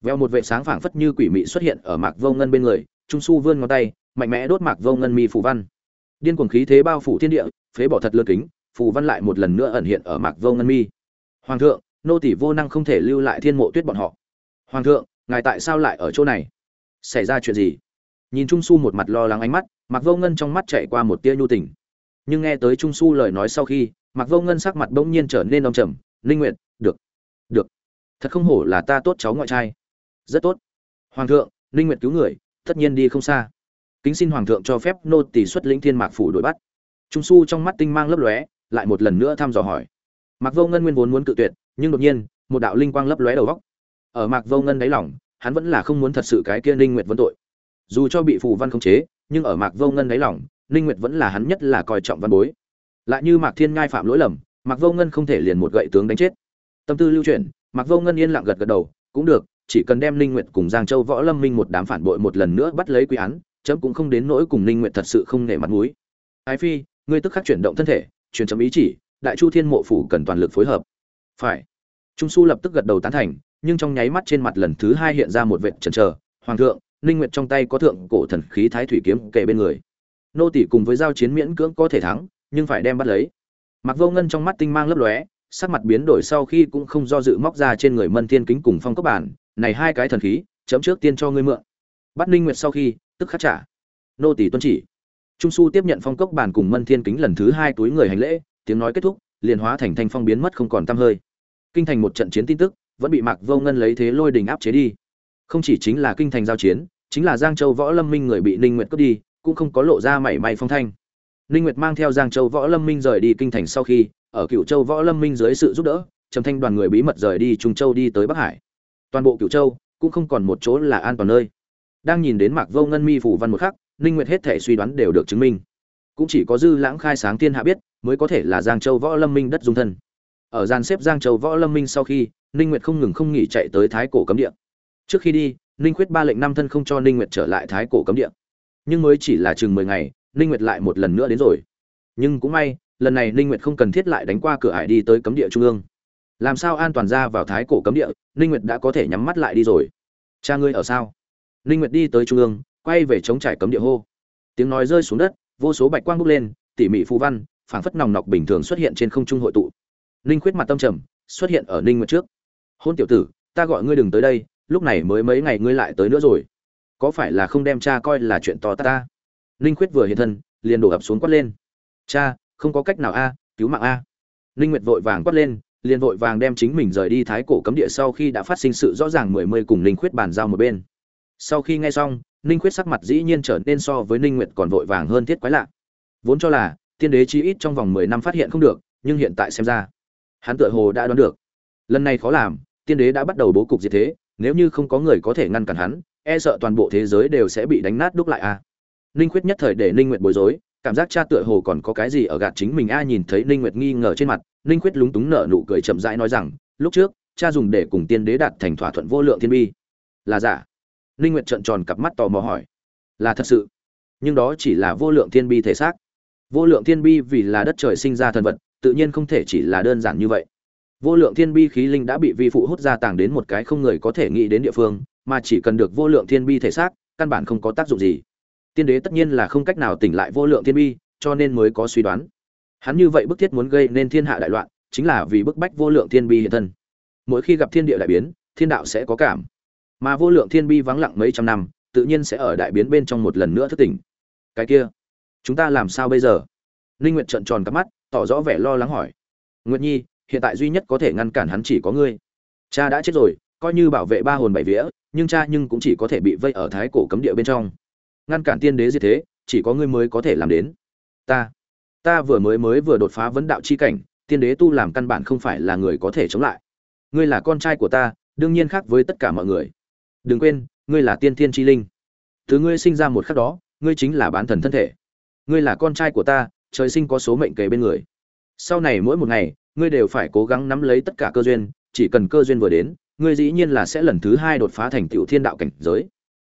veo một vệ sáng phảng phất như quỷ mị xuất hiện ở mạc vô ngân bên người, trung su vươn ngón tay, mạnh mẽ đốt mạc vô ngân mi phù văn. Điên cuồng khí thế bao phủ thiên địa, phế bỏ thật lơ kính, phù văn lại một lần nữa ẩn hiện ở mạc vô ngân mi. Hoàng thượng, nô tỷ vô năng không thể lưu lại thiên mộ tuyết bọn họ. Hoàng thượng, ngài tại sao lại ở chỗ này? Xảy ra chuyện gì? Nhìn trung su một mặt lo lắng ánh mắt, mạc vô ngân trong mắt chạy qua một tia nhu tình. Nhưng nghe tới trung su lời nói sau khi, mạc vô ngân sắc mặt bỗng nhiên trở nên âm trầm. Linh nguyện được được. Thật không hổ là ta tốt cháu ngoại trai rất tốt. Hoàng thượng linh nguyện cứu người, tất nhiên đi không xa. Kính xin hoàng thượng cho phép nô tỷ xuất lĩnh thiên mạc phủ đuổi bắt. Trung su trong mắt tinh mang lấp lóe, lại một lần nữa thăm dò hỏi. Mạc vô ngân nguyên vốn muốn cự tuyệt, nhưng đột nhiên, một đạo linh quang lấp lóe đầu góc. Ở mạc vô ngân đáy lòng, hắn vẫn là không muốn thật sự cái kia ninh nguyệt vấn tội. Dù cho bị phù văn khống chế, nhưng ở mạc vô ngân đáy lòng, ninh nguyệt vẫn là hắn nhất là coi trọng văn bối. Lại như mạc thiên ngai phạm lỗi lầm, mạc vô ngân không thể liền một gậy tướng đánh chết. Tâm tư lưu chuyển, mạc vô ngân yên lặng gật gật đầu, cũng được chỉ cần đem ninh nguyệt cùng giang châu võ lâm minh một đám phản bội một lần nữa bắt lấy quy án, chấm cũng không đến nỗi cùng ninh nguyệt thật sự không nể mặt mũi. Ái phi, ngươi tức khắc chuyển động thân thể, truyền chấm ý chỉ, đại chu thiên mộ phủ cần toàn lực phối hợp. Phải. Trung su lập tức gật đầu tán thành, nhưng trong nháy mắt trên mặt lần thứ hai hiện ra một vệt chần chờ. Hoàng thượng, ninh nguyệt trong tay có thượng cổ thần khí thái thủy kiếm kề bên người. Nô tỷ cùng với giao chiến miễn cưỡng có thể thắng, nhưng phải đem bắt lấy. Mặc vô ngân trong mắt tinh mang lấp lóe, sắc mặt biến đổi sau khi cũng không do dự móc ra trên người mân thiên kính cùng phong cấp bản này hai cái thần khí, chấm trước tiên cho ngươi mượn. Bắt ninh nguyệt sau khi, tức khắc trả. Nô tỷ tuân chỉ. Trung su tiếp nhận phong cốc bản cùng mân thiên kính lần thứ hai túi người hành lễ, tiếng nói kết thúc, liền hóa thành thanh phong biến mất không còn tăm hơi. Kinh thành một trận chiến tin tức, vẫn bị mạc vô ngân lấy thế lôi đình áp chế đi. Không chỉ chính là kinh thành giao chiến, chính là giang châu võ lâm minh người bị ninh nguyệt cướp đi, cũng không có lộ ra mảy may phong thanh. Ninh nguyệt mang theo giang châu võ lâm minh rời đi kinh thành sau khi, ở cựu châu võ lâm minh dưới sự giúp đỡ, trầm thanh đoàn người bí mật rời đi trung châu đi tới bắc hải toàn bộ cửu châu cũng không còn một chỗ là an toàn nơi. Đang nhìn đến mạc vô ngân mi phủ văn một khắc, ninh nguyệt hết thể suy đoán đều được chứng minh. Cũng chỉ có dư lãng khai sáng thiên hạ biết, mới có thể là giang châu võ lâm minh đất dung thân. Ở gian xếp giang châu võ lâm minh sau khi, ninh nguyệt không ngừng không nghỉ chạy tới thái cổ cấm địa. Trước khi đi, ninh quyết ba lệnh năm thân không cho ninh nguyệt trở lại thái cổ cấm địa. Nhưng mới chỉ là chừng 10 ngày, ninh nguyệt lại một lần nữa đến rồi. Nhưng cũng may, lần này ninh nguyệt không cần thiết lại đánh qua cửa ải đi tới cấm địa trung ương làm sao an toàn ra vào thái cổ cấm địa, ninh nguyệt đã có thể nhắm mắt lại đi rồi. Cha ngươi ở sao? Ninh nguyệt đi tới trung ương, quay về chống trải cấm địa hô. Tiếng nói rơi xuống đất, vô số bạch quang bốc lên, tỉ mỉ phù văn, phảng phất nòng nọc bình thường xuất hiện trên không trung hội tụ. Ninh quyết mặt tâm trầm, xuất hiện ở ninh nguyệt trước. Hôn tiểu tử, ta gọi ngươi đừng tới đây, lúc này mới mấy ngày ngươi lại tới nữa rồi. Có phải là không đem cha coi là chuyện to ta ta? Ninh quyết vừa hiện thân, liền đổ ập xuống quát lên. Cha, không có cách nào a, cứu mạng a. Ninh nguyệt vội vàng quát lên liền vội vàng đem chính mình rời đi thái cổ cấm địa sau khi đã phát sinh sự rõ ràng mười mươi cùng ninh quyết bàn giao một bên. Sau khi nghe xong, ninh quyết sắc mặt dĩ nhiên trở nên so với ninh nguyệt còn vội vàng hơn thiết quái lạ. Vốn cho là, tiên đế chi ít trong vòng mười năm phát hiện không được, nhưng hiện tại xem ra, hắn tựa hồ đã đoán được. Lần này khó làm, tiên đế đã bắt đầu bố cục diệt thế, nếu như không có người có thể ngăn cản hắn e sợ toàn bộ thế giới đều sẽ bị đánh nát đúc lại a à. ninh khuyết nhất thời để ninh nguyệt bối rối, cảm giác cha tựa hồ còn có cái gì ở gạt chính mình a, nhìn thấy ninh nguyệt nghi ngờ trên mặt ninh khuyết lúng túng nở nụ cười chậm rãi nói rằng, lúc trước, cha dùng để cùng tiên đế đạt thành thỏa thuận vô lượng thiên bi. Là giả? Ninh nguyệt trợn tròn cặp mắt tò mò hỏi. Là thật sự. Nhưng đó chỉ là vô lượng thiên bi thể xác. Vô lượng thiên bi vì là đất trời sinh ra thần vật, tự nhiên không thể chỉ là đơn giản như vậy. Vô lượng thiên bi khí linh đã bị vi phụ hút ra tàng đến một cái không người có thể nghĩ đến địa phương, mà chỉ cần được vô lượng thiên bi thể xác, căn bản không có tác dụng gì. Tiên đế tất nhiên là không cách nào tỉnh lại vô lượng thiên bi, cho nên mới có suy đoán hắn như vậy bức thiết muốn gây nên thiên hạ đại loạn, chính là vì bức bách vô lượng thiên bi hiện thân. Mỗi khi gặp thiên địa đại biến, thiên đạo sẽ có cảm. Mà vô lượng thiên bi vắng lặng mấy trăm năm, tự nhiên sẽ ở đại biến bên trong một lần nữa thức tỉnh. Cái kia, chúng ta làm sao bây giờ? Ninh nguyệt trợn tròn cắp mắt, tỏ rõ vẻ lo lắng hỏi. Nguyệt nhi, hiện tại duy nhất có thể ngăn cản hắn chỉ có ngươi. Cha đã chết rồi, coi như bảo vệ ba hồn bảy vía, nhưng cha nhưng cũng chỉ có thể bị vây ở thái cổ cấm địa bên trong. Ngăn cản tiên đế diệt thế, chỉ có ngươi mới có thể làm đến. Ta ta vừa mới mới vừa đột phá vấn đạo chi cảnh, tiên đế tu làm căn bản không phải là người có thể chống lại. Ngươi là con trai của ta, đương nhiên khác với tất cả mọi người. Đừng quên, ngươi là tiên thiên chi linh. Từ ngươi sinh ra một khắc đó, ngươi chính là bán thần thân thể. Ngươi là con trai của ta, trời sinh có số mệnh kề bên người. Sau này mỗi một ngày, ngươi đều phải cố gắng nắm lấy tất cả cơ duyên, chỉ cần cơ duyên vừa đến, ngươi dĩ nhiên là sẽ lần thứ hai đột phá thành tiểu thiên đạo cảnh giới.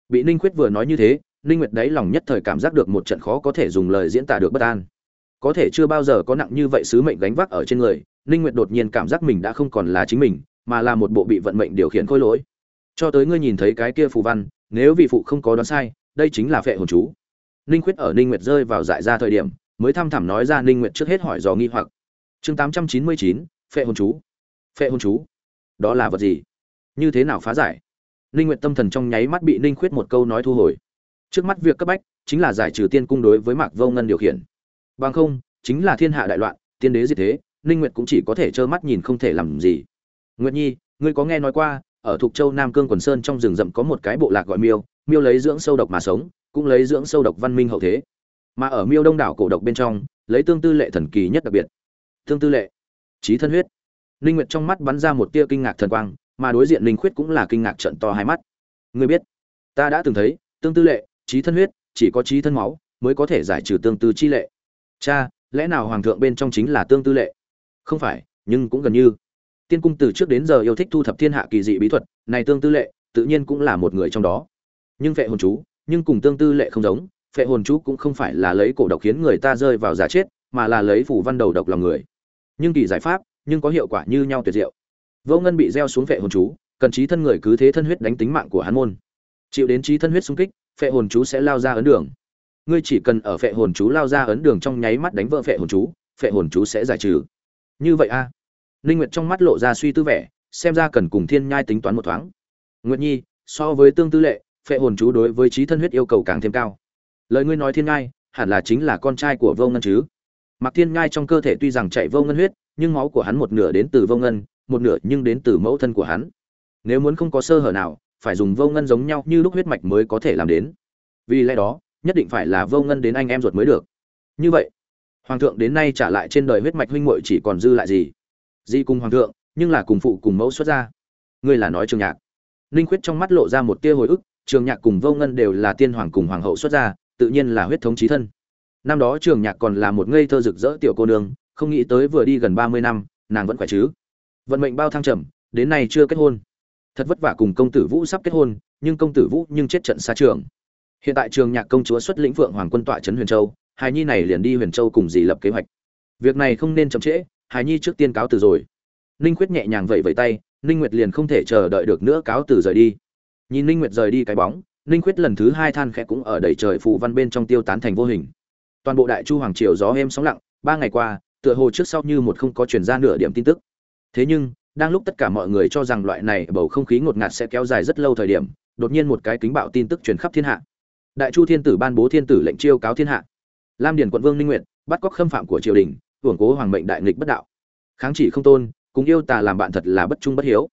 Bị ninh khuyết vừa nói như thế, ninh nguyệt đáy lòng nhất thời cảm giác được một trận khó có thể dùng lời diễn tả được bất an có thể chưa bao giờ có nặng như vậy sứ mệnh gánh vác ở trên người ninh nguyệt đột nhiên cảm giác mình đã không còn là chính mình mà là một bộ bị vận mệnh điều khiển khôi lỗi. Cho tới ngươi nhìn thấy cái kia phù văn nếu vị phụ không có đoán sai đây chính là phệ hồn chú. Ninh khuyết ở ninh nguyệt rơi vào dại ra thời điểm mới thăm thẳm nói ra ninh nguyệt trước hết hỏi dò nghi hoặc. Chương 899, phệ hồn chú. Phệ hồn chú? Đó là vật gì? Như thế nào phá giải? Ninh nguyệt tâm thần trong nháy mắt bị ninh khuyết một câu nói thu hồi. Trước mắt việc cấp bách chính là giải trừ tiên cung đối với mạc vô ngân điều khiển bằng không, chính là thiên hạ đại loạn, tiên đế diệt thế, ninh nguyệt cũng chỉ có thể trơ mắt nhìn không thể làm gì. Nguyệt nhi, ngươi có nghe nói qua, ở thuộc châu nam cương quần sơn trong rừng rậm có một cái bộ lạc gọi miêu miêu lấy dưỡng sâu độc mà sống, cũng lấy dưỡng sâu độc văn minh hậu thế. Mà ở miêu đông đảo cổ độc bên trong, lấy tương tư lệ thần kỳ nhất đặc biệt. Tương tư lệ trí thân huyết. Ninh nguyệt trong mắt bắn ra một tia kinh ngạc thần quang, mà đối diện ninh khuyết cũng là kinh ngạc trận to hai mắt. Ngươi biết, ta đã từng thấy, tương tư lệ trí thân huyết, chỉ có trí thân máu, mới có thể giải trừ tương tư chi lệ cha, lẽ nào hoàng thượng bên trong chính là tương tư lệ? Không phải, nhưng cũng gần như. Tiên cung từ trước đến giờ yêu thích thu thập thiên hạ kỳ dị bí thuật, này tương tư lệ, tự nhiên cũng là một người trong đó. Nhưng phệ hồn chú, nhưng cùng tương tư lệ không giống, phệ hồn chú cũng không phải là lấy cổ độc khiến người ta rơi vào giả chết, mà là lấy phủ văn đầu độc lòng người. Nhưng kỳ giải pháp, nhưng có hiệu quả như nhau tuyệt diệu. Vô ngân bị gieo xuống phệ hồn chú, cần trí thân người cứ thế thân huyết đánh tính mạng của hắn môn. Chịu đến trí thân huyết xung kích, phệ hồn chú sẽ lao ra ấn đường ngươi chỉ cần ở phệ hồn chú lao ra ấn đường trong nháy mắt đánh vỡ phệ hồn chú, phệ hồn chú sẽ giải trừ. Như vậy a. À. linh nguyệt trong mắt lộ ra suy tư vẻ, xem ra cần cùng thiên nhai tính toán một thoáng. Nguyệt nhi, so với tương tư lệ, phệ hồn chú đối với trí thân huyết yêu cầu càng thêm cao. Lời ngươi nói thiên nhai, hẳn là chính là con trai của vô ngân chứ? Mặc thiên nhai trong cơ thể tuy rằng chạy vô ngân huyết, nhưng máu của hắn một nửa đến từ vô ngân, một nửa nhưng đến từ mẫu thân của hắn. Nếu muốn không có sơ hở nào, phải dùng vô ngân giống nhau như lúc huyết mạch mới có thể làm đến. Vì lẽ đó nhất định phải là vô ngân đến anh em ruột mới được. Như vậy, hoàng thượng đến nay trả lại trên đời huyết mạch huynh muội chỉ còn dư lại gì? Di cùng hoàng thượng, nhưng là cùng phụ cùng mẫu xuất ra ngươi là nói trường nhạc. Ninh khuyết trong mắt lộ ra một tia hồi ức, trường nhạc cùng vô ngân đều là tiên hoàng cùng hoàng hậu xuất ra tự nhiên là huyết thống trí thân. Năm đó trường nhạc còn là một ngây thơ rực rỡ tiểu cô nương, không nghĩ tới vừa đi gần ba mươi năm, nàng vẫn khỏe chứ. Vận mệnh bao thăng trầm, đến nay chưa kết hôn. Thật vất vả cùng công tử vũ sắp kết hôn, nhưng công tử vũ nhưng chết trận xa trường hiện tại trường nhạc công chúa xuất lĩnh phượng hoàng quân tọa trấn huyền châu hài nhi này liền đi huyền châu cùng dì lập kế hoạch. Việc này không nên chậm trễ hài nhi trước tiên cáo từ rồi. Ninh khuyết nhẹ nhàng vẫy vẫy tay, ninh nguyệt liền không thể chờ đợi được nữa cáo từ rời đi. Nhìn ninh nguyệt rời đi cái bóng, ninh khuyết lần thứ hai than khẽ cũng ở đầy trời phù văn bên trong tiêu tán thành vô hình. Toàn bộ đại chu hoàng triều gió êm sóng lặng, ba ngày qua, tựa hồ trước sau như một không có truyền ra nửa điểm tin tức. Thế nhưng, đang lúc tất cả mọi người cho rằng loại này bầu không khí ngột ngạt sẽ kéo dài rất lâu thời điểm, đột nhiên một cái kính bạo tin tức truyền khắp thiên hạ đại chu thiên tử ban bố thiên tử lệnh chiêu cáo thiên hạ. Lam điền quận vương ninh nguyệt bắt cóc khâm phạm của triều đình, hưởng cố hoàng mệnh đại nghịch bất đạo. Kháng chỉ không tôn, cùng yêu tà làm bạn thật là bất trung bất hiếu.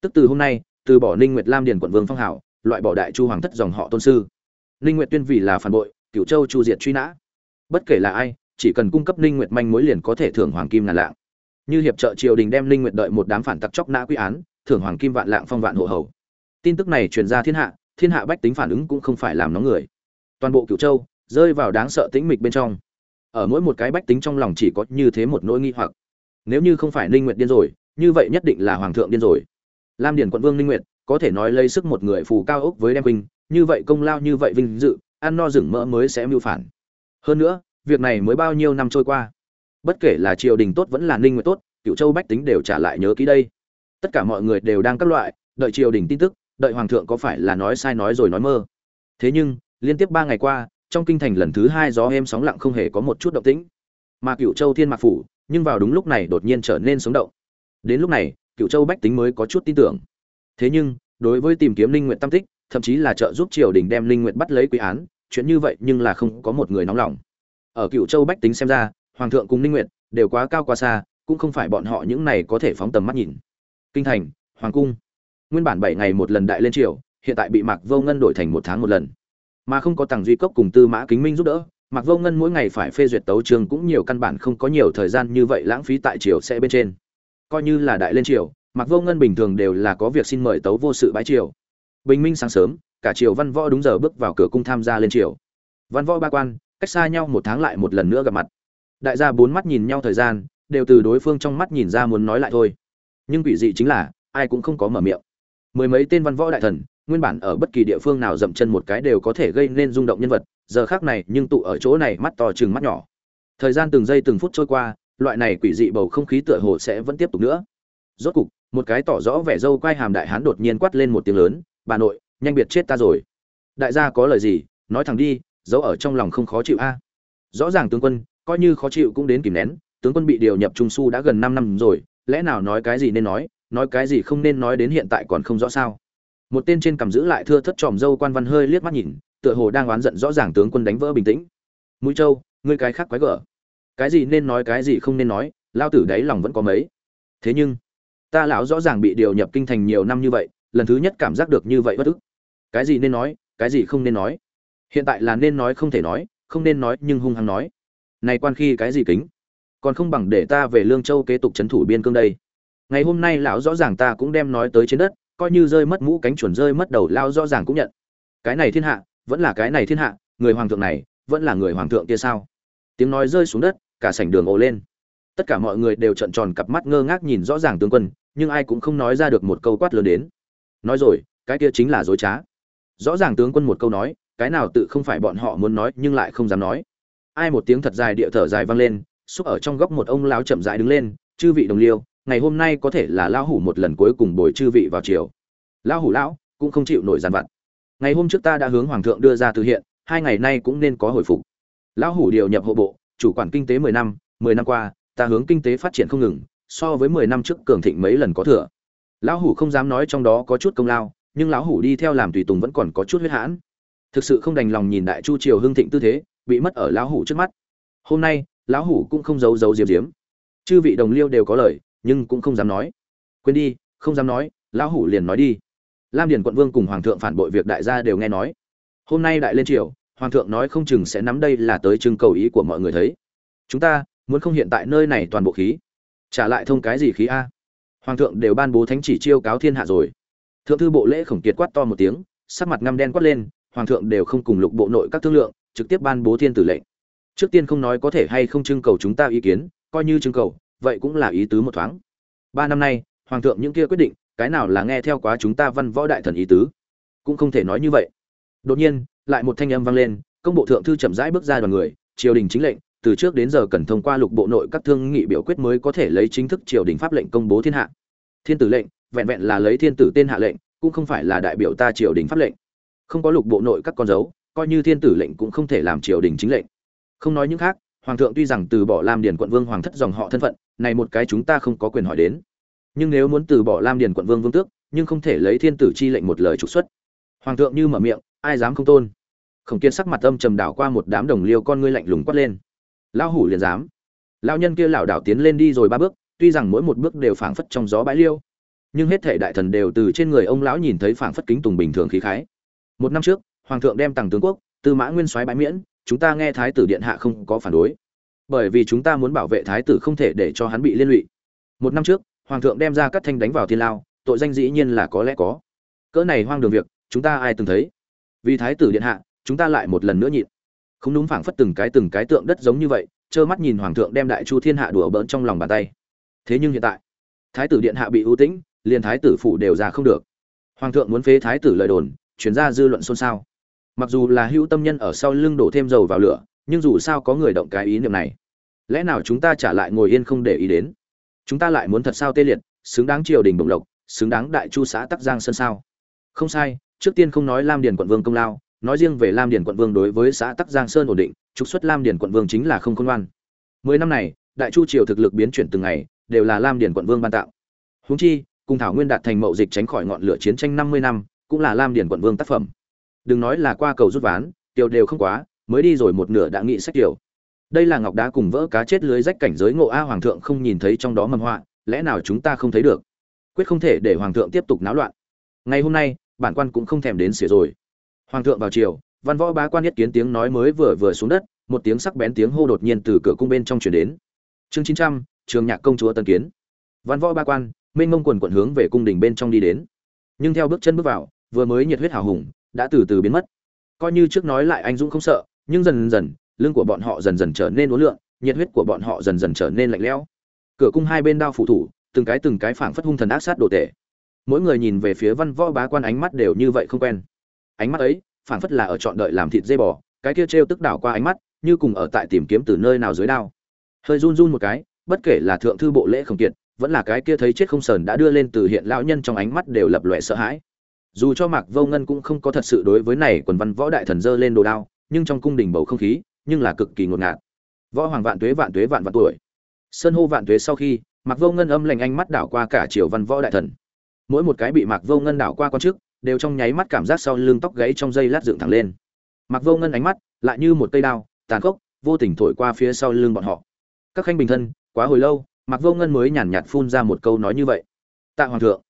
Tức từ hôm nay, từ bỏ ninh nguyệt lam điền quận vương phong hảo loại bỏ đại chu hoàng thất dòng họ tôn sư. Ninh nguyệt tuyên vì là phản bội, cửu châu chu diệt truy nã. Bất kể là ai, chỉ cần cung cấp ninh nguyệt manh mối liền có thể thưởng hoàng kim ngàn lạng. Như hiệp trợ triều đình đem ninh nguyệt đợi một đám phản tặc chóc nã quy án, thưởng hoàng kim vạn lạng phong vạn hộ hầu. Tin tức này truyền ra thiên hạ thiên hạ bách tính phản ứng cũng không phải làm nóng người. Toàn bộ cửu châu rơi vào đáng sợ tĩnh mịch bên trong. Ở mỗi một cái bách tính trong lòng chỉ có như thế một nỗi nghi hoặc. Nếu như không phải ninh nguyệt điên rồi, như vậy nhất định là hoàng thượng điên rồi. Lam điển quận vương ninh nguyệt có thể nói lấy sức một người phù cao ốc với đem huynh như vậy công lao, như vậy vinh dự, ăn no rừng mỡ mới sẽ mưu phản. Hơn nữa, việc này mới bao nhiêu năm trôi qua. Bất kể là triều đình tốt vẫn là ninh nguyệt tốt cựu châu bách tính đều trả lại nhớ ký đây. Tất cả mọi người đều đang các loại, đợi triều đình tin tức đợi hoàng thượng có phải là nói sai nói rồi nói mơ? Thế nhưng, liên tiếp ba ngày qua, trong kinh thành lần thứ hai gió êm sóng lặng không hề có một chút động tĩnh. Mà cựu châu thiên mạc phủ, nhưng vào đúng lúc này đột nhiên trở nên sống động. Đến lúc này cựu châu bách tính mới có chút tin tưởng. Thế nhưng, đối với tìm kiếm linh nguyện tam tích, thậm chí là trợ giúp triều đình đem linh nguyện bắt lấy quý án, chuyện như vậy nhưng là không có một người nóng lòng. Ở cựu châu bách tính xem ra, hoàng thượng cùng linh nguyện đều quá cao quá xa, cũng không phải bọn họ những này có thể phóng tầm mắt nhìn. Kinh thành, hoàng cung nguyên bản bảy ngày một lần đại lên triều, hiện tại bị mạc vô ngân đổi thành một tháng một lần. Mà không có tàng duy cốc cùng tư mã kính minh giúp đỡ, mạc vô ngân mỗi ngày phải phê duyệt tấu trường cũng nhiều căn bản không có nhiều thời gian như vậy lãng phí tại triều sẽ bên trên. Coi như là đại lên triều, mạc vô ngân bình thường đều là có việc xin mời tấu vô sự bãi triều. Bình minh sáng sớm, cả triều văn võ đúng giờ bước vào cửa cung tham gia lên triều. Văn võ ba quan, cách xa nhau một tháng lại một lần nữa gặp mặt. Đại gia bốn mắt nhìn nhau thời gian, đều từ đối phương trong mắt nhìn ra muốn nói lại thôi. Nhưng quỷ dị chính là, ai cũng không có mở miệng mười mấy tên văn võ đại thần, nguyên bản ở bất kỳ địa phương nào dậm chân một cái đều có thể gây nên rung động nhân vật, giờ khác này nhưng tụ ở chỗ này mắt to chừng mắt nhỏ. Thời gian từng giây từng phút trôi qua, loại này quỷ dị bầu không khí tựa hồ sẽ vẫn tiếp tục nữa. Rốt cục, một cái tỏ rõ vẻ dâu quai hàm đại hán đột nhiên quát lên một tiếng lớn, bà nội, nhanh biệt chết ta rồi. Đại gia có lời gì? Nói thẳng đi, giấu ở trong lòng không khó chịu a. Rõ ràng tướng quân, coi như khó chịu cũng đến kìm nén, tướng quân bị điều nhập trung su đã gần năm năm rồi, lẽ nào nói cái gì nên nói? Nói cái gì không nên nói đến hiện tại còn không rõ sao. Một tên trên cầm giữ lại thưa thất tròm dâu quan văn hơi liếc mắt nhìn, tựa hồ đang oán giận rõ ràng tướng quân đánh vỡ bình tĩnh. Mũi châu, ngươi cái khác quái gở. Cái gì nên nói, cái gì không nên nói, lao tử đáy lòng vẫn có mấy. Thế nhưng, ta lão rõ ràng bị điều nhập kinh thành nhiều năm như vậy, lần thứ nhất cảm giác được như vậy bất ức. Cái gì nên nói, cái gì không nên nói. Hiện tại là nên nói không thể nói, không nên nói nhưng hung hăng nói. Này quan khi cái gì kính? Còn không bằng để ta về lương châu kế tục trấn thủ biên cương đây ngày hôm nay lão rõ ràng ta cũng đem nói tới trên đất, coi như rơi mất mũ cánh chuẩn rơi mất đầu lao rõ ràng cũng nhận. Cái này thiên hạ, vẫn là cái này thiên hạ, người hoàng thượng này, vẫn là người hoàng thượng kia sao? Tiếng nói rơi xuống đất, cả sảnh đường ồ lên. Tất cả mọi người đều trợn tròn cặp mắt ngơ ngác nhìn rõ ràng tướng quân, nhưng ai cũng không nói ra được một câu quát lớn đến. Nói rồi, cái kia chính là dối trá. Rõ ràng tướng quân một câu nói, cái nào tự không phải bọn họ muốn nói nhưng lại không dám nói. Ai một tiếng thật dài địa thở dài vang lên, xúc ở trong góc một ông lão chậm rãi đứng lên, chư vị đồng liêu ngày hôm nay có thể là lão hủ một lần cuối cùng bồi chư vị vào chiều lão hủ lão, cũng không chịu nổi giàn vặt. Ngày hôm trước ta đã hướng hoàng thượng đưa ra từ hiện, hai ngày nay cũng nên có hồi phục. Lão hủ điều nhập hộ bộ, chủ quản kinh tế mười năm mười năm qua, ta hướng kinh tế phát triển không ngừng, so với mười năm trước cường thịnh mấy lần có thừa. Lão hủ không dám nói trong đó có chút công lao, nhưng lão hủ đi theo làm tùy tùng vẫn còn có chút huyết hãn. Thực sự không đành lòng nhìn đại chu triều hưng thịnh tư thế, bị mất ở lão hủ trước mắt. Hôm nay, lão hủ cũng không giấu giấu diếm diếm. Chư vị đồng liêu đều có lời nhưng cũng không dám nói. Quên đi, không dám nói, lão hủ liền nói đi. Lam điền quận vương cùng hoàng thượng phản bội việc đại gia đều nghe nói. Hôm nay đại lên triều, hoàng thượng nói không chừng sẽ nắm đây là tới trưng cầu ý của mọi người thấy. Chúng ta, muốn không hiện tại nơi này toàn bộ khí. Trả lại thông cái gì khí a? Hoàng thượng đều ban bố thánh chỉ chiêu cáo thiên hạ rồi. Thượng thư bộ lễ khổng kiệt quát to một tiếng, sắc mặt ngăm đen quát lên, hoàng thượng đều không cùng lục bộ nội các thương lượng, trực tiếp ban bố thiên tử lệnh. Trước tiên không nói có thể hay không trưng cầu chúng ta ý kiến, coi như trưng cầu vậy cũng là ý tứ một thoáng. Ba năm nay, hoàng thượng những kia quyết định, cái nào là nghe theo quá chúng ta văn võ đại thần ý tứ? Cũng không thể nói như vậy. Đột nhiên, lại một thanh âm vang lên, công bộ thượng thư chậm rãi bước ra đoàn người, triều đình chính lệnh, từ trước đến giờ cần thông qua lục bộ nội các thương nghị biểu quyết mới có thể lấy chính thức triều đình pháp lệnh công bố thiên hạ. Thiên tử lệnh, vẹn vẹn là lấy thiên tử tên hạ lệnh, cũng không phải là đại biểu ta triều đình pháp lệnh. Không có lục bộ nội các con dấu, coi như thiên tử lệnh cũng không thể làm triều đình chính lệnh. Không nói những khác hoàng thượng tuy rằng từ bỏ lam điền quận vương hoàng thất dòng họ thân phận, này một cái chúng ta không có quyền hỏi đến. Nhưng nếu muốn từ bỏ lam điền quận vương vương tước, nhưng không thể lấy thiên tử chi lệnh một lời trục xuất. Hoàng thượng như mở miệng, ai dám không tôn? Khổng kiên sắc mặt âm trầm đảo qua một đám đồng liêu con ngươi lạnh lùng quát lên. Lão hủ liền dám. Lão nhân kia lảo đảo tiến lên đi rồi ba bước, tuy rằng mỗi một bước đều phảng phất trong gió bãi liêu, nhưng hết thể đại thần đều từ trên người ông lão nhìn thấy phảng phất kính tùng bình thường khí khái. Một năm trước, hoàng thượng đem tặng tướng quốc, tư mã nguyên soái bãi miễn chúng ta nghe thái tử điện hạ không có phản đối. Bởi vì chúng ta muốn bảo vệ thái tử không thể để cho hắn bị liên lụy. Một năm trước, hoàng thượng đem ra cắt thanh đánh vào thiên lao, tội danh dĩ nhiên là có lẽ có. Cỡ này hoang đường việc, chúng ta ai từng thấy? Vì thái tử điện hạ, chúng ta lại một lần nữa nhịn. Không đúng phảng phất từng cái từng cái tượng đất giống như vậy, trơ mắt nhìn hoàng thượng đem đại chu thiên hạ đùa bỡn trong lòng bàn tay. Thế nhưng hiện tại, thái tử điện hạ bị ưu tĩnh, liền thái tử phủ đều ra không được. Hoàng thượng muốn phế thái tử lời đồn, chuyển ra dư luận xôn xao mặc dù là hữu tâm nhân ở sau lưng đổ thêm dầu vào lửa, nhưng dù sao có người động cái ý niệm này. Lẽ nào chúng ta trả lại ngồi yên không để ý đến? Chúng ta lại muốn thật sao tê liệt, xứng đáng triều đình bồng lộc, xứng đáng đại chu xã tắc giang sơn sao? Không sai, trước tiên không nói lam điền quận vương công lao, nói riêng về lam điền quận vương đối với xã tắc giang sơn ổn định, trục xuất lam điền quận vương chính là không khôn ngoan. Mười năm này, đại chu triều thực lực biến chuyển từng ngày, đều là lam điền quận vương ban tạo. Húng chi, cùng thảo nguyên đạt thành mậu dịch tránh khỏi ngọn lửa chiến tranh năm mươi năm, cũng là lam điền quận vương tác phẩm đừng nói là qua cầu rút ván, tiểu đều không quá, mới đi rồi một nửa đã nghị sách tiểu. Đây là ngọc đá cùng vỡ cá chết lưới rách cảnh giới ngộ a hoàng thượng không nhìn thấy trong đó mầm họa, lẽ nào chúng ta không thấy được? Quyết không thể để hoàng thượng tiếp tục náo loạn. Ngày hôm nay, bản quan cũng không thèm đến xỉa rồi. Hoàng thượng vào chiều văn võ bá quan nhất kiến tiếng nói mới vừa vừa xuống đất, một tiếng sắc bén tiếng hô đột nhiên từ cửa cung bên trong chuyển đến. Chương chín trăm, trường nhạc công chúa tân kiến. Văn võ ba quan, mênh mông quần quận hướng về cung đình bên trong đi đến. Nhưng theo bước chân bước vào, vừa mới nhiệt huyết hào hùng đã từ từ biến mất. Coi như trước nói lại anh dũng không sợ, nhưng dần dần, lưng của bọn họ dần dần trở nên uốn lượn, nhiệt huyết của bọn họ dần dần trở nên lạnh lẽo. Cửa cung hai bên đao phủ thủ, từng cái từng cái phảng phất hung thần ác sát đồ tể. Mỗi người nhìn về phía văn võ bá quan ánh mắt đều như vậy không quen. Ánh mắt ấy, phảng phất là ở chọn đợi làm thịt dây bò, cái kia trêu tức đảo qua ánh mắt, như cùng ở tại tìm kiếm từ nơi nào dưới đao. Hơi run run một cái, bất kể là thượng thư bộ lễ không kiệt, vẫn là cái kia thấy chết không sờn đã đưa lên từ hiện lão nhân trong ánh mắt đều lập lòe sợ hãi dù cho mạc vô ngân cũng không có thật sự đối với này quần văn võ đại thần dơ lên đồ đao, nhưng trong cung đình bầu không khí, nhưng là cực kỳ ngột ngạt. Võ hoàng vạn tuế vạn tuế vạn vạn tuổi. Sơn hô vạn tuế sau khi, mạc vô ngân âm lành anh mắt đảo qua cả triều văn võ đại thần. Mỗi một cái bị mạc vô ngân đảo qua quan chức đều trong nháy mắt cảm giác sau lưng tóc gáy trong dây lát dựng thẳng lên. Mạc vô ngân ánh mắt lại như một cây đao, tàn khốc, vô tình thổi qua phía sau lưng bọn họ. Các khanh bình thân, quá hồi lâu, mạc vô ngân mới nhàn nhạt phun ra một câu nói như vậy. Tạ hoàng thượng,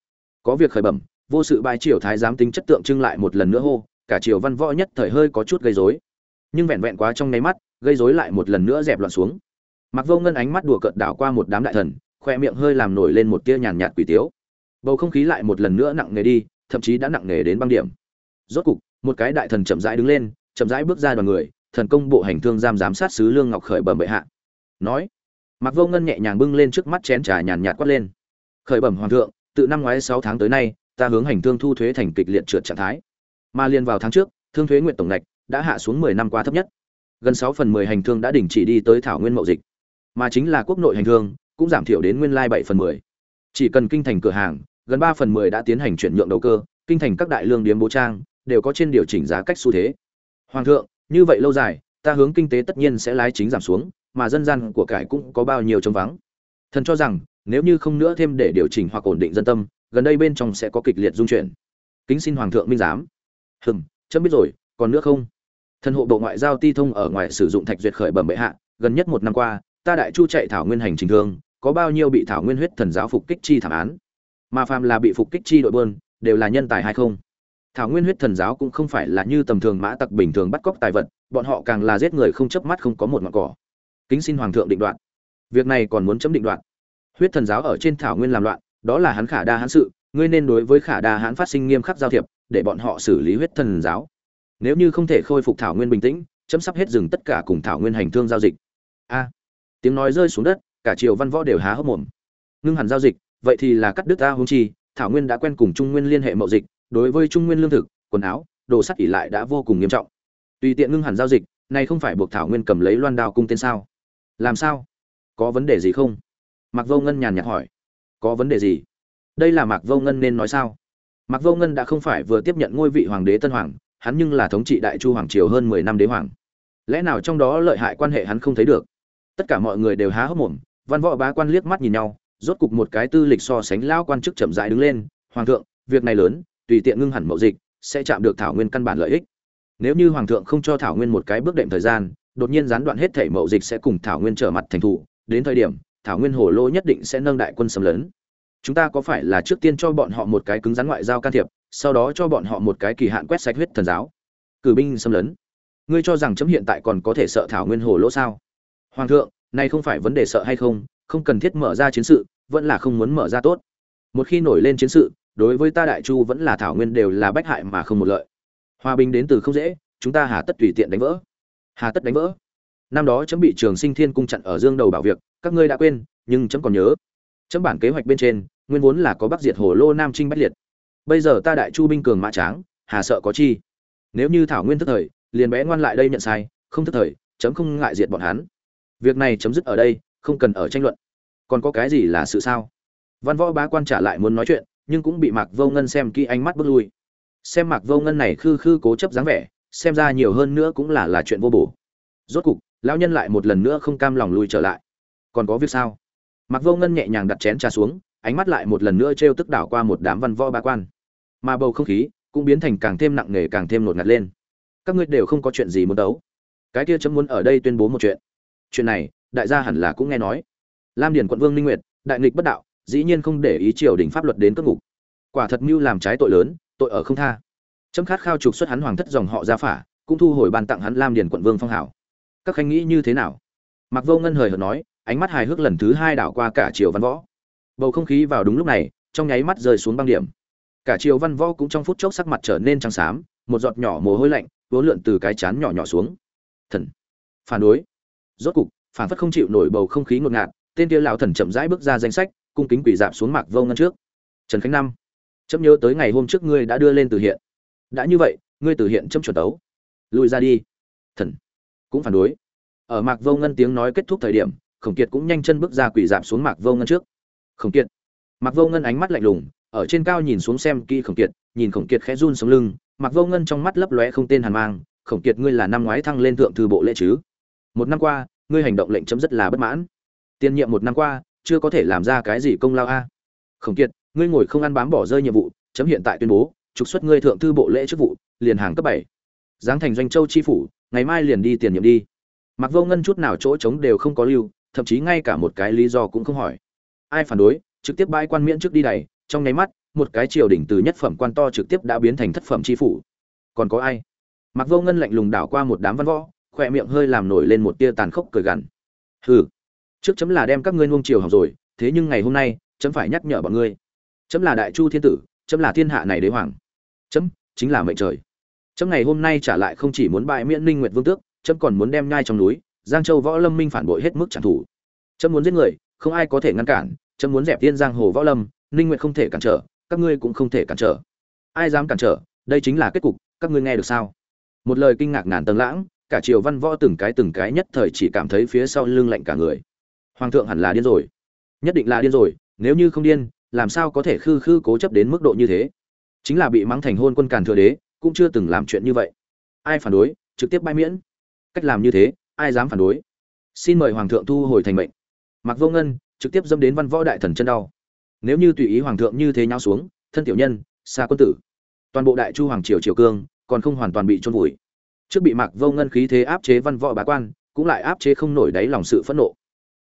có việc khởi bẩm vô sự bài triều thái giám tính chất tượng trưng lại một lần nữa hô, cả triều văn võ nhất thời hơi có chút gây rối. Nhưng vẹn vẹn quá trong nháy mắt, gây rối lại một lần nữa dẹp loạn xuống. Mặc vô ngân ánh mắt đùa cợt đảo qua một đám đại thần, khoe miệng hơi làm nổi lên một tia nhàn nhạt quỷ tiếu. Bầu không khí lại một lần nữa nặng nề đi, thậm chí đã nặng nề đến băng điểm. Rốt cục, một cái đại thần chậm rãi đứng lên, chậm rãi bước ra đoàn người, thần công bộ hành thương giam giám sát sứ lương ngọc khởi bẩm bệ hạ. Nói mặc vô ngân nhẹ nhàng bưng lên trước mắt chén trà nhàn nhạt quát lên. Khởi bẩm hoàng thượng từ năm ngoái sáu tháng tới nay ta hướng hành thương thu thuế thành kịch liệt trượt trạng thái. Mà liên vào tháng trước, thương thuế nguyện tổng ngạch đã hạ xuống 10 năm qua thấp nhất. Gần 6 phần 10 hành thương đã đình chỉ đi tới thảo nguyên mậu dịch. Mà chính là quốc nội hành thương cũng giảm thiểu đến nguyên lai 7 phần 10. chỉ cần kinh thành cửa hàng, gần 3 phần 10 đã tiến hành chuyển nhượng đầu cơ, kinh thành các đại lương điếm bố trang đều có trên điều chỉnh giá cách xu thế. Hoàng thượng, như vậy lâu dài, ta hướng kinh tế tất nhiên sẽ lái chính giảm xuống, mà dân gian của cải cũng có bao nhiêu trống vắng. Thần cho rằng, nếu như không nữa thêm để điều chỉnh hoặc ổn định dân tâm gần đây bên trong sẽ có kịch liệt dung chuyển. Kính xin hoàng thượng minh giám. Hừm, chấm biết rồi, còn nữa không? Thần hộ bộ ngoại giao ti thông ở ngoài sử dụng thạch duyệt khởi bẩm bệ hạ, gần nhất một năm qua, ta đại chu chạy thảo nguyên hành trình thương có bao nhiêu bị thảo nguyên huyết thần giáo phục kích chi thảm án? Mà phàm là bị phục kích chi đội bơn đều là nhân tài hay không? Thảo nguyên huyết thần giáo cũng không phải là như tầm thường mã tặc bình thường bắt cóc tài vật, bọn họ càng là giết người không chớp mắt không có một ngọn cỏ. Kính xin hoàng thượng định đoạt việc này còn muốn chấm định đoạt huyết thần giáo ở trên thảo nguyên làm loạn đó là hắn khả đa hãn sự, ngươi nên đối với khả đa hãn phát sinh nghiêm khắc giao thiệp, để bọn họ xử lý huyết thần giáo. Nếu như không thể khôi phục thảo nguyên bình tĩnh, chấm sắp hết dừng tất cả cùng thảo nguyên hành thương giao dịch. A. Tiếng nói rơi xuống đất, cả triều văn võ đều há hốc mồm. Ngưng hẳn giao dịch, vậy thì là cắt đứt ta hung chi, thảo nguyên đã quen cùng trung nguyên liên hệ mậu dịch, đối với trung nguyên lương thực, quần áo, đồ sắt ỉ lại đã vô cùng nghiêm trọng. Tùy tiện ngưng hẳn giao dịch, này không phải buộc thảo nguyên cầm lấy loan đao cung tên sao? Làm sao? Có vấn đề gì không? Mặc vô ngân nhàn nhạt hỏi có vấn đề gì? Đây là mạc vô ngân nên nói sao? Mạc vô ngân đã không phải vừa tiếp nhận ngôi vị hoàng đế tân hoàng, hắn nhưng là thống trị đại chu hoàng triều hơn mười năm đế hoàng. Lẽ nào trong đó lợi hại quan hệ hắn không thấy được? Tất cả mọi người đều há hốc mồm, văn võ bá quan liếc mắt nhìn nhau, rốt cục một cái tư lịch so sánh lao quan chức chậm rãi đứng lên, hoàng thượng, việc này lớn, tùy tiện ngưng hẳn mậu dịch, sẽ chạm được thảo nguyên căn bản lợi ích. Nếu như hoàng thượng không cho thảo nguyên một cái bước đệm thời gian, đột nhiên gián đoạn hết thể mậu dịch sẽ cùng thảo nguyên trở mặt thành thủ, đến thời điểm thảo nguyên hồ lô nhất định sẽ nâng đại quân xâm lấn. Chúng ta có phải là trước tiên cho bọn họ một cái cứng rắn ngoại giao can thiệp, sau đó cho bọn họ một cái kỳ hạn quét sạch huyết thần giáo? Cử binh xâm lấn. Ngươi cho rằng chấm hiện tại còn có thể sợ thảo nguyên hồ lỗ sao? Hoàng thượng, này không phải vấn đề sợ hay không không cần thiết mở ra chiến sự, vẫn là không muốn mở ra tốt. Một khi nổi lên chiến sự, đối với ta đại chu vẫn là thảo nguyên đều là bách hại mà không một lợi. Hòa bình đến từ không dễ, chúng ta hà tất tùy tiện đánh vỡ. Hà tất đánh vỡ. Năm đó chấm bị trường sinh thiên cung chặn ở dương đầu bảo việc các ngươi đã quên, nhưng chấm còn nhớ. Chấm bản kế hoạch bên trên, nguyên vốn là có bắc diệt hồ lô nam trinh bách liệt. Bây giờ ta đại chu binh cường mã tráng, hà sợ có chi. Nếu như thảo nguyên thức thời, liền bé ngoan lại đây nhận sai, không thức thời, chấm không ngại diệt bọn hắn. Việc này chấm dứt ở đây, không cần ở tranh luận. Còn có cái gì là sự sao? Văn võ bá quan trả lại muốn nói chuyện, nhưng cũng bị mạc vô ngân xem kỹ ánh mắt bước lui. Xem mạc vô ngân này khư khư cố chấp dáng vẻ, xem ra nhiều hơn nữa cũng là là chuyện vô bổ. Rốt cục, lão nhân lại một lần nữa không cam lòng lui trở lại còn có việc sao? Mặc vô ngân nhẹ nhàng đặt chén trà xuống, ánh mắt lại một lần nữa trêu tức đảo qua một đám văn võ bá quan. Mà bầu không khí cũng biến thành càng thêm nặng nề, càng thêm nột ngạt lên. Các ngươi đều không có chuyện gì muốn đấu. Cái kia chấm muốn ở đây tuyên bố một chuyện. Chuyện này, đại gia hẳn là cũng nghe nói. Lam điền quận vương ninh nguyệt, đại nghịch bất đạo, dĩ nhiên không để ý triều đình pháp luật đến cất ngục. Quả thật mưu làm trái tội lớn, tội ở không tha. Chấm khát khao trục xuất hắn hoàng thất dòng họ gia phả, cũng thu hồi ban tặng hắn lam điền quận vương phong hảo. Các khanh nghĩ như thế nào? Mặc vô ngân hời hợt nói ánh mắt hài hước lần thứ hai đảo qua cả triều văn võ. Bầu không khí vào đúng lúc này, trong nháy mắt rơi xuống băng điểm. Cả triều văn võ cũng trong phút chốc sắc mặt trở nên trắng xám, một giọt nhỏ mồ hôi lạnh vốn lượn từ cái chán nhỏ nhỏ xuống. Thần. Phản đối. Rốt cục, phản phất không chịu nổi bầu không khí ngột ngạt, tên kia lão thần chậm rãi bước ra danh sách, cung kính quỳ dạp xuống mạc vô ngân trước. Trần khánh năm, chấm nhớ tới ngày hôm trước ngươi đã đưa lên từ hiện. Đã như vậy, ngươi từ hiện chấm chuẩn tấu. Lùi ra đi. Thần. Cũng phản đối. Ở mạc vô ngân tiếng nói kết thúc thời điểm khổng kiệt cũng nhanh chân bước ra quỳ dạp xuống mạc vô ngân trước. Khổng kiệt. Mạc vô ngân ánh mắt lạnh lùng, ở trên cao nhìn xuống xem kỹ khổng kiệt, nhìn khổng kiệt khẽ run sống lưng, mạc vô ngân trong mắt lấp lóe không tên hàn mang, khổng kiệt ngươi là năm ngoái thăng lên thượng thư bộ lễ chứ? Một năm qua, ngươi hành động lệnh chấm rất là bất mãn. Tiền nhiệm một năm qua, chưa có thể làm ra cái gì công lao a. Khổng kiệt, ngươi ngồi không ăn bám bỏ rơi nhiệm vụ, chấm hiện tại tuyên bố, trục xuất ngươi thượng thư bộ lễ chức vụ, liền hàng cấp bảy. Giáng thành doanh châu tri phủ, ngày mai liền đi tiền nhiệm đi. Mặc vô ngân chút nào chỗ trống đều không có lưu thậm chí ngay cả một cái lý do cũng không hỏi. Ai phản đối, trực tiếp bãi quan miễn trước đi đầy trong nháy mắt, một cái triều đỉnh từ nhất phẩm quan to trực tiếp đã biến thành thất phẩm chi phủ. Còn có ai? Mặc vô ngân lạnh lùng đảo qua một đám văn võ, khỏe miệng hơi làm nổi lên một tia tàn khốc cười gằn. Hừ, trước chấm là đem các ngươi nuông chiều học rồi, thế nhưng ngày hôm nay, chấm phải nhắc nhở bọn ngươi. Chấm là đại chu thiên tử, chấm là thiên hạ này đế hoàng. Chấm chính là mệnh trời. Chấm ngày hôm nay trả lại không chỉ muốn bại miễn ninh nguyệt vương tước, chấm còn muốn đem nhai trong núi giang châu võ lâm minh phản bội hết mức trả thù. Trâm muốn giết người, không ai có thể ngăn cản. Trâm muốn dẹp tiên giang hồ võ lâm, ninh nguyệt không thể cản trở, các ngươi cũng không thể cản trở. Ai dám cản trở, đây chính là kết cục, các ngươi nghe được sao? Một lời kinh ngạc ngàn tầng lãng, cả triều văn võ từng cái từng cái nhất thời chỉ cảm thấy phía sau lưng lạnh cả người. Hoàng thượng hẳn là điên rồi. Nhất định là điên rồi, nếu như không điên, làm sao có thể khư khư cố chấp đến mức độ như thế? Chính là bị mắng thành hôn quân càn thừa đế, cũng chưa từng làm chuyện như vậy. Ai phản đối, trực tiếp bãi miễn. Cách làm như thế ai dám phản đối. Xin mời hoàng thượng thu hồi thành mệnh. Mặc vô ngân trực tiếp dâm đến văn võ đại thần chân đau. Nếu như tùy ý hoàng thượng như thế nhau xuống, thân tiểu nhân, xa quân tử, toàn bộ đại chu hoàng triều triều cương còn không hoàn toàn bị trôn vùi. Trước bị mặc vô ngân khí thế áp chế văn võ bá quan, cũng lại áp chế không nổi đáy lòng sự phẫn nộ.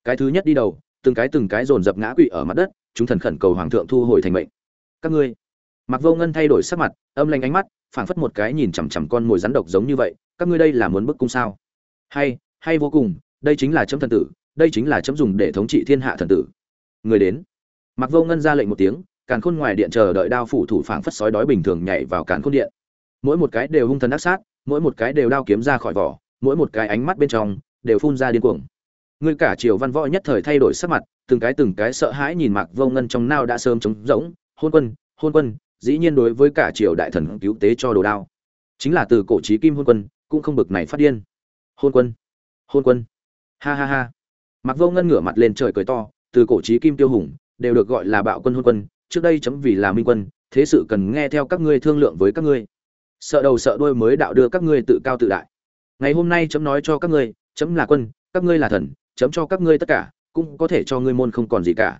Cái thứ nhất đi đầu, từng cái từng cái dồn dập ngã quỵ ở mặt đất, chúng thần khẩn cầu hoàng thượng thu hồi thành mệnh. Các ngươi mặc vô ngân thay đổi sắc mặt, âm lanh ánh mắt, phảng phất một cái nhìn chằm chằm con mồi rắn độc giống như vậy, các ngươi đây là muốn bức cung sao? Hay hay vô cùng, đây chính là chấm thần tử, đây chính là chấm dùng để thống trị thiên hạ thần tử. Người đến. Mặc vô ngân ra lệnh một tiếng, càn khôn ngoài điện chờ đợi đao phủ thủ phảng phất sói đói bình thường nhảy vào càn khôn điện. Mỗi một cái đều hung thần ác sát, mỗi một cái đều đao kiếm ra khỏi vỏ, mỗi một cái ánh mắt bên trong đều phun ra điên cuồng. Người cả triều văn võ nhất thời thay đổi sắc mặt, từng cái từng cái sợ hãi nhìn mạc vô ngân trong nao đã sớm trống rỗng, hôn quân hôn quân, dĩ nhiên đối với cả triều đại thần cứu tế cho đồ đao. Chính là từ cổ trí kim hôn quân, cũng không bực này phát điên. Hôn quân hôn quân. Ha ha ha. Mặc vô ngân ngửa mặt lên trời cười to, từ cổ trí kim tiêu hùng, đều được gọi là bạo quân hôn quân, trước đây chấm vì là minh quân, thế sự cần nghe theo các ngươi thương lượng với các ngươi. Sợ đầu sợ đuôi mới đạo đưa các ngươi tự cao tự đại. Ngày hôm nay chấm nói cho các ngươi, chấm là quân, các ngươi là thần, chấm cho các ngươi tất cả, cũng có thể cho ngươi môn không còn gì cả.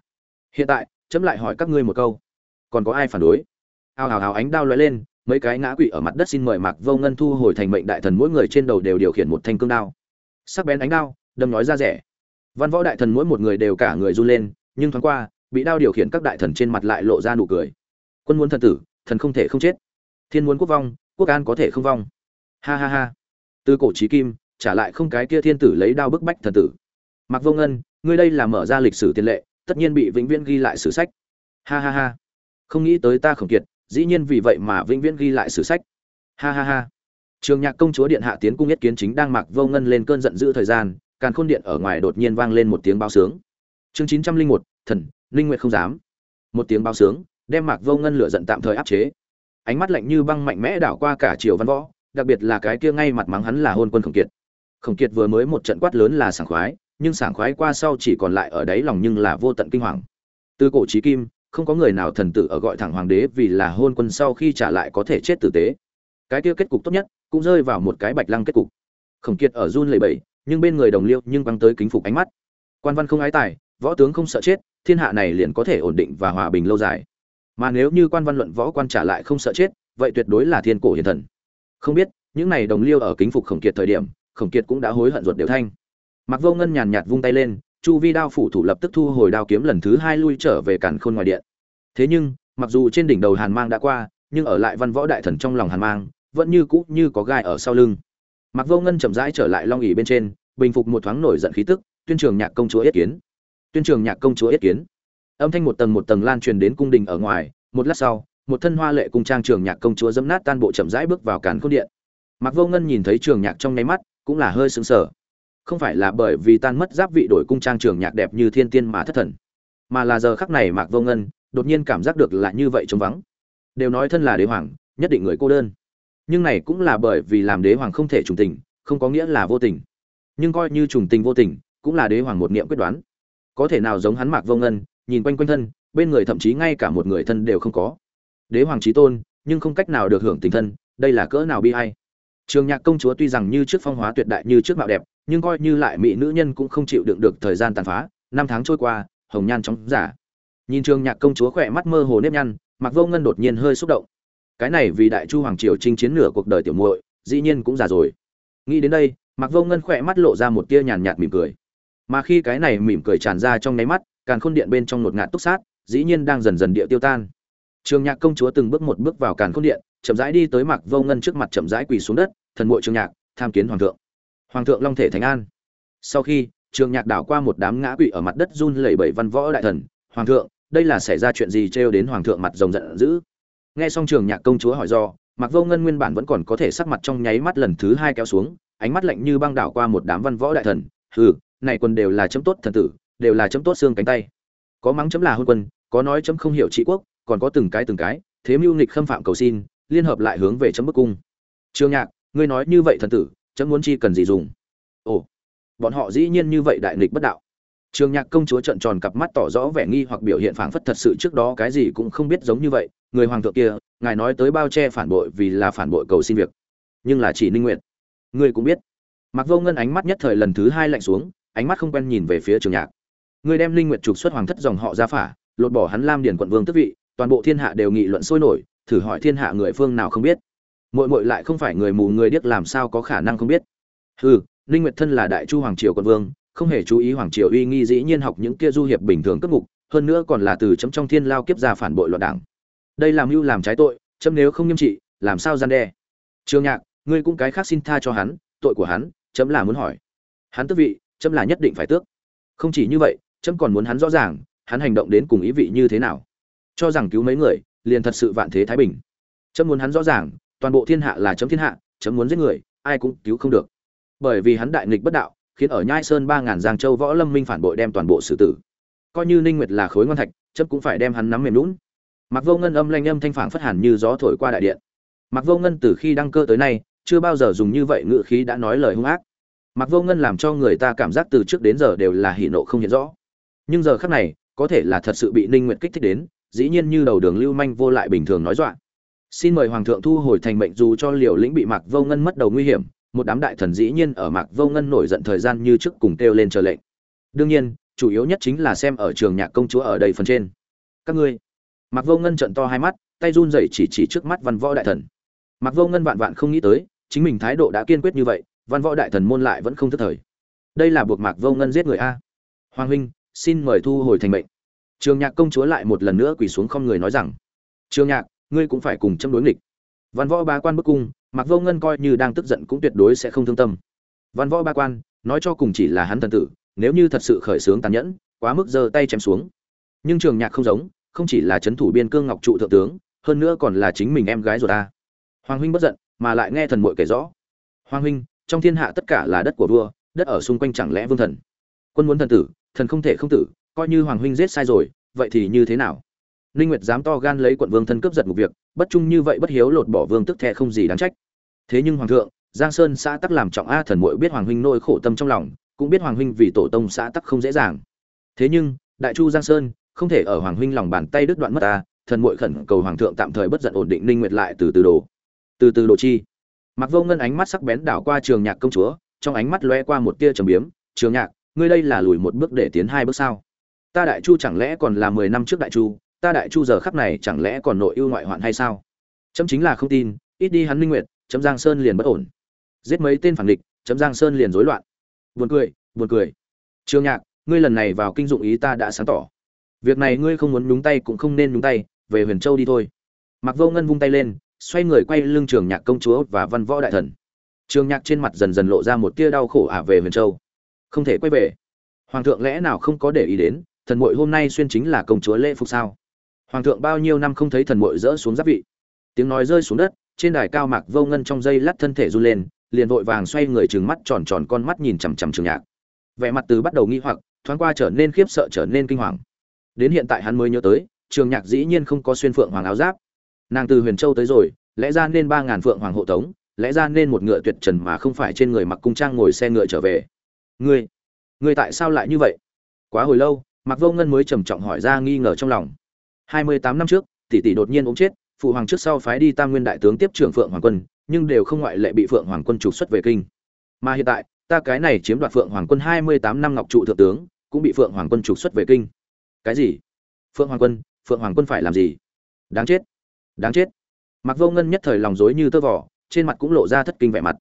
Hiện tại, chấm lại hỏi các ngươi một câu. Còn có ai phản đối? Ao hào hào ánh đao lóe lên, mấy cái ngã quỵ ở mặt đất xin mời mạc vô ngân thu hồi thành mệnh đại thần mỗi người trên đầu đều điều khiển một thanh cương đao sắc bén ánh đao, đâm nói ra rẻ. Văn võ đại thần mỗi một người đều cả người run lên, nhưng thoáng qua, bị đao điều khiển các đại thần trên mặt lại lộ ra nụ cười. Quân muốn thần tử, thần không thể không chết. Thiên muốn quốc vong, quốc an có thể không vong. Ha ha ha. Từ cổ trí kim, trả lại không cái kia thiên tử lấy đao bức bách thần tử. Mặc vô ngân, ngươi đây là mở ra lịch sử tiền lệ, tất nhiên bị vĩnh viễn ghi lại sử sách. Ha ha ha. Không nghĩ tới ta khổng kiệt, dĩ nhiên vì vậy mà vĩnh viễn ghi lại sử sách. Ha ha ha trường nhạc công chúa điện hạ tiến cung nhất kiến chính đang mặc vô ngân lên cơn giận dữ thời gian, càn khôn điện ở ngoài đột nhiên vang lên một tiếng báo sướng. Chương chín trăm linh một, thần linh nguyệt không dám. Một tiếng báo sướng, đem mạc vô ngân lửa giận tạm thời áp chế. Ánh mắt lạnh như băng mạnh mẽ đảo qua cả triều văn võ, đặc biệt là cái kia ngay mặt mắng hắn là hôn quân khổng kiệt. Khổng kiệt vừa mới một trận quát lớn là sảng khoái, nhưng sảng khoái qua sau chỉ còn lại ở đáy lòng nhưng là vô tận kinh hoàng. Từ cổ chí kim, không có người nào thần tử ở gọi thẳng hoàng đế vì là hôn quân sau khi trả lại có thể chết tử tế. Cái kia kết cục tốt nhất cũng rơi vào một cái bạch lăng kết cục. Khổng kiệt ở run lầy bẩy, nhưng bên người đồng liêu nhưng băng tới kính phục ánh mắt. Quan văn không ái tài, võ tướng không sợ chết, thiên hạ này liền có thể ổn định và hòa bình lâu dài. Mà nếu như quan văn luận võ quan trả lại không sợ chết, vậy tuyệt đối là thiên cổ hiền thần. Không biết, những này đồng liêu ở kính phục khổng kiệt thời điểm, khổng kiệt cũng đã hối hận ruột đều thanh. Mặc vô ngân nhàn nhạt vung tay lên, chu vi đao phủ thủ lập tức thu hồi đao kiếm lần thứ hai lui trở về cản khôn ngoài điện. Thế nhưng, mặc dù trên đỉnh đầu hàn mang đã qua, nhưng ở lại văn võ đại thần trong lòng hàn mang vẫn như cũ như có gai ở sau lưng. Mặc vô ngân chậm rãi trở lại long ỉ bên trên, bình phục một thoáng nổi giận khí tức, tuyên trường nhạc công chúa yết kiến. Tuyên trường nhạc công chúa yết kiến. Âm thanh một tầng một tầng lan truyền đến cung đình ở ngoài, một lát sau, một thân hoa lệ cung trang trường nhạc công chúa dẫm nát tan bộ chậm rãi bước vào cản cốt điện. Mặc vô ngân nhìn thấy trường nhạc trong nháy mắt, cũng là hơi sững sờ. Không phải là bởi vì tan mất giáp vị đổi cung trang trường nhạc đẹp như thiên tiên mà thất thần, mà là giờ khắc này mạc vô ngân đột nhiên cảm giác được là như vậy trống vắng. Đều nói thân là đế hoàng, nhất định người cô đơn nhưng này cũng là bởi vì làm đế hoàng không thể trùng tình, không có nghĩa là vô tình. Nhưng coi như trùng tình vô tình, cũng là đế hoàng một niệm quyết đoán. Có thể nào giống hắn mạc vô ngân, nhìn quanh quanh thân, bên người thậm chí ngay cả một người thân đều không có. Đế hoàng trí tôn, nhưng không cách nào được hưởng tình thân, đây là cỡ nào bi hay trường nhạc công chúa tuy rằng như trước phong hóa tuyệt đại, như trước mạo đẹp, nhưng coi như lại mỹ nữ nhân cũng không chịu đựng được thời gian tàn phá, năm tháng trôi qua, hồng nhan chóng giả. Nhìn trường nhạc công chúa khỏe mắt mơ hồ nếp nhăn mặc vô ngân đột nhiên hơi xúc động cái này vì đại chu hoàng triều chinh chiến nửa cuộc đời tiểu muội, dĩ nhiên cũng già rồi. Nghĩ đến đây mặc vô ngân khỏe mắt lộ ra một tia nhàn nhạt mỉm cười. Mà khi cái này mỉm cười tràn ra trong nháy mắt, càn khôn điện bên trong nột ngạt túc sát, dĩ nhiên đang dần dần địa tiêu tan. Trường nhạc công chúa từng bước một bước vào càn khôn điện, chậm rãi đi tới mặc vô ngân trước mặt chậm rãi quỳ xuống đất, thần muội trường nhạc, tham kiến hoàng thượng. Hoàng thượng long thể thánh an. Sau khi, trường nhạc đảo qua một đám ngã quỵ ở mặt đất run lẩy bẩy văn võ đại thần, hoàng thượng, đây là xảy ra chuyện gì trêu đến hoàng thượng mặt rồng giận dữ? Nghe xong trường nhạc công chúa hỏi do mặc vô ngân nguyên bản vẫn còn có thể sắc mặt trong nháy mắt lần thứ hai kéo xuống, ánh mắt lạnh như băng đảo qua một đám văn võ đại thần. Hừ, này quân đều là chấm tốt thần tử, đều là chấm tốt xương cánh tay. Có mắng chấm là hôn quân, có nói chấm không hiểu trị quốc, còn có từng cái từng cái, thế mưu nghịch khâm phạm cầu xin, liên hợp lại hướng về chấm bức cung. Trương nhạc, ngươi nói như vậy thần tử, chấm muốn chi cần gì dùng? Ồ, bọn họ dĩ nhiên như vậy đại nghịch bất đạo. Trường Nhạc công chúa trợn tròn cặp mắt tỏ rõ vẻ nghi hoặc biểu hiện phảng phất thật sự trước đó cái gì cũng không biết giống như vậy, người hoàng thượng kia, ngài nói tới bao che phản bội vì là phản bội cầu xin việc, nhưng là chỉ Ninh Nguyệt. Ngươi cũng biết. Mặc Vô Ngân ánh mắt nhất thời lần thứ hai lạnh xuống, ánh mắt không quen nhìn về phía Trường Nhạc. Ngươi đem Ninh Nguyệt trục xuất hoàng thất dòng họ ra phả, lột bỏ hắn Lam Điền quận vương tước vị, toàn bộ thiên hạ đều nghị luận sôi nổi, thử hỏi thiên hạ người phương nào không biết. Muội muội lại không phải người mù người điếc làm sao có khả năng không biết. Hừ, Ninh Nguyệt thân là đại chu hoàng triều quận vương, không hề chú ý hoàng triều uy nghi dĩ nhiên học những kia du hiệp bình thường cất ngục, hơn nữa còn là từ chấm trong thiên lao kiếp ra phản bội loạn đảng. Đây làm mưu làm trái tội, chấm nếu không nghiêm trị, làm sao gian đe? Trương nhạc, ngươi cũng cái khác xin tha cho hắn, tội của hắn, chấm là muốn hỏi. Hắn tước vị, chấm là nhất định phải tước. Không chỉ như vậy, chấm còn muốn hắn rõ ràng, hắn hành động đến cùng ý vị như thế nào. Cho rằng cứu mấy người, liền thật sự vạn thế thái bình. Chấm muốn hắn rõ ràng, toàn bộ thiên hạ là chấm thiên hạ, chấm muốn giết người, ai cũng cứu không được. Bởi vì hắn đại nghịch bất đạo khiến ở nhai sơn ba ngàn giang châu võ lâm minh phản bội đem toàn bộ xử tử. Coi như ninh nguyệt là khối ngon thạch chấp cũng phải đem hắn nắm mềm lún mặc vô ngân âm lanh âm thanh phảng phất hẳn như gió thổi qua đại điện. Mặc vô ngân từ khi đăng cơ tới nay, chưa bao giờ dùng như vậy ngữ khí đã nói lời hung ác. Mặc vô ngân làm cho người ta cảm giác từ trước đến giờ đều là hỉ nộ không hiện rõ. Nhưng giờ khắc này, có thể là thật sự bị ninh nguyệt kích thích đến, dĩ nhiên như đầu đường lưu manh vô lại bình thường nói dọa. Xin mời hoàng thượng thu hồi thành mệnh dù cho liều lĩnh bị mặc vô ngân mất đầu nguy hiểm một đám đại thần dĩ nhiên ở mạc vô ngân nổi giận thời gian như trước cùng kêu lên chờ lệnh. Đương nhiên, chủ yếu nhất chính là xem ở trường nhạc công chúa ở đây phần trên. Các ngươi. Mạc vô ngân trận to hai mắt, tay run rẩy chỉ chỉ trước mắt văn võ đại thần. Mạc vô ngân vạn vạn không nghĩ tới, chính mình thái độ đã kiên quyết như vậy, văn võ đại thần môn lại vẫn không thất thời. Đây là buộc mạc vô ngân giết người a. Hoàng huynh, xin mời thu hồi thành mệnh. Trường nhạc công chúa lại một lần nữa quỳ xuống không người nói rằng, trường nhạc, ngươi cũng phải cùng châm đối nghịch. Văn võ ba quan bức cung Mạc Vô Ngân coi như đang tức giận cũng tuyệt đối sẽ không thương tâm. Văn Võ Ba Quan, nói cho cùng chỉ là hắn thần tử, nếu như thật sự khởi sướng tàn nhẫn, quá mức giơ tay chém xuống. Nhưng Trường Nhạc không giống, không chỉ là chấn thủ biên cương ngọc trụ thượng tướng, hơn nữa còn là chính mình em gái ruột ta. Hoàng huynh bất giận, mà lại nghe thần muội kể rõ. Hoàng huynh, trong thiên hạ tất cả là đất của vua, đất ở xung quanh chẳng lẽ vương thần? Quân muốn thần tử, thần không thể không tử, coi như hoàng huynh giết sai rồi, vậy thì như thế nào? Linh Nguyệt dám to gan lấy quận vương thân cướp giật một việc, bất trung như vậy bất hiếu lột bỏ vương tức thẻ không gì đáng trách. Thế nhưng hoàng thượng giang sơn xã tắc làm trọng a thần muội biết hoàng huynh nỗi khổ tâm trong lòng cũng biết hoàng huynh vì tổ tông xã tắc không dễ dàng. Thế nhưng đại chu giang sơn không thể ở hoàng huynh lòng bàn tay đứt đoạn mất ta thần muội khẩn cầu hoàng thượng tạm thời bất giận ổn định ninh nguyệt lại từ từ đồ từ từ đồ chi. Mặc vô ngân ánh mắt sắc bén đảo qua trường nhạc công chúa trong ánh mắt lóe qua một tia trầm biếm trường nhạc ngươi đây là lùi một bước để tiến hai bước sao? Ta đại chu chẳng lẽ còn là mười năm trước đại chu ta đại chu giờ khắc này chẳng lẽ còn nội ưu ngoại hoạn hay sao? Chấm chính là không tin, ít đi hắn linh nguyệt, chấm giang sơn liền bất ổn. Giết mấy tên phản địch, chấm giang sơn liền rối loạn. Buồn cười buồn cười. Trương nhạc, ngươi lần này vào kinh dụng ý ta đã sáng tỏ. Việc này ngươi không muốn nhúng tay cũng không nên nhúng tay, về huyền châu đi thôi. Mặc vô ngân vung tay lên, xoay người quay lưng trường nhạc công chúa và văn võ đại thần. Trường nhạc trên mặt dần dần lộ ra một tia đau khổ ả về huyền châu. Không thể quay về. Hoàng thượng lẽ nào không có để ý đến, thần mội hôm nay xuyên chính là công chúa lễ phục sao? Hoàng thượng bao nhiêu năm không thấy thần mội rỡ xuống giáp vị? Tiếng nói rơi xuống đất, trên đài cao mạc vô ngân trong dây lát thân thể run lên, liền vội vàng xoay người trừng mắt tròn tròn con mắt nhìn chằm chằm trường nhạc. Vẻ mặt từ bắt đầu nghi hoặc, thoáng qua trở nên khiếp sợ trở nên kinh hoàng. Đến hiện tại hắn mới nhớ tới, trường nhạc dĩ nhiên không có xuyên phượng hoàng áo giáp. Nàng từ huyền châu tới rồi, lẽ ra nên ba ngàn phượng hoàng hộ tống, lẽ ra nên một ngựa tuyệt trần mà không phải trên người mặc cung trang ngồi xe ngựa trở về. Ngươi ngươi tại sao lại như vậy? Quá hồi lâu mặc Vô Ngân mới trầm trọng hỏi ra nghi ngờ trong lòng. 28 năm trước, tỷ tỷ đột nhiên ốm chết, phụ hoàng trước sau phái đi Tam Nguyên đại tướng tiếp trưởng Phượng Hoàng quân, nhưng đều không ngoại lệ bị Phượng Hoàng quân trục xuất về kinh. Mà hiện tại, ta cái này chiếm đoạt Phượng Hoàng quân 28 năm ngọc trụ thượng tướng, cũng bị Phượng Hoàng quân trục xuất về kinh. Cái gì? Phượng Hoàng quân, Phượng Hoàng quân phải làm gì? Đáng chết. Đáng chết. Mạc Vô Ngân nhất thời lòng rối như tơ vò, trên mặt cũng lộ ra thất kinh vẻ mặt.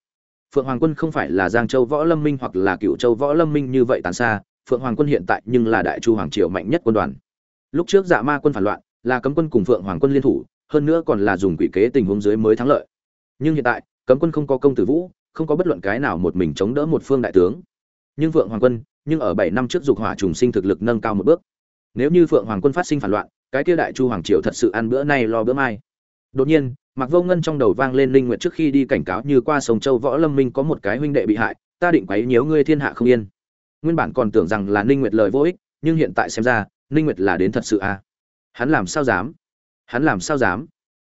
Phượng Hoàng quân không phải là Giang Châu Võ Lâm Minh hoặc là Cựu Châu Võ Lâm Minh như vậy tàn xa, Phượng Hoàng quân hiện tại nhưng là Đại Chu hoàng triều mạnh nhất quân đoàn. Lúc trước Dạ Ma quân phản loạn, là cấm quân cùng Phượng Hoàng quân liên thủ, hơn nữa còn là dùng quỷ kế tình huống dưới mới thắng lợi. Nhưng hiện tại, cấm quân không có công tử vũ, không có bất luận cái nào một mình chống đỡ một phương đại tướng. Nhưng Phượng Hoàng quân, nhưng ở bảy năm trước dục hỏa trùng sinh thực lực nâng cao một bước. Nếu như Phượng Hoàng quân phát sinh phản loạn, cái kia Đại Chu hoàng triều thật sự ăn bữa nay lo bữa mai. Đột nhiên, mặc Vô Ngân trong đầu vang lên linh nguyệt trước khi đi cảnh cáo như qua sông Châu Võ Lâm Minh có một cái huynh đệ bị hại, ta định quấy nhiễu ngươi thiên hạ không yên. Nguyên bản còn tưởng rằng là linh Nguyệt lời vô ích, nhưng hiện tại xem ra, Ninh Nguyệt là đến thật sự à? Hắn làm sao dám? Hắn làm sao dám?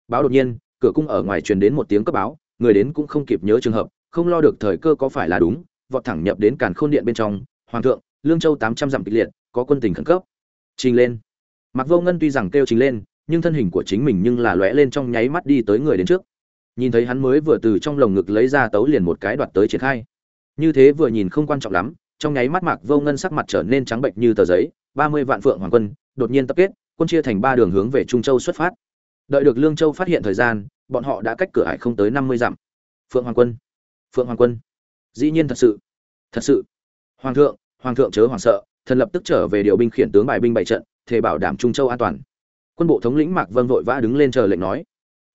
Báo đột nhiên, cửa cung ở ngoài truyền đến một tiếng cấp báo, người đến cũng không kịp nhớ trường hợp, không lo được thời cơ có phải là đúng, vọt thẳng nhập đến Càn Khôn điện bên trong, "Hoàng thượng, Lương Châu 800 dặm kịch liệt, có quân tình khẩn cấp." Trình lên. Mặc Vô Ngân tuy rằng kêu trình lên, nhưng thân hình của chính mình nhưng là lóe lên trong nháy mắt đi tới người đến trước nhìn thấy hắn mới vừa từ trong lồng ngực lấy ra tấu liền một cái đoạt tới triển khai như thế vừa nhìn không quan trọng lắm trong nháy mắt mạc vô ngân sắc mặt trở nên trắng bệnh như tờ giấy ba mươi vạn phượng hoàng quân, đột nhiên tập kết, quân chia thành ba đường hướng về trung châu xuất phát. Đợi được lương châu phát hiện thời gian, bọn họ đã cách cửa hải không tới năm mươi dặm. Phượng hoàng quân, phượng hoàng quân. Dĩ nhiên thật sự thật sự. Hoàng thượng hoàng thượng chớ hoàng sợ, thần lập tức trở về điều binh khiển tướng bài binh bảy trận thể bảo đảm trung châu an toàn. Quân bộ thống lĩnh mạc vân vội vã đứng lên chờ lệnh nói.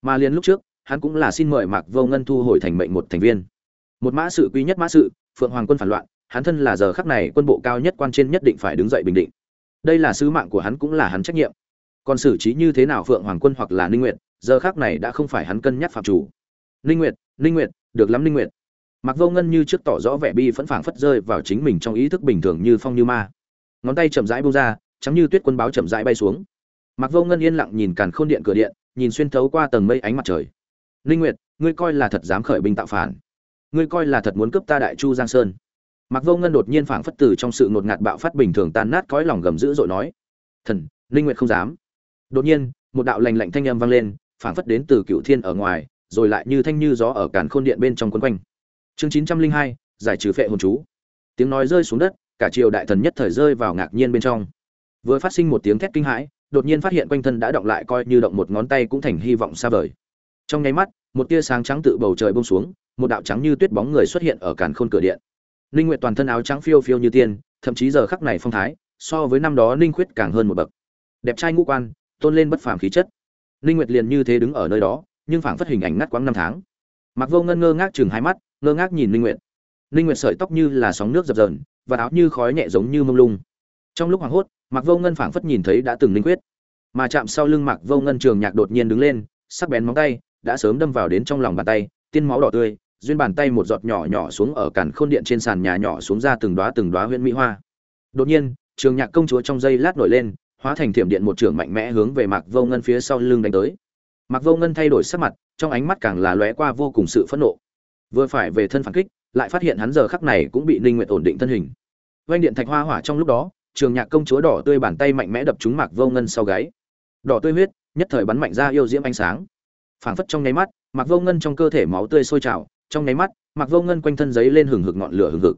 Mà liền lúc trước, hắn cũng là xin mời mạc vô ngân thu hồi thành mệnh một thành viên. Một mã sự quý nhất mã sự, phượng hoàng quân phản loạn, hắn thân là giờ khắc này quân bộ cao nhất quan trên nhất định phải đứng dậy bình định đây là sứ mạng của hắn cũng là hắn trách nhiệm. Còn xử trí như thế nào phượng hoàng quân hoặc là ninh nguyệt, giờ khắc này đã không phải hắn cân nhắc phạm chủ. Ninh nguyệt ninh nguyệt, được lắm ninh nguyệt. Mặc vô ngân như trước tỏ rõ vẻ bi phẫn phảng phất rơi vào chính mình trong ý thức bình thường như phong như ma. Ngón tay chậm rãi buông ra, trắng như tuyết quân báo chậm rãi bay xuống. Mặc vô ngân yên lặng nhìn càn khôn điện cửa điện, nhìn xuyên thấu qua tầng mây ánh mặt trời. Ninh nguyệt, ngươi coi là thật dám khởi binh tạo phản. Ngươi coi là thật muốn cướp ta đại chu giang sơn mặc vô ngân đột nhiên phảng phất từ trong sự ngột ngạt bạo phát bình thường tan nát cõi lòng gầm dữ dội nói thần linh nguyệt không dám. Đột nhiên một đạo lành lạnh thanh âm vang lên phảng phất đến từ cựu thiên ở ngoài rồi lại như thanh như gió ở càn khôn điện bên trong quân quanh. Chương 902, giải trừ phệ hồn chú. Tiếng nói rơi xuống đất cả triều đại thần nhất thời rơi vào ngạc nhiên bên trong. Vừa phát sinh một tiếng thét kinh hãi đột nhiên phát hiện quanh thân đã động lại coi như động một ngón tay cũng thành hy vọng xa vời. Trong nháy mắt một tia sáng trắng tự bầu trời bông xuống một đạo trắng như tuyết bóng người xuất hiện ở càn khôn cửa điện ninh nguyệt toàn thân áo trắng phiêu phiêu như tiên thậm chí giờ khắc này phong thái so với năm đó ninh khuyết càng hơn một bậc. Đẹp trai ngũ quan tôn lên bất phàm khí chất. Ninh nguyệt liền như thế đứng ở nơi đó nhưng phảng phất hình ảnh ngắt quãng năm tháng. Mặc vô ngân ngơ ngác chừng hai mắt ngơ ngác nhìn ninh nguyệt. Ninh nguyệt sợi tóc như là sóng nước dập dờn và áo như khói nhẹ giống như mông lung. Trong lúc hoảng hốt Mạc Vô Ngân phảng phất nhìn thấy đã từng linh quyết, mà chạm sau lưng Mạc Vô Ngân trường nhạc đột nhiên đứng lên, sắc bén móng tay đã sớm đâm vào đến trong lòng bàn tay, tiên máu đỏ tươi, duyên bàn tay một giọt nhỏ nhỏ xuống ở cản khôn điện trên sàn nhà nhỏ xuống ra từng đóa từng đóa huyễn mỹ hoa. Đột nhiên, trường nhạc công chúa trong giây lát nổi lên, hóa thành thiểm điện một trường mạnh mẽ hướng về Mạc Vô Ngân phía sau lưng đánh tới. Mạc Vô Ngân thay đổi sắc mặt, trong ánh mắt càng là lóe qua vô cùng sự phẫn nộ. Vừa phải về thân phản kích, lại phát hiện hắn giờ khắc này cũng bị Ninh Nguyệt ổn định thân hình. Vành điện thạch hoa hỏa trong lúc đó, trường nhạc công chúa đỏ tươi bàn tay mạnh mẽ đập trúng mạc vô ngân sau gáy đỏ tươi huyết nhất thời bắn mạnh ra yêu diễm ánh sáng phảng phất trong nháy mắt mạc vô ngân trong cơ thể máu tươi sôi trào trong nháy mắt, mạc vô ngân quanh thân giấy lên hừng hực ngọn lửa hừng hực.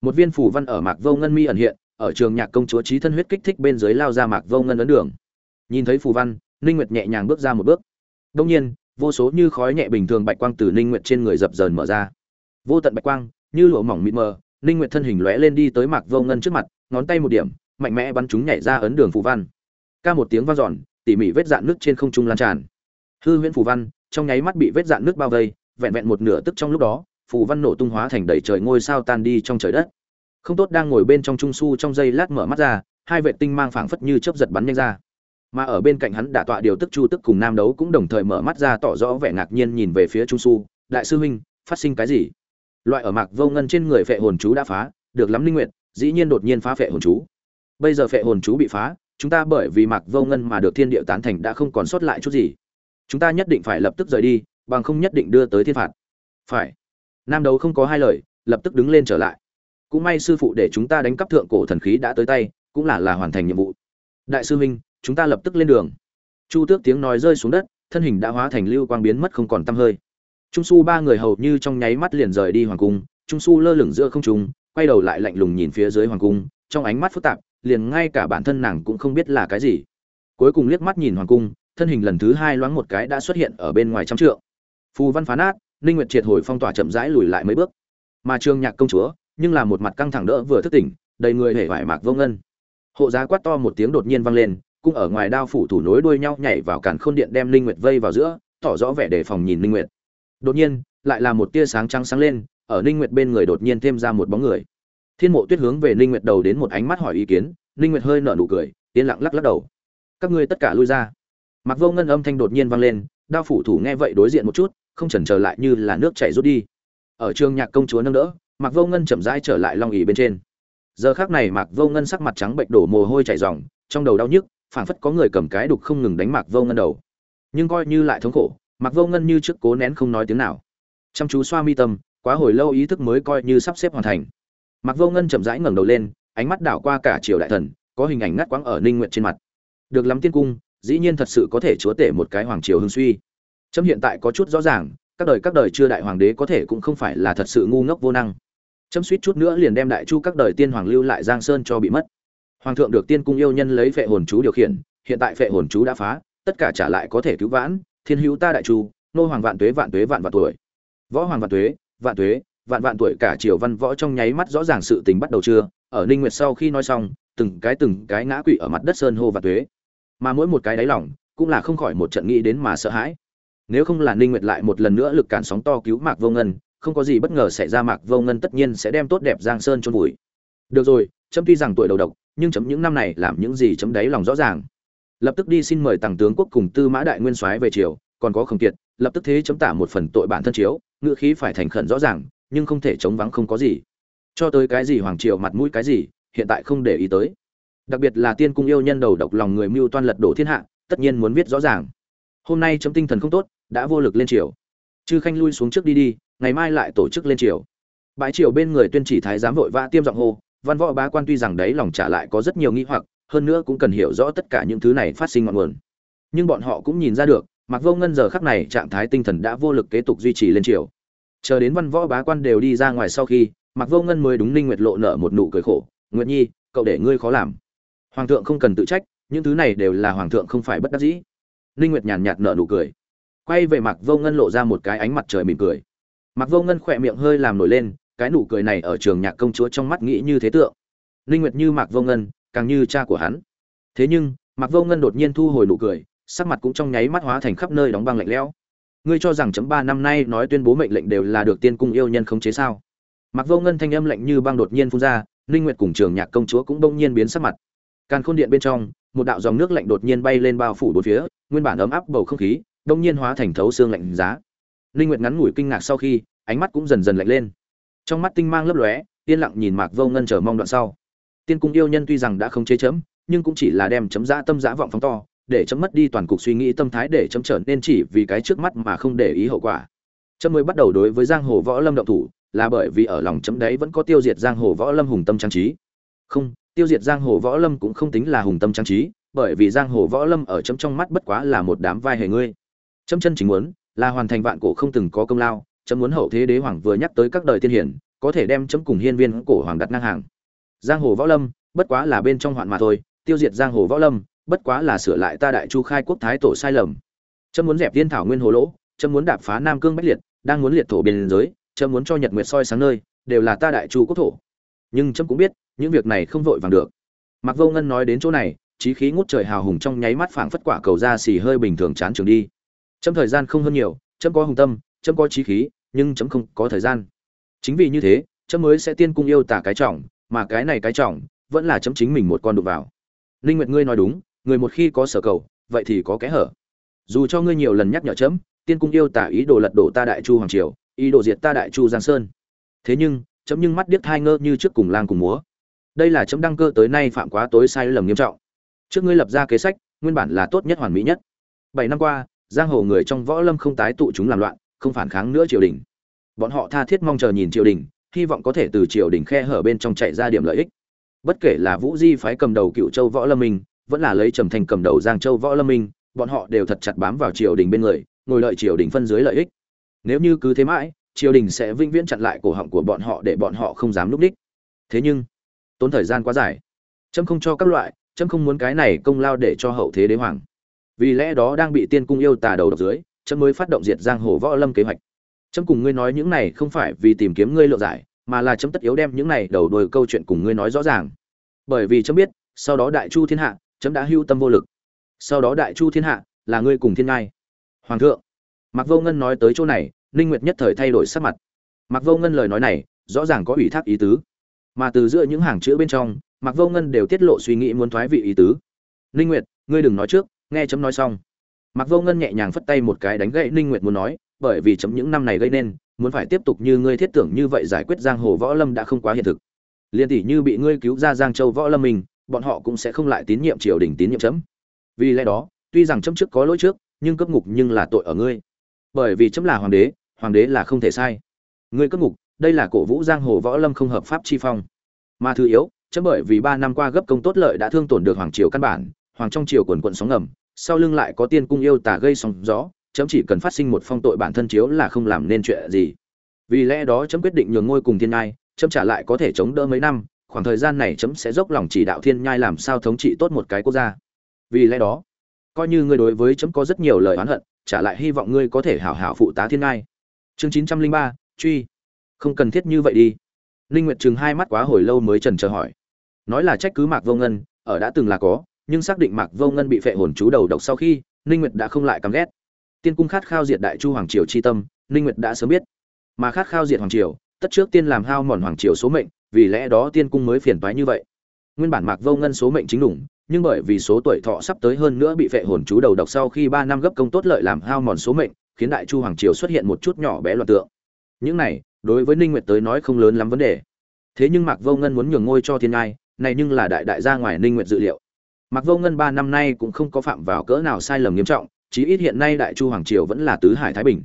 Một viên phủ văn ở mạc vô ngân mi ẩn hiện, ở trường nhạc công chúa trí thân huyết kích thích bên dưới lao ra mạc vô ngân ấn đường. Nhìn thấy phù văn, ninh nguyệt nhẹ nhàng bước ra một bước. Đông nhiên, vô số như khói nhẹ bình thường bạch quang từ ninh nguyệt trên người dập dờn mở ra. Vô tận bạch quang, như lụa mỏng mịt mờ, ninh nguyệt thân hình lóe lên đi tới mạc vô ngân trước mặt, ngón tay một điểm, mạnh mẽ bắn chúng nhảy ra ấn đường phù văn. Ca một tiếng vang dọn, tỉ mỉ vết dạn nước trên không trung lan tràn. Hư huyễn phù văn, trong nháy mắt bị vết dạn nước bao vây vẹn vẹn một nửa tức trong lúc đó, phù văn nổ tung hóa thành đầy trời ngôi sao tan đi trong trời đất. Không tốt đang ngồi bên trong trung su trong giây lát mở mắt ra, hai vệ tinh mang phảng phất như chớp giật bắn nhanh ra. Mà ở bên cạnh hắn đả tọa điều tức chu tức cùng nam đấu cũng đồng thời mở mắt ra tỏ rõ vẻ ngạc nhiên nhìn về phía trung su, đại sư huynh, phát sinh cái gì? Loại ở mạc vô ngân trên người phệ hồn chú đã phá, được lắm linh nguyện dĩ nhiên đột nhiên phá phệ hồn chú. Bây giờ phệ hồn chú bị phá, chúng ta bởi vì mạc vô ngân mà được thiên địa tán thành đã không còn sót lại chút gì. Chúng ta nhất định phải lập tức rời đi bằng không nhất định đưa tới thiên phạt. Phải. Nam đấu không có hai lời, lập tức đứng lên trở lại. Cũng may sư phụ để chúng ta đánh cắp thượng cổ thần khí đã tới tay, cũng là là hoàn thành nhiệm vụ. Đại sư huynh, chúng ta lập tức lên đường. Chu tước tiếng nói rơi xuống đất, thân hình đã hóa thành lưu quang biến mất không còn tăm hơi. Trung su ba người hầu như trong nháy mắt liền rời đi hoàng cung, trung su lơ lửng giữa không trung, quay đầu lại lạnh lùng nhìn phía dưới hoàng cung, trong ánh mắt phức tạp, liền ngay cả bản thân nàng cũng không biết là cái gì. Cuối cùng liếc mắt nhìn hoàng cung, thân hình lần thứ hai loáng một cái đã xuất hiện ở bên ngoài trăm trượng phù văn phá nát, ninh nguyệt triệt hồi phong tỏa chậm rãi lùi lại mấy bước. Mà trương nhạc công chúa, nhưng là một mặt căng thẳng đỡ vừa thức tỉnh, đầy người hể vải mạc vô ngân. Hộ giá quát to một tiếng đột nhiên vang lên cung ở ngoài đao phủ thủ nối đuôi nhau nhảy vào cản khôn điện đem linh nguyệt vây vào giữa, tỏ rõ vẻ đề phòng nhìn linh nguyệt. Đột nhiên, lại là một tia sáng trắng sáng lên, ở linh nguyệt bên người đột nhiên thêm ra một bóng người. Thiên mộ tuyết hướng về linh nguyệt đầu đến một ánh mắt hỏi ý kiến linh nguyệt hơi nở nụ cười, yên lặng lắc lắc đầu. Các ngươi tất cả lui ra. Mặc vô ngân âm thanh đột nhiên vang lên, đao phủ thủ nghe vậy đối diện một chút không chần chờ lại như là nước chảy rút đi. Ở trường nhạc công chúa nâng đỡ mặc vô ngân chậm rãi trở lại long ỉ bên trên. Giờ khác này mạc vô ngân sắc mặt trắng bệnh đổ mồ hôi chảy ròng, trong đầu đau nhức, phảng phất có người cầm cái đục không ngừng đánh mạc vô ngân đầu. Nhưng coi như lại thống khổ, mạc vô ngân như trước cố nén không nói tiếng nào. Chăm chú xoa mi tâm, quá hồi lâu ý thức mới coi như sắp xếp hoàn thành. Mạc vô ngân chậm rãi ngẩng đầu lên, ánh mắt đảo qua cả triều đại thần, có hình ảnh ngắt quãng ở ninh nguyện trên mặt. Được lắm tiên cung, dĩ nhiên thật sự có thể chúa tể một cái hoàng triều hưng suy chấm hiện tại có chút rõ ràng, các đời các đời chưa đại hoàng đế có thể cũng không phải là thật sự ngu ngốc vô năng. Chấm suýt chút nữa liền đem đại chu các đời tiên hoàng lưu lại giang sơn cho bị mất. Hoàng thượng được tiên cung yêu nhân lấy phệ hồn chú điều khiển, hiện tại phệ hồn chú đã phá, tất cả trả lại có thể cứu vãn, thiên hữu ta đại chu, nô hoàng vạn tuế vạn tuế vạn vạn tuổi. Võ hoàng vạn tuế vạn tuế, vạn vạn tuổi cả triều văn võ trong nháy mắt rõ ràng sự tình bắt đầu chưa, ở ninh nguyệt sau khi nói xong, từng cái từng cái ngã quỵ ở mặt đất sơn hô vạn tuế. Mà mỗi một cái đáy lòng, cũng là không khỏi một trận nghĩ đến mà sợ hãi nếu không là ninh nguyệt lại một lần nữa lực cản sóng to cứu mạc vô ngân, không có gì bất ngờ xảy ra, mạc vô ngân tất nhiên sẽ đem tốt đẹp giang sơn chôn vùi. Được rồi chấm tuy rằng tuổi đầu độc, nhưng chấm những năm này làm những gì chấm đáy lòng rõ ràng. Lập tức đi xin mời tàng tướng quốc cùng tư mã đại nguyên soái về triều, còn có khổng kiệt, lập tức thế chấm tả một phần tội bản thân chiếu ngựa khí phải thành khẩn rõ ràng, nhưng không thể chống vắng không có gì. Cho tới cái gì hoàng triều mặt mũi cái gì, hiện tại không để ý tới. Đặc biệt là tiên cung yêu nhân đầu độc lòng người mưu toan lật đổ thiên hạ, tất nhiên muốn viết rõ ràng. Hôm nay chấm tinh thần không tốt đã vô lực lên triều. Chư khanh lui xuống trước đi đi, ngày mai lại tổ chức lên triều. Bãi triều bên người tuyên chỉ thái giám vội vã tiêm giọng hô, văn võ bá quan tuy rằng đấy lòng trả lại có rất nhiều nghi hoặc, hơn nữa cũng cần hiểu rõ tất cả những thứ này phát sinh ngọn nguồn. Nhưng bọn họ cũng nhìn ra được mặc vô ngân giờ khắc này trạng thái tinh thần đã vô lực kế tục duy trì lên triều. Chờ đến văn võ bá quan đều đi ra ngoài sau khi mặc vô ngân mới đúng ninh nguyệt lộ nở một nụ cười khổ, nguyệt nhi, cậu để ngươi khó làm. Hoàng thượng không cần tự trách, những thứ này đều là hoàng thượng không phải bất đắc dĩ. Ninh nguyệt nhàn nhạt nở nụ cười quay về mặc vô ngân lộ ra một cái ánh mặt trời mỉm cười. Mặc vô ngân khỏe miệng hơi làm nổi lên, cái nụ cười này ở trường nhạc công chúa trong mắt nghĩ như thế tượng. Linh nguyệt như mặc vô ngân, càng như cha của hắn. Thế nhưng mặc vô ngân đột nhiên thu hồi nụ cười, sắc mặt cũng trong nháy mắt hóa thành khắp nơi đóng băng lạnh lẽo. Ngươi cho rằng chấm ba năm nay nói tuyên bố mệnh lệnh đều là được tiên cung yêu nhân khống chế sao? Mặc vô ngân thanh âm lạnh như băng đột nhiên phun ra, linh nguyệt cùng trường nhạc công chúa cũng bỗng nhiên biến sắc mặt. Càn khôn điện bên trong, một đạo dòng nước lạnh đột nhiên bay lên bao phủ bốn phía, nguyên bản ấm áp bầu không khí đông nhiên hóa thành thấu xương lạnh giá Linh Nguyệt ngắn ngủi kinh ngạc sau khi, ánh mắt cũng dần dần lạnh lên. Trong mắt tinh mang lấp lóe, yên lặng nhìn Mạc Vô Ngân chờ mong đoạn sau. Tiên cung yêu nhân tuy rằng đã không chế chấm, nhưng cũng chỉ là đem chấm dã tâm dã vọng phóng to, để chấm mất đi toàn cục suy nghĩ tâm thái để chấm trở nên chỉ vì cái trước mắt mà không để ý hậu quả. Chấm mới bắt đầu đối với giang hồ võ lâm động thủ, là bởi vì ở lòng chấm đấy vẫn có tiêu diệt giang hồ võ lâm hùng tâm trang trí. Không, tiêu diệt giang hồ võ lâm cũng không tính là hùng tâm trang trí, bởi vì giang hồ võ lâm ở chấm trong mắt bất quá là một đám vai hề ngươi. Chấm chân chính muốn, là hoàn thành vạn cổ không từng có công lao, chấm muốn hậu thế đế hoàng vừa nhắc tới các đời tiên hiển, có thể đem chấm cùng hiên viên cổ hoàng đặt ngang hàng. Giang hồ võ lâm, bất quá là bên trong hoạn mà thôi, tiêu diệt giang hồ võ lâm, bất quá là sửa lại ta đại chu khai quốc thái tổ sai lầm. Chấm muốn dẹp viên thảo nguyên hồ lỗ, chấm muốn đạp phá nam cương bách liệt, đang muốn liệt thổ biên giới, chấm muốn cho nhật nguyệt soi sáng nơi, đều là ta đại chu quốc thổ. Nhưng chấm cũng biết, những việc này không vội vàng được. Mặc vô ngân nói đến chỗ này trí khí ngút trời hào hùng trong nháy mắt phảng phất quả cầu ra xì hơi bình thường chán trường đi chấm thời gian không hơn nhiều, chấm có hùng tâm, chấm có trí khí, nhưng chấm không có thời gian. Chính vì như thế, chấm mới sẽ tiên cung yêu tả cái trọng, mà cái này cái trọng vẫn là chấm chính mình một con đụng vào. Linh nguyệt ngươi nói đúng, người một khi có sở cầu, vậy thì có kẽ hở. Dù cho ngươi nhiều lần nhắc nhở chấm, tiên cung yêu tả ý đồ lật đổ ta đại chu hoàng triều, ý đồ diệt ta đại chu giang sơn. Thế nhưng, chấm nhưng mắt điếc thai ngơ như trước cùng lang cùng múa. Đây là chấm đăng cơ tới nay phạm quá tối sai lầm nghiêm trọng. Trước ngươi lập ra kế sách, nguyên bản là tốt nhất hoàn mỹ nhất. Bảy năm qua giang hồ người trong võ lâm không tái tụ chúng làm loạn, không phản kháng nữa triều đình. Bọn họ tha thiết mong chờ nhìn triều đình, hy vọng có thể từ triều đình khe hở bên trong chạy ra điểm lợi ích. Bất kể là vũ di phái cầm đầu cựu châu võ lâm minh, vẫn là lấy trầm thành cầm đầu giang châu võ lâm minh, bọn họ đều thật chặt bám vào triều đình bên người, ngồi lợi triều đình phân dưới lợi ích. Nếu như cứ thế mãi, triều đình sẽ vĩnh viễn chặn lại cổ họng của bọn họ để bọn họ không dám núp đích. Thế nhưng, tốn thời gian quá dài. Trâm không cho các loại trâm không muốn cái này công lao để cho hậu thế đế hoàng vì lẽ đó đang bị tiên cung yêu tà đầu độc dưới, chấm mới phát động diệt giang hồ võ lâm kế hoạch. Chấm cùng ngươi nói những này không phải vì tìm kiếm ngươi lộ giải, mà là chấm tất yếu đem những này đầu đuôi câu chuyện cùng ngươi nói rõ ràng. Bởi vì chấm biết, sau đó đại chu thiên hạ, chấm đã hưu tâm vô lực. Sau đó đại chu thiên hạ, là ngươi cùng thiên ngai. Hoàng thượng mặc vô ngân nói tới chỗ này, ninh nguyệt nhất thời thay đổi sắc mặt. Mặc vô ngân lời nói này, rõ ràng có ủy thác ý tứ. Mà từ giữa những hàng chữ bên trong mặc vô ngân đều tiết lộ suy nghĩ muốn thoái vị ý tứ. Ninh nguyệt, ngươi đừng nói trước nghe chấm nói xong mặc vô ngân nhẹ nhàng phất tay một cái đánh gậy ninh nguyệt muốn nói, bởi vì chấm những năm này gây nên, muốn phải tiếp tục như ngươi thiết tưởng như vậy giải quyết giang hồ võ lâm đã không quá hiện thực. Liên tỷ như bị ngươi cứu ra giang châu võ lâm mình, bọn họ cũng sẽ không lại tín nhiệm triều đình, tín nhiệm chấm. Vì lẽ đó, tuy rằng chấm trước có lỗi trước, nhưng cấp ngục nhưng là tội ở ngươi. Bởi vì chấm là hoàng đế hoàng đế là không thể sai. Ngươi cấp ngục, đây là cổ vũ giang hồ võ lâm không hợp pháp chi phong. Mà thứ yếu, chấm bởi vì ba năm qua gấp công tốt lợi đã thương tổn được hoàng triều căn bản hoàng trong triều quần quận sóng ngầm, sau lưng lại có tiên cung yêu tả gây sóng gió, chấm chỉ cần phát sinh một phong tội bản thân chiếu là không làm nên chuyện gì. Vì lẽ đó chấm quyết định nhường ngôi cùng thiên nhai, chấm trả lại có thể chống đỡ mấy năm, khoảng thời gian này chấm sẽ dốc lòng chỉ đạo thiên nhai làm sao thống trị tốt một cái quốc gia. Vì lẽ đó, coi như ngươi đối với chấm có rất nhiều lời oán hận trả lại hy vọng ngươi có thể hảo hảo phụ tá thiên nhai. Chương chín trăm linh ba, truy. Không cần thiết như vậy đi. Ninh nguyệt chừng hai mắt quá hồi lâu mới trần chờ hỏi. Nói là trách cứ mạc vô ngân, ở đã từng là có nhưng xác định mạc vô ngân bị phệ hồn chú đầu độc sau khi, ninh nguyệt đã không lại căm ghét. Tiên cung khát khao diệt đại chu hoàng triều chi tâm, ninh nguyệt đã sớm biết. Mà khát khao diệt hoàng triều, tất trước tiên làm hao mòn hoàng triều số mệnh, vì lẽ đó tiên cung mới phiền toái như vậy. Nguyên bản mạc vô ngân số mệnh chính đủng nhưng bởi vì số tuổi thọ sắp tới hơn nữa bị phệ hồn chú đầu độc sau khi ba năm gấp công tốt lợi làm hao mòn số mệnh, khiến đại chu hoàng triều xuất hiện một chút nhỏ bé loạn tượng. Những này, đối với ninh nguyệt tới nói không lớn lắm vấn đề. Thế nhưng mạc vô ngân muốn nhường ngôi cho thiên ngai, này nhưng là đại đại gia ngoài ninh nguyệt dự liệu mạc vô ngân ba năm nay cũng không có phạm vào cỡ nào sai lầm nghiêm trọng, chí ít hiện nay đại chu hoàng triều vẫn là tứ hải thái bình.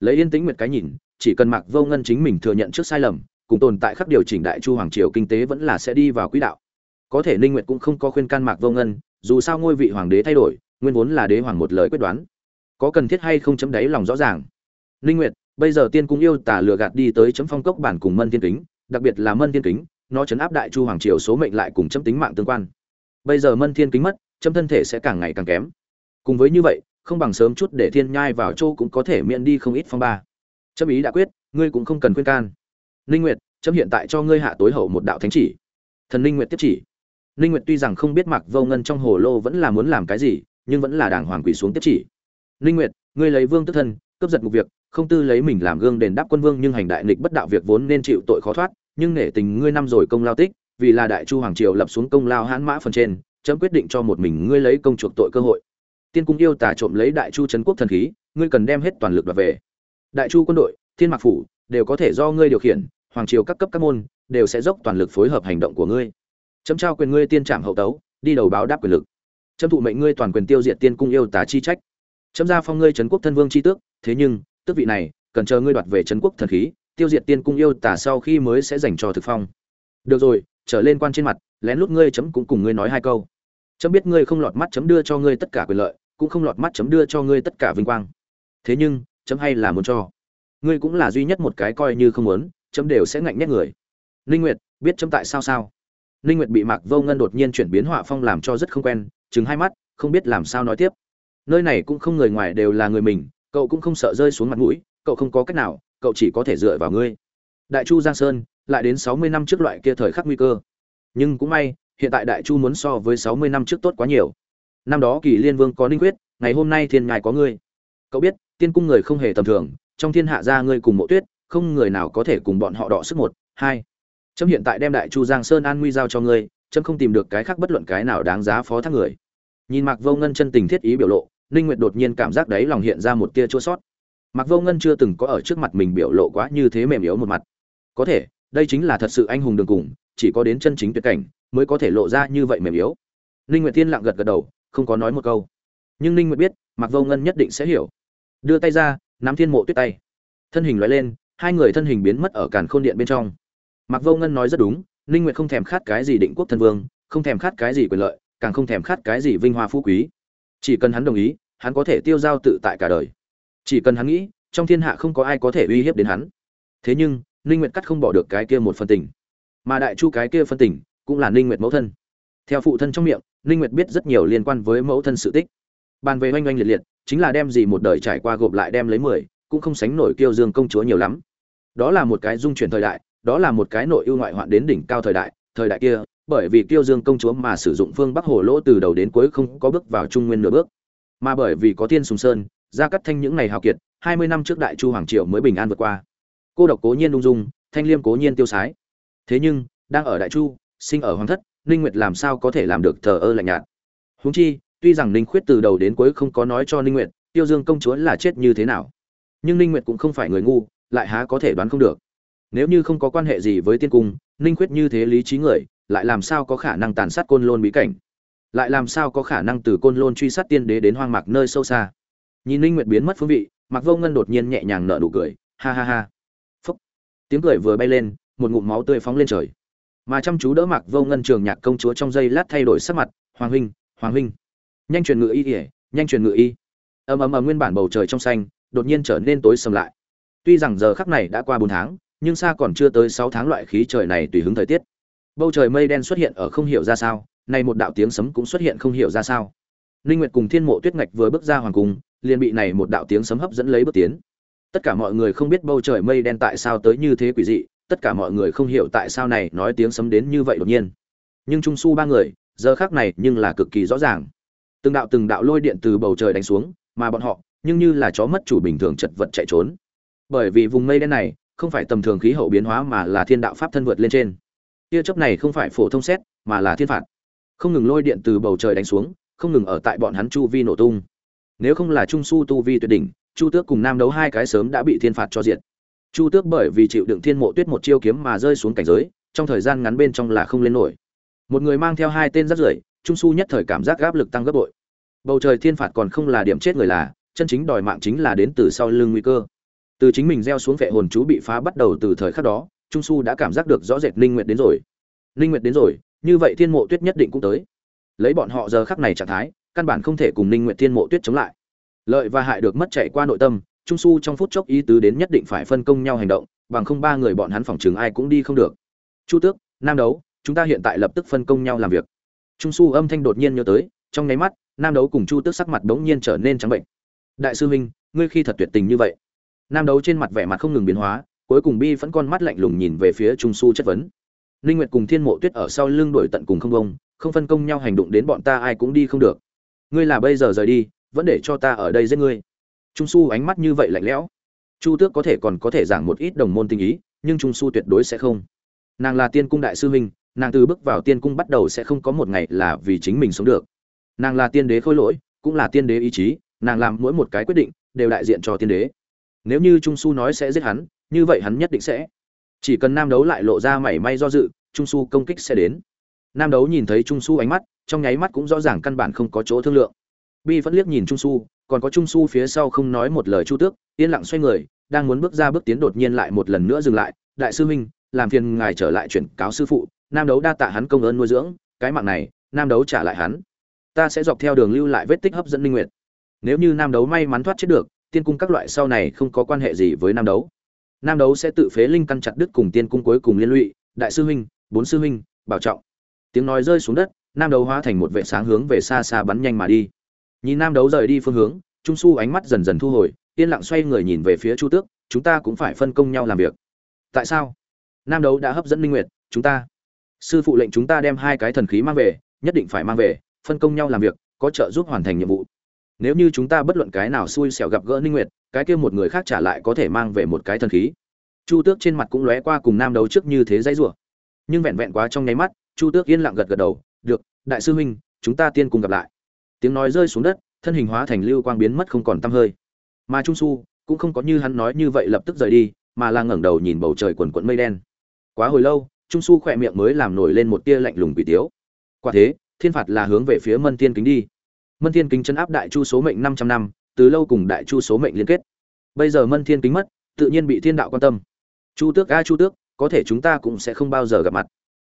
Lấy yên tĩnh nguyệt cái nhìn, chỉ cần mạc vô ngân chính mình thừa nhận trước sai lầm, cùng tồn tại khắc điều chỉnh đại chu hoàng triều kinh tế vẫn là sẽ đi vào quỹ đạo. Có thể ninh nguyệt cũng không có khuyên can mạc vô ngân, dù sao ngôi vị hoàng đế thay đổi, nguyên vốn là đế hoàng một lời quyết đoán. Có cần thiết hay không chấm đáy lòng rõ ràng. Ninh nguyệt, bây giờ tiên cung yêu tả lừa gạt đi tới chấm phong cốc bản cùng mân thiên kính, đặc biệt là mân thiên kính, nó chấn áp đại chu hoàng triều số mệnh lại cùng chấm tính mạng tương quan bây giờ mân thiên kính mất, chấm thân thể sẽ càng ngày càng kém. Cùng với như vậy, không bằng sớm chút để thiên nhai vào châu cũng có thể miễn đi không ít phong ba. Chấm ý đã quyết, ngươi cũng không cần khuyên can. Ninh nguyệt, chấm hiện tại cho ngươi hạ tối hậu một đạo thánh chỉ. Thần ninh nguyệt tiếp chỉ. Ninh nguyệt tuy rằng không biết mặc vô ngân trong hồ lô vẫn là muốn làm cái gì, nhưng vẫn là đàng hoàng quỳ xuống tiếp chỉ. Ninh nguyệt, ngươi lấy vương tức thân, cướp giật một việc, không tư lấy mình làm gương đền đáp quân vương nhưng hành đại nghịch bất đạo việc vốn nên chịu tội khó thoát, nhưng nể tình ngươi năm rồi công lao tích vì là đại chu hoàng triều lập xuống công lao hãn mã phần trên, chấm quyết định cho một mình ngươi lấy công chuộc tội cơ hội. Tiên cung yêu tà trộm lấy đại chu trấn quốc thần khí, ngươi cần đem hết toàn lực đoạt về. Đại chu quân đội, thiên mạc phủ, đều có thể do ngươi điều khiển, hoàng triều các cấp các môn, đều sẽ dốc toàn lực phối hợp hành động của ngươi. Chấm trao quyền ngươi tiên trảm hậu tấu, đi đầu báo đáp quyền lực. Chấm thụ mệnh ngươi toàn quyền tiêu diệt tiên cung yêu tà chi trách. Chấm ra phong ngươi trấn quốc thân vương chi tước, thế nhưng, tước vị này, cần chờ ngươi đoạt về trấn quốc thần khí, tiêu diệt tiên cung yêu tà sau khi mới sẽ dành cho thực phong. Được rồi trở lên quan trên mặt, lén lút ngươi chấm cũng cùng ngươi nói hai câu. Chấm biết ngươi không lọt mắt chấm đưa cho ngươi tất cả quyền lợi, cũng không lọt mắt chấm đưa cho ngươi tất cả vinh quang. Thế nhưng, chấm hay là muốn cho. Ngươi cũng là duy nhất một cái coi như không muốn, chấm đều sẽ ngạnh nhét người. Ninh nguyệt, biết chấm tại sao sao? Ninh nguyệt bị mạc vô ngân đột nhiên chuyển biến họa phong làm cho rất không quen, trừng hai mắt, không biết làm sao nói tiếp. Nơi này cũng không người ngoài đều là người mình, cậu cũng không sợ rơi xuống mặt mũi, cậu không có cách nào, cậu chỉ có thể dựa vào ngươi. Đại chu giang sơn lại đến 60 năm trước loại kia thời khắc nguy cơ. Nhưng cũng may, hiện tại đại chu muốn so với 60 năm trước tốt quá nhiều. Năm đó kỳ liên vương có linh quyết, ngày hôm nay thiên ngài có ngươi. Cậu biết, tiên cung người không hề tầm thường, trong thiên hạ gia ngươi cùng mộ tuyết, không người nào có thể cùng bọn họ đọ sức một, hai. Chấm hiện tại đem đại chu giang sơn an nguy giao cho ngươi trâm không tìm được cái khác bất luận cái nào đáng giá phó thác người. Nhìn mạc vô ngân chân tình thiết ý biểu lộ, ninh nguyệt đột nhiên cảm giác đấy lòng hiện ra một tia chua xót. Mạc vô ngân chưa từng có ở trước mặt mình biểu lộ quá như thế mềm yếu một mặt. Có thể đây chính là thật sự anh hùng đường cùng, chỉ có đến chân chính tuyệt cảnh mới có thể lộ ra như vậy mềm yếu. Ninh nguyệt tiên lặng gật gật đầu, không có nói một câu. Nhưng ninh nguyệt biết Mặc vô ngân nhất định sẽ hiểu. Đưa tay ra, nắm thiên mộ tuyết tay. Thân hình lóe lên, hai người thân hình biến mất ở càn khôn điện bên trong. Mặc vô ngân nói rất đúng, ninh nguyệt không thèm khát cái gì định quốc thân vương, không thèm khát cái gì quyền lợi, càng không thèm khát cái gì vinh hoa phú quý. Chỉ cần hắn đồng ý, hắn có thể tiêu giao tự tại cả đời. Chỉ cần hắn nghĩ, trong thiên hạ không có ai có thể uy hiếp đến hắn. Thế nhưng ninh nguyệt cắt không bỏ được cái kia một phần tình. Mà đại chu cái kia phân tình cũng là ninh nguyệt mẫu thân. Theo phụ thân trong miệng, ninh nguyệt biết rất nhiều liên quan với mẫu thân sự tích. Bàn về oanh oanh liệt liệt, chính là đem gì một đời trải qua gộp lại đem lấy mười, cũng không sánh nổi kiêu dương công chúa nhiều lắm. Đó là một cái dung chuyển thời đại, đó là một cái nội ưu ngoại hoạn đến đỉnh cao thời đại thời đại kia, bởi vì kiêu dương công chúa mà sử dụng phương bắc hồ lỗ từ đầu đến cuối không có bước vào trung nguyên nửa bước. Mà bởi vì có thiên sùng sơn ra cắt thanh những ngày hào kiệt, hai mươi năm trước đại chu hoàng triều mới bình an vượt qua cô độc cố nhiên ung dung, thanh liêm cố nhiên tiêu sái. Thế nhưng, đang ở đại chu, sinh ở hoàng thất, ninh nguyệt làm sao có thể làm được thờ ơ lạnh nhạt? Huống chi, tuy rằng ninh khuyết từ đầu đến cuối không có nói cho ninh nguyệt, tiêu dương công chúa là chết như thế nào. Nhưng ninh nguyệt cũng không phải người ngu, lại há có thể đoán không được. Nếu như không có quan hệ gì với tiên cung, ninh khuyết như thế lý trí người, lại làm sao có khả năng tàn sát côn lôn bí cảnh? Lại làm sao có khả năng từ côn lôn truy sát tiên đế đến hoang mạc nơi sâu xa? Nhìn ninh nguyệt biến mất phương vị mặc vô ngân đột nhiên nhẹ nhàng nở nụ cười, ha ha ha tiếng cười vừa bay lên một ngụm máu tươi phóng lên trời. Mà chăm chú đỡ mặc vô ngân trường nhạc công chúa trong giây lát thay đổi sắc mặt hoàng huynh hoàng huynh. Nhanh truyền ngự y ỉa nhanh truyền ngự y. Ầm ầm ầm nguyên bản bầu trời trong xanh đột nhiên trở nên tối sầm lại. Tuy rằng giờ khắc này đã qua bốn tháng nhưng xa còn chưa tới sáu tháng loại khí trời này tùy hứng thời tiết. Bầu trời mây đen xuất hiện ở không hiểu ra sao nay một đạo tiếng sấm cũng xuất hiện không hiểu ra sao. Linh Nguyệt cùng Thiên Mộ Tuyết Ngạch vừa bước ra hoàng cung, liền bị này một đạo tiếng sấm hấp dẫn lấy bước tiến. Tất cả mọi người không biết bầu trời mây đen tại sao tới như thế quỷ dị, tất cả mọi người không hiểu tại sao này nói tiếng sấm đến như vậy đột nhiên. Nhưng Trung Su ba người, giờ khắc này nhưng là cực kỳ rõ ràng. Từng đạo từng đạo lôi điện từ bầu trời đánh xuống, mà bọn họ, nhưng như là chó mất chủ bình thường chật vật chạy trốn. Bởi vì vùng mây đen này, không phải tầm thường khí hậu biến hóa mà là thiên đạo pháp thân vượt lên trên. Tia chớp này không phải phổ thông xét, mà là thiên phạt. Không ngừng lôi điện từ bầu trời đánh xuống, không ngừng ở tại bọn hắn chu vi nổ tung nếu không là trung su tu vi tuyệt đỉnh chu tước cùng nam đấu hai cái sớm đã bị thiên phạt cho diệt. Chu tước bởi vì chịu đựng thiên mộ tuyết một chiêu kiếm mà rơi xuống cảnh giới, trong thời gian ngắn bên trong là không lên nổi. Một người mang theo hai tên rất rưởi, trung su nhất thời cảm giác áp lực tăng gấp bội. Bầu trời thiên phạt còn không là điểm chết người là, chân chính đòi mạng chính là đến từ sau lưng nguy cơ. Từ chính mình gieo xuống vệ hồn chú bị phá bắt đầu từ thời khắc đó, trung su đã cảm giác được rõ rệt linh nguyệt đến rồi. Linh nguyệt đến rồi, như vậy thiên mộ tuyết nhất định cũng tới. Lấy bọn họ giờ khắc này trạng thái, căn bản không thể cùng Linh nguyện thiên mộ tuyết chống lại lợi và hại được mất chạy qua nội tâm, trung su trong phút chốc ý tứ đến nhất định phải phân công nhau hành động, bằng không ba người bọn hắn phòng chừng ai cũng đi không được. Chu tước, nam đấu, chúng ta hiện tại lập tức phân công nhau làm việc. Trung su âm thanh đột nhiên nhớ tới, trong nháy mắt, nam đấu cùng chu tước sắc mặt đống nhiên trở nên trắng bệnh. Đại sư huynh, ngươi khi thật tuyệt tình như vậy. Nam đấu trên mặt vẻ mặt không ngừng biến hóa, cuối cùng bi vẫn con mắt lạnh lùng nhìn về phía trung su chất vấn. Ninh nguyệt cùng thiên mộ tuyết ở sau lưng đuổi tận cùng không bông, không phân công nhau hành động đến bọn ta ai cũng đi không được. Ngươi là bây giờ rời đi vẫn để cho ta ở đây giết ngươi. Trung su ánh mắt như vậy lạnh lẽo. Chu tước có thể còn có thể giảng một ít đồng môn tình ý, nhưng trung su tuyệt đối sẽ không. Nàng là tiên cung đại sư huynh, nàng từ bước vào tiên cung bắt đầu sẽ không có một ngày là vì chính mình sống được. Nàng là tiên đế khôi lỗi, cũng là tiên đế ý chí, nàng làm mỗi một cái quyết định đều đại diện cho tiên đế. Nếu như trung su nói sẽ giết hắn, như vậy hắn nhất định sẽ. Chỉ cần nam đấu lại lộ ra mảy may do dự, trung su công kích sẽ đến. Nam đấu nhìn thấy trung su ánh mắt, trong nháy mắt cũng rõ ràng căn bản không có chỗ thương lượng bi vẫn liếc nhìn trung su, còn có trung su phía sau không nói một lời chu tước, yên lặng xoay người, đang muốn bước ra bước tiến đột nhiên lại một lần nữa dừng lại. Đại sư huynh, làm phiền ngài trở lại chuyển cáo sư phụ, nam đấu đa tạ hắn công ơn nuôi dưỡng, cái mạng này, nam đấu trả lại hắn. Ta sẽ dọc theo đường lưu lại vết tích hấp dẫn linh nguyệt. Nếu như nam đấu may mắn thoát chết được, tiên cung các loại sau này không có quan hệ gì với nam đấu. Nam đấu sẽ tự phế linh căn chặt đứt cùng tiên cung cuối cùng liên lụy. Đại sư huynh, bốn sư huynh, bảo trọng. Tiếng nói rơi xuống đất, nam đấu hóa thành một vệ sáng hướng về xa xa bắn nhanh mà đi nhìn nam đấu rời đi phương hướng, trung su ánh mắt dần dần thu hồi, yên lặng xoay người nhìn về phía chu tước, chúng ta cũng phải phân công nhau làm việc. Tại sao? Nam đấu đã hấp dẫn minh nguyệt, chúng ta. Sư phụ lệnh chúng ta đem hai cái thần khí mang về, nhất định phải mang về, phân công nhau làm việc, có trợ giúp hoàn thành nhiệm vụ. Nếu như chúng ta bất luận cái nào xui xẻo gặp gỡ ninh nguyệt, cái kia một người khác trả lại có thể mang về một cái thần khí. Chu tước trên mặt cũng lóe qua cùng nam đấu trước như thế dãy rủa. Nhưng vẹn vẹn quá trong nháy mắt, chu tước yên lặng gật gật đầu, được, đại sư huynh, chúng ta tiên cùng gặp lại tiếng nói rơi xuống đất, thân hình hóa thành lưu quang biến mất không còn tăm hơi. Mà trung su cũng không có như hắn nói như vậy lập tức rời đi, mà là ngẩng đầu nhìn bầu trời quần quận mây đen. Quá hồi lâu, trung su khỏe miệng mới làm nổi lên một tia lạnh lùng quỷ tiếu. Quả thế, thiên phạt là hướng về phía mân thiên kính đi. Mân thiên kính chân áp đại chu số mệnh 500 năm, từ lâu cùng đại chu số mệnh liên kết. Bây giờ mân thiên kính mất, tự nhiên bị thiên đạo quan tâm. Chu tước a chu tước, có thể chúng ta cũng sẽ không bao giờ gặp mặt.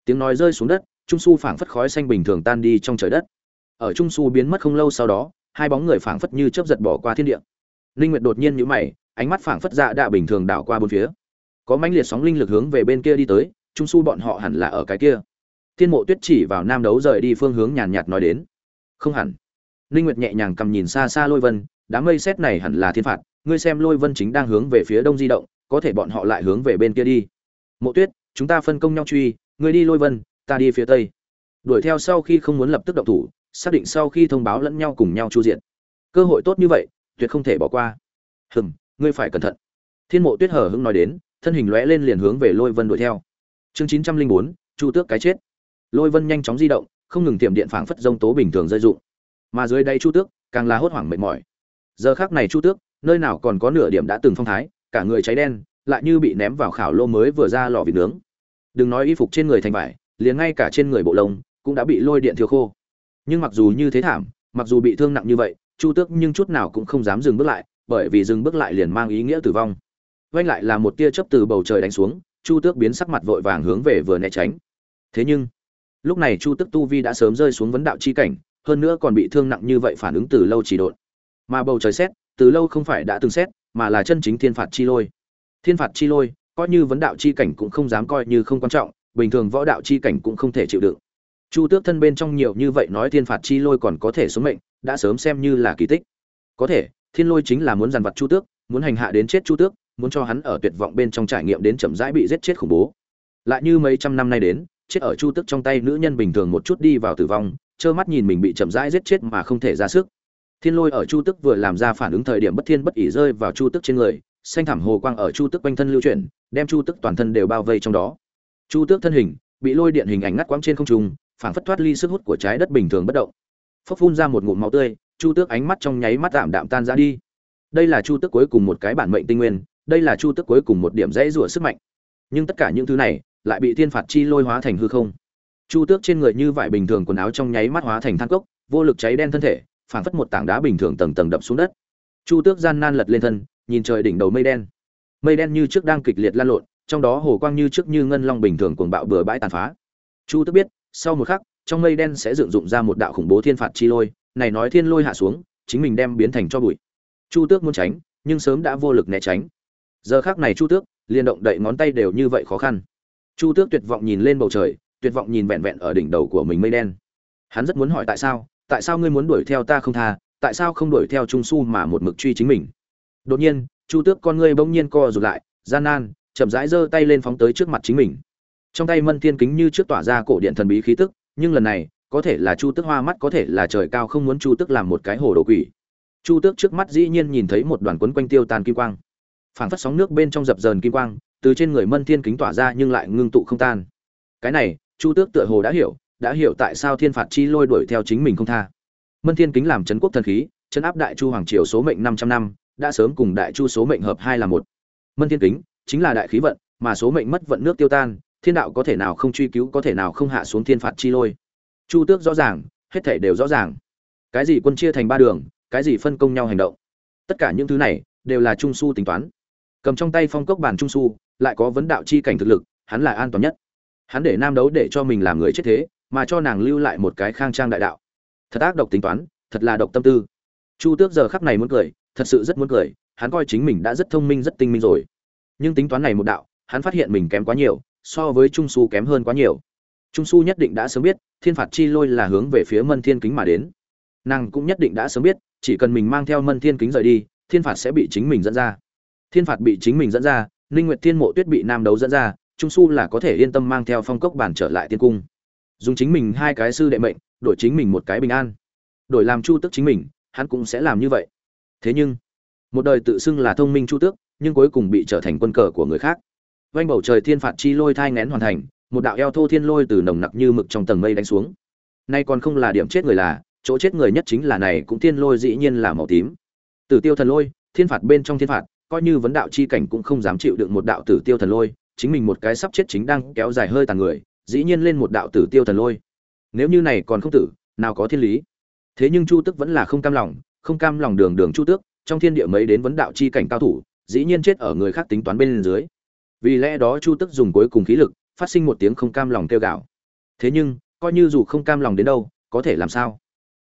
Tiếng nói rơi xuống đất, trung su phảng phất khói xanh bình thường tan đi trong trời đất ở trung su biến mất không lâu sau đó, hai bóng người phảng phất như chớp giật bỏ qua thiên địa. Linh nguyệt đột nhiên nhíu mày, ánh mắt phảng phất dạ đạ bình thường đảo qua bốn phía. Có mãnh liệt sóng linh lực hướng về bên kia đi tới, trung su bọn họ hẳn là ở cái kia. Thiên mộ tuyết chỉ vào nam đấu rời đi phương hướng nhàn nhạt nói đến. Không hẳn. Linh nguyệt nhẹ nhàng cầm nhìn xa xa lôi vân, đám mây xét này hẳn là thiên phạt, ngươi xem lôi vân chính đang hướng về phía đông di động, có thể bọn họ lại hướng về bên kia đi. Mộ tuyết, chúng ta phân công nhau truy, ngươi đi lôi vân, ta đi phía tây. Đuổi theo sau khi không muốn lập tức động thủ xác định sau khi thông báo lẫn nhau cùng nhau chu diện cơ hội tốt như vậy, tuyệt không thể bỏ qua. Hừm, ngươi phải cẩn thận. Thiên mộ tuyết hở hững nói đến, thân hình lóe lên liền hướng về lôi vân đuổi theo. Chương chín trăm linh bốn, chu tước cái chết. Lôi vân nhanh chóng di động, không ngừng tiệm điện phảng phất rông tố bình thường rơi dụng mà dưới đây chu tước, càng là hốt hoảng mệt mỏi. Giờ khác này chu tước, nơi nào còn có nửa điểm đã từng phong thái, cả người cháy đen, lại như bị ném vào khảo lô mới vừa ra lò vịt nướng. Đừng nói y phục trên người thành vải, liền ngay cả trên người bộ lông cũng đã bị lôi điện thiêu khô nhưng mặc dù như thế thảm, mặc dù bị thương nặng như vậy, chu tước nhưng chút nào cũng không dám dừng bước lại, bởi vì dừng bước lại liền mang ý nghĩa tử vong. Vanh lại là một tia chớp từ bầu trời đánh xuống, chu tước biến sắc mặt vội vàng hướng về vừa né tránh. Thế nhưng, lúc này chu tước tu vi đã sớm rơi xuống vấn đạo chi cảnh, hơn nữa còn bị thương nặng như vậy phản ứng từ lâu chỉ độn. Mà bầu trời xét, từ lâu không phải đã từng xét, mà là chân chính thiên phạt chi lôi. Thiên phạt chi lôi, coi như vấn đạo chi cảnh cũng không dám coi như không quan trọng, bình thường võ đạo chi cảnh cũng không thể chịu đựng chu tước thân bên trong nhiều như vậy nói thiên phạt chi lôi còn có thể xuống mệnh, đã sớm xem như là kỳ tích. Có thể, thiên lôi chính là muốn dằn vặt chu tước, muốn hành hạ đến chết chu tước, muốn cho hắn ở tuyệt vọng bên trong trải nghiệm đến chậm rãi bị giết chết khủng bố. Lại như mấy trăm năm nay đến, chết ở chu tước trong tay nữ nhân bình thường một chút đi vào tử vong, trơ mắt nhìn mình bị chậm rãi giết chết mà không thể ra sức. Thiên lôi ở chu tước vừa làm ra phản ứng thời điểm bất thiên bất ỉ rơi vào chu tước trên người, xanh thảm hồ quang ở chu tước quanh thân lưu chuyển, đem chu tước toàn thân đều bao vây trong đó. Chu tước thân hình, bị lôi điện hình ảnh ngắt quãng trên không trung phảng phất thoát ly sức hút của trái đất bình thường bất động. Phốc phun ra một ngụm máu tươi, chu tước ánh mắt trong nháy mắt tạm đạm tan ra đi. Đây là chu tước cuối cùng một cái bản mệnh tinh nguyên, đây là chu tước cuối cùng một điểm dãy rủa sức mạnh. Nhưng tất cả những thứ này lại bị thiên phạt chi lôi hóa thành hư không. Chu tước trên người như vải bình thường quần áo trong nháy mắt hóa thành than cốc, vô lực cháy đen thân thể, phảng phất một tảng đá bình thường tầng tầng đập xuống đất. Chu tước gian nan lật lên thân, nhìn trời đỉnh đầu mây đen. Mây đen như trước đang kịch liệt lan lộn, trong đó hồ quang như trước như ngân long bình thường cuồng bạo bừa bãi tàn phá. Chu tước biết sau một khắc, trong mây đen sẽ dựng dụng ra một đạo khủng bố thiên phạt chi lôi, này nói thiên lôi hạ xuống, chính mình đem biến thành cho bụi. Chu tước muốn tránh, nhưng sớm đã vô lực né tránh. Giờ khắc này chu tước liên động đậy ngón tay đều như vậy khó khăn. Chu tước tuyệt vọng nhìn lên bầu trời, tuyệt vọng nhìn vẹn vẹn ở đỉnh đầu của mình mây đen. Hắn rất muốn hỏi tại sao tại sao ngươi muốn đuổi theo ta không tha, tại sao không đuổi theo trung su mà một mực truy chính mình? Đột nhiên, chu tước con ngươi bỗng nhiên co rụt lại, gian nan, chậm rãi giơ tay lên phóng tới trước mặt chính mình trong tay mân thiên kính như trước tỏa ra cổ điện thần bí khí tức, nhưng lần này, có thể là chu tước hoa mắt, có thể là trời cao không muốn chu tước làm một cái hồ đồ quỷ. Chu tước trước mắt dĩ nhiên nhìn thấy một đoàn quấn quanh tiêu tàn kim quang. Phảng phất sóng nước bên trong dập dờn kim quang, từ trên người mân thiên kính tỏa ra nhưng lại ngưng tụ không tan. Cái này, chu tước tựa hồ đã hiểu đã hiểu tại sao thiên phạt chi lôi đuổi theo chính mình không tha. Mân thiên kính làm trấn quốc thần khí trấn áp đại chu hoàng triều số mệnh 500 năm, đã sớm cùng đại chu số mệnh hợp hai là một. Mân thiên kính, chính là đại khí vận, mà số mệnh mất vận nước tiêu tan thiên đạo có thể nào không truy cứu, có thể nào không hạ xuống thiên phạt chi lôi. Chu tước rõ ràng, hết thể đều rõ ràng. Cái gì quân chia thành ba đường, cái gì phân công nhau hành động. Tất cả những thứ này, đều là trung su tính toán. Cầm trong tay phong cốc bàn trung su, lại có vấn đạo chi cảnh thực lực, hắn là an toàn nhất. Hắn để nam đấu để cho mình làm người chết thế, mà cho nàng lưu lại một cái khang trang đại đạo. Thật ác độc tính toán, thật là độc tâm tư. Chu tước giờ khắc này muốn cười, thật sự rất muốn cười, hắn coi chính mình đã rất thông minh, rất tinh minh rồi. Nhưng tính toán này một đạo, hắn phát hiện mình kém quá nhiều so với trung su kém hơn quá nhiều. Trung su nhất định đã sớm biết, thiên phạt chi lôi là hướng về phía mân thiên kính mà đến. Nàng cũng nhất định đã sớm biết, chỉ cần mình mang theo mân thiên kính rời đi, thiên phạt sẽ bị chính mình dẫn ra. Thiên phạt bị chính mình dẫn ra, ninh nguyệt thiên mộ tuyết bị nam đấu dẫn ra, trung su là có thể yên tâm mang theo phong cốc bản trở lại tiên cung. Dùng chính mình hai cái sư đệ mệnh, đổi chính mình một cái bình an. Đổi làm chu Tức chính mình, hắn cũng sẽ làm như vậy. Thế nhưng, một đời tự xưng là thông minh chu tước, nhưng cuối cùng bị trở thành quân cờ của người khác quanh bầu trời thiên phạt chi lôi thai ngén hoàn thành, một đạo eo thô thiên lôi từ nồng nặc như mực trong tầng mây đánh xuống. Nay còn không là điểm chết người là, chỗ chết người nhất chính là này cũng thiên lôi dĩ nhiên là màu tím. Tử tiêu thần lôi, thiên phạt bên trong thiên phạt, coi như vấn đạo chi cảnh cũng không dám chịu đựng một đạo tử tiêu thần lôi, chính mình một cái sắp chết chính đang kéo dài hơi tàn người, dĩ nhiên lên một đạo tử tiêu thần lôi. Nếu như này còn không tử, nào có thiên lý. Thế nhưng chu tức vẫn là không cam lòng, không cam lòng đường đường chu tước, trong thiên địa mấy đến vấn đạo chi cảnh cao thủ, dĩ nhiên chết ở người khác tính toán bên dưới vì lẽ đó chu tức dùng cuối cùng khí lực, phát sinh một tiếng không cam lòng kêu gào. Thế nhưng, coi như dù không cam lòng đến đâu, có thể làm sao?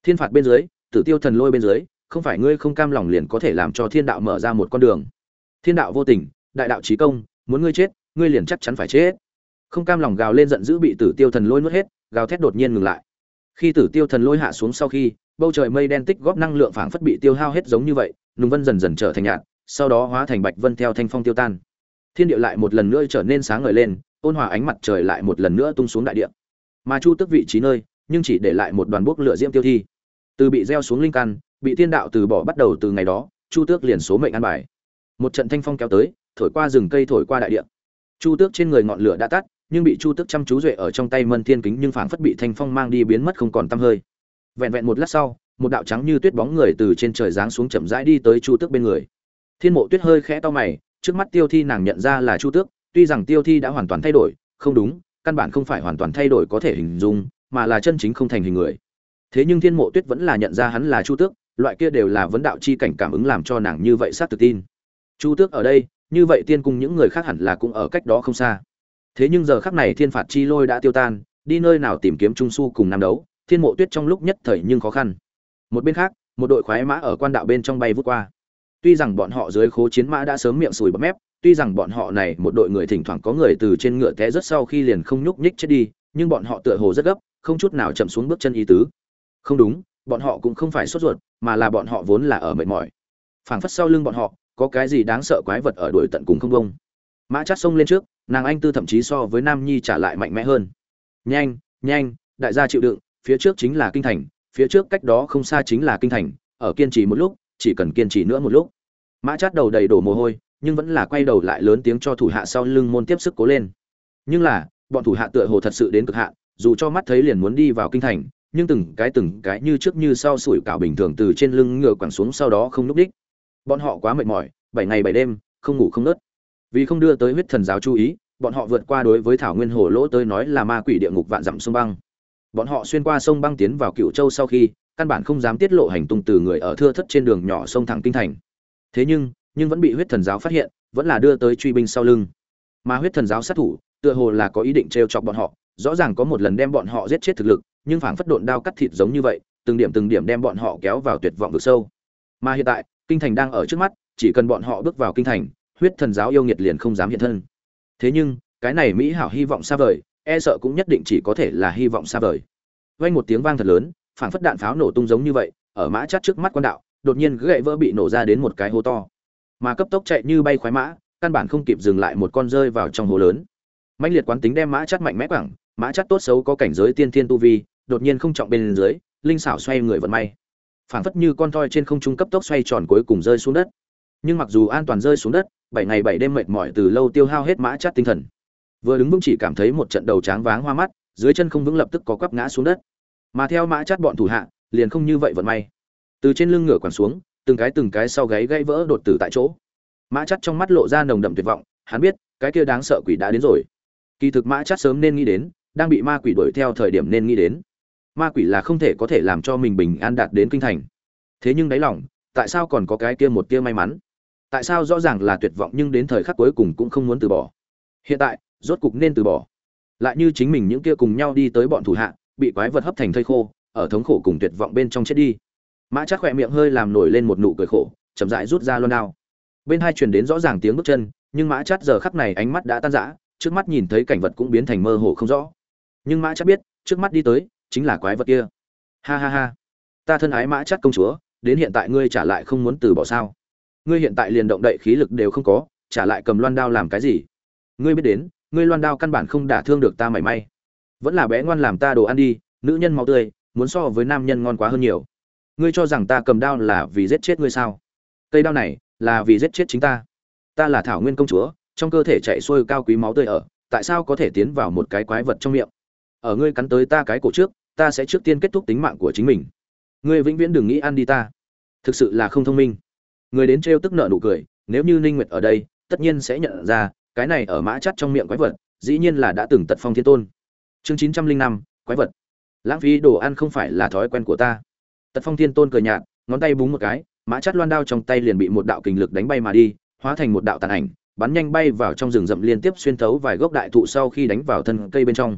Thiên phạt bên dưới, tử tiêu thần lôi bên dưới, không phải ngươi không cam lòng liền có thể làm cho thiên đạo mở ra một con đường. Thiên đạo vô tình, đại đạo trí công, muốn ngươi chết, ngươi liền chắc chắn phải chết. Không cam lòng gào lên giận dữ bị tử tiêu thần lôi nuốt hết, gào thét đột nhiên ngừng lại. Khi tử tiêu thần lôi hạ xuống sau khi, bầu trời mây đen tích góp năng lượng phảng phất bị tiêu hao hết giống như vậy, nùng vân dần dần trở thành nhạt, sau đó hóa thành bạch vân theo thanh phong tiêu tan thiên địa lại một lần nữa trở nên sáng ngời lên, ôn hòa ánh mặt trời lại một lần nữa tung xuống đại địa. Mà chu tức vị trí nơi, nhưng chỉ để lại một đoàn bốc lửa diễm tiêu thi. Từ bị gieo xuống linh căn, bị thiên đạo từ bỏ bắt đầu từ ngày đó, chu tước liền số mệnh ăn bài. Một trận thanh phong kéo tới, thổi qua rừng cây thổi qua đại địa. Chu tước trên người ngọn lửa đã tắt, nhưng bị chu tước chăm chú duệ ở trong tay mân thiên kính nhưng phảng phất bị thanh phong mang đi biến mất không còn tăm hơi. Vẹn vẹn một lát sau, một đạo trắng như tuyết bóng người từ trên trời giáng xuống chậm rãi đi tới chu tước bên người. Thiên mộ tuyết hơi khẽ to mày trước mắt tiêu thi nàng nhận ra là chu tước, tuy rằng tiêu thi đã hoàn toàn thay đổi, không đúng, căn bản không phải hoàn toàn thay đổi có thể hình dung, mà là chân chính không thành hình người. Thế nhưng thiên mộ tuyết vẫn là nhận ra hắn là chu tước, loại kia đều là vấn đạo chi cảnh cảm ứng làm cho nàng như vậy sát tự tin. Chu tước ở đây, như vậy tiên cùng những người khác hẳn là cũng ở cách đó không xa. Thế nhưng giờ khắc này thiên phạt chi lôi đã tiêu tan, đi nơi nào tìm kiếm trung su cùng nam đấu, thiên mộ tuyết trong lúc nhất thời nhưng khó khăn. Một bên khác, một đội khoái mã ở quan đạo bên trong bay vút qua tuy rằng bọn họ dưới khố chiến mã đã sớm miệng sùi bắp mép, tuy rằng bọn họ này một đội người thỉnh thoảng có người từ trên ngựa té rất sau khi liền không nhúc nhích chết đi, nhưng bọn họ tựa hồ rất gấp, không chút nào chậm xuống bước chân ý tứ. Không đúng, bọn họ cũng không phải sốt ruột, mà là bọn họ vốn là ở mệt mỏi. Phảng phất sau lưng bọn họ, có cái gì đáng sợ quái vật ở đuổi tận cùng không bông. Mã chát xông lên trước, nàng anh tư thậm chí so với nam nhi trả lại mạnh mẽ hơn. Nhanh nhanh, đại gia chịu đựng, phía trước chính là kinh thành, phía trước cách đó không xa chính là kinh thành, ở kiên trì một lúc chỉ cần kiên trì nữa một lúc. Mã chát đầu đầy đổ mồ hôi, nhưng vẫn là quay đầu lại lớn tiếng cho thủ hạ sau lưng môn tiếp sức cố lên. Nhưng là, bọn thủ hạ tựa hồ thật sự đến cực hạn, dù cho mắt thấy liền muốn đi vào kinh thành, nhưng từng cái từng cái như trước như sau sủi cảo bình thường từ trên lưng ngựa quẳng xuống sau đó không núp đích. Bọn họ quá mệt mỏi, bảy ngày bảy đêm, không ngủ không nớt. Vì không đưa tới huyết thần giáo chú ý, bọn họ vượt qua đối với thảo nguyên hồ lỗ tới nói là ma quỷ địa ngục vạn dặm sông băng. Bọn họ xuyên qua sông băng tiến vào cựu châu sau khi căn bản không dám tiết lộ hành tung từ người ở thưa thất trên đường nhỏ sông thẳng kinh thành. Thế nhưng nhưng vẫn bị huyết thần giáo phát hiện, vẫn là đưa tới truy binh sau lưng. Mà huyết thần giáo sát thủ, tựa hồ là có ý định t chọc bọn họ, rõ ràng có một lần đem bọn họ giết chết thực lực, nhưng phảng phất độn đao cắt thịt giống như vậy, từng điểm từng điểm đem bọn họ kéo vào tuyệt vọng vực sâu. Mà hiện tại, kinh thành đang ở trước mắt, chỉ cần bọn họ bước vào kinh thành, huyết thần giáo yêu nghiệt liền không dám hiện thân. Thế nhưng, cái này mỹ hảo hy vọng xa vời e sợ cũng nhất định chỉ có thể là hy vọng xa vời. Vang một tiếng vang thật lớn phảng phất đạn pháo nổ tung giống như vậy, ở mã chát trước mắt quan đạo, đột nhiên gậy vỡ bị nổ ra đến một cái hố to. Mà cấp tốc chạy như bay khoái mã, căn bản không kịp dừng lại một con rơi vào trong hố lớn. Mạnh liệt quán tính đem mã chát mạnh mẽ quẳng, mã chát tốt xấu có cảnh giới tiên thiên tu vi, đột nhiên không trọng bên dưới, linh xảo xoay người vận may. Phảng phất như con toi trên không trung cấp tốc xoay tròn cuối cùng rơi xuống đất. Nhưng mặc dù an toàn rơi xuống đất, bảy ngày bảy đêm mệt mỏi từ lâu tiêu hao hết mã chát tinh thần. Vừa đứng vững chỉ cảm thấy một trận đầu tráng váng hoa mắt, dưới chân không vững lập tức có quắp ngã xuống đất mà theo mã chát bọn thủ hạ, liền không như vậy vận may. Từ trên lưng ngựa quẳng xuống, từng cái từng cái sau gáy gãy vỡ đột tử tại chỗ. Mã chát trong mắt lộ ra nồng đậm tuyệt vọng, hắn biết, cái kia đáng sợ quỷ đã đến rồi. Kỳ thực mã chát sớm nên nghĩ đến, đang bị ma quỷ đuổi theo thời điểm nên nghĩ đến. Ma quỷ là không thể có thể làm cho mình bình an đạt đến kinh thành. Thế nhưng đáy lòng, tại sao còn có cái kia một kia may mắn? Tại sao rõ ràng là tuyệt vọng nhưng đến thời khắc cuối cùng cũng không muốn từ bỏ? Hiện tại, rốt cục nên từ bỏ. Lại như chính mình những kia cùng nhau đi tới bọn thủ hạ bị quái vật hấp thành thây khô, ở thống khổ cùng tuyệt vọng bên trong chết đi. Mã chắc khỏe miệng hơi làm nổi lên một nụ cười khổ, chậm dại rút ra luôn đao. Bên hai truyền đến rõ ràng tiếng bước chân, nhưng mã chắc giờ khắc này ánh mắt đã tan rã, trước mắt nhìn thấy cảnh vật cũng biến thành mơ hồ không rõ. Nhưng mã chắc biết, trước mắt đi tới, chính là quái vật kia. Ha ha ha. Ta thân ái mã chắc công chúa, đến hiện tại ngươi trả lại không muốn từ bỏ sao? Ngươi hiện tại liền động đậy khí lực đều không có, trả lại cầm loan đao làm cái gì? Ngươi biết đến, ngươi loan đao căn bản không đả thương được ta mảy may vẫn là bé ngoan làm ta đồ ăn đi, nữ nhân máu tươi, muốn so với nam nhân ngon quá hơn nhiều. Ngươi cho rằng ta cầm đao là vì giết chết ngươi sao? Cây đao này là vì giết chết chính ta. Ta là thảo nguyên công chúa, trong cơ thể chạy xuôi cao quý máu tươi ở, tại sao có thể tiến vào một cái quái vật trong miệng? Ở ngươi cắn tới ta cái cổ trước, ta sẽ trước tiên kết thúc tính mạng của chính mình. Ngươi vĩnh viễn đừng nghĩ ăn đi ta. Thực sự là không thông minh. Người đến trêu tức nợ nụ cười, nếu như ninh nguyệt ở đây, tất nhiên sẽ nhận ra, cái này ở mã chắt trong miệng quái vật, dĩ nhiên là đã từng tật phong thiên tôn chương 905, quái vật. Lãng phí đồ ăn không phải là thói quen của ta. Tật phong thiên tôn cười nhạt ngón tay búng một cái mã chắt loan đao trong tay liền bị một đạo kình lực đánh bay mà đi hóa thành một đạo tàn ảnh bắn nhanh bay vào trong rừng rậm liên tiếp xuyên thấu vài gốc đại thụ sau khi đánh vào thân cây bên trong.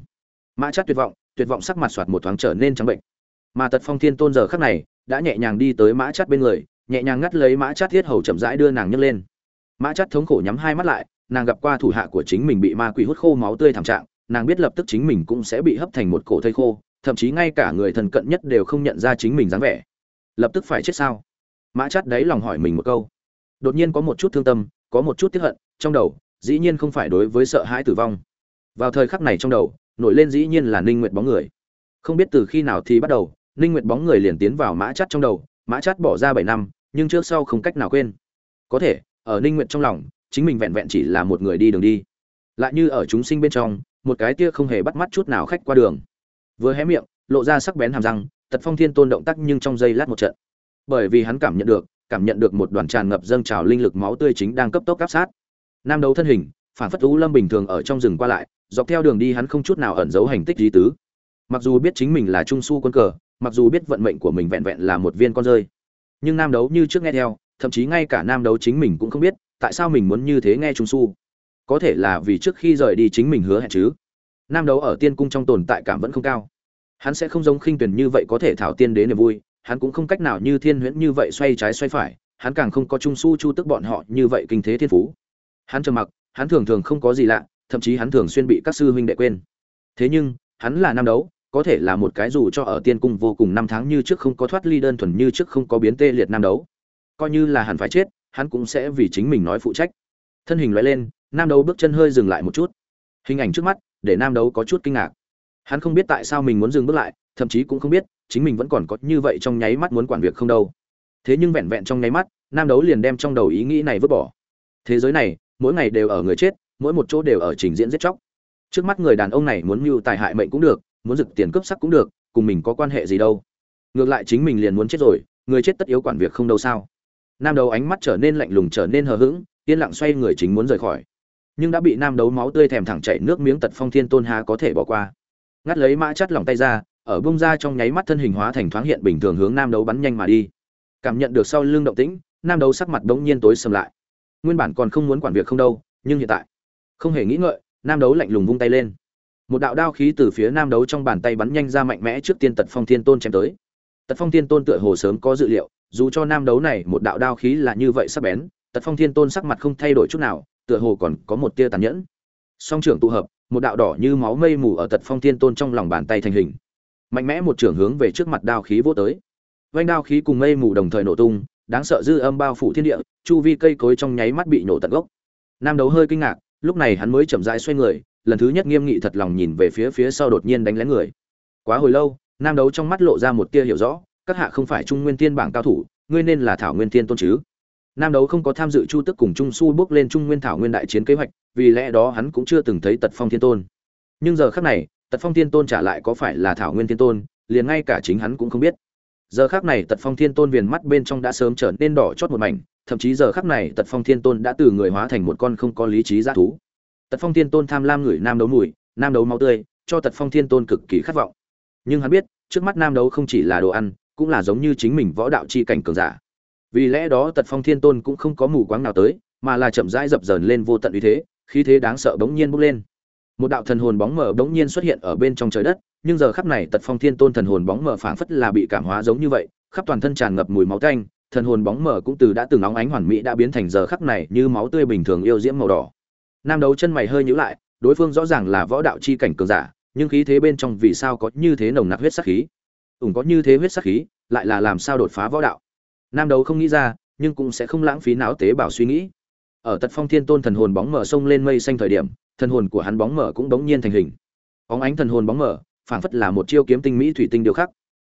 Mã chắt tuyệt vọng tuyệt vọng sắc mặt soạt một thoáng trở nên trắng bệnh. Mà tật phong thiên tôn giờ khắc này đã nhẹ nhàng đi tới mã chắt bên người nhẹ nhàng ngắt lấy mã chắt thiết hầu chậm rãi đưa nàng nhấc lên. Mã chắt thống khổ nhắm hai mắt lại nàng gặp qua thủ hạ của chính mình bị ma quỷ hút khô máu tươi thảm trạng nàng biết lập tức chính mình cũng sẽ bị hấp thành một cổ thây khô, thậm chí ngay cả người thần cận nhất đều không nhận ra chính mình dáng vẻ. Lập tức phải chết sao? Mã chắt đấy lòng hỏi mình một câu. Đột nhiên có một chút thương tâm, có một chút tiếc hận, trong đầu, dĩ nhiên không phải đối với sợ hãi tử vong. Vào thời khắc này trong đầu, nổi lên dĩ nhiên là ninh nguyệt bóng người. Không biết từ khi nào thì bắt đầu, ninh nguyệt bóng người liền tiến vào mã chắt trong đầu, mã chắt bỏ ra 7 năm, nhưng trước sau không cách nào quên. Có thể, ở ninh nguyệt trong lòng, chính mình vẹn vẹn chỉ là một người đi đường đi. Lại như ở chúng sinh bên trong một cái tia không hề bắt mắt chút nào khách qua đường. Vừa hé miệng, lộ ra sắc bén hàm răng, tật phong thiên tôn động tác nhưng trong giây lát một trận. Bởi vì hắn cảm nhận được, cảm nhận được một đoàn tràn ngập dâng trào linh lực máu tươi chính đang cấp tốc áp sát. Nam đấu thân hình, phản phất u lâm bình thường ở trong rừng qua lại, dọc theo đường đi hắn không chút nào ẩn giấu hành tích lý tứ. Mặc dù biết chính mình là trung su quân cờ, mặc dù biết vận mệnh của mình vẹn vẹn là một viên con rơi, nhưng nam đấu như trước nghe theo, thậm chí ngay cả nam đấu chính mình cũng không biết, tại sao mình muốn như thế nghe trung su có thể là vì trước khi rời đi chính mình hứa hẹn chứ. Nam đấu ở tiên cung trong tồn tại cảm vẫn không cao. Hắn sẽ không giống khinh tuyển như vậy có thể thảo tiên đến niềm vui, hắn cũng không cách nào như thiên huyễn như vậy xoay trái xoay phải, hắn càng không có trung su chu tức bọn họ như vậy kinh thế thiên phú. Hắn trầm mặc, hắn thường thường không có gì lạ, thậm chí hắn thường xuyên bị các sư huynh đệ quên. Thế nhưng, hắn là nam đấu, có thể là một cái dù cho ở tiên cung vô cùng năm tháng như trước không có thoát ly đơn thuần như trước không có biến tê liệt nam đấu. Coi như là hắn phải chết, hắn cũng sẽ vì chính mình nói phụ trách. Thân hình loại lên nam đấu bước chân hơi dừng lại một chút. Hình ảnh trước mắt để nam đấu có chút kinh ngạc. Hắn không biết tại sao mình muốn dừng bước lại, thậm chí cũng không biết chính mình vẫn còn có như vậy trong nháy mắt muốn quản việc không đâu. Thế nhưng vẹn vẹn trong nháy mắt, nam đấu liền đem trong đầu ý nghĩ này vứt bỏ. Thế giới này, mỗi ngày đều ở người chết, mỗi một chỗ đều ở trình diễn giết chóc. Trước mắt người đàn ông này muốn mưu tài hại mệnh cũng được, muốn rực tiền cướp sắc cũng được, cùng mình có quan hệ gì đâu. Ngược lại chính mình liền muốn chết rồi, người chết tất yếu quản việc không đâu sao. Nam đấu ánh mắt trở nên lạnh lùng trở nên hờ hững, yên lặng xoay người chính muốn rời khỏi nhưng đã bị nam đấu máu tươi thèm thẳng chảy nước miếng tật phong thiên tôn há có thể bỏ qua. Ngắt lấy mã chắt lòng tay ra, ở bông ra trong nháy mắt thân hình hóa thành thoáng hiện bình thường hướng nam đấu bắn nhanh mà đi. Cảm nhận được sau lưng động tĩnh, nam đấu sắc mặt đống nhiên tối sầm lại. Nguyên bản còn không muốn quản việc không đâu, nhưng hiện tại, không hề nghĩ ngợi, nam đấu lạnh lùng vung tay lên. Một đạo đao khí từ phía nam đấu trong bàn tay bắn nhanh ra mạnh mẽ trước tiên tật phong thiên tôn chém tới. Tật phong thiên tôn tựa hồ sớm có dự liệu, dù cho nam đấu này một đạo đao khí là như vậy sắc bén, tật phong thiên tôn sắc mặt không thay đổi chút nào tựa hồ còn có một tia tàn nhẫn. Song trưởng tụ hợp, một đạo đỏ như máu mây mù ở tật phong thiên tôn trong lòng bàn tay thành hình. Mạnh mẽ một trưởng hướng về trước mặt đao khí vô tới. Vanh đao khí cùng mây mù đồng thời nổ tung, đáng sợ dư âm bao phủ thiên địa, chu vi cây cối trong nháy mắt bị nổ tận gốc. Nam đấu hơi kinh ngạc, lúc này hắn mới chậm rãi xoay người, lần thứ nhất nghiêm nghị thật lòng nhìn về phía phía sau đột nhiên đánh lén người. Quá hồi lâu, nam đấu trong mắt lộ ra một tia hiểu rõ, các hạ không phải trung nguyên tiên bảng cao thủ, ngươi nên là thảo nguyên tiên tôn chứ? Nam đấu không có tham dự chu tức cùng trung su bước lên trung nguyên thảo nguyên đại chiến kế hoạch, vì lẽ đó hắn cũng chưa từng thấy tật phong thiên tôn. Nhưng giờ khắc này, tật phong thiên tôn trả lại có phải là thảo nguyên thiên tôn, liền ngay cả chính hắn cũng không biết. Giờ khắc này tật phong thiên tôn viền mắt bên trong đã sớm trở nên đỏ chót một mảnh, thậm chí giờ khắc này tật phong thiên tôn đã từ người hóa thành một con không có lý trí g thú. Tật phong thiên tôn tham lam người nam đấu mùi, nam đấu máu tươi, cho tật phong thiên tôn cực kỳ khát vọng. Nhưng hắn biết, trước mắt nam đấu không chỉ là đồ ăn, cũng là giống như chính mình võ đạo chi cảnh cường giả vì lẽ đó tật phong thiên tôn cũng không có mù quáng nào tới, mà là chậm rãi dập dờn lên vô tận uy thế, khí thế đáng sợ bỗng nhiên bốc lên. Một đạo thần hồn bóng mờ bỗng nhiên xuất hiện ở bên trong trời đất, nhưng giờ khắp này tật phong thiên tôn thần hồn bóng mờ phảng phất là bị cảm hóa giống như vậy, khắp toàn thân tràn ngập mùi máu tanh, thần hồn bóng mờ cũng từ đã từng óng ánh hoàn mỹ đã biến thành giờ khắc này như máu tươi bình thường yêu diễm màu đỏ. Nam đấu chân mày hơi nhíu lại, đối phương rõ ràng là võ đạo chi cảnh cường giả, nhưng khí thế bên trong vì sao có như thế nồng nặc huyết sắc khí? Ủng có như thế huyết sắc khí, lại là làm sao đột phá võ đạo? Nam đấu không nghĩ ra, nhưng cũng sẽ không lãng phí não tế bảo suy nghĩ. Ở tật phong thiên tôn thần hồn bóng mở sông lên mây xanh thời điểm, thần hồn của hắn bóng mở cũng bỗng nhiên thành hình. Óng ánh thần hồn bóng mở phảng phất là một chiêu kiếm tinh mỹ thủy tinh điều khắc.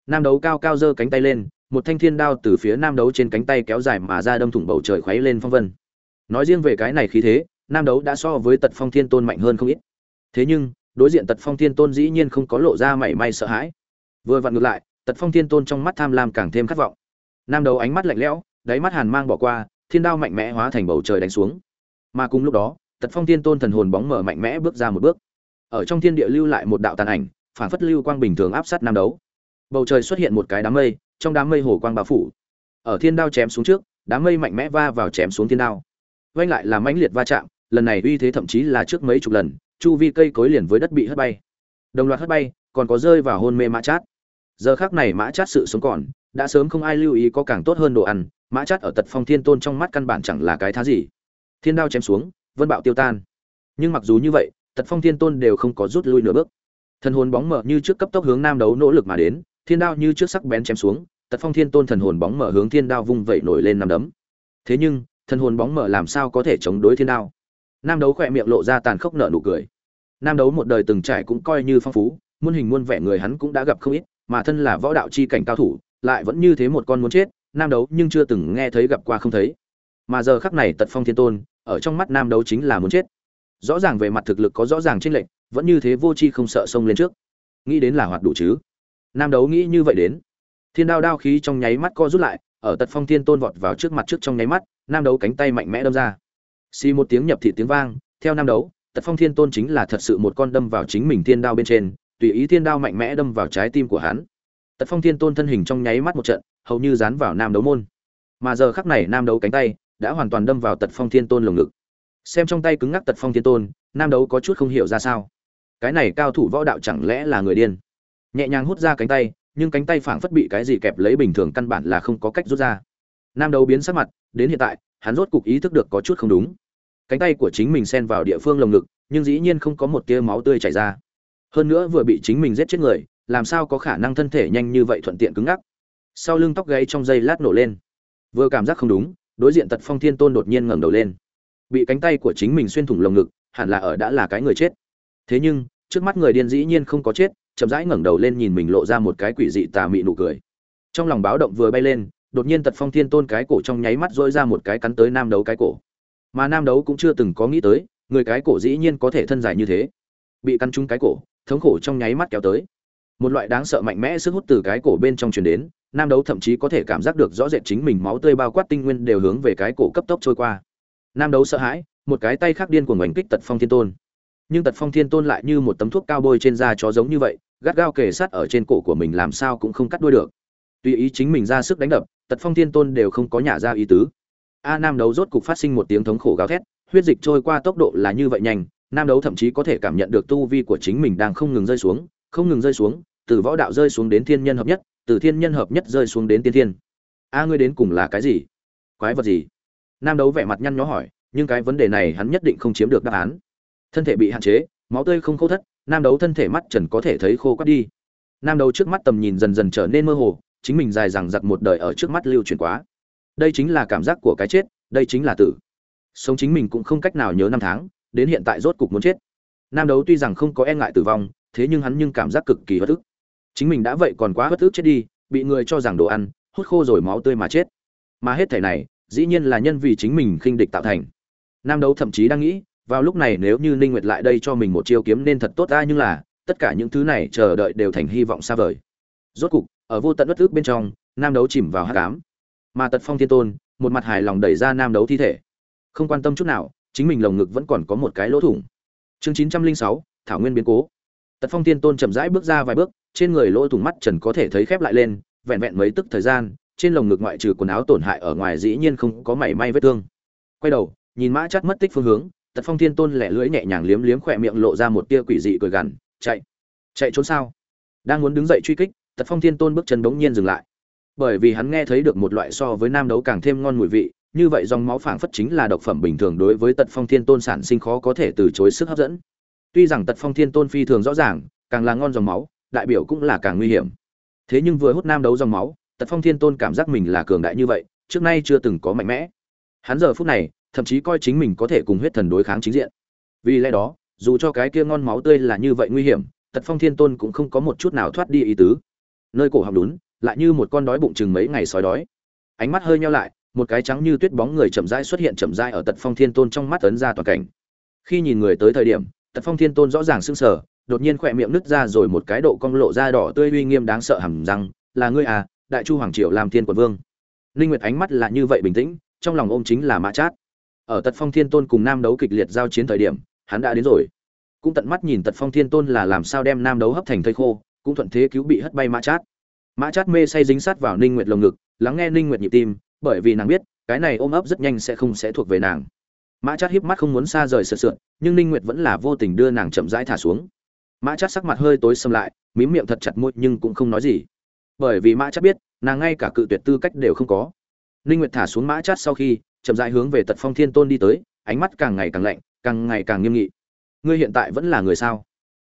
Nam đấu cao cao giơ cánh tay lên, một thanh thiên đao từ phía nam đấu trên cánh tay kéo dài mà ra đâm thủng bầu trời khuấy lên phong vân. Nói riêng về cái này khí thế, nam đấu đã so với tật phong thiên tôn mạnh hơn không ít. Thế nhưng, đối diện tật phong thiên tôn dĩ nhiên không có lộ ra mảy may sợ hãi. Vừa vặn ngược lại, tật phong thiên tôn trong mắt tham lam càng thêm khát vọng nam đấu ánh mắt lạnh lẽo, đáy mắt hàn mang bỏ qua, thiên đao mạnh mẽ hóa thành bầu trời đánh xuống. Mà cùng lúc đó, tật phong thiên tôn thần hồn bóng mở mạnh mẽ bước ra một bước. Ở trong thiên địa lưu lại một đạo tàn ảnh, phản phất lưu quang bình thường áp sát nam đấu. Bầu trời xuất hiện một cái đám mây, trong đám mây hồ quang bao phủ. Ở thiên đao chém xuống trước, đám mây mạnh mẽ va vào chém xuống thiên đao. Vanh lại làm mãnh liệt va chạm, lần này uy thế thậm chí là trước mấy chục lần, chu vi cây cối liền với đất bị hất bay. Đồng loạt hất bay, còn có rơi vào hôn mê mã chát. Giờ khác này mã chát sự sống còn đã sớm không ai lưu ý có càng tốt hơn đồ ăn, mã chát ở tật phong thiên tôn trong mắt căn bản chẳng là cái thá gì. Thiên đao chém xuống, vân bạo tiêu tan. Nhưng mặc dù như vậy, tật phong thiên tôn đều không có rút lui nửa bước. Thần hồn bóng mở như trước cấp tốc hướng nam đấu nỗ lực mà đến, thiên đao như trước sắc bén chém xuống, tật phong thiên tôn thần hồn bóng mở hướng thiên đao vung vẩy nổi lên nằm đấm. Thế nhưng, thần hồn bóng mở làm sao có thể chống đối thiên đao? Nam đấu khỏe miệng lộ ra tàn khốc nợ nụ cười. Nam đấu một đời từng trải cũng coi như phong phú, muôn hình muôn vẻ người hắn cũng đã gặp không ít, mà thân là võ đạo chi cảnh cao thủ lại vẫn như thế một con muốn chết, nam đấu nhưng chưa từng nghe thấy gặp qua không thấy. Mà giờ khắc này tật phong thiên tôn, ở trong mắt nam đấu chính là muốn chết. Rõ ràng về mặt thực lực có rõ ràng chênh lệch, vẫn như thế vô chi không sợ xông lên trước. Nghĩ đến là hoạt đủ chứ. Nam đấu nghĩ như vậy đến. Thiên đao đao khí trong nháy mắt co rút lại, ở tật phong thiên tôn vọt vào trước mặt trước trong nháy mắt, nam đấu cánh tay mạnh mẽ đâm ra. Xì một tiếng nhập thị tiếng vang, theo nam đấu, tật phong thiên tôn chính là thật sự một con đâm vào chính mình thiên đao bên trên, tùy ý thiên đao mạnh mẽ đâm vào trái tim của hắn tật phong thiên tôn thân hình trong nháy mắt một trận, hầu như dán vào nam đấu môn. Mà giờ khắc này nam đấu cánh tay đã hoàn toàn đâm vào tật phong thiên tôn lồng ngực. Xem trong tay cứng ngắc tật phong thiên tôn, nam đấu có chút không hiểu ra sao. Cái này cao thủ võ đạo chẳng lẽ là người điên? Nhẹ nhàng hút ra cánh tay, nhưng cánh tay phảng phất bị cái gì kẹp lấy bình thường căn bản là không có cách rút ra. Nam đấu biến sắc mặt, đến hiện tại, hắn rốt cục ý thức được có chút không đúng. Cánh tay của chính mình xen vào địa phương lồng ngực, nhưng dĩ nhiên không có một tia máu tươi chảy ra. Hơn nữa vừa bị chính mình giết chết người làm sao có khả năng thân thể nhanh như vậy thuận tiện cứng ngắc? Sau lưng tóc gáy trong giây lát nổ lên. Vừa cảm giác không đúng, đối diện tật phong thiên tôn đột nhiên ngẩng đầu lên. Bị cánh tay của chính mình xuyên thủng lồng ngực, hẳn là ở đã là cái người chết. Thế nhưng, trước mắt người điên dĩ nhiên không có chết, chậm rãi ngẩng đầu lên nhìn mình lộ ra một cái quỷ dị tà mị nụ cười. Trong lòng báo động vừa bay lên, đột nhiên tật phong thiên tôn cái cổ trong nháy mắt dỗi ra một cái cắn tới nam đấu cái cổ. Mà nam đấu cũng chưa từng có nghĩ tới, người cái cổ dĩ nhiên có thể thân dài như thế. Bị cắn trúng cái cổ, thống khổ trong nháy mắt kéo tới một loại đáng sợ mạnh mẽ sức hút từ cái cổ bên trong truyền đến, nam đấu thậm chí có thể cảm giác được rõ rệt chính mình máu tươi bao quát tinh nguyên đều hướng về cái cổ cấp tốc trôi qua. Nam đấu sợ hãi, một cái tay khác điên của ngoảnh kích tật phong thiên tôn. Nhưng tật phong thiên tôn lại như một tấm thuốc cao bôi trên da chó giống như vậy, gắt gao kề sát ở trên cổ của mình làm sao cũng không cắt đuôi được. Tùy ý chính mình ra sức đánh đập, tật phong thiên tôn đều không có nhả ra ý tứ. A nam đấu rốt cục phát sinh một tiếng thống khổ gào thét, huyết dịch trôi qua tốc độ là như vậy nhanh, nam đấu thậm chí có thể cảm nhận được tu vi của chính mình đang không ngừng rơi xuống không ngừng rơi xuống, từ võ đạo rơi xuống đến thiên nhân hợp nhất, từ thiên nhân hợp nhất rơi xuống đến tiên thiên. A, ngươi đến cùng là cái gì? Quái vật gì? Nam đấu vẻ mặt nhăn nhó hỏi, nhưng cái vấn đề này hắn nhất định không chiếm được đáp án. Thân thể bị hạn chế, máu tươi không khô thất, nam đấu thân thể mắt trần có thể thấy khô quắt đi. Nam đấu trước mắt tầm nhìn dần dần trở nên mơ hồ, chính mình dài dằng dặc một đời ở trước mắt lưu truyền quá. Đây chính là cảm giác của cái chết, đây chính là tử. Sống chính mình cũng không cách nào nhớ năm tháng, đến hiện tại rốt cục muốn chết. Nam đấu tuy rằng không có e ngại tử vong thế nhưng hắn nhưng cảm giác cực kỳ bất ức. Chính mình đã vậy còn quá bất ức chết đi bị người cho rằng đồ ăn hút khô rồi máu tươi mà chết. Mà hết thể này dĩ nhiên là nhân vì chính mình khinh địch tạo thành. Nam đấu thậm chí đang nghĩ vào lúc này nếu như ninh nguyệt lại đây cho mình một chiêu kiếm nên thật tốt ra nhưng là tất cả những thứ này chờ đợi đều thành hy vọng xa vời. Rốt cục ở vô tận bất ức bên trong nam đấu chìm vào hắc ám. Mà tật phong thiên tôn một mặt hài lòng đẩy ra nam đấu thi thể. Không quan tâm chút nào chính mình lồng ngực vẫn còn có một cái lỗ thủng. Chương 906, thảo nguyên biến cố tật phong thiên tôn chậm rãi bước ra vài bước, trên người lỗ thủng mắt trần có thể thấy khép lại lên, vẹn vẹn mấy tức thời gian, trên lồng ngực ngoại trừ quần áo tổn hại ở ngoài dĩ nhiên không có mảy may vết thương. Quay đầu, nhìn mã chắt mất tích phương hướng, tật phong thiên tôn lẻ lưỡi nhẹ nhàng liếm liếm khỏe miệng lộ ra một tia quỷ dị cười gằn, chạy chạy trốn sao? Đang muốn đứng dậy truy kích. Tật phong thiên tôn bước chân bỗng nhiên dừng lại. Bởi vì hắn nghe thấy được một loại so với nam đấu càng thêm ngon mùi vị, như vậy dòng máu phảng phất chính là độc phẩm bình thường đối với tật phong thiên tôn sản sinh khó có thể từ chối sức hấp dẫn tuy rằng tật phong thiên tôn phi thường rõ ràng, càng là ngon dòng máu, đại biểu cũng là càng nguy hiểm. Thế nhưng vừa hút nam đấu dòng máu, tật phong thiên tôn cảm giác mình là cường đại như vậy, trước nay chưa từng có mạnh mẽ. Hắn giờ phút này, thậm chí coi chính mình có thể cùng huyết thần đối kháng chính diện. Vì lẽ đó, dù cho cái kia ngon máu tươi là như vậy nguy hiểm, tật phong thiên tôn cũng không có một chút nào thoát đi ý tứ. Nơi cổ họng lún lại như một con đói bụng chừng mấy ngày sói đói. Ánh mắt hơi nhau lại, một cái trắng như tuyết bóng người chậm rãi xuất hiện chậm rãi ở tật phong thiên tôn trong mắt ấn ra toàn cảnh. Khi nhìn người tới thời điểm tật phong thiên tôn rõ ràng sưng sờ, đột nhiên khỏe miệng nứt ra rồi một cái độ cong lộ ra đỏ tươi uy nghiêm đáng sợ hẳn rằng là ngươi à đại chu hoàng triều làm thiên quận vương. Linh nguyệt ánh mắt là như vậy bình tĩnh, trong lòng ôm chính là mã chát. Ở tật phong thiên tôn cùng nam đấu kịch liệt giao chiến thời điểm, hắn đã đến rồi. Cũng tận mắt nhìn tật phong thiên tôn là làm sao đem nam đấu hấp thành thây khô, cũng thuận thế cứu bị hất bay mã chát. Mã chát mê say dính sát vào ninh nguyệt lồng ngực, lắng nghe ninh nguyệt nhịp tim, bởi vì nàng biết, cái này ôm ấp rất nhanh sẽ không sẽ thuộc về nàng mã chát híp mắt không muốn xa rời sợ sượn nhưng ninh nguyệt vẫn là vô tình đưa nàng chậm rãi thả xuống. Mã chát sắc mặt hơi tối xâm lại, mím miệng thật chặt môi, nhưng cũng không nói gì. Bởi vì mã chát biết, nàng ngay cả cự tuyệt tư cách đều không có. Ninh nguyệt thả xuống mã chát sau khi, chậm rãi hướng về tật phong thiên tôn đi tới, ánh mắt càng ngày càng lạnh, càng ngày càng nghiêm nghị. Ngươi hiện tại vẫn là người sao?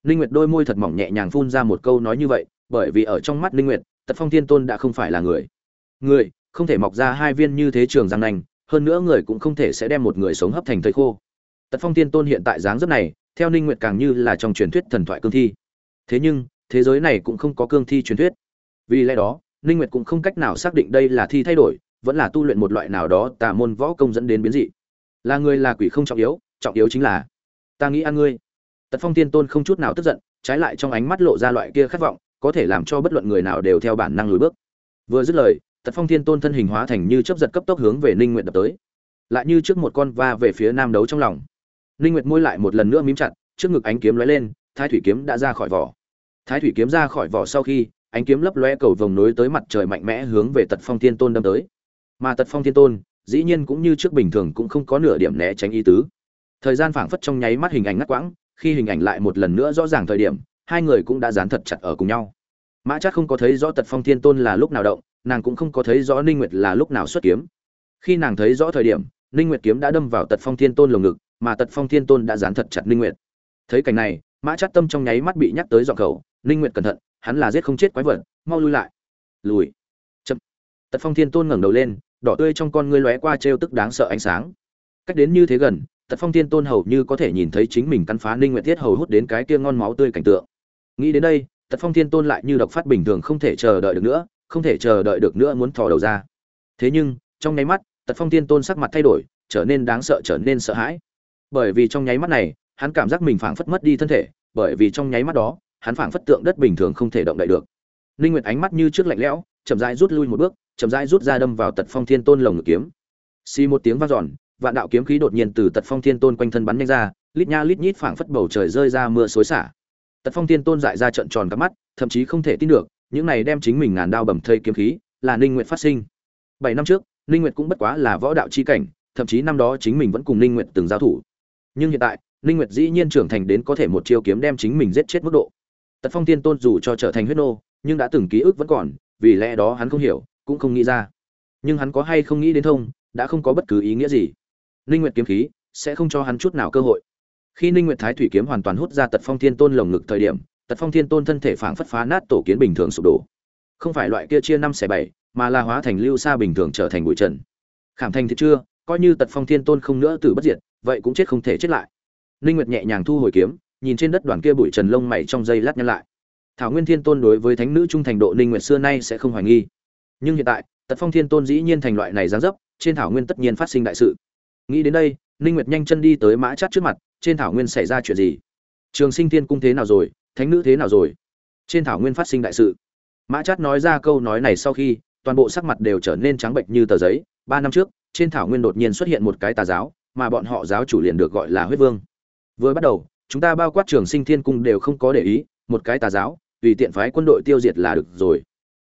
Ninh nguyệt đôi môi thật mỏng nhẹ nhàng phun ra một câu nói như vậy, bởi vì ở trong mắt ninh nguyệt, tật phong thiên tôn đã không phải là người. Người, không thể mọc ra hai viên như thế trường răng nành hơn nữa người cũng không thể sẽ đem một người sống hấp thành thây khô. Tật phong thiên tôn hiện tại dáng dấp này, theo ninh nguyệt càng như là trong truyền thuyết thần thoại cương thi. Thế nhưng, thế giới này cũng không có cương thi truyền thuyết. Vì lẽ đó, ninh nguyệt cũng không cách nào xác định đây là thi thay đổi, vẫn là tu luyện một loại nào đó tà môn võ công dẫn đến biến dị. Là người là quỷ không trọng yếu trọng yếu chính là, ta nghĩ ăn ngươi. Tật phong tiên tôn không chút nào tức giận, trái lại trong ánh mắt lộ ra loại kia khát vọng, có thể làm cho bất luận người nào đều theo bản năng lùi bước. Vừa dứt lời tật phong Thiên tôn thân hình hóa thành như chớp giật cấp tốc hướng về ninh nguyệt đập tới. Lại như trước một con va về phía nam đấu trong lòng. Ninh nguyệt môi lại một lần nữa mím chặt, trước ngực ánh kiếm lóe lên, thái thủy kiếm đã ra khỏi vỏ. Thái thủy kiếm ra khỏi vỏ sau khi, ánh kiếm lấp lóe cầu vồng nối tới mặt trời mạnh mẽ hướng về tật phong Thiên tôn đâm tới. Mà tật phong Thiên tôn, dĩ nhiên cũng như trước bình thường cũng không có nửa điểm né tránh ý tứ. Thời gian phảng phất trong nháy mắt hình ảnh ngắt quãng, khi hình ảnh lại một lần nữa rõ ràng thời điểm, hai người cũng đã dán thật chặt ở cùng nhau. Mã chắc không có thấy rõ tật phong thiên tôn là lúc nào động nàng cũng không có thấy rõ ninh nguyệt là lúc nào xuất kiếm. Khi nàng thấy rõ thời điểm, ninh nguyệt kiếm đã đâm vào tật phong thiên tôn lồng ngực, mà tật phong thiên tôn đã dán thật chặt ninh nguyệt. Thấy cảnh này, mã chát tâm trong nháy mắt bị nhắc tới dọn khẩu, ninh nguyệt cẩn thận, hắn là giết không chết quái vật, mau lui lại. Lùi. Chậm. Tật phong thiên tôn ngẩng đầu lên, đỏ tươi trong con ngươi lóe qua trêu tức đáng sợ ánh sáng. Cách đến như thế gần, tật phong thiên tôn hầu như có thể nhìn thấy chính mình cắn phá ninh nguyệt thiết hầu hút đến cái kia ngon máu tươi cảnh tượng. Nghĩ đến đây, tật phong thiên tôn lại như độc phát bình thường không thể chờ đợi được nữa không thể chờ đợi được nữa muốn thò đầu ra. Thế nhưng, trong nháy mắt, tật phong thiên tôn sắc mặt thay đổi, trở nên đáng sợ trở nên sợ hãi. Bởi vì trong nháy mắt này, hắn cảm giác mình phảng phất mất đi thân thể, bởi vì trong nháy mắt đó, hắn phảng phất tượng đất bình thường không thể động đậy được. Linh nguyệt ánh mắt như trước lạnh lẽo, chậm rãi rút lui một bước, chậm rãi rút ra đâm vào tật phong thiên tôn lồng ngực kiếm. Xì một tiếng vang dọn, vạn đạo kiếm khí đột nhiên từ tật phong thiên tôn quanh thân bắn nhanh ra, lít nha lít nhít phảng phất bầu trời rơi ra mưa xối xả. Tật phong thiên tôn dại ra trận tròn các mắt, thậm chí không thể tin được những này đem chính mình ngàn đao bầm thây kiếm khí, là ninh nguyệt phát sinh. Bảy năm trước, ninh nguyệt cũng bất quá là võ đạo chi cảnh, thậm chí năm đó chính mình vẫn cùng ninh nguyệt từng giao thủ. Nhưng hiện tại, ninh nguyệt dĩ nhiên trưởng thành đến có thể một chiêu kiếm đem chính mình giết chết mức độ. Tật phong thiên tôn dù cho trở thành huyết nô, nhưng đã từng ký ức vẫn còn, vì lẽ đó hắn không hiểu, cũng không nghĩ ra. Nhưng hắn có hay không nghĩ đến thông, đã không có bất cứ ý nghĩa gì. Ninh nguyệt kiếm khí, sẽ không cho hắn chút nào cơ hội. Khi ninh nguyệt thái thủy kiếm hoàn toàn hút ra tật phong thiên tôn lồng ngực thời điểm tật phong thiên tôn thân thể phảng phất phá nát tổ kiến bình thường sụp đổ. Không phải loại kia chia năm xẻ bảy, mà là hóa thành lưu xa bình thường trở thành bụi trần. Khảm thành thì chưa, coi như tật phong thiên tôn không nữa từ bất diệt, vậy cũng chết không thể chết lại. Ninh nguyệt nhẹ nhàng thu hồi kiếm, nhìn trên đất đoàn kia bụi trần lông mày trong dây lát nhăn lại. Thảo nguyên thiên tôn đối với thánh nữ trung thành độ ninh nguyệt xưa nay sẽ không hoài nghi. Nhưng hiện tại, tật phong thiên tôn dĩ nhiên thành loại này giáng dấp, trên thảo nguyên tất nhiên phát sinh đại sự. Nghĩ đến đây, ninh nguyệt nhanh chân đi tới mã chát trước mặt, trên thảo nguyên xảy ra chuyện gì? Trường sinh thiên cung thế nào rồi? Thánh nữ thế nào rồi? Trên thảo nguyên phát sinh đại sự. Mã chát nói ra câu nói này sau khi, toàn bộ sắc mặt đều trở nên trắng bệnh như tờ giấy. Ba năm trước, trên thảo nguyên đột nhiên xuất hiện một cái tà giáo, mà bọn họ giáo chủ liền được gọi là huyết vương. Vừa bắt đầu, chúng ta bao quát trường sinh thiên cung đều không có để ý, một cái tà giáo vì tiện phái quân đội tiêu diệt là được rồi.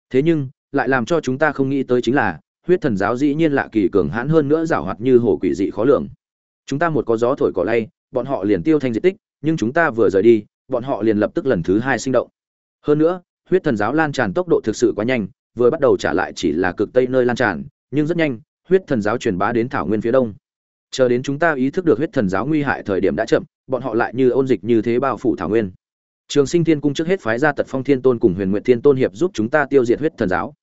Thế nhưng, lại làm cho chúng ta không nghĩ tới chính là, huyết thần giáo dĩ nhiên lạ kỳ cường hãn hơn nữa giảo hoạt như hổ quỷ dị khó lường. Chúng ta một có gió thổi cỏ lay, bọn họ liền tiêu thanh diệt tích, nhưng chúng ta vừa rời đi bọn họ liền lập tức lần thứ hai sinh động. Hơn nữa, huyết thần giáo lan tràn tốc độ thực sự quá nhanh, vừa bắt đầu trả lại chỉ là cực tây nơi lan tràn, nhưng rất nhanh, huyết thần giáo truyền bá đến thảo nguyên phía đông. Chờ đến chúng ta ý thức được huyết thần giáo nguy hại thời điểm đã chậm, bọn họ lại như ôn dịch như thế bao phủ thảo nguyên. Trường sinh thiên cung trước hết phái ra tật phong thiên tôn cùng huyền nguyện thiên tôn hiệp giúp chúng ta tiêu diệt huyết thần giáo.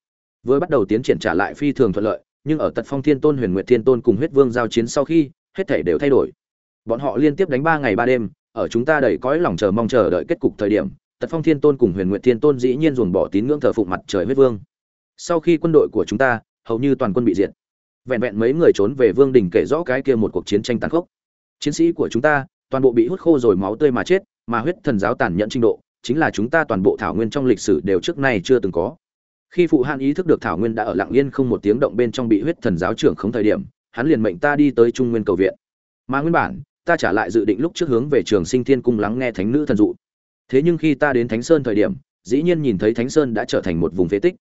Vừa bắt đầu tiến triển trả lại phi thường thuận lợi, nhưng ở tật phong thiên tôn, huyền nguyện thiên tôn cùng huyết vương giao chiến sau khi, hết thể đều thay đổi. Bọn họ liên tiếp đánh ba ngày ba đêm ở chúng ta đầy cõi lòng chờ mong chờ đợi kết cục thời điểm, tật phong thiên tôn cùng huyền nguyện thiên tôn dĩ nhiên dồn bỏ tín ngưỡng thờ phụng mặt trời huyết vương. Sau khi quân đội của chúng ta, hầu như toàn quân bị diệt. Vẹn vẹn mấy người trốn về vương đình kể rõ cái kia một cuộc chiến tranh tàn khốc. Chiến sĩ của chúng ta, toàn bộ bị hút khô rồi máu tươi mà chết, mà huyết thần giáo tàn nhẫn trình độ, chính là chúng ta toàn bộ thảo nguyên trong lịch sử đều trước nay chưa từng có. Khi phụ hạn ý thức được thảo nguyên đã ở lặng yên không một tiếng động bên trong bị huyết thần giáo trưởng không thời điểm, hắn liền mệnh ta đi tới trung nguyên cầu viện. Mà nguyên bản ta trả lại dự định lúc trước hướng về trường sinh thiên cung lắng nghe thánh nữ thần dụ. Thế nhưng khi ta đến thánh sơn thời điểm, dĩ nhiên nhìn thấy thánh sơn đã trở thành một vùng phế tích.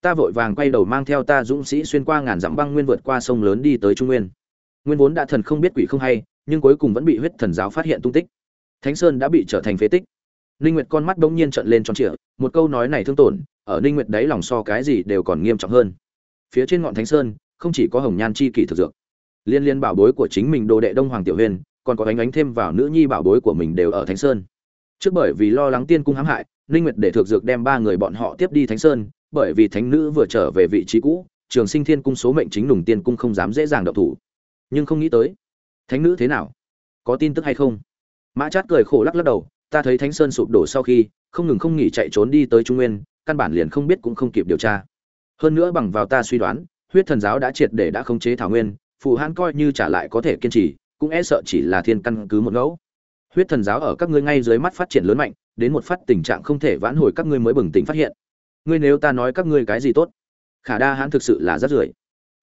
Ta vội vàng quay đầu mang theo ta dũng sĩ xuyên qua ngàn dặm băng nguyên vượt qua sông lớn đi tới trung nguyên. Nguyên vốn đã thần không biết quỷ không hay, nhưng cuối cùng vẫn bị huyết thần giáo phát hiện tung tích. Thánh sơn đã bị trở thành phế tích. Ninh nguyệt con mắt bỗng nhiên trợn lên tròn trịa, một câu nói này thương tổn, ở ninh nguyệt đấy lòng so cái gì đều còn nghiêm trọng hơn. Phía trên ngọn thánh sơn, không chỉ có hồng nhan chi kỷ thực dược. Liên liên bảo bối của chính mình đồ đệ đông hoàng tiểu huyền còn có ánh ánh thêm vào nữ nhi bảo bối của mình đều ở thánh sơn. Trước bởi vì lo lắng tiên cung hãm hại, ninh nguyệt để thực dược đem ba người bọn họ tiếp đi thánh sơn, bởi vì thánh nữ vừa trở về vị trí cũ, trường sinh thiên cung số mệnh chính nùng tiên cung không dám dễ dàng động thủ. Nhưng không nghĩ tới, thánh nữ thế nào? Có tin tức hay không? Mã chát cười khổ lắc lắc đầu, ta thấy thánh sơn sụp đổ sau khi, không ngừng không nghỉ chạy trốn đi tới trung nguyên, căn bản liền không biết cũng không kịp điều tra. Hơn nữa bằng vào ta suy đoán, huyết thần giáo đã triệt để đã khống chế thảo nguyên phụ hãn coi như trả lại có thể kiên trì cũng e sợ chỉ là thiên căn cứ một ngẫu. Huyết thần giáo ở các ngươi ngay dưới mắt phát triển lớn mạnh, đến một phát tình trạng không thể vãn hồi các ngươi mới bừng tỉnh phát hiện. Ngươi nếu ta nói các ngươi cái gì tốt, khả đa hãn thực sự là rất rưởi.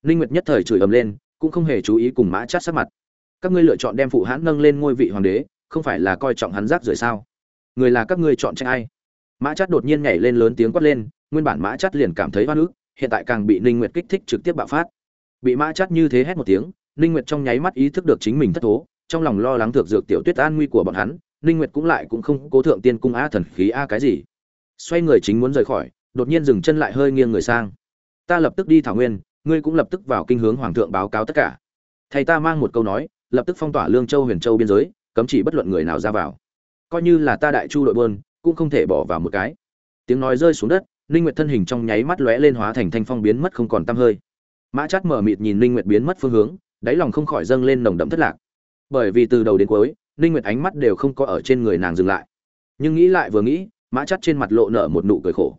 Linh nguyệt nhất thời chửi ầm lên, cũng không hề chú ý cùng mã chát sát mặt. Các ngươi lựa chọn đem phụ hãn nâng lên ngôi vị hoàng đế, không phải là coi trọng hắn rác rưởi sao? Người là các ngươi chọn trách ai? Mã chát đột nhiên nhảy lên lớn tiếng quát lên, nguyên bản mã chát liền cảm thấy oan ức, hiện tại càng bị linh nguyệt kích thích trực tiếp bạo phát. Bị mã chát như thế hét một tiếng ninh nguyệt trong nháy mắt ý thức được chính mình thất thố, trong lòng lo lắng thượng dược tiểu tuyết an nguy của bọn hắn, ninh nguyệt cũng lại cũng không cố thượng tiên cung a thần khí a cái gì. Xoay người chính muốn rời khỏi, đột nhiên dừng chân lại hơi nghiêng người sang. Ta lập tức đi thảo nguyên, ngươi cũng lập tức vào kinh hướng hoàng thượng báo cáo tất cả. Thầy ta mang một câu nói, lập tức phong tỏa lương châu, huyền châu biên giới, cấm chỉ bất luận người nào ra vào. Coi như là ta đại chu đội buôn, cũng không thể bỏ vào một cái. Tiếng nói rơi xuống đất, ninh nguyệt thân hình trong nháy mắt lóe lên hóa thành thanh phong biến mất không còn tăm hơi. Mã Trát mở mịt nhìn ninh nguyệt biến mất phương hướng đáy lòng không khỏi dâng lên nồng đậm thất lạc. Bởi vì từ đầu đến cuối ninh nguyệt ánh mắt đều không có ở trên người nàng dừng lại. Nhưng nghĩ lại vừa nghĩ mã chắt trên mặt lộ nở một nụ cười khổ.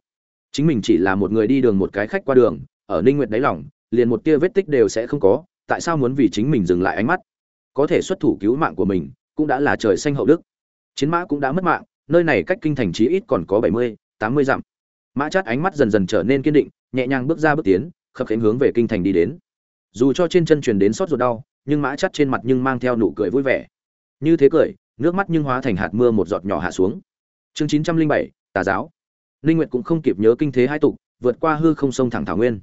Chính mình chỉ là một người đi đường một cái khách qua đường ở ninh nguyệt đáy lòng liền một tia vết tích đều sẽ không có tại sao muốn vì chính mình dừng lại ánh mắt? Có thể xuất thủ cứu mạng của mình cũng đã là trời xanh hậu đức. Chiến mã cũng đã mất mạng nơi này cách kinh thành chí ít còn có 70, 80 dặm. Mã chắt ánh mắt dần dần trở nên kiên định nhẹ nhàng bước ra bước tiến khập khiễng hướng về kinh thành đi đến dù cho trên chân truyền đến sốt ruột đau nhưng mã chắt trên mặt nhưng mang theo nụ cười vui vẻ như thế cười nước mắt nhưng hóa thành hạt mưa một giọt nhỏ hạ xuống chương 907, tà giáo Linh Nguyệt cũng không kịp nhớ kinh thế hai tục, vượt qua hư không sông thẳng thảo nguyên.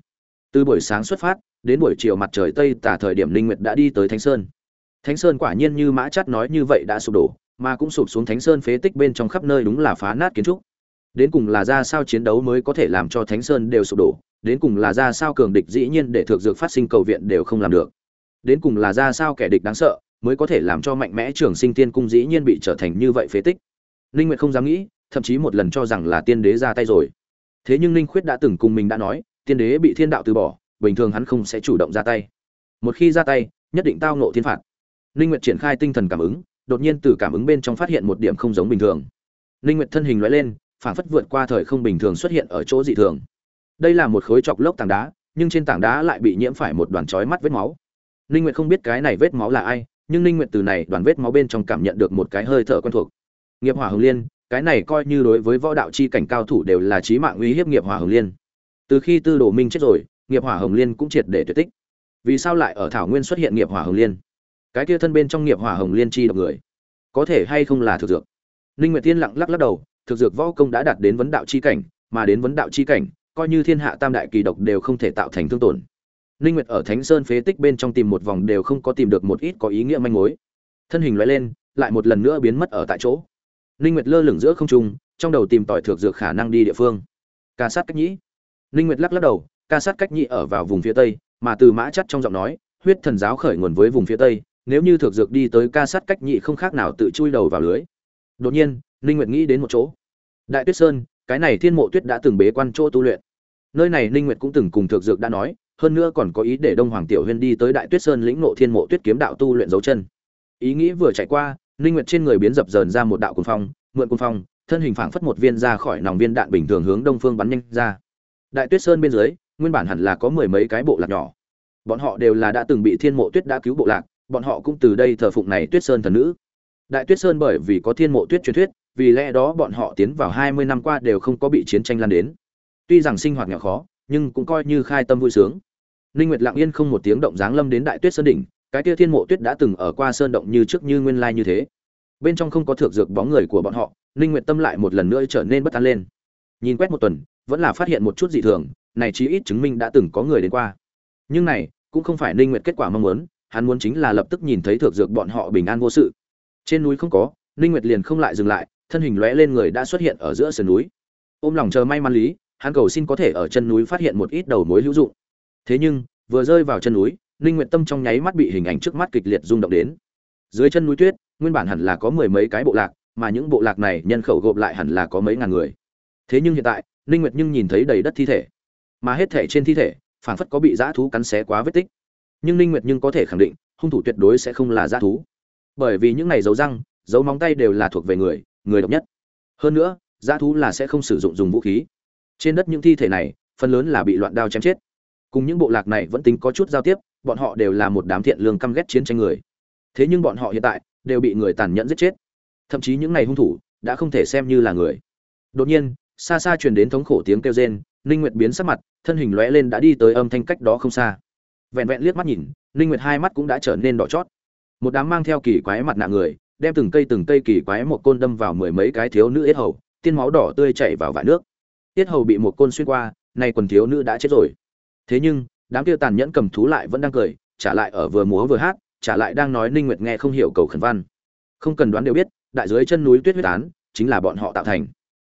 Từ buổi sáng xuất phát, đến buổi chiều mặt trời tây tà thời điểm Linh Nguyệt đã đi tới Thánh Sơn. Thánh Sơn quả nhiên như Mã chắt nói như vậy đã sụp đổ, mà cũng sụp xuống Thánh Sơn phế tích bên trong khắp nơi đúng là phá nát kiến trúc. Đến cùng là ra sao chiến đấu mới có thể làm cho Thánh Sơn đều sụp đổ, đến cùng là ra sao cường địch dĩ nhiên để thực dược phát sinh cầu viện đều không làm được. Đến cùng là ra sao kẻ địch đáng sợ, mới có thể làm cho mạnh mẽ Trường Sinh Tiên cung dĩ nhiên bị trở thành như vậy phế tích. Linh Nguyệt không dám nghĩ, thậm chí một lần cho rằng là tiên đế ra tay rồi thế nhưng ninh khuyết đã từng cùng mình đã nói tiên đế bị thiên đạo từ bỏ bình thường hắn không sẽ chủ động ra tay một khi ra tay nhất định tao nộ thiên phạt ninh nguyệt triển khai tinh thần cảm ứng đột nhiên từ cảm ứng bên trong phát hiện một điểm không giống bình thường ninh nguyệt thân hình lóe lên phản phất vượt qua thời không bình thường xuất hiện ở chỗ dị thường. Đây là một khối chọc lốc tảng đá, nhưng trên tảng đá lại bị nhiễm phải một đoàn chói mắt vết máu. Ninh nguyệt không biết cái này vết máu là ai, nhưng ninh nguyệt từ này đoàn vết máu bên trong cảm nhận được một cái hơi thở quen thuộc. Nghiệp hỏa hồng liên, cái này coi như đối với võ đạo chi cảnh cao thủ đều là chí mạng uy hiếp nghiệp hỏa hồng liên. Từ khi tư đồ minh chết rồi, nghiệp hỏa hồng liên cũng triệt để tuyệt tích. Vì sao lại ở thảo nguyên xuất hiện nghiệp hỏa hồng liên? Cái kia thân bên trong nghiệp hỏa hồng liên chi độc người, có thể hay không là thực dược? Ninh nguyệt tiên lặng lắc lắc đầu thực dược võ công đã đạt đến vấn đạo chi cảnh mà đến vấn đạo chi cảnh coi như thiên hạ tam đại kỳ độc đều không thể tạo thành thương tổn ninh nguyệt ở thánh sơn phế tích bên trong tìm một vòng đều không có tìm được một ít có ý nghĩa manh mối thân hình lóe lên lại một lần nữa biến mất ở tại chỗ Linh Nguyệt lơ lửng giữa không trung, trong đầu tìm tòi thực dược khả năng đi địa phương. Ca sát cách nhĩ. Linh Nguyệt lắc lắc đầu, ca sát cách nhĩ ở vào vùng phía tây, mà từ mã chất trong giọng nói, huyết thần giáo khởi nguồn với vùng phía tây, nếu như thực dược đi tới ca sát cách nhĩ không khác nào tự chui đầu vào lưới. Đột nhiên, Linh Nguyệt nghĩ đến một chỗ. Đại Tuyết Sơn, cái này Thiên Mộ Tuyết đã từng bế quan chỗ tu luyện. Nơi này Linh Nguyệt cũng từng cùng thược dược đã nói, hơn nữa còn có ý để Đông Hoàng Tiểu Huyên đi tới Đại Tuyết Sơn lĩnh ngộ Thiên Mộ Tuyết kiếm đạo tu luyện dấu chân. Ý nghĩ vừa chạy qua, Linh Nguyệt trên người biến dập dờn ra một đạo cuồng phong, mượn cuồng phong, thân hình phảng phất một viên ra khỏi nòng viên đạn bình thường hướng đông phương bắn nhanh ra. Đại Tuyết Sơn bên dưới, nguyên bản hẳn là có mười mấy cái bộ lạc nhỏ. Bọn họ đều là đã từng bị Thiên Mộ Tuyết đã cứu bộ lạc, bọn họ cũng từ đây thờ phụng này Tuyết Sơn thần nữ. Đại Tuyết Sơn bởi vì có Thiên Mộ Tuyết truyền thuyết, vì lẽ đó bọn họ tiến vào 20 năm qua đều không có bị chiến tranh lan đến. Tuy rằng sinh hoạt nghèo khó, nhưng cũng coi như khai tâm vui sướng. Linh Nguyệt lặng yên không một tiếng động dáng lâm đến Đại Tuyết Sơn đỉnh, cái kia thiên mộ tuyết đã từng ở qua sơn động như trước như nguyên lai như thế bên trong không có thượng dược bóng người của bọn họ ninh Nguyệt tâm lại một lần nữa trở nên bất an lên nhìn quét một tuần vẫn là phát hiện một chút dị thường này chí ít chứng minh đã từng có người đến qua nhưng này cũng không phải ninh Nguyệt kết quả mong muốn hắn muốn chính là lập tức nhìn thấy thượng dược bọn họ bình an vô sự trên núi không có ninh nguyệt liền không lại dừng lại thân hình lóe lên người đã xuất hiện ở giữa sườn núi. Ôm lòng chờ may mắn lý, hắn cầu xin có thể ở chân núi phát hiện một ít đầu mối hữu dụng. Thế nhưng, vừa rơi vào chân núi, ninh nguyện tâm trong nháy mắt bị hình ảnh trước mắt kịch liệt rung động đến. Dưới chân núi tuyết, nguyên bản hẳn là có mười mấy cái bộ lạc, mà những bộ lạc này nhân khẩu gộp lại hẳn là có mấy ngàn người. Thế nhưng hiện tại, ninh nguyệt nhưng nhìn thấy đầy đất thi thể. Mà hết thể trên thi thể, phảng phất có bị dã thú cắn xé quá vết tích. Nhưng ninh nguyệt nhưng có thể khẳng định, hung thủ tuyệt đối sẽ không là dã thú. Bởi vì những này dấu răng, dấu móng tay đều là thuộc về người người độc nhất. Hơn nữa, dã thú là sẽ không sử dụng dùng vũ khí. Trên đất những thi thể này, phần lớn là bị loạn đao chém chết. Cùng những bộ lạc này vẫn tính có chút giao tiếp, bọn họ đều là một đám thiện lương căm ghét chiến tranh người. Thế nhưng bọn họ hiện tại, đều bị người tàn nhẫn giết chết. Thậm chí những này hung thủ, đã không thể xem như là người. Đột nhiên, xa xa truyền đến thống khổ tiếng kêu rên, ninh nguyệt biến sắc mặt, thân hình lóe lên đã đi tới âm thanh cách đó không xa. Vẹn vẹn liếc mắt nhìn, ninh nguyệt hai mắt cũng đã trở nên đỏ chót. Một đám mang theo kỳ quái mặt nạ người đem từng cây từng cây kỳ quái một côn đâm vào mười mấy cái thiếu nữ yết hầu, tiên máu đỏ tươi chảy vào vại nước. Yết hầu bị một côn xuyên qua, nay quần thiếu nữ đã chết rồi. Thế nhưng, đám kia tàn nhẫn cầm thú lại vẫn đang cười, trả lại ở vừa múa vừa hát, trả lại đang nói ninh nguyệt nghe không hiểu cầu khẩn văn. Không cần đoán đều biết, đại dưới chân núi tuyết huyết án chính là bọn họ tạo thành.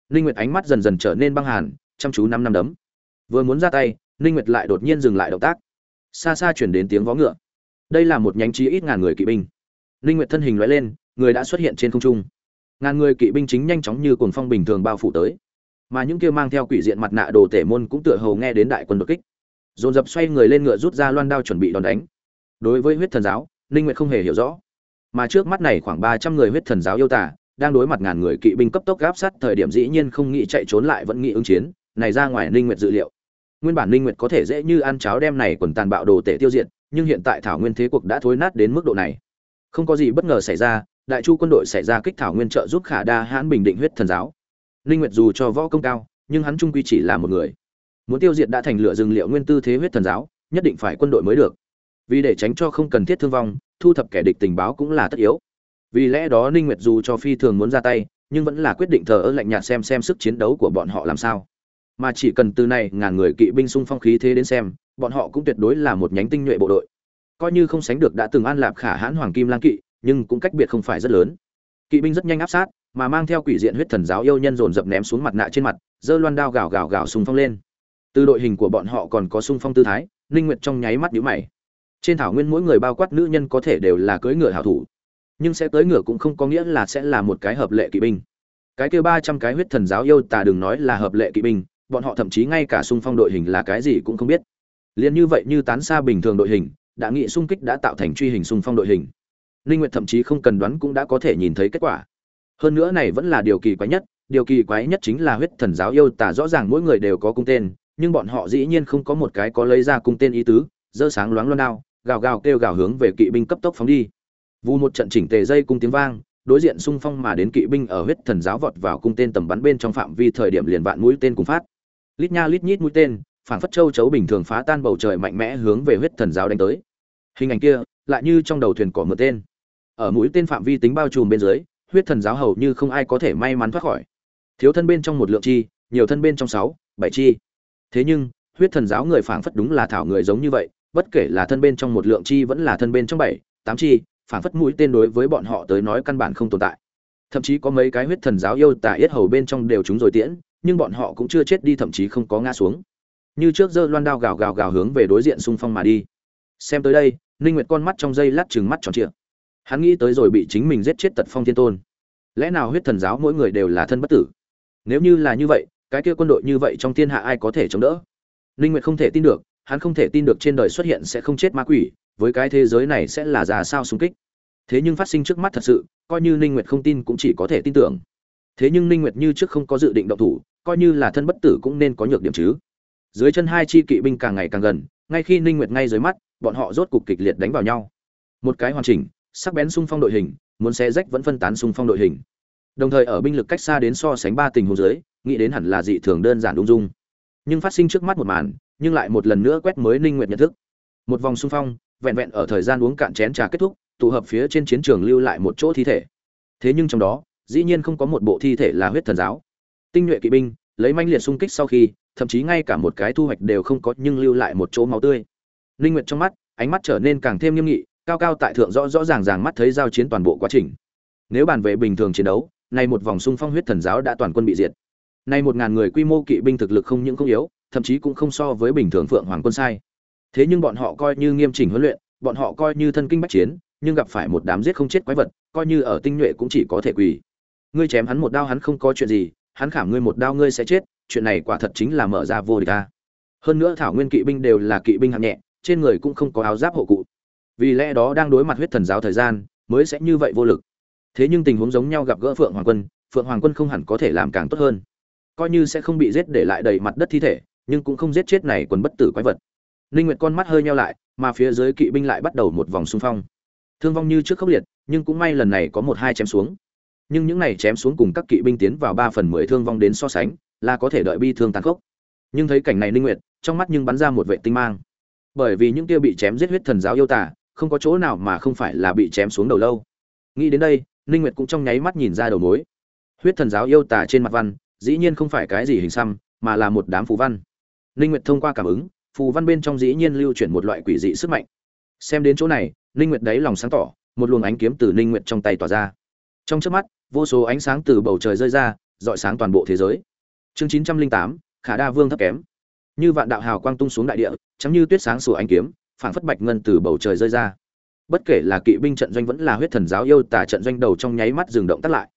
Ninh nguyệt ánh mắt dần dần trở nên băng hàn, chăm chú năm năm đấm. Vừa muốn ra tay, ninh nguyệt lại đột nhiên dừng lại động tác. Xa xa chuyển đến tiếng vó ngựa. Đây là một nhánh trí ít ngàn người kỵ binh. Ninh nguyệt thân hình lóe lên người đã xuất hiện trên không trung. Ngàn người kỵ binh chính nhanh chóng như cuồng phong bình thường bao phủ tới. Mà những kia mang theo quỷ diện mặt nạ đồ tể môn cũng tựa hồ nghe đến đại quân đột kích. Dồn dập xoay người lên ngựa rút ra loan đao chuẩn bị đòn đánh. Đối với huyết thần giáo, ninh nguyệt không hề hiểu rõ. Mà trước mắt này khoảng 300 người huyết thần giáo yêu tả đang đối mặt ngàn người kỵ binh cấp tốc gáp sát thời điểm dĩ nhiên không nghĩ chạy trốn lại vẫn nghĩ ứng chiến, này ra ngoài ninh nguyệt dự liệu. Nguyên bản ninh nguyệt có thể dễ như ăn cháo đem này quần tàn bạo đồ tể tiêu diệt, nhưng hiện tại thảo nguyên thế cuộc đã thối nát đến mức độ này. Không có gì bất ngờ xảy ra đại chu quân đội xảy ra kích thảo nguyên trợ giúp khả đa hãn bình định huyết thần giáo. Ninh nguyệt dù cho võ công cao, nhưng hắn trung quy chỉ là một người. Muốn tiêu diệt đã thành lửa rừng liệu nguyên tư thế huyết thần giáo, nhất định phải quân đội mới được. Vì để tránh cho không cần thiết thương vong, thu thập kẻ địch tình báo cũng là tất yếu. Vì lẽ đó ninh nguyệt dù cho phi thường muốn ra tay, nhưng vẫn là quyết định thờ ơ lạnh nhạt xem xem sức chiến đấu của bọn họ làm sao. Mà chỉ cần từ này ngàn người kỵ binh xung phong khí thế đến xem, bọn họ cũng tuyệt đối là một nhánh tinh nhuệ bộ đội. Coi như không sánh được đã từng an lạp khả hãn hoàng kim lang kỵ nhưng cũng cách biệt không phải rất lớn. Kỵ binh rất nhanh áp sát, mà mang theo quỷ diện huyết thần giáo yêu nhân dồn dập ném xuống mặt nạ trên mặt, giơ loan đao gào gào gào xung phong lên. Từ đội hình của bọn họ còn có xung phong tư thái, ninh nguyệt trong nháy mắt nhíu mày. Trên thảo nguyên mỗi người bao quát nữ nhân có thể đều là cưỡi ngựa hảo thủ, nhưng sẽ tới ngựa cũng không có nghĩa là sẽ là một cái hợp lệ kỵ binh. Cái kia ba trăm cái huyết thần giáo yêu tà đừng nói là hợp lệ kỵ binh, bọn họ thậm chí ngay cả xung phong đội hình là cái gì cũng không biết. Liền như vậy như tán xa bình thường đội hình, đã nghị xung kích đã tạo thành truy hình xung phong đội hình. Linh Nguyệt thậm chí không cần đoán cũng đã có thể nhìn thấy kết quả. Hơn nữa này vẫn là điều kỳ quái nhất, điều kỳ quái nhất chính là huyết thần giáo yêu tà rõ ràng mỗi người đều có cung tên, nhưng bọn họ dĩ nhiên không có một cái có lấy ra cung tên ý tứ, dơ sáng loáng loan đao, gào gào kêu gào hướng về kỵ binh cấp tốc phóng đi. Vù một trận chỉnh tề dây cung tiếng vang, đối diện xung phong mà đến kỵ binh ở huyết thần giáo vọt vào cung tên tầm bắn bên trong phạm vi thời điểm liền vạn mũi tên cùng phát. Lít nha lít nhít mũi tên, phản phất châu chấu bình thường phá tan bầu trời mạnh mẽ hướng về huyết thần giáo đánh tới. Hình ảnh kia, lại như trong đầu thuyền cỏ mượn tên ở mũi tên phạm vi tính bao trùm bên dưới, huyết thần giáo hầu như không ai có thể may mắn thoát khỏi. Thiếu thân bên trong một lượng chi, nhiều thân bên trong sáu, bảy chi. Thế nhưng, huyết thần giáo người phảng phất đúng là thảo người giống như vậy, bất kể là thân bên trong một lượng chi vẫn là thân bên trong bảy, tám chi, phảng phất mũi tên đối với bọn họ tới nói căn bản không tồn tại. Thậm chí có mấy cái huyết thần giáo yêu tả yết hầu bên trong đều chúng rồi tiễn, nhưng bọn họ cũng chưa chết đi, thậm chí không có ngã xuống. Như trước giơ loan đao gào gào gào hướng về đối diện xung phong mà đi. Xem tới đây, ninh nguyệt con mắt trong dây lát trừng mắt tròn trịa hắn nghĩ tới rồi bị chính mình giết chết tật phong thiên tôn. Lẽ nào huyết thần giáo mỗi người đều là thân bất tử? Nếu như là như vậy, cái kia quân đội như vậy trong thiên hạ ai có thể chống đỡ? Linh nguyệt không thể tin được, hắn không thể tin được trên đời xuất hiện sẽ không chết ma quỷ, với cái thế giới này sẽ là già sao xung kích. Thế nhưng phát sinh trước mắt thật sự, coi như ninh nguyệt không tin cũng chỉ có thể tin tưởng. Thế nhưng ninh nguyệt như trước không có dự định động thủ, coi như là thân bất tử cũng nên có nhược điểm chứ. Dưới chân hai chi kỵ binh càng ngày càng gần, ngay khi ninh nguyệt ngay dưới mắt, bọn họ rốt cục kịch liệt đánh vào nhau. Một cái hoàn chỉnh sắc bén xung phong đội hình, muốn xé rách vẫn phân tán xung phong đội hình. Đồng thời ở binh lực cách xa đến so sánh ba tình huống dưới, nghĩ đến hẳn là dị thường đơn giản ung dung. Nhưng phát sinh trước mắt một màn, nhưng lại một lần nữa quét mới Ninh Nguyệt nhận thức. Một vòng xung phong, vẹn vẹn ở thời gian uống cạn chén trà kết thúc, tụ hợp phía trên chiến trường lưu lại một chỗ thi thể. Thế nhưng trong đó, dĩ nhiên không có một bộ thi thể là huyết thần giáo. Tinh nhuệ kỵ binh, lấy manh liệt xung kích sau khi, thậm chí ngay cả một cái thu hoạch đều không có nhưng lưu lại một chỗ máu tươi. Ninh Nguyệt trong mắt, ánh mắt trở nên càng thêm nghiêm nghị, cao cao tại thượng rõ rõ ràng ràng mắt thấy giao chiến toàn bộ quá trình. Nếu bàn về bình thường chiến đấu, nay một vòng xung phong huyết thần giáo đã toàn quân bị diệt. Nay một ngàn người quy mô kỵ binh thực lực không những không yếu, thậm chí cũng không so với bình thường phượng hoàng quân sai. Thế nhưng bọn họ coi như nghiêm chỉnh huấn luyện, bọn họ coi như thân kinh bách chiến, nhưng gặp phải một đám giết không chết quái vật, coi như ở tinh nhuệ cũng chỉ có thể quỳ. Ngươi chém hắn một đao hắn không có chuyện gì, hắn khảm ngươi một đao ngươi sẽ chết, chuyện này quả thật chính là mở ra vô địch ta hơn nữa thảo nguyên kỵ binh đều là kỵ binh hạng nhẹ, trên người cũng không có áo giáp hộ cụ vì lẽ đó đang đối mặt huyết thần giáo thời gian, mới sẽ như vậy vô lực. Thế nhưng tình huống giống nhau gặp gỡ phượng hoàng quân, phượng hoàng quân không hẳn có thể làm càng tốt hơn. Coi như sẽ không bị giết để lại đầy mặt đất thi thể, nhưng cũng không giết chết này quần bất tử quái vật. Ninh nguyệt con mắt hơi nheo lại, mà phía dưới kỵ binh lại bắt đầu một vòng xung phong. Thương vong như trước khốc liệt, nhưng cũng may lần này có một hai chém xuống. Nhưng những này chém xuống cùng các kỵ binh tiến vào ba phần mười thương vong đến so sánh, là có thể đợi bi thương tàn khốc. Nhưng thấy cảnh này ninh nguyệt, trong mắt nhưng bắn ra một vệ tinh mang. Bởi vì những kia bị chém giết huyết thần giáo yêu tả không có chỗ nào mà không phải là bị chém xuống đầu lâu. Nghĩ đến đây ninh nguyệt cũng trong nháy mắt nhìn ra đầu mối. Huyết thần giáo yêu tả trên mặt văn dĩ nhiên không phải cái gì hình xăm mà là một đám phù văn. Ninh nguyệt thông qua cảm ứng phù văn bên trong dĩ nhiên lưu chuyển một loại quỷ dị sức mạnh. Xem đến chỗ này ninh nguyệt đáy lòng sáng tỏ một luồng ánh kiếm từ ninh nguyệt trong tay tỏa ra. Trong chớp mắt vô số ánh sáng từ bầu trời rơi ra dọi sáng toàn bộ thế giới. Chương 908, khả đa vương thấp kém. Như vạn đạo hào quang tung xuống đại địa chấm như tuyết sáng sủa ánh kiếm phảng phất bạch ngân từ bầu trời rơi ra. Bất kể là kỵ binh trận doanh vẫn là huyết thần giáo yêu tà trận doanh đầu trong nháy mắt dừng động tắt lại.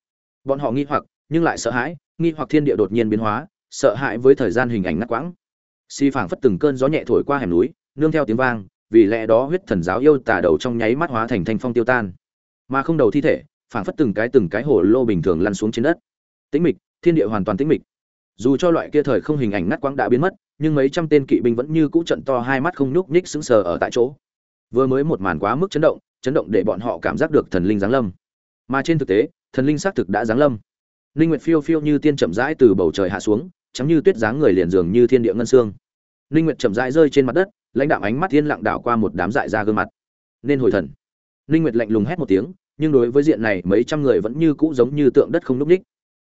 Bọn họ nghi hoặc, nhưng lại sợ hãi, nghi hoặc thiên địa đột nhiên biến hóa, sợ hãi với thời gian hình ảnh ngắt quãng. Si phảng phất từng cơn gió nhẹ thổi qua hẻm núi, nương theo tiếng vang, vì lẽ đó huyết thần giáo yêu tà đầu trong nháy mắt hóa thành thanh phong tiêu tan. Mà không đầu thi thể, phảng phất từng cái từng cái hồ lô bình thường lăn xuống trên đất. Tĩnh mịch, thiên địa hoàn toàn tĩnh mịch. Dù cho loại kia thời không hình ảnh ngắt quãng đã biến mất nhưng mấy trăm tên kỵ binh vẫn như cũ trận to hai mắt không nhúc nhích sững sờ ở tại chỗ. Vừa mới một màn quá mức chấn động chấn động để bọn họ cảm giác được thần linh giáng lâm. Mà trên thực tế, thần linh xác thực đã giáng lâm. Linh nguyệt phiêu phiêu như tiên chậm rãi từ bầu trời hạ xuống chấm như tuyết dáng người liền dường như thiên địa ngân xương. Linh nguyệt chậm rãi rơi trên mặt đất, lãnh đạo ánh mắt thiên lặng đảo qua một đám dại ra gương mặt. Nên hồi thần. Linh nguyệt lạnh lùng hét một tiếng, nhưng đối với diện này, mấy trăm người vẫn như cũ giống như tượng đất không núc ních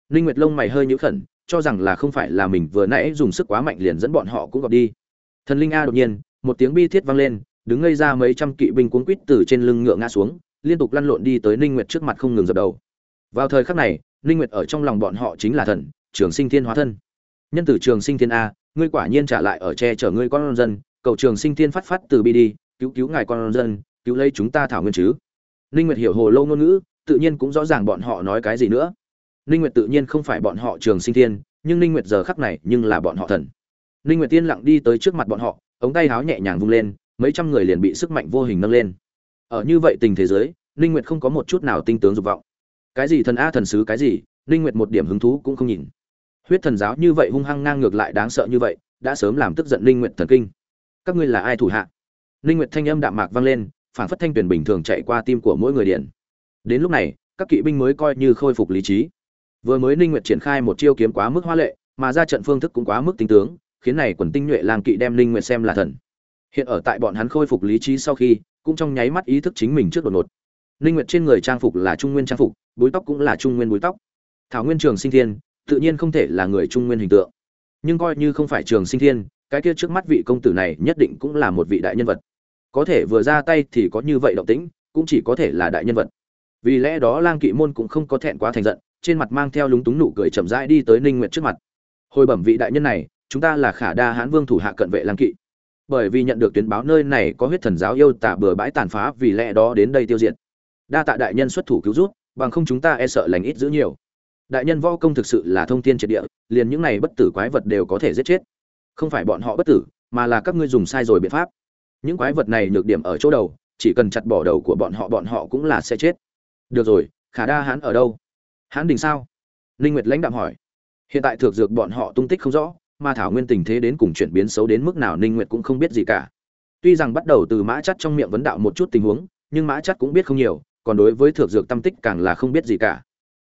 linh nguyệt lông mày hơi nhíu khẩn cho rằng là không phải là mình vừa nãy dùng sức quá mạnh liền dẫn bọn họ cũng gặp đi. Thần linh a đột nhiên, một tiếng bi thiết vang lên, đứng ngây ra mấy trăm kỵ binh cuốn quýt từ trên lưng ngựa ngã xuống, liên tục lăn lộn đi tới ninh nguyệt trước mặt không ngừng dập đầu. Vào thời khắc này, ninh nguyệt ở trong lòng bọn họ chính là thần, trường sinh thiên hóa thân. Nhân tử trường sinh thiên a, ngươi quả nhiên trả lại ở che chở ngươi con dân, cầu trường sinh thiên phát phát từ bi đi, cứu cứu ngài con dân, cứu lấy chúng ta thảo nguyên chứ. Ninh nguyệt hiểu hồ lâu ngôn ngữ, tự nhiên cũng rõ ràng bọn họ nói cái gì nữa ninh nguyệt tự nhiên không phải bọn họ trường sinh thiên, nhưng ninh nguyệt giờ khắc này nhưng là bọn họ thần. Ninh nguyệt tiên lặng đi tới trước mặt bọn họ, ống tay háo nhẹ nhàng vung lên, mấy trăm người liền bị sức mạnh vô hình nâng lên. Ở như vậy tình thế giới, ninh nguyệt không có một chút nào tinh tướng dục vọng. Cái gì thần a thần sứ cái gì, ninh nguyệt một điểm hứng thú cũng không nhìn. Huyết thần giáo như vậy hung hăng ngang ngược lại đáng sợ như vậy, đã sớm làm tức giận ninh nguyệt thần kinh. Các ngươi là ai thủ hạ? Ninh nguyệt thanh âm đạm mạc vang lên phản phất thanh tuyển bình thường chạy qua tim của mỗi người điện. Đến lúc này, các kỵ binh mới coi như khôi phục lý trí vừa mới ninh nguyệt triển khai một chiêu kiếm quá mức hoa lệ, mà ra trận phương thức cũng quá mức tinh tướng, khiến này quần tinh nhuệ lang kỵ đem ninh nguyệt xem là thần. Hiện ở tại bọn hắn khôi phục lý trí sau khi, cũng trong nháy mắt ý thức chính mình trước đột ngột. Ninh nguyệt trên người trang phục là trung nguyên trang phục, búi tóc cũng là trung nguyên búi tóc. Thảo nguyên trường sinh thiên, tự nhiên không thể là người trung nguyên hình tượng. Nhưng coi như không phải trường sinh thiên, cái kia trước mắt vị công tử này nhất định cũng là một vị đại nhân vật. Có thể vừa ra tay thì có như vậy động tĩnh, cũng chỉ có thể là đại nhân vật. Vì lẽ đó lang kỵ môn cũng không có thẹn quá thành giận trên mặt mang theo lúng túng nụ cười chậm rãi đi tới ninh nguyệt trước mặt. Hồi bẩm vị đại nhân này, chúng ta là khả đa hãn vương thủ hạ cận vệ lang kỵ. Bởi vì nhận được tuyến báo nơi này có huyết thần giáo yêu tả bừa bãi tàn phá, vì lẽ đó đến đây tiêu diệt. Đa tạ đại nhân xuất thủ cứu rút bằng không chúng ta e sợ lành ít giữ nhiều. Đại nhân võ công thực sự là thông thiên triệt địa, liền những này bất tử quái vật đều có thể giết chết. Không phải bọn họ bất tử, mà là các ngươi dùng sai rồi biện pháp. Những quái vật này nhược điểm ở chỗ đầu, chỉ cần chặt bỏ đầu của bọn họ bọn họ cũng là sẽ chết. Được rồi, khả đa hãn ở đâu? Hán đình sao? Ninh nguyệt lãnh đạm hỏi. Hiện tại thược dược bọn họ tung tích không rõ, mà thảo nguyên tình thế đến cùng chuyển biến xấu đến mức nào ninh nguyệt cũng không biết gì cả. Tuy rằng bắt đầu từ mã chắt trong miệng vấn đạo một chút tình huống, nhưng mã chắt cũng biết không nhiều, còn đối với thược dược tâm tích càng là không biết gì cả.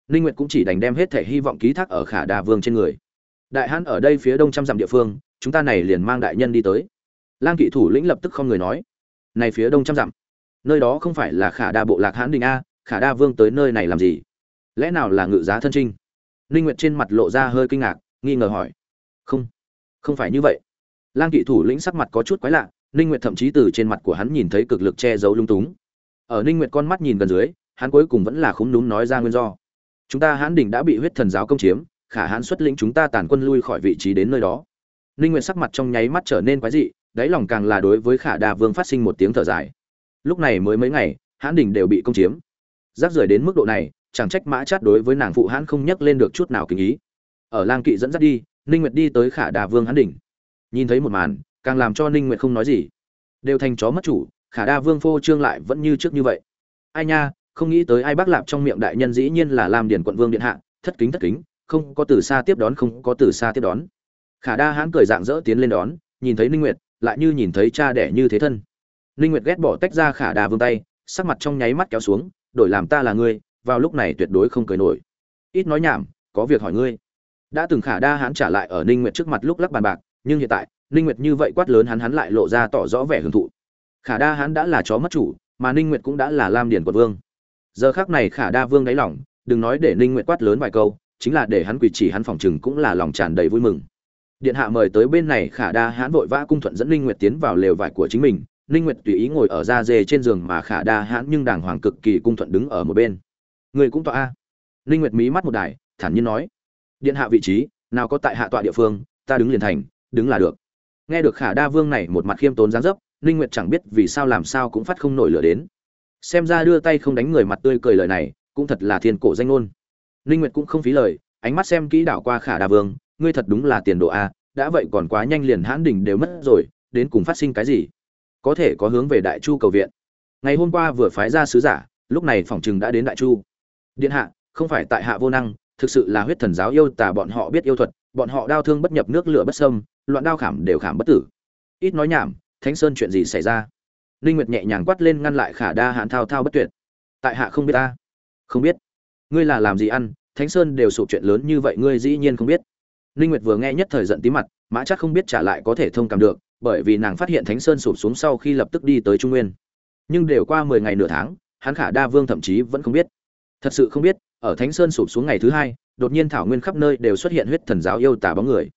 Ninh nguyệt cũng chỉ đành đem hết thể hy vọng ký thác ở khả đa vương trên người. Đại hãn ở đây phía đông trăm dặm địa phương, chúng ta này liền mang đại nhân đi tới. Lang kỵ thủ lĩnh lập tức không người nói. Này phía đông trăm dặm, nơi đó không phải là khả đa bộ lạc hãn đình a, khả đa vương tới nơi này làm gì? Lẽ nào là ngự giá thân trinh? Ninh nguyệt trên mặt lộ ra hơi kinh ngạc, nghi ngờ hỏi. Không không phải như vậy. Lang kỵ thủ lĩnh sắc mặt có chút quái lạ, ninh nguyệt thậm chí từ trên mặt của hắn nhìn thấy cực lực che giấu lung túng. Ở ninh nguyệt con mắt nhìn gần dưới, hắn cuối cùng vẫn là khúm núm nói ra nguyên do. Chúng ta hãn đỉnh đã bị huyết thần giáo công chiếm, khả hãn xuất lĩnh chúng ta tàn quân lui khỏi vị trí đến nơi đó. Ninh nguyệt sắc mặt trong nháy mắt trở nên quái dị, đáy lòng càng là đối với khả đa vương phát sinh một tiếng thở dài. Lúc này mới mấy ngày, hãn đỉnh đều bị công chiếm. Rác rưởi đến mức độ này chẳng trách mã chát đối với nàng phụ hãn không nhắc lên được chút nào kinh ý. Ở lang kỵ dẫn dắt đi, ninh nguyệt đi tới khả đà vương hán đỉnh. Nhìn thấy một màn, càng làm cho ninh nguyệt không nói gì. Đều thành chó mất chủ, khả đa vương phô trương lại vẫn như trước như vậy. Ai nha, không nghĩ tới ai bác lạp trong miệng đại nhân dĩ nhiên là làm điển quận vương điện hạ, thất kính thất kính, không có từ xa tiếp đón, không có từ xa tiếp đón. Khả đa hãn cười dạng dỡ tiến lên đón, nhìn thấy ninh nguyệt, lại như nhìn thấy cha đẻ như thế thân. Ninh nguyệt ghét bỏ tách ra khả đa vương tay, sắc mặt trong nháy mắt kéo xuống, đổi làm ta là ngươi vào lúc này tuyệt đối không cười nổi. Ít nói nhảm, có việc hỏi ngươi. Đã từng khả đa hắn trả lại ở ninh nguyệt trước mặt lúc lắc bàn bạc, nhưng hiện tại, ninh nguyệt như vậy quát lớn hắn hắn lại lộ ra tỏ rõ vẻ hưởng thụ. Khả đa hắn đã là chó mất chủ, mà ninh nguyệt cũng đã là lam điển của vương. Giờ khắc này khả đa vương đáy lòng, đừng nói để ninh nguyệt quát lớn vài câu, chính là để hắn quỳ chỉ hắn phòng trừng cũng là lòng tràn đầy vui mừng. Điện hạ mời tới bên này khả đa hãn vội vã cung thuận dẫn ninh nguyệt tiến vào lều vải của chính mình. Ninh nguyệt tùy ý ngồi ở da dê trên giường mà khả đa hãn nhưng đàng hoàng cực kỳ cung thuận đứng ở một bên người cũng tọa a. Ninh nguyệt mí mắt một đài, thản nhiên nói. Điện hạ vị trí, nào có tại hạ tọa địa phương, ta đứng liền thành, đứng là được. Nghe được khả đa vương này một mặt khiêm tốn dáng dấp, ninh nguyệt chẳng biết vì sao làm sao cũng phát không nổi lửa đến. Xem ra đưa tay không đánh người mặt tươi cười lời này, cũng thật là thiên cổ danh ngôn. Ninh nguyệt cũng không phí lời, ánh mắt xem kỹ đảo qua khả đa vương, ngươi thật đúng là tiền độ a, đã vậy còn quá nhanh liền hãn đỉnh đều mất rồi, đến cùng phát sinh cái gì? Có thể có hướng về đại chu cầu viện. Ngày hôm qua vừa phái ra sứ giả, lúc này phỏng chừng đã đến đại chu điện hạ, không phải tại hạ vô năng, thực sự là huyết thần giáo yêu tà bọn họ biết yêu thuật, bọn họ đau thương bất nhập nước lửa bất sâm loạn đao khảm đều khảm bất tử. Ít nói nhảm, thánh sơn chuyện gì xảy ra? Linh nguyệt nhẹ nhàng quát lên ngăn lại khả đa hạn thao thao bất tuyệt. Tại hạ không biết ta? Không biết. Ngươi là làm gì ăn? Thánh sơn đều sụp chuyện lớn như vậy ngươi dĩ nhiên không biết. Linh nguyệt vừa nghe nhất thời giận tí mặt, mã chắc không biết trả lại có thể thông cảm được, bởi vì nàng phát hiện thánh sơn sụp xuống sau khi lập tức đi tới trung nguyên. Nhưng đều qua 10 ngày nửa tháng, hắn khả đa vương thậm chí vẫn không biết thật sự không biết, ở thánh sơn sụp xuống ngày thứ hai, đột nhiên thảo nguyên khắp nơi đều xuất hiện huyết thần giáo yêu tả bóng người.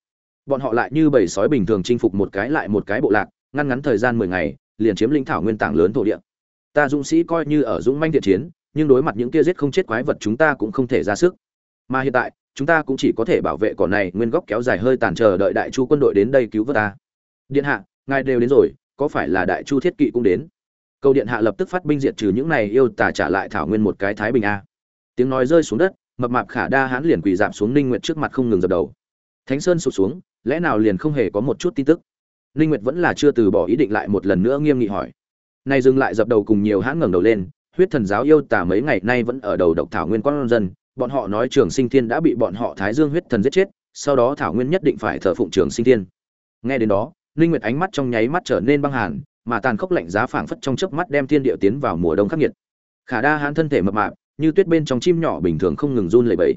Bọn họ lại như bầy sói bình thường chinh phục một cái lại một cái bộ lạc, ngăn ngắn thời gian mười ngày, liền chiếm lĩnh thảo nguyên tảng lớn thổ địa. Ta dũng sĩ coi như ở dũng manh thiện chiến, nhưng đối mặt những kia giết không chết quái vật chúng ta cũng không thể ra sức. Mà hiện tại, chúng ta cũng chỉ có thể bảo vệ cỏ này, nguyên góc kéo dài hơi tàn chờ đợi đại chu quân đội đến đây cứu vớt ta. Điện hạ, ngài đều đến rồi, có phải là đại chu thiết kỵ cũng đến? Câu điện hạ lập tức phát binh diệt trừ những này yêu tả trả lại thảo nguyên một cái thái bình a tiếng nói rơi xuống đất, mập mạp khả đa hãn liền quỳ dạp xuống ninh nguyệt trước mặt không ngừng dập đầu. Thánh sơn sụt xuống, lẽ nào liền không hề có một chút tin tức? Ninh nguyệt vẫn là chưa từ bỏ ý định lại một lần nữa nghiêm nghị hỏi. Nay dừng lại dập đầu cùng nhiều hãn ngẩng đầu lên, huyết thần giáo yêu tả mấy ngày nay vẫn ở đầu độc thảo nguyên quan dân, bọn họ nói trường sinh thiên đã bị bọn họ thái dương huyết thần giết chết, sau đó thảo nguyên nhất định phải thờ phụng trường sinh thiên. Nghe đến đó, ninh nguyệt ánh mắt trong nháy mắt trở nên băng hàn, mà tàn khốc lạnh giá phảng phất trong chớp mắt đem thiên địa tiến vào mùa đông khắc nghiệt. Khả đa hãn thân thể mập mạp như tuyết bên trong chim nhỏ bình thường không ngừng run lẩy bẩy.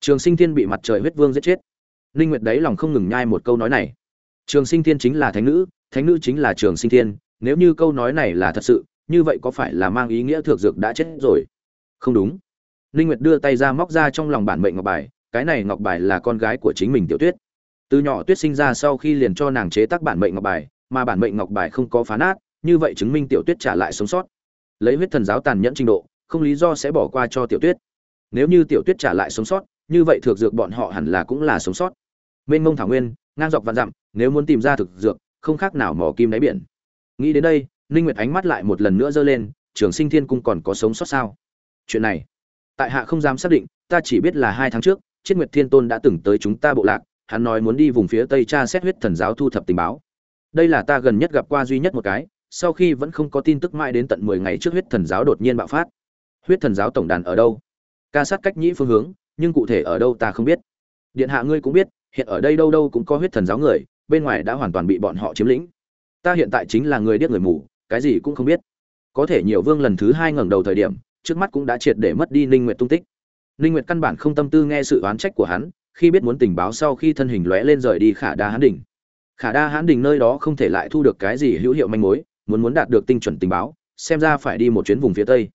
Trường sinh thiên bị mặt trời huyết vương giết chết. Linh nguyệt đấy lòng không ngừng nhai một câu nói này. Trường sinh thiên chính là thánh nữ thánh nữ chính là trường sinh thiên, nếu như câu nói này là thật sự, như vậy có phải là mang ý nghĩa thượng dược đã chết rồi? Không đúng. Linh nguyệt đưa tay ra móc ra trong lòng bản mệnh ngọc bài, cái này ngọc bài là con gái của chính mình tiểu tuyết. Từ nhỏ tuyết sinh ra sau khi liền cho nàng chế tác bản mệnh ngọc bài, mà bản mệnh ngọc bài không có phá nát, như vậy chứng minh tiểu tuyết trả lại sống sót. Lấy huyết thần giáo tàn nhẫn trình độ không lý do sẽ bỏ qua cho tiểu tuyết. Nếu như tiểu tuyết trả lại sống sót, như vậy thực dược bọn họ hẳn là cũng là sống sót. Mênh mông thảo nguyên, ngang dọc vạn dặm, nếu muốn tìm ra thực dược, không khác nào mỏ kim đáy biển. Nghĩ đến đây, ninh nguyệt ánh mắt lại một lần nữa dơ lên, trường sinh thiên cung còn có sống sót sao? Chuyện này, tại hạ không dám xác định, ta chỉ biết là hai tháng trước chiết nguyệt thiên tôn đã từng tới chúng ta bộ lạc, hắn nói muốn đi vùng phía tây tra xét huyết thần giáo thu thập tình báo. Đây là ta gần nhất gặp qua duy nhất một cái, sau khi vẫn không có tin tức mãi đến tận 10 ngày trước huyết thần giáo đột nhiên bạo phát huyết thần giáo tổng đàn ở đâu? Ca sát cách nhĩ phương hướng, nhưng cụ thể ở đâu ta không biết. Điện hạ ngươi cũng biết, hiện ở đây đâu đâu cũng có huyết thần giáo người, bên ngoài đã hoàn toàn bị bọn họ chiếm lĩnh. Ta hiện tại chính là người điếc người mù, cái gì cũng không biết. Có thể nhiều vương lần thứ hai ngẩng đầu thời điểm, trước mắt cũng đã triệt để mất đi ninh nguyệt tung tích. Ninh nguyệt căn bản không tâm tư nghe sự oán trách của hắn, khi biết muốn tình báo sau khi thân hình lóe lên rời đi khả đa hán đỉnh khả đa hán đỉnh nơi đó không thể lại thu được cái gì hữu hiệu manh mối, muốn muốn đạt được tinh chuẩn tình báo, xem ra phải đi một chuyến vùng phía tây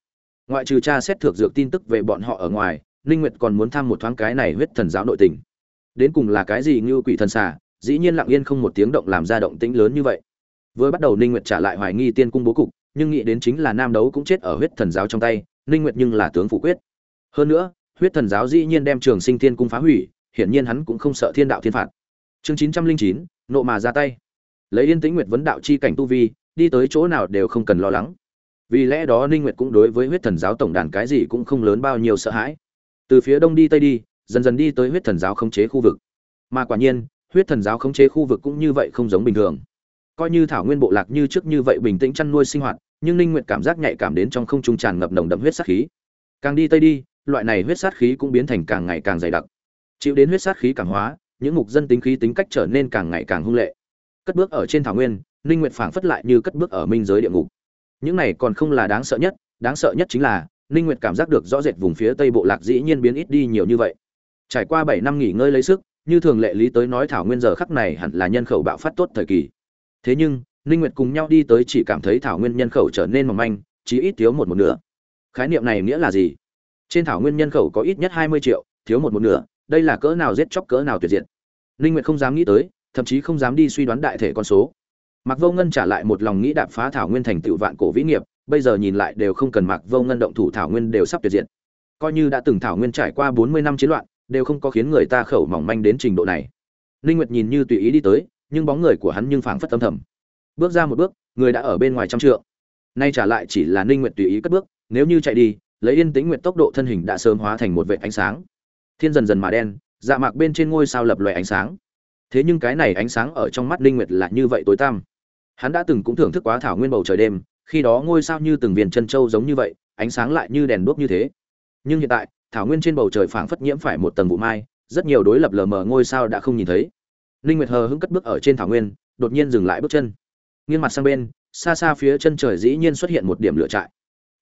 ngoại trừ tra xét thược dược tin tức về bọn họ ở ngoài, ninh nguyệt còn muốn thăm một thoáng cái này huyết thần giáo nội tình. Đến cùng là cái gì như quỷ thần xà, dĩ nhiên lặng yên không một tiếng động làm ra động tĩnh lớn như vậy. Vừa bắt đầu ninh nguyệt trả lại hoài nghi tiên cung bố cục, nhưng nghĩ đến chính là nam đấu cũng chết ở huyết thần giáo trong tay, ninh nguyệt nhưng là tướng phủ quyết. Hơn nữa, huyết thần giáo dĩ nhiên đem trường sinh thiên cung phá hủy, hiển nhiên hắn cũng không sợ thiên đạo thiên phạt. Chương chín trăm linh chín, nộ mà ra tay. Lấy yên tĩnh nguyệt vấn đạo chi cảnh tu vi, đi tới chỗ nào đều không cần lo lắng vì lẽ đó ninh nguyệt cũng đối với huyết thần giáo tổng đàn cái gì cũng không lớn bao nhiêu sợ hãi. Từ phía đông đi tây đi, dần dần đi tới huyết thần giáo khống chế khu vực. Mà quả nhiên, huyết thần giáo khống chế khu vực cũng như vậy không giống bình thường. Coi như thảo nguyên bộ lạc như trước như vậy bình tĩnh chăn nuôi sinh hoạt, nhưng ninh nguyệt cảm giác nhạy cảm đến trong không trung tràn ngập nồng đậm huyết sát khí. Càng đi tây đi, loại này huyết sát khí cũng biến thành càng ngày càng dày đặc. Chịu đến huyết sát khí càng hóa, những mục dân tính khí tính cách trở nên càng ngày càng hung lệ. Cất bước ở trên thảo nguyên, ninh nguyệt phảng phất lại như cất bước ở minh giới địa ngục những này còn không là đáng sợ nhất, đáng sợ nhất chính là, ninh nguyệt cảm giác được rõ rệt vùng phía tây bộ lạc dĩ nhiên biến ít đi nhiều như vậy. Trải qua 7 năm nghỉ ngơi lấy sức, như thường lệ lý tới nói thảo nguyên giờ khắc này hẳn là nhân khẩu bạo phát tốt thời kỳ. Thế nhưng, ninh nguyệt cùng nhau đi tới chỉ cảm thấy thảo nguyên nhân khẩu trở nên mỏng manh chỉ ít thiếu một một nửa. Khái niệm này nghĩa là gì? Trên thảo nguyên nhân khẩu có ít nhất 20 triệu, thiếu một một nửa, đây là cỡ nào giết chóc cỡ nào tuyệt diệt? Ninh nguyệt không dám nghĩ tới, thậm chí không dám đi suy đoán đại thể con số. Mạc Vô Ngân trả lại một lòng nghĩ đạp phá thảo nguyên thành tựu vạn cổ vĩ nghiệp, bây giờ nhìn lại đều không cần Mạc Vô Ngân động thủ thảo nguyên đều sắp tuyệt diệt. Coi như đã từng thảo nguyên trải qua 40 năm chiến loạn, đều không có khiến người ta khẩu mỏng manh đến trình độ này. Linh Nguyệt nhìn như tùy ý đi tới, nhưng bóng người của hắn nhưng phảng phất tâm thầm. Bước ra một bước, người đã ở bên ngoài trăm trượng. Nay trả lại chỉ là Linh Nguyệt tùy ý cất bước, nếu như chạy đi, lấy yên tĩnh nguyệt tốc độ thân hình đã sớm hóa thành một vệt ánh sáng. Thiên dần dần mà đen, dạ mạc bên trên ngôi sao lập loè ánh sáng. Thế nhưng cái này ánh sáng ở trong mắt Linh Nguyệt là như vậy tối tăm hắn đã từng cũng thưởng thức quá thảo nguyên bầu trời đêm, khi đó ngôi sao như từng viên chân trâu giống như vậy, ánh sáng lại như đèn đuốc như thế. Nhưng hiện tại, thảo nguyên trên bầu trời phảng phất nhiễm phải một tầng vụ mai, rất nhiều đối lập lờ mờ ngôi sao đã không nhìn thấy. Ninh nguyệt hờ hững cất bước ở trên thảo nguyên, đột nhiên dừng lại bước chân. Nghiêng mặt sang bên, xa xa phía chân trời dĩ nhiên xuất hiện một điểm lửa trại.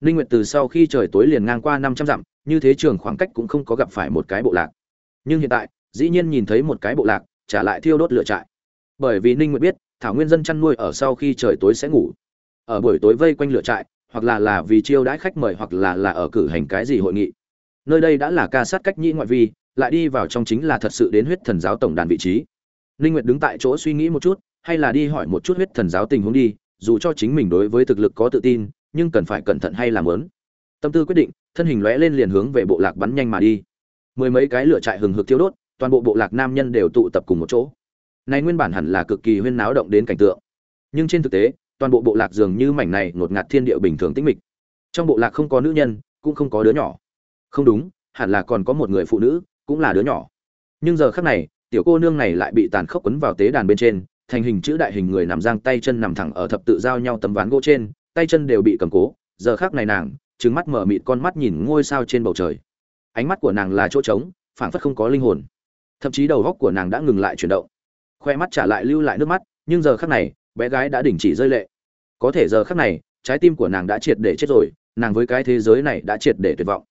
Ninh nguyệt từ sau khi trời tối liền ngang qua 500 dặm, như thế trường khoảng cách cũng không có gặp phải một cái bộ lạc. Nhưng hiện tại, dĩ nhiên nhìn thấy một cái bộ lạc, trả lại thiêu đốt lửa trại. Bởi vì ninh nguyệt biết thảo nguyên dân chăn nuôi ở sau khi trời tối sẽ ngủ. Ở buổi tối vây quanh lửa trại, hoặc là là vì chiêu đãi khách mời hoặc là là ở cử hành cái gì hội nghị. Nơi đây đã là ca sát cách nhĩ ngoại vi, lại đi vào trong chính là thật sự đến huyết thần giáo tổng đàn vị trí. Linh nguyệt đứng tại chỗ suy nghĩ một chút, hay là đi hỏi một chút huyết thần giáo tình huống đi, dù cho chính mình đối với thực lực có tự tin, nhưng cần phải cẩn thận hay làm lớn tâm tư quyết định, thân hình lóe lên liền hướng về bộ lạc bắn nhanh mà đi. Mười mấy cái lửa trại hừng hực thiêu đốt, toàn bộ bộ lạc nam nhân đều tụ tập cùng một chỗ này nguyên bản hẳn là cực kỳ huyên náo động đến cảnh tượng. Nhưng trên thực tế, toàn bộ bộ lạc dường như mảnh này ngột ngạt thiên địa bình thường tĩnh mịch. Trong bộ lạc không có nữ nhân, cũng không có đứa nhỏ. Không đúng, hẳn là còn có một người phụ nữ, cũng là đứa nhỏ. Nhưng giờ khắc này, tiểu cô nương này lại bị tàn khốc quấn vào tế đàn bên trên, thành hình chữ đại hình người nằm giang tay chân nằm thẳng ở thập tự giao nhau tấm ván gỗ trên, tay chân đều bị cầm cố. Giờ khắc này nàng, trừng mắt mở mịt con mắt nhìn ngôi sao trên bầu trời. Ánh mắt của nàng là chỗ trống, phảng phất không có linh hồn. Thậm chí đầu góc của nàng đã ngừng lại chuyển động khoe mắt trả lại lưu lại nước mắt, nhưng giờ khắc này, bé gái đã đình chỉ rơi lệ. Có thể giờ khắc này, trái tim của nàng đã triệt để chết rồi, nàng với cái thế giới này đã triệt để tuyệt vọng.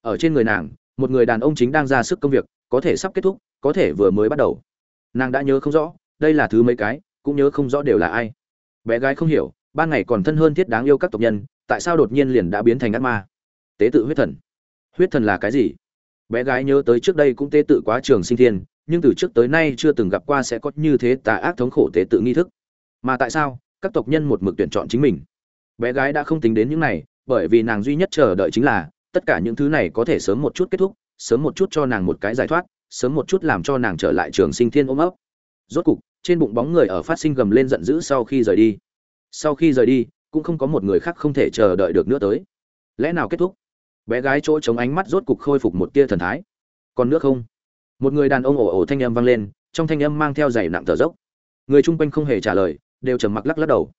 Ở trên người nàng, một người đàn ông chính đang ra sức công việc, có thể sắp kết thúc, có thể vừa mới bắt đầu. Nàng đã nhớ không rõ, đây là thứ mấy cái, cũng nhớ không rõ đều là ai. Bé gái không hiểu, ban ngày còn thân hơn thiết đáng yêu các tộc nhân, tại sao đột nhiên liền đã biến thành ác ma? Tế tự huyết thần. Huyết thần là cái gì? Bé gái nhớ tới trước đây cũng tế tự quá trường sinh thiên nhưng từ trước tới nay chưa từng gặp qua sẽ có như thế tà ác thống khổ tế tự nghi thức. Mà tại sao? Các tộc nhân một mực tuyển chọn chính mình. Bé gái đã không tính đến những này, bởi vì nàng duy nhất chờ đợi chính là, tất cả những thứ này có thể sớm một chút kết thúc, sớm một chút cho nàng một cái giải thoát, sớm một chút làm cho nàng trở lại trường sinh thiên ôm ấp. Rốt cục, trên bụng bóng người ở phát sinh gầm lên giận dữ sau khi rời đi. Sau khi rời đi, cũng không có một người khác không thể chờ đợi được nữa tới. Lẽ nào kết thúc? Bé gái chỗ chống ánh mắt rốt cục khôi phục một tia thần thái. Còn nước không? Một người đàn ông ồ ồ thanh âm vang lên, trong thanh âm mang theo dày nặng thở dốc. Người chung quanh không hề trả lời, đều trầm mặc lắc lắc đầu.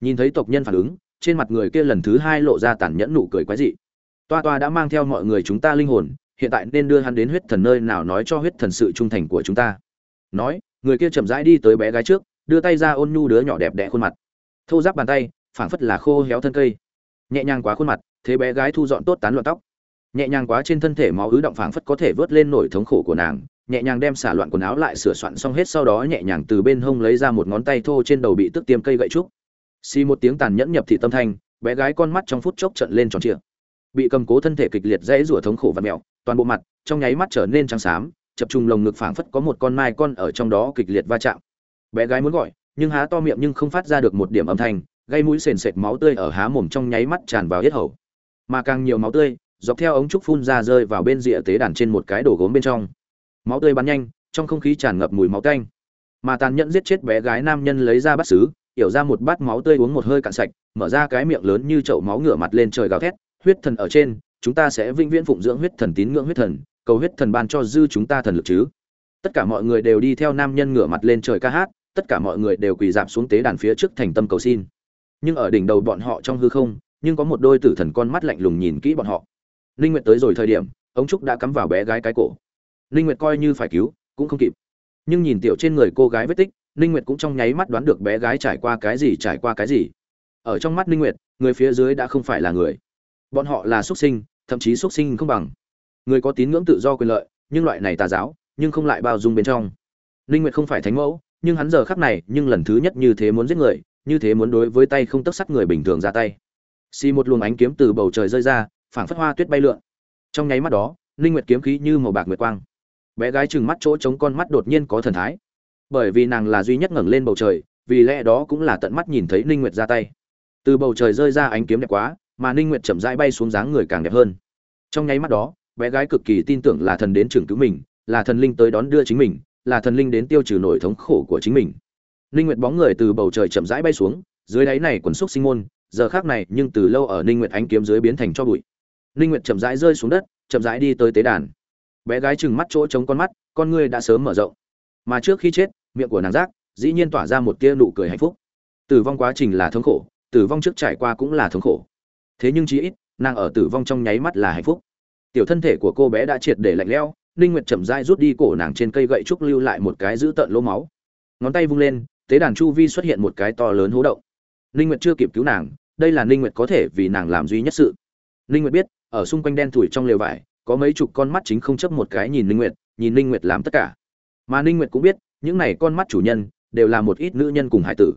Nhìn thấy tộc nhân phản ứng, trên mặt người kia lần thứ hai lộ ra tàn nhẫn nụ cười quái dị. Toa toa đã mang theo mọi người chúng ta linh hồn, hiện tại nên đưa hắn đến huyết thần nơi nào nói cho huyết thần sự trung thành của chúng ta. Nói, người kia chậm rãi đi tới bé gái trước, đưa tay ra ôn nhu đứa nhỏ đẹp đẽ khuôn mặt. Thô giáp bàn tay, phảng phất là khô héo thân cây. Nhẹ nhàng quá khuôn mặt, thế bé gái thu dọn tốt tán loạn tóc nhẹ nhàng quá trên thân thể máu ứ động phảng phất có thể vớt lên nổi thống khổ của nàng, nhẹ nhàng đem xả loạn quần áo lại sửa soạn xong hết sau đó nhẹ nhàng từ bên hông lấy ra một ngón tay thô trên đầu bị tức tiêm cây gậy trúc. Xì một tiếng tàn nhẫn nhập thị tâm thanh, bé gái con mắt trong phút chốc trận lên tròn trịa. Bị cầm cố thân thể kịch liệt dãy rủa thống khổ và mẹo, toàn bộ mặt trong nháy mắt trở nên trắng xám, chập trùng lồng ngực phảng phất có một con mai con ở trong đó kịch liệt va chạm. Bé gái muốn gọi, nhưng há to miệng nhưng không phát ra được một điểm âm thanh, gây mũi sền sệt máu tươi ở há mồm trong nháy mắt tràn vào hết hầu. Mà càng nhiều máu tươi dọc theo ống trúc phun ra rơi vào bên rìa tế đàn trên một cái đồ gốm bên trong. Máu tươi bắn nhanh, trong không khí tràn ngập mùi máu tanh. Mà tàn nhẫn giết chết bé gái nam nhân lấy ra bát xứ yểu ra một bát máu tươi uống một hơi cạn sạch, mở ra cái miệng lớn như chậu máu ngửa mặt lên trời gào thét, huyết thần ở trên, chúng ta sẽ vĩnh viễn phụng dưỡng huyết thần tín ngưỡng huyết thần, cầu huyết thần ban cho dư chúng ta thần lực chứ. Tất cả mọi người đều đi theo nam nhân ngửa mặt lên trời ca hát, tất cả mọi người đều quỳ dạp xuống tế đàn phía trước thành tâm cầu xin. Nhưng ở đỉnh đầu bọn họ trong hư không, nhưng có một đôi tử thần con mắt lạnh lùng nhìn kỹ bọn họ linh nguyệt tới rồi thời điểm, ống trúc đã cắm vào bé gái cái cổ. Linh nguyệt coi như phải cứu, cũng không kịp. Nhưng nhìn tiểu trên người cô gái vết tích, ninh nguyệt cũng trong nháy mắt đoán được bé gái trải qua cái gì, trải qua cái gì. Ở trong mắt ninh nguyệt, người phía dưới đã không phải là người. Bọn họ là xuất sinh, thậm chí xuất sinh không bằng. Người có tín ngưỡng tự do quyền lợi, nhưng loại này tà giáo, nhưng không lại bao dung bên trong. Ninh nguyệt không phải thánh mẫu, nhưng hắn giờ khắc này, nhưng lần thứ nhất như thế muốn giết người, như thế muốn đối với tay không tấc sắt người bình thường ra tay. Xì một luồng ánh kiếm từ bầu trời rơi ra phảng phất hoa tuyết bay lượn. Trong nháy mắt đó Linh nguyệt kiếm khí như màu bạc nguyệt quang. Bé gái chừng mắt chỗ trống con mắt đột nhiên có thần thái. Bởi vì nàng là duy nhất ngẩng lên bầu trời, vì lẽ đó cũng là tận mắt nhìn thấy Linh nguyệt ra tay. Từ bầu trời rơi ra ánh kiếm đẹp quá, mà Linh nguyệt chậm rãi bay xuống dáng người càng đẹp hơn. Trong nháy mắt đó, bé gái cực kỳ tin tưởng là thần đến trường cứu mình, là thần linh tới đón đưa chính mình, là thần linh đến tiêu trừ nỗi thống khổ của chính mình. Linh nguyệt bóng người từ bầu trời chậm rãi bay xuống, dưới đáy này quần xúc sinh môn, giờ khác này nhưng từ lâu ở ninh nguyệt ánh kiếm dưới biến thành cho bụi ninh nguyệt chậm rãi rơi xuống đất, chậm rãi đi tới tế đàn. Bé gái chừng mắt chỗ trống con mắt, con ngươi đã sớm mở rộng. Mà trước khi chết, miệng của nàng giác dĩ nhiên tỏa ra một tia nụ cười hạnh phúc. Tử vong quá trình là thống khổ, tử vong trước trải qua cũng là thống khổ. Thế nhưng chí ít, nàng ở tử vong trong nháy mắt là hạnh phúc. Tiểu thân thể của cô bé đã triệt để lạnh lẽo ninh nguyệt chậm rãi rút đi cổ nàng trên cây gậy trúc lưu lại một cái giữ tận lỗ máu. Ngón tay vung lên, tế đàn chu vi xuất hiện một cái to lớn hố động. Ninh nguyệt chưa kịp cứu nàng, đây là ninh nguyệt có thể vì nàng làm duy nhất sự. Ninh nguyệt biết ở xung quanh đen thủi trong lều vải có mấy chục con mắt chính không chấp một cái nhìn Ninh Nguyệt, nhìn Ninh Nguyệt làm tất cả. Mà Ninh Nguyệt cũng biết, những này con mắt chủ nhân đều là một ít nữ nhân cùng hải tử.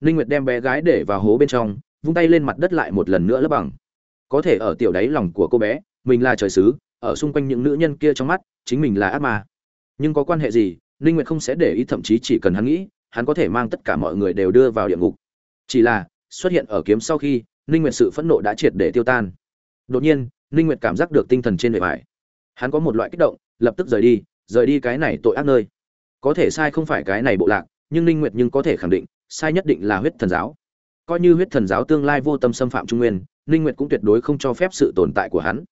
Ninh Nguyệt đem bé gái để vào hố bên trong, vung tay lên mặt đất lại một lần nữa lấp bằng. Có thể ở tiểu đáy lòng của cô bé, mình là trời sứ, ở xung quanh những nữ nhân kia trong mắt, chính mình là ác ma. Nhưng có quan hệ gì, Ninh Nguyệt không sẽ để ý thậm chí chỉ cần hắn nghĩ, hắn có thể mang tất cả mọi người đều đưa vào địa ngục. Chỉ là, xuất hiện ở kiếm sau khi, Ninh Nguyệt sự phẫn nộ đã triệt để tiêu tan. Đột nhiên, Ninh Nguyệt cảm giác được tinh thần trên bề bài. Hắn có một loại kích động, lập tức rời đi, rời đi cái này tội ác nơi. Có thể sai không phải cái này bộ lạc, nhưng Ninh Nguyệt nhưng có thể khẳng định, sai nhất định là huyết thần giáo. Coi như huyết thần giáo tương lai vô tâm xâm phạm Trung Nguyên, Ninh Nguyệt cũng tuyệt đối không cho phép sự tồn tại của hắn.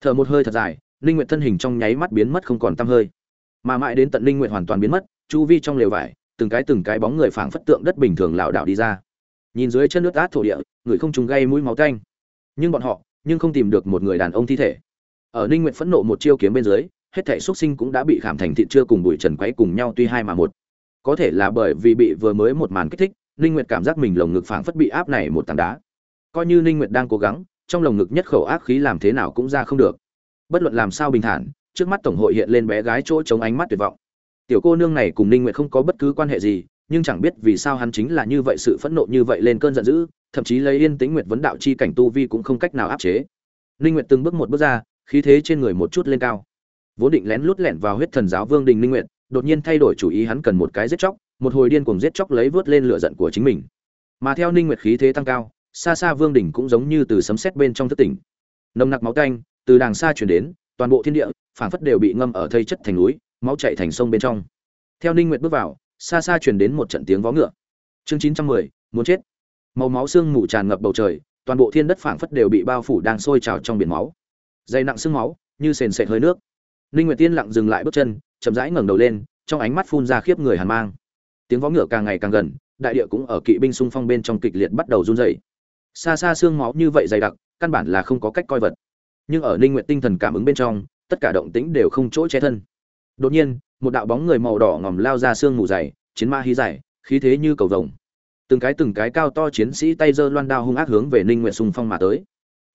Thở một hơi thật dài, Ninh Nguyệt thân hình trong nháy mắt biến mất không còn tăm hơi. Mà mãi đến tận Ninh Nguyệt hoàn toàn biến mất, chu vi trong lều vải, từng cái từng cái bóng người phảng phất tượng đất bình thường lảo đảo đi ra. Nhìn dưới chân nước át thổ địa, người không trùng gây mũi máu tanh. Nhưng bọn họ, nhưng không tìm được một người đàn ông thi thể. Ở ninh nguyện phẫn nộ một chiêu kiếm bên dưới, hết thảy xuất sinh cũng đã bị khảm thành thịt chưa cùng bụi trần quấy cùng nhau tuy hai mà một. Có thể là bởi vì bị vừa mới một màn kích thích, ninh nguyệt cảm giác mình lồng ngực phảng phất bị áp này một tảng đá. Coi như ninh nguyệt đang cố gắng, trong lồng ngực nhất khẩu ác khí làm thế nào cũng ra không được. Bất luận làm sao bình thản, trước mắt tổng hội hiện lên bé gái chỗ chống ánh mắt tuyệt vọng. Tiểu cô nương này cùng ninh nguyệt không có bất cứ quan hệ gì, nhưng chẳng biết vì sao hắn chính là như vậy sự phẫn nộ như vậy lên cơn giận dữ thậm chí lấy yên tĩnh nguyệt vấn đạo chi cảnh tu vi cũng không cách nào áp chế. Linh nguyệt từng bước một bước ra khí thế trên người một chút lên cao. Vốn định lén lút lẻn vào huyết thần giáo vương đình linh nguyệt đột nhiên thay đổi chủ ý hắn cần một cái giết chóc một hồi điên cuồng giết chóc lấy vớt lên lửa giận của chính mình. Mà theo ninh nguyệt khí thế tăng cao xa xa vương đỉnh cũng giống như từ sấm sét bên trong thất tỉnh. Nồng nặc máu tanh từ đàng xa truyền đến toàn bộ thiên địa phảng phất đều bị ngâm ở thây chất thành núi máu chảy thành sông bên trong. Theo ninh nguyệt bước vào xa xa truyền đến một trận tiếng vó ngựa. Chương 910, muốn chết màu máu xương mù tràn ngập bầu trời toàn bộ thiên đất phảng phất đều bị bao phủ đang sôi trào trong biển máu. Dày nặng xương máu như sền sệt hơi nước. Ninh nguyệt tiên lặng dừng lại bước chân chậm rãi ngẩng đầu lên trong ánh mắt phun ra khiếp người hàn mang. Tiếng vó ngựa càng ngày càng gần đại địa cũng ở kỵ binh xung phong bên trong kịch liệt bắt đầu run rẩy. Xa xa xương máu như vậy dày đặc căn bản là không có cách coi vật. Nhưng ở ninh nguyệt tinh thần cảm ứng bên trong tất cả động tĩnh đều không chỗ che thân. Đột nhiên một đạo bóng người màu đỏ ngòm lao ra xương mù dày chiến ma hí dày, khí thế như cầu vồng từng cái từng cái cao to chiến sĩ tay giơ loan đao hung ác hướng về ninh nguyệt xung phong mà tới.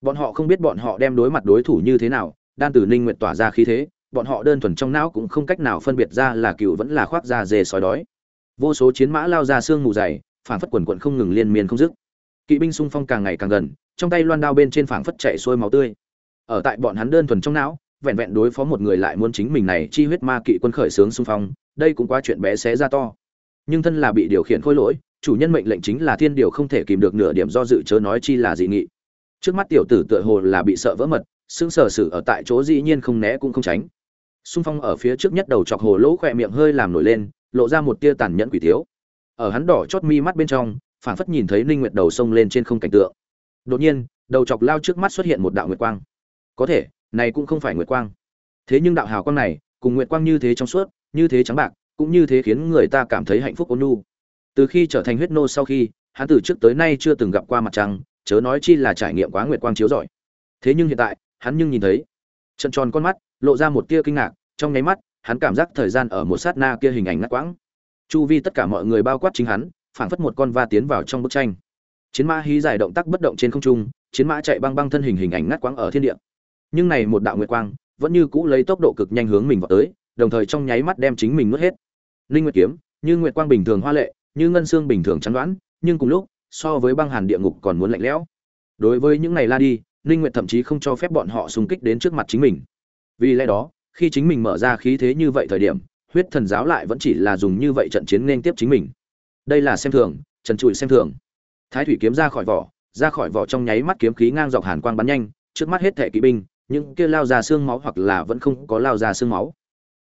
Bọn họ không biết bọn họ đem đối mặt đối thủ như thế nào, đan từ ninh nguyệt tỏa ra khí thế, bọn họ đơn thuần trong não cũng không cách nào phân biệt ra là cựu vẫn là khoác da dê sói đói. Vô số chiến mã lao ra xương mù dày, phảng phất quần quận không ngừng liên miên không dứt. Kỵ binh xung phong càng ngày càng gần, trong tay loan đao bên trên phảng phất chạy xuôi máu tươi. Ở tại bọn hắn đơn thuần trong não, vẹn vẹn đối phó một người lại muốn chính mình này chi huyết ma kỵ quân khởi sướng xung phong, đây cũng quá chuyện bé xé ra to. Nhưng thân là bị điều khiển khôi lỗi chủ nhân mệnh lệnh chính là thiên điều không thể kìm được nửa điểm do dự chớ nói chi là dị nghị. Trước mắt tiểu tử tựa hồ là bị sợ vỡ mật, sững sờ sự ở tại chỗ dĩ nhiên không né cũng không tránh. Xung phong ở phía trước nhất đầu chọc hồ lỗ khỏe miệng hơi làm nổi lên, lộ ra một tia tàn nhẫn quỷ thiếu. ở hắn đỏ chót mi mắt bên trong, phảng phất nhìn thấy ninh nguyệt đầu sông lên trên không cảnh tượng. Đột nhiên, đầu chọc lao trước mắt xuất hiện một đạo nguyệt quang. Có thể, này cũng không phải nguyệt quang. Thế nhưng đạo hào quang này, cùng nguyệt quang như thế trong suốt, như thế trắng bạc, cũng như thế khiến người ta cảm thấy hạnh phúc ôn nhu từ khi trở thành huyết nô sau khi, hắn từ trước tới nay chưa từng gặp qua mặt trăng, chớ nói chi là trải nghiệm quá nguyệt quang chiếu rọi. Thế nhưng hiện tại, hắn nhưng nhìn thấy. Trận tròn con mắt, lộ ra một tia kinh ngạc, trong nháy mắt, hắn cảm giác thời gian ở một sát na kia hình ảnh ngắt quãng. Chu vi tất cả mọi người bao quát chính hắn, phảng phất một con va tiến vào trong bức tranh. Chiến mã hí dài động tác bất động trên không trung, chiến mã chạy băng băng thân hình hình ảnh ngắt quãng ở thiên địa. Nhưng này một đạo nguyệt quang, vẫn như cũ lấy tốc độ cực nhanh hướng mình vào tới, đồng thời trong nháy mắt đem chính mình nuốt hết. Linh nguyệt kiếm, như nguyệt quang bình thường hoa lệ như ngân xương bình thường chắn đoán, nhưng cùng lúc, so với băng hàn địa ngục còn muốn lạnh lẽo. Đối với những này la đi, ninh nguyệt thậm chí không cho phép bọn họ xung kích đến trước mặt chính mình. Vì lẽ đó, khi chính mình mở ra khí thế như vậy thời điểm, huyết thần giáo lại vẫn chỉ là dùng như vậy trận chiến nên tiếp chính mình. Đây là xem thường, trần trụi xem thường. Thái thủy kiếm ra khỏi vỏ, ra khỏi vỏ trong nháy mắt kiếm khí ngang dọc hàn quang bắn nhanh, trước mắt hết thệ kỵ binh, những kia lao ra xương máu hoặc là vẫn không có lao ra xương máu.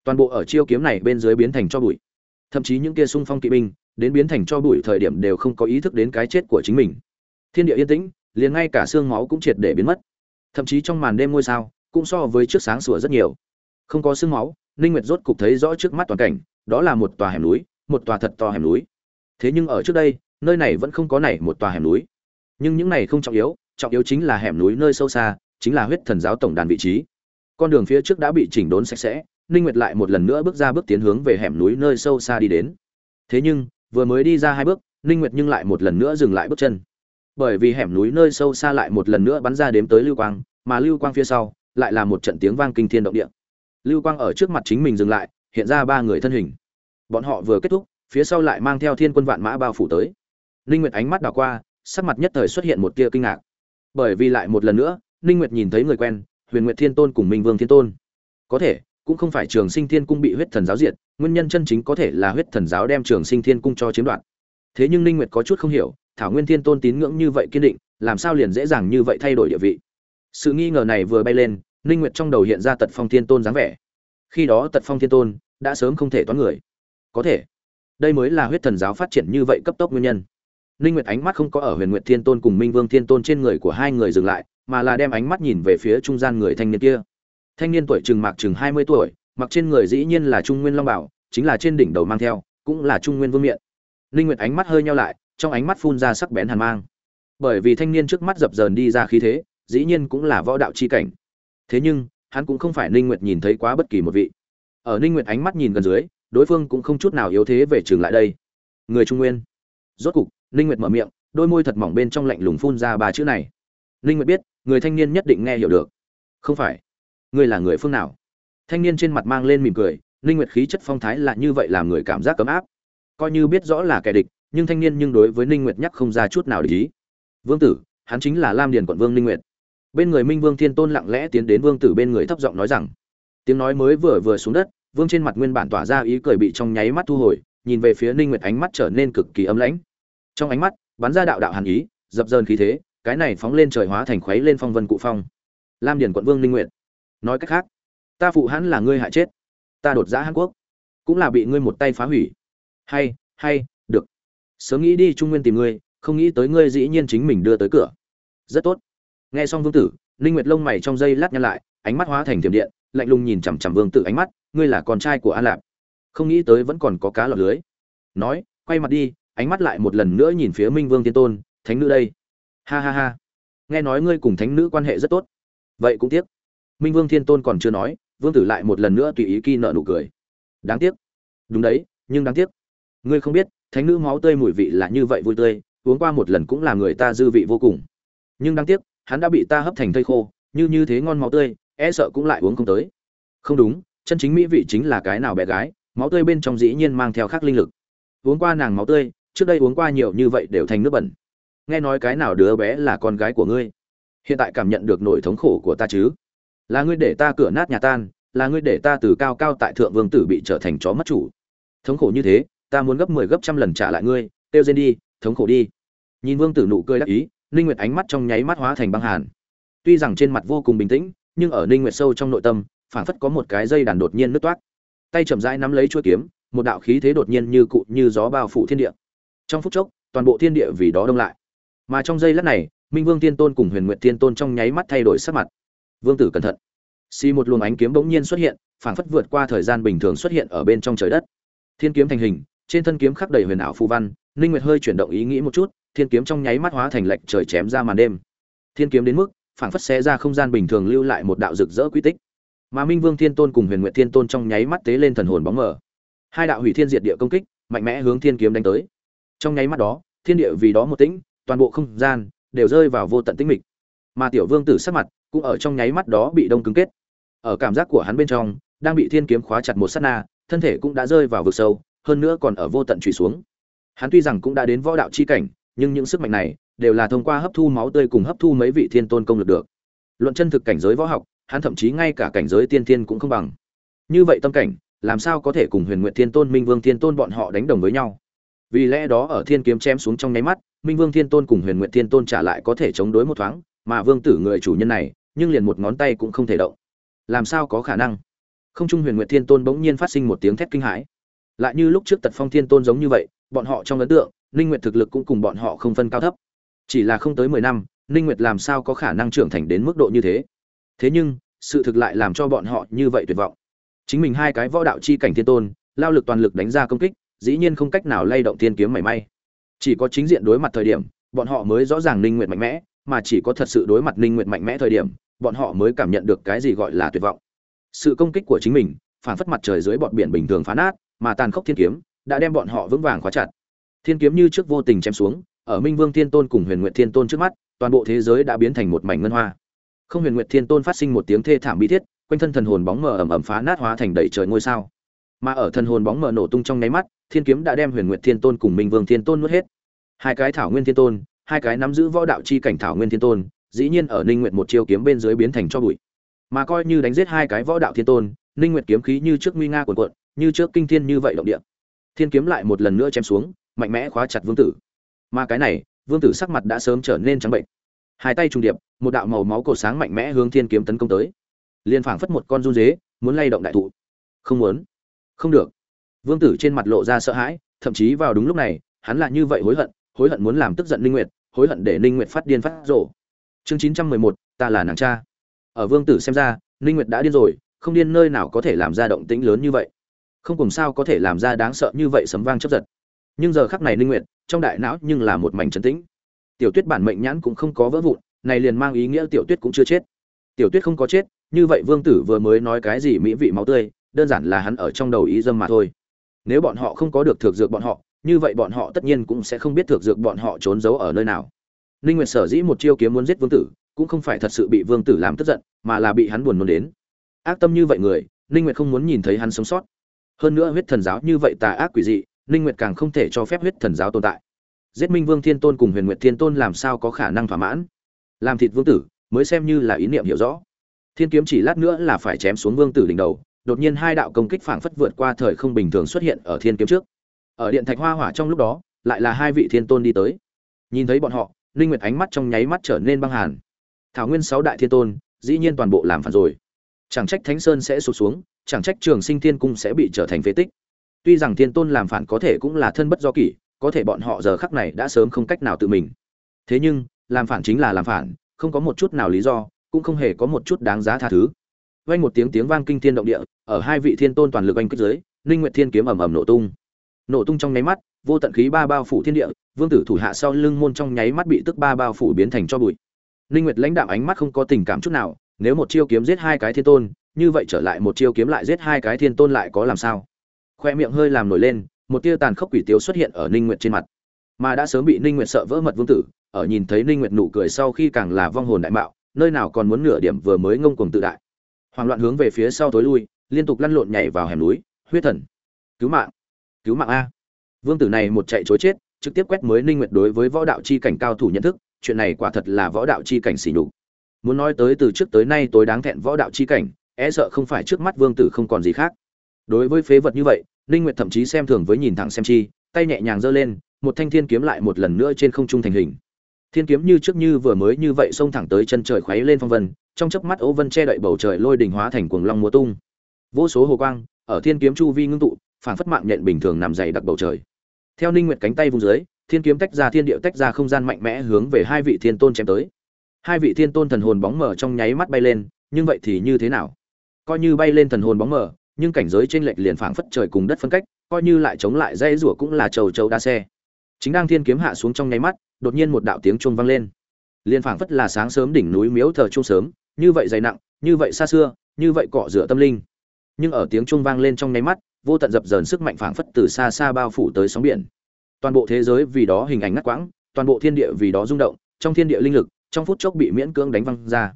Toàn bộ ở chiêu kiếm này bên dưới biến thành cho bụi. Thậm chí những kia xung phong kỵ binh đến biến thành cho bụi thời điểm đều không có ý thức đến cái chết của chính mình. Thiên địa yên tĩnh, liền ngay cả xương máu cũng triệt để biến mất. Thậm chí trong màn đêm ngôi sao, cũng so với trước sáng sủa rất nhiều. Không có xương máu, ninh nguyệt rốt cục thấy rõ trước mắt toàn cảnh, đó là một tòa hẻm núi, một tòa thật to hẻm núi. Thế nhưng ở trước đây, nơi này vẫn không có này một tòa hẻm núi. Nhưng những này không trọng yếu trọng yếu chính là hẻm núi nơi sâu xa, chính là huyết thần giáo tổng đàn vị trí. Con đường phía trước đã bị chỉnh đốn sạch sẽ, ninh nguyệt lại một lần nữa bước ra bước tiến hướng về hẻm núi nơi sâu xa đi đến. Thế nhưng vừa mới đi ra hai bước, ninh nguyệt nhưng lại một lần nữa dừng lại bước chân. Bởi vì hẻm núi nơi sâu xa lại một lần nữa bắn ra đếm tới lưu quang, mà lưu quang phía sau lại là một trận tiếng vang kinh thiên động địa. Lưu quang ở trước mặt chính mình dừng lại, hiện ra ba người thân hình. Bọn họ vừa kết thúc, phía sau lại mang theo thiên quân vạn mã bao phủ tới. Ninh nguyệt ánh mắt đảo qua, sắc mặt nhất thời xuất hiện một tia kinh ngạc. Bởi vì lại một lần nữa, ninh nguyệt nhìn thấy người quen, huyền nguyệt thiên tôn cùng minh vương thiên tôn. Có thể cũng không phải trường sinh thiên cung bị huyết thần giáo diệt, nguyên nhân chân chính có thể là huyết thần giáo đem trường sinh thiên cung cho chiếm đoạt. Thế nhưng ninh nguyệt có chút không hiểu, thảo nguyên thiên tôn tín ngưỡng như vậy kiên định, làm sao liền dễ dàng như vậy thay đổi địa vị? Sự nghi ngờ này vừa bay lên, ninh nguyệt trong đầu hiện ra tật phong thiên tôn dáng vẻ. Khi đó tật phong thiên tôn đã sớm không thể toán người. Có thể, đây mới là huyết thần giáo phát triển như vậy cấp tốc nguyên nhân. Ninh nguyệt ánh mắt không có ở huyền nguyệt thiên tôn cùng minh vương thiên tôn trên người của hai người dừng lại, mà là đem ánh mắt nhìn về phía trung gian người thanh niên kia thanh niên tuổi chừng mạc chừng 20 tuổi, mặc trên người dĩ nhiên là trung nguyên long bảo, chính là trên đỉnh đầu mang theo, cũng là trung nguyên vương miện. Linh nguyệt ánh mắt hơi nheo lại, trong ánh mắt phun ra sắc bén hàn mang. Bởi vì thanh niên trước mắt dập dờn đi ra khí thế, dĩ nhiên cũng là võ đạo chi cảnh. Thế nhưng, hắn cũng không phải Linh nguyệt nhìn thấy quá bất kỳ một vị. Ở Linh nguyệt ánh mắt nhìn gần dưới, đối phương cũng không chút nào yếu thế về trường lại đây. Người trung nguyên. Rốt cục Linh nguyệt mở miệng, đôi môi thật mỏng bên trong lạnh lùng phun ra ba chữ này. Linh nguyệt biết, người thanh niên nhất định nghe hiểu được. Không phải ngươi là người phương nào? Thanh niên trên mặt mang lên mỉm cười Linh nguyệt khí chất phong thái là như vậy làm người cảm giác cấm áp. Coi như biết rõ là kẻ địch, nhưng thanh niên nhưng đối với Linh nguyệt nhắc không ra chút nào để ý. Vương tử, hắn chính là lam điền quận vương Linh nguyệt. Bên người minh vương thiên tôn lặng lẽ tiến đến vương tử bên người thấp giọng nói rằng, tiếng nói mới vừa vừa xuống đất, vương trên mặt nguyên bản tỏa ra ý cười bị trong nháy mắt thu hồi, nhìn về phía ninh nguyệt ánh mắt trở nên cực kỳ ấm lãnh. Trong ánh mắt, bắn ra đạo đạo hàn ý, dập dờn khí thế, cái này phóng lên trời hóa thành khuấy lên phong vân cụ phong. Lam điền quận vương ninh nguyệt nói cách khác, ta phụ hắn là ngươi hại chết. Ta đột giã hàn quốc, cũng là bị ngươi một tay phá hủy. Hay hay, được. Sớm nghĩ đi trung nguyên tìm ngươi, không nghĩ tới ngươi dĩ nhiên chính mình đưa tới cửa. Rất tốt. Nghe xong vương tử, ninh nguyệt lông mày trong dây lát nhăn lại, ánh mắt hóa thành thiểm điện, lạnh lùng nhìn chằm chằm vương tử ánh mắt, ngươi là con trai của an lạp. Không nghĩ tới vẫn còn có cá lọt lưới. Nói, quay mặt đi, ánh mắt lại một lần nữa nhìn phía minh vương tiên tôn, thánh nữ đây. Ha ha ha. Nghe nói ngươi cùng thánh nữ quan hệ rất tốt. Vậy cũng tiếc minh vương thiên tôn còn chưa nói, vương tử lại một lần nữa tùy ý kỳ nợ nụ cười. Đáng tiếc. Đúng đấy, nhưng đáng tiếc. Ngươi không biết, thánh nữ máu tươi mùi vị là như vậy vui tươi, uống qua một lần cũng là người ta dư vị vô cùng. Nhưng đáng tiếc, hắn đã bị ta hấp thành thây khô, như như thế ngon máu tươi e sợ cũng lại uống không tới. Không đúng, chân chính mỹ vị chính là cái nào bé gái, máu tươi bên trong dĩ nhiên mang theo khắc linh lực. Uống qua nàng máu tươi, trước đây uống qua nhiều như vậy đều thành nước bẩn. Nghe nói cái nào đứa bé là con gái của ngươi? Hiện tại cảm nhận được nỗi thống khổ của ta chứ? Là ngươi để ta cửa nát nhà tan, là ngươi để ta từ cao cao tại thượng vương tử bị trở thành chó mất chủ. Thống khổ như thế, ta muốn gấp mười 10 gấp trăm lần trả lại ngươi tiêu lên đi, thống khổ đi. Nhìn vương tử nụ cười đắc ý, ninh nguyệt ánh mắt trong nháy mắt hóa thành băng hàn. Tuy rằng trên mặt vô cùng bình tĩnh, nhưng ở ninh nguyệt sâu trong nội tâm, phảng phất có một cái dây đàn đột nhiên nứt toát tay chậm rãi nắm lấy chuôi kiếm, một đạo khí thế đột nhiên như cụ như gió bao phủ thiên địa. Trong phút chốc, toàn bộ thiên địa vì đó đông lại. Mà trong giây lát này, minh vương tiên tôn cùng huyền nguyệt tiên tôn trong nháy mắt thay đổi sắc mặt vương tử cẩn thận. Xì một luồng ánh kiếm bỗng nhiên xuất hiện, phảng phất vượt qua thời gian bình thường xuất hiện ở bên trong trời đất. Thiên kiếm thành hình, trên thân kiếm khắc đầy huyền ảo phù văn, ninh nguyệt hơi chuyển động ý nghĩ một chút, thiên kiếm trong nháy mắt hóa thành lệnh trời chém ra màn đêm. Thiên kiếm đến mức, phảng phất xé ra không gian bình thường lưu lại một đạo rực rỡ quy tích. Mà minh vương thiên tôn cùng huyền nguyệt thiên tôn trong nháy mắt tế lên thần hồn bóng mờ. Hai đạo hủy thiên diệt địa công kích, mạnh mẽ hướng thiên kiếm đánh tới. Trong nháy mắt đó, thiên địa vì đó một tĩnh, toàn bộ không gian đều rơi vào vô tận tĩnh mịch. Mà tiểu vương tử sắc mặt cũng ở trong nháy mắt đó bị đông cứng kết. Ở cảm giác của hắn bên trong, đang bị thiên kiếm khóa chặt một sát na, thân thể cũng đã rơi vào vực sâu, hơn nữa còn ở vô tận trùy xuống. Hắn tuy rằng cũng đã đến võ đạo chi cảnh, nhưng những sức mạnh này đều là thông qua hấp thu máu tươi cùng hấp thu mấy vị thiên tôn công lực được. Luận chân thực cảnh giới võ học, hắn thậm chí ngay cả cảnh giới tiên thiên cũng không bằng. Như vậy tâm cảnh, làm sao có thể cùng huyền nguyện thiên tôn, minh vương thiên tôn bọn họ đánh đồng với nhau? Vì lẽ đó ở thiên kiếm chém xuống trong nháy mắt, minh vương thiên tôn cùng huyền nguyện thiên tôn trả lại có thể chống đối một thoáng, mà vương tử người chủ nhân này nhưng liền một ngón tay cũng không thể động. Làm sao có khả năng? Không trung huyền Nguyệt thiên tôn bỗng nhiên phát sinh một tiếng thét kinh hãi. Lại như lúc trước tật phong thiên tôn giống như vậy, bọn họ trong ấn tượng, ninh nguyệt thực lực cũng cùng bọn họ không phân cao thấp. Chỉ là không tới 10 năm, ninh nguyệt làm sao có khả năng trưởng thành đến mức độ như thế? Thế nhưng, sự thực lại làm cho bọn họ như vậy tuyệt vọng. Chính mình hai cái võ đạo chi cảnh thiên tôn, lao lực toàn lực đánh ra công kích, dĩ nhiên không cách nào lay động thiên kiếm mảy may. Chỉ có chính diện đối mặt thời điểm, bọn họ mới rõ ràng ninh nguyệt mạnh mẽ, mà chỉ có thật sự đối mặt ninh nguyệt mạnh mẽ thời điểm bọn họ mới cảm nhận được cái gì gọi là tuyệt vọng. Sự công kích của chính mình, phản phất mặt trời dưới bọn biển bình thường phá nát, mà tàn khốc thiên kiếm, đã đem bọn họ vững vàng khóa chặt. Thiên kiếm như trước vô tình chém xuống, ở minh vương thiên tôn cùng huyền nguyệt thiên tôn trước mắt, toàn bộ thế giới đã biến thành một mảnh ngân hoa. Không huyền nguyệt thiên tôn phát sinh một tiếng thê thảm bi thiết, quanh thân thần hồn bóng mờ ẩm ẩm phá nát hóa thành đầy trời ngôi sao. Mà ở thần hồn bóng mờ nổ tung trong nháy mắt, thiên kiếm đã đem huyền nguyệt thiên tôn cùng minh vương thiên tôn nuốt hết. Hai cái thảo nguyên thiên tôn, hai cái nắm giữ võ đạo chi cảnh thảo nguyên thiên tôn dĩ nhiên ở ninh nguyệt một chiêu kiếm bên dưới biến thành cho bụi. Mà coi như đánh giết hai cái võ đạo thiên tôn, ninh nguyệt kiếm khí như trước nguy nga cuồn cuộn, như trước kinh thiên như vậy động địa. Thiên kiếm lại một lần nữa chém xuống, mạnh mẽ khóa chặt vương tử. Mà cái này, vương tử sắc mặt đã sớm trở nên trắng bệnh. Hai tay trùng điệp, một đạo màu máu cổ sáng mạnh mẽ hướng thiên kiếm tấn công tới. Liên phảng phất một con run dế, muốn lay động đại thụ. Không muốn. Không được. Vương tử trên mặt lộ ra sợ hãi, thậm chí vào đúng lúc này, hắn lại như vậy hối hận hối hận muốn làm tức giận ninh nguyệt, hối hận để ninh nguyệt phát điên phát rồ chương 911, ta là nàng cha. Ở vương tử xem ra ninh nguyệt đã điên rồi không điên nơi nào có thể làm ra động tĩnh lớn như vậy. Không cùng sao có thể làm ra đáng sợ như vậy sấm vang chớp giật. Nhưng giờ khắc này ninh nguyệt trong đại não nhưng là một mảnh trấn tĩnh. Tiểu tuyết bản mệnh nhãn cũng không có vỡ vụn này liền mang ý nghĩa tiểu tuyết cũng chưa chết. Tiểu tuyết không có chết như vậy vương tử vừa mới nói cái gì mỹ vị máu tươi đơn giản là hắn ở trong đầu ý dâm mà thôi. Nếu bọn họ không có được thực dược bọn họ như vậy bọn họ tất nhiên cũng sẽ không biết thực dược bọn họ trốn giấu ở nơi nào ninh nguyệt sở dĩ một chiêu kiếm muốn giết vương tử, cũng không phải thật sự bị vương tử làm tức giận, mà là bị hắn buồn nôn đến. Ác tâm như vậy người, ninh nguyệt không muốn nhìn thấy hắn sống sót. Hơn nữa huyết thần giáo như vậy tà ác quỷ dị, ninh nguyệt càng không thể cho phép huyết thần giáo tồn tại. Giết minh vương thiên tôn cùng huyền nguyệt thiên tôn làm sao có khả năng thỏa mãn? Làm thịt vương tử, mới xem như là ý niệm hiểu rõ. Thiên kiếm chỉ lát nữa là phải chém xuống vương tử đỉnh đầu, đột nhiên hai đạo công kích phảng phất vượt qua thời không bình thường xuất hiện ở thiên kiếm trước. Ở điện thạch hoa hỏa trong lúc đó, lại là hai vị thiên tôn đi tới. Nhìn thấy bọn họ ninh nguyệt ánh mắt trong nháy mắt trở nên băng hàn. Thảo nguyên sáu đại thiên tôn, dĩ nhiên toàn bộ làm phản rồi. Chẳng trách thánh sơn sẽ sụp xuống, chẳng trách trường sinh thiên cung sẽ bị trở thành phế tích. Tuy rằng thiên tôn làm phản có thể cũng là thân bất do kỷ, có thể bọn họ giờ khắc này đã sớm không cách nào tự mình. Thế nhưng, làm phản chính là làm phản, không có một chút nào lý do, cũng không hề có một chút đáng giá tha thứ. Vang một tiếng tiếng vang kinh thiên động địa, ở hai vị thiên tôn toàn lực anh kích dưới ninh nguyệt thiên kiếm ầm ầm nổ tung. Nổ tung trong nháy mắt, vô tận khí ba bao phủ thiên địa vương tử thủ hạ sau lưng môn trong nháy mắt bị tức ba bao phủ biến thành cho bụi. Ninh nguyệt lãnh đạo ánh mắt không có tình cảm chút nào, nếu một chiêu kiếm giết hai cái thiên tôn, như vậy trở lại một chiêu kiếm lại giết hai cái thiên tôn lại có làm sao? Khoe miệng hơi làm nổi lên, một tia tàn khốc quỷ tiếu xuất hiện ở ninh nguyệt trên mặt. Mà đã sớm bị ninh nguyệt sợ vỡ mật vương tử, ở nhìn thấy ninh nguyệt nụ cười sau khi càng là vong hồn đại mạo, nơi nào còn muốn nửa điểm vừa mới ngông cuồng tự đại. Hoảng loạn hướng về phía sau tối lui, liên tục lăn lộn nhảy vào hẻm núi, huyết thần. Cứu mạng cứu mạng a. Vương tử này một chạy chối chết trực tiếp quét mới ninh nguyệt đối với võ đạo chi cảnh cao thủ nhận thức, chuyện này quả thật là võ đạo chi cảnh xỉ nhục. Muốn nói tới từ trước tới nay tối đáng thẹn võ đạo chi cảnh e sợ không phải trước mắt vương tử không còn gì khác. Đối với phế vật như vậy, ninh nguyệt thậm chí xem thường với nhìn thẳng xem chi, tay nhẹ nhàng giơ lên, một thanh thiên kiếm lại một lần nữa trên không trung thành hình. Thiên kiếm như trước như vừa mới như vậy xông thẳng tới chân trời khuấy lên phong vân, trong chớp mắt ố vân che đậy bầu trời lôi đình hóa thành cuồng long múa tung. Vô số hồ quang, ở thiên kiếm chu vi ngưng tụ phản phất mạng nhện bình thường nằm dày đặc bầu trời theo ninh nguyệt cánh tay vùng dưới, thiên kiếm tách ra thiên điệu tách ra không gian mạnh mẽ hướng về hai vị thiên tôn chém tới. Hai vị thiên tôn thần hồn bóng mở trong nháy mắt bay lên, nhưng vậy thì như thế nào? Coi như bay lên thần hồn bóng mở nhưng cảnh giới trên lệch liền phảng phất trời cùng đất phân cách, coi như lại chống lại dây rủa cũng là trầu trầu đa xe. Chính đang thiên kiếm hạ xuống trong nháy mắt, đột nhiên một đạo tiếng chuông vang lên. Liền phảng phất là sáng sớm đỉnh núi miếu thờ chuông sớm, như vậy dày nặng, như vậy xa xưa, như vậy cọ rửa tâm linh. Nhưng ở tiếng chuông vang lên trong nháy mắt vô tận dập dờn sức mạnh phảng phất từ xa xa bao phủ tới sóng biển. Toàn bộ thế giới vì đó hình ảnh ngắt quãng, toàn bộ thiên địa vì đó rung động, trong thiên địa linh lực, trong phút chốc bị miễn cưỡng đánh văng ra.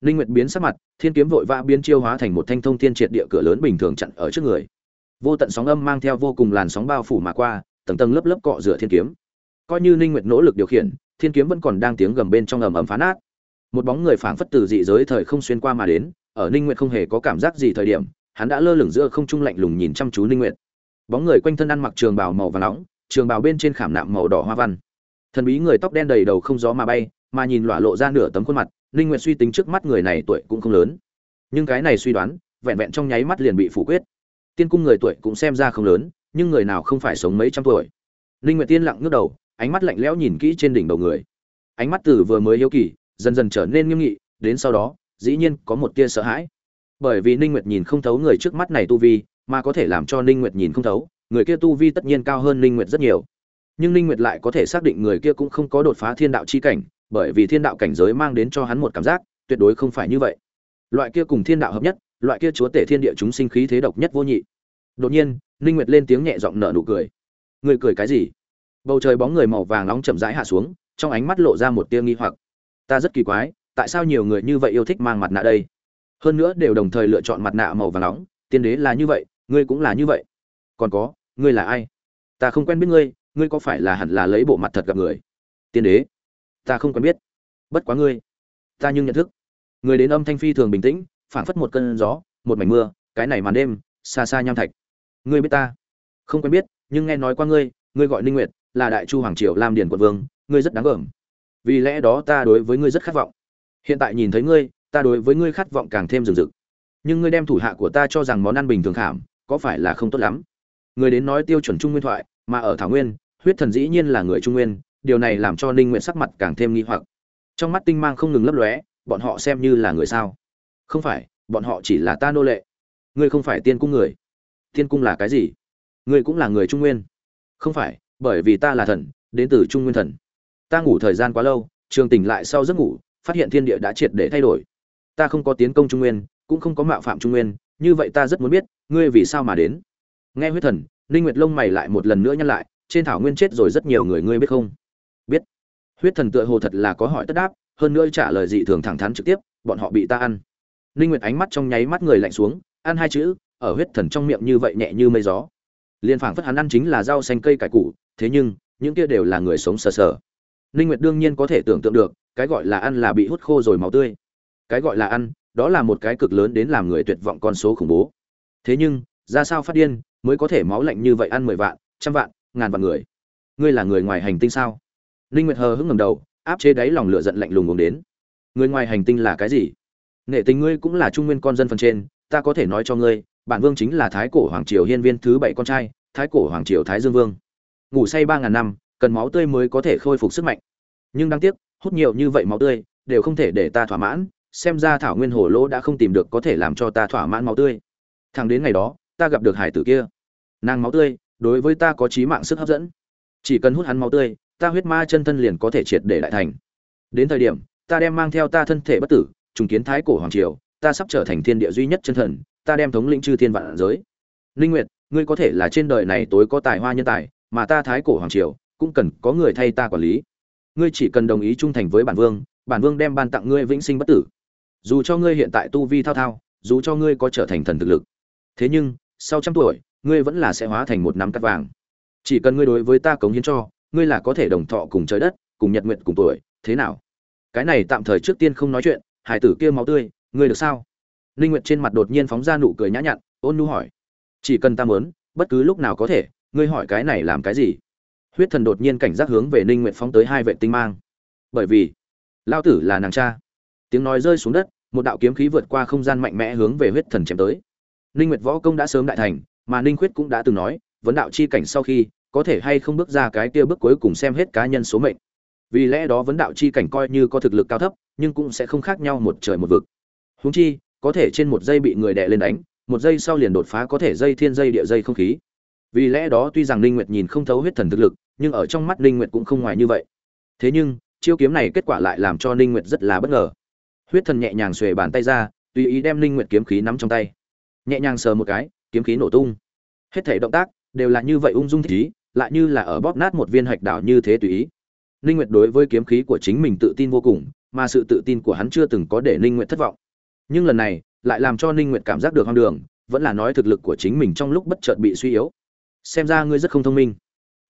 Linh nguyệt biến sắc mặt, thiên kiếm vội vã biến chiêu hóa thành một thanh thông thiên triệt địa cửa lớn bình thường chặn ở trước người. Vô tận sóng âm mang theo vô cùng làn sóng bao phủ mà qua, tầng tầng lớp lớp cọ rửa thiên kiếm. Coi như linh nguyệt nỗ lực điều khiển, thiên kiếm vẫn còn đang tiếng gầm bên trong ầm ầm phá nát. Một bóng người phảng phất từ dị giới thời không xuyên qua mà đến, ở ninh nguyệt không hề có cảm giác gì thời điểm hắn đã lơ lửng giữa không trung lạnh lùng nhìn chăm chú ninh nguyệt. Bóng người quanh thân ăn mặc trường bào màu vàng nóng, trường bào bên trên khảm nạm màu đỏ hoa văn. Thần bí người tóc đen đầy đầu không gió mà bay, mà nhìn lỏa lộ ra nửa tấm khuôn mặt, ninh nguyệt suy tính trước mắt người này tuổi cũng không lớn. Nhưng cái này suy đoán, vẹn vẹn trong nháy mắt liền bị phủ quyết. Tiên cung người tuổi cũng xem ra không lớn, nhưng người nào không phải sống mấy trăm tuổi. Ninh nguyệt tiên lặng ngước đầu, ánh mắt lạnh lẽo nhìn kỹ trên đỉnh đầu người. Ánh mắt từ vừa mới hiếu kỳ, dần dần trở nên nghiêm nghị, đến sau đó, dĩ nhiên có một tia sợ hãi bởi vì ninh nguyệt nhìn không thấu người trước mắt này tu vi, mà có thể làm cho ninh nguyệt nhìn không thấu, người kia tu vi tất nhiên cao hơn ninh nguyệt rất nhiều. Nhưng ninh nguyệt lại có thể xác định người kia cũng không có đột phá thiên đạo chi cảnh, bởi vì thiên đạo cảnh giới mang đến cho hắn một cảm giác, tuyệt đối không phải như vậy. Loại kia cùng thiên đạo hợp nhất, loại kia chúa tể thiên địa chúng sinh khí thế độc nhất vô nhị. Đột nhiên, ninh nguyệt lên tiếng nhẹ giọng nở nụ cười. Người cười cái gì? Bầu trời bóng người màu vàng nóng chậm rãi hạ xuống, trong ánh mắt lộ ra một tia nghi hoặc. Ta rất kỳ quái, tại sao nhiều người như vậy yêu thích mang mặt nạ đây? Hơn nữa đều đồng thời lựa chọn mặt nạ màu vàng nóng, tiên đế là như vậy, ngươi cũng là như vậy. Còn có, ngươi là ai? Ta không quen biết ngươi ngươi có phải là hẳn là lấy bộ mặt thật gặp người? Tiên đế, ta không quen biết. Bất quá ngươi, ta nhưng nhận thức. Người đến âm thanh phi thường bình tĩnh, phảng phất một cơn gió, một mảnh mưa, cái này màn đêm, xa xa nham thạch. Ngươi biết ta? Không quen biết, nhưng nghe nói qua ngươi ngươi gọi ninh nguyệt, là đại chu hoàng triều lam điền quận vương, ngươi rất đáng gờm. Vì lẽ đó ta đối với ngươi rất khát vọng. Hiện tại nhìn thấy ngươi ta đối với ngươi khát vọng càng thêm rừng rực. Nhưng ngươi đem thủ hạ của ta cho rằng món ăn bình thường khảm, có phải là không tốt lắm? Người đến nói tiêu chuẩn trung nguyên thoại, mà ở thảo nguyên, huyết thần dĩ nhiên là người trung nguyên, điều này làm cho ninh nguyện sắc mặt càng thêm nghi hoặc. Trong mắt tinh mang không ngừng lấp lóe, bọn họ xem như là người sao? Không phải, bọn họ chỉ là ta nô lệ. Ngươi không phải tiên cung người. Tiên cung là cái gì? Ngươi cũng là người trung nguyên. Không phải, bởi vì ta là thần, đến từ trung nguyên thần. Ta ngủ thời gian quá lâu, trường tỉnh lại sau giấc ngủ, phát hiện thiên địa đã triệt để thay đổi ta không có tiến công trung nguyên, cũng không có mạo phạm trung nguyên, như vậy ta rất muốn biết, ngươi vì sao mà đến? Nghe huyết thần, ninh nguyệt lông mày lại một lần nữa nhăn lại, trên thảo nguyên chết rồi rất nhiều người ngươi biết không? Biết. Huyết thần tựa hồ thật là có hỏi tất đáp, hơn nữa trả lời dị thường thẳng thắn trực tiếp, bọn họ bị ta ăn. Ninh nguyệt ánh mắt trong nháy mắt người lạnh xuống, ăn hai chữ, ở huyết thần trong miệng như vậy nhẹ như mây gió. Liên phảng phất hắn ăn chính là rau xanh cây cải củ, thế nhưng, những kia đều là người sống sờ sờ. Ninh nguyệt đương nhiên có thể tưởng tượng được, cái gọi là ăn là bị hút khô rồi máu tươi cái gọi là ăn, đó là một cái cực lớn đến làm người tuyệt vọng con số khủng bố. Thế nhưng, ra sao phát điên mới có thể máu lạnh như vậy ăn mười vạn, trăm vạn, ngàn vạn người? Ngươi là người ngoài hành tinh sao? Ninh nguyệt hờ hững ngẩng đầu, áp chế đáy lòng lửa giận lạnh lùng uống đến. Người ngoài hành tinh là cái gì? Nghệ tình ngươi cũng là trung nguyên con dân phần trên, ta có thể nói cho ngươi bản vương chính là thái cổ hoàng triều hiên viên thứ bảy con trai, thái cổ hoàng triều thái dương vương. Ngủ say ba ngàn năm, cần máu tươi mới có thể khôi phục sức mạnh. Nhưng đáng tiếc, hút nhiều như vậy máu tươi, đều không thể để ta thỏa mãn xem ra thảo nguyên hồ lỗ đã không tìm được có thể làm cho ta thỏa mãn máu tươi. Thằng đến ngày đó, ta gặp được hải tử kia. Nàng máu tươi, đối với ta có trí mạng sức hấp dẫn. Chỉ cần hút hắn máu tươi, ta huyết ma chân thân liền có thể triệt để đại thành. Đến thời điểm, ta đem mang theo ta thân thể bất tử, trùng kiến thái cổ hoàng triều, ta sắp trở thành thiên địa duy nhất chân thần, ta đem thống lĩnh chư thiên vạn giới. Linh nguyệt, ngươi có thể là trên đời này tối có tài hoa nhân tài, mà ta thái cổ hoàng triều, cũng cần có người thay ta quản lý. Ngươi chỉ cần đồng ý trung thành với bản vương bản vương đem ban tặng ngươi vĩnh sinh bất tử dù cho ngươi hiện tại tu vi thao thao, dù cho ngươi có trở thành thần thực lực, thế nhưng, sau trăm tuổi, ngươi vẫn là sẽ hóa thành một nắm cắt vàng. Chỉ cần ngươi đối với ta cống hiến cho, ngươi là có thể đồng thọ cùng trời đất, cùng nhật nguyện cùng tuổi, thế nào? Cái này tạm thời trước tiên không nói chuyện, hải tử kia máu tươi, ngươi được sao? Linh nguyệt trên mặt đột nhiên phóng ra nụ cười nhã nhặn, ôn nhu hỏi. Chỉ cần ta muốn, bất cứ lúc nào có thể, ngươi hỏi cái này làm cái gì? Huyết thần đột nhiên cảnh giác hướng về ninh nguyện phóng tới hai vệ tinh mang. Bởi vì, lao tử là nàng cha. Tiếng nói rơi xuống đất một đạo kiếm khí vượt qua không gian mạnh mẽ hướng về huyết thần chém tới. Ninh nguyệt võ công đã sớm đại thành, mà ninh khuyết cũng đã từng nói, vấn đạo chi cảnh sau khi, có thể hay không bước ra cái kia bước cuối cùng xem hết cá nhân số mệnh. Vì lẽ đó vấn đạo chi cảnh coi như có thực lực cao thấp, nhưng cũng sẽ không khác nhau một trời một vực. Huống chi, có thể trên một giây bị người đè lên đánh, một giây sau liền đột phá có thể dây thiên dây địa dây không khí. Vì lẽ đó tuy rằng ninh nguyệt nhìn không thấu huyết thần thực lực, nhưng ở trong mắt ninh nguyệt cũng không ngoài như vậy. Thế nhưng, chiêu kiếm này kết quả lại làm cho ninh nguyệt rất là bất ngờ huyết thần nhẹ nhàng xuề bàn tay ra, tùy ý đem linh nguyệt kiếm khí nắm trong tay. Nhẹ nhàng sờ một cái, kiếm khí nổ tung. Hết thể động tác đều là như vậy ung dung thích ý, lại như là ở bóp nát một viên hạch đảo như thế tùy ý. Linh nguyệt đối với kiếm khí của chính mình tự tin vô cùng, mà sự tự tin của hắn chưa từng có để Linh nguyệt thất vọng. Nhưng lần này, lại làm cho Linh nguyệt cảm giác được hoang đường, vẫn là nói thực lực của chính mình trong lúc bất chợt bị suy yếu. Xem ra ngươi rất không thông minh.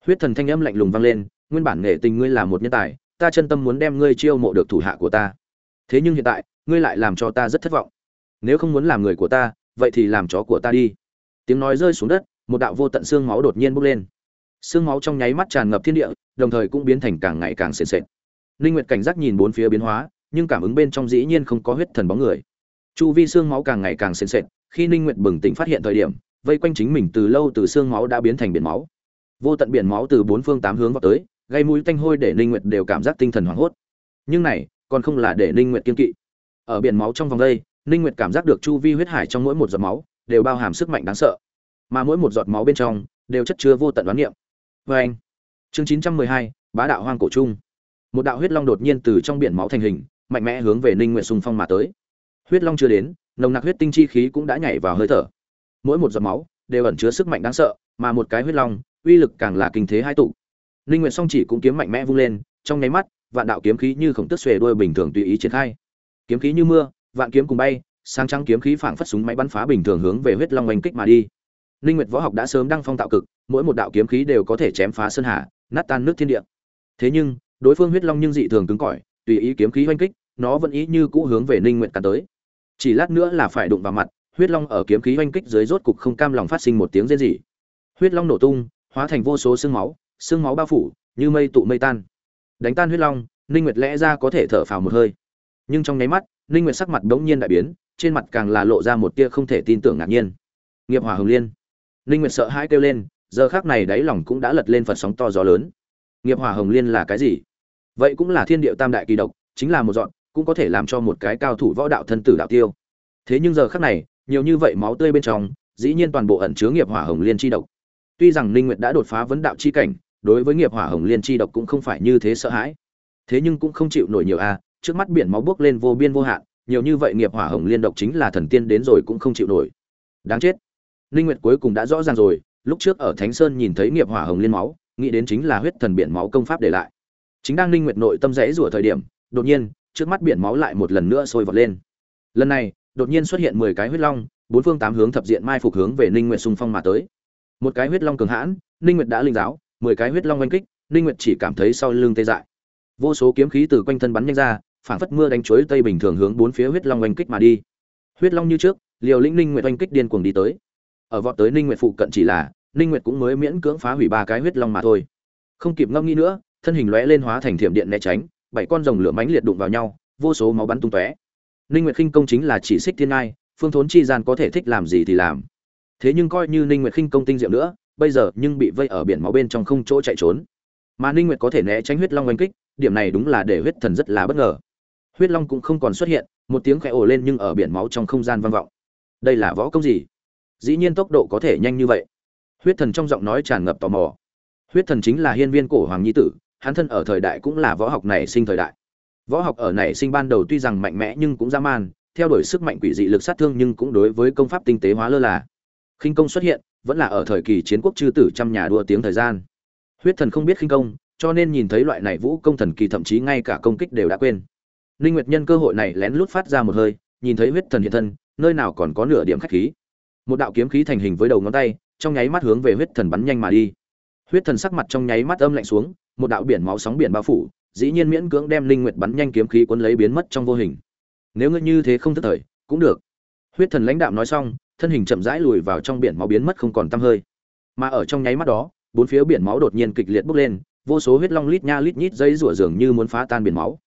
Huyết thần thanh âm lạnh lùng vang lên, nguyên bản nghệ tình ngươi là một nhân tài, ta chân tâm muốn đem ngươi chiêu mộ được thủ hạ của ta thế nhưng hiện tại, ngươi lại làm cho ta rất thất vọng. Nếu không muốn làm người của ta, vậy thì làm chó của ta đi. Tiếng nói rơi xuống đất, một đạo vô tận xương máu đột nhiên bốc lên. Xương máu trong nháy mắt tràn ngập thiên địa, đồng thời cũng biến thành càng ngày càng sền sệt. Linh nguyệt cảnh giác nhìn bốn phía biến hóa, nhưng cảm ứng bên trong dĩ nhiên không có huyết thần bóng người. Chu vi xương máu càng ngày càng sền sệt, khi ninh nguyệt bừng tỉnh phát hiện thời điểm, vây quanh chính mình từ lâu từ xương máu đã biến thành biển máu. Vô tận biển máu từ bốn phương tám hướng vào tới, gây mũi tanh hôi để ninh nguyệt đều cảm giác tinh thần hoảng hốt. Nhưng này còn không là để ninh nguyệt kiên kỵ. Ở biển máu trong vòng đây, ninh nguyệt cảm giác được chu vi huyết hải trong mỗi một giọt máu đều bao hàm sức mạnh đáng sợ. Mà mỗi một giọt máu bên trong đều chất chứa vô tận đoán niệm. Với anh, chương 912 bá đạo hoang cổ trung. Một đạo huyết long đột nhiên từ trong biển máu thành hình, mạnh mẽ hướng về ninh nguyệt xung phong mà tới. Huyết long chưa đến, nồng nặc huyết tinh chi khí cũng đã nhảy vào hơi thở. Mỗi một giọt máu đều ẩn chứa sức mạnh đáng sợ, mà một cái huyết long, uy lực càng là kinh thế hai tụ. Ninh nguyệt song chỉ cũng kiếm mạnh mẽ vung lên, trong nháy mắt vạn đạo kiếm khí như khổng tức xuề đuôi bình thường tùy ý triển khai. Kiếm khí như mưa, vạn kiếm cùng bay sang trắng kiếm khí phảng phất súng máy bắn phá bình thường hướng về huyết long oanh kích mà đi. Linh nguyệt võ học đã sớm đăng phong tạo cực, mỗi một đạo kiếm khí đều có thể chém phá sơn hà, nát tan nước thiên địa. Thế nhưng, đối phương huyết long nhưng dị thường cứng cỏi, tùy ý kiếm khí oanh kích, nó vẫn ý như cũ hướng về linh nguyệt cắn tới. Chỉ lát nữa là phải đụng vào mặt, huyết long ở kiếm khí oanh kích dưới rốt cục không cam lòng phát sinh một tiếng rên rỉ. Huyết long nổ tung, hóa thành vô số xương máu xương máu bao phủ, như mây tụ mây tan đánh tan huyết long, ninh nguyệt lẽ ra có thể thở phào một hơi. Nhưng trong nháy mắt, ninh nguyệt sắc mặt bỗng nhiên đại biến, trên mặt càng là lộ ra một tia không thể tin tưởng ngạc nhiên. Nghiệp hỏa hồng liên. Ninh nguyệt sợ hãi kêu lên, giờ khắc này đáy lòng cũng đã lật lên phần sóng to gió lớn. Nghiệp hỏa hồng liên là cái gì? Vậy cũng là thiên địa tam đại kỳ độc, chính là một dọn, cũng có thể làm cho một cái cao thủ võ đạo thân tử đạo tiêu. Thế nhưng giờ khắc này, nhiều như vậy máu tươi bên trong, dĩ nhiên toàn bộ ẩn chứa nghiệp hỏa hồng liên chi độc. Tuy rằng ninh nguyệt đã đột phá vấn đạo chi cảnh đối với nghiệp hỏa hồng liên chi độc cũng không phải như thế sợ hãi. Thế nhưng cũng không chịu nổi nhiều a, trước mắt biển máu bước lên vô biên vô hạn, nhiều như vậy nghiệp hỏa hồng liên độc chính là thần tiên đến rồi cũng không chịu nổi. Đáng chết. Ninh nguyệt cuối cùng đã rõ ràng rồi, lúc trước ở thánh sơn nhìn thấy nghiệp hỏa hồng liên máu, nghĩ đến chính là huyết thần biển máu công pháp để lại. Chính đang ninh nguyệt nội tâm rẽ rủa thời điểm, đột nhiên, trước mắt biển máu lại một lần nữa sôi vọt lên. Lần này, đột nhiên xuất hiện 10 cái huyết long, bốn phương tám hướng thập diện mai phục hướng về ninh nguyệt xung phong mà tới. Một cái huyết long cường hãn ninh nguyệt đã linh giáo 10 cái huyết long oanh kích, ninh nguyệt chỉ cảm thấy sau lưng tê dại. Vô số kiếm khí từ quanh thân bắn nhanh ra, phảng phất mưa đánh chuối tây bình thường hướng bốn phía huyết long oanh kích mà đi. Huyết long như trước, liều lĩnh ninh nguyệt oanh kích điên cuồng đi tới. Ở vọt tới ninh nguyệt phụ cận chỉ là, ninh nguyệt cũng mới miễn cưỡng phá hủy ba cái huyết long mà thôi. Không kịp ngâm nghĩ nữa, thân hình lóe lên hóa thành thiểm điện né tránh, bảy con rồng lửa mãnh liệt đụng vào nhau, vô số máu bắn tung tóe. Ninh nguyệt khinh công chính là chỉ xích thiên ai phương thốn chi gian có thể thích làm gì thì làm. Thế nhưng coi như ninh nguyệt khinh công tinh diệu nữa bây giờ nhưng bị vây ở biển máu bên trong không chỗ chạy trốn. Mà ninh nguyệt có thể né tránh huyết long oanh kích, điểm này đúng là để huyết thần rất là bất ngờ. Huyết long cũng không còn xuất hiện, một tiếng khẽ ồ lên nhưng ở biển máu trong không gian vang vọng. Đây là võ công gì? Dĩ nhiên tốc độ có thể nhanh như vậy. Huyết thần trong giọng nói tràn ngập tò mò. Huyết thần chính là hiên viên cổ hoàng nhi tử, hắn thân ở thời đại cũng là võ học này sinh thời đại. Võ học ở này sinh ban đầu tuy rằng mạnh mẽ nhưng cũng dã man, theo đuổi sức mạnh quỷ dị lực sát thương nhưng cũng đối với công pháp tinh tế hóa lơ là khinh công xuất hiện vẫn là ở thời kỳ chiến quốc chư tử trăm nhà đua tiếng thời gian huyết thần không biết khinh công cho nên nhìn thấy loại này vũ công thần kỳ thậm chí ngay cả công kích đều đã quên Linh Nguyệt nhân cơ hội này lén lút phát ra một hơi, nhìn thấy huyết thần hiện thân, nơi nào còn có nửa điểm khách khí. Một đạo kiếm khí thành hình với đầu ngón tay, trong nháy mắt hướng về huyết thần bắn nhanh mà đi. Huyết thần sắc mặt trong nháy mắt âm lạnh xuống, một đạo biển máu sóng biển bao phủ, dĩ nhiên miễn cưỡng đem Linh Nguyệt bắn nhanh kiếm khí cuốn lấy biến mất trong vô hình. Nếu ngươi như thế không thức thời, cũng được. Huyết thần lãnh đạo nói xong, thân hình chậm rãi lùi vào trong biển máu biến mất không còn tăm hơi. Mà ở trong nháy mắt đó, bốn phía biển máu đột nhiên kịch liệt bốc lên, vô số huyết long lít nha lít nhít dây rủa dường như muốn phá tan biển máu.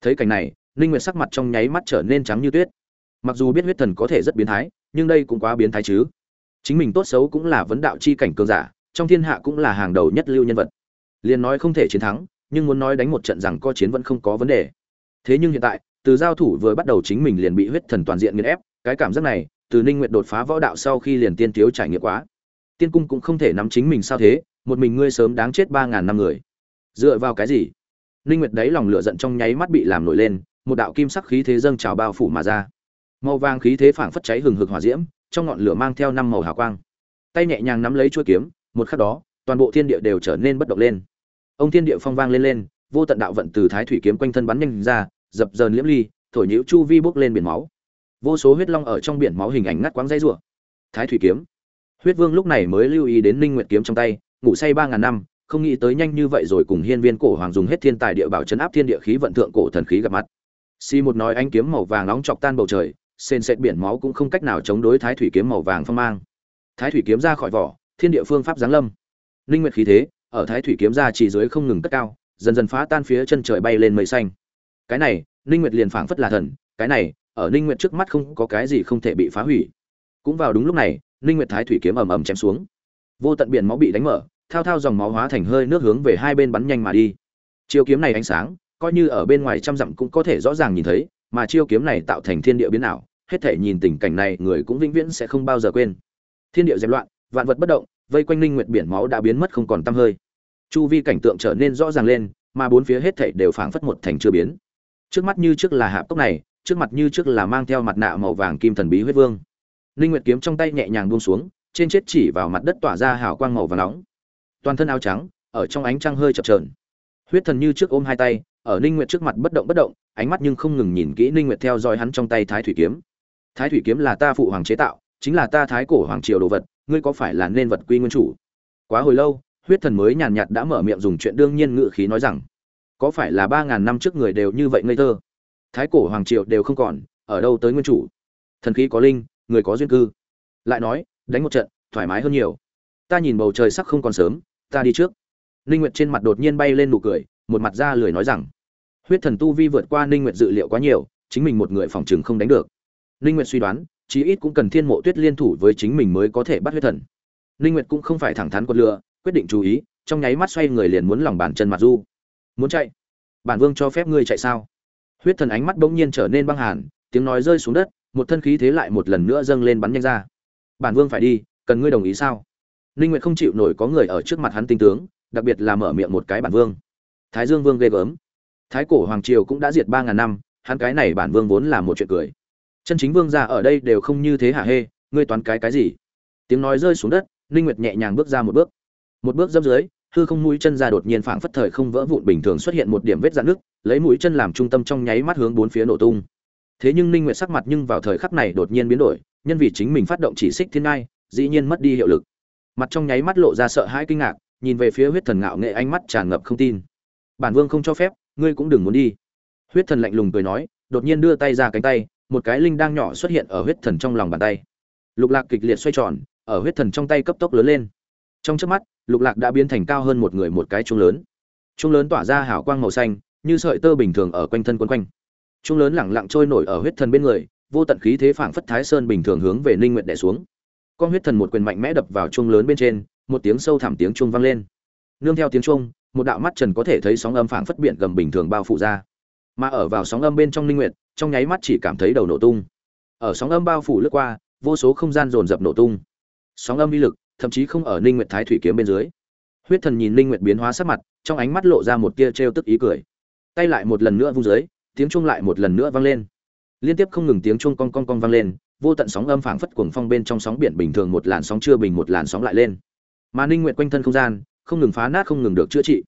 Thấy cảnh này ninh nguyệt sắc mặt trong nháy mắt trở nên trắng như tuyết. Mặc dù biết huyết thần có thể rất biến thái nhưng đây cũng quá biến thái chứ. Chính mình tốt xấu cũng là vấn đạo chi cảnh cường giả trong thiên hạ cũng là hàng đầu nhất lưu nhân vật. Liên nói không thể chiến thắng nhưng muốn nói đánh một trận rằng co chiến vẫn không có vấn đề. Thế nhưng hiện tại từ giao thủ vừa bắt đầu chính mình liền bị huyết thần toàn diện nghiền ép cái cảm giác này từ ninh nguyện đột phá võ đạo sau khi liền tiên thiếu trải nghiệm quá. Tiên cung cũng không thể nắm chính mình sao thế, một mình ngươi sớm đáng chết ba ngàn năm người. Dựa vào cái gì? Ninh nguyệt đấy lòng lửa giận trong nháy mắt bị làm nổi lên, một đạo kim sắc khí thế dâng trào bao phủ mà ra. Màu vàng khí thế phảng phất cháy hừng hực hỏa diễm, trong ngọn lửa mang theo năm màu hào quang. Tay nhẹ nhàng nắm lấy chuôi kiếm, một khắc đó, toàn bộ thiên địa đều trở nên bất động lên. Ông thiên địa phong vang lên lên, vô tận đạo vận từ thái thủy kiếm quanh thân bắn nhanh ra, dập dờn liễm ly, thổi nhiễu chu vi bốc lên biển máu vô số huyết long ở trong biển máu hình ảnh ngắt quãng dây rủa. Thái thủy kiếm. Huyết vương lúc này mới lưu ý đến linh nguyệt kiếm trong tay, ngủ say ba ngàn năm, không nghĩ tới nhanh như vậy rồi cùng hiên viên cổ hoàng dùng hết thiên tài địa bảo chấn áp thiên địa khí vận thượng cổ thần khí gặp mặt. Si một nói anh kiếm màu vàng nóng chọc tan bầu trời, sền sệt biển máu cũng không cách nào chống đối thái thủy kiếm màu vàng phong mang. Thái thủy kiếm ra khỏi vỏ, thiên địa phương pháp giáng lâm. Linh nguyệt khí thế, ở thái thủy kiếm ra chỉ dưới không ngừng cất cao, dần dần phá tan phía chân trời bay lên mây xanh. Cái này linh nguyệt liền phảng phất là thần, cái này ở linh nguyệt trước mắt không có cái gì không thể bị phá hủy. Cũng vào đúng lúc này linh nguyệt thái thủy kiếm ầm ầm chém xuống. Vô tận biển máu bị đánh mở, thao thao dòng máu hóa thành hơi nước hướng về hai bên bắn nhanh mà đi. Chiêu kiếm này ánh sáng, coi như ở bên ngoài trăm dặm cũng có thể rõ ràng nhìn thấy, mà chiêu kiếm này tạo thành thiên địa biến ảo, hết thể nhìn tình cảnh này, người cũng vĩnh viễn sẽ không bao giờ quên. Thiên địa dẹp loạn, vạn vật bất động, vây quanh linh nguyệt biển máu đã biến mất không còn tăm hơi. Chu vi cảnh tượng trở nên rõ ràng lên, mà bốn phía hết thảy đều phảng phất một thành chưa biến. Trước mắt như trước là hạp tốc này trước mặt như trước là mang theo mặt nạ màu vàng kim thần bí huyết vương. Linh nguyệt kiếm trong tay nhẹ nhàng buông xuống, trên chết chỉ vào mặt đất tỏa ra hào quang màu vàng nóng. Toàn thân áo trắng, ở trong ánh trăng hơi chập chờn. Huyết thần như trước ôm hai tay, ở linh nguyệt trước mặt bất động bất động, ánh mắt nhưng không ngừng nhìn kỹ linh nguyệt theo dõi hắn trong tay thái thủy kiếm. Thái thủy kiếm là ta phụ hoàng chế tạo, chính là ta thái cổ hoàng triều đồ vật, ngươi có phải là nên vật quy nguyên chủ? Quá hồi lâu, huyết thần mới nhàn nhạt đã mở miệng dùng chuyện đương nhiên ngự khí nói rằng, có phải là ba ngàn năm trước người đều như vậy ngây thơ? Thái cổ hoàng triều đều không còn, ở đâu tới nguyên chủ? Thần khí có linh, người có duyên cư. Lại nói, đánh một trận, thoải mái hơn nhiều. Ta nhìn bầu trời sắc không còn sớm, ta đi trước. Ninh nguyệt trên mặt đột nhiên bay lên nụ cười, một mặt ra lười nói rằng, huyết thần tu vi vượt qua ninh nguyệt dự liệu quá nhiều, chính mình một người phòng trường không đánh được. Ninh nguyệt suy đoán, chí ít cũng cần thiên mộ tuyết liên thủ với chính mình mới có thể bắt huyết thần. Ninh nguyệt cũng không phải thẳng thắn quật lựa quyết định chú ý, trong nháy mắt xoay người liền muốn lòng bàn chân mặt du. Muốn chạy? Bản vương cho phép ngươi chạy sao? Huyết thần ánh mắt bỗng nhiên trở nên băng hàn tiếng nói rơi xuống đất một thân khí thế lại một lần nữa dâng lên bắn nhanh ra bản vương phải đi cần ngươi đồng ý sao Ninh Nguyệt không chịu nổi có người ở trước mặt hắn tinh tướng, đặc biệt là mở miệng một cái bản vương. Thái Dương Vương ghê gớm. Thái cổ hoàng triều cũng đã diệt ba ngàn năm, hắn cái này bản vương vốn là một chuyện cười. Chân chính vương gia ở đây đều không như thế hả hê, ngươi toán cái cái gì? Tiếng nói rơi xuống đất, Ninh Nguyệt nhẹ nhàng bước ra một bước. Một bước dẫm dưới, hư không mũi chân ra đột nhiên phảng phất thời không vỡ vụn bình thường xuất hiện một điểm vết rạn nước, lấy mũi chân làm trung tâm trong nháy mắt hướng bốn phía nổ tung. Thế nhưng Ninh Nguyệt sắc mặt nhưng vào thời khắc này đột nhiên biến đổi, nhân vì chính mình phát động chỉ xích thiên ngai, dĩ nhiên mất đi hiệu lực. Mặt trong nháy mắt lộ ra sợ hãi kinh ngạc nhìn về phía huyết thần ngạo nghệ ánh mắt tràn ngập không tin. Bản vương không cho phép ngươi cũng đừng muốn đi. Huyết thần lạnh lùng cười nói đột nhiên đưa tay ra cánh tay một cái linh đang nhỏ xuất hiện ở huyết thần trong lòng bàn tay. Lục lạc kịch liệt xoay tròn ở huyết thần trong tay cấp tốc lớn lên. Trong chớp mắt lục lạc đã biến thành cao hơn một người một cái chuông lớn. Chuông lớn tỏa ra hào quang màu xanh như sợi tơ bình thường ở quanh thân quấn quanh. Chuông lớn lẳng lặng trôi nổi ở huyết thần bên người vô tận khí thế phảng phất thái sơn bình thường hướng về ninh nguyện đẻ xuống. Con huyết thần một quyền mạnh mẽ đập vào chuông lớn bên trên một tiếng sâu thẳm tiếng chuông vang lên. Nương theo tiếng chuông một đạo mắt trần có thể thấy sóng âm phảng phất biển gầm bình thường bao phủ ra. Mà ở vào sóng âm bên trong linh nguyện, trong nháy mắt chỉ cảm thấy đầu nổ tung. Ở sóng âm bao phủ lướt qua vô số không gian dồn dập nổ tung. Sóng âm uy lực thậm chí không ở linh nguyệt thái thủy kiếm bên dưới. Huyết thần nhìn linh nguyệt biến hóa sắc mặt, trong ánh mắt lộ ra một tia trêu tức ý cười. Tay lại một lần nữa vung dưới, tiếng chuông lại một lần nữa vang lên. Liên tiếp không ngừng tiếng chuông cong cong cong vang lên, vô tận sóng âm phảng phất cuồng phong bên trong sóng biển bình thường một làn sóng chưa bình một làn sóng lại lên. Mà ninh nguyệt quanh thân không gian, không ngừng phá nát không ngừng được chữa trị.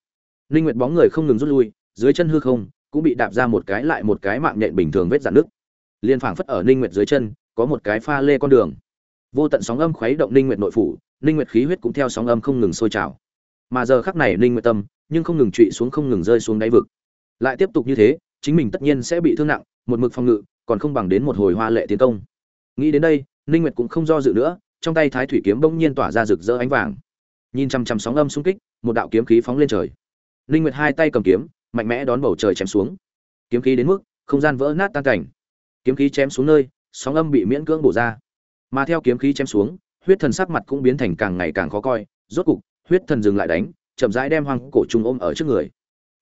Ninh nguyệt bóng người không ngừng rút lui, dưới chân hư không cũng bị đạp ra một cái lại một cái mạng nhện bình thường vết rạn nước liên phảng phất ở ninh nguyệt dưới chân, có một cái pha lê con đường. Vô tận sóng âm khuấy động ninh nguyệt nội phủ ninh nguyệt khí huyết cũng theo sóng âm không ngừng sôi trào. Mà giờ khắc này ninh nguyệt tâm, nhưng không ngừng trụy xuống không ngừng rơi xuống đáy vực. Lại tiếp tục như thế, chính mình tất nhiên sẽ bị thương nặng, một mực phòng ngự, còn không bằng đến một hồi hoa lệ tiến công. Nghĩ đến đây ninh nguyệt cũng không do dự nữa, trong tay thái thủy kiếm bỗng nhiên tỏa ra rực rỡ ánh vàng. Nhìn chăm chăm sóng âm xung kích, một đạo kiếm khí phóng lên trời. Ninh nguyệt hai tay cầm kiếm, mạnh mẽ đón bầu trời chém xuống. Kiếm khí đến mức, không gian vỡ nát tan cảnh. Kiếm khí chém xuống nơi, sóng âm bị miễn cưỡng bổ ra. Mà theo kiếm khí chém xuống huyết thần sắc mặt cũng biến thành càng ngày càng khó coi rốt cục huyết thần dừng lại đánh chậm rãi đem hoang cổ trung ôm ở trước người.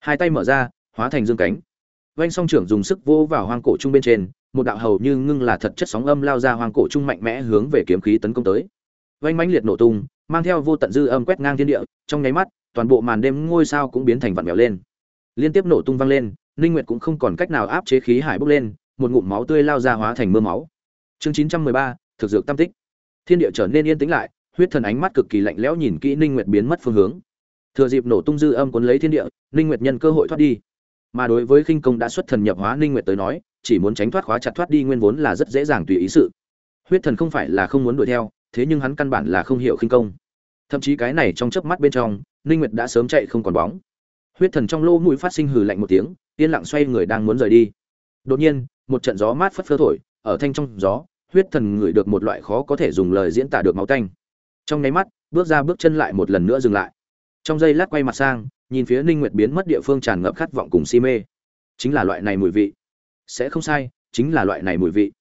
Hai tay mở ra hóa thành dương cánh. Vanh song trưởng dùng sức vô vào hoang cổ trung bên trên một đạo hầu như ngưng là thật chất sóng âm lao ra hoang cổ trung mạnh mẽ hướng về kiếm khí tấn công tới. Vanh mãnh liệt nổ tung mang theo vô tận dư âm quét ngang thiên địa trong nháy mắt toàn bộ màn đêm ngôi sao cũng biến thành vặn vẹo lên. Liên tiếp nổ tung vang lên ninh nguyệt cũng không còn cách nào áp chế khí hải bốc lên một ngụm máu tươi lao ra hóa thành mưa máu. Chương 913, thực dược tam tích thiên địa trở nên yên tĩnh lại, huyết thần ánh mắt cực kỳ lạnh lẽo nhìn kỹ ninh nguyệt biến mất phương hướng. Thừa dịp nổ tung dư âm cuốn lấy thiên địa, ninh nguyệt nhân cơ hội thoát đi. Mà đối với khinh công đã xuất thần nhập hóa ninh nguyệt tới nói, chỉ muốn tránh thoát khóa chặt thoát đi nguyên vốn là rất dễ dàng tùy ý sự. Huyết thần không phải là không muốn đuổi theo, thế nhưng hắn căn bản là không hiểu khinh công. Thậm chí cái này trong chớp mắt bên trong, ninh nguyệt đã sớm chạy không còn bóng. Huyết thần trong lô mũi phát sinh hừ lạnh một tiếng, yên lặng xoay người đang muốn rời đi. Đột nhiên, một trận gió mát phất phơ thổi, ở thanh trong gió huyết thần ngửi được một loại khó có thể dùng lời diễn tả được máu tanh. Trong nháy mắt, bước ra bước chân lại một lần nữa dừng lại. Trong giây lát quay mặt sang, nhìn phía ninh nguyệt biến mất địa phương tràn ngập khát vọng cùng si mê. Chính là loại này mùi vị. Sẽ không sai, chính là loại này mùi vị.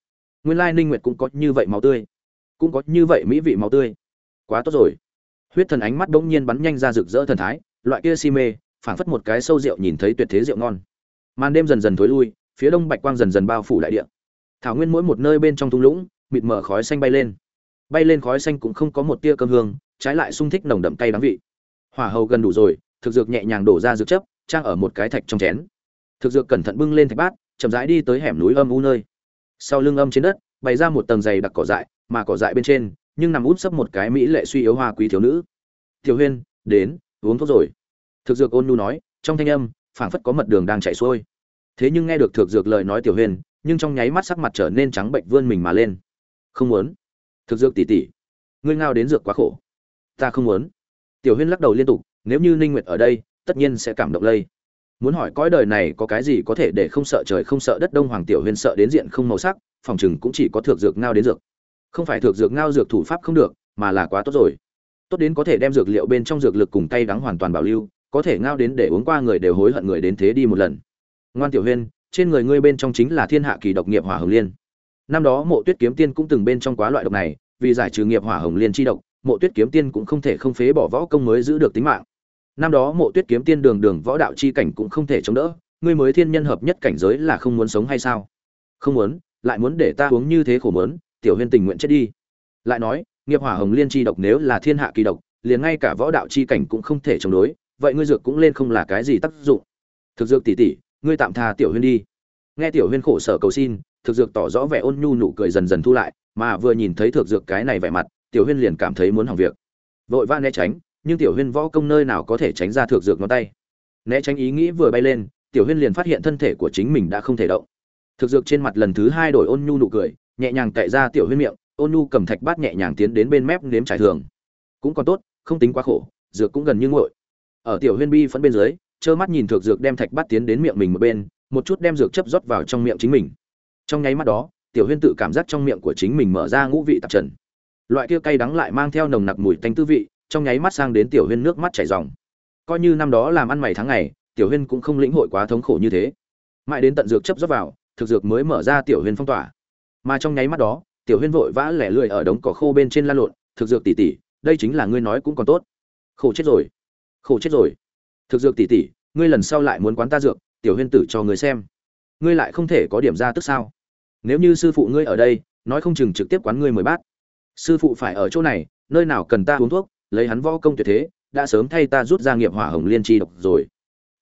Nguyên lai ninh nguyệt cũng có như vậy máu tươi. Cũng có như vậy mỹ vị máu tươi. Quá tốt rồi. Huyết thần ánh mắt bỗng nhiên bắn nhanh ra rực rỡ thần thái, loại kia si mê, phảng phất một cái sâu rượu nhìn thấy tuyệt thế rượu ngon. Màn đêm dần dần thối lui, phía đông bạch quang dần dần bao phủ đại địa thảo nguyên mỗi một nơi bên trong thung lũng, mịt mở khói xanh bay lên. Bay lên khói xanh cũng không có một tia cơm hương, trái lại sung thích nồng đậm cay đắng vị. Hỏa hầu gần đủ rồi, thực dược nhẹ nhàng đổ ra dược chấp trang ở một cái thạch trong chén. Thực dược cẩn thận bưng lên thạch bát, chậm rãi đi tới hẻm núi âm u nơi. Sau lưng âm trên đất, bày ra một tầng dày đặc cỏ dại, mà cỏ dại bên trên, nhưng nằm út sấp một cái mỹ lệ suy yếu hoa quý thiếu nữ. Tiểu huyên, đến, uống thuốc rồi. Thực dược ôn nhu nói, trong thanh âm, phảng phất có mật đường đang chạy xuôi. Thế nhưng nghe được thực dược lời nói tiểu huyên nhưng trong nháy mắt sắc mặt trở nên trắng bệnh vươn mình mà lên. Không muốn. Thực dược tỉ tỉ. Ngươi ngao đến dược quá khổ. Ta không muốn. Tiểu huyên lắc đầu liên tục, nếu như ninh nguyệt ở đây, tất nhiên sẽ cảm động lây. Muốn hỏi cõi đời này có cái gì có thể để không sợ trời không sợ đất đông hoàng tiểu huyên sợ đến diện không màu sắc, phòng chừng cũng chỉ có thược dược ngao đến dược. Không phải thược dược ngao dược thủ pháp không được, mà là quá tốt rồi. Tốt đến có thể đem dược liệu bên trong dược lực cùng tay đắng hoàn toàn bảo lưu, có thể ngao đến để uống qua người đều hối hận người đến thế đi một lần. Ngoan tiểu huyên trên người ngươi bên trong chính là thiên hạ kỳ độc nghiệp hỏa hồng liên. Năm đó mộ tuyết kiếm tiên cũng từng bên trong quá loại độc này, vì giải trừ nghiệp hỏa hồng liên chi độc, mộ tuyết kiếm tiên cũng không thể không phế bỏ võ công mới giữ được tính mạng. Năm đó mộ tuyết kiếm tiên đường đường võ đạo chi cảnh cũng không thể chống đỡ, ngươi mới thiên nhân hợp nhất cảnh giới là không muốn sống hay sao? Không muốn, lại muốn để ta uống như thế khổ mớn tiểu huyên tình nguyện chết đi. Lại nói, nghiệp hỏa hồng liên chi độc nếu là thiên hạ kỳ độc, liền ngay cả võ đạo chi cảnh cũng không thể chống đối, vậy ngươi dược cũng lên không là cái gì tác dụng. Thực dược tỷ tỷ ngươi tạm tha tiểu huyên đi. Nghe tiểu huyên khổ sở cầu xin thực dược tỏ rõ vẻ ôn nhu nụ cười dần dần thu lại, mà vừa nhìn thấy thực dược cái này vẻ mặt, tiểu huyên liền cảm thấy muốn hỏng việc. Vội vã né tránh, nhưng tiểu huyên võ công nơi nào có thể tránh ra thực dược ngón tay. Né tránh ý nghĩ vừa bay lên, tiểu huyên liền phát hiện thân thể của chính mình đã không thể động. Thực dược trên mặt lần thứ hai đổi ôn nhu nụ cười, nhẹ nhàng cậy ra tiểu huyên miệng, ôn nhu cầm thạch bát nhẹ nhàng tiến đến bên mép nếm trải thường. Cũng còn tốt, không tính quá khổ, dược cũng gần như nguội. Ở tiểu huyên bi phẫn bên dưới trơ mắt nhìn thực dược đem thạch bát tiến đến miệng mình một bên, một chút đem dược chấp rót vào trong miệng chính mình. Trong nháy mắt đó, tiểu huyên tự cảm giác trong miệng của chính mình mở ra ngũ vị tạp trần. Loại kia cay đắng lại mang theo nồng nặc mùi tanh tư vị, trong nháy mắt sang đến tiểu huyên nước mắt chảy ròng. Coi như năm đó làm ăn mày tháng ngày, tiểu huyên cũng không lĩnh hội quá thống khổ như thế. Mãi đến tận dược chấp rót vào thực dược mới mở ra tiểu huyên phong tỏa. Mà trong nháy mắt đó, tiểu huyên vội vã lẻ lười ở đống cỏ khô bên trên lan lộn thực dược tỉ tỉ đây chính là ngươi nói cũng còn tốt. Khổ chết rồi, khổ chết rồi thực dược tỷ tỷ, ngươi lần sau lại muốn quán ta dược tiểu huyên tử cho ngươi xem. Ngươi lại không thể có điểm ra tức sao? Nếu như sư phụ ngươi ở đây nói không chừng trực tiếp quán ngươi mười bát. Sư phụ phải ở chỗ này nơi nào cần ta uống thuốc lấy hắn võ công tuyệt thế đã sớm thay ta rút ra nghiệp hỏa hồng liên chi độc rồi.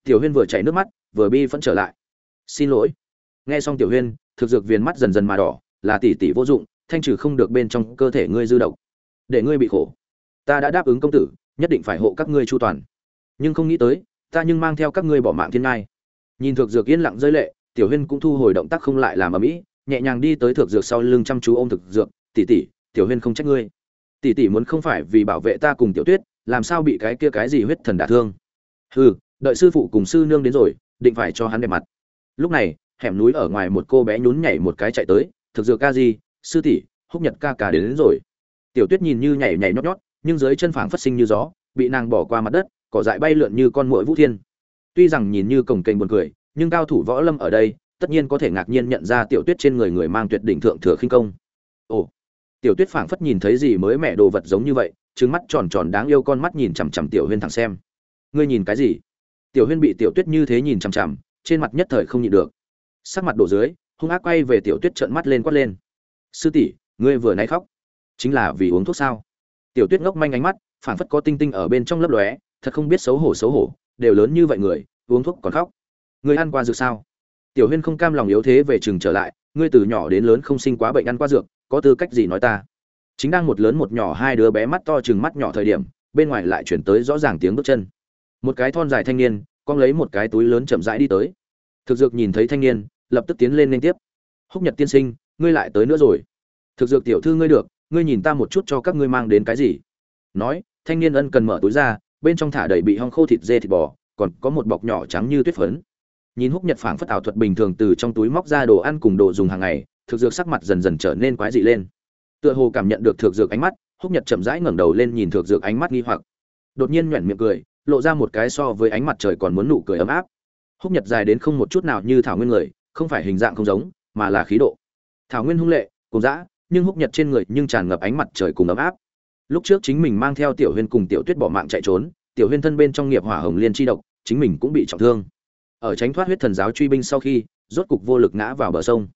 Tiểu huyên vừa chảy nước mắt vừa bi phẫn trở lại. Xin lỗi. Nghe xong tiểu huyên thực dược viền mắt dần dần mà đỏ là tỷ tỷ vô dụng thanh trừ không được bên trong cơ thể ngươi dư độc. Để ngươi bị khổ. Ta đã đáp ứng công tử nhất định phải hộ các ngươi chu toàn nhưng không nghĩ tới ta nhưng mang theo các ngươi bỏ mạng thiên ngai. Nhìn thực dược yên lặng rơi lệ tiểu huyên cũng thu hồi động tác không lại làm ở mỹ nhẹ nhàng đi tới thực dược sau lưng chăm chú ôm thực dược tỷ tỷ tiểu huyên không trách ngươi. Tỷ tỷ muốn không phải vì bảo vệ ta cùng tiểu tuyết làm sao bị cái kia cái gì huyết thần đả thương? Hừ đợi sư phụ cùng sư nương đến rồi định phải cho hắn đẹp mặt. Lúc này hẻm núi ở ngoài một cô bé nhún nhảy một cái chạy tới thực dược ca gì sư tỷ húc nhật ca ca đến, đến rồi. Tiểu tuyết nhìn như nhảy nhảy nhót nhót nhưng dưới chân phảng phát sinh như gió bị nàng bỏ qua mặt đất cỏ dại bay lượn như con muỗi vũ thiên. Tuy rằng nhìn như cổng kênh buồn cười, nhưng cao thủ võ lâm ở đây, tất nhiên có thể ngạc nhiên nhận ra tiểu tuyết trên người người mang tuyệt đỉnh thượng thừa khinh công. Ồ, tiểu tuyết phảng phất nhìn thấy gì mới mẹ đồ vật giống như vậy, trứng mắt tròn tròn đáng yêu con mắt nhìn chằm chằm tiểu huyên thẳng xem. Ngươi nhìn cái gì? Tiểu huyên bị tiểu tuyết như thế nhìn chằm chằm, trên mặt nhất thời không nhịn được. Sắc mặt đổ dưới, hung ác quay về tiểu tuyết trợn mắt lên quát lên. Sư tỷ, ngươi vừa nãy khóc. Chính là vì uống thuốc sao? Tiểu tuyết ngốc manh ánh mắt, phảng phất có tinh tinh ở bên trong lấp lóe thật không biết xấu hổ xấu hổ, đều lớn như vậy người, uống thuốc còn khóc. Ngươi ăn qua dược sao? Tiểu huyên không cam lòng yếu thế về chừng trở lại, ngươi từ nhỏ đến lớn không sinh quá bệnh ăn qua dược, có tư cách gì nói ta? Chính đang một lớn một nhỏ hai đứa bé mắt to chừng mắt nhỏ thời điểm, bên ngoài lại chuyển tới rõ ràng tiếng bước chân. Một cái thon dài thanh niên, con lấy một cái túi lớn chậm rãi đi tới. Thực dược nhìn thấy thanh niên, lập tức tiến lên liên tiếp. Húc nhật tiên sinh, ngươi lại tới nữa rồi. Thực dược tiểu thư ngươi được, ngươi nhìn ta một chút cho các ngươi mang đến cái gì? Nói, thanh niên ân cần mở túi ra bên trong thả đầy bị hong khô thịt dê thịt bò, còn có một bọc nhỏ trắng như tuyết phấn. Nhìn húc nhật phảng phất ảo thuật bình thường từ trong túi móc ra đồ ăn cùng đồ dùng hàng ngày, thực dược sắc mặt dần dần trở nên quái dị lên. Tựa hồ cảm nhận được thực dược ánh mắt, húc nhật chậm rãi ngẩng đầu lên nhìn thực dược ánh mắt nghi hoặc. Đột nhiên nhoẻn miệng cười, lộ ra một cái so với ánh mặt trời còn muốn nụ cười ấm áp. Húc nhật dài đến không một chút nào như thảo nguyên người, không phải hình dạng không giống, mà là khí độ. Thảo nguyên hung lệ cùng dã, nhưng húc nhật trên người nhưng tràn ngập ánh mặt trời cùng ấm áp lúc trước chính mình mang theo tiểu huyên cùng tiểu tuyết bỏ mạng chạy trốn, tiểu huyên thân bên trong nghiệp hỏa hồng liên chi độc, chính mình cũng bị trọng thương. Ở tránh thoát huyết thần giáo truy binh sau khi, rốt cục vô lực ngã vào bờ sông.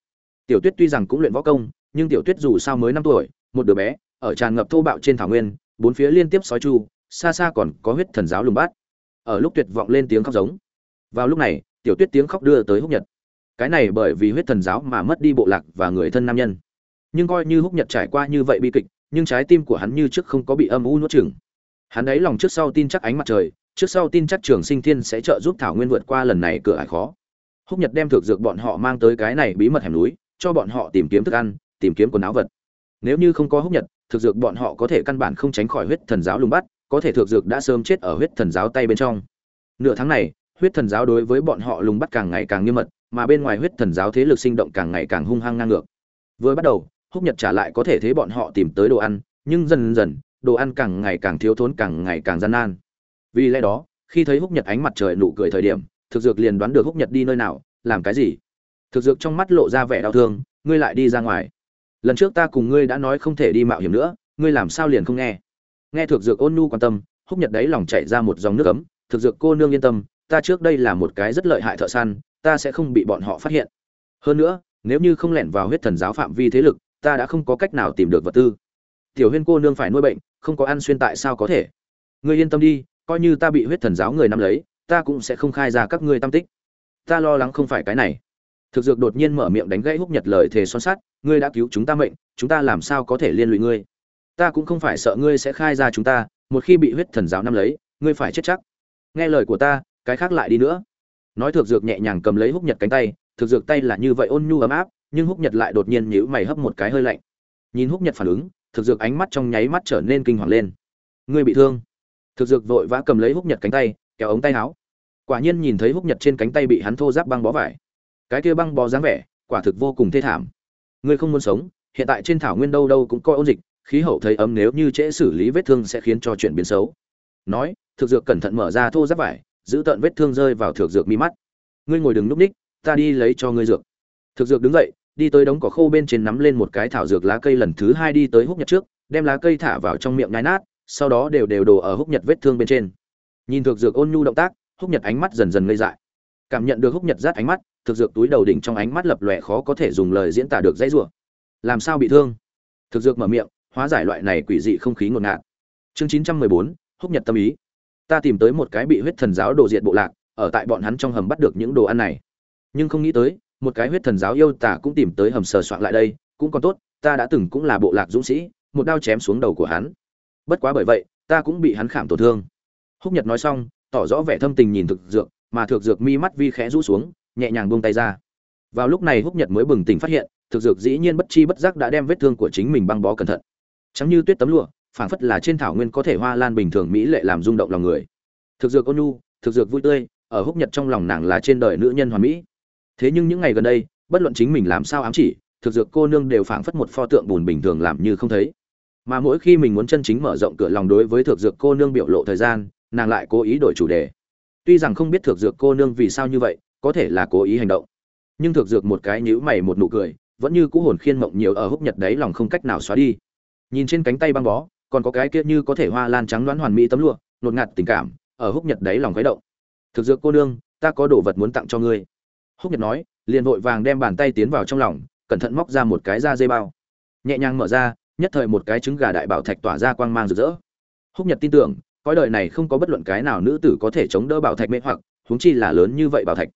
Tiểu tuyết tuy rằng cũng luyện võ công, nhưng tiểu tuyết dù sao mới năm tuổi, một đứa bé, ở tràn ngập thô bạo trên thảo nguyên, bốn phía liên tiếp sói chu, xa xa còn có huyết thần giáo lùng bát. Ở lúc tuyệt vọng lên tiếng khóc giống. Vào lúc này, tiểu tuyết tiếng khóc đưa tới húc nhật. Cái này bởi vì huyết thần giáo mà mất đi bộ lạc và người thân nam nhân. Nhưng coi như húc nhật trải qua như vậy bi kịch nhưng trái tim của hắn như trước không có bị âm u nuốt chửng. Hắn ấy lòng trước sau tin chắc ánh mặt trời, trước sau tin chắc trường sinh thiên sẽ trợ giúp thảo nguyên vượt qua lần này cửa ải khó. Húc nhật đem thực dược bọn họ mang tới cái này bí mật hẻm núi, cho bọn họ tìm kiếm thức ăn, tìm kiếm quần áo vật. Nếu như không có húc nhật thực dược bọn họ có thể căn bản không tránh khỏi huyết thần giáo lùng bắt, có thể thực dược đã sớm chết ở huyết thần giáo tay bên trong. Nửa tháng này, huyết thần giáo đối với bọn họ lùng bắt càng ngày càng nghiêm mật, mà bên ngoài huyết thần giáo thế lực sinh động càng ngày càng hung hăng ngang ngược. Vừa bắt đầu húc nhật trả lại có thể thế bọn họ tìm tới đồ ăn, nhưng dần dần, đồ ăn càng ngày càng thiếu thốn, càng ngày càng gian nan. Vì lẽ đó, khi thấy húc nhật ánh mặt trời nụ cười thời điểm, thực dược liền đoán được húc nhật đi nơi nào, làm cái gì. Thực dược trong mắt lộ ra vẻ đau thương, ngươi lại đi ra ngoài. Lần trước ta cùng ngươi đã nói không thể đi mạo hiểm nữa, ngươi làm sao liền không nghe? Nghe thực dược ôn nhu quan tâm, húc nhật đấy lòng chạy ra một dòng nước ấm. Thực dược cô nương yên tâm, ta trước đây là một cái rất lợi hại thợ săn, ta sẽ không bị bọn họ phát hiện. Hơn nữa, nếu như không lẻn vào huyết thần giáo phạm vi thế lực ta đã không có cách nào tìm được vật tư. Tiểu huyên cô nương phải nuôi bệnh, không có ăn xuyên tại sao có thể? Ngươi yên tâm đi, coi như ta bị huyết thần giáo người nắm lấy, ta cũng sẽ không khai ra các ngươi tam tích. Ta lo lắng không phải cái này. Thực dược đột nhiên mở miệng đánh gãy húc nhật lời thề son sắt, ngươi đã cứu chúng ta mệnh, chúng ta làm sao có thể liên lụy ngươi? Ta cũng không phải sợ ngươi sẽ khai ra chúng ta, một khi bị huyết thần giáo nắm lấy, ngươi phải chết chắc. Nghe lời của ta, cái khác lại đi nữa. Nói thực dược nhẹ nhàng cầm lấy húc nhật cánh tay, thực dược tay là như vậy ôn nhu ấm áp nhưng húc nhật lại đột nhiên nhíu mày hấp một cái hơi lạnh. Nhìn húc nhật phản ứng, thực dược ánh mắt trong nháy mắt trở nên kinh hoàng lên. Ngươi bị thương. Thực dược vội vã cầm lấy húc nhật cánh tay, kéo ống tay áo. Quả nhiên nhìn thấy húc nhật trên cánh tay bị hắn thô giáp băng bó vải. Cái kia băng bó dáng vẻ, quả thực vô cùng thê thảm. Ngươi không muốn sống, hiện tại trên thảo nguyên đâu đâu cũng coi ôn dịch, khí hậu thấy ấm nếu như trễ xử lý vết thương sẽ khiến cho chuyện biến xấu. Nói, thực dược cẩn thận mở ra thô giáp vải, giữ tận vết thương rơi vào thực dược mi mắt. Ngươi ngồi đừng núp ních, ta đi lấy cho ngươi dược thực dược đứng dậy, đi tới đống cỏ khô bên trên nắm lên một cái thảo dược lá cây lần thứ hai đi tới húc nhật trước, đem lá cây thả vào trong miệng nhai nát, sau đó đều đều đổ ở húc nhật vết thương bên trên. Nhìn thực dược ôn nhu động tác, húc nhật ánh mắt dần dần ngây dại. Cảm nhận được húc nhật rát ánh mắt, thực dược túi đầu đỉnh trong ánh mắt lập lòe khó có thể dùng lời diễn tả được dãy rủa. Làm sao bị thương? Thực dược mở miệng, hóa giải loại này quỷ dị không khí ngột ngạt. Chương chín trăm mười bốn, húc nhật tâm ý. Ta tìm tới một cái bị huyết thần giáo đồ diệt bộ lạc, ở tại bọn hắn trong hầm bắt được những đồ ăn này. Nhưng không nghĩ tới một cái huyết thần giáo yêu tả cũng tìm tới hầm sờ soạn lại đây, cũng còn tốt, ta đã từng cũng là bộ lạc dũng sĩ, một đao chém xuống đầu của hắn. Bất quá bởi vậy, ta cũng bị hắn khảm tổn thương. Húc nhật nói xong, tỏ rõ vẻ thâm tình nhìn thực dược, mà thực dược mi mắt vi khẽ rũ xuống, nhẹ nhàng buông tay ra. Vào lúc này húc nhật mới bừng tỉnh phát hiện, thực dược dĩ nhiên bất chi bất giác đã đem vết thương của chính mình băng bó cẩn thận. Chẳng như tuyết tấm lụa, phảng phất là trên thảo nguyên có thể hoa lan bình thường mỹ lệ làm rung động lòng người. Thực dược ôn nhu, thực dược vui tươi, ở húc nhật trong lòng nàng là trên đời nữ nhân hoàn mỹ thế nhưng những ngày gần đây, bất luận chính mình làm sao ám chỉ, thực dược cô nương đều phảng phất một pho tượng bùn bình thường làm như không thấy. Mà mỗi khi mình muốn chân chính mở rộng cửa lòng đối với thực dược cô nương biểu lộ thời gian, nàng lại cố ý đổi chủ đề. Tuy rằng không biết thực dược cô nương vì sao như vậy, có thể là cố ý hành động. Nhưng thực dược một cái nhíu mày một nụ cười, vẫn như cũ hồn khiên mộng nhiều ở húc nhật đấy lòng không cách nào xóa đi. Nhìn trên cánh tay băng bó, còn có cái kia như có thể hoa lan trắng đoán hoàn mỹ tấm lụa, nột ngạt tình cảm, ở húc nhật đấy lòng khuấy động. Thực dược cô nương, ta có đồ vật muốn tặng cho ngươi húc nhật nói, liền vội vàng đem bàn tay tiến vào trong lòng, cẩn thận móc ra một cái da dây bao. Nhẹ nhàng mở ra, nhất thời một cái trứng gà đại bảo thạch tỏa ra quang mang rực rỡ. Húc nhật tin tưởng, cõi đời này không có bất luận cái nào nữ tử có thể chống đỡ bảo thạch mê hoặc, huống chi là lớn như vậy bảo thạch.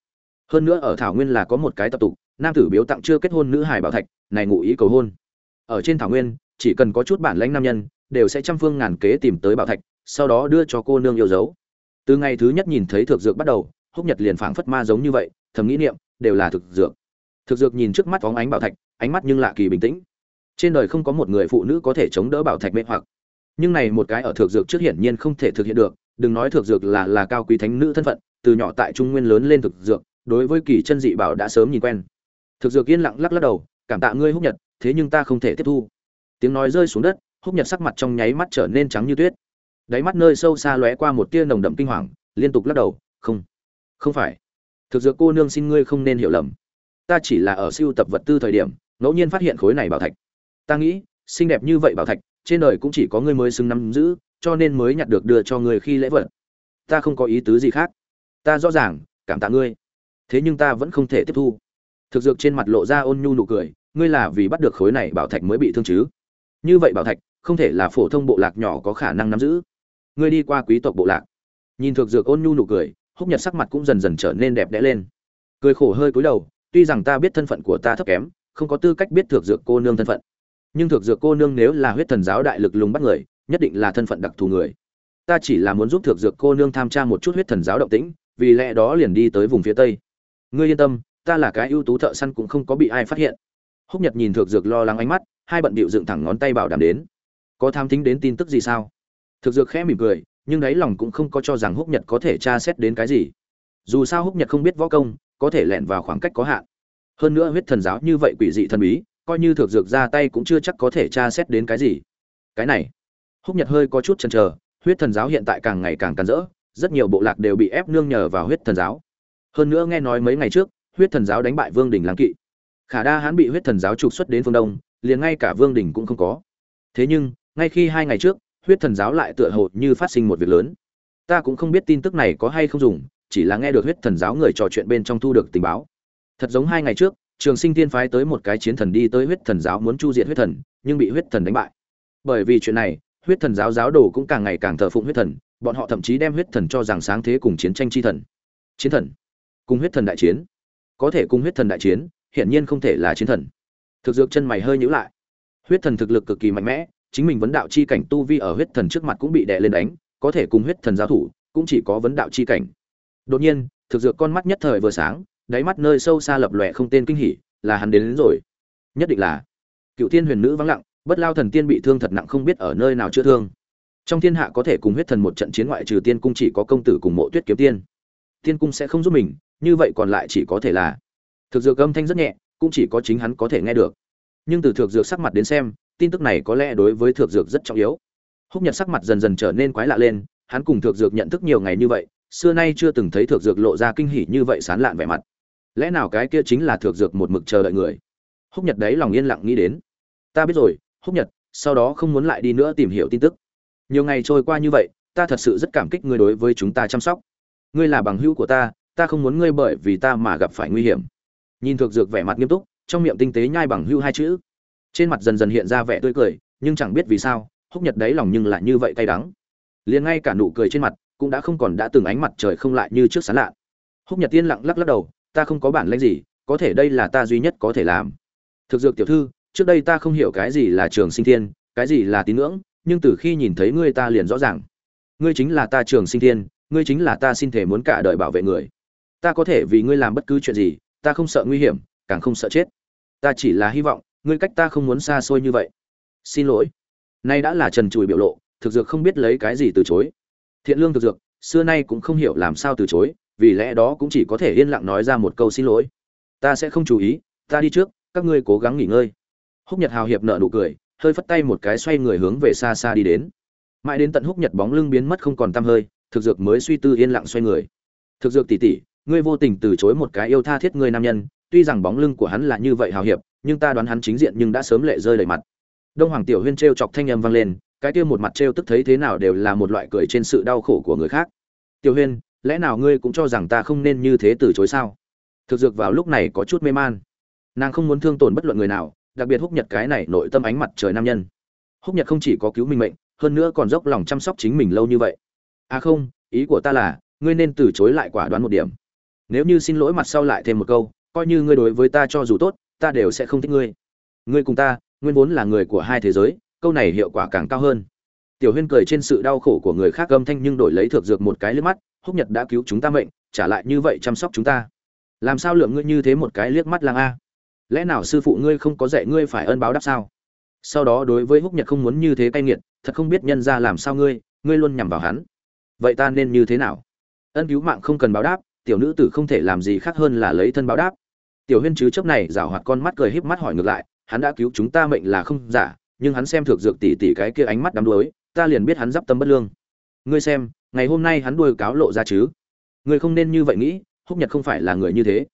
Hơn nữa ở thảo nguyên là có một cái tập tục, nam tử biếu tặng chưa kết hôn nữ hài bảo thạch, này ngụ ý cầu hôn. Ở trên thảo nguyên, chỉ cần có chút bản lãnh nam nhân, đều sẽ trăm phương ngàn kế tìm tới bảo thạch, sau đó đưa cho cô nương yêu dấu. Từ ngày thứ nhất nhìn thấy thực dược bắt đầu, húc nhật liền phảng phất ma giống như vậy thầm nghĩ niệm, đều là thực dược. Thực dược nhìn trước mắt phóng ánh bảo thạch, ánh mắt nhưng lạ kỳ bình tĩnh. Trên đời không có một người phụ nữ có thể chống đỡ bảo thạch mê hoặc. Nhưng này một cái ở thực dược trước hiển nhiên không thể thực hiện được, đừng nói thực dược là là cao quý thánh nữ thân phận, từ nhỏ tại trung nguyên lớn lên thực dược, đối với kỳ chân dị bảo đã sớm nhìn quen. Thực dược yên lặng lắc lắc đầu, cảm tạ ngươi húc nhật, thế nhưng ta không thể tiếp thu. Tiếng nói rơi xuống đất, húc nhật sắc mặt trong nháy mắt trở nên trắng như tuyết. Đáy mắt nơi sâu xa lóe qua một tia nồng đậm kinh hoàng, liên tục lắc đầu, không không phải thực dược cô nương xin ngươi không nên hiểu lầm. Ta chỉ là ở siêu tập vật tư thời điểm, ngẫu nhiên phát hiện khối này bảo thạch. Ta nghĩ, xinh đẹp như vậy bảo thạch, trên đời cũng chỉ có ngươi mới xứng nắm giữ, cho nên mới nhặt được đưa cho ngươi khi lễ vật. Ta không có ý tứ gì khác. Ta rõ ràng, cảm tạ ngươi. Thế nhưng ta vẫn không thể tiếp thu. Thực dược trên mặt lộ ra ôn nhu nụ cười, ngươi là vì bắt được khối này bảo thạch mới bị thương chứ? Như vậy bảo thạch, không thể là phổ thông bộ lạc nhỏ có khả năng nắm giữ. Ngươi đi qua quý tộc bộ lạc. Nhìn thực dược ôn nhu nụ cười húc nhật sắc mặt cũng dần dần trở nên đẹp đẽ lên. Cười khổ hơi cúi đầu, tuy rằng ta biết thân phận của ta thấp kém, không có tư cách biết thược dược cô nương thân phận. Nhưng thược dược cô nương nếu là huyết thần giáo đại lực lùng bắt người, nhất định là thân phận đặc thù người. Ta chỉ là muốn giúp thược dược cô nương tham tra một chút huyết thần giáo động tĩnh, vì lẽ đó liền đi tới vùng phía tây. Ngươi yên tâm, ta là cái ưu tú thợ săn cũng không có bị ai phát hiện. Húc nhật nhìn thược dược lo lắng ánh mắt, hai bận bịu dựng thẳng ngón tay bảo đảm đến. Có tham thính đến tin tức gì sao? Thực dược khẽ mỉm cười nhưng đáy lòng cũng không có cho rằng húc nhật có thể tra xét đến cái gì. Dù sao húc nhật không biết võ công, có thể lẻn vào khoảng cách có hạn. Hơn nữa huyết thần giáo như vậy quỷ dị thần bí, coi như thực dược ra tay cũng chưa chắc có thể tra xét đến cái gì. Cái này, húc nhật hơi có chút chần chờ, huyết thần giáo hiện tại càng ngày càng càn rỡ, rất nhiều bộ lạc đều bị ép nương nhờ vào huyết thần giáo. Hơn nữa nghe nói mấy ngày trước, huyết thần giáo đánh bại vương đình lăng kỵ. Khả đa hãn bị huyết thần giáo trục xuất đến phương đông, liền ngay cả vương đình cũng không có. Thế nhưng, ngay khi hai ngày trước huyết thần giáo lại tựa hồ như phát sinh một việc lớn. Ta cũng không biết tin tức này có hay không dùng, chỉ là nghe được huyết thần giáo người trò chuyện bên trong thu được tình báo. Thật giống hai ngày trước, trường sinh tiên phái tới một cái chiến thần đi tới huyết thần giáo muốn chu diệt huyết thần, nhưng bị huyết thần đánh bại. Bởi vì chuyện này, huyết thần giáo giáo đồ cũng càng ngày càng thờ phụng huyết thần, bọn họ thậm chí đem huyết thần cho rằng sáng thế cùng chiến tranh chi thần. Chiến thần? Cùng huyết thần đại chiến? Có thể cùng huyết thần đại chiến, hiển nhiên không thể là chiến thần. Thực dược chân mày hơi nhíu lại. Huyết thần thực lực cực kỳ mạnh mẽ chính mình vấn đạo chi cảnh tu vi ở huyết thần trước mặt cũng bị đè lên đánh có thể cùng huyết thần giao thủ cũng chỉ có vấn đạo chi cảnh. Đột nhiên thực dược con mắt nhất thời vừa sáng đáy mắt nơi sâu xa lập lòe không tên kinh hỉ là hắn đến, đến rồi. Nhất định là cựu thiên huyền nữ vắng lặng bất lao thần tiên bị thương thật nặng không biết ở nơi nào chữa thương. Trong thiên hạ có thể cùng huyết thần một trận chiến ngoại trừ tiên cung chỉ có công tử cùng mộ tuyết kiếm tiên. Tiên cung sẽ không giúp mình như vậy còn lại chỉ có thể là thực dược âm thanh rất nhẹ cũng chỉ có chính hắn có thể nghe được. Nhưng từ thực dược sắc mặt đến xem tin tức này có lẽ đối với thượng dược rất trọng yếu. Húc nhật sắc mặt dần dần trở nên quái lạ lên, hắn cùng thượng dược nhận thức nhiều ngày như vậy, xưa nay chưa từng thấy thượng dược lộ ra kinh hỉ như vậy sán lạn vẻ mặt. Lẽ nào cái kia chính là thượng dược một mực chờ đợi người? Húc nhật đấy lòng yên lặng nghĩ đến. Ta biết rồi, húc nhật, sau đó không muốn lại đi nữa tìm hiểu tin tức. Nhiều ngày trôi qua như vậy, ta thật sự rất cảm kích ngươi đối với chúng ta chăm sóc. Ngươi là bằng hữu của ta ta không muốn ngươi bởi vì ta mà gặp phải nguy hiểm. Nhìn thượng dược vẻ mặt nghiêm túc, trong miệng tinh tế nhai bằng hữu hai chữ trên mặt dần dần hiện ra vẻ tươi cười, nhưng chẳng biết vì sao, húc nhật đáy lòng nhưng lại như vậy cay đắng. Liền ngay cả nụ cười trên mặt cũng đã không còn đã từng ánh mặt trời không lại như trước sán lạ. Húc nhật tiên lặng lắc lắc đầu, ta không có bản lĩnh gì, có thể đây là ta duy nhất có thể làm. Thực dược tiểu thư, trước đây ta không hiểu cái gì là trường sinh thiên, cái gì là tín ngưỡng, nhưng từ khi nhìn thấy ngươi ta liền rõ ràng. Ngươi chính là ta trường sinh thiên, ngươi chính là ta xin thể muốn cả đời bảo vệ người. Ta có thể vì ngươi làm bất cứ chuyện gì, ta không sợ nguy hiểm, càng không sợ chết. Ta chỉ là hy vọng ngươi cách ta không muốn xa xôi như vậy. Xin lỗi. Nay đã là trần trùi biểu lộ, thực dược không biết lấy cái gì từ chối. Thiện lương thực dược, xưa nay cũng không hiểu làm sao từ chối, vì lẽ đó cũng chỉ có thể yên lặng nói ra một câu xin lỗi. Ta sẽ không chú ý, ta đi trước, các ngươi cố gắng nghỉ ngơi. Húc nhật hào hiệp nợ nụ cười, hơi phất tay một cái xoay người hướng về xa xa đi đến. Mãi đến tận húc nhật bóng lưng biến mất không còn tăm hơi, thực dược mới suy tư yên lặng xoay người. Thực dược tỉ tỉ, ngươi vô tình từ chối một cái yêu tha thiết ngươi nam nhân, tuy rằng bóng lưng của hắn là như vậy hào hiệp nhưng ta đoán hắn chính diện nhưng đã sớm lệ rơi đầy mặt. Đông hoàng tiểu huyên t chọc thanh âm vang lên, cái kia một mặt t tức thấy thế nào đều là một loại cười trên sự đau khổ của người khác. Tiểu huyên, lẽ nào ngươi cũng cho rằng ta không nên như thế từ chối sao? Thực dược vào lúc này có chút mê man. Nàng không muốn thương tổn bất luận người nào, đặc biệt húc nhật cái này nội tâm ánh mặt trời nam nhân. Húc nhật không chỉ có cứu mình mệnh, hơn nữa còn dốc lòng chăm sóc chính mình lâu như vậy. À không, ý của ta là, ngươi nên từ chối lại quả đoán một điểm. Nếu như xin lỗi mặt sau lại thêm một câu, coi như ngươi đối với ta cho dù tốt ta đều sẽ không thích ngươi. Ngươi cùng ta, nguyên vốn là người của hai thế giới, câu này hiệu quả càng cao hơn. Tiểu huyên cười trên sự đau khổ của người khác âm thanh nhưng đổi lấy thược dược một cái liếc mắt, húc nhật đã cứu chúng ta mệnh, trả lại như vậy chăm sóc chúng ta. Làm sao lượng ngươi như thế một cái liếc mắt lang a? Lẽ nào sư phụ ngươi không có dạy ngươi phải ơn báo đáp sao? Sau đó đối với húc nhật không muốn như thế cay nghiệt, thật không biết nhân ra làm sao ngươi ngươi luôn nhằm vào hắn. Vậy ta nên như thế nào? Ân cứu mạng không cần báo đáp, tiểu nữ tử không thể làm gì khác hơn là lấy thân báo đáp tiểu huyên chứ chấp này rảo hoạt con mắt cười híp mắt hỏi ngược lại hắn đã cứu chúng ta mệnh là không giả nhưng hắn xem thực dược tỷ tỷ cái kia ánh mắt đắm đuối ta liền biết hắn d tâm bất lương. Ngươi xem ngày hôm nay hắn đuôi cáo lộ ra chứ? Ngươi không nên như vậy nghĩ húc nhật không phải là người như thế.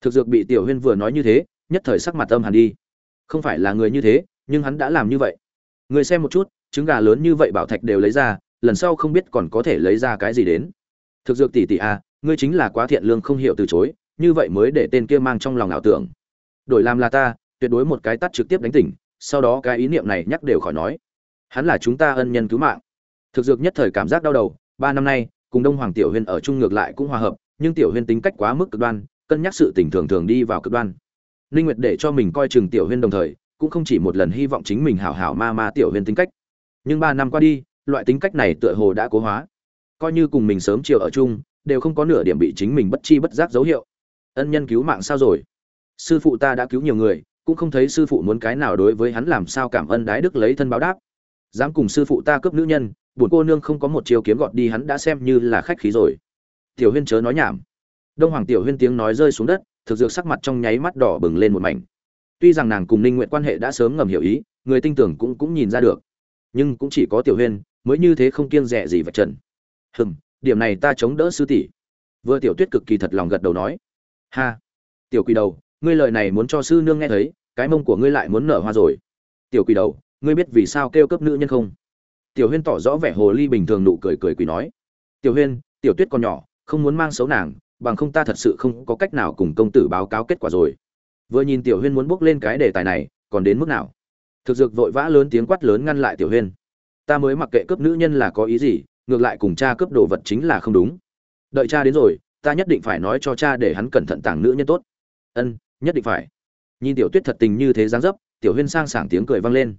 Thực dược bị tiểu huyên vừa nói như thế nhất thời sắc mặt âm hẳn đi. Không phải là người như thế nhưng hắn đã làm như vậy. Người xem một chút trứng gà lớn như vậy bảo thạch đều lấy ra lần sau không biết còn có thể lấy ra cái gì đến. Thực dược tỷ tỷ a à, ngươi chính là quá thiện lương không hiểu từ chối như vậy mới để tên kia mang trong lòng ảo tưởng. Đổi làm là ta, tuyệt đối một cái tắt trực tiếp đánh tỉnh, sau đó cái ý niệm này nhắc đều khỏi nói. Hắn là chúng ta ân nhân cứu mạng. Thực dược nhất thời cảm giác đau đầu, ba năm nay, cùng đông hoàng tiểu huyên ở chung ngược lại cũng hòa hợp, nhưng tiểu huyên tính cách quá mức cực đoan, cân nhắc sự tình thường thường đi vào cực đoan. Ninh nguyệt để cho mình coi chừng tiểu huyên đồng thời, cũng không chỉ một lần hy vọng chính mình hảo hảo ma ma tiểu huyên tính cách. Nhưng ba năm qua đi, loại tính cách này tựa hồ đã cố hóa. Coi như cùng mình sớm chiều ở chung, đều không có nửa điểm bị chính mình bất chi bất giác dấu hiệu ân nhân cứu mạng sao rồi? Sư phụ ta đã cứu nhiều người, cũng không thấy sư phụ muốn cái nào đối với hắn làm sao cảm ơn đái đức lấy thân báo đáp. Dám cùng sư phụ ta cướp nữ nhân, buồn cô nương không có một chiều kiếm gọt đi hắn đã xem như là khách khí rồi. Tiểu huyên chớ nói nhảm. Đông hoàng tiểu huyên tiếng nói rơi xuống đất, thực dược sắc mặt trong nháy mắt đỏ bừng lên một mảnh. Tuy rằng nàng cùng ninh nguyện quan hệ đã sớm ngầm hiểu ý, người tinh tưởng cũng cũng nhìn ra được. Nhưng cũng chỉ có tiểu huyên, mới như thế không kiêng rẻ gì vạch trần. Hừm, điểm này ta chống đỡ sư tỷ. Vừa tiểu tuyết cực kỳ thật lòng gật đầu nói ha! Tiểu quỳ đầu, ngươi lời này muốn cho sư nương nghe thấy, cái mông của ngươi lại muốn nở hoa rồi. Tiểu quỳ đầu, ngươi biết vì sao kêu cấp nữ nhân không? Tiểu huyên tỏ rõ vẻ hồ ly bình thường nụ cười cười quỳ nói. Tiểu huyên, tiểu tuyết còn nhỏ, không muốn mang xấu nàng, bằng không ta thật sự không có cách nào cùng công tử báo cáo kết quả rồi. Vừa nhìn tiểu huyên muốn bước lên cái đề tài này, còn đến mức nào? Thực dược vội vã lớn tiếng quát lớn ngăn lại tiểu huyên. Ta mới mặc kệ cướp nữ nhân là có ý gì, ngược lại cùng cha cướp đồ vật chính là không đúng. Đợi cha đến rồi ta nhất định phải nói cho cha để hắn cẩn thận tàng nữ nhân tốt. Ân, nhất định phải. Nhìn tiểu tuyết thật tình như thế dáng dấp, tiểu huyên sang sảng tiếng cười vang lên.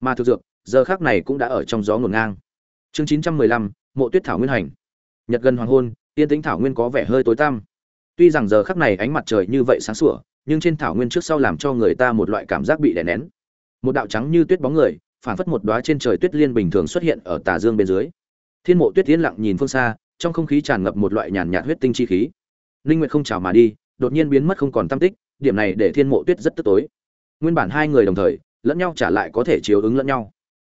Mà thực dược, giờ khác này cũng đã ở trong gió ngổn ngang. Chương chín trăm mười lăm, mộ tuyết thảo nguyên hành. Nhật gần hoàng hôn yên tĩnh thảo nguyên có vẻ hơi tối tăm. Tuy rằng giờ khắc này ánh mặt trời như vậy sáng sủa, nhưng trên thảo nguyên trước sau làm cho người ta một loại cảm giác bị đè nén. Một đạo trắng như tuyết bóng người phản phất một đóa trên trời tuyết liên bình thường xuất hiện ở tà dương bên dưới. Thiên mộ tuyết yên lặng nhìn phương xa trong không khí tràn ngập một loại nhàn nhạt huyết tinh chi khí. Linh nguyệt không chào mà đi, đột nhiên biến mất không còn tâm tích, điểm này để thiên mộ tuyết rất tức tối. Nguyên bản hai người đồng thời, lẫn nhau trả lại có thể chiếu ứng lẫn nhau.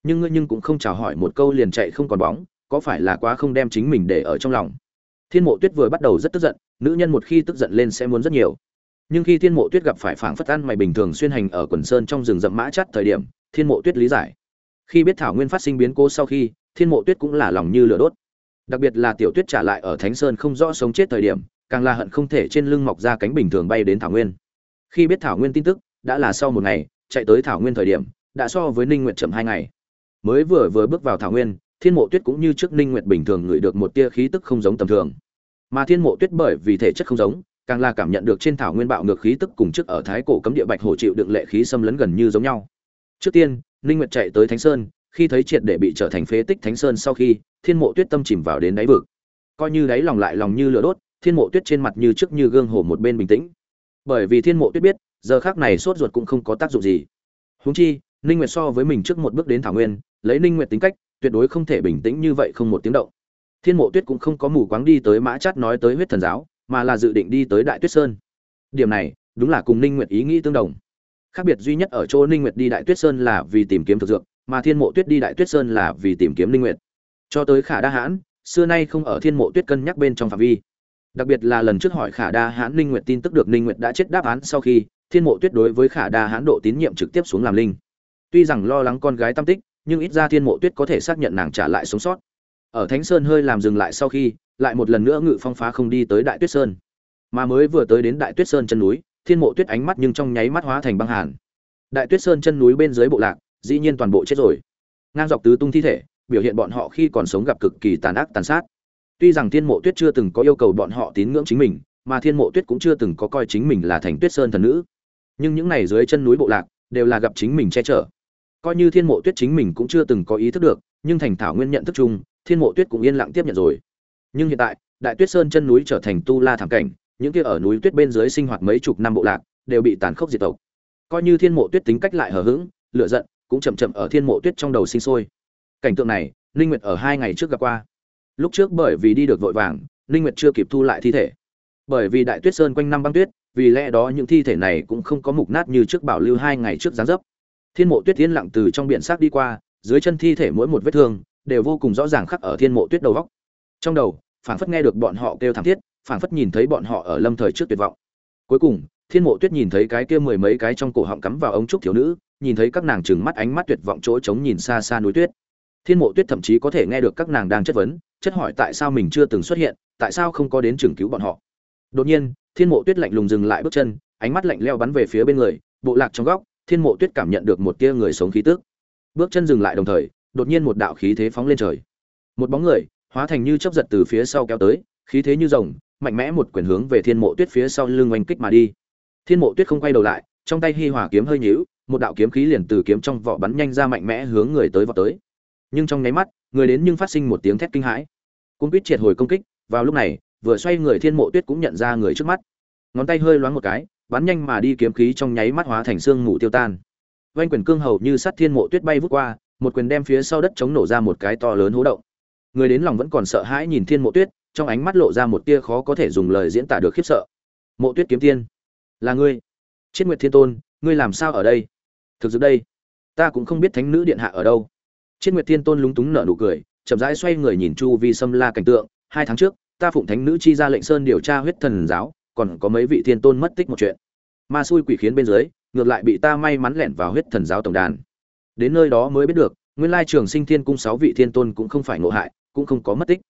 Nhưng ngươi nhưng cũng không chào hỏi một câu liền chạy không còn bóng, có phải là quá không đem chính mình để ở trong lòng? Thiên mộ tuyết vừa bắt đầu rất tức giận, nữ nhân một khi tức giận lên sẽ muốn rất nhiều. Nhưng khi thiên mộ tuyết gặp phải phảng phất ăn mày bình thường xuyên hành ở quần sơn trong rừng rậm mã chắt thời điểm, thiên mộ tuyết lý giải. Khi biết thảo nguyên phát sinh biến cố sau khi, thiên mộ tuyết cũng là lòng như lửa đốt đặc biệt là tiểu tuyết trả lại ở thánh sơn không rõ sống chết thời điểm, càng là hận không thể trên lưng mọc ra cánh bình thường bay đến thảo nguyên. Khi biết thảo nguyên tin tức, đã là sau một ngày, chạy tới thảo nguyên thời điểm, đã so với ninh nguyệt chậm hai ngày. Mới vừa vừa bước vào thảo nguyên, thiên mộ tuyết cũng như trước ninh nguyệt bình thường ngửi được một tia khí tức không giống tầm thường. Mà thiên mộ tuyết bởi vì thể chất không giống, càng là cảm nhận được trên thảo nguyên bạo ngược khí tức cùng trước ở thái cổ cấm địa bạch hổ chịu đựng lệ khí xâm lấn gần như giống nhau. Trước tiên, ninh nguyệt chạy tới thánh sơn khi thấy triệt để bị trở thành phế tích thánh sơn sau khi, thiên mộ tuyết tâm chìm vào đến đáy vực. Coi như đáy lòng lại lòng như lửa đốt, thiên mộ tuyết trên mặt như trước như gương hồ một bên bình tĩnh. Bởi vì thiên mộ tuyết biết, giờ khác này sốt ruột cũng không có tác dụng gì. Huống chi, ninh nguyệt so với mình trước một bước đến thảo nguyên, lấy ninh nguyệt tính cách, tuyệt đối không thể bình tĩnh như vậy không một tiếng động. Thiên mộ tuyết cũng không có mù quáng đi tới mã chát nói tới huyết thần giáo, mà là dự định đi tới đại tuyết sơn. Điểm này, đúng là cùng ninh nguyệt ý nghĩ tương đồng. Khác biệt duy nhất ở chỗ ninh nguyệt đi đại tuyết sơn là vì tìm kiếm thực dược mà thiên mộ tuyết đi đại tuyết sơn là vì tìm kiếm Linh nguyệt. Cho tới khả đa hãn, xưa nay không ở thiên mộ tuyết cân nhắc bên trong phạm vi. Đặc biệt là lần trước hỏi khả đa hãn Linh nguyệt tin tức được Linh nguyệt đã chết đáp án sau khi, thiên mộ tuyết đối với khả đa hãn độ tín nhiệm trực tiếp xuống làm linh. Tuy rằng lo lắng con gái tâm tích, nhưng ít ra thiên mộ tuyết có thể xác nhận nàng trả lại sống sót. Ở thánh sơn hơi làm dừng lại sau khi, lại một lần nữa ngự phong phá không đi tới đại tuyết sơn. Mà mới vừa tới đến đại tuyết sơn chân núi, thiên mộ tuyết ánh mắt nhưng trong nháy mắt hóa thành băng hàn. Đại tuyết sơn chân núi bên dưới bộ lạc dĩ nhiên toàn bộ chết rồi. Ngang dọc tứ tung thi thể, biểu hiện bọn họ khi còn sống gặp cực kỳ tàn ác tàn sát. Tuy rằng thiên mộ tuyết chưa từng có yêu cầu bọn họ tín ngưỡng chính mình, mà thiên mộ tuyết cũng chưa từng có coi chính mình là thành tuyết sơn thần nữ. Nhưng những này dưới chân núi bộ lạc, đều là gặp chính mình che chở. Coi như thiên mộ tuyết chính mình cũng chưa từng có ý thức được, nhưng thành thảo nguyên nhận thức chung, thiên mộ tuyết cũng yên lặng tiếp nhận rồi. Nhưng hiện tại, đại tuyết sơn chân núi trở thành tu la thảm cảnh, những kia ở núi tuyết bên dưới sinh hoạt mấy chục năm bộ lạc, đều bị tàn khốc diệt tộc. Coi như thiên mộ tuyết tính cách lại hờ hững lựa giận cũng chậm chậm ở thiên mộ tuyết trong đầu sinh sôi. Cảnh tượng này, ninh nguyệt ở hai ngày trước gặp qua. Lúc trước bởi vì đi được vội vàng, ninh nguyệt chưa kịp thu lại thi thể. Bởi vì đại tuyết sơn quanh năm băng tuyết, vì lẽ đó những thi thể này cũng không có mục nát như trước bảo lưu hai ngày trước giáng dấp. Thiên mộ tuyết tiến lặng từ trong biển xác đi qua, dưới chân thi thể mỗi một vết thương đều vô cùng rõ ràng khắc ở thiên mộ tuyết đầu góc. Trong đầu, phảng phất nghe được bọn họ kêu thảm thiết, phảng phất nhìn thấy bọn họ ở lâm thời trước tuyệt vọng. Cuối cùng, thiên mộ tuyết nhìn thấy cái kia mười mấy cái trong cổ họng cắm vào ống trúc thiếu nữ nhìn thấy các nàng trừng mắt ánh mắt tuyệt vọng chỗ trống nhìn xa xa núi tuyết. Thiên mộ tuyết thậm chí có thể nghe được các nàng đang chất vấn, chất hỏi tại sao mình chưa từng xuất hiện, tại sao không có đến trường cứu bọn họ. Đột nhiên, thiên mộ tuyết lạnh lùng dừng lại bước chân, ánh mắt lạnh leo bắn về phía bên người, bộ lạc trong góc, thiên mộ tuyết cảm nhận được một tia người sống khí tức. Bước chân dừng lại đồng thời, đột nhiên một đạo khí thế phóng lên trời. Một bóng người, hóa thành như chấp giật từ phía sau kéo tới, khí thế như rồng, mạnh mẽ một quyền hướng về thiên mộ tuyết phía sau lưng oanh kích mà đi. Thiên mộ tuyết không quay đầu lại, trong tay hi hỏa kiếm hơi nhíu một đạo kiếm khí liền từ kiếm trong vỏ bắn nhanh ra mạnh mẽ hướng người tới vọt tới. Nhưng trong nháy mắt, người đến nhưng phát sinh một tiếng thét kinh hãi. Cung quýt triệt hồi công kích, vào lúc này, vừa xoay người thiên mộ tuyết cũng nhận ra người trước mắt. Ngón tay hơi loáng một cái, bắn nhanh mà đi kiếm khí trong nháy mắt hóa thành xương mù tiêu tan. Vanh quyền cương hầu như sát thiên mộ tuyết bay vút qua, một quyền đem phía sau đất chống nổ ra một cái to lớn hố động. Người đến lòng vẫn còn sợ hãi nhìn thiên mộ tuyết, trong ánh mắt lộ ra một tia khó có thể dùng lời diễn tả được khiếp sợ. Mộ tuyết kiếm tiên, là ngươi. Chiết nguyệt thiên tôn, ngươi làm sao ở đây? Thực sự đây, ta cũng không biết thánh nữ điện hạ ở đâu. Chiết nguyệt thiên tôn lúng túng nở nụ cười, chậm rãi xoay người nhìn chu vi xâm la cảnh tượng. Hai tháng trước, ta phụng thánh nữ chi ra lệnh sơn điều tra huyết thần giáo, còn có mấy vị thiên tôn mất tích một chuyện. Ma xui quỷ khiến bên dưới, ngược lại bị ta may mắn lẻn vào huyết thần giáo tổng đàn. Đến nơi đó mới biết được, nguyên lai trường sinh thiên cung sáu vị thiên tôn cũng không phải ngộ hại, cũng không có mất tích.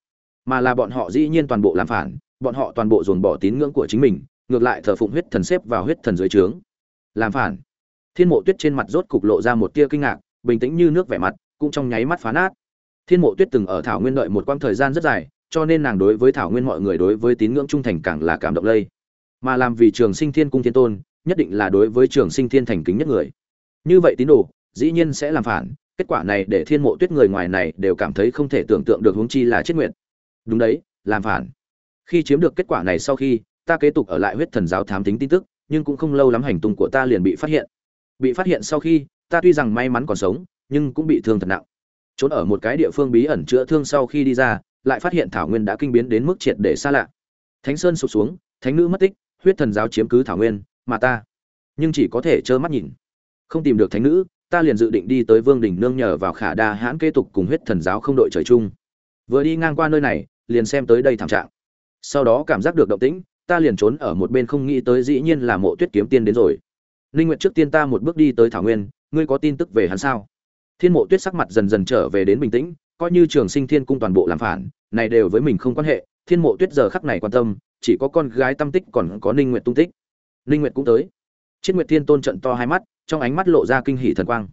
Mà là bọn họ dĩ nhiên toàn bộ làm phản, bọn họ toàn bộ dồn bỏ tín ngưỡng của chính mình, ngược lại thờ phụng huyết thần xếp vào huyết thần dưới trướng. Làm phản thiên mộ tuyết trên mặt rốt cục lộ ra một tia kinh ngạc, bình tĩnh như nước vẻ mặt, cũng trong nháy mắt phá nát. Thiên mộ tuyết từng ở thảo nguyên đợi một quãng thời gian rất dài, cho nên nàng đối với thảo nguyên mọi người đối với tín ngưỡng trung thành càng là cảm động lây. Mà làm vì trường sinh thiên cung thiên tôn, nhất định là đối với trường sinh thiên thành kính nhất người. Như vậy tín đồ, dĩ nhiên sẽ làm phản, kết quả này để thiên mộ tuyết người ngoài này đều cảm thấy không thể tưởng tượng được huống chi là chết nguyện đúng đấy, làm phản. Khi chiếm được kết quả này sau khi, ta kế tục ở lại huyết thần giáo thám tính tin tức, nhưng cũng không lâu lắm hành tung của ta liền bị phát hiện bị phát hiện sau khi, ta tuy rằng may mắn còn sống, nhưng cũng bị thương thật nặng. Trốn ở một cái địa phương bí ẩn chữa thương sau khi đi ra, lại phát hiện thảo nguyên đã kinh biến đến mức triệt để xa lạ. Thánh sơn sụp xuống, thánh nữ mất tích, huyết thần giáo chiếm cứ thảo nguyên, mà ta nhưng chỉ có thể trơ mắt nhìn. Không tìm được thánh nữ, ta liền dự định đi tới vương đình nương nhờ vào khả đa hãn kế tục cùng huyết thần giáo không đội trời chung. Vừa đi ngang qua nơi này, liền xem tới đây thảm trạng. Sau đó cảm giác được động tĩnh, ta liền trốn ở một bên không nghĩ tới dĩ nhiên là mộ tuyết kiếm tiên đến rồi ninh nguyệt trước tiên ta một bước đi tới thảo nguyên, ngươi có tin tức về hắn sao? Thiên mộ tuyết sắc mặt dần dần trở về đến bình tĩnh, coi như trường sinh thiên cung toàn bộ làm phản, này đều với mình không quan hệ, thiên mộ tuyết giờ khắc này quan tâm, chỉ có con gái tâm tích còn có ninh nguyệt tung tích. Ninh nguyệt cũng tới. Triết nguyệt thiên tôn trận to hai mắt, trong ánh mắt lộ ra kinh hỉ thần quang.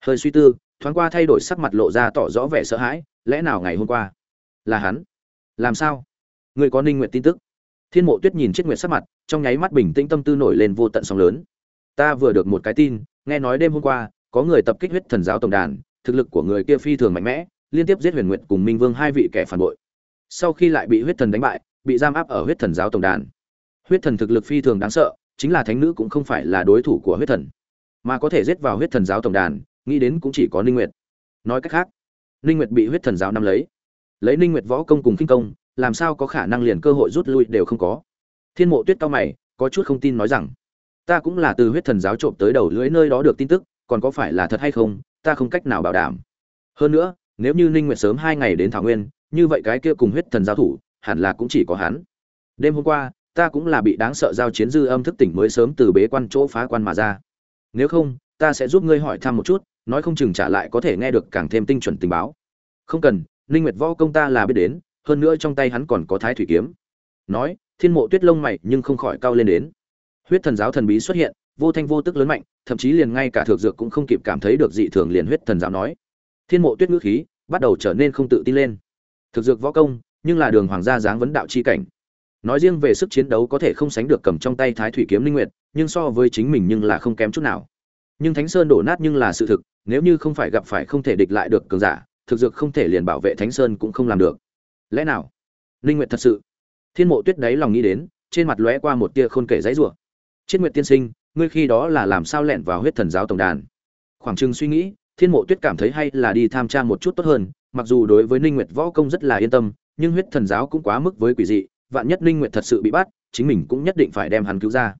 Hơi suy tư, thoáng qua thay đổi sắc mặt lộ ra tỏ rõ vẻ sợ hãi, lẽ nào ngày hôm qua là hắn? Làm sao? Người có ninh nguyệt tin tức? Thiên mộ tuyết nhìn Triết nguyệt sắc mặt, trong nháy mắt bình tĩnh tâm tư nổi lên vô tận sóng lớn ta vừa được một cái tin, nghe nói đêm hôm qua, có người tập kích huyết thần giáo tổng đàn, thực lực của người kia phi thường mạnh mẽ, liên tiếp giết huyền nguyệt cùng minh vương hai vị kẻ phản bội. Sau khi lại bị huyết thần đánh bại, bị giam áp ở huyết thần giáo tổng đàn. Huyết thần thực lực phi thường đáng sợ, chính là thánh nữ cũng không phải là đối thủ của huyết thần, mà có thể giết vào huyết thần giáo tổng đàn, nghĩ đến cũng chỉ có ninh nguyệt. Nói cách khác, ninh nguyệt bị huyết thần giáo nắm lấy. Lấy ninh nguyệt võ công cùng kinh công, làm sao có khả năng liền cơ hội rút lui đều không có. Thiên mộ tuyết cao mày, có chút không tin nói rằng ta cũng là từ huyết thần giáo trộm tới đầu lưỡi nơi đó được tin tức, còn có phải là thật hay không, ta không cách nào bảo đảm. Hơn nữa, nếu như ninh nguyệt sớm hai ngày đến thảo nguyên, như vậy cái kia cùng huyết thần giáo thủ, hẳn là cũng chỉ có hắn. Đêm hôm qua, ta cũng là bị đáng sợ giao chiến dư âm thức tỉnh mới sớm từ bế quan chỗ phá quan mà ra. Nếu không, ta sẽ giúp ngươi hỏi thăm một chút, nói không chừng trả lại có thể nghe được càng thêm tinh chuẩn tình báo. Không cần, ninh nguyệt võ công ta là biết đến, hơn nữa trong tay hắn còn có thái thủy kiếm. Nói, thiên mộ tuyết lông mày nhưng không khỏi cao lên đến huyết thần giáo thần bí xuất hiện, vô thanh vô tức lớn mạnh, thậm chí liền ngay cả thượng dược cũng không kịp cảm thấy được dị thường liền huyết thần giáo nói. Thiên mộ tuyết ngữ khí bắt đầu trở nên không tự tin lên. Thực dược võ công, nhưng là đường hoàng gia dáng vấn đạo chi cảnh. Nói riêng về sức chiến đấu có thể không sánh được cầm trong tay thái thủy kiếm linh nguyệt, nhưng so với chính mình nhưng là không kém chút nào. Nhưng thánh sơn đổ nát nhưng là sự thực, nếu như không phải gặp phải không thể địch lại được cường giả thực dược không thể liền bảo vệ thánh sơn cũng không làm được. Lẽ nào? Linh nguyệt thật sự. Thiên mộ tuyết đáy lòng nghĩ đến, trên mặt lóe qua một tia khôn kể giấy rủa chiết nguyệt tiên sinh, ngươi khi đó là làm sao lẹn vào huyết thần giáo tổng đàn? Khoảng chừng suy nghĩ, thiên mộ tuyết cảm thấy hay là đi tham tra một chút tốt hơn, mặc dù đối với ninh nguyệt võ công rất là yên tâm, nhưng huyết thần giáo cũng quá mức với quỷ dị, vạn nhất ninh nguyệt thật sự bị bắt, chính mình cũng nhất định phải đem hắn cứu ra.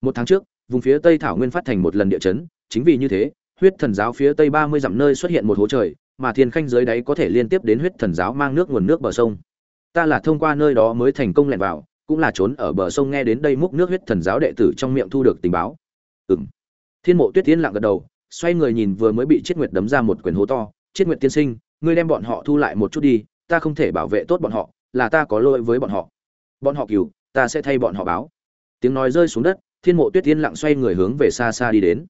Một tháng trước, vùng phía tây thảo nguyên phát thành một lần địa chấn, chính vì như thế, huyết thần giáo phía tây 30 dặm nơi xuất hiện một hố trời, mà thiên khanh dưới đáy có thể liên tiếp đến huyết thần giáo mang nước nguồn nước bờ sông. Ta là thông qua nơi đó mới thành công lẻn vào cũng là trốn ở bờ sông nghe đến đây múc nước huyết thần giáo đệ tử trong miệng thu được tình báo. Ừm. Thiên mộ tuyết tiên lặng gật đầu, xoay người nhìn vừa mới bị chiết nguyệt đấm ra một quyền hố to. Chiết nguyệt tiên sinh, ngươi đem bọn họ thu lại một chút đi, ta không thể bảo vệ tốt bọn họ, là ta có lỗi với bọn họ. Bọn họ cừu, ta sẽ thay bọn họ báo. Tiếng nói rơi xuống đất, thiên mộ tuyết tiên lặng xoay người hướng về xa xa đi đến.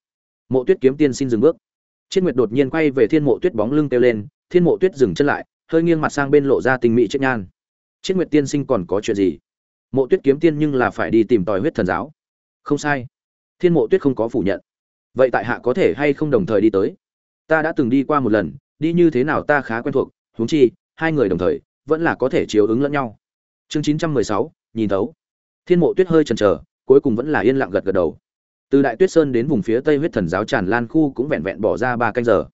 Mộ tuyết kiếm tiên xin dừng bước. Chiết nguyệt đột nhiên quay về thiên mộ tuyết bóng lưng kêu lên, thiên mộ tuyết dừng chân lại, hơi nghiêng mặt sang bên lộ ra tình mỹ chết nhan. Chiết nguyệt tiên sinh còn có chuyện gì? Mộ tuyết kiếm tiên nhưng là phải đi tìm tòi huyết thần giáo. Không sai. Thiên mộ tuyết không có phủ nhận. Vậy tại hạ có thể hay không đồng thời đi tới? Ta đã từng đi qua một lần, đi như thế nào ta khá quen thuộc, huống chi, hai người đồng thời, vẫn là có thể chiếu ứng lẫn nhau. Chương chín trăm mười sáu, nhìn thấu. Thiên mộ tuyết hơi chần chờ, cuối cùng vẫn là yên lặng gật gật đầu. Từ đại tuyết sơn đến vùng phía tây huyết thần giáo tràn lan khu cũng vẹn vẹn bỏ ra ba canh giờ.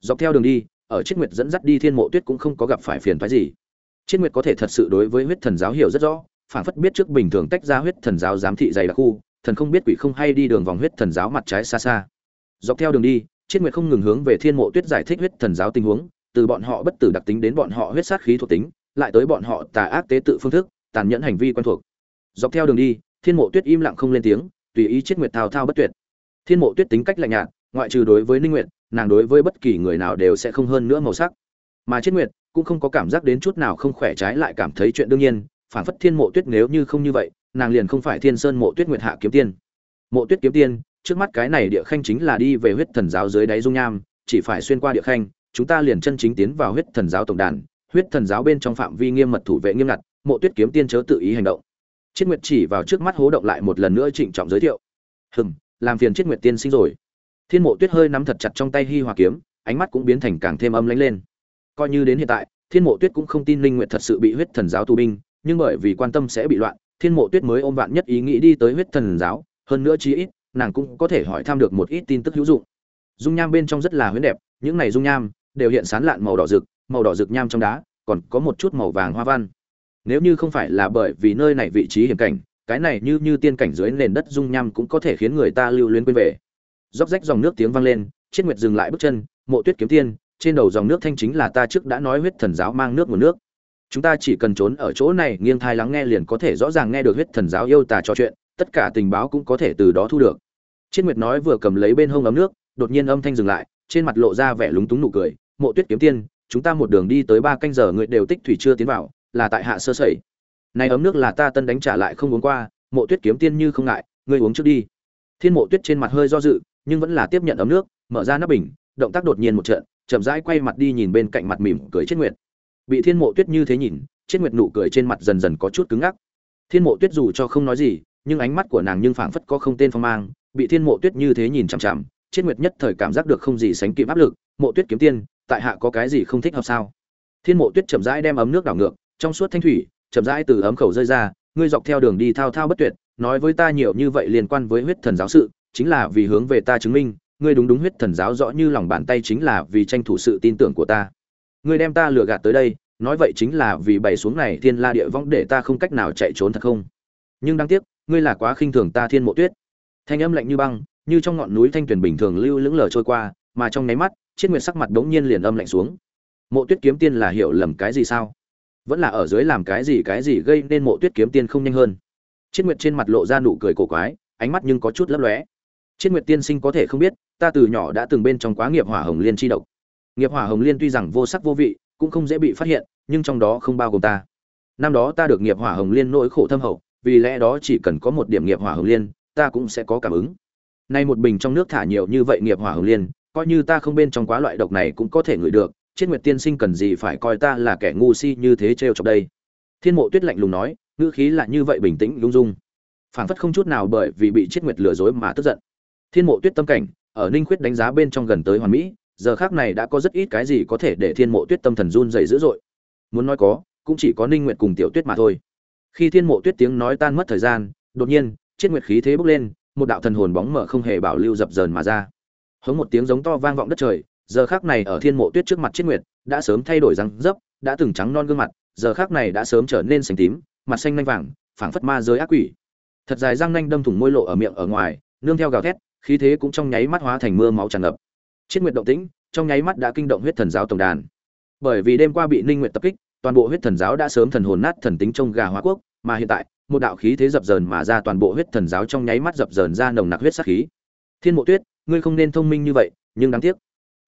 Dọc theo đường đi, ở chiết nguyệt dẫn dắt đi thiên mộ tuyết cũng không có gặp phải phiền phái gì. Chiết nguyệt có thể thật sự đối với huyết thần giáo hiểu rất rõ phản phất biết trước bình thường tách ra huyết thần giáo giám thị dày đặc khu, thần không biết quỷ không hay đi đường vòng huyết thần giáo mặt trái xa xa. Dọc theo đường đi chiết nguyệt không ngừng hướng về thiên mộ tuyết giải thích huyết thần giáo tình huống, từ bọn họ bất tử đặc tính đến bọn họ huyết sát khí thuộc tính, lại tới bọn họ tà ác tế tự phương thức, tàn nhẫn hành vi quen thuộc. Dọc theo đường đi, thiên mộ tuyết im lặng không lên tiếng, tùy ý chiết nguyệt thao thao bất tuyệt. Thiên mộ tuyết tính cách lạnh nhạt, ngoại trừ đối với ninh nguyệt, nàng đối với bất kỳ người nào đều sẽ không hơn nữa màu sắc. Mà chiết nguyệt cũng không có cảm giác đến chút nào không khỏe trái lại cảm thấy chuyện đương nhiên phản phất thiên mộ tuyết nếu như không như vậy, nàng liền không phải thiên sơn mộ tuyết nguyệt hạ kiếm tiên. Mộ tuyết kiếm tiên, trước mắt cái này địa khanh chính là đi về huyết thần giáo dưới đáy dung nham, chỉ phải xuyên qua địa khanh, chúng ta liền chân chính tiến vào huyết thần giáo tổng đàn. Huyết thần giáo bên trong phạm vi nghiêm mật thủ vệ nghiêm ngặt, mộ tuyết kiếm tiên chớ tự ý hành động. Chiết nguyệt chỉ vào trước mắt hố động lại một lần nữa trịnh trọng giới thiệu. Hừm, làm phiền chiết nguyệt tiên sinh rồi. Thiên mộ tuyết hơi nắm thật chặt trong tay hi hòa kiếm, ánh mắt cũng biến thành càng thêm âm lãnh lên. Coi như đến hiện tại, thiên mộ tuyết cũng không tin linh nguyệt thật sự bị huyết thần giáo tù binh nhưng bởi vì quan tâm sẽ bị loạn, thiên mộ tuyết mới ôm vạn nhất ý nghĩ đi tới huyết thần giáo, hơn nữa chí ít, nàng cũng có thể hỏi thăm được một ít tin tức hữu dụng. Dung nham bên trong rất là huyễn đẹp, những này dung nham đều hiện sán lạn màu đỏ rực, màu đỏ rực nham trong đá, còn có một chút màu vàng hoa văn. Nếu như không phải là bởi vì nơi này vị trí hiểm cảnh, cái này như như tiên cảnh dưới nền đất dung nham cũng có thể khiến người ta lưu luyến quên về. Róc rách dòng nước tiếng vang lên chiết nguyệt dừng lại bước chân, mộ tuyết kiếm tiên, trên đầu dòng nước thanh chính là ta trước đã nói huyết thần giáo mang nước nguồn nước chúng ta chỉ cần trốn ở chỗ này, nghiêng thai lắng nghe liền có thể rõ ràng nghe được huyết thần giáo yêu tà trò chuyện, tất cả tình báo cũng có thể từ đó thu được. Chiết nguyệt nói vừa cầm lấy bên hông ấm nước, đột nhiên âm thanh dừng lại, trên mặt lộ ra vẻ lúng túng nụ cười, mộ tuyết kiếm tiên, chúng ta một đường đi tới ba canh giờ người đều tích thủy chưa tiến vào, là tại hạ sơ sẩy. Này ấm nước là ta tân đánh trả lại không uống qua, mộ tuyết kiếm tiên như không ngại, ngươi uống trước đi. Thiên mộ tuyết trên mặt hơi do dự, nhưng vẫn là tiếp nhận ấm nước, mở ra nắp bình, động tác đột nhiên một trận, chậm rãi quay mặt đi nhìn bên cạnh mặt mỉm cười chết nguyệt bị thiên mộ tuyết như thế nhìn, chết nguyệt nụ cười trên mặt dần dần có chút cứng ngắc. Thiên mộ tuyết dù cho không nói gì, nhưng ánh mắt của nàng nhưng phảng phất có không tên phong mang. Bị thiên mộ tuyết như thế nhìn chằm chằm, chết nguyệt nhất thời cảm giác được không gì sánh kịp áp lực. Mộ tuyết kiếm tiên, tại hạ có cái gì không thích hợp sao? Thiên mộ tuyết chậm rãi đem ấm nước đảo ngược, trong suốt thanh thủy, chậm rãi từ ấm khẩu rơi ra, ngươi dọc theo đường đi thao thao bất tuyệt, nói với ta nhiều như vậy liên quan với huyết thần giáo sự, chính là vì hướng về ta chứng minh, ngươi đúng đúng huyết thần giáo rõ như lòng bàn tay chính là vì tranh thủ sự tin tưởng của ta ngươi đem ta lừa gạt tới đây, nói vậy chính là vì bày xuống này thiên la địa vong để ta không cách nào chạy trốn thật không? Nhưng đáng tiếc, ngươi là quá khinh thường ta thiên mộ tuyết. Thanh âm lạnh như băng, như trong ngọn núi thanh tuyền bình thường lưu lững lờ trôi qua, mà trong nháy mắt chiết nguyệt sắc mặt đống nhiên liền âm lạnh xuống. Mộ tuyết kiếm tiên là hiểu lầm cái gì sao? Vẫn là ở dưới làm cái gì cái gì gây nên mộ tuyết kiếm tiên không nhanh hơn? Chiết nguyệt trên mặt lộ ra nụ cười cổ quái, ánh mắt nhưng có chút lấp lóe. Chiết nguyệt tiên sinh có thể không biết, ta từ nhỏ đã từng bên trong quá nghiệp hỏa hồng liên chi độc nghiệp hỏa hồng liên tuy rằng vô sắc vô vị, cũng không dễ bị phát hiện, nhưng trong đó không bao gồm ta. Năm đó ta được nghiệp hỏa hồng liên nỗi khổ thâm hậu, vì lẽ đó chỉ cần có một điểm nghiệp hỏa hồng liên, ta cũng sẽ có cảm ứng. Nay một bình trong nước thả nhiều như vậy nghiệp hỏa hồng liên, coi như ta không bên trong quá loại độc này cũng có thể ngửi được, chết nguyệt tiên sinh cần gì phải coi ta là kẻ ngu si như thế trêu chọc đây? Thiên mộ tuyết lạnh lùng nói, ngữ khí là như vậy bình tĩnh, lung dung. Phảng phất không chút nào bởi vì bị chết nguyệt lừa dối mà tức giận. Thiên mộ tuyết tâm cảnh, ở ninh khuyết đánh giá bên trong gần tới hoàn mỹ giờ khác này đã có rất ít cái gì có thể để thiên mộ tuyết tâm thần run dày dữ dội. Muốn nói có, cũng chỉ có ninh nguyệt cùng tiểu tuyết mà thôi. Khi thiên mộ tuyết tiếng nói tan mất thời gian, đột nhiên, chết nguyệt khí thế bốc lên, một đạo thần hồn bóng mở không hề bảo lưu dập dờn mà ra. Hống một tiếng giống to vang vọng đất trời, giờ khác này ở thiên mộ tuyết trước mặt chết nguyệt, đã sớm thay đổi răng dấp, đã từng trắng non gương mặt, giờ khác này đã sớm trở nên xanh tím, mặt xanh nanh vàng, phảng phất ma giới ác quỷ. Thật dài răng nanh đâm thủng môi lộ ở miệng ở ngoài, nương theo gào thét, khí thế cũng trong nháy mắt hóa thành mưa máu tràn ngập chết nguyệt động tĩnh, trong nháy mắt đã kinh động huyết thần giáo tổng đàn. Bởi vì đêm qua bị ninh nguyệt tập kích, toàn bộ huyết thần giáo đã sớm thần hồn nát thần tính trong gà hóa quốc, mà hiện tại, một đạo khí thế dập dờn mà ra toàn bộ huyết thần giáo trong nháy mắt dập dờn ra nồng nặc huyết sát khí. Thiên mộ tuyết, ngươi không nên thông minh như vậy, nhưng đáng tiếc.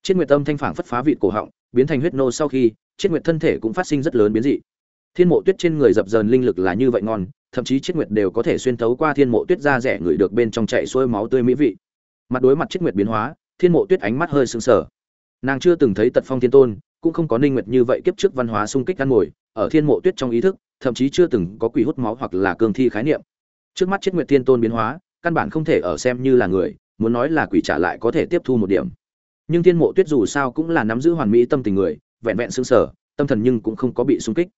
Chiết nguyệt tâm thanh phảng phất phá vị cổ họng, biến thành huyết nô sau khi chiết nguyệt thân thể cũng phát sinh rất lớn biến dị. Thiên mộ tuyết trên người dập dờn linh lực là như vậy ngon, thậm chí chiết nguyệt đều có thể xuyên thấu qua thiên mộ tuyết ra rẻ người được bên trong chạy xuôi máu tươi mỹ vị. Mặt đối mặt chiết nguyệt biến hóa thiên mộ tuyết ánh mắt hơi sưng sờ. Nàng chưa từng thấy tật phong thiên tôn, cũng không có ninh nguyệt như vậy kiếp trước văn hóa sung kích ăn ngồi ở thiên mộ tuyết trong ý thức, thậm chí chưa từng có quỷ hút máu hoặc là cương thi khái niệm. Trước mắt chết nguyệt thiên tôn biến hóa, căn bản không thể ở xem như là người, muốn nói là quỷ trả lại có thể tiếp thu một điểm. Nhưng thiên mộ tuyết dù sao cũng là nắm giữ hoàn mỹ tâm tình người, vẹn vẹn sững sờ, tâm thần nhưng cũng không có bị sung kích.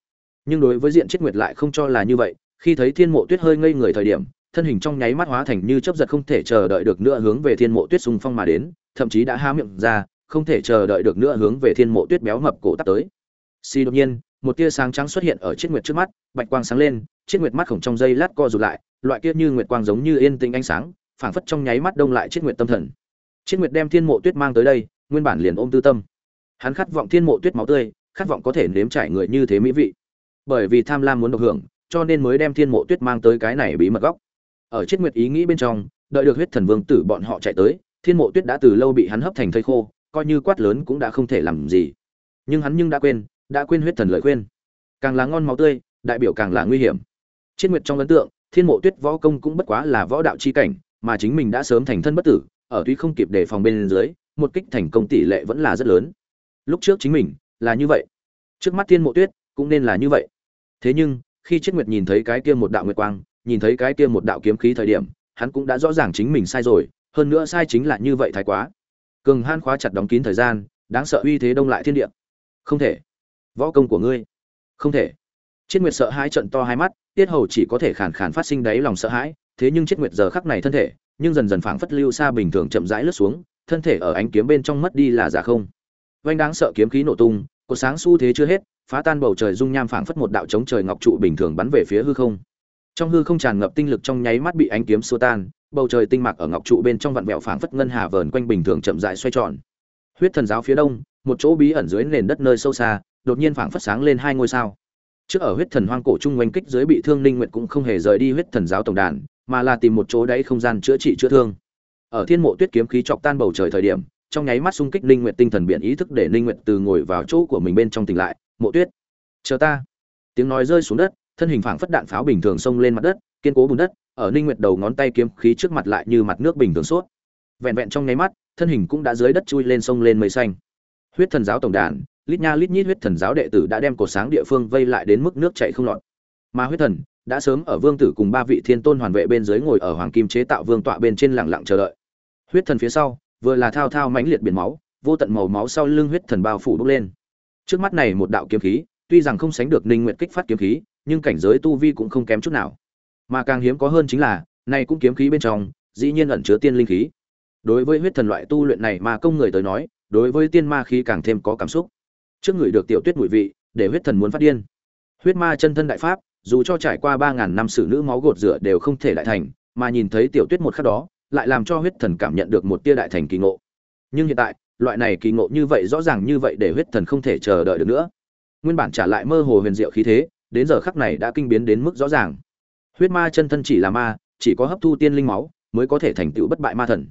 Nhưng đối với diện chết nguyệt lại không cho là như vậy, khi thấy thiên mộ tuyết hơi ngây người thời điểm, thân hình trong nháy mắt hóa thành như chớp giật không thể chờ đợi được nữa hướng về thiên mộ tuyết xung phong mà đến thậm chí đã há miệng ra, không thể chờ đợi được nữa hướng về thiên mộ tuyết béo mập cổ tắt tới. Xì đột nhiên, một tia sáng trắng xuất hiện ở chiếc nguyệt trước mắt, bạch quang sáng lên, chiếc nguyệt mắt khổng trong dây lát co rụt lại, loại kia như nguyệt quang giống như yên tĩnh ánh sáng, phảng phất trong nháy mắt đông lại chiếc nguyệt tâm thần. Chiếc nguyệt đem thiên mộ tuyết mang tới đây, nguyên bản liền ôm tư tâm. Hắn khát vọng thiên mộ tuyết máu tươi, khát vọng có thể nếm trải người như thế mỹ vị. Bởi vì tham lam muốn được hưởng, cho nên mới đem thiên mộ tuyết mang tới cái này bí mật góc. Ở chiếc nguyệt ý nghĩ bên trong, đợi được huyết thần vương tử bọn họ chạy tới thiên mộ tuyết đã từ lâu bị hắn hấp thành thây khô, coi như quát lớn cũng đã không thể làm gì. Nhưng hắn nhưng đã quên đã quên huyết thần lời khuyên. Càng là ngon máu tươi, đại biểu càng là nguy hiểm. Chiết nguyệt trong ấn tượng, thiên mộ tuyết võ công cũng bất quá là võ đạo chi cảnh, mà chính mình đã sớm thành thân bất tử, ở tuy không kịp đề phòng bên dưới, một kích thành công tỷ lệ vẫn là rất lớn. Lúc trước chính mình, là như vậy. Trước mắt thiên mộ tuyết, cũng nên là như vậy. Thế nhưng, khi chiết nguyệt nhìn thấy cái kia một đạo nguyệt quang, nhìn thấy cái kia một đạo kiếm khí thời điểm, hắn cũng đã rõ ràng chính mình sai rồi hơn nữa sai chính là như vậy thái quá. Cường han khóa chặt đóng kín thời gian, đáng sợ uy thế đông lại thiên địa. Không thể. Võ công của ngươi. Không thể. Chiết nguyệt sợ hãi trận to hai mắt, tiết hầu chỉ có thể khàn khàn phát sinh đáy lòng sợ hãi, thế nhưng chiết nguyệt giờ khắc này thân thể, nhưng dần dần phảng phất lưu xa bình thường chậm rãi lướt xuống, thân thể ở ánh kiếm bên trong mất đi là giả không. Vanh đáng sợ kiếm khí nổ tung cột sáng xu thế chưa hết, phá tan bầu trời dung nham phảng phất một đạo chống trời ngọc trụ bình thường bắn về phía hư không trong hư không tràn ngập tinh lực trong nháy mắt bị ánh kiếm xua tan, bầu trời tinh mạc ở ngọc trụ bên trong vặn vẹo phảng phất ngân hà vờn quanh bình thường chậm rãi xoay tròn. Huyết thần giáo phía đông, một chỗ bí ẩn dưới nền đất nơi sâu xa, đột nhiên phảng phất sáng lên hai ngôi sao. Trước ở huyết thần hoang cổ trung oanh kích dưới bị thương ninh nguyệt cũng không hề rời đi huyết thần giáo tổng đàn, mà là tìm một chỗ đáy không gian chữa trị chữa thương. Ở thiên mộ tuyết kiếm khí chọc tan bầu trời thời điểm, trong nháy mắt xung kích ninh nguyệt tinh thần biển ý thức để ninh nguyệt từ ngồi vào chỗ của mình bên trong tỉnh lại, mộ tuyết, chờ ta. Tiếng nói rơi xuống đất thân hình phảng phất đạn pháo bình thường xông lên mặt đất, kiên cố bùn đất, ở ninh nguyệt đầu ngón tay kiếm khí trước mặt lại như mặt nước bình thường suốt. Vẹn vẹn trong nháy mắt, thân hình cũng đã dưới đất chui lên sông lên mây xanh. Huyết thần giáo tổng đàn, lít nha lít nhít huyết thần giáo đệ tử đã đem cột sáng địa phương vây lại đến mức nước chảy không lọt. Mà huyết thần đã sớm ở vương tử cùng ba vị thiên tôn hoàn vệ bên dưới ngồi ở hoàng kim chế tạo vương tọa bên trên lặng lặng chờ đợi. Huyết thần phía sau, vừa là thao thao mãnh liệt biển máu, vô tận màu máu sau lưng huyết thần bao phủ bốc lên. Trước mắt này một đạo kiếm khí, tuy rằng không sánh được ninh nguyệt kích phát kiếm khí nhưng cảnh giới tu vi cũng không kém chút nào. Mà càng hiếm có hơn chính là này cũng kiếm khí bên trong, dĩ nhiên ẩn chứa tiên linh khí. Đối với huyết thần loại tu luyện này mà công người tới nói, đối với tiên ma khí càng thêm có cảm xúc. Trước người được tiểu tuyết mùi vị, để huyết thần muốn phát điên. Huyết ma chân thân đại pháp, dù cho trải qua ba ngàn năm sử nữ máu gột rửa đều không thể lại thành, mà nhìn thấy tiểu tuyết một khắc đó, lại làm cho huyết thần cảm nhận được một tia đại thành kỳ ngộ. Nhưng hiện tại, loại này kỳ ngộ như vậy rõ ràng như vậy để huyết thần không thể chờ đợi được nữa. Nguyên bản trả lại mơ hồ huyền diệu khí thế đến giờ khắc này đã kinh biến đến mức rõ ràng. Huyết ma chân thân chỉ là ma, chỉ có hấp thu tiên linh máu mới có thể thành tựu bất bại ma thần.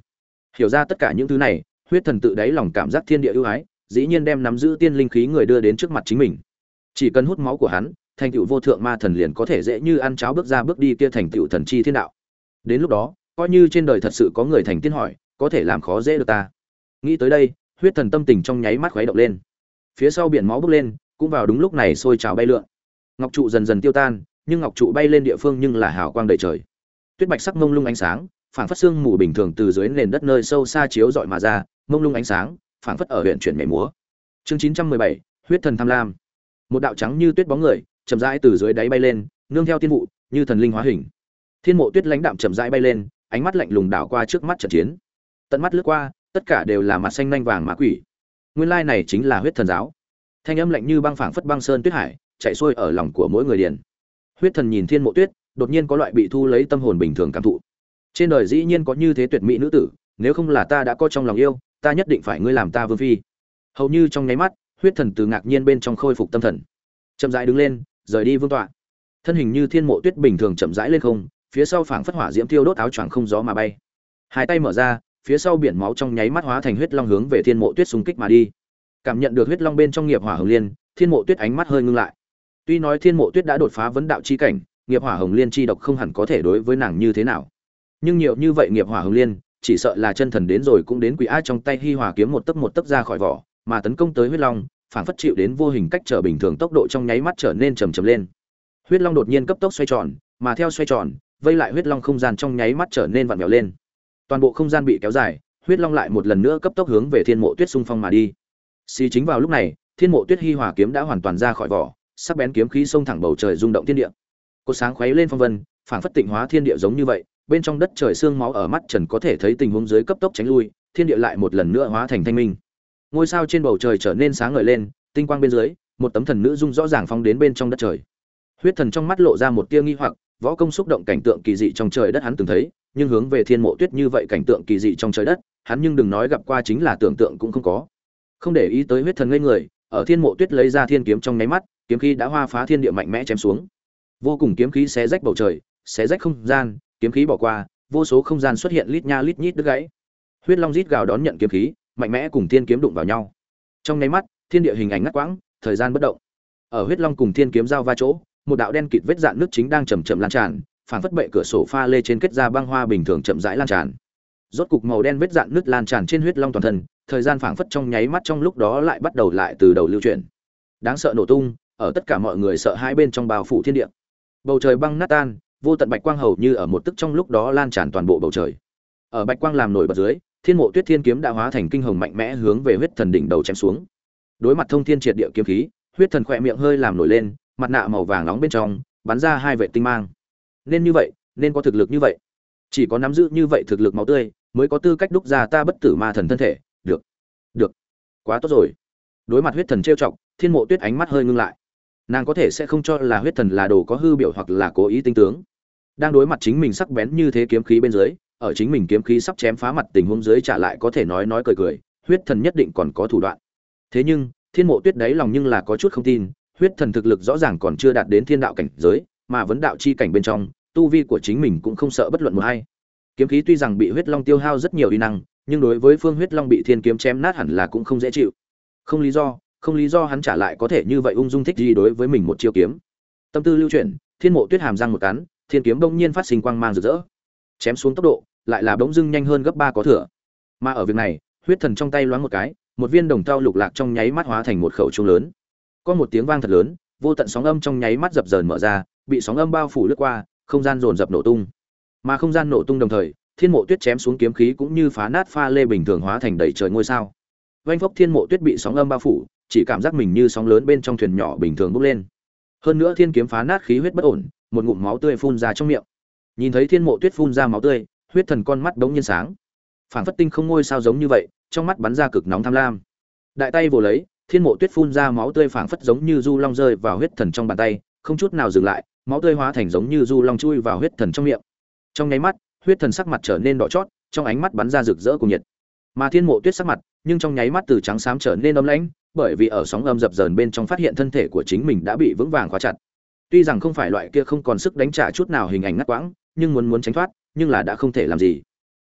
Hiểu ra tất cả những thứ này, huyết thần tự đáy lòng cảm giác thiên địa ưu ái, dĩ nhiên đem nắm giữ tiên linh khí người đưa đến trước mặt chính mình. Chỉ cần hút máu của hắn, thành tựu vô thượng ma thần liền có thể dễ như ăn cháo bước ra bước đi kia thành tựu thần chi thiên đạo. Đến lúc đó, coi như trên đời thật sự có người thành tiên hỏi, có thể làm khó dễ được ta. Nghĩ tới đây, huyết thần tâm tình trong nháy mắt khuấy động lên. Phía sau biển máu bốc lên, cũng vào đúng lúc này sôi trào bay lượn ngọc trụ dần dần tiêu tan, nhưng ngọc trụ bay lên địa phương nhưng là hào quang đầy trời. Tuyết bạch sắc mông lung ánh sáng, phảng phất xương mù bình thường từ dưới nền đất nơi sâu xa chiếu dọi mà ra, mông lung ánh sáng, phảng phất ở huyện chuyển mẻ múa. Chương chín trăm mười bảy, huyết thần tham lam. Một đạo trắng như tuyết bóng người, chậm rãi từ dưới đáy bay lên, nương theo tiên vụ, như thần linh hóa hình. Thiên mộ tuyết lãnh đạm chậm rãi bay lên, ánh mắt lạnh lùng đảo qua trước mắt trận chiến. Tận mắt lướt qua, tất cả đều là mặt xanh nanh vàng mã quỷ. Nguyên lai này chính là huyết thần giáo. Thanh âm lạnh như băng phảng phất băng sơn tuyết hải chạy xuôi ở lòng của mỗi người điền. Huyết thần nhìn thiên mộ tuyết, đột nhiên có loại bị thu lấy tâm hồn bình thường cảm thụ. Trên đời dĩ nhiên có như thế tuyệt mỹ nữ tử, nếu không là ta đã có trong lòng yêu, ta nhất định phải ngươi làm ta vương phi. Hầu như trong nháy mắt, huyết thần từ ngạc nhiên bên trong khôi phục tâm thần. Chậm rãi đứng lên, rời đi vương tọa. Thân hình như thiên mộ tuyết bình thường chậm rãi lên không, phía sau phảng phất hỏa diễm tiêu đốt áo choàng không gió mà bay. Hai tay mở ra, phía sau biển máu trong nháy mắt hóa thành huyết long hướng về thiên mộ tuyết xung kích mà đi. Cảm nhận được huyết long bên trong nghiệp hỏa hồng liên, thiên mộ tuyết ánh mắt hơi ngưng lại tuy nói thiên mộ tuyết đã đột phá vấn đạo chi cảnh, nghiệp hỏa hồng liên chi độc không hẳn có thể đối với nàng như thế nào. Nhưng nhiều như vậy nghiệp hỏa hồng liên, chỉ sợ là chân thần đến rồi cũng đến quỷ a trong tay hi hòa kiếm một tấc một tấc ra khỏi vỏ, mà tấn công tới huyết long phản phất chịu đến vô hình cách trở bình thường tốc độ trong nháy mắt trở nên trầm trầm lên. Huyết long đột nhiên cấp tốc xoay tròn, mà theo xoay tròn, vây lại huyết long không gian trong nháy mắt trở nên vặn vẹo lên. Toàn bộ không gian bị kéo dài, huyết long lại một lần nữa cấp tốc hướng về thiên mộ tuyết xung phong mà đi. Xì chính vào lúc này, thiên mộ tuyết hi hòa kiếm đã hoàn toàn ra khỏi vỏ sắc bén kiếm khí xông thẳng bầu trời rung động thiên địa. Cột sáng khuấy lên phong vân, phảng phất tịnh hóa thiên địa giống như vậy, bên trong đất trời xương máu ở mắt trần có thể thấy tình huống dưới cấp tốc tránh lui, thiên địa lại một lần nữa hóa thành thanh minh. Ngôi sao trên bầu trời trở nên sáng ngời lên, tinh quang bên dưới, một tấm thần nữ dung rõ ràng phóng đến bên trong đất trời. Huyết thần trong mắt lộ ra một tia nghi hoặc, võ công xúc động cảnh tượng kỳ dị trong trời đất hắn từng thấy, nhưng hướng về thiên mộ tuyết như vậy cảnh tượng kỳ dị trong trời đất, hắn nhưng đừng nói gặp qua chính là tưởng tượng cũng không có. Không để ý tới huyết thần ngây người, ở thiên mộ tuyết lấy ra thiên kiếm trong nháy mắt kiếm khí đã hoa phá thiên địa mạnh mẽ chém xuống. Vô cùng kiếm khí xé rách bầu trời, xé rách không gian, kiếm khí bỏ qua, vô số không gian xuất hiện lít nha lít nhít đứt gãy. Huyết long rít gào đón nhận kiếm khí, mạnh mẽ cùng thiên kiếm đụng vào nhau. Trong nháy mắt, thiên địa hình ảnh ngắt quãng, thời gian bất động. Ở huyết long cùng thiên kiếm giao va chỗ, một đạo đen kịt vết dạn nước chính đang chầm chậm lan tràn, phản phất bệ cửa sổ pha lê trên kết ra băng hoa bình thường chậm rãi lan tràn. Rốt cục màu đen vết dạn nước lan tràn trên huyết long toàn thân, thời gian phảng phất trong nháy mắt trong lúc đó lại bắt đầu lại từ đầu lưu chuyển. Đáng sợ nổ tung ở tất cả mọi người sợ hai bên trong bao phủ thiên địa. Bầu trời băng nát tan, vô tận bạch quang hầu như ở một tức trong lúc đó lan tràn toàn bộ bầu trời. Ở bạch quang làm nổi bật dưới, thiên mộ tuyết thiên kiếm đã hóa thành kinh hồng mạnh mẽ hướng về huyết thần đỉnh đầu chém xuống. Đối mặt thông thiên triệt địa kiếm khí, huyết thần khỏe miệng hơi làm nổi lên, mặt nạ màu vàng nóng bên trong, bắn ra hai vệ tinh mang. Nên như vậy, nên có thực lực như vậy. Chỉ có nắm giữ như vậy thực lực máu tươi, mới có tư cách đúc ra ta bất tử ma thần thân thể. Được. Được. Quá tốt rồi. Đối mặt huyết thần trêu chọc, thiên mộ tuyết ánh mắt hơi ngưng lại nàng có thể sẽ không cho là huyết thần là đồ có hư biểu hoặc là cố ý tinh tướng. Đang đối mặt chính mình sắc bén như thế kiếm khí bên dưới, ở chính mình kiếm khí sắp chém phá mặt tình huống dưới trả lại có thể nói nói cười cười, huyết thần nhất định còn có thủ đoạn. Thế nhưng, thiên mộ tuyết đáy lòng nhưng là có chút không tin, huyết thần thực lực rõ ràng còn chưa đạt đến thiên đạo cảnh giới, mà vấn đạo chi cảnh bên trong, tu vi của chính mình cũng không sợ bất luận một hay kiếm khí tuy rằng bị huyết long tiêu hao rất nhiều uy năng, nhưng đối với phương huyết long bị thiên kiếm chém nát hẳn là cũng không dễ chịu. Không lý do không lý do hắn trả lại có thể như vậy ung dung thích gì đối với mình một chiêu kiếm. Tâm tư lưu chuyển, thiên mộ tuyết hàm răng một cắn, thiên kiếm đông nhiên phát sinh quang mang rực rỡ. Chém xuống tốc độ, lại là bỗng dưng nhanh hơn gấp ba có thừa. Mà ở việc này, huyết thần trong tay loáng một cái, một viên đồng thau lục lạc trong nháy mắt hóa thành một khẩu trung lớn. Có một tiếng vang thật lớn, vô tận sóng âm trong nháy mắt dập dờn mở ra, bị sóng âm bao phủ lướt qua, không gian dồn dập nổ tung. Mà không gian nổ tung đồng thời, thiên mộ tuyết chém xuống kiếm khí cũng như phá nát pha lê bình thường hóa thành đầy trời ngôi sao. Vanh phốc thiên mộ tuyết bị sóng âm bao phủ chỉ cảm giác mình như sóng lớn bên trong thuyền nhỏ bình thường bốc lên. Hơn nữa thiên kiếm phá nát khí huyết bất ổn, một ngụm máu tươi phun ra trong miệng. Nhìn thấy thiên mộ tuyết phun ra máu tươi, huyết thần con mắt đống nhiên sáng. Phảng phất tinh không ngôi sao giống như vậy, trong mắt bắn ra cực nóng tham lam. Đại tay vồ lấy, thiên mộ tuyết phun ra máu tươi phảng phất giống như du long rơi vào huyết thần trong bàn tay, không chút nào dừng lại, máu tươi hóa thành giống như du long chui vào huyết thần trong miệng. Trong nháy mắt, huyết thần sắc mặt trở nên đỏ chót, trong ánh mắt bắn ra rực rỡ cùng nhiệt. Mà thiên mộ tuyết sắc mặt, nhưng trong nháy mắt từ trắng xám trở nên ấm lãnh bởi vì ở sóng âm dập dờn bên trong phát hiện thân thể của chính mình đã bị vững vàng khóa chặt. Tuy rằng không phải loại kia không còn sức đánh trả chút nào hình ảnh ngắt quãng, nhưng muốn muốn tránh thoát, nhưng là đã không thể làm gì.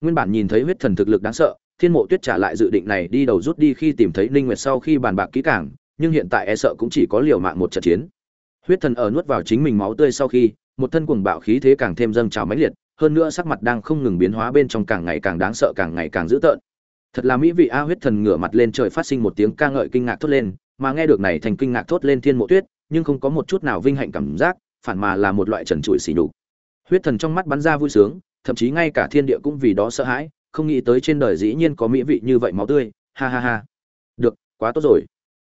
Nguyên bản nhìn thấy huyết thần thực lực đáng sợ, thiên mộ tuyết trả lại dự định này đi đầu rút đi khi tìm thấy ninh nguyệt sau khi bàn bạc kỹ càng, nhưng hiện tại e sợ cũng chỉ có liều mạng một trận chiến. Huyết thần ở nuốt vào chính mình máu tươi sau khi, một thân cuồng bạo khí thế càng thêm dâng trào mãnh liệt, hơn nữa sắc mặt đang không ngừng biến hóa bên trong càng ngày càng đáng sợ, càng ngày càng dữ tợn thật là mỹ vị a huyết thần ngửa mặt lên trời phát sinh một tiếng ca ngợi kinh ngạc thốt lên, mà nghe được này thành kinh ngạc thốt lên thiên mộ tuyết, nhưng không có một chút nào vinh hạnh cảm giác, phản mà là một loại trần trụi xỉ nhục. Huyết thần trong mắt bắn ra vui sướng, thậm chí ngay cả thiên địa cũng vì đó sợ hãi, không nghĩ tới trên đời dĩ nhiên có mỹ vị như vậy máu tươi, ha ha ha. Được, quá tốt rồi.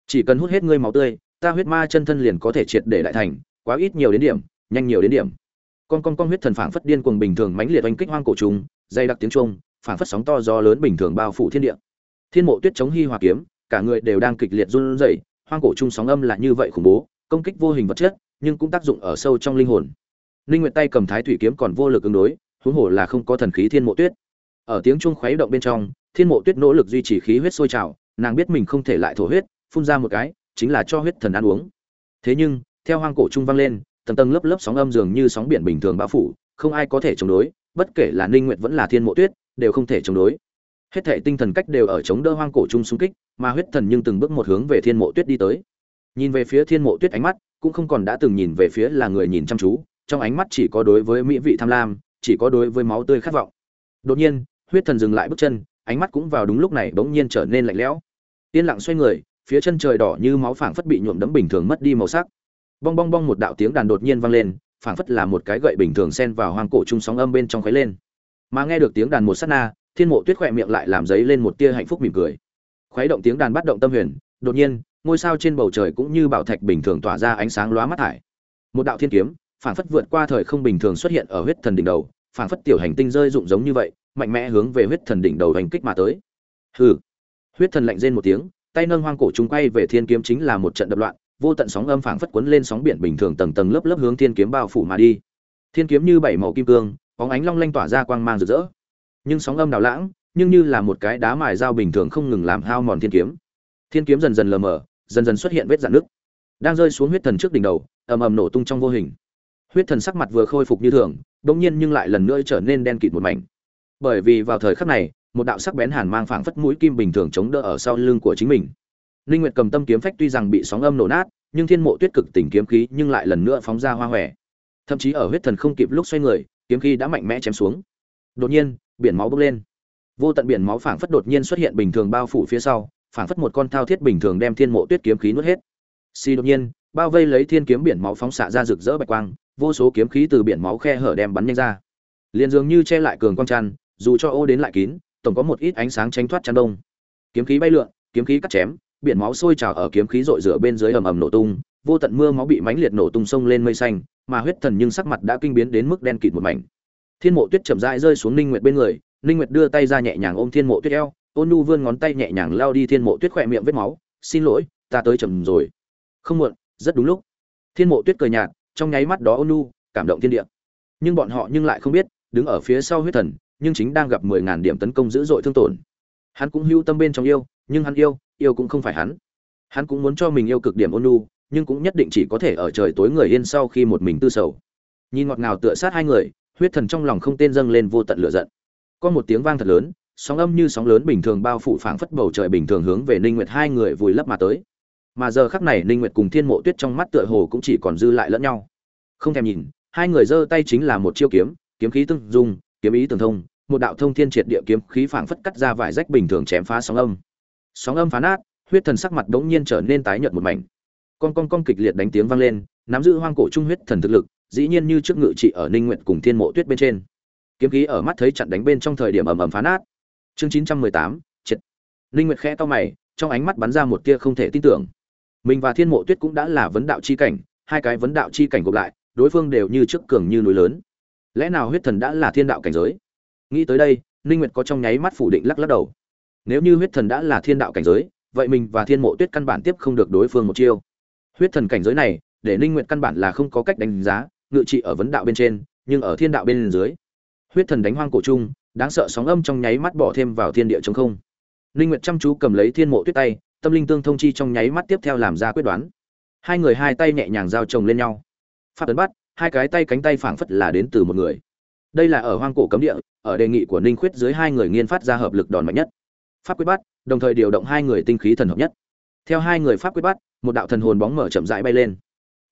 Chỉ cần hút hết ngươi máu tươi, ta huyết ma chân thân liền có thể triệt để đại thành, quá ít nhiều đến điểm, nhanh nhiều đến điểm. Con con con huyết thần phảng phất điên cuồng bình thường mãnh liệt oanh kích hoang cổ trùng dây đặc tiếng trung Phản phất sóng to gió lớn bình thường bao phủ thiên địa. Thiên mộ tuyết chống hy hòa kiếm, cả người đều đang kịch liệt run rẩy, hoang cổ trung sóng âm là như vậy khủng bố, công kích vô hình vật chất, nhưng cũng tác dụng ở sâu trong linh hồn. Linh Nguyệt tay cầm thái thủy kiếm còn vô lực ứng đối, huống hồ là không có thần khí thiên mộ tuyết. Ở tiếng chuông khuấy động bên trong, thiên mộ tuyết nỗ lực duy trì khí huyết sôi trào, nàng biết mình không thể lại thổ huyết, phun ra một cái, chính là cho huyết thần ăn uống. Thế nhưng, theo hoang cổ trung vang lên, tầng tầng lớp lớp sóng âm dường như sóng biển bình thường bao phủ, không ai có thể chống đối, bất kể là ninh nguyệt vẫn là thiên mộ tuyết đều không thể chống đối. Hết thảy tinh thần cách đều ở chống đỡ hoang cổ trung xung kích, mà huyết thần nhưng từng bước một hướng về thiên mộ tuyết đi tới. Nhìn về phía thiên mộ tuyết ánh mắt, cũng không còn đã từng nhìn về phía là người nhìn chăm chú, trong ánh mắt chỉ có đối với mỹ vị tham lam, chỉ có đối với máu tươi khát vọng. Đột nhiên, huyết thần dừng lại bước chân, ánh mắt cũng vào đúng lúc này bỗng nhiên trở nên lạnh lẽo. Yên lặng xoay người, phía chân trời đỏ như máu phảng phất bị nhuộm đẫm bình thường mất đi màu sắc. Bong bong bong một đạo tiếng đàn đột nhiên vang lên, phảng phất là một cái gậy bình thường xen vào hoang cổ trung sóng âm bên trong khuấy lên mà nghe được tiếng đàn một sát na, thiên mộ tuyết khỏe miệng lại làm giấy lên một tia hạnh phúc mỉm cười. Khuấy động tiếng đàn bắt động tâm huyền, đột nhiên, ngôi sao trên bầu trời cũng như bảo thạch bình thường tỏa ra ánh sáng lóa mắt thải. Một đạo thiên kiếm, phảng phất vượt qua thời không bình thường xuất hiện ở huyết thần đỉnh đầu, phảng phất tiểu hành tinh rơi rụng giống như vậy, mạnh mẽ hướng về huyết thần đỉnh đầu hành kích mà tới. Hừ. Huyết thần lạnh rên một tiếng, tay nâng hoang cổ chúng quay về thiên kiếm chính là một trận đập loạn, vô tận sóng âm phảng phất cuốn lên sóng biển bình thường tầng tầng lớp lớp hướng thiên kiếm bao phủ mà đi. Thiên kiếm như bảy màu kim cương bóng ánh long lanh tỏa ra quang mang rực rỡ. Nhưng sóng âm đào lãng nhưng như là một cái đá mài dao bình thường không ngừng làm hao mòn thiên kiếm. Thiên kiếm dần dần lờ mờ dần dần xuất hiện vết dạn nước đang rơi xuống huyết thần trước đỉnh đầu ầm ầm nổ tung trong vô hình. Huyết thần sắc mặt vừa khôi phục như thường đột nhiên nhưng lại lần nữa trở nên đen kịt một mảnh. Bởi vì vào thời khắc này một đạo sắc bén hàn mang phảng phất mũi kim bình thường chống đỡ ở sau lưng của chính mình. Linh Nguyệt cầm tâm kiếm phách tuy rằng bị sóng âm nổ nát, nhưng thiên mộ tuyết cực tỉnh kiếm khí nhưng lại lần nữa phóng ra hoa hòe. Thậm chí ở huyết thần không kịp lúc xoay người, kiếm khí đã mạnh mẽ chém xuống. Đột nhiên, biển máu bốc lên. Vô tận biển máu phảng phất đột nhiên xuất hiện bình thường bao phủ phía sau, phảng phất một con thao thiết bình thường đem thiên mộ tuyết kiếm khí nuốt hết. Xì đột nhiên, bao vây lấy thiên kiếm biển máu phóng xạ ra rực rỡ bạch quang, vô số kiếm khí từ biển máu khe hở đem bắn nhanh ra. Liên dường như che lại cường quang chăn, dù cho ô đến lại kín, tổng có một ít ánh sáng tránh thoát chăn đông. Kiếm khí bay lượn, kiếm khí cắt chém, biển máu sôi trào ở kiếm khí rội rửa bên dưới ầm ầm nổ tung, vô tận mưa máu bị mãnh liệt nổ tung sông lên mây xanh, mà huyết thần nhưng sắc mặt đã kinh biến đến mức đen kịt một mảnh. Thiên Mộ Tuyết chậm rãi rơi xuống Ninh Nguyệt bên người, Ninh Nguyệt đưa tay ra nhẹ nhàng ôm Thiên Mộ Tuyết eo, Ôn Nhu vươn ngón tay nhẹ nhàng lao đi Thiên Mộ Tuyết khỏe miệng vết máu, "Xin lỗi, ta tới chậm rồi." "Không muộn, rất đúng lúc." Thiên Mộ Tuyết cười nhạt, trong nháy mắt đó Ôn Nhu cảm động thiên địa. Nhưng bọn họ nhưng lại không biết, đứng ở phía sau huyết thần, nhưng chính đang gặp 10000 điểm tấn công dữ dội thương tổn. Hắn cũng hưu tâm bên trong yêu, nhưng hắn yêu, yêu cũng không phải hắn hắn cũng muốn cho mình yêu cực điểm ôn nhu nhưng cũng nhất định chỉ có thể ở trời tối người yên sau khi một mình tư sầu. Nhìn ngọt ngào tựa sát hai người, huyết thần trong lòng không tên dâng lên vô tận lửa giận. Có một tiếng vang thật lớn, sóng âm như sóng lớn bình thường bao phủ phảng phất bầu trời bình thường hướng về ninh nguyệt hai người vùi lấp mà tới. Mà giờ khắc này ninh nguyệt cùng thiên mộ tuyết trong mắt tựa hồ cũng chỉ còn dư lại lẫn nhau. Không thèm nhìn, hai người giơ tay chính là một chiêu kiếm kiếm khí tương dung, kiếm ý tường thông, một đạo thông thiên triệt địa kiếm khí phảng phất cắt ra vài rách bình thường chém phá sóng âm. Sóng âm phá nát, huyết thần sắc mặt đống nhiên trở nên tái nhợt một mảnh con con con kịch liệt đánh tiếng vang lên, nắm giữ hoang cổ trung huyết thần thực lực, dĩ nhiên như trước ngự trị ở ninh nguyện cùng thiên mộ tuyết bên trên. Kiếm khí ở mắt thấy chặn đánh bên trong thời điểm ầm ầm phá nát. Chương chín trăm mười tám, triệt. Ninh nguyệt khẽ to mày, trong ánh mắt bắn ra một tia không thể tin tưởng. Mình và thiên mộ tuyết cũng đã là vấn đạo chi cảnh, hai cái vấn đạo chi cảnh gộp lại, đối phương đều như trước cường như núi lớn. Lẽ nào huyết thần đã là thiên đạo cảnh giới? Nghĩ tới đây, ninh nguyệt có trong nháy mắt phủ định lắc lắc đầu. Nếu như huyết thần đã là thiên đạo cảnh giới, vậy mình và thiên mộ tuyết căn bản tiếp không được đối phương một chiêu huyết thần cảnh giới này, để ninh nguyện căn bản là không có cách đánh giá, ngự trị ở vấn đạo bên trên, nhưng ở thiên đạo bên dưới. Huyết thần đánh hoang cổ trung, đáng sợ sóng âm trong nháy mắt bỏ thêm vào thiên địa trống không. Ninh nguyện chăm chú cầm lấy thiên mộ tuyết tay, tâm linh tương thông chi trong nháy mắt tiếp theo làm ra quyết đoán. Hai người hai tay nhẹ nhàng giao chồng lên nhau. Pháp ấn bắt, hai cái tay cánh tay phảng phất là đến từ một người. Đây là ở hoang cổ cấm địa, ở đề nghị của ninh khuyết dưới hai người nghiên phát ra hợp lực đòn mạnh nhất. Pháp quyết bắt, đồng thời điều động hai người tinh khí thần hợp nhất theo hai người pháp quyết bắt, một đạo thần hồn bóng mở chậm rãi bay lên.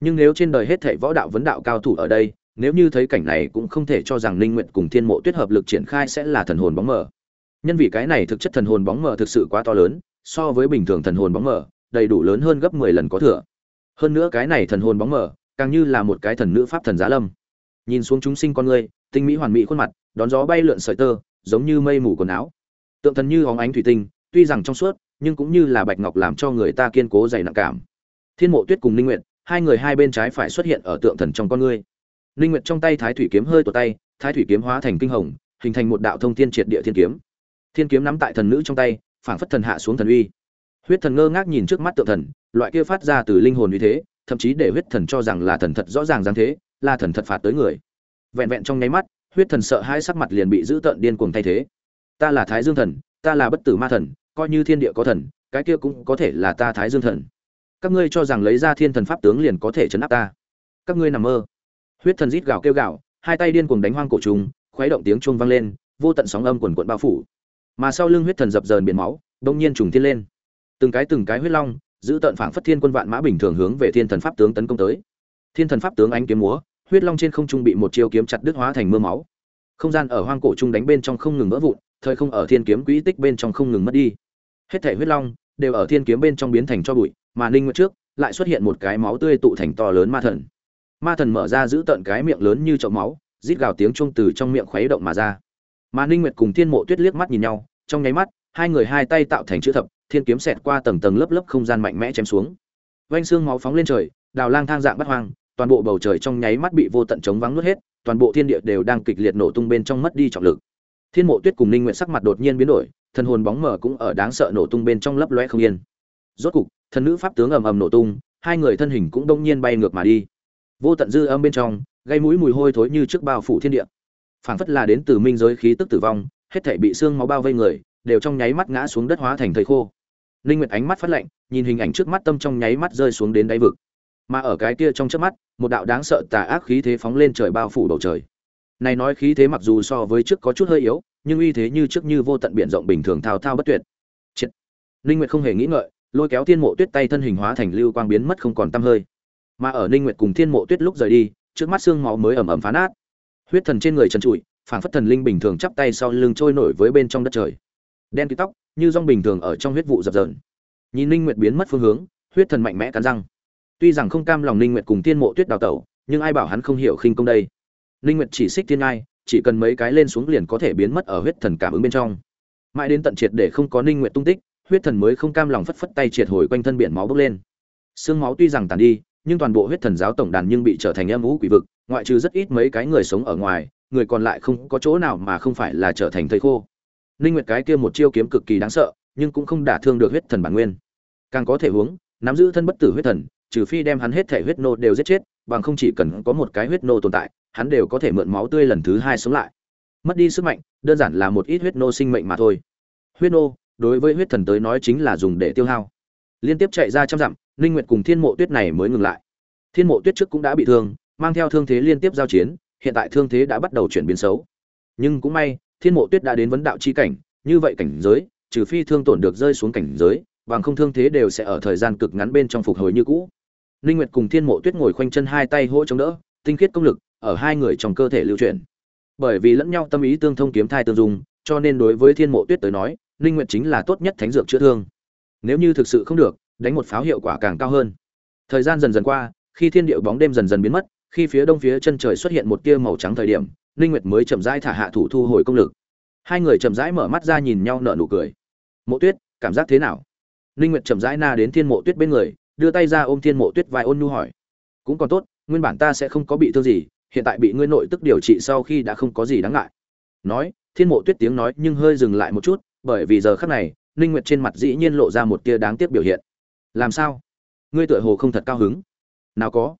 Nhưng nếu trên đời hết thảy võ đạo vấn đạo cao thủ ở đây, nếu như thấy cảnh này cũng không thể cho rằng ninh nguyện cùng thiên mộ tuyết hợp lực triển khai sẽ là thần hồn bóng mở. Nhân vì cái này thực chất thần hồn bóng mở thực sự quá to lớn, so với bình thường thần hồn bóng mở, đầy đủ lớn hơn gấp mười lần có thừa. Hơn nữa cái này thần hồn bóng mở, càng như là một cái thần nữ pháp thần giá lâm. Nhìn xuống chúng sinh con người, tinh mỹ hoàn mỹ khuôn mặt, đón gió bay lượn sợi tơ, giống như mây mù quần áo. Tượng thần như óng ánh thủy tinh, tuy rằng trong suốt nhưng cũng như là bạch ngọc làm cho người ta kiên cố dày nặng cảm. Thiên mộ tuyết cùng ninh nguyện hai người hai bên trái phải xuất hiện ở tượng thần trong con ngươi. Ninh nguyệt trong tay thái thủy kiếm hơi tuột tay, thái thủy kiếm hóa thành kinh hồng, hình thành một đạo thông thiên triệt địa thiên kiếm. Thiên kiếm nắm tại thần nữ trong tay, phảng phất thần hạ xuống thần uy. Huyết thần ngơ ngác nhìn trước mắt tượng thần, loại kia phát ra từ linh hồn uy thế, thậm chí để huyết thần cho rằng là thần thật rõ ràng dáng thế, là thần thật phạt tới người. Vẹn vẹn trong nháy mắt, huyết thần sợ hai sắc mặt liền bị giữ tợn điên cuồng thay thế. Ta là thái dương thần, ta là bất tử ma thần coi như thiên địa có thần, cái kia cũng có thể là ta thái dương thần. Các ngươi cho rằng lấy ra thiên thần pháp tướng liền có thể chấn áp ta. Các ngươi nằm mơ. Huyết thần rít gào kêu gào, hai tay điên cuồng đánh hoang cổ trùng, khuấy động tiếng chuông vang lên, vô tận sóng âm quần quận bao phủ. Mà sau lưng huyết thần dập dờn biển máu, đông nhiên trùng thiên lên. Từng cái từng cái huyết long, giữ tận phảng phất thiên quân vạn mã bình thường hướng về thiên thần pháp tướng tấn công tới. Thiên thần pháp tướng ánh kiếm múa, huyết long trên không trung bị một chiêu kiếm chặt đứt hóa thành mưa máu. Không gian ở hoang cổ trung đánh bên trong không ngừng vỡ vụn thời không ở thiên kiếm quỹ tích bên trong không ngừng mất đi. Hết thể huyết long đều ở thiên kiếm bên trong biến thành cho bụi, mà ninh nguyệt trước lại xuất hiện một cái máu tươi tụ thành to lớn ma thần. Ma thần mở ra giữ tận cái miệng lớn như chậu máu, rít gào tiếng chuông từ trong miệng khuấy động mà ra. Mà ninh nguyệt cùng thiên mộ tuyết liếc mắt nhìn nhau, trong nháy mắt, hai người hai tay tạo thành chữ thập, thiên kiếm xẹt qua tầng tầng lớp lớp không gian mạnh mẽ chém xuống. Vanh xương máu phóng lên trời, đào lang thang dạng bắt hoang, toàn bộ bầu trời trong nháy mắt bị vô tận chống vắng nuốt hết, toàn bộ thiên địa đều đang kịch liệt nổ tung bên trong mất đi trọng lực thiên mộ tuyết cùng ninh nguyện sắc mặt đột nhiên biến đổi, thần hồn bóng mờ cũng ở đáng sợ nổ tung bên trong lấp loe không yên. Rốt cục, thần nữ pháp tướng ầm ầm nổ tung, hai người thân hình cũng đông nhiên bay ngược mà đi. Vô tận dư âm bên trong, gây mũi mùi hôi thối như trước bao phủ thiên địa. Phảng phất là đến từ minh giới khí tức tử vong, hết thảy bị xương máu bao vây người, đều trong nháy mắt ngã xuống đất hóa thành thời khô. Linh nguyệt ánh mắt phát lạnh, nhìn hình ảnh trước mắt tâm trong nháy mắt rơi xuống đến đáy vực. Mà ở cái kia trong chớp mắt, một đạo đáng sợ tà ác khí thế phóng lên trời bao phủ bầu trời này nói khí thế mặc dù so với trước có chút hơi yếu, nhưng uy thế như trước như vô tận biển rộng bình thường thao thao bất tuyệt. Triệt. ninh nguyệt không hề nghĩ ngợi, lôi kéo thiên mộ tuyết tay thân hình hóa thành lưu quang biến mất không còn tăm hơi. Mà ở ninh nguyệt cùng thiên mộ tuyết lúc rời đi, trước mắt xương máu mới ẩm ẩm phá nát. Huyết thần trên người trần trụi, phảng phất thần linh bình thường chắp tay sau lưng trôi nổi với bên trong đất trời. Đen kịt tóc, như rong bình thường ở trong huyết vụ dập dờn. Nhìn ninh nguyệt biến mất phương hướng, huyết thần mạnh mẽ cắn răng. Tuy rằng không cam lòng ninh nguyệt cùng thiên mộ tuyết đào tẩu, nhưng ai bảo hắn không hiểu khinh công đây? Ninh nguyệt chỉ xích thiên ngai, chỉ cần mấy cái lên xuống liền có thể biến mất ở huyết thần cảm ứng bên trong. Mãi đến tận triệt để không có ninh nguyệt tung tích, huyết thần mới không cam lòng phất phất tay triệt hồi quanh thân biển máu bốc lên. Xương máu tuy rằng tàn đi, nhưng toàn bộ huyết thần giáo tổng đàn nhưng bị trở thành âm u quỷ vực, ngoại trừ rất ít mấy cái người sống ở ngoài, người còn lại không có chỗ nào mà không phải là trở thành thây khô. Ninh nguyệt cái kia một chiêu kiếm cực kỳ đáng sợ, nhưng cũng không đả thương được huyết thần bản nguyên. Càng có thể huống, nắm giữ thân bất tử huyết thần, trừ phi đem hắn hết thể huyết nô đều giết chết, bằng không chỉ cần có một cái huyết nô tồn tại hắn đều có thể mượn máu tươi lần thứ hai sống lại. Mất đi sức mạnh, đơn giản là một ít huyết nô sinh mệnh mà thôi. Huyết nô, đối với huyết thần tới nói chính là dùng để tiêu hao. Liên tiếp chạy ra trăm dặm ninh nguyệt cùng thiên mộ tuyết này mới ngừng lại. Thiên mộ tuyết trước cũng đã bị thương, mang theo thương thế liên tiếp giao chiến, hiện tại thương thế đã bắt đầu chuyển biến xấu. Nhưng cũng may, thiên mộ tuyết đã đến vấn đạo chi cảnh, như vậy cảnh giới, trừ phi thương tổn được rơi xuống cảnh giới, bằng không thương thế đều sẽ ở thời gian cực ngắn bên trong phục hồi như cũ. Ninh nguyệt cùng thiên mộ tuyết ngồi khoanh chân hai tay hỗ chống đỡ tinh khiết công lực, ở hai người trong cơ thể lưu chuyển. Bởi vì lẫn nhau tâm ý tương thông kiếm thai tương dung, cho nên đối với thiên mộ tuyết tới nói, Linh nguyệt chính là tốt nhất thánh dược chữa thương. Nếu như thực sự không được, đánh một pháo hiệu quả càng cao hơn. Thời gian dần dần qua, khi thiên điệu bóng đêm dần dần biến mất, khi phía đông phía chân trời xuất hiện một tia màu trắng thời điểm, Linh nguyệt mới chậm rãi thả hạ thủ thu hồi công lực. Hai người chậm rãi mở mắt ra nhìn nhau nở nụ cười. Mộ tuyết, cảm giác thế nào? Linh nguyệt chậm rãi na đến thiên mộ tuyết bên người, đưa tay ra ôm thiên mộ tuyết vai ôn nhu hỏi. Cũng còn tốt nguyên bản ta sẽ không có bị thương gì, hiện tại bị ngươi nội tức điều trị sau khi đã không có gì đáng ngại. Nói, thiên mộ tuyết tiếng nói nhưng hơi dừng lại một chút, bởi vì giờ khắc này, ninh nguyệt trên mặt dĩ nhiên lộ ra một tia đáng tiếc biểu hiện. Làm sao? Ngươi tựa hồ không thật cao hứng. Nào có.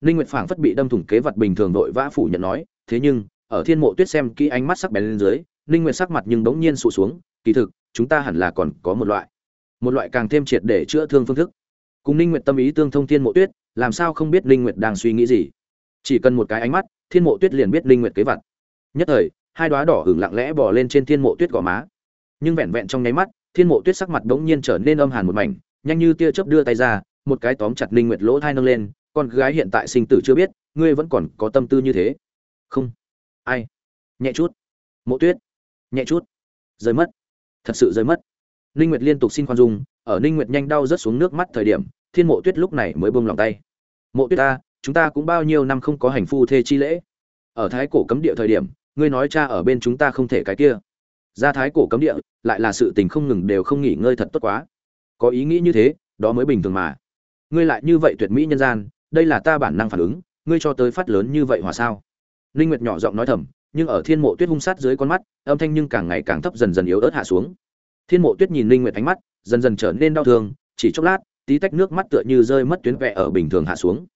Ninh nguyệt phảng phất bị đâm thủng kế vật bình thường vội vã phủ nhận nói, thế nhưng, ở thiên mộ tuyết xem kỹ ánh mắt sắc bén lên dưới, ninh nguyệt sắc mặt nhưng bỗng nhiên sụ xuống, kỳ thực, chúng ta hẳn là còn có một loại. Một loại càng thêm triệt để chữa thương phương thức. Cùng ninh nguyệt tâm ý tương thông thiên mộ tuyết làm sao không biết linh nguyệt đang suy nghĩ gì? Chỉ cần một cái ánh mắt, thiên mộ tuyết liền biết linh nguyệt kế vật. Nhất thời, hai đóa đỏ hửng lặng lẽ bò lên trên thiên mộ tuyết gò má. Nhưng vẹn vẹn trong nháy mắt, thiên mộ tuyết sắc mặt đống nhiên trở nên âm hàn một mảnh, nhanh như tia chớp đưa tay ra, một cái tóm chặt linh nguyệt lỗ thai nâng lên, con gái hiện tại sinh tử chưa biết, ngươi vẫn còn có tâm tư như thế. Không. Ai? Nhẹ chút. Mộ tuyết. Nhẹ chút. Rơi mất. Thật sự rơi mất. Ninh nguyệt liên tục xin khoan dung, ở ninh nguyệt nhanh đau rớt xuống nước mắt thời điểm thiên mộ tuyết lúc này mới buông lòng tay. Mộ tuyết ta, chúng ta cũng bao nhiêu năm không có hành phu thê chi lễ. Ở thái cổ cấm địa thời điểm, ngươi nói cha ở bên chúng ta không thể cái kia. Ra thái cổ cấm địa, lại là sự tình không ngừng đều không nghỉ ngơi thật tốt quá. Có ý nghĩ như thế, đó mới bình thường mà. Ngươi lại như vậy tuyệt mỹ nhân gian, đây là ta bản năng phản ứng, ngươi cho tới phát lớn như vậy hòa sao? Linh nguyệt nhỏ giọng nói thầm, nhưng ở thiên mộ tuyết hung sát dưới con mắt, âm thanh nhưng càng ngày càng thấp dần dần yếu ớt hạ xuống. Thiên mộ tuyết nhìn linh nguyệt ánh mắt, dần dần trở nên đau thương, chỉ chốc lát tí tách nước mắt tựa như rơi mất tuyến vẽ ở bình thường hạ xuống.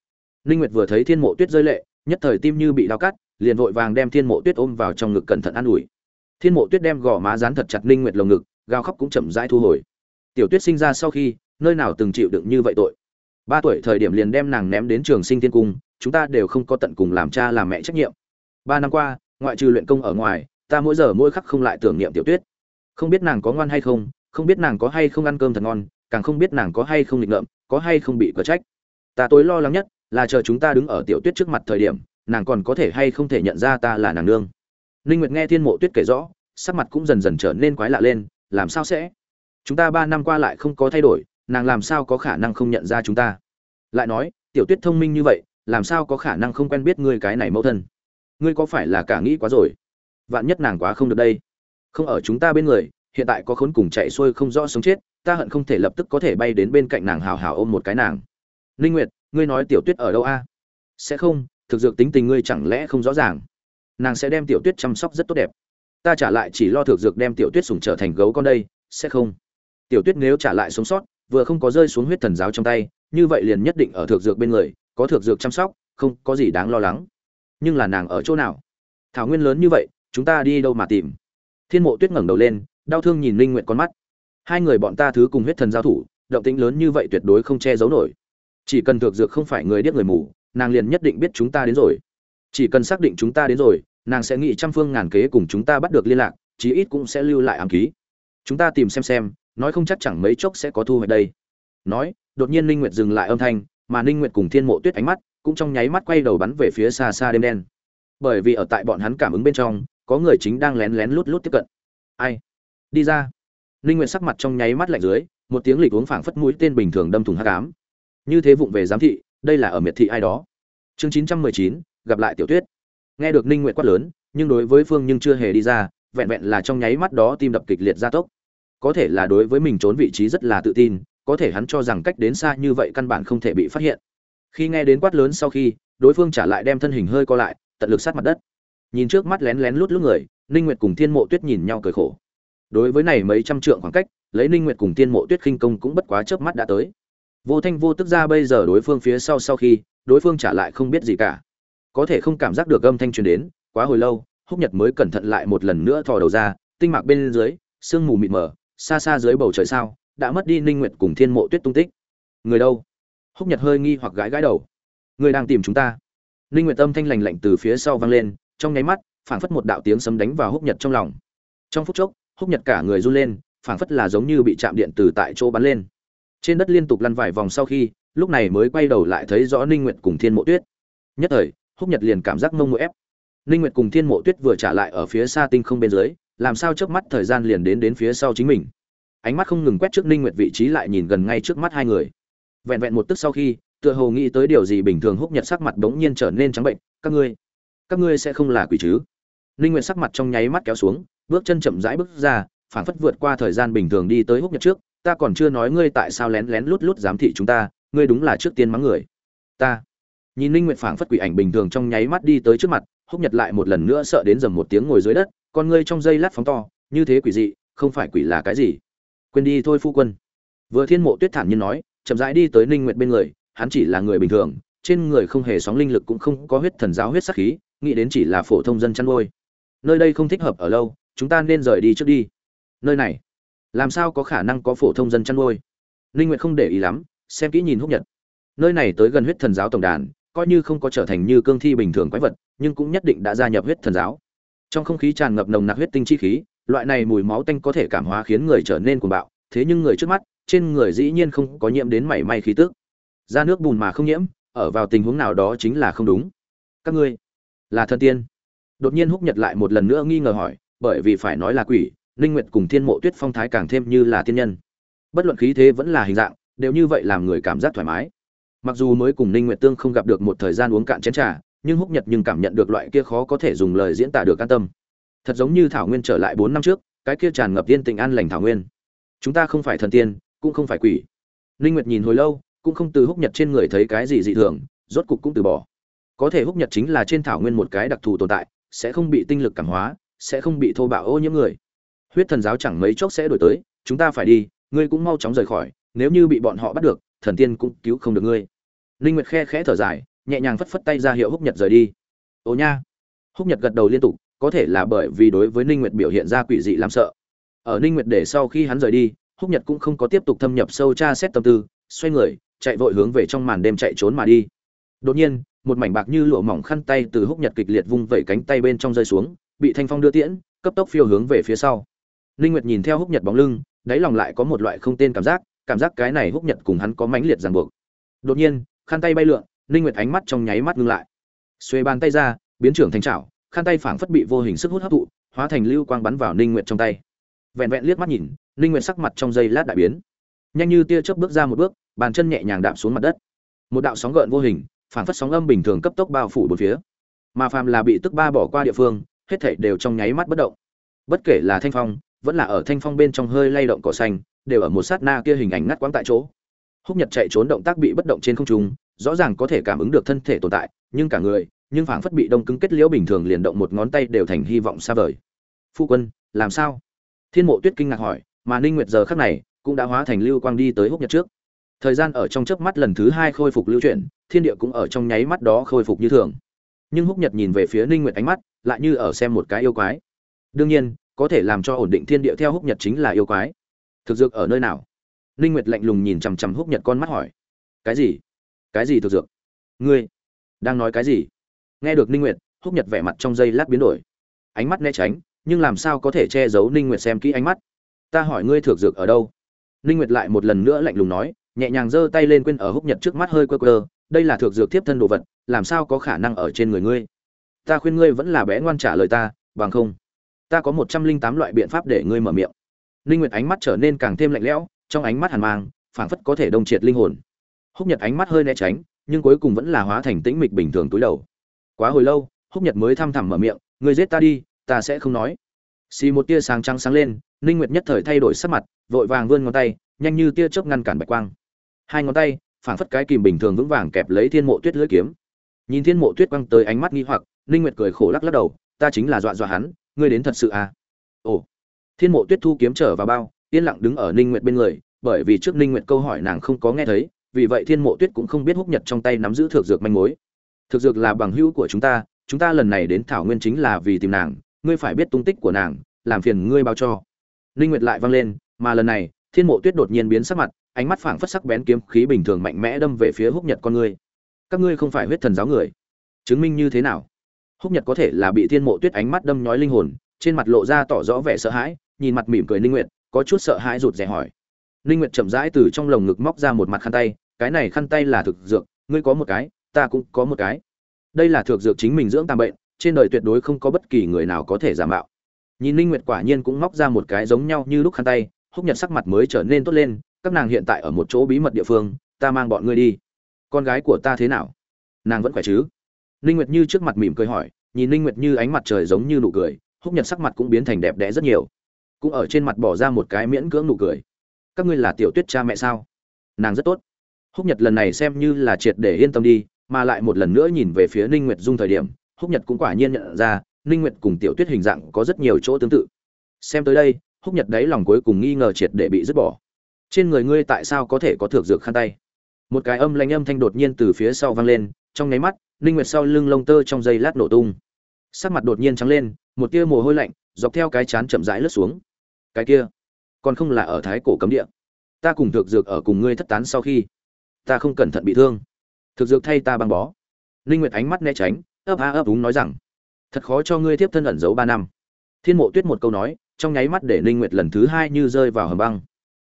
Linh nguyệt vừa thấy thiên mộ tuyết rơi lệ, nhất thời tim như bị đau cắt, liền vội vàng đem thiên mộ tuyết ôm vào trong ngực cẩn thận an ủi. Thiên mộ tuyết đem gò má dán thật chặt linh nguyệt lồng ngực, gào khóc cũng chậm rãi thu hồi. Tiểu tuyết sinh ra sau khi, nơi nào từng chịu đựng như vậy tội. Ba tuổi thời điểm liền đem nàng ném đến trường sinh thiên cung, chúng ta đều không có tận cùng làm cha làm mẹ trách nhiệm. Ba năm qua, ngoại trừ luyện công ở ngoài, ta mỗi giờ mỗi khắc không lại tưởng niệm tiểu tuyết. Không biết nàng có ngoan hay không không biết nàng có hay không ăn cơm thật ngon càng không biết nàng có hay không nghịch ngợm, có hay không bị cờ trách. Ta tối lo lắng nhất là chờ chúng ta đứng ở tiểu tuyết trước mặt thời điểm, nàng còn có thể hay không thể nhận ra ta là nàng nương. Ninh nguyệt nghe thiên mộ tuyết kể rõ, sắc mặt cũng dần dần trở nên quái lạ lên, làm sao sẽ? Chúng ta ba năm qua lại không có thay đổi, nàng làm sao có khả năng không nhận ra chúng ta? Lại nói, tiểu tuyết thông minh như vậy, làm sao có khả năng không quen biết ngươi cái này mẫu thân? Ngươi có phải là cả nghĩ quá rồi? Vạn nhất nàng quá không được đây. Không ở chúng ta bên người, hiện tại có khốn cùng chạy xuôi không rõ sống chết ta hận không thể lập tức có thể bay đến bên cạnh nàng hào hào ôm một cái nàng. Ninh nguyệt, ngươi nói tiểu tuyết ở đâu a? Sẽ không, thực dược tính tình ngươi chẳng lẽ không rõ ràng. Nàng sẽ đem tiểu tuyết chăm sóc rất tốt đẹp. Ta trả lại chỉ lo thực dược đem tiểu tuyết sủng trở thành gấu con đây, sẽ không. Tiểu tuyết nếu trả lại sống sót, vừa không có rơi xuống huyết thần giáo trong tay, như vậy liền nhất định ở thực dược bên người, có thực dược chăm sóc, không có gì đáng lo lắng. Nhưng là nàng ở chỗ nào? Thảo nguyên lớn như vậy, chúng ta đi đâu mà tìm? Thiên mộ tuyết ngẩng đầu lên, đau thương nhìn linh nguyện con mắt hai người bọn ta thứ cùng huyết thần giao thủ, động tĩnh lớn như vậy tuyệt đối không che giấu nổi. Chỉ cần thực dược không phải người điếc người mù, nàng liền nhất định biết chúng ta đến rồi. Chỉ cần xác định chúng ta đến rồi, nàng sẽ nghĩ trăm phương ngàn kế cùng chúng ta bắt được liên lạc, chí ít cũng sẽ lưu lại ám ký. Chúng ta tìm xem xem, nói không chắc chẳng mấy chốc sẽ có thu hoạch đây. Nói, đột nhiên ninh nguyệt dừng lại âm thanh, mà ninh nguyệt cùng thiên mộ tuyết ánh mắt cũng trong nháy mắt quay đầu bắn về phía xa xa đêm đen. Bởi vì ở tại bọn hắn cảm ứng bên trong, có người chính đang lén lén lút lút tiếp cận. Ai? Đi ra ninh nguyệt sắc mặt trong nháy mắt lạnh dưới một tiếng lịch uống phảng phất mũi tên bình thường đâm thủng hắc ám. Như thế vụng về giám thị đây là ở miệt thị ai đó. Chương 919, gặp lại tiểu tuyết. Nghe được ninh nguyệt quát lớn nhưng đối với phương nhưng chưa hề đi ra vẹn vẹn là trong nháy mắt đó tim đập kịch liệt gia tốc. Có thể là đối với mình trốn vị trí rất là tự tin có thể hắn cho rằng cách đến xa như vậy căn bản không thể bị phát hiện. Khi nghe đến quát lớn sau khi đối phương trả lại đem thân hình hơi co lại tận lực sát mặt đất. Nhìn trước mắt lén lén lút lút người ninh nguyệt cùng thiên mộ tuyết nhìn nhau cười khổ đối với này mấy trăm trượng khoảng cách, lấy ninh nguyệt cùng thiên mộ tuyết khinh công cũng bất quá chớp mắt đã tới. Vô thanh vô tức ra bây giờ đối phương phía sau sau khi, đối phương trả lại không biết gì cả. Có thể không cảm giác được âm thanh truyền đến, quá hồi lâu, húc nhật mới cẩn thận lại một lần nữa thò đầu ra, tinh mạc bên dưới, sương mù mịt mờ, xa xa dưới bầu trời sao, đã mất đi ninh nguyệt cùng thiên mộ tuyết tung tích. Người đâu? Húc nhật hơi nghi hoặc gãi gãi đầu. Người đang tìm chúng ta. Ninh nguyệt âm thanh lạnh lạnh từ phía sau vang lên, trong nháy mắt, phảng phất một đạo tiếng sấm đánh vào húc nhật trong lòng. Trong phút chốc húc nhật cả người run lên, phảng phất là giống như bị chạm điện từ tại chỗ bắn lên. Trên đất liên tục lăn vài vòng sau khi, lúc này mới quay đầu lại thấy rõ ninh nguyệt cùng thiên mộ tuyết. Nhất thời, húc nhật liền cảm giác mông mũi ép. Ninh nguyệt cùng thiên mộ tuyết vừa trả lại ở phía xa tinh không bên dưới, làm sao chớp mắt thời gian liền đến đến phía sau chính mình. Ánh mắt không ngừng quét trước ninh nguyệt vị trí lại nhìn gần ngay trước mắt hai người. Vẹn vẹn một tức sau khi, tựa hồ nghĩ tới điều gì bình thường húc nhật sắc mặt đống nhiên trở nên trắng bệnh. Các ngươi các ngươi sẽ không là quỷ chứ? Ninh nguyệt sắc mặt trong nháy mắt kéo xuống bước chân chậm rãi bước ra, phảng phất vượt qua thời gian bình thường đi tới húc nhật trước, ta còn chưa nói ngươi tại sao lén lén lút lút giám thị chúng ta, ngươi đúng là trước tiên mắng người. Ta. Nhìn ninh nguyệt phảng phất quỷ ảnh bình thường trong nháy mắt đi tới trước mặt, húc nhật lại một lần nữa sợ đến dầm một tiếng ngồi dưới đất, con ngươi trong dây lát phóng to, như thế quỷ dị, không phải quỷ là cái gì? Quên đi thôi phu quân. Vừa thiên mộ tuyết thản nhiên nói, chậm rãi đi tới ninh nguyệt bên người, hắn chỉ là người bình thường, trên người không hề sóng linh lực cũng không có huyết thần giáo huyết sắc khí, nghĩ đến chỉ là phổ thông dân chăn nuôi. Nơi đây không thích hợp ở lâu chúng ta nên rời đi trước đi. Nơi này, làm sao có khả năng có phổ thông dân chăn nuôi? Ninh nguyệt không để ý lắm, xem kỹ nhìn húc nhật. Nơi này tới gần huyết thần giáo tổng đàn, coi như không có trở thành như cương thi bình thường quái vật, nhưng cũng nhất định đã gia nhập huyết thần giáo. Trong không khí tràn ngập nồng nặc huyết tinh chi khí, loại này mùi máu tanh có thể cảm hóa khiến người trở nên cuồng bạo, thế nhưng người trước mắt, trên người dĩ nhiên không có nhiễm đến mảy may khí tức. Ra nước bùn mà không nhiễm, ở vào tình huống nào đó chính là không đúng. Các ngươi là thần tiên. Đột nhiên húc nhật lại một lần nữa nghi ngờ hỏi bởi vì phải nói là quỷ linh nguyệt cùng thiên mộ tuyết phong thái càng thêm như là thiên nhân. Bất luận khí thế vẫn là hình dạng, đều như vậy làm người cảm giác thoải mái. Mặc dù mới cùng ninh nguyệt tương không gặp được một thời gian uống cạn chén trà, nhưng húc nhật nhưng cảm nhận được loại kia khó có thể dùng lời diễn tả được an tâm. Thật giống như thảo nguyên trở lại 4 năm trước, cái kia tràn ngập yên tình an lành thảo nguyên. Chúng ta không phải thần tiên, cũng không phải quỷ. Ninh nguyệt nhìn hồi lâu, cũng không từ húc nhật trên người thấy cái gì dị thường, rốt cục cũng từ bỏ. Có thể húc nhật chính là trên thảo nguyên một cái đặc thù tồn tại, sẽ không bị tinh lực cảm hóa sẽ không bị thô bạo ô nhiễm người. Huyết thần giáo chẳng mấy chốc sẽ đổi tới, chúng ta phải đi, ngươi cũng mau chóng rời khỏi, nếu như bị bọn họ bắt được, thần tiên cũng cứu không được ngươi. Linh nguyệt khe khẽ thở dài, nhẹ nhàng phất phất tay ra hiệu húc nhật rời đi. Ồ nha. Húc nhật gật đầu liên tục, có thể là bởi vì đối với linh nguyệt biểu hiện ra quỷ dị làm sợ. Ở linh nguyệt để sau khi hắn rời đi, húc nhật cũng không có tiếp tục thâm nhập sâu tra xét tâm tư, xoay người, chạy vội hướng về trong màn đêm chạy trốn mà đi. Đột nhiên, một mảnh bạc như lụa mỏng khăn tay từ húc nhật kịch liệt vung vẩy cánh tay bên trong rơi xuống bị thanh phong đưa tiễn, cấp tốc phiêu hướng về phía sau. Ninh nguyệt nhìn theo húc nhật bóng lưng, đáy lòng lại có một loại không tên cảm giác cảm giác cái này húc nhật cùng hắn có mãnh liệt ràng buộc. Đột nhiên, khăn tay bay lượn ninh nguyệt ánh mắt trong nháy mắt ngưng lại. Xuê bàn tay ra, biến trưởng thành chảo, khăn tay phảng phất bị vô hình sức hút hấp thụ, hóa thành lưu quang bắn vào ninh nguyệt trong tay. Vẹn vẹn liếc mắt nhìn ninh nguyệt sắc mặt trong giây lát đại biến. Nhanh như tia chớp bước ra một bước, bàn chân nhẹ nhàng đạp xuống mặt đất. Một đạo sóng gợn vô hình, phảng phất sóng âm bình thường cấp tốc bao phủ bốn phía. Mà phàm là bị tức ba bỏ qua địa phương hết thảy đều trong nháy mắt bất động. Bất kể là thanh phong, vẫn là ở thanh phong bên trong hơi lay động cỏ xanh, đều ở một sát na kia hình ảnh ngắt quãng tại chỗ. Húc nhật chạy trốn động tác bị bất động trên không trung, rõ ràng có thể cảm ứng được thân thể tồn tại, nhưng cả người, nhưng phảng phất bị đông cứng kết liễu bình thường liền động một ngón tay đều thành hy vọng xa vời. Phu quân, làm sao? Thiên mộ tuyết kinh ngạc hỏi, mà ninh nguyệt giờ khắc này cũng đã hóa thành lưu quang đi tới húc nhật trước. Thời gian ở trong chớp mắt lần thứ hai khôi phục lưu chuyển, thiên địa cũng ở trong nháy mắt đó khôi phục như thường nhưng húc nhật nhìn về phía ninh nguyệt ánh mắt, lại như ở xem một cái yêu quái. Đương nhiên, có thể làm cho ổn định thiên địa theo húc nhật chính là yêu quái. Thực dược ở nơi nào? Ninh nguyệt lạnh lùng nhìn chằm chằm húc nhật con mắt hỏi. Cái gì? Cái gì thực dược? Ngươi đang nói cái gì? Nghe được ninh nguyệt, húc nhật vẻ mặt trong giây lát biến đổi. Ánh mắt né tránh, nhưng làm sao có thể che giấu ninh nguyệt xem kỹ ánh mắt? Ta hỏi ngươi thực dược ở đâu? Ninh nguyệt lại một lần nữa lạnh lùng nói, nhẹ nhàng giơ tay lên quên ở húc nhật trước mắt hơi quơ quơ đây là thược dược tiếp thân đồ vật, làm sao có khả năng ở trên người ngươi? Ta khuyên ngươi vẫn là bé ngoan trả lời ta, bằng không, ta có một trăm linh tám loại biện pháp để ngươi mở miệng. Linh nguyệt ánh mắt trở nên càng thêm lạnh lẽo, trong ánh mắt hàn mang, phảng phất có thể đông triệt linh hồn. Húc nhật ánh mắt hơi né tránh, nhưng cuối cùng vẫn là hóa thành tĩnh mịch bình thường túi đầu. Quá hồi lâu, húc nhật mới thăm thẳm mở miệng, ngươi giết ta đi, ta sẽ không nói. Xì một tia sáng trắng sáng lên ninh nguyệt nhất thời thay đổi sắc mặt, vội vàng vươn ngón tay, nhanh như tia chớp ngăn cản bạch quang. Hai ngón tay phảng phất cái kìm bình thường vững vàng kẹp lấy thiên mộ tuyết lưỡi kiếm. Nhìn thiên mộ tuyết quăng tới ánh mắt nghi hoặc, ninh nguyệt cười khổ lắc lắc đầu, ta chính là dọa dọa hắn, ngươi đến thật sự à? Ồ. Thiên mộ tuyết thu kiếm trở vào bao, yên lặng đứng ở ninh nguyệt bên người, bởi vì trước ninh nguyệt câu hỏi nàng không có nghe thấy, vì vậy thiên mộ tuyết cũng không biết húc nhật trong tay nắm giữ thực dược manh mối. Thực dược là bằng hữu của chúng ta chúng ta lần này đến thảo nguyên chính là vì tìm nàng, ngươi phải biết tung tích của nàng, làm phiền ngươi bao cho. Ninh nguyệt lại vang lên, mà lần này, thiên mộ tuyết đột nhiên biến sắc mặt ánh mắt phảng phất sắc bén kiếm khí bình thường mạnh mẽ đâm về phía húc nhật con ngươi các ngươi không phải huyết thần giáo người. Chứng minh như thế nào? Húc nhật có thể là bị thiên mộ tuyết ánh mắt đâm nhói linh hồn, trên mặt lộ ra tỏ rõ vẻ sợ hãi, nhìn mặt mỉm cười ninh nguyệt, có chút sợ hãi rụt rè hỏi. Ninh nguyệt chậm rãi từ trong lồng ngực móc ra một mặt khăn tay, cái này khăn tay là thực dược, ngươi có một cái, ta cũng có một cái. Đây là thực dược chính mình dưỡng tam bệnh, trên đời tuyệt đối không có bất kỳ người nào có thể giả mạo. Nhìn ninh nguyệt quả nhiên cũng móc ra một cái giống nhau như lúc khăn tay, húc nhật sắc mặt mới trở nên tốt lên các nàng hiện tại ở một chỗ bí mật địa phương, ta mang bọn ngươi đi. Con gái của ta thế nào? Nàng vẫn khỏe chứ? Ninh nguyệt như trước mặt mỉm cười hỏi, nhìn ninh nguyệt như ánh mặt trời giống như nụ cười húc nhật sắc mặt cũng biến thành đẹp đẽ rất nhiều. Cũng ở trên mặt bỏ ra một cái miễn cưỡng nụ cười. Các ngươi là tiểu tuyết cha mẹ sao? Nàng rất tốt. Húc nhật lần này xem như là triệt để yên tâm đi, mà lại một lần nữa nhìn về phía ninh nguyệt dung thời điểm húc nhật cũng quả nhiên nhận ra, ninh nguyệt cùng tiểu tuyết hình dạng có rất nhiều chỗ tương tự. Xem tới đây húc nhật đấy lòng cuối cùng nghi ngờ triệt để bị dứt bỏ trên người ngươi tại sao có thể có thược dược khăn tay? Một cái âm lanh âm thanh đột nhiên từ phía sau vang lên, trong nháy mắt, ninh nguyệt sau lưng lông tơ trong giây lát nổ tung. Sắc mặt đột nhiên trắng lên, một tia mồ hôi lạnh, dọc theo cái chán chậm rãi lướt xuống. Cái kia, còn không là ở thái cổ cấm địa. Ta cùng thực dược ở cùng ngươi thất tán sau khi, ta không cẩn thận bị thương. Thực dược thay ta băng bó. Linh nguyệt ánh mắt né tránh, ấp a ấp úng nói rằng, thật khó cho ngươi tiếp thân ẩn giấu ba năm. Thiên mộ tuyết một câu nói, trong nháy mắt để linh nguyệt lần thứ hai như rơi vào hầm băng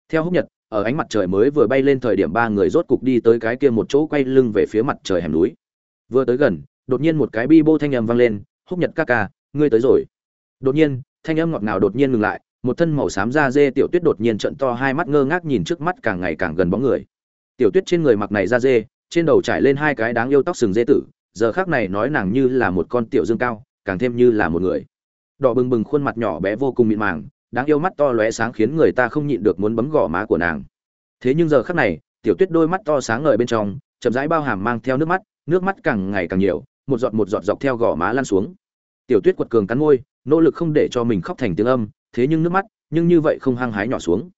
theo húc nhật, ở ánh mặt trời mới vừa bay lên thời điểm ba người rốt cục đi tới cái kia một chỗ quay lưng về phía mặt trời hẻm núi. Vừa tới gần, đột nhiên một cái bi bô thanh âm vang lên, húc nhật ca ca, ngươi tới rồi. Đột nhiên, thanh âm ngọt ngào đột nhiên ngừng lại, một thân màu xám da dê tiểu tuyết đột nhiên trận to hai mắt ngơ ngác nhìn trước mắt càng ngày càng gần bóng người. Tiểu tuyết trên người mặc này da dê, trên đầu trải lên hai cái đáng yêu tóc sừng dê tử, giờ khác này nói nàng như là một con tiểu dương cao, càng thêm như là một người. Đỏ bừng bừng khuôn mặt nhỏ bé vô cùng mịn màng đáng yêu mắt to lóe sáng khiến người ta không nhịn được muốn bấm gò má của nàng. Thế nhưng giờ khắc này, tiểu tuyết đôi mắt to sáng ngời bên trong, chậm rãi bao hàm mang theo nước mắt nước mắt càng ngày càng nhiều, một giọt một giọt dọc theo gò má lăn xuống. Tiểu tuyết quật cường cắn môi, nỗ lực không để cho mình khóc thành tiếng âm, thế nhưng nước mắt, nhưng như vậy không hăng hái nhỏ xuống.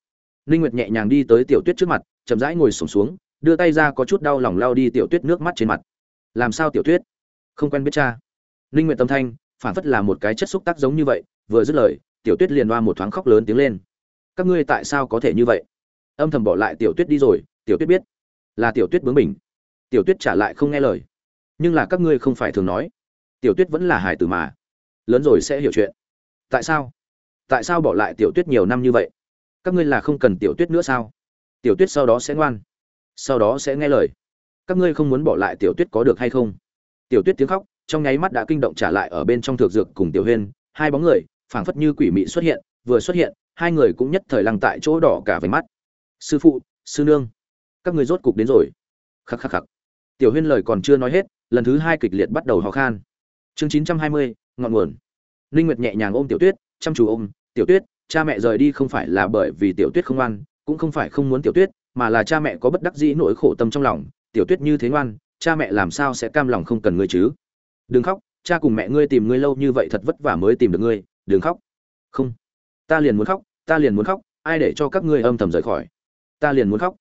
Ninh nguyệt nhẹ nhàng đi tới tiểu tuyết trước mặt, chậm rãi ngồi sổng xuống, đưa tay ra có chút đau lòng lao đi tiểu tuyết nước mắt trên mặt. Làm sao tiểu tuyết? Không quen biết cha. Ninh nguyệt tâm thanh phản phất là một cái chất xúc tác giống như vậy, vừa dứt lời tiểu tuyết liền đoa một thoáng khóc lớn tiếng lên các ngươi tại sao có thể như vậy âm thầm bỏ lại tiểu tuyết đi rồi tiểu tuyết biết là tiểu tuyết bướng mình. tiểu tuyết trả lại không nghe lời nhưng là các ngươi không phải thường nói tiểu tuyết vẫn là hải tử mà lớn rồi sẽ hiểu chuyện tại sao tại sao bỏ lại tiểu tuyết nhiều năm như vậy các ngươi là không cần tiểu tuyết nữa sao tiểu tuyết sau đó sẽ ngoan sau đó sẽ nghe lời các ngươi không muốn bỏ lại tiểu tuyết có được hay không tiểu tuyết tiếng khóc trong nháy mắt đã kinh động trả lại ở bên trong thực dược cùng tiểu huyên hai bóng người phảng phất như quỷ mị xuất hiện, vừa xuất hiện, hai người cũng nhất thời lăng tại chỗ đỏ cả với mắt. Sư phụ, sư nương, các người rốt cục đến rồi. Khắc khắc khắc. Tiểu huyên lời còn chưa nói hết, lần thứ hai kịch liệt bắt đầu ho khan. Chương chín trăm hai mươi, ngọn nguồn. Linh nguyệt nhẹ nhàng ôm tiểu tuyết, chăm chú ôm, tiểu tuyết, cha mẹ rời đi không phải là bởi vì tiểu tuyết không ngoan, cũng không phải không muốn tiểu tuyết, mà là cha mẹ có bất đắc dĩ nỗi khổ tâm trong lòng. Tiểu tuyết như thế ngoan, cha mẹ làm sao sẽ cam lòng không cần ngươi chứ? Đừng khóc, cha cùng mẹ ngươi tìm ngươi lâu như vậy thật vất vả mới tìm được ngươi đừng khóc. Không. Ta liền muốn khóc, ta liền muốn khóc, ai để cho các ngươi âm thầm rời khỏi? Ta liền muốn khóc.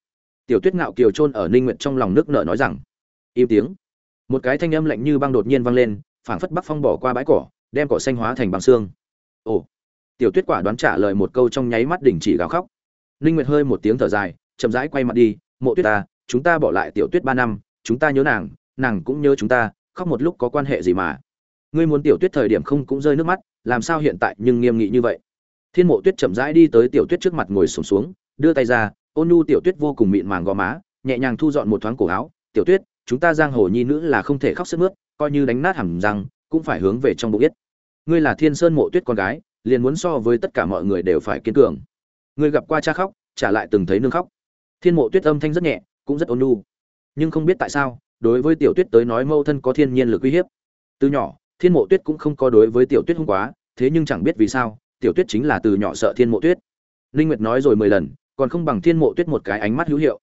Tiểu tuyết ngạo kiều chôn ở ninh nguyện trong lòng nước nợ nói rằng, im tiếng. Một cái thanh âm lạnh như băng đột nhiên vang lên, phảng phất bắc phong bỏ qua bãi cỏ, đem cỏ xanh hóa thành băng xương. Ồ. Tiểu tuyết quả đoán trả lời một câu trong nháy mắt đình chỉ gào khóc. Ninh nguyệt hơi một tiếng thở dài, chậm rãi quay mặt đi, mộ tuyết ta chúng ta bỏ lại tiểu tuyết ba năm, chúng ta nhớ nàng nàng cũng nhớ chúng ta, khóc một lúc có quan hệ gì mà? Ngươi muốn tiểu tuyết thời điểm không cũng rơi nước mắt làm sao hiện tại nhưng nghiêm nghị như vậy? Thiên mộ tuyết chậm rãi đi tới tiểu tuyết trước mặt ngồi sụp xuống, xuống đưa tay ra ôn nhu tiểu tuyết vô cùng mịn màng gò má nhẹ nhàng thu dọn một thoáng cổ áo. Tiểu tuyết chúng ta giang hồ nhi nữ là không thể khóc sức mướt coi như đánh nát hẳn răng cũng phải hướng về trong bụng yết. Ngươi là thiên sơn mộ tuyết con gái liền muốn so với tất cả mọi người đều phải kiên cường. Ngươi gặp qua cha khóc trả lại từng thấy nương khóc. Thiên mộ tuyết âm thanh rất nhẹ cũng rất ôn nhu. Nhưng không biết tại sao đối với tiểu tuyết tới nói mâu thân có thiên nhiên lực uy hiếp. Từ nhỏ thiên mộ tuyết cũng không có đối với tiểu tuyết hung quá thế nhưng chẳng biết vì sao, tiểu tuyết chính là từ nhỏ sợ thiên mộ tuyết. Ninh nguyệt nói rồi mười lần, còn không bằng thiên mộ tuyết một cái ánh mắt hữu hiệu.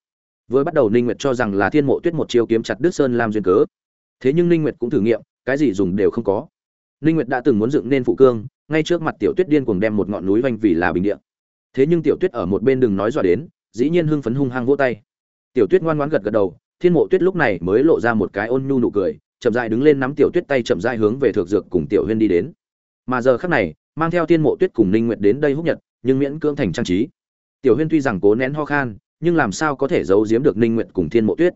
Vừa bắt đầu ninh nguyệt cho rằng là thiên mộ tuyết một chiêu kiếm chặt đứt sơn làm duyên cớ. Thế nhưng ninh nguyệt cũng thử nghiệm, cái gì dùng đều không có. Ninh nguyệt đã từng muốn dựng nên phụ cương, ngay trước mặt tiểu tuyết điên cuồng đem một ngọn núi vanh vì là bình địa. Thế nhưng tiểu tuyết ở một bên đừng nói dọa đến, dĩ nhiên hưng phấn hung hăng vỗ tay. Tiểu tuyết ngoan ngoãn gật gật đầu, thiên mộ tuyết lúc này mới lộ ra một cái ôn nhu nụ cười, chậm rãi đứng lên nắm tiểu tuyết tay chậm rãi hướng về thượng dược cùng tiểu huyên đi đến mà giờ khắc này, mang theo thiên mộ tuyết cùng ninh nguyệt đến đây húc nhật, nhưng miễn cưỡng thành trang trí. Tiểu huyên tuy rằng cố nén ho khan, nhưng làm sao có thể giấu giếm được ninh nguyệt cùng thiên mộ tuyết?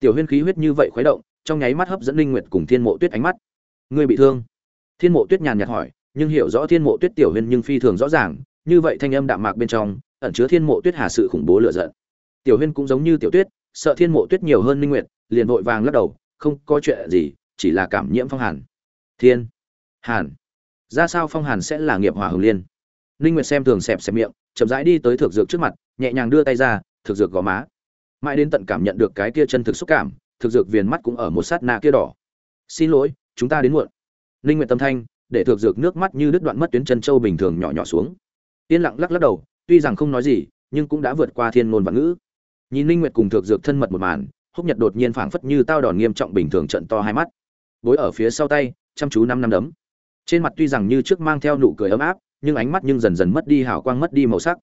Tiểu huyên khí huyết như vậy khuấy động, trong nháy mắt hấp dẫn ninh nguyệt cùng thiên mộ tuyết ánh mắt. Ngươi bị thương? Thiên mộ tuyết nhàn nhạt hỏi, nhưng hiểu rõ thiên mộ tuyết tiểu huyên nhưng phi thường rõ ràng, như vậy thanh âm đạm mạc bên trong, ẩn chứa thiên mộ tuyết hà sự khủng bố lựa giận. Tiểu huyên cũng giống như tiểu tuyết, sợ thiên mộ tuyết nhiều hơn ninh nguyệt, liền vội vàng lắc đầu, không có chuyện gì, chỉ là cảm nhiễm phong hàn. Thiên, hàn? Ra sao phong hàn sẽ là nghiệp hỏa hồng liên. Ninh nguyệt xem thường xẹp xẹp miệng, chậm rãi đi tới thực dược trước mặt, nhẹ nhàng đưa tay ra thực dược gò má. Mãi đến tận cảm nhận được cái kia chân thực xúc cảm thực dược viền mắt cũng ở một sát na kia đỏ. Xin lỗi, chúng ta đến muộn. Ninh nguyệt tâm thanh, để thực dược nước mắt như đứt đoạn mất tuyến chân châu bình thường nhỏ nhỏ xuống. Yên lặng lắc lắc đầu, tuy rằng không nói gì, nhưng cũng đã vượt qua thiên ngôn và ngữ. Nhìn ninh nguyệt cùng thực dược thân mật một màn, húc nhật đột nhiên phảng phất như tao đòn nghiêm trọng bình thường trận to hai mắt. Bối ở phía sau tay, chăm chú năm năm đấm trên mặt tuy rằng như trước mang theo nụ cười ấm áp, nhưng ánh mắt nhưng dần dần mất đi hào quang, mất đi màu sắc.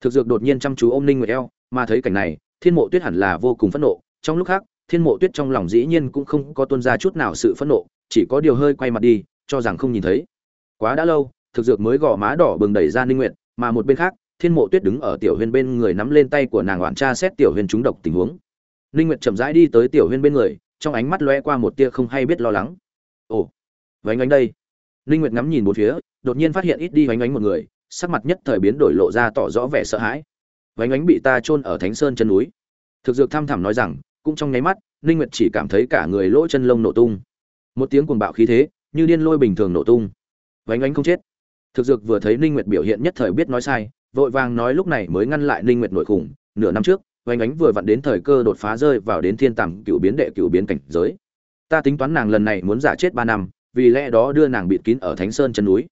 Thực dược đột nhiên chăm chú ôm ninh nguyệt eo, mà thấy cảnh này, thiên mộ tuyết hẳn là vô cùng phẫn nộ. Trong lúc khác, thiên mộ tuyết trong lòng dĩ nhiên cũng không có tuôn ra chút nào sự phẫn nộ, chỉ có điều hơi quay mặt đi, cho rằng không nhìn thấy. Quá đã lâu, thực dược mới gò má đỏ bừng đẩy ra ninh nguyệt, mà một bên khác, thiên mộ tuyết đứng ở tiểu huyên bên người nắm lên tay của nàng oản tra xét tiểu huyên trúng độc tình huống. Ninh nguyệt chậm rãi đi tới tiểu huyên bên người, trong ánh mắt lóe qua một tia không hay biết lo lắng. Ồ, vánh ánh đây. Linh nguyệt ngắm nhìn một phía, đột nhiên phát hiện ít đi vánh ánh một người, sắc mặt nhất thời biến đổi lộ ra tỏ rõ vẻ sợ hãi. Vánh ánh bị ta chôn ở thánh sơn chân núi. Thực dược tham thẳm nói rằng, cũng trong nháy mắt, Linh nguyệt chỉ cảm thấy cả người lỗ chân lông nổ tung. Một tiếng cuồng bạo khí thế, như điên lôi bình thường nổ tung. Vánh ánh không chết. Thực dược vừa thấy Linh nguyệt biểu hiện nhất thời biết nói sai, vội vàng nói lúc này mới ngăn lại Linh nguyệt nội khủng. Nửa năm trước vánh ánh vừa vặn đến thời cơ đột phá rơi vào đến thiên Tầng cựu biến đệ cựu biến cảnh giới. Ta tính toán nàng lần này muốn giả chết ba năm vì lẽ đó đưa nàng bịt kín ở thánh sơn chân núi.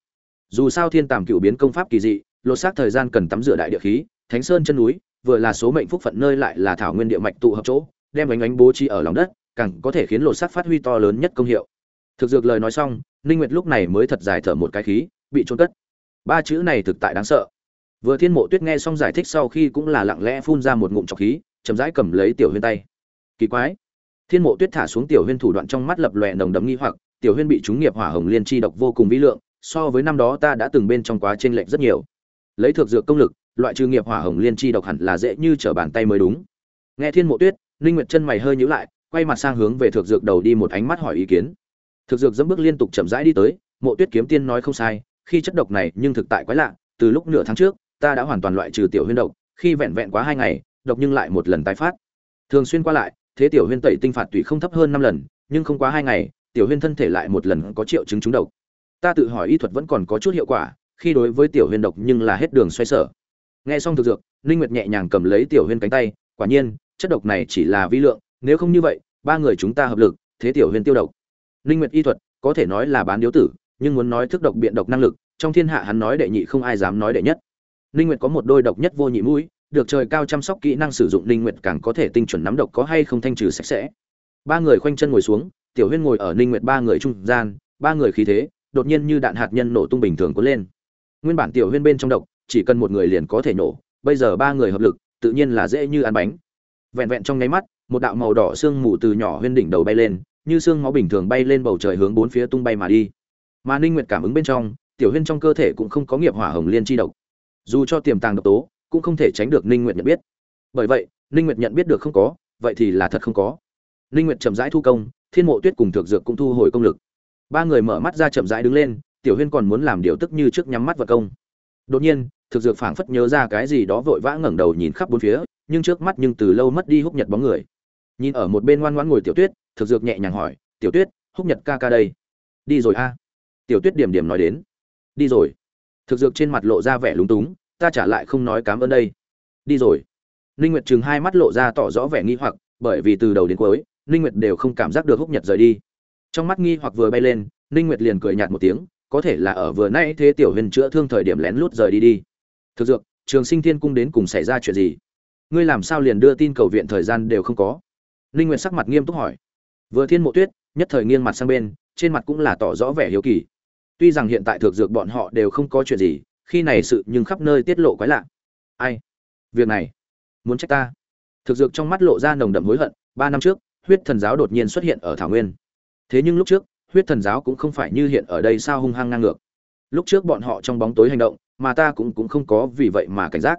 Dù sao thiên tàm cựu biến công pháp kỳ dị, lột xác thời gian cần tắm rửa đại địa khí, thánh sơn chân núi, vừa là số mệnh phúc phận nơi lại là thảo nguyên địa mạch tụ hợp chỗ, đem ánh ánh bố trí ở lòng đất, càng có thể khiến lột xác phát huy to lớn nhất công hiệu. Thực dược lời nói xong, ninh nguyệt lúc này mới thật dài thở một cái khí, bị trôn cất. Ba chữ này thực tại đáng sợ. Vừa thiên mộ tuyết nghe xong giải thích sau khi cũng là lặng lẽ phun ra một ngụm trọc khí, chậm rãi cầm lấy tiểu huyên tay. Kỳ quái. Thiên mộ tuyết thả xuống tiểu huyên thủ đoạn trong mắt lập lòe nồng đấm nghi hoặc tiểu huyên bị chúng nghiệp hỏa hồng liên chi độc vô cùng vĩ lượng, so với năm đó ta đã từng bên trong quá trên lệch rất nhiều. Lấy thực dược công lực, loại trừ nghiệp hỏa hồng liên chi độc hẳn là dễ như trở bàn tay mới đúng. Nghe thiên mộ tuyết, ninh nguyệt chân mày hơi nhíu lại, quay mặt sang hướng về thực dược đầu đi một ánh mắt hỏi ý kiến. Thực dược dẫm bước liên tục chậm rãi đi tới, mộ tuyết kiếm tiên nói không sai, khi chất độc này nhưng thực tại quái lạ, từ lúc nửa tháng trước, ta đã hoàn toàn loại trừ tiểu huyên độc, khi vẹn vẹn quá hai ngày, độc nhưng lại một lần tái phát. Thường xuyên qua lại, thế tiểu huyên tẩy tinh phạt tùy không thấp hơn năm lần, nhưng không quá hai ngày tiểu huyên thân thể lại một lần có triệu chứng trúng độc. Ta tự hỏi y thuật vẫn còn có chút hiệu quả, khi đối với tiểu huyên độc nhưng là hết đường xoay sở. Nghe xong thực dược, ninh nguyệt nhẹ nhàng cầm lấy tiểu huyên cánh tay, quả nhiên, chất độc này chỉ là vi lượng, nếu không như vậy, ba người chúng ta hợp lực, thế tiểu huyên tiêu độc. Ninh nguyệt y thuật, có thể nói là bán điếu tử, nhưng muốn nói thức độc biện độc năng lực, trong thiên hạ hắn nói đệ nhị không ai dám nói đệ nhất. Ninh nguyệt có một đôi độc nhất vô nhị mũi, được trời cao chăm sóc kỹ năng sử dụng ninh nguyệt càng có thể tinh chuẩn nắm độc có hay không thanh trừ sạch sẽ. Ba người khoanh chân ngồi xuống tiểu huyên ngồi ở ninh nguyệt ba người trung gian, ba người khí thế, đột nhiên như đạn hạt nhân nổ tung bình thường cuốn lên. Nguyên bản tiểu huyên bên trong độc, chỉ cần một người liền có thể nổ, bây giờ ba người hợp lực, tự nhiên là dễ như ăn bánh. Vẹn vẹn trong nháy mắt, một đạo màu đỏ xương mù từ nhỏ huyên đỉnh đầu bay lên, như xương máu bình thường bay lên bầu trời hướng bốn phía tung bay mà đi. Mà ninh nguyệt cảm ứng bên trong, tiểu huyên trong cơ thể cũng không có nghiệp hỏa hồng liên chi độc. Dù cho tiềm tàng độc tố, cũng không thể tránh được ninh nguyệt nhận biết. Bởi vậy, ninh nguyệt nhận biết được không có, vậy thì là thật không có ninh nguyệt chậm rãi thu công, thiên mộ tuyết cùng Thược dược cũng thu hồi công lực. Ba người mở mắt ra chậm rãi đứng lên, tiểu huyên còn muốn làm điều tức như trước nhắm mắt vật công. Đột nhiên thực dược phảng phất nhớ ra cái gì đó vội vã ngẩng đầu nhìn khắp bốn phía, nhưng trước mắt nhưng từ lâu mất đi húc nhật bóng người. Nhìn ở một bên ngoan ngoãn ngồi tiểu tuyết thực dược nhẹ nhàng hỏi, tiểu tuyết, húc nhật ca ca đây? Đi rồi a. Tiểu tuyết điểm điểm nói đến, đi rồi. Thực dược trên mặt lộ ra vẻ lúng túng, ta trả lại không nói cảm ơn đây. Đi rồi. Linh nguyệt trừng hai mắt lộ ra tỏ rõ vẻ nghi hoặc, bởi vì từ đầu đến cuối ninh nguyệt đều không cảm giác được húc nhật rời đi. Trong mắt nghi hoặc vừa bay lên, ninh nguyệt liền cười nhạt một tiếng, có thể là ở vừa nãy thế tiểu huyền chữa thương thời điểm lén lút rời đi đi. Thực dược, trường sinh thiên cung đến cùng xảy ra chuyện gì? Ngươi làm sao liền đưa tin cầu viện thời gian đều không có? Ninh nguyệt sắc mặt nghiêm túc hỏi. Vừa thiên mộ tuyết, nhất thời nghiêng mặt sang bên, trên mặt cũng là tỏ rõ vẻ hiếu kỳ. Tuy rằng hiện tại thực dược bọn họ đều không có chuyện gì, khi này sự nhưng khắp nơi tiết lộ quái lạ. Ai? Việc này? Muốn trách ta? Thực dược trong mắt lộ ra nồng đậm hối hận, ba năm trước huyết thần giáo đột nhiên xuất hiện ở thảo nguyên. Thế nhưng lúc trước, huyết thần giáo cũng không phải như hiện ở đây sao hung hăng ngang ngược. Lúc trước bọn họ trong bóng tối hành động, mà ta cũng cũng không có vì vậy mà cảnh giác.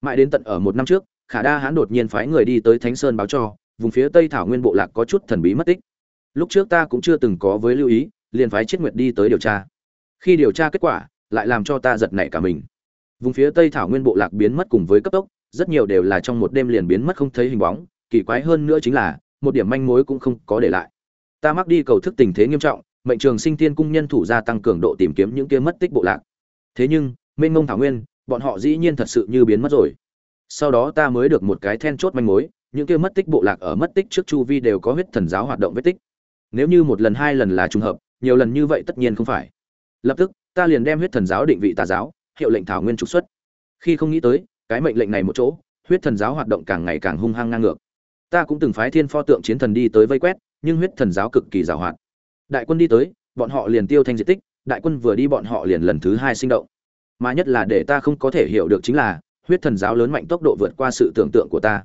Mãi đến tận ở một năm trước, khả đa hãn đột nhiên phái người đi tới thánh sơn báo cho, vùng phía tây thảo nguyên bộ lạc có chút thần bí mất tích. Lúc trước ta cũng chưa từng có với lưu ý, liền phái chiết nguyệt đi tới điều tra. Khi điều tra kết quả, lại làm cho ta giật nảy cả mình. Vùng phía tây thảo nguyên bộ lạc biến mất cùng với cấp tốc, rất nhiều đều là trong một đêm liền biến mất không thấy hình bóng, kỳ quái hơn nữa chính là một điểm manh mối cũng không có để lại. Ta mắc đi cầu thức tình thế nghiêm trọng, mệnh trường sinh tiên cung nhân thủ gia tăng cường độ tìm kiếm những kia mất tích bộ lạc. Thế nhưng, mênh mông thảo nguyên, bọn họ dĩ nhiên thật sự như biến mất rồi. Sau đó ta mới được một cái then chốt manh mối, những kia mất tích bộ lạc ở mất tích trước chu vi đều có huyết thần giáo hoạt động vết tích. Nếu như một lần hai lần là trùng hợp, nhiều lần như vậy tất nhiên không phải. Lập tức, ta liền đem huyết thần giáo định vị tà giáo, hiệu lệnh thảo nguyên trục xuất. Khi không nghĩ tới, cái mệnh lệnh này một chỗ, huyết thần giáo hoạt động càng ngày càng hung hăng ngang ngược ta cũng từng phái thiên pho tượng chiến thần đi tới vây quét, nhưng huyết thần giáo cực kỳ giàu hoạt đại quân đi tới, bọn họ liền tiêu thanh diện tích, đại quân vừa đi bọn họ liền lần thứ hai sinh động. Mà nhất là để ta không có thể hiểu được chính là, huyết thần giáo lớn mạnh tốc độ vượt qua sự tưởng tượng của ta.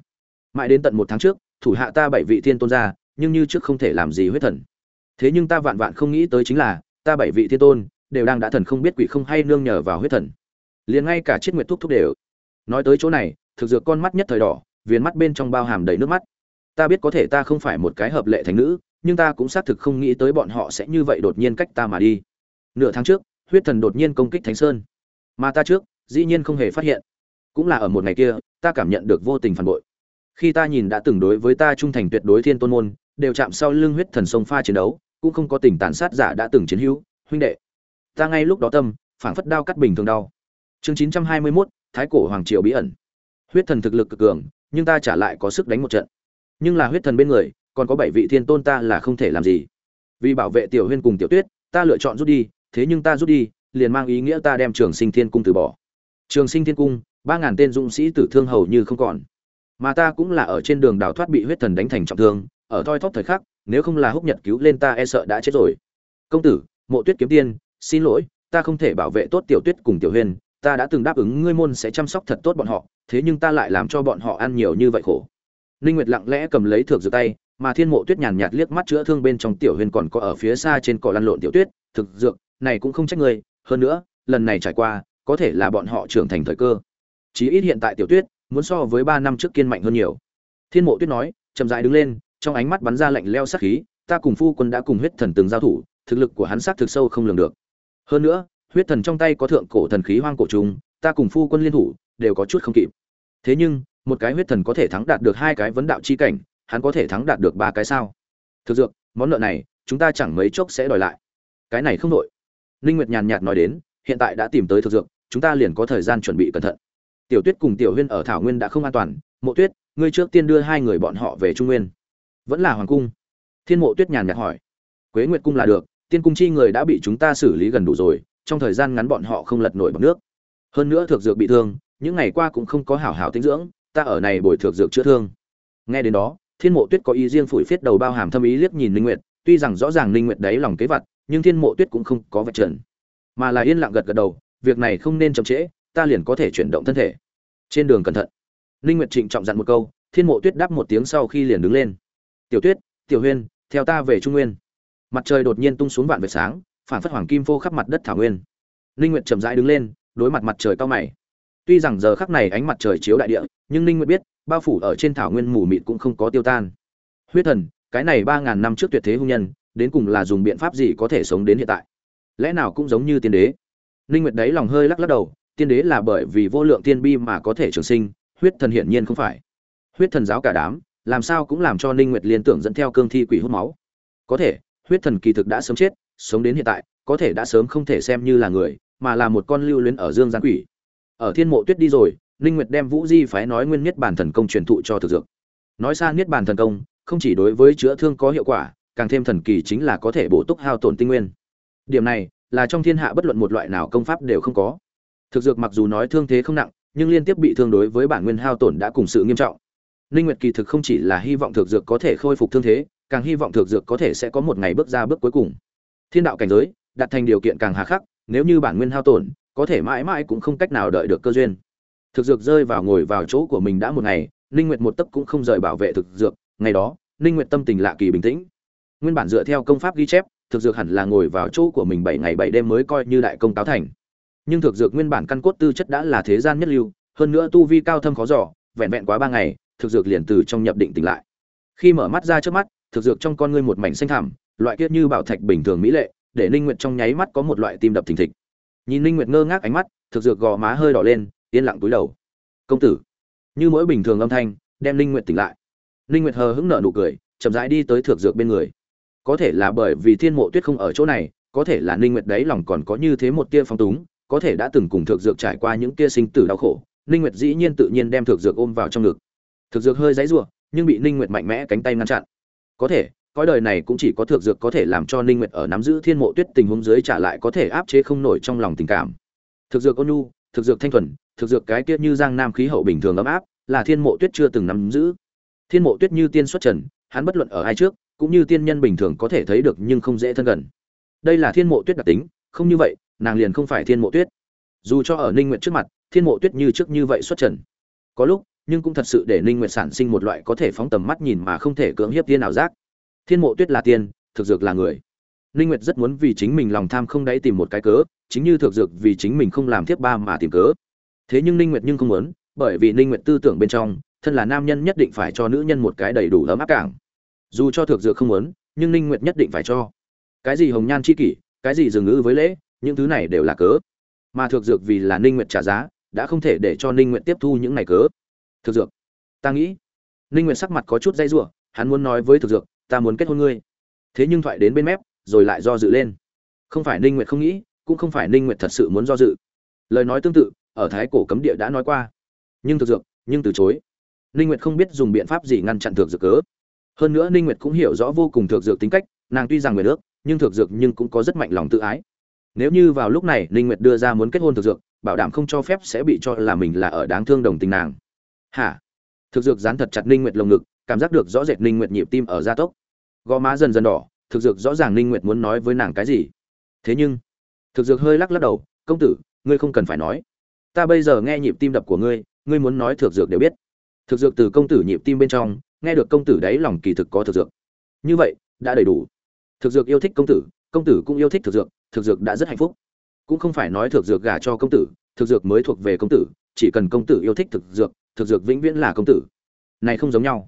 Mãi đến tận một tháng trước, thủ hạ ta bảy vị thiên tôn ra, nhưng như trước không thể làm gì huyết thần. Thế nhưng ta vạn vạn không nghĩ tới chính là, ta bảy vị thiên tôn, đều đang đã thần không biết quỷ không hay nương nhờ vào huyết thần. Liền ngay cả chiết nguyệt thúc thúc đều. Nói tới chỗ này, thực dược con mắt nhất thời đỏ viền mắt bên trong bao hàm đầy nước mắt. Ta biết có thể ta không phải một cái hợp lệ thành nữ nhưng ta cũng xác thực không nghĩ tới bọn họ sẽ như vậy đột nhiên cách ta mà đi. Nửa tháng trước huyết thần đột nhiên công kích thánh sơn. Mà ta trước dĩ nhiên không hề phát hiện. Cũng là ở một ngày kia ta cảm nhận được vô tình phản bội. Khi ta nhìn đã từng đối với ta trung thành tuyệt đối thiên tôn môn đều chạm sau lưng huyết thần sông pha chiến đấu cũng không có tình tàn sát giả đã từng chiến hữu huynh đệ. Ta ngay lúc đó tâm phảng phất đao cắt bình thường đau. Chương chín trăm hai mươi 921, thái cổ hoàng triều bí ẩn. Huyết thần thực lực cực cường nhưng ta trả lại có sức đánh một trận. Nhưng là huyết thần bên người, còn có bảy vị thiên tôn ta là không thể làm gì. Vì bảo vệ tiểu huyên cùng tiểu tuyết, ta lựa chọn rút đi, thế nhưng ta rút đi, liền mang ý nghĩa ta đem trường sinh thiên cung từ bỏ. Trường sinh thiên cung, ba ngàn tên dũng sĩ tử thương hầu như không còn. Mà ta cũng là ở trên đường đào thoát bị huyết thần đánh thành trọng thương, ở thoi thóp thời khắc, nếu không là húc nhật cứu lên ta e sợ đã chết rồi. Công tử, mộ tuyết kiếm tiên, xin lỗi, ta không thể bảo vệ tốt tiểu tuyết cùng tiểu huyên, ta đã từng đáp ứng ngươi môn sẽ chăm sóc thật tốt bọn họ thế nhưng ta lại làm cho bọn họ ăn nhiều như vậy khổ. Ninh nguyệt lặng lẽ cầm lấy thược dược tay mà thiên mộ tuyết nhàn nhạt liếc mắt chữa thương bên trong tiểu huyên còn có ở phía xa trên cỏ lăn lộn tiểu tuyết thực dược này cũng không trách người, hơn nữa lần này trải qua có thể là bọn họ trưởng thành thời cơ. Chí ít hiện tại tiểu tuyết muốn so với ba năm trước kiên mạnh hơn nhiều. Thiên mộ tuyết nói chậm rãi đứng lên trong ánh mắt bắn ra lạnh leo sắc khí ta cùng phu quân đã cùng huyết thần từng giao thủ thực lực của hắn sắc thực sâu không lường được. Hơn nữa huyết thần trong tay có thượng cổ thần khí hoang cổ trùng ta cùng phu quân liên thủ đều có chút không kịp thế nhưng, một cái huyết thần có thể thắng đạt được hai cái vấn đạo chi cảnh, hắn có thể thắng đạt được ba cái sao? Thực dược, món nợ này, chúng ta chẳng mấy chốc sẽ đòi lại. Cái này không đội ninh nguyệt nhàn nhạt nói đến, hiện tại đã tìm tới thực dược, chúng ta liền có thời gian chuẩn bị cẩn thận. Tiểu tuyết cùng tiểu huyên ở thảo nguyên đã không an toàn, mộ tuyết, ngươi trước tiên đưa hai người bọn họ về trung nguyên. Vẫn là hoàng cung. Thiên mộ tuyết nhàn nhạt hỏi. Quế nguyệt cung là được, tiên cung chi người đã bị chúng ta xử lý gần đủ rồi, trong thời gian ngắn bọn họ không lật nổi bằng nước. Hơn nữa thực dược bị thương những ngày qua cũng không có hảo hảo tinh dưỡng, ta ở này bồi thược dược chữa thương. Nghe đến đó, thiên mộ tuyết có ý riêng phủi phiết đầu bao hàm thâm ý liếc nhìn linh nguyệt, tuy rằng rõ ràng linh nguyệt đấy lòng kế vật nhưng thiên mộ tuyết cũng không có vật trần, mà là yên lặng gật gật đầu, việc này không nên chậm trễ, ta liền có thể chuyển động thân thể. Trên đường cẩn thận linh nguyệt trịnh trọng dặn một câu, thiên mộ tuyết đáp một tiếng sau khi liền đứng lên. Tiểu tuyết, tiểu huyên, theo ta về trung nguyên. Mặt trời đột nhiên tung xuống vạn vệt sáng, phản phất hoàng kim phô khắp mặt đất thảo nguyên. Linh nguyệt chậm rãi đứng lên, đối mặt mặt trời cao mày tuy rằng giờ khắc này ánh mặt trời chiếu đại địa, nhưng linh nguyệt biết, bao phủ ở trên thảo nguyên mù mịt cũng không có tiêu tan. Huyết thần, cái này ba ngàn năm trước tuyệt thế hung nhân, đến cùng là dùng biện pháp gì có thể sống đến hiện tại? Lẽ nào cũng giống như tiên đế? Linh nguyệt đấy lòng hơi lắc lắc đầu, tiên đế là bởi vì vô lượng tiên bi mà có thể trường sinh, huyết thần hiển nhiên không phải. Huyết thần giáo cả đám, làm sao cũng làm cho ninh nguyệt liên tưởng dẫn theo cương thi quỷ hút máu. Có thể, huyết thần kỳ thực đã sớm chết, sống đến hiện tại, có thể đã sớm không thể xem như là người, mà là một con lưu luyến ở dương gian quỷ ở thiên mộ tuyết đi rồi, ninh nguyệt đem vũ di phái nói nguyên nhất bản thần công truyền thụ cho thực dược. Nói xa niết bản thần công, không chỉ đối với chữa thương có hiệu quả, càng thêm thần kỳ chính là có thể bổ túc hao tổn tinh nguyên. Điểm này là trong thiên hạ bất luận một loại nào công pháp đều không có. Thực dược mặc dù nói thương thế không nặng, nhưng liên tiếp bị thương đối với bản nguyên hao tổn đã cùng sự nghiêm trọng. Ninh nguyệt kỳ thực không chỉ là hy vọng thực dược có thể khôi phục thương thế, càng hy vọng thực dược có thể sẽ có một ngày bước ra bước cuối cùng. Thiên đạo cảnh giới, đặt thành điều kiện càng hà khắc, nếu như bản nguyên hao tổn có thể mãi mãi cũng không cách nào đợi được cơ duyên. Thực dược rơi vào ngồi vào chỗ của mình đã một ngày, ninh nguyệt một tấc cũng không rời bảo vệ thực dược. Ngày đó, ninh nguyệt tâm tình lạ kỳ bình tĩnh. Nguyên bản dựa theo công pháp ghi chép, thực dược hẳn là ngồi vào chỗ của mình 7 ngày 7 đêm mới coi như đại công táo thành. Nhưng thực dược nguyên bản căn cốt tư chất đã là thế gian nhất lưu, hơn nữa tu vi cao thâm khó dò, vẹn vẹn quá ba ngày, thực dược liền từ trong nhập định tỉnh lại. Khi mở mắt ra trước mắt, thực dược trong con ngươi một mảnh xanh thẳm, loại kiết như bảo thạch bình thường mỹ lệ, để ninh nguyệt trong nháy mắt có một loại tim đập thình thịch nhìn ninh nguyệt ngơ ngác ánh mắt, thực dược gò má hơi đỏ lên, yên lặng túi đầu. Công tử. Như mỗi bình thường âm thanh, đem ninh nguyệt tỉnh lại. Ninh nguyệt hờ hững nở nụ cười, chậm rãi đi tới thực dược bên người. Có thể là bởi vì thiên mộ tuyết không ở chỗ này, có thể là ninh nguyệt đấy lòng còn có như thế một tia phong túng, có thể đã từng cùng thực dược trải qua những tia sinh tử đau khổ, ninh nguyệt dĩ nhiên tự nhiên đem thực dược ôm vào trong ngực. Thực dược hơi dãy rủa nhưng bị ninh nguyệt mạnh mẽ cánh tay ngăn chặn. Có thể cõi đời này cũng chỉ có thượng dược có thể làm cho ninh nguyệt ở nắm giữ thiên mộ tuyết tình huống dưới trả lại có thể áp chế không nổi trong lòng tình cảm. Thực dược ôn nhu thực dược thanh thuần thực dược cái kia như giang nam khí hậu bình thường ấm áp, là thiên mộ tuyết chưa từng nắm giữ. Thiên mộ tuyết như tiên xuất trần, hắn bất luận ở ai trước, cũng như tiên nhân bình thường có thể thấy được nhưng không dễ thân gần. Đây là thiên mộ tuyết đặc tính, không như vậy, nàng liền không phải thiên mộ tuyết. Dù cho ở ninh nguyệt trước mặt, thiên mộ tuyết như trước như vậy xuất trần. Có lúc, nhưng cũng thật sự để ninh nguyệt sản sinh một loại có thể phóng tầm mắt nhìn mà không thể cưỡng hiếp tiên nào giác thiên mộ tuyết là tiên thực dược là người. Ninh nguyệt rất muốn vì chính mình lòng tham không đáy tìm một cái cớ, chính như thực dược vì chính mình không làm tiếp ba mà tìm cớ. Thế nhưng ninh nguyệt nhưng không muốn, bởi vì ninh nguyệt tư tưởng bên trong, thân là nam nhân nhất định phải cho nữ nhân một cái đầy đủ ấm áp cảng. Dù cho thực dược không muốn, nhưng ninh nguyệt nhất định phải cho. Cái gì hồng nhan chi kỷ, cái gì dừng ngữ với lễ, những thứ này đều là cớ. Mà thực dược vì là ninh nguyệt trả giá, đã không thể để cho ninh nguyệt tiếp thu những này cớ. Thực dược, ta nghĩ. Ninh nguyệt sắc mặt có chút dây rủa, hắn muốn nói với thực dược ta muốn kết hôn ngươi. Thế nhưng thoại đến bên mép, rồi lại do dự lên. Không phải ninh nguyệt không nghĩ, cũng không phải ninh nguyệt thật sự muốn do dự. Lời nói tương tự, ở thái cổ cấm địa đã nói qua. Nhưng thực dược, nhưng từ chối. Ninh nguyệt không biết dùng biện pháp gì ngăn chặn thực dược cớ. Hơn nữa ninh nguyệt cũng hiểu rõ vô cùng thực dược tính cách, nàng tuy rằng người nước, nhưng thực dược nhưng cũng có rất mạnh lòng tự ái. Nếu như vào lúc này ninh nguyệt đưa ra muốn kết hôn thực dược, bảo đảm không cho phép sẽ bị cho là mình là ở đáng thương đồng tình nàng. Hả? Thực dược dán thật chặt ninh nguyệt lồng ngực cảm giác được rõ rệt ninh nguyệt nhịp tim ở gia tốc. Gò má dần dần đỏ, thực dược rõ ràng ninh nguyệt muốn nói với nàng cái gì. Thế nhưng, thực dược hơi lắc lắc đầu, công tử, ngươi không cần phải nói. Ta bây giờ nghe nhịp tim đập của ngươi ngươi muốn nói thực dược đều biết. Thực dược từ công tử nhịp tim bên trong, nghe được công tử đấy lòng kỳ thực có thực dược. Như vậy, đã đầy đủ. Thực dược yêu thích công tử công tử cũng yêu thích thực dược thực dược đã rất hạnh phúc. Cũng không phải nói thực dược gả cho công tử, thực dược mới thuộc về công tử, chỉ cần công tử yêu thích thực dược thực dược vĩnh viễn là công tử. Này không giống nhau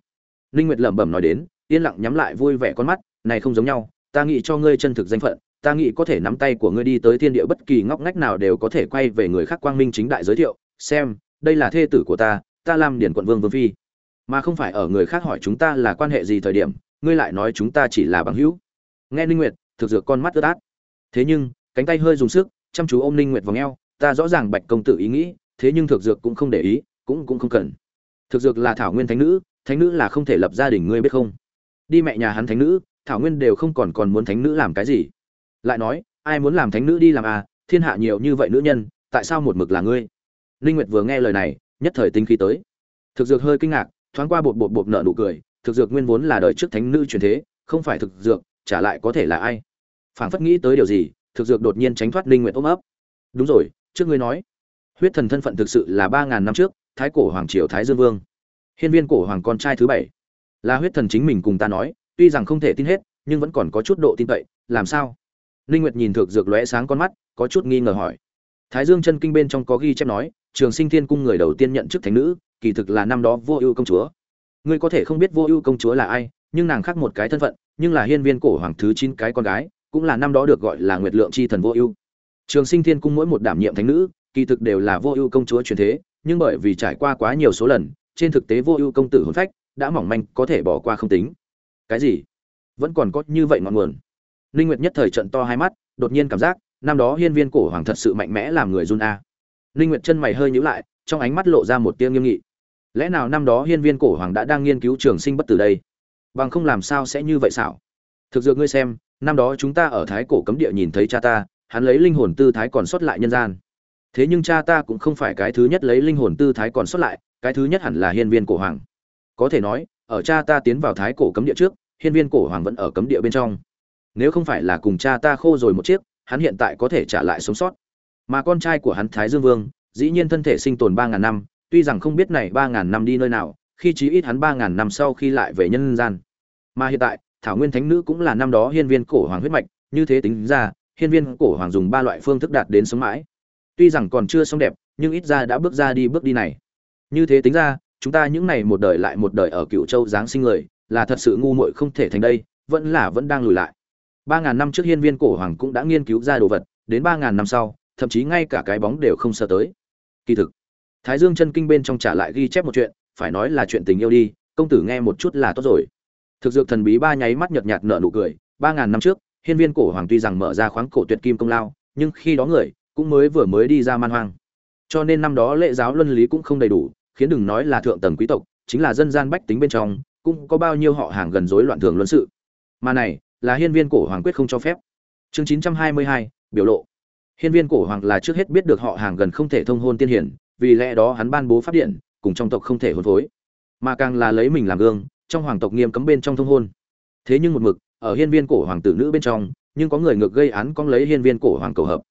linh nguyệt lẩm bẩm nói đến, yên lặng nhắm lại vui vẻ con mắt, này không giống nhau, ta nghĩ cho ngươi chân thực danh phận, ta nghĩ có thể nắm tay của ngươi đi tới thiên địa bất kỳ ngóc ngách nào đều có thể quay về người khác quang minh chính đại giới thiệu, xem, đây là thê tử của ta ta làm điển quận vương vương phi. Mà không phải ở người khác hỏi chúng ta là quan hệ gì thời điểm, ngươi lại nói chúng ta chỉ là bằng hữu. Nghe Linh nguyệt, thực dược con mắt ướt át. Thế nhưng, cánh tay hơi dùng sức, chăm chú ôm Linh nguyệt vòng eo, ta rõ ràng bạch công tử ý nghĩ, thế nhưng thực dược cũng không để ý, cũng cũng không cần. Thực dược là thảo nguyên thánh nữ thánh nữ là không thể lập gia đình ngươi biết không? Đi mẹ nhà hắn thánh nữ, thảo nguyên đều không còn còn muốn thánh nữ làm cái gì. Lại nói, ai muốn làm thánh nữ đi làm à? Thiên hạ nhiều như vậy nữ nhân, tại sao một mực là ngươi? Linh nguyệt vừa nghe lời này, nhất thời tinh khí tới. Thực dược hơi kinh ngạc, thoáng qua bột bột bột nợ nụ cười, thực dược nguyên vốn là đời trước thánh nữ truyền thế, không phải thực dược trả lại có thể là ai? Phảng phất nghĩ tới điều gì, thực dược đột nhiên tránh thoát linh nguyệt ôm ấp. Đúng rồi, trước ngươi nói, huyết thần thân phận thực sự là ba ngàn năm trước, thái cổ hoàng triều thái dương vương hiên viên cổ hoàng con trai thứ bảy. Là huyết thần chính mình cùng ta nói, tuy rằng không thể tin hết, nhưng vẫn còn có chút độ tin cậy, làm sao? Linh nguyệt nhìn thực dược lóe sáng con mắt, có chút nghi ngờ hỏi. Thái dương chân kinh bên trong có ghi chép nói, trường sinh thiên cung người đầu tiên nhận chức thánh nữ, kỳ thực là năm đó vô ưu công chúa. Ngươi có thể không biết vô ưu công chúa là ai, nhưng nàng khác một cái thân phận, nhưng là hiên viên cổ hoàng thứ chín cái con gái, cũng là năm đó được gọi là nguyệt lượng chi thần vô ưu. Trường sinh thiên cung mỗi một đảm nhiệm thánh nữ, kỳ thực đều là vô ưu công chúa truyền thế, nhưng bởi vì trải qua quá nhiều số lần trên thực tế vô ưu công tử hồn phách đã mỏng manh, có thể bỏ qua không tính. Cái gì? Vẫn còn có như vậy ngọn nguồn. Linh nguyệt nhất thời trận to hai mắt, đột nhiên cảm giác, năm đó hiên viên cổ hoàng thật sự mạnh mẽ làm người run a. Linh nguyệt chân mày hơi nhíu lại, trong ánh mắt lộ ra một tia nghiêm nghị. Lẽ nào năm đó hiên viên cổ hoàng đã đang nghiên cứu trường sinh bất tử đây? Bằng không làm sao sẽ như vậy xảo? Thực dược ngươi xem, năm đó chúng ta ở thái cổ cấm địa nhìn thấy cha ta, hắn lấy linh hồn tư thái còn sót lại nhân gian. Thế nhưng cha ta cũng không phải cái thứ nhất lấy linh hồn tư thái còn sót lại cái thứ nhất hẳn là hiên viên cổ hoàng. Có thể nói, ở cha ta tiến vào thái cổ cấm địa trước, hiên viên cổ hoàng vẫn ở cấm địa bên trong. Nếu không phải là cùng cha ta khô rồi một chiếc, hắn hiện tại có thể trả lại sống sót. Mà con trai của hắn thái dương vương, dĩ nhiên thân thể sinh tồn ba ngàn năm, tuy rằng không biết này ba ngàn năm đi nơi nào, khi chí ít hắn ba ngàn năm sau khi lại về nhân gian. Mà hiện tại, thảo nguyên thánh nữ cũng là năm đó hiên viên cổ hoàng huyết mạch, như thế tính ra, hiên viên cổ hoàng dùng ba loại phương thức đạt đến sống mãi. Tuy rằng còn chưa sống đẹp, nhưng ít ra đã bước ra đi bước đi này như thế tính ra, chúng ta những này một đời lại một đời ở cựu châu giáng sinh người, là thật sự ngu muội không thể thành đây, vẫn là vẫn đang lùi lại. Ba ngàn năm trước hiên viên cổ hoàng cũng đã nghiên cứu ra đồ vật, đến ba ngàn năm sau, thậm chí ngay cả cái bóng đều không sơ tới. Kỳ thực, thái dương chân kinh bên trong trả lại ghi chép một chuyện, phải nói là chuyện tình yêu đi, công tử nghe một chút là tốt rồi. Thực dược thần bí ba nháy mắt nhợt nhạt nở nụ cười, ba ngàn năm trước, hiên viên cổ hoàng tuy rằng mở ra khoáng cổ tuyệt kim công lao, nhưng khi đó người, cũng mới vừa mới đi ra man hoang. Cho nên năm đó lễ giáo luân lý cũng không đầy đủ khiến đừng nói là thượng tầng quý tộc, chính là dân gian bách tính bên trong, cũng có bao nhiêu họ hàng gần rối loạn thường luân sự. Mà này, là hiên viên cổ hoàng quyết không cho phép. Chương chín trăm hai mươi hai, biểu lộ. Hiên viên cổ hoàng là trước hết biết được họ hàng gần không thể thông hôn tiên hiển, vì lẽ đó hắn ban bố pháp điện, cùng trong tộc không thể hôn phối. Mà càng là lấy mình làm gương, trong hoàng tộc nghiêm cấm bên trong thông hôn. Thế nhưng một mực, ở hiên viên cổ hoàng tử nữ bên trong, nhưng có người ngược gây án con lấy hiên viên cổ hoàng cầu hợp.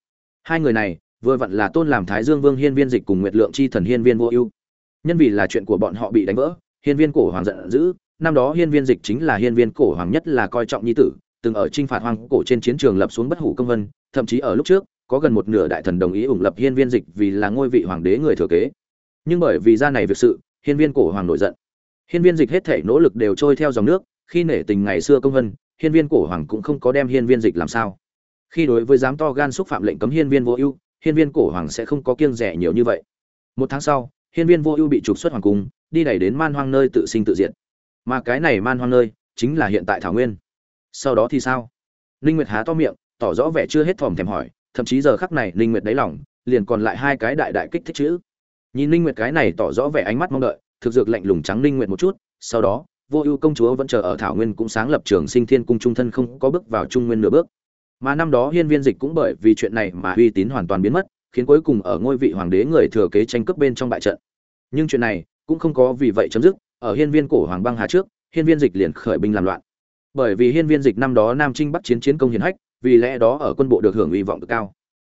Hai người này, vừa vặn là tôn làm thái dương vương hiên viên dịch cùng nguyệt lượng chi thần hiên viên vô ưu nhân vì là chuyện của bọn họ bị đánh vỡ, hiên viên cổ hoàng giận dữ, năm đó hiên viên dịch chính là hiên viên cổ hoàng nhất là coi trọng nhi tử, từng ở trinh phạt hoàng cổ trên chiến trường lập xuống bất hủ công vân, thậm chí ở lúc trước, có gần một nửa đại thần đồng ý ủng lập hiên viên dịch vì là ngôi vị hoàng đế người thừa kế. Nhưng bởi vì ra này việc sự, hiên viên cổ hoàng nổi giận. Hiên viên dịch hết thể nỗ lực đều trôi theo dòng nước, khi nể tình ngày xưa công vân, hiên viên cổ hoàng cũng không có đem hiên viên dịch làm sao. Khi đối với dám to gan xúc phạm lệnh cấm hiên viên vô ưu, hiên viên cổ hoàng sẽ không có kiêng rẻ nhiều như vậy. Một tháng sau hiên viên vô ưu bị trục xuất hoàng cung, đi đẩy đến man hoang nơi tự sinh tự diệt. Mà cái này man hoang nơi chính là hiện tại thảo nguyên. Sau đó thì sao? Ninh nguyệt há to miệng, tỏ rõ vẻ chưa hết thòm thèm hỏi, thậm chí giờ khắc này ninh nguyệt đáy lòng, liền còn lại hai cái đại đại kích thích chữ. Nhìn ninh nguyệt cái này tỏ rõ vẻ ánh mắt mong đợi, thực dược lạnh lùng trắng ninh nguyệt một chút, sau đó, vô ưu công chúa vẫn chờ ở thảo nguyên cũng sáng lập trường sinh thiên cung trung thân không có bước vào trung nguyên nửa bước. Mà năm đó hiên viên dịch cũng bởi vì chuyện này mà uy tín hoàn toàn biến mất khiến cuối cùng ở ngôi vị hoàng đế người thừa kế tranh cướp bên trong bại trận. Nhưng chuyện này cũng không có vì vậy chấm dứt, ở hiên viên cổ hoàng băng hà trước, hiên viên dịch liền khởi binh làm loạn. Bởi vì hiên viên dịch năm đó nam trinh bắc chiến chiến công hiển hách, vì lẽ đó ở quân bộ được hưởng uy vọng cực cao.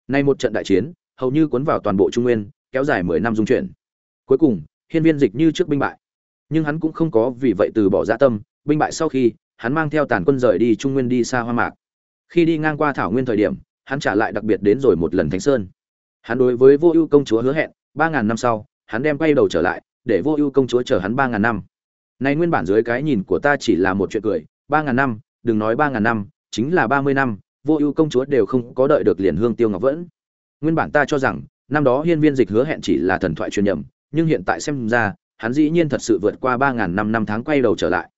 Nay một trận đại chiến, hầu như cuốn vào toàn bộ trung nguyên, kéo dài mười năm dung chuyện cuối cùng, hiên viên dịch như trước binh bại. Nhưng hắn cũng không có vì vậy từ bỏ dạ tâm, binh bại sau khi, hắn mang theo tàn quân rời đi trung nguyên đi xa hoa mạc. Khi đi ngang qua thảo nguyên thời điểm, hắn trả lại đặc biệt đến rồi một lần thánh sơn hắn đối với vô ưu công chúa hứa hẹn, ba ngàn năm sau, hắn đem quay đầu trở lại, để vô ưu công chúa chờ hắn ba ngàn năm. Nay nguyên bản dưới cái nhìn của ta chỉ là một chuyện cười, ba ngàn năm, đừng nói ba ngàn năm, chính là ba mươi năm, vô ưu công chúa đều không có đợi được liền hương tiêu ngọc vẫn. Nguyên bản ta cho rằng, năm đó hiên viên dịch hứa hẹn chỉ là thần thoại truyền nhầm, nhưng hiện tại xem ra, hắn dĩ nhiên thật sự vượt qua ba ngàn năm năm tháng quay đầu trở lại.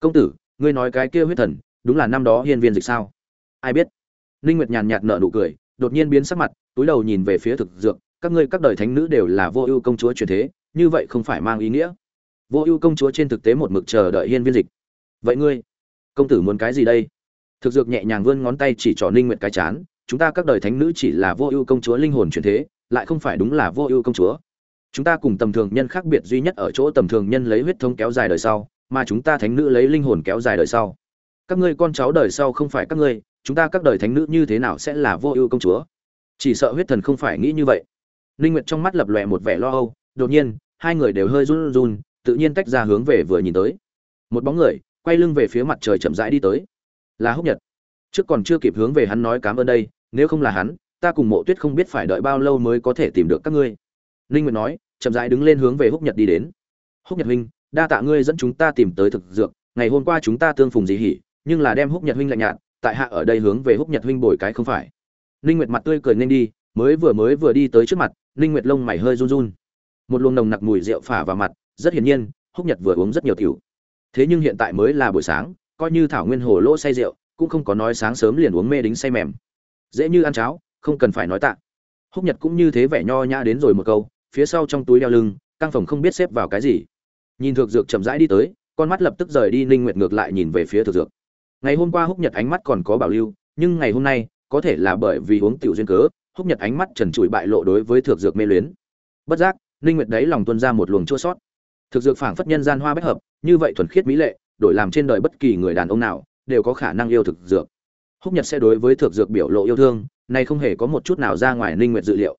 Công tử, ngươi nói cái kia huyết thần, đúng là năm đó hiên viên dịch sao? Ai biết? Ninh nguyệt nhàn nhạt nở nụ cười đột nhiên biến sắc mặt, túi đầu nhìn về phía thực dược, các ngươi các đời thánh nữ đều là vô ưu công chúa truyền thế, như vậy không phải mang ý nghĩa. Vô ưu công chúa trên thực tế một mực chờ đợi hiên viên dịch. Vậy ngươi, công tử muốn cái gì đây? Thực dược nhẹ nhàng vươn ngón tay chỉ trỏ ninh nguyệt cái chán, chúng ta các đời thánh nữ chỉ là vô ưu công chúa linh hồn truyền thế, lại không phải đúng là vô ưu công chúa. Chúng ta cùng tầm thường nhân khác biệt duy nhất ở chỗ tầm thường nhân lấy huyết thống kéo dài đời sau, mà chúng ta thánh nữ lấy linh hồn kéo dài đời sau. Các ngươi con cháu đời sau không phải các ngươi chúng ta các đời thánh nữ như thế nào sẽ là vô ưu công chúa? Chỉ sợ huyết thần không phải nghĩ như vậy. Linh nguyệt trong mắt lập lòe một vẻ lo âu, đột nhiên, hai người đều hơi run run tự nhiên tách ra hướng về vừa nhìn tới. Một bóng người, quay lưng về phía mặt trời chậm rãi đi tới. Là húc nhật. Trước còn chưa kịp hướng về hắn nói cảm ơn đây, nếu không là hắn, ta cùng mộ tuyết không biết phải đợi bao lâu mới có thể tìm được các ngươi. Ninh nguyệt nói, chậm rãi đứng lên hướng về húc nhật đi đến. Húc nhật huynh, đa tạ ngươi dẫn chúng ta tìm tới thực dược, ngày hôm qua chúng ta tương phùng gì hỉ, nhưng là đem húc nhật huynh lạnh nhạt tại hạ ở đây hướng về húc nhật huynh bồi cái không phải. Ninh nguyệt mặt tươi cười nên đi, mới vừa mới vừa đi tới trước mặt, ninh nguyệt lông mày hơi run run. Một luồng nồng nặc mùi rượu phả vào mặt, rất hiển nhiên, húc nhật vừa uống rất nhiều tiểu. Thế nhưng hiện tại mới là buổi sáng, coi như thảo nguyên hồ lỗ say rượu, cũng không có nói sáng sớm liền uống mê đính say mềm. Dễ như ăn cháo, không cần phải nói tạ. Húc nhật cũng như thế vẻ nho nhã đến rồi một câu, phía sau trong túi đeo lưng, căng phòng không biết xếp vào cái gì. Nhìn thực dược chậm rãi đi tới, con mắt lập tức rời đi, ninh nguyệt ngược lại nhìn về phía thực dược ngày hôm qua húc nhật ánh mắt còn có bảo lưu, nhưng ngày hôm nay, có thể là bởi vì uống tiểu duyên cớ, húc nhật ánh mắt trần trụi bại lộ đối với thực dược mê luyến. Bất giác, ninh nguyệt đấy lòng tuôn ra một luồng chua sót. Thực dược phảng phất nhân gian hoa bách hợp, như vậy thuần khiết mỹ lệ, đổi làm trên đời bất kỳ người đàn ông nào, đều có khả năng yêu thực dược. Húc nhật sẽ đối với thực dược biểu lộ yêu thương này không hề có một chút nào ra ngoài ninh nguyệt dự liệu.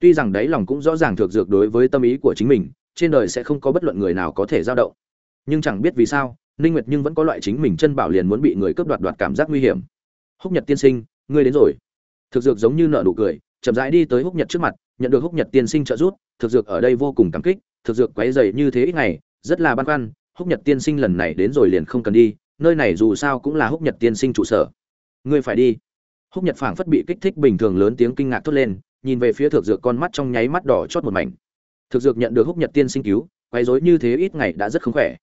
Tuy rằng đấy lòng cũng rõ ràng thực dược đối với tâm ý của chính mình, trên đời sẽ không có bất luận người nào có thể dao động. Nhưng chẳng biết vì sao ninh nguyệt nhưng vẫn có loại chính mình chân bảo liền muốn bị người cướp đoạt đoạt cảm giác nguy hiểm. Húc nhật tiên sinh, ngươi đến rồi. Thực dược giống như nở nụ cười, chậm rãi đi tới húc nhật trước mặt, nhận được húc nhật tiên sinh trợ giúp, thực dược ở đây vô cùng cảm kích, thực dược quấy dày như thế ít ngày, rất là băn khoăn, húc nhật tiên sinh lần này đến rồi liền không cần đi, nơi này dù sao cũng là húc nhật tiên sinh trụ sở. Ngươi phải đi. Húc nhật phảng phất bị kích thích bình thường lớn tiếng kinh ngạc thốt lên, nhìn về phía thực dược con mắt trong nháy mắt đỏ chót một mảnh. Thực dược nhận được húc nhật tiên sinh cứu, quấy rối như thế ít ngày đã rất không khỏe.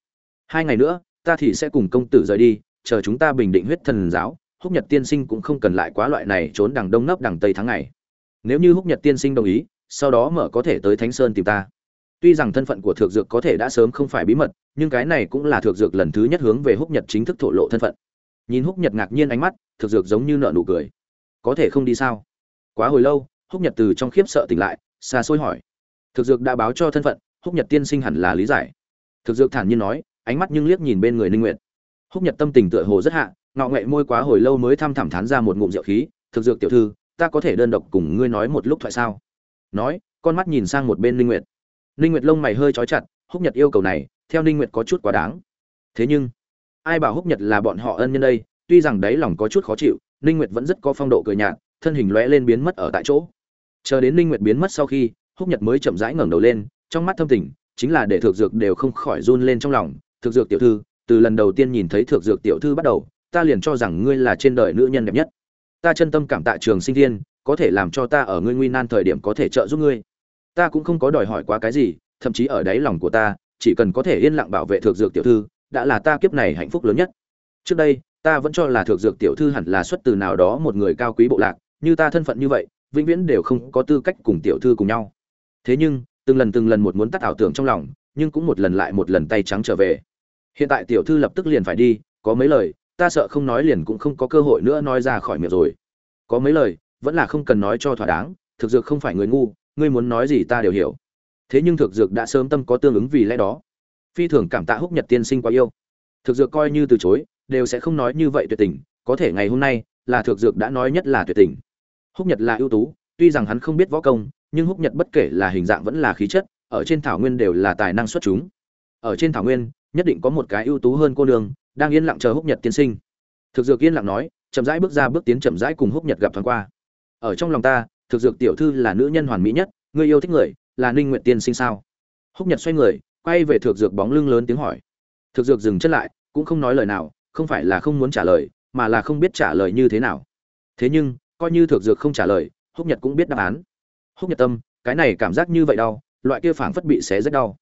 Hai ngày nữa ta thì sẽ cùng công tử rời đi, chờ chúng ta bình định huyết thần giáo, húc nhật tiên sinh cũng không cần lại quá loại này trốn đằng đông nấp đằng tây tháng ngày. Nếu như húc nhật tiên sinh đồng ý, sau đó mở có thể tới thánh sơn tìm ta. Tuy rằng thân phận của thượng dược có thể đã sớm không phải bí mật, nhưng cái này cũng là thượng dược lần thứ nhất hướng về húc nhật chính thức thổ lộ thân phận. Nhìn húc nhật ngạc nhiên ánh mắt, Thược dược giống như nợ nụ cười. Có thể không đi sao? Quá hồi lâu, húc nhật từ trong khiếp sợ tỉnh lại, xa xôi hỏi. Thực dược đã báo cho thân phận, húc nhật tiên sinh hẳn là lý giải. Thực dược thản nhiên nói ánh mắt nhưng liếc nhìn bên người ninh Nguyệt. húc nhật tâm tình tựa hồ rất hạ, ngọ nghệ môi quá hồi lâu mới thăm thẳm thán ra một ngụm rượu khí, thực dược tiểu thư, ta có thể đơn độc cùng ngươi nói một lúc thoại sao? Nói, con mắt nhìn sang một bên ninh nguyệt. Ninh nguyệt lông mày hơi chói chặt, húc nhật yêu cầu này, theo ninh nguyệt có chút quá đáng. Thế nhưng, ai bảo húc nhật là bọn họ ân nhân đây? Tuy rằng đấy lòng có chút khó chịu, ninh nguyệt vẫn rất có phong độ cười nhạt, thân hình lóe lên biến mất ở tại chỗ. Chờ đến ninh nguyệt biến mất sau khi, húc nhật mới chậm rãi ngẩng đầu lên, trong mắt thâm tình, chính là để thượng dược đều không khỏi run lên trong lòng thực dược tiểu thư, từ lần đầu tiên nhìn thấy thực dược tiểu thư bắt đầu, ta liền cho rằng ngươi là trên đời nữ nhân đẹp nhất. Ta chân tâm cảm tạ trường sinh thiên, có thể làm cho ta ở ngươi nguy nan thời điểm có thể trợ giúp ngươi. Ta cũng không có đòi hỏi quá cái gì, thậm chí ở đáy lòng của ta, chỉ cần có thể yên lặng bảo vệ thực dược tiểu thư, đã là ta kiếp này hạnh phúc lớn nhất. Trước đây, ta vẫn cho là thực dược tiểu thư hẳn là xuất từ nào đó một người cao quý bộ lạc, như ta thân phận như vậy, vĩnh viễn đều không có tư cách cùng tiểu thư cùng nhau. Thế nhưng, từng lần từng lần một muốn tắt ảo tưởng trong lòng, nhưng cũng một lần lại một lần tay trắng trở về hiện tại tiểu thư lập tức liền phải đi, có mấy lời, ta sợ không nói liền cũng không có cơ hội nữa nói ra khỏi miệng rồi. Có mấy lời, vẫn là không cần nói cho thỏa đáng, thực dược không phải người ngu, ngươi muốn nói gì ta đều hiểu. Thế nhưng thực dược đã sớm tâm có tương ứng vì lẽ đó. Phi thường cảm tạ húc nhật tiên sinh quá yêu. Thực dược coi như từ chối, đều sẽ không nói như vậy tuyệt tình, có thể ngày hôm nay là thực dược đã nói nhất là tuyệt tình. Húc nhật là ưu tú, tuy rằng hắn không biết võ công, nhưng húc nhật bất kể là hình dạng vẫn là khí chất, ở trên thảo nguyên đều là tài năng xuất chúng. Ở trên thảo nguyên nhất định có một cái ưu tú hơn cô đường đang yên lặng chờ húc nhật tiên sinh. Thực dược yên lặng nói, chậm rãi bước ra bước tiến chậm rãi cùng húc nhật gặp thoáng qua. Ở trong lòng ta, thực dược tiểu thư là nữ nhân hoàn mỹ nhất, người yêu thích người, là ninh nguyện tiên sinh sao? Húc nhật xoay người, quay về thực dược bóng lưng lớn tiếng hỏi. Thực dược dừng chân lại, cũng không nói lời nào, không phải là không muốn trả lời, mà là không biết trả lời như thế nào. Thế nhưng, coi như thực dược không trả lời, húc nhật cũng biết đáp án. Húc nhật tâm, cái này cảm giác như vậy đau, loại kia phảng phất bị xé rất đau.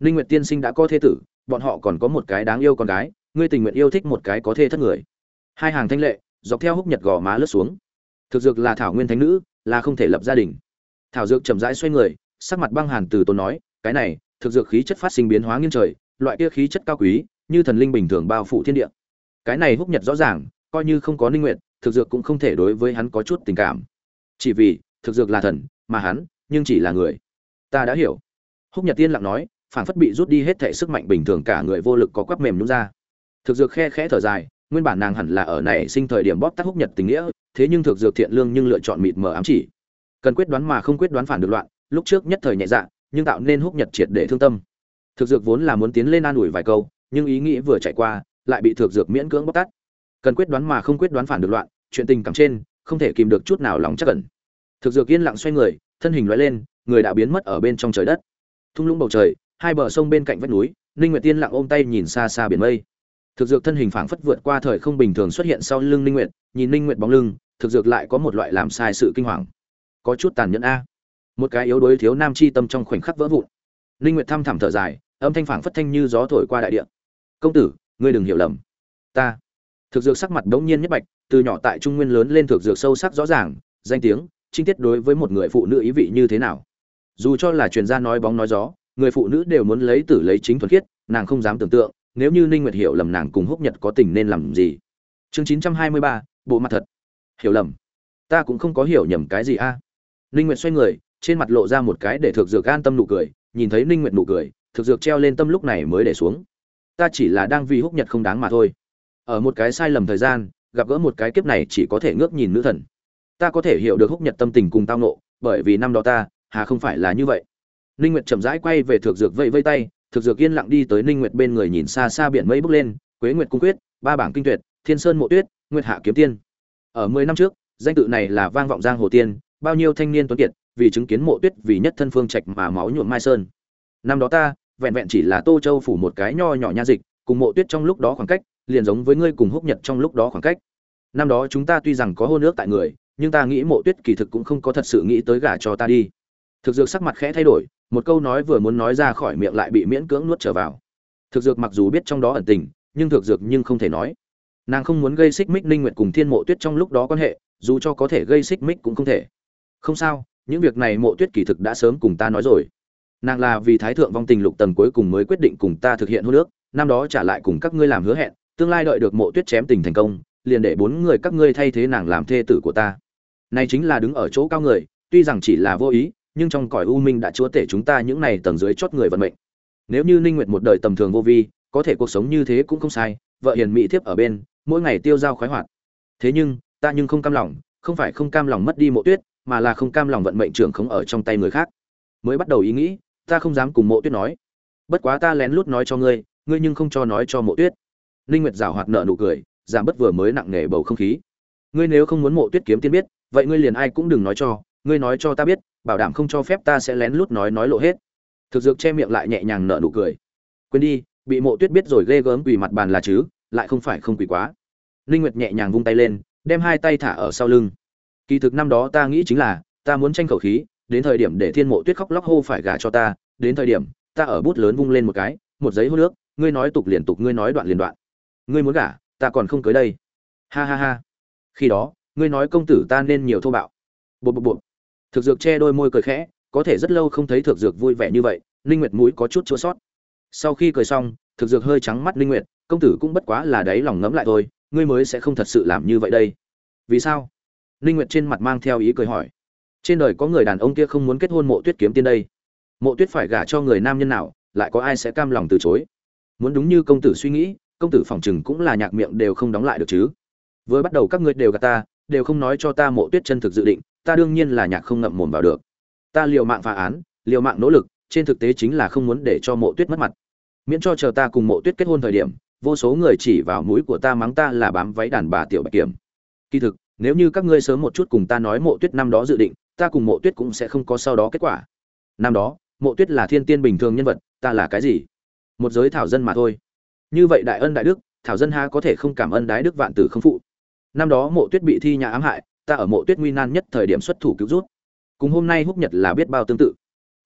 Ninh nguyệt tiên sinh đã có thê tử bọn họ còn có một cái đáng yêu con gái, ngươi tình nguyện yêu thích một cái có thê thất người. Hai hàng thanh lệ, dọc theo húc nhật gò má lướt xuống. Thực dược là thảo nguyên thánh nữ, là không thể lập gia đình. Thảo dược chậm rãi xoay người, sắc mặt băng hàn từ tốn nói, cái này, thực dược khí chất phát sinh biến hóa nghiêng trời, loại kia khí chất cao quý, như thần linh bình thường bao phủ thiên địa. Cái này húc nhật rõ ràng, coi như không có ninh nguyện, thực dược cũng không thể đối với hắn có chút tình cảm. Chỉ vì, thực dược là thần, mà hắn, nhưng chỉ là người. Ta đã hiểu. Húc nhật tiên lặng nói phản phất bị rút đi hết thể sức mạnh bình thường cả người vô lực có quắp mềm nhún ra. Thực dược khe khẽ thở dài, nguyên bản nàng hẳn là ở này sinh thời điểm bóp tắt húc nhật tình nghĩa, thế nhưng thực dược thiện lương nhưng lựa chọn mịt mờ ám chỉ. Cần quyết đoán mà không quyết đoán phản được loạn, lúc trước nhất thời nhẹ dạ nhưng tạo nên húc nhật triệt để thương tâm. Thực dược vốn là muốn tiến lên an ủi vài câu, nhưng ý nghĩ vừa chạy qua, lại bị thực dược miễn cưỡng bóc tát. Cần quyết đoán mà không quyết đoán phản được loạn, chuyện tình cảm trên, không thể kìm được chút nào lòng chắc cẩn thực dược yên lặng xoay người, thân hình lóe lên, người đã biến mất ở bên trong trời đất. Thung lũng bầu trời hai bờ sông bên cạnh vách núi, ninh nguyệt tiên lặng ôm tay nhìn xa xa biển mây. Thực dược thân hình phảng phất vượt qua thời không bình thường xuất hiện sau lưng ninh nguyệt, nhìn ninh nguyệt bóng lưng, thực dược lại có một loại làm sai sự kinh hoàng. Có chút tàn nhẫn a. Một cái yếu đuối thiếu nam chi tâm trong khoảnh khắc vỡ vụn. Ninh nguyệt thăm thẳm thở dài, âm thanh phảng phất thanh như gió thổi qua đại địa. Công tử, ngươi đừng hiểu lầm. Ta. Thực dược sắc mặt đống nhiên nhất bạch, từ nhỏ tại trung nguyên lớn lên thực dược sâu sắc rõ ràng, danh tiếng, trinh tiết đối với một người phụ nữ ý vị như thế nào. Dù cho là truyền gia nói bóng nói gió người phụ nữ đều muốn lấy tử lấy chính thuần khiết nàng không dám tưởng tượng nếu như ninh nguyệt hiểu lầm nàng cùng húc nhật có tình nên làm gì. Chương 923, bộ mặt thật. Hiểu lầm. Ta cũng không có hiểu nhầm cái gì a. Ninh nguyệt xoay người trên mặt lộ ra một cái để thực dược an tâm nụ cười nhìn thấy ninh nguyệt nụ cười thực dược treo lên tâm lúc này mới để xuống. Ta chỉ là đang vì húc nhật không đáng mà thôi. Ở một cái sai lầm thời gian gặp gỡ một cái kiếp này chỉ có thể ngước nhìn nữ thần. Ta có thể hiểu được húc nhật tâm tình cùng tao nộ bởi vì năm đó ta hà không phải là như vậy ninh nguyệt chậm rãi quay về thực dược vẫy vây tay thực dược yên lặng đi tới ninh nguyệt bên người nhìn xa xa biển mây bốc lên, quế nguyệt cung quyết, ba bảng kinh tuyệt, thiên sơn mộ tuyết, nguyệt hạ kiếm tiên. Ở 10 năm trước, danh tự này là vang vọng giang hồ tiên, bao nhiêu thanh niên tuấn kiệt, vì chứng kiến mộ tuyết vì nhất thân phương trạch mà máu nhuộm mai sơn. Năm đó ta, vẹn vẹn chỉ là tô châu phủ một cái nho nhỏ nha dịch, cùng mộ tuyết trong lúc đó khoảng cách, liền giống với ngươi cùng húc nhật trong lúc đó khoảng cách. Năm đó chúng ta tuy rằng có hôn ước tại người, nhưng ta nghĩ mộ tuyết kỳ thực cũng không có thật sự nghĩ tới gả cho ta đi. Thực dược sắc mặt khẽ thay đổi một câu nói vừa muốn nói ra khỏi miệng lại bị miễn cưỡng nuốt trở vào. Thực dược mặc dù biết trong đó ẩn tình, nhưng thực dược nhưng không thể nói. Nàng không muốn gây xích mích ninh nguyệt cùng thiên mộ tuyết trong lúc đó quan hệ, dù cho có thể gây xích mích cũng không thể. Không sao, những việc này mộ tuyết kỳ thực đã sớm cùng ta nói rồi. Nàng là vì thái thượng vong tình lục tầng cuối cùng mới quyết định cùng ta thực hiện hôn ước, năm đó trả lại cùng các ngươi làm hứa hẹn, tương lai đợi được mộ tuyết chém tình thành công, liền để bốn người các ngươi thay thế nàng làm thê tử của ta. Này chính là đứng ở chỗ cao người, tuy rằng chỉ là vô ý nhưng trong cõi u minh đã chúa tể chúng ta những này tầng dưới chót người vận mệnh. Nếu như ninh nguyệt một đời tầm thường vô vi, có thể cuộc sống như thế cũng không sai, vợ hiền mỹ thiếp ở bên, mỗi ngày tiêu dao khoái hoạt. Thế nhưng, ta nhưng không cam lòng, không phải không cam lòng mất đi mộ tuyết, mà là không cam lòng vận mệnh trưởng không ở trong tay người khác. Mới bắt đầu ý nghĩ, ta không dám cùng mộ tuyết nói. Bất quá ta lén lút nói cho ngươi ngươi nhưng không cho nói cho mộ tuyết. Ninh nguyệt giảo hoạt nợ nụ cười, giảm bất vừa mới nặng nề bầu không khí. Ngươi nếu không muốn mộ tuyết kiếm tiên biết, vậy ngươi liền ai cũng đừng nói cho ngươi nói cho ta biết, bảo đảm không cho phép ta sẽ lén lút nói nói lộ hết. Thực dược che miệng lại nhẹ nhàng nở nụ cười. Quên đi, bị mộ tuyết biết rồi ghê gớm quỳ mặt bàn là chứ, lại không phải không quỳ quá. Ninh nguyệt nhẹ nhàng vung tay lên, đem hai tay thả ở sau lưng. Kỳ thực năm đó ta nghĩ chính là, ta muốn tranh khẩu khí, đến thời điểm để thiên mộ tuyết khóc lóc hô phải gả cho ta, đến thời điểm, ta ở bút lớn vung lên một cái, một giấy hô nước ngươi nói tục liền tục, ngươi nói đoạn liền đoạn. Ngươi muốn gả, ta còn không cưới đây. Ha ha ha. Khi đó, ngươi nói công tử ta nên nhiều thô bạo. Bộ bộ bộ thực dược che đôi môi cười khẽ, có thể rất lâu không thấy thực dược vui vẻ như vậy, ninh nguyệt mũi có chút chua sót. Sau khi cười xong, thực dược hơi trắng mắt ninh nguyệt, công tử cũng bất quá là đấy lòng ngấm lại thôi, ngươi mới sẽ không thật sự làm như vậy đây. Vì sao? Ninh nguyệt trên mặt mang theo ý cười hỏi. Trên đời có người đàn ông kia không muốn kết hôn mộ tuyết kiếm tiên đây. Mộ tuyết phải gả cho người nam nhân nào, lại có ai sẽ cam lòng từ chối? Muốn đúng như công tử suy nghĩ, công tử phòng chừng cũng là nhạc miệng đều không đóng lại được chứ. Vừa bắt đầu các ngươi đều gạt ta, đều không nói cho ta mộ tuyết chân thực dự định ta đương nhiên là nhạc không ngậm mồm vào được. Ta liều mạng phá án, liều mạng nỗ lực, trên thực tế chính là không muốn để cho mộ tuyết mất mặt. Miễn cho chờ ta cùng mộ tuyết kết hôn thời điểm, vô số người chỉ vào mũi của ta mắng ta là bám váy đàn bà tiểu bạch kiểm. Kỳ thực, nếu như các ngươi sớm một chút cùng ta nói mộ tuyết năm đó dự định, ta cùng mộ tuyết cũng sẽ không có sau đó kết quả. Năm đó, mộ tuyết là thiên tiên bình thường nhân vật, ta là cái gì? Một giới thảo dân mà thôi. Như vậy đại ân đại đức, thảo dân ha có thể không cảm ơn đái đức vạn tử không phụ. Năm đó mộ tuyết bị thi nhà ám hại ta ở mộ tuyết nguy nan nhất thời điểm xuất thủ cứu rút. Cùng hôm nay húc nhật là biết bao tương tự.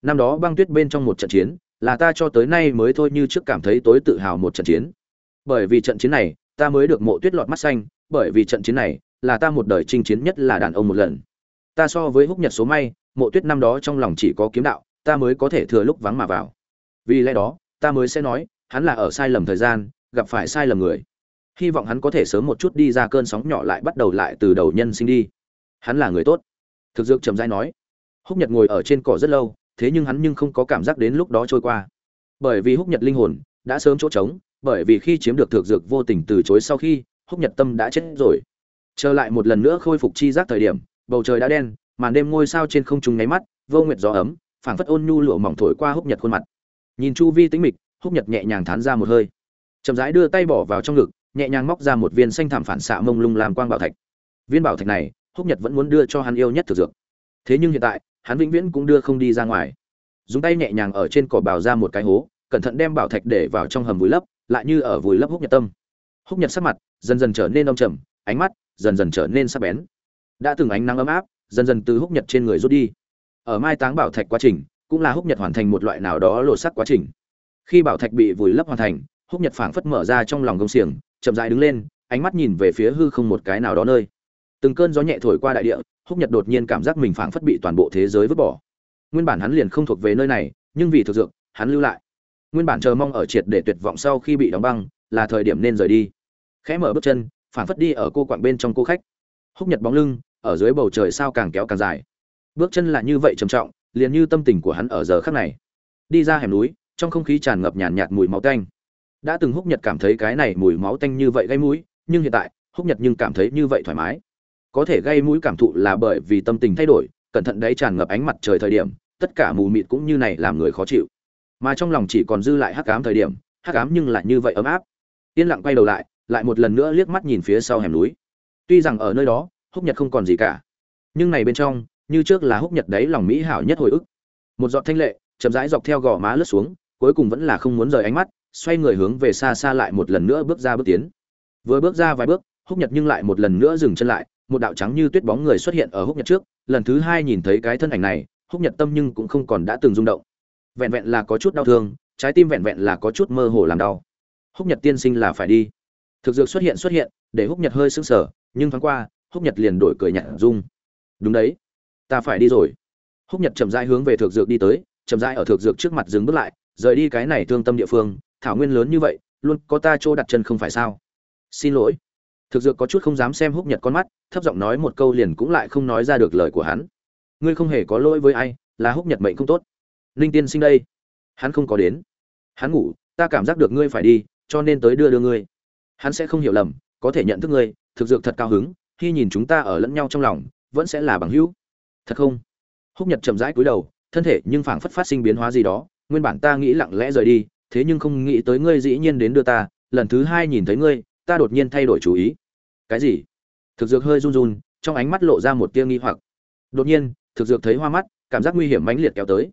Năm đó băng tuyết bên trong một trận chiến, là ta cho tới nay mới thôi như trước cảm thấy tối tự hào một trận chiến. Bởi vì trận chiến này, ta mới được mộ tuyết lọt mắt xanh, bởi vì trận chiến này, là ta một đời chinh chiến nhất là đàn ông một lần. Ta so với húc nhật số may, mộ tuyết năm đó trong lòng chỉ có kiếm đạo, ta mới có thể thừa lúc vắng mà vào. Vì lẽ đó, ta mới sẽ nói, hắn là ở sai lầm thời gian, gặp phải sai lầm người hy vọng hắn có thể sớm một chút đi ra cơn sóng nhỏ lại bắt đầu lại từ đầu nhân sinh đi. Hắn là người tốt. Thực dược trầm dai nói. Húc nhật ngồi ở trên cỏ rất lâu, thế nhưng hắn nhưng không có cảm giác đến lúc đó trôi qua. Bởi vì húc nhật linh hồn đã sớm chỗ trống, bởi vì khi chiếm được thực dược vô tình từ chối sau khi, húc nhật tâm đã chết rồi. Trở lại một lần nữa khôi phục chi giác thời điểm, bầu trời đã đen, màn đêm ngôi sao trên không trung nháy mắt, vô nguyệt gió ấm, phảng phất ôn nhu lụa mỏng thổi qua húc nhật khuôn mặt. Nhìn chu vi tĩnh mịch, húc nhật nhẹ nhàng thán ra một hơi. Chậm rãi đưa tay bỏ vào trong ngực nhẹ nhàng móc ra một viên xanh thảm phản xạ mông lung làm quang bảo thạch. Viên bảo thạch này, húc nhật vẫn muốn đưa cho hắn yêu nhất thực dược. Thế nhưng hiện tại, hắn vĩnh viễn cũng đưa không đi ra ngoài. Dùng tay nhẹ nhàng ở trên cỏ bào ra một cái hố, cẩn thận đem bảo thạch để vào trong hầm vùi lấp, lại như ở vùi lấp húc nhật tâm. Húc nhật sắc mặt dần dần trở nên đông trầm, ánh mắt dần dần trở nên sắc bén. Đã từng ánh nắng ấm áp, dần dần từ húc nhật trên người rút đi. Ở mai táng bảo thạch quá trình, cũng là húc nhật hoàn thành một loại nào đó lộ sắc quá trình. Khi bảo thạch bị vùi lấp hoàn thành, húc nhật phảng phất mở ra trong lòng công xiềng chậm rãi đứng lên ánh mắt nhìn về phía hư không một cái nào đó nơi. Từng cơn gió nhẹ thổi qua đại địa húc nhật đột nhiên cảm giác mình phảng phất bị toàn bộ thế giới vứt bỏ. Nguyên bản hắn liền không thuộc về nơi này nhưng vì thực dược hắn lưu lại. Nguyên bản chờ mong ở triệt để tuyệt vọng sau khi bị đóng băng là thời điểm nên rời đi. Khẽ mở bước chân phảng phất đi ở cô quạng bên trong cô khách. Húc nhật bóng lưng ở dưới bầu trời sao càng kéo càng dài. Bước chân là như vậy trầm trọng liền như tâm tình của hắn ở giờ khắc này. Đi ra hẻm núi trong không khí tràn ngập nhàn nhạt, mùi máu tanh đã từng húc nhật cảm thấy cái này mùi máu tanh như vậy gây mũi, nhưng hiện tại, húc nhật nhưng cảm thấy như vậy thoải mái. Có thể gây mũi cảm thụ là bởi vì tâm tình thay đổi, cẩn thận đấy tràn ngập ánh mặt trời thời điểm, tất cả mù mịt cũng như này làm người khó chịu. Mà trong lòng chỉ còn dư lại hắc ám thời điểm, hắc ám nhưng lại như vậy ấm áp. Yên lặng quay đầu lại lại một lần nữa liếc mắt nhìn phía sau hẻm núi. Tuy rằng ở nơi đó, húc nhật không còn gì cả, nhưng này bên trong, như trước là húc nhật đấy lòng mỹ hảo nhất hồi ức. Một giọt thanh lệ, chậm rãi dọc theo gò má lướt xuống, cuối cùng vẫn là không muốn rời ánh mắt xoay người hướng về xa xa lại một lần nữa bước ra bước tiến. Vừa bước ra vài bước, húc nhật nhưng lại một lần nữa dừng chân lại, một đạo trắng như tuyết bóng người xuất hiện ở húc nhật trước, lần thứ hai nhìn thấy cái thân ảnh này, húc nhật tâm nhưng cũng không còn đã từng rung động. Vẹn vẹn là có chút đau thương, trái tim vẹn vẹn là có chút mơ hồ làm đau. Húc nhật tiên sinh là phải đi. Thực dược xuất hiện xuất hiện, để húc nhật hơi sững sờ, nhưng thoáng qua, húc nhật liền đổi cười nhạt dung đúng đấy, ta phải đi rồi. Húc nhật chậm rãi hướng về thực dược đi tới, chậm rãi ở thực dược trước mặt dừng bước lại, rời đi cái này thương tâm địa phương thảo nguyên lớn như vậy, luôn có ta chỗ đặt chân không phải sao? Xin lỗi. Thực dược có chút không dám xem húc nhật con mắt, thấp giọng nói một câu liền cũng lại không nói ra được lời của hắn. Ngươi không hề có lỗi với ai, là húc nhật mệnh không tốt. Linh tiên sinh đây. Hắn không có đến. Hắn ngủ, ta cảm giác được ngươi phải đi, cho nên tới đưa đưa ngươi. Hắn sẽ không hiểu lầm, có thể nhận thức ngươi, thực dược thật cao hứng, khi nhìn chúng ta ở lẫn nhau trong lòng, vẫn sẽ là bằng hữu. Thật không? Húc nhật chậm rãi cúi đầu, thân thể nhưng phảng phất phát sinh biến hóa gì đó, nguyên bản ta nghĩ lặng lẽ rời đi thế nhưng không nghĩ tới ngươi dĩ nhiên đến đưa ta, lần thứ hai nhìn thấy ngươi, ta đột nhiên thay đổi chú ý. Cái gì? Thực dược hơi run run, trong ánh mắt lộ ra một tia nghi hoặc. Đột nhiên, thực dược thấy hoa mắt, cảm giác nguy hiểm mãnh liệt kéo tới.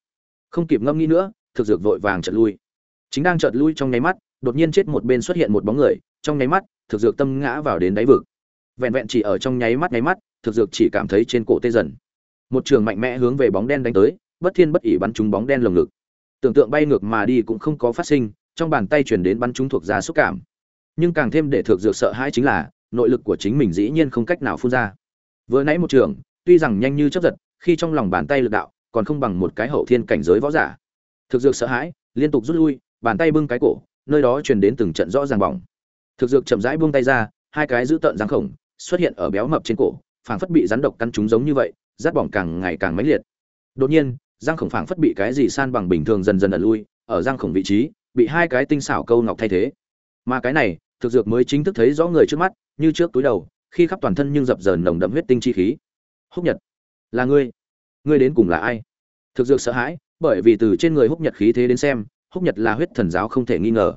Không kịp ngâm nghĩ nữa, thực dược vội vàng chợt lui. Chính đang chợt lui trong nháy mắt, đột nhiên chết một bên xuất hiện một bóng người, trong nháy mắt, thực dược tâm ngã vào đến đáy vực. Vẹn vẹn chỉ ở trong nháy mắt nháy mắt, thực dược chỉ cảm thấy trên cổ tê dần. Một trường mạnh mẽ hướng về bóng đen đánh tới, bất thiên bất ỉ bắn trúng bóng đen lồng ngực tưởng tượng bay ngược mà đi cũng không có phát sinh, trong bàn tay chuyển đến bắn chúng thuộc ra xúc cảm. Nhưng càng thêm để thực dược sợ hãi chính là, nội lực của chính mình dĩ nhiên không cách nào phun ra. Vừa nãy một trường, tuy rằng nhanh như chấp giật, khi trong lòng bàn tay lực đạo, còn không bằng một cái hậu thiên cảnh giới võ giả. Thực dược sợ hãi, liên tục rút lui, bàn tay bưng cái cổ, nơi đó truyền đến từng trận rõ ràng bỏng. Thực dược chậm rãi buông tay ra, hai cái giữ tợn răng khổng, xuất hiện ở béo mập trên cổ, phảng phất bị rắn độc căn chúng giống như vậy, rát bỏng càng ngày càng mãnh liệt. Đột nhiên răng khổng phảng phất bị cái gì san bằng bình thường dần dần ẩn lui, ở răng khổng vị trí, bị hai cái tinh xảo câu ngọc thay thế. Mà cái này, thực dược mới chính thức thấy rõ người trước mắt, như trước túi đầu, khi khắp toàn thân nhưng dập dờn nồng đậm huyết tinh chi khí. Húc nhật, là ngươi? Ngươi đến cùng là ai? Thực dược sợ hãi, bởi vì từ trên người húc nhật khí thế đến xem, húc nhật là huyết thần giáo không thể nghi ngờ.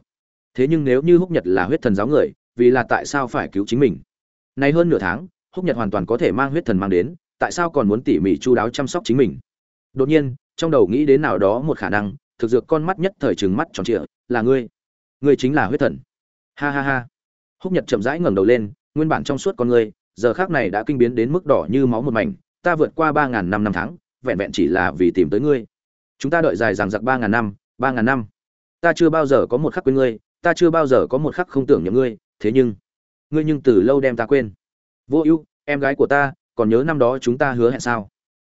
Thế nhưng nếu như húc nhật là huyết thần giáo người, vì là tại sao phải cứu chính mình? Nay hơn nửa tháng, húc nhật hoàn toàn có thể mang huyết thần mang đến, tại sao còn muốn tỉ mỉ chu đáo chăm sóc chính mình? Đột nhiên, trong đầu nghĩ đến nào đó một khả năng, thực dược con mắt nhất thời trừng mắt tròn trịa, là ngươi. Ngươi chính là huyết thần. Ha ha ha. Húc nhật chậm rãi ngẩng đầu lên, nguyên bản trong suốt con ngươi, giờ khác này đã kinh biến đến mức đỏ như máu một mảnh, ta vượt qua ba ngàn năm năm tháng, vẹn vẹn chỉ là vì tìm tới ngươi. Chúng ta đợi dài rằng giặc ba ngàn năm, ba ngàn năm. Ta chưa bao giờ có một khắc quên ngươi, ta chưa bao giờ có một khắc không tưởng nhớ ngươi, thế nhưng, ngươi nhưng từ lâu đem ta quên. Vô ưu, em gái của ta, còn nhớ năm đó chúng ta hứa hẹn sao?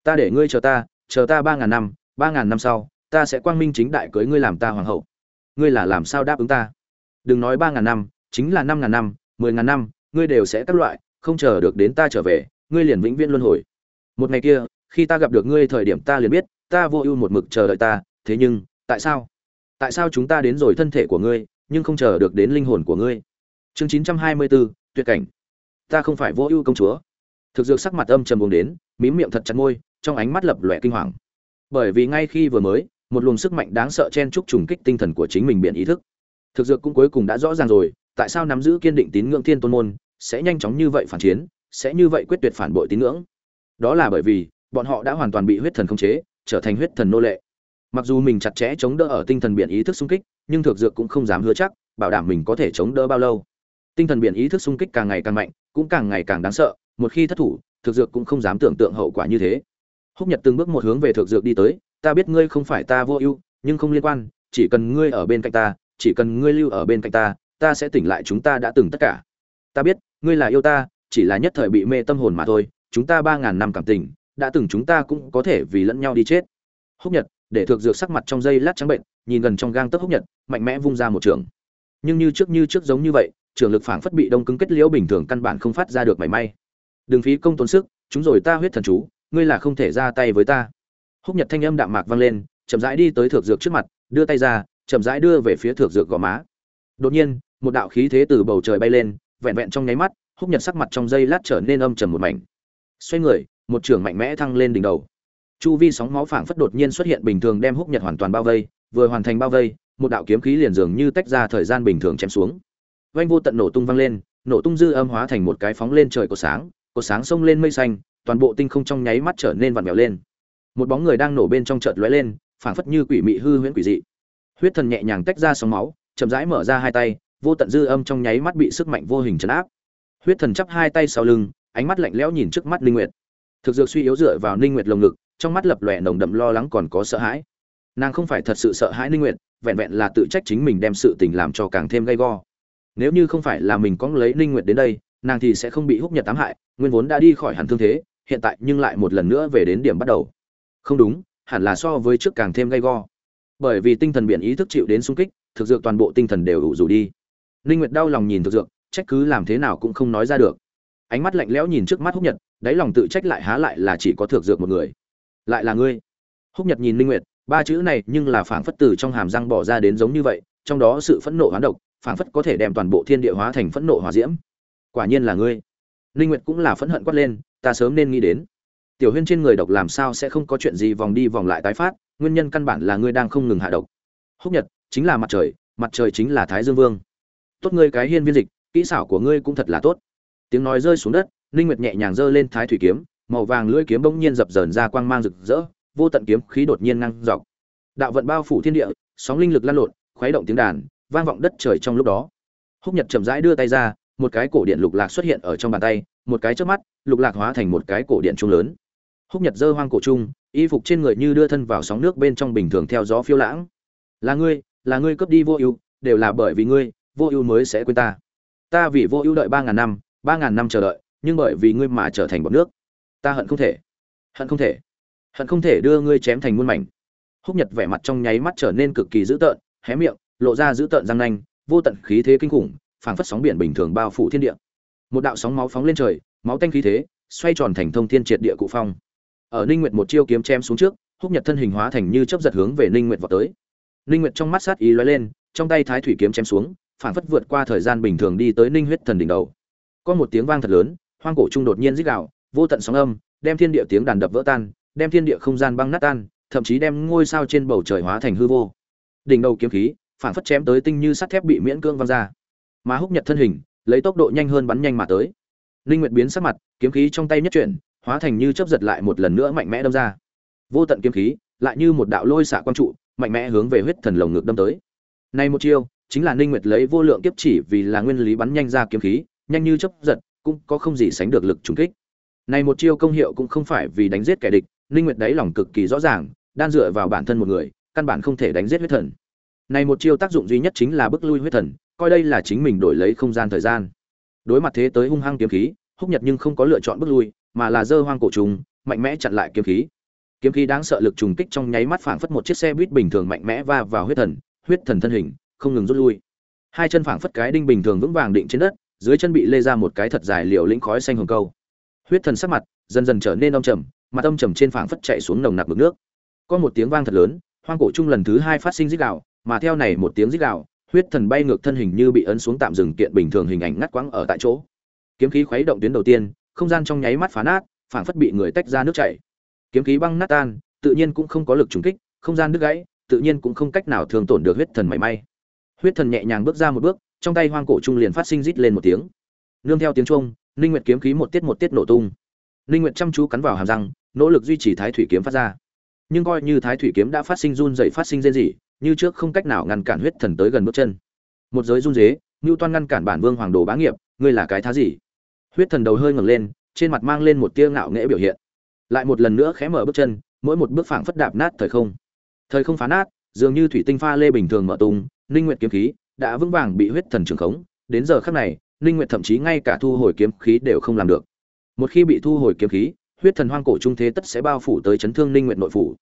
Ta để ngươi chờ ta chờ ta ba ngàn năm, ba ngàn năm sau, ta sẽ quang minh chính đại cưới ngươi làm ta hoàng hậu. Ngươi là làm sao đáp ứng ta? Đừng nói ba ngàn năm, chính là năm ngàn năm, mười ngàn năm, ngươi đều sẽ các loại, không chờ được đến ta trở về, ngươi liền vĩnh viễn luân hồi. Một ngày kia, khi ta gặp được ngươi thời điểm ta liền biết, ta vô ưu một mực chờ đợi ta, thế nhưng, tại sao? Tại sao chúng ta đến rồi thân thể của ngươi, nhưng không chờ được đến linh hồn của ngươi? Chương chín trăm hai mươi bốn, tuyệt cảnh. Ta không phải vô ưu công chúa. Thực dược sắc mặt âm trầm buồn đến, mím miệng thật chặt môi trong ánh mắt lập lòe kinh hoàng. Bởi vì ngay khi vừa mới, một luồng sức mạnh đáng sợ chen chúc trùng kích tinh thần của chính mình biện ý thức. Thực dược cũng cuối cùng đã rõ ràng rồi, tại sao nắm giữ kiên định tín ngưỡng thiên tôn môn, sẽ nhanh chóng như vậy phản chiến, sẽ như vậy quyết tuyệt phản bội tín ngưỡng? Đó là bởi vì, bọn họ đã hoàn toàn bị huyết thần khống chế, trở thành huyết thần nô lệ. Mặc dù mình chặt chẽ chống đỡ ở tinh thần biển ý thức xung kích, nhưng thực dược cũng không dám hứa chắc, bảo đảm mình có thể chống đỡ bao lâu. Tinh thần biển ý thức xung kích càng ngày càng mạnh, cũng càng ngày càng đáng sợ, một khi thất thủ, thực dược cũng không dám tưởng tượng hậu quả như thế húc nhật từng bước một hướng về thực dược đi tới, ta biết ngươi không phải ta vô ưu, nhưng không liên quan, chỉ cần ngươi ở bên cạnh ta, chỉ cần ngươi lưu ở bên cạnh ta ta sẽ tỉnh lại chúng ta đã từng tất cả. Ta biết, ngươi là yêu ta, chỉ là nhất thời bị mê tâm hồn mà thôi, chúng ta ba ngàn năm cảm tình, đã từng chúng ta cũng có thể vì lẫn nhau đi chết. Húc nhật, để thực dược sắc mặt trong dây lát trắng bệnh, nhìn gần trong gang tấc húc nhật, mạnh mẽ vung ra một trường. Nhưng như trước như trước giống như vậy, trường lực phảng phất bị đông cứng kết liễu bình thường căn bản không phát ra được mảy may. Đừng phí công tốn sức, chúng rồi ta huyết thần chú ngươi là không thể ra tay với ta. Húc nhật thanh âm đạm mạc vang lên, chậm rãi đi tới thượng dược trước mặt, đưa tay ra, chậm rãi đưa về phía thượng dược gò má. Đột nhiên, một đạo khí thế từ bầu trời bay lên, vẹn vẹn trong nháy mắt, húc nhật sắc mặt trong giây lát trở nên âm trầm một mảnh. Xoay người, một trường mạnh mẽ thăng lên đỉnh đầu. Chu vi sóng máu phảng phất đột nhiên xuất hiện bình thường đem húc nhật hoàn toàn bao vây, vừa hoàn thành bao vây, một đạo kiếm khí liền dường như tách ra thời gian bình thường chém xuống. Vanh vô tận nổ tung vang lên, nổ tung dư âm hóa thành một cái phóng lên trời của sáng của sáng sông lên mây xanh toàn bộ tinh không trong nháy mắt trở nên vặn vẹo lên. Một bóng người đang nổ bên trong chợt lóe lên, phảng phất như quỷ mị hư huyễn quỷ dị. Huyết thần nhẹ nhàng tách ra sóng máu, chậm rãi mở ra hai tay, vô tận dư âm trong nháy mắt bị sức mạnh vô hình trấn áp. Huyết thần chắp hai tay sau lưng, ánh mắt lạnh lẽo nhìn trước mắt linh nguyệt. Thực dược suy yếu dựa vào Linh nguyệt lồng ngực, trong mắt lập lòe nồng đậm lo lắng còn có sợ hãi. Nàng không phải thật sự sợ hãi Linh nguyệt, vẹn vẹn là tự trách chính mình đem sự tình làm cho càng thêm gay go. Nếu như không phải là mình có lấy Linh nguyệt đến đây, nàng thì sẽ không bị húc nhật tám hại, nguyên vốn đã đi khỏi hẳn thương thế hiện tại nhưng lại một lần nữa về đến điểm bắt đầu. Không đúng, hẳn là so với trước càng thêm gay go. Bởi vì tinh thần biển ý thức chịu đến sung kích, thực dược toàn bộ tinh thần đều ủ rủ đi. Ninh nguyệt đau lòng nhìn thực dược, trách cứ làm thế nào cũng không nói ra được. Ánh mắt lạnh lẽo nhìn trước mắt húc nhật, đáy lòng tự trách lại há lại là chỉ có thực dược một người. Lại là ngươi. Húc nhật nhìn linh nguyệt, ba chữ này nhưng là phảng phất từ trong hàm răng bỏ ra đến giống như vậy, trong đó sự phẫn nộ hoán độc, phảng phất có thể đem toàn bộ thiên địa hóa thành phẫn nộ hỏa diễm. Quả nhiên là ngươi. Linh nguyệt cũng là phẫn hận quát lên ta sớm nên nghĩ đến. Tiểu huyên trên người độc làm sao sẽ không có chuyện gì vòng đi vòng lại tái phát, nguyên nhân căn bản là ngươi đang không ngừng hạ độc. Húc nhật, chính là mặt trời mặt trời chính là thái dương vương. Tốt ngươi cái hiên viên dịch, kỹ xảo của ngươi cũng thật là tốt. Tiếng nói rơi xuống đất, ninh nguyệt nhẹ nhàng giơ lên thái thủy kiếm, màu vàng lưỡi kiếm bỗng nhiên dập dờn ra quang mang rực rỡ, vô tận kiếm khí đột nhiên ngang dọc. Đạo vận bao phủ thiên địa, sóng linh lực lan lộn, khuấy động tiếng đàn, vang vọng đất trời trong lúc đó. Húc nhật chậm rãi đưa tay ra một cái cổ điện lục lạc xuất hiện ở trong bàn tay, một cái trước mắt, lục lạc hóa thành một cái cổ điện trung lớn. Húc nhật giơ hoang cổ trung, y phục trên người như đưa thân vào sóng nước bên trong bình thường theo gió phiêu lãng. Là ngươi là ngươi cướp đi vô ưu, đều là bởi vì ngươi, vô ưu mới sẽ quên ta. Ta vì vô ưu đợi ba ngàn năm, ba ngàn năm chờ đợi, nhưng bởi vì ngươi mà trở thành bọn nước. Ta hận không thể, hận không thể, hận không thể đưa ngươi chém thành muôn mảnh. Húc nhật vẻ mặt trong nháy mắt trở nên cực kỳ dữ tợn, hé miệng, lộ ra dữ tợn răng nanh, vô tận khí thế kinh khủng phảng phất sóng biển bình thường bao phủ thiên địa. Một đạo sóng máu phóng lên trời, máu tanh khí thế, xoay tròn thành thông thiên triệt địa cụ phong. Ở ninh nguyệt một chiêu kiếm chém xuống trước, húc nhật thân hình hóa thành như chớp giật hướng về ninh nguyệt vọt tới. Ninh nguyệt trong mắt sát ý lóe lên, trong tay thái thủy kiếm chém xuống, phảng phất vượt qua thời gian bình thường đi tới ninh huyết thần đỉnh đầu. Có một tiếng vang thật lớn, hoang cổ trung đột nhiên rít gào, vô tận sóng âm, đem thiên địa tiếng đàn đập vỡ tan, đem thiên địa không gian băng nát tan, thậm chí đem ngôi sao trên bầu trời hóa thành hư vô. Đỉnh đầu kiếm khí, phảng phất chém tới tinh như sắt thép bị miễn cương văng ra mà húc nhật thân hình, lấy tốc độ nhanh hơn bắn nhanh mà tới. Linh nguyệt biến sắc mặt, kiếm khí trong tay nhất chuyển, hóa thành như chớp giật lại một lần nữa mạnh mẽ đâm ra. Vô tận kiếm khí, lại như một đạo lôi xạ quang trụ, mạnh mẽ hướng về huyết thần lồng ngực đâm tới. Này một chiêu, chính là Linh nguyệt lấy vô lượng kiếp chỉ vì là nguyên lý bắn nhanh ra kiếm khí, nhanh như chớp giật, cũng có không gì sánh được lực trùng kích. Này một chiêu công hiệu cũng không phải vì đánh giết kẻ địch, Linh nguyệt đáy lòng cực kỳ rõ ràng, đan dựa vào bản thân một người, căn bản không thể đánh giết huyết thần. Này một chiêu tác dụng duy nhất chính là bức lui huyết thần coi đây là chính mình đổi lấy không gian thời gian. Đối mặt thế tới hung hăng kiếm khí, húc nhật nhưng không có lựa chọn bước lui, mà là dơ hoang cổ trùng, mạnh mẽ chặn lại kiếm khí. Kiếm khí đáng sợ lực trùng kích trong nháy mắt phảng phất một chiếc xe buýt bình thường mạnh mẽ va vào huyết thần huyết thần thân hình, không ngừng rút lui. Hai chân phảng phất cái đinh bình thường vững vàng định trên đất, dưới chân bị lê ra một cái thật dài liều lĩnh khói xanh hồng câu. Huyết thần sắc mặt dần dần trở nên âm trầm, mặt âm trầm trên phảng phất chạy xuống nồng nặc mực nước. Có một tiếng vang thật lớn, hoang cổ trung lần thứ hai phát sinh rít gạo mà theo này một tiếng rít gạo huyết thần bay ngược thân hình như bị ấn xuống tạm dừng kiện bình thường hình ảnh ngắt quãng ở tại chỗ. Kiếm khí khuấy động tuyến đầu tiên, không gian trong nháy mắt phá nát, phảng phất bị người tách ra nước chảy. Kiếm khí băng nát tan, tự nhiên cũng không có lực trùng kích, không gian nứt gãy, tự nhiên cũng không cách nào thường tổn được huyết thần mảy may. Huyết thần nhẹ nhàng bước ra một bước, trong tay hoang cổ trung liền phát sinh rít lên một tiếng. Nương theo tiếng trung ninh nguyệt kiếm khí một tiết một tiết nổ tung. Ninh nguyệt chăm chú cắn vào hàm răng, nỗ lực duy trì thái thủy kiếm phát ra. Nhưng coi như thái thủy kiếm đã phát sinh run dậy phát sinh rên rỉ như trước không cách nào ngăn cản huyết thần tới gần bước chân. Một giới run dế ngưu toan ngăn cản bản vương hoàng đồ bá nghiệp, ngươi là cái thá gì? Huyết thần đầu hơi ngẩng lên, trên mặt mang lên một tia ngạo nghễ biểu hiện. Lại một lần nữa khẽ mở bước chân, mỗi một bước phảng phất đạp nát thời không. Thời không phá nát, dường như thủy tinh pha lê bình thường mở tung, ninh nguyệt kiếm khí đã vững vàng bị huyết thần trường khống. Đến giờ khắc này, ninh nguyệt thậm chí ngay cả thu hồi kiếm khí đều không làm được. Một khi bị thu hồi kiếm khí, huyết thần hoang cổ trung thế tất sẽ bao phủ tới chấn thương ninh nguyệt nội phủ.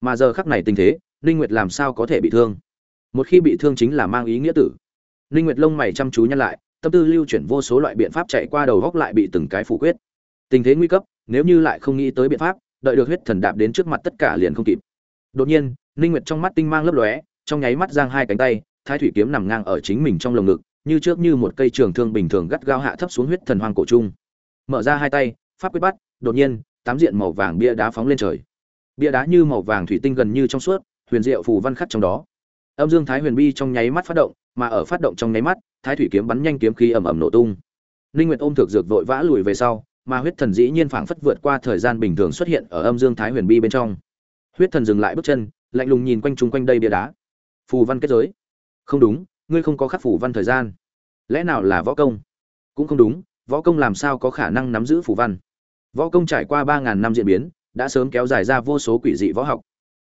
Mà giờ khắc này tình thế ninh nguyệt làm sao có thể bị thương? Một khi bị thương chính là mang ý nghĩa tử. Ninh nguyệt lông mày chăm chú nhăn lại, tâm tư lưu chuyển vô số loại biện pháp chạy qua đầu góc lại bị từng cái phủ quyết. Tình thế nguy cấp, nếu như lại không nghĩ tới biện pháp, đợi được huyết thần đạp đến trước mặt tất cả liền không kịp. Đột nhiên, ninh nguyệt trong mắt tinh mang lấp lóe, trong nháy mắt giang hai cánh tay, thái thủy kiếm nằm ngang ở chính mình trong lồng ngực, như trước như một cây trường thương bình thường gắt gao hạ thấp xuống huyết thần hoang cổ trung. Mở ra hai tay, pháp quyết bắt, đột nhiên, tám diện màu vàng bia đá phóng lên trời. Bia đá như màu vàng thủy tinh gần như trong suốt huyền diệu phù văn khắc trong đó. Âm dương thái huyền bi trong nháy mắt phát động, mà ở phát động trong nháy mắt, thái thủy kiếm bắn nhanh kiếm khí ầm ầm nổ tung. Linh nguyệt ôm thực dược vội vã lùi về sau, mà huyết thần dĩ nhiên phảng phất vượt qua thời gian bình thường xuất hiện ở âm dương thái huyền bi bên trong. Huyết thần dừng lại bước chân, lạnh lùng nhìn quanh chúng quanh đây bia đá. Phù văn kết giới. Không đúng, ngươi không có khắc phù văn thời gian. Lẽ nào là võ công? Cũng không đúng, võ công làm sao có khả năng nắm giữ phù văn? Võ công trải qua ba ngàn năm diễn biến, đã sớm kéo dài ra vô số quỷ dị võ học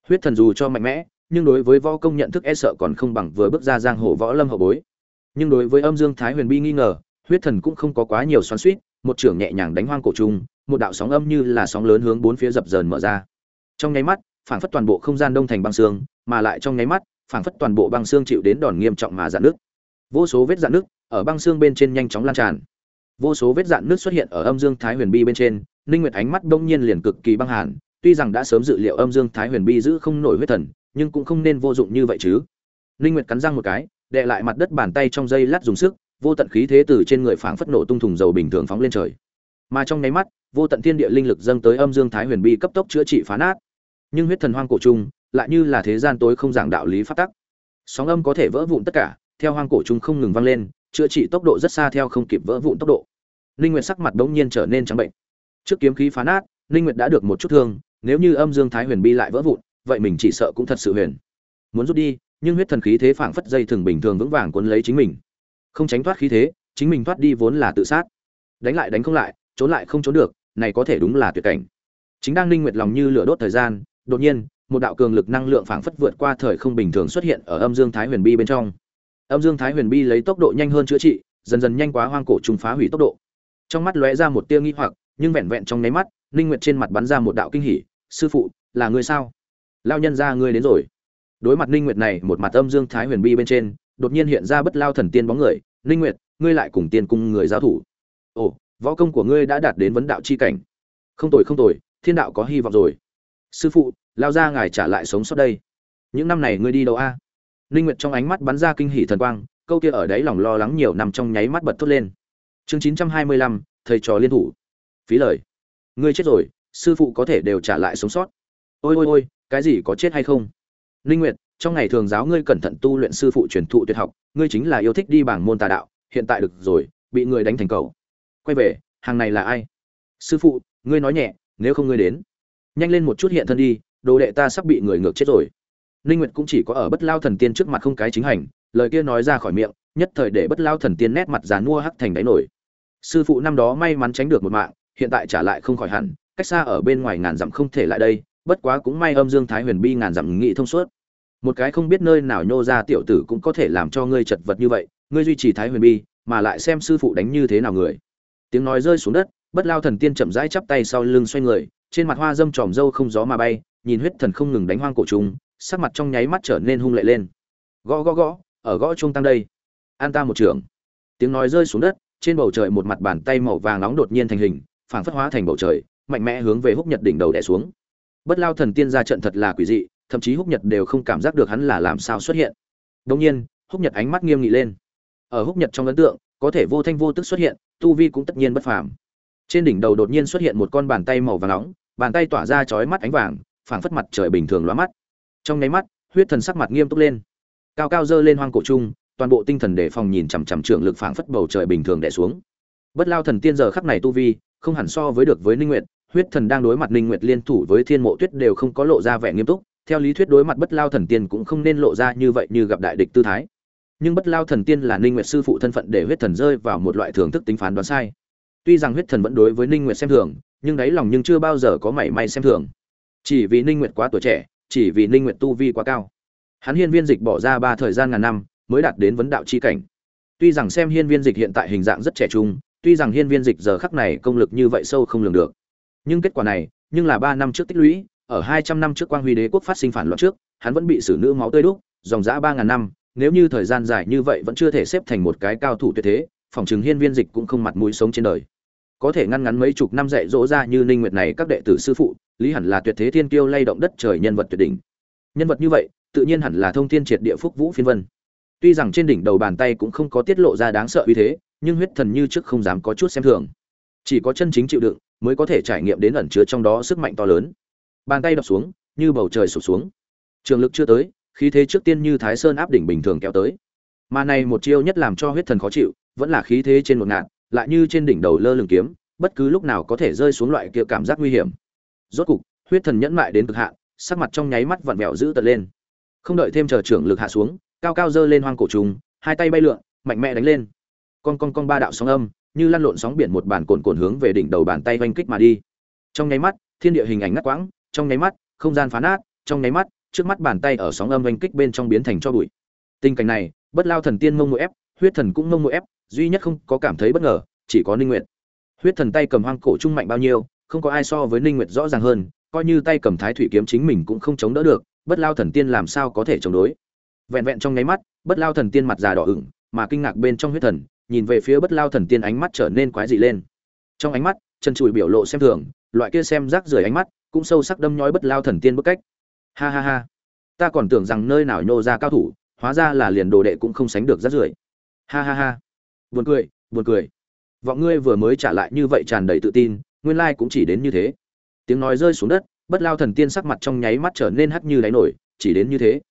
huyết thần dù cho mạnh mẽ, nhưng đối với võ công nhận thức e sợ còn không bằng vừa bước ra giang hồ võ lâm hậu bối. Nhưng đối với âm dương thái huyền bi nghi ngờ, huyết thần cũng không có quá nhiều xoắn suýt một trưởng nhẹ nhàng đánh hoang cổ trung, một đạo sóng âm như là sóng lớn hướng bốn phía dập dờn mở ra. Trong nháy mắt, phảng phất toàn bộ không gian đông thành băng xương, mà lại trong nháy mắt, phảng phất toàn bộ băng xương chịu đến đòn nghiêm trọng mà dạn nước vô số vết dạn nước ở băng xương bên trên nhanh chóng lan tràn. Vô số vết dạn nước xuất hiện ở âm dương thái huyền bi bên trên, ninh nguyệt ánh mắt đông nhiên liền cực kỳ băng hàn tuy rằng đã sớm dự liệu âm dương thái huyền bi giữ không nổi huyết thần, nhưng cũng không nên vô dụng như vậy chứ. Ninh nguyệt cắn răng một cái, đè lại mặt đất bàn tay trong dây lát dùng sức, vô tận khí thế từ trên người phảng phất nổ tung thùng dầu bình thường phóng lên trời. Mà trong nháy mắt, vô tận thiên địa linh lực dâng tới âm dương thái huyền bi cấp tốc chữa trị phá nát. Nhưng huyết thần hoang cổ trung, lại như là thế gian tối không giảng đạo lý pháp tắc. Sóng âm có thể vỡ vụn tất cả, theo hoang cổ trung không ngừng vang lên, chữa trị tốc độ rất xa theo không kịp vỡ vụn tốc độ. Linh nguyệt sắc mặt đống nhiên trở nên trắng bệnh. Trước kiếm khí phá nát, linh nguyệt đã được một chút thương nếu như âm dương thái huyền bi lại vỡ vụn, vậy mình chỉ sợ cũng thật sự huyền. Muốn rút đi, nhưng huyết thần khí thế phảng phất dây thường bình thường vững vàng cuốn lấy chính mình. Không tránh thoát khí thế, chính mình thoát đi vốn là tự sát. Đánh lại đánh không lại, trốn lại không trốn được, này có thể đúng là tuyệt cảnh. Chính đang ninh nguyệt lòng như lửa đốt thời gian, đột nhiên, một đạo cường lực năng lượng phảng phất vượt qua thời không bình thường xuất hiện ở âm dương thái huyền bi bên trong. Âm dương thái huyền bi lấy tốc độ nhanh hơn chữa trị, dần dần nhanh quá hoang cổ trùng phá hủy tốc độ. Trong mắt lóe ra một tia nghi hoặc, nhưng vẹn vẹn trong nháy mắt ninh nguyệt trên mặt bắn ra một đạo kinh hỉ sư phụ là người sao? Lao nhân ra ngươi đến rồi. Đối mặt ninh nguyệt này một mặt âm dương thái huyền bi bên trên đột nhiên hiện ra bất lao thần tiên bóng người. Ninh nguyệt ngươi lại cùng tiên cung người giáo thủ. Ồ võ công của ngươi đã đạt đến vấn đạo chi cảnh. Không tồi không tồi thiên đạo có hy vọng rồi. Sư phụ lao ra ngài trả lại sống sót đây. Những năm này ngươi đi đâu a? Ninh nguyệt trong ánh mắt bắn ra kinh hỉ thần quang câu kia ở đấy lòng lo lắng nhiều năm trong nháy mắt bật thốt lên. Chương 925, thầy trò liên thủ. Phí lời. Ngươi chết rồi sư phụ có thể đều trả lại sống sót. Ôi ôi ôi, cái gì có chết hay không? Ninh nguyệt, trong ngày thường giáo ngươi cẩn thận tu luyện sư phụ truyền thụ tuyệt học, ngươi chính là yêu thích đi bảng môn tà đạo, hiện tại được rồi, bị người đánh thành cầu quay về, hàng này là ai? Sư phụ, ngươi nói nhẹ, nếu không ngươi đến. Nhanh lên một chút hiện thân đi, đồ đệ ta sắp bị người ngược chết rồi. Ninh nguyệt cũng chỉ có ở bất lao thần tiên trước mặt không cái chính hành, lời kia nói ra khỏi miệng, nhất thời để bất lao thần tiên nét mặt dàn mua hắc thành đáy nổi. Sư phụ năm đó may mắn tránh được một mạng, hiện tại trả lại không khỏi hẳn cách xa ở bên ngoài ngàn dặm không thể lại đây, bất quá cũng may âm dương thái huyền bi ngàn dặm nghị thông suốt. Một cái không biết nơi nào nhô ra tiểu tử cũng có thể làm cho ngươi chật vật như vậy, ngươi duy trì thái huyền bi, mà lại xem sư phụ đánh như thế nào người. Tiếng nói rơi xuống đất, bất lao thần tiên chậm rãi chắp tay sau lưng xoay người, trên mặt hoa dâm tròm râu không gió mà bay, nhìn huyết thần không ngừng đánh hoang cổ trùng, sắc mặt trong nháy mắt trở nên hung lệ lên. Gõ gõ gõ, ở gõ trung tăng đây. An ta một trưởng. Tiếng nói rơi xuống đất, trên bầu trời một mặt bàn tay màu vàng nóng đột nhiên thành hình, phảng phất hóa thành bầu trời mạnh mẽ hướng về húc nhật đỉnh đầu đè xuống. Bất lao thần tiên ra trận thật là quỷ dị, thậm chí húc nhật đều không cảm giác được hắn là làm sao xuất hiện. Đông nhiên, húc nhật ánh mắt nghiêm nghị lên. Ở húc nhật trong ấn tượng, có thể vô thanh vô tức xuất hiện, tu vi cũng tất nhiên bất phàm. Trên đỉnh đầu đột nhiên xuất hiện một con bàn tay màu vàng nóng, bàn tay tỏa ra chói mắt ánh vàng, phảng phất mặt trời bình thường lóa mắt. Trong nháy mắt, huyết thần sắc mặt nghiêm túc lên. Cao cao dơ lên hoang cổ trung, toàn bộ tinh thần đề phòng nhìn chằm chằm trưởng lực phảng phất bầu trời bình thường đè xuống. Bất lao thần tiên giờ khắc này tu vi, không hẳn so với được với ninh nguyệt huyết thần đang đối mặt ninh nguyệt liên thủ với thiên mộ tuyết đều không có lộ ra vẻ nghiêm túc. Theo lý thuyết đối mặt bất lao thần tiên cũng không nên lộ ra như vậy như gặp đại địch tư thái. Nhưng bất lao thần tiên là ninh nguyệt sư phụ thân phận để huyết thần rơi vào một loại thưởng thức tính phán đoán sai. Tuy rằng huyết thần vẫn đối với ninh nguyệt xem thường, nhưng đáy lòng nhưng chưa bao giờ có mảy may xem thường. Chỉ vì ninh nguyệt quá tuổi trẻ, chỉ vì ninh nguyệt tu vi quá cao, hắn hiên viên dịch bỏ ra ba thời gian ngàn năm mới đạt đến vấn đạo chi cảnh. Tuy rằng xem hiên viên dịch hiện tại hình dạng rất trẻ trung, tuy rằng hiên viên dịch giờ khắc này công lực như vậy sâu không lường được nhưng kết quả này, nhưng là ba năm trước tích lũy, ở hai trăm năm trước quang huy đế quốc phát sinh phản loạn trước, hắn vẫn bị xử nữ máu tươi đúc, dòng dã ba ngàn năm, nếu như thời gian dài như vậy vẫn chưa thể xếp thành một cái cao thủ tuyệt thế, phòng chứng hiên viên dịch cũng không mặt mũi sống trên đời. Có thể ngăn ngắn mấy chục năm dạy dỗ ra như ninh nguyệt này các đệ tử sư phụ, lý hẳn là tuyệt thế thiên kiêu lay động đất trời nhân vật tuyệt đỉnh. Nhân vật như vậy, tự nhiên hẳn là thông thiên triệt địa phúc vũ phiên vân. Tuy rằng trên đỉnh đầu bàn tay cũng không có tiết lộ ra đáng sợ uy thế, nhưng huyết thần như trước không dám có chút xem thường. Chỉ có chân chính chịu đựng mới có thể trải nghiệm đến ẩn chứa trong đó sức mạnh to lớn. Bàn tay đập xuống, như bầu trời sụp xuống. Trường lực chưa tới, khí thế trước tiên như thái sơn áp đỉnh bình thường kéo tới. Mà này một chiêu nhất làm cho huyết thần khó chịu, vẫn là khí thế trên một ngạn, lại như trên đỉnh đầu lơ lửng kiếm, bất cứ lúc nào có thể rơi xuống loại kia cảm giác nguy hiểm. Rốt cục, huyết thần nhẫn mại đến cực hạn, sắc mặt trong nháy mắt vặn vẹo giữ tật lên. Không đợi thêm chờ trưởng lực hạ xuống, cao cao dơ lên hoang cổ trùng, hai tay bay lượn, mạnh mẽ đánh lên. Con con con ba đạo sóng âm như lăn lộn sóng biển một bản cồn cồn hướng về đỉnh đầu bàn tay vanh kích mà đi. Trong nháy mắt, thiên địa hình ảnh ngắt quãng, trong nháy mắt, không gian phá nát, trong nháy mắt, trước mắt bàn tay ở sóng âm vanh kích bên trong biến thành cho bụi. Tình cảnh này, bất lao thần tiên mông mũi ép, huyết thần cũng mông mũi ép, duy nhất không có cảm thấy bất ngờ, chỉ có ninh nguyện. huyết thần tay cầm hoang cổ trung mạnh bao nhiêu, không có ai so với ninh nguyệt rõ ràng hơn, coi như tay cầm thái thủy kiếm chính mình cũng không chống đỡ được, bất lao thần tiên làm sao có thể chống đối? Vẹn vẹn trong nháy mắt, bất lao thần tiên mặt già đỏ ửng, mà kinh ngạc bên trong huyết thần nhìn về phía bất lao thần tiên ánh mắt trở nên quái dị lên. Trong ánh mắt chân trụi biểu lộ xem thường, loại kia xem rác rưởi ánh mắt cũng sâu sắc đâm nhói bất lao thần tiên bức cách. Ha ha ha. Ta còn tưởng rằng nơi nào nhô ra cao thủ, hóa ra là liền đồ đệ cũng không sánh được rác rưởi. Ha ha ha. Buồn cười buồn cười. Vọng ngươi vừa mới trả lại như vậy tràn đầy tự tin, nguyên lai cũng chỉ đến như thế. Tiếng nói rơi xuống đất, bất lao thần tiên sắc mặt trong nháy mắt trở nên hắt như đáy nổi, chỉ đến như thế.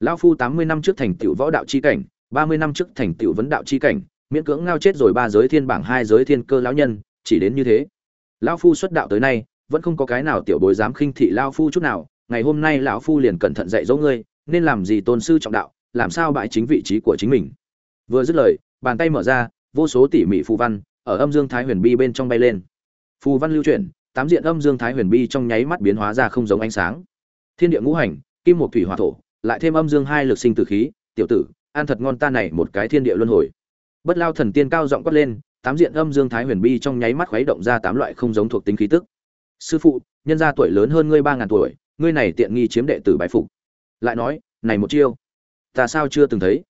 Lao phu tám mươi năm trước thành tựu võ đạo chi cảnh, ba mươi năm trước thành tựu vấn đạo chi cảnh miễn cưỡng ngao chết rồi ba giới thiên bảng, hai giới thiên cơ lão nhân, chỉ đến như thế. Lão phu xuất đạo tới nay, vẫn không có cái nào tiểu bối dám khinh thị lão phu chút nào, ngày hôm nay lão phu liền cẩn thận dạy dỗ ngươi, nên làm gì tôn sư trọng đạo, làm sao bại chính vị trí của chính mình. Vừa dứt lời, bàn tay mở ra, vô số tỉ mỉ phù văn, ở âm dương thái huyền bi bên trong bay lên. Phù văn lưu chuyển, tám diện âm dương thái huyền bi trong nháy mắt biến hóa ra không giống ánh sáng. Thiên địa ngũ hành, kim một thủy hỏa thổ, lại thêm âm dương hai lực sinh tử khí, tiểu tử, an thật ngon ta này một cái thiên địa luân hồi bất lao thần tiên cao giọng quát lên, tám diện âm dương thái huyền bi trong nháy mắt khuấy động ra tám loại không giống thuộc tính khí tức. Sư phụ, nhân gia tuổi lớn hơn ngươi ba ngàn tuổi, ngươi này tiện nghi chiếm đệ tử bái phục. Lại nói, này một chiêu, ta sao chưa từng thấy?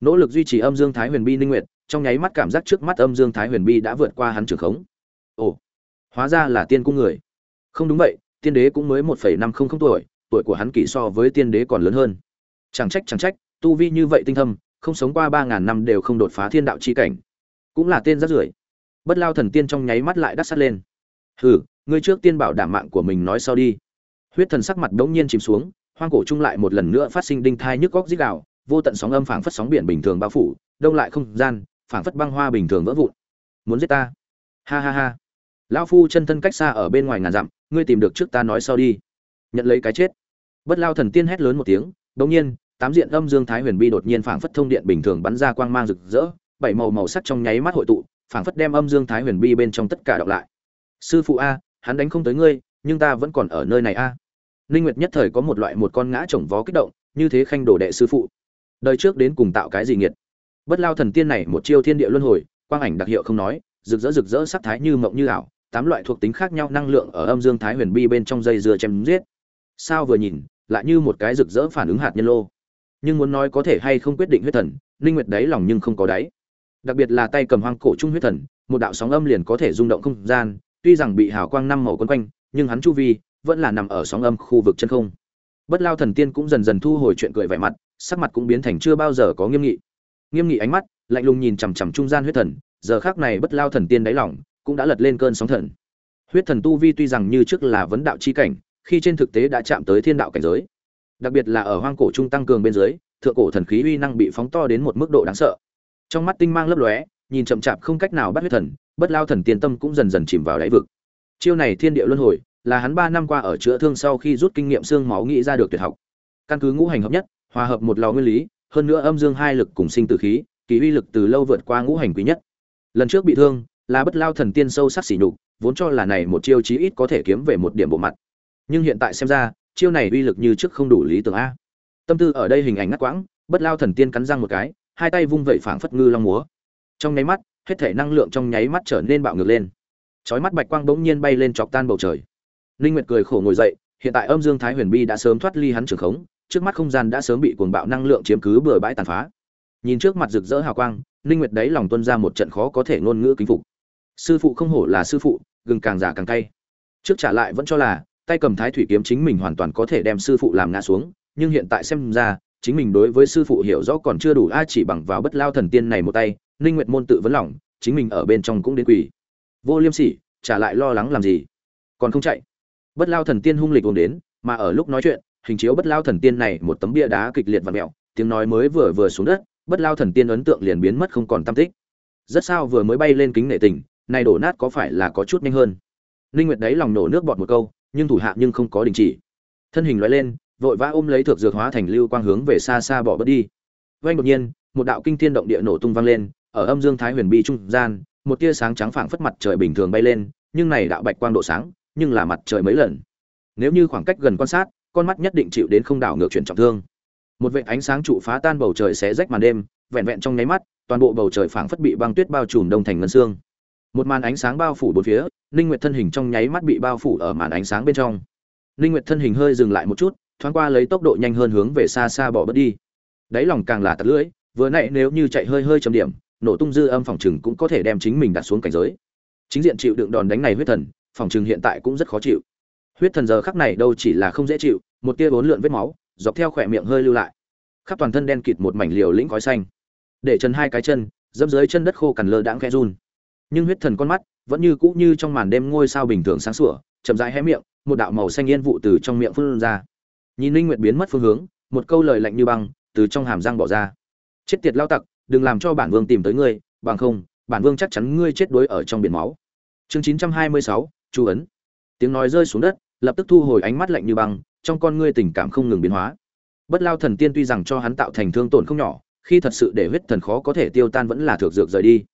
Nỗ lực duy trì âm dương thái huyền bi ninh nguyệt, trong nháy mắt cảm giác trước mắt âm dương thái huyền bi đã vượt qua hắn trường khống. Ồ, hóa ra là tiên cung người. Không đúng vậy, tiên đế cũng mới một phẩy năm không không tuổi tuổi của hắn kỷ so với tiên đế còn lớn hơn. Chẳng trách chẳng trách, tu vi như vậy tinh thâm không sống qua ba ngàn năm đều không đột phá thiên đạo chi cảnh. Cũng là tên rất rưởi. Bất lao thần tiên trong nháy mắt lại đắc sắt lên. Hừ, ngươi trước tiên bảo đảm mạng của mình nói sau đi. Huyết thần sắc mặt đống nhiên chìm xuống, hoang cổ trung lại một lần nữa phát sinh đinh thai nhức góc dít gào, vô tận sóng âm phảng phất sóng biển bình thường bao phủ, đông lại không gian, phảng phất băng hoa bình thường vỡ vụn. Muốn giết ta? Ha ha ha. Lão phu chân thân cách xa ở bên ngoài ngàn dặm, ngươi tìm được trước ta nói sau đi. Nhận lấy cái chết. Bất lao thần tiên hét lớn một tiếng, đống nhiên tám diện âm dương thái huyền bi đột nhiên phảng phất thông điện bình thường bắn ra quang mang rực rỡ, bảy màu màu sắc trong nháy mắt hội tụ, phảng phất đem âm dương thái huyền bi bên trong tất cả đọc lại. Sư phụ a, hắn đánh không tới ngươi, nhưng ta vẫn còn ở nơi này a. Linh nguyệt nhất thời có một loại một con ngã chồng vó kích động, như thế khanh đổ đệ sư phụ. Đời trước đến cùng tạo cái gì nghiệt? Bất lao thần tiên này một chiêu thiên địa luân hồi, quang ảnh đặc hiệu không nói, rực rỡ rực rỡ sắc thái như mộng như ảo, tám loại thuộc tính khác nhau năng lượng ở âm dương thái huyền bi bên trong dây dưa chém giết. Sao vừa nhìn, lại như một cái rực rỡ phản ứng hạt nhân lô nhưng muốn nói có thể hay không quyết định huyết thần, ninh nguyệt đáy lòng nhưng không có đáy. Đặc biệt là tay cầm hoang cổ trung huyết thần, một đạo sóng âm liền có thể rung động không gian, tuy rằng bị hào quang năm màu quấn quanh, nhưng hắn chu vi vẫn là nằm ở sóng âm khu vực chân không. Bất lao thần tiên cũng dần dần thu hồi chuyện cười vẻ mặt, sắc mặt cũng biến thành chưa bao giờ có nghiêm nghị. Nghiêm nghị ánh mắt, lạnh lùng nhìn chằm chằm trung gian huyết thần, giờ khác này bất lao thần tiên đáy lòng cũng đã lật lên cơn sóng thần. Huyết thần tu vi tuy rằng như trước là vấn đạo chi cảnh, khi trên thực tế đã chạm tới thiên đạo cảnh giới đặc biệt là ở hoang cổ trung tăng cường bên dưới, thượng cổ thần khí uy năng bị phóng to đến một mức độ đáng sợ. Trong mắt tinh mang lấp lóe, nhìn chậm chạp không cách nào bắt huyết thần, bất lao thần tiên tâm cũng dần dần chìm vào đáy vực. Chiêu này thiên địa luân hồi, là hắn ba năm qua ở chữa thương sau khi rút kinh nghiệm xương máu nghĩ ra được tuyệt học. Căn cứ ngũ hành hợp nhất, hòa hợp một lò nguyên lý, hơn nữa âm dương hai lực cùng sinh tử khí, kỳ uy lực từ lâu vượt qua ngũ hành quý nhất. Lần trước bị thương, là bất lao thần tiên sâu sắc xỉ nhục, vốn cho là này một chiêu chí ít có thể kiếm về một điểm bộ mặt. Nhưng hiện tại xem ra chiêu này uy lực như trước không đủ lý tưởng a. Tâm tư ở đây hình ảnh ngắt quãng, bất lao thần tiên cắn răng một cái, hai tay vung vẩy phảng phất ngư long múa. Trong nháy mắt, hết thể năng lượng trong nháy mắt trở nên bạo ngược lên. Chói mắt bạch quang bỗng nhiên bay lên chọc tan bầu trời. Linh nguyệt cười khổ ngồi dậy, hiện tại âm dương thái huyền bi đã sớm thoát ly hắn trường khống, trước mắt không gian đã sớm bị cuồng bạo năng lượng chiếm cứ bừa bãi tàn phá. Nhìn trước mặt rực rỡ hào quang, linh nguyệt đấy lòng tuôn ra một trận khó có thể ngôn ngữ kính phục. Sư phụ không hổ là sư phụ, gừng càng già càng cay. Trước trả lại vẫn cho là tay cầm thái thủy kiếm chính mình hoàn toàn có thể đem sư phụ làm ngã xuống, nhưng hiện tại xem ra, chính mình đối với sư phụ hiểu rõ còn chưa đủ, a chỉ bằng vào bất lao thần tiên này một tay, ninh nguyệt môn tự vấn lòng, chính mình ở bên trong cũng đến quỷ vô liêm sỉ, trả lại lo lắng làm gì? Còn không chạy. Bất lao thần tiên hung lịch ồn đến, mà ở lúc nói chuyện, hình chiếu bất lao thần tiên này một tấm bia đá kịch liệt và mẹo tiếng nói mới vừa vừa xuống đất, bất lao thần tiên ấn tượng liền biến mất không còn tâm tích. Rất sao vừa mới bay lên kính nệ tình, này đổ nát có phải là có chút nhanh hơn? Ninh nguyệt đấy lòng nổ nước bọt một câu nhưng thủ hạ nhưng không có đình chỉ. Thân hình loại lên, vội vã ôm lấy thược dược hóa thành lưu quang hướng về xa xa bỏ bớt đi. Vanh đột nhiên, một đạo kinh thiên động địa nổ tung vang lên, ở âm dương thái huyền bi trung gian, một tia sáng trắng phảng phất mặt trời bình thường bay lên, nhưng này đạo bạch quang độ sáng, nhưng là mặt trời mấy lần. Nếu như khoảng cách gần quan sát, con mắt nhất định chịu đến không đảo ngược chuyển trọng thương. Một vệt ánh sáng trụ phá tan bầu trời xé rách màn đêm, vẹn vẹn trong nháy mắt, toàn bộ bầu trời phảng phất bị băng tuyết bao trùm đông thành ngân xương. Một màn ánh sáng bao phủ bốn phía ninh nguyệt thân hình trong nháy mắt bị bao phủ ở màn ánh sáng bên trong. Ninh nguyệt thân hình hơi dừng lại một chút, thoáng qua lấy tốc độ nhanh hơn hướng về xa xa bỏ bớt đi. Đấy lòng càng là tật lưỡi, vừa nãy nếu như chạy hơi hơi chấm điểm, nổ tung dư âm phòng trừng cũng có thể đem chính mình đặt xuống cảnh giới. Chính diện chịu đựng đòn đánh này huyết thần, phòng trừng hiện tại cũng rất khó chịu. Huyết thần giờ khắc này đâu chỉ là không dễ chịu, một tia bốn lượn vết máu, dọc theo khỏe miệng hơi lưu lại. Khắp toàn thân đen kịt một mảnh liều lĩnh khói xanh. Để chân hai cái chân, dẫm dưới chân đất khô cằn lơ đãng khẽ run nhưng huyết thần con mắt vẫn như cũ như trong màn đêm ngôi sao bình thường sáng sủa chậm rãi hé miệng một đạo màu xanh yên vụ từ trong miệng phun ra. Nhìn linh nguyệt biến mất phương hướng một câu lời lạnh như băng từ trong hàm răng bỏ ra. Chết tiệt lao tặc đừng làm cho bản vương tìm tới ngươi bằng không bản vương chắc chắn ngươi chết đuối ở trong biển máu. Chương 926, chu ấn. Tiếng nói rơi xuống đất lập tức thu hồi ánh mắt lạnh như băng trong con ngươi tình cảm không ngừng biến hóa. Bất lao thần tiên tuy rằng cho hắn tạo thành thương tổn không nhỏ khi thật sự để huyết thần khó có thể tiêu tan vẫn là thược dược rời đi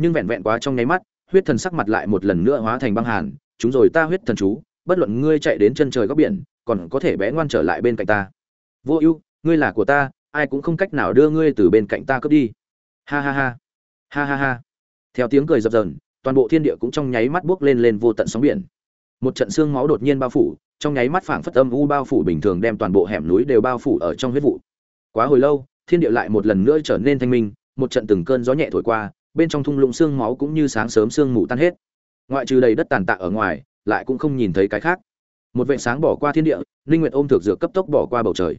nhưng vẹn vẹn quá trong nháy mắt, huyết thần sắc mặt lại một lần nữa hóa thành băng hàn. Chúng rồi ta huyết thần chú, bất luận ngươi chạy đến chân trời góc biển, còn có thể bé ngoan trở lại bên cạnh ta. Vô ưu, ngươi là của ta, ai cũng không cách nào đưa ngươi từ bên cạnh ta cướp đi. Ha ha ha. Ha ha ha. Theo tiếng cười dập dờn, toàn bộ thiên địa cũng trong nháy mắt buốc lên lên vô tận sóng biển. Một trận xương máu đột nhiên bao phủ, trong nháy mắt phảng phất âm u bao phủ bình thường đem toàn bộ hẻm núi đều bao phủ ở trong huyết vụ. Quá hồi lâu, thiên địa lại một lần nữa trở nên thanh minh, một trận từng cơn gió nhẹ thổi qua bên trong thung lũng xương máu cũng như sáng sớm sương mù tan hết. Ngoại trừ đầy đất tàn tạ ở ngoài, lại cũng không nhìn thấy cái khác. Một vệ sáng bỏ qua thiên địa linh nguyệt ôm thượng dược cấp tốc bỏ qua bầu trời.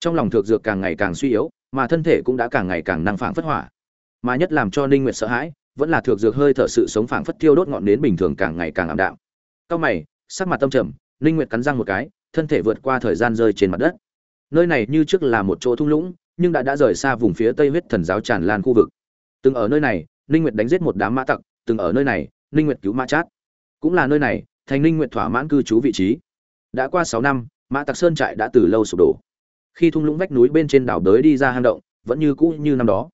Trong lòng thượng dược càng ngày càng suy yếu, mà thân thể cũng đã càng ngày càng năng phảng phất hỏa. Mà nhất làm cho linh nguyệt sợ hãi, vẫn là thượng dược hơi thở sự sống phảng phất tiêu đốt ngọn nến bình thường càng ngày càng ảm đạm. Cao mày, sắc mặt tâm trầm linh nguyệt cắn răng một cái, thân thể vượt qua thời gian rơi trên mặt đất. Nơi này như trước là một chỗ thung lũng, nhưng đã đã rời xa vùng phía tây huyết thần giáo tràn lan khu vực từng ở nơi này, ninh nguyệt đánh giết một đám mã tặc, từng ở nơi này, ninh nguyệt cứu mã chát. Cũng là nơi này, thành ninh nguyệt thỏa mãn cư trú vị trí. Đã qua 6 năm, mã tặc sơn trại đã từ lâu sụp đổ. Khi thung lũng vách núi bên trên đảo đới đi ra hang động, vẫn như cũ như năm đó.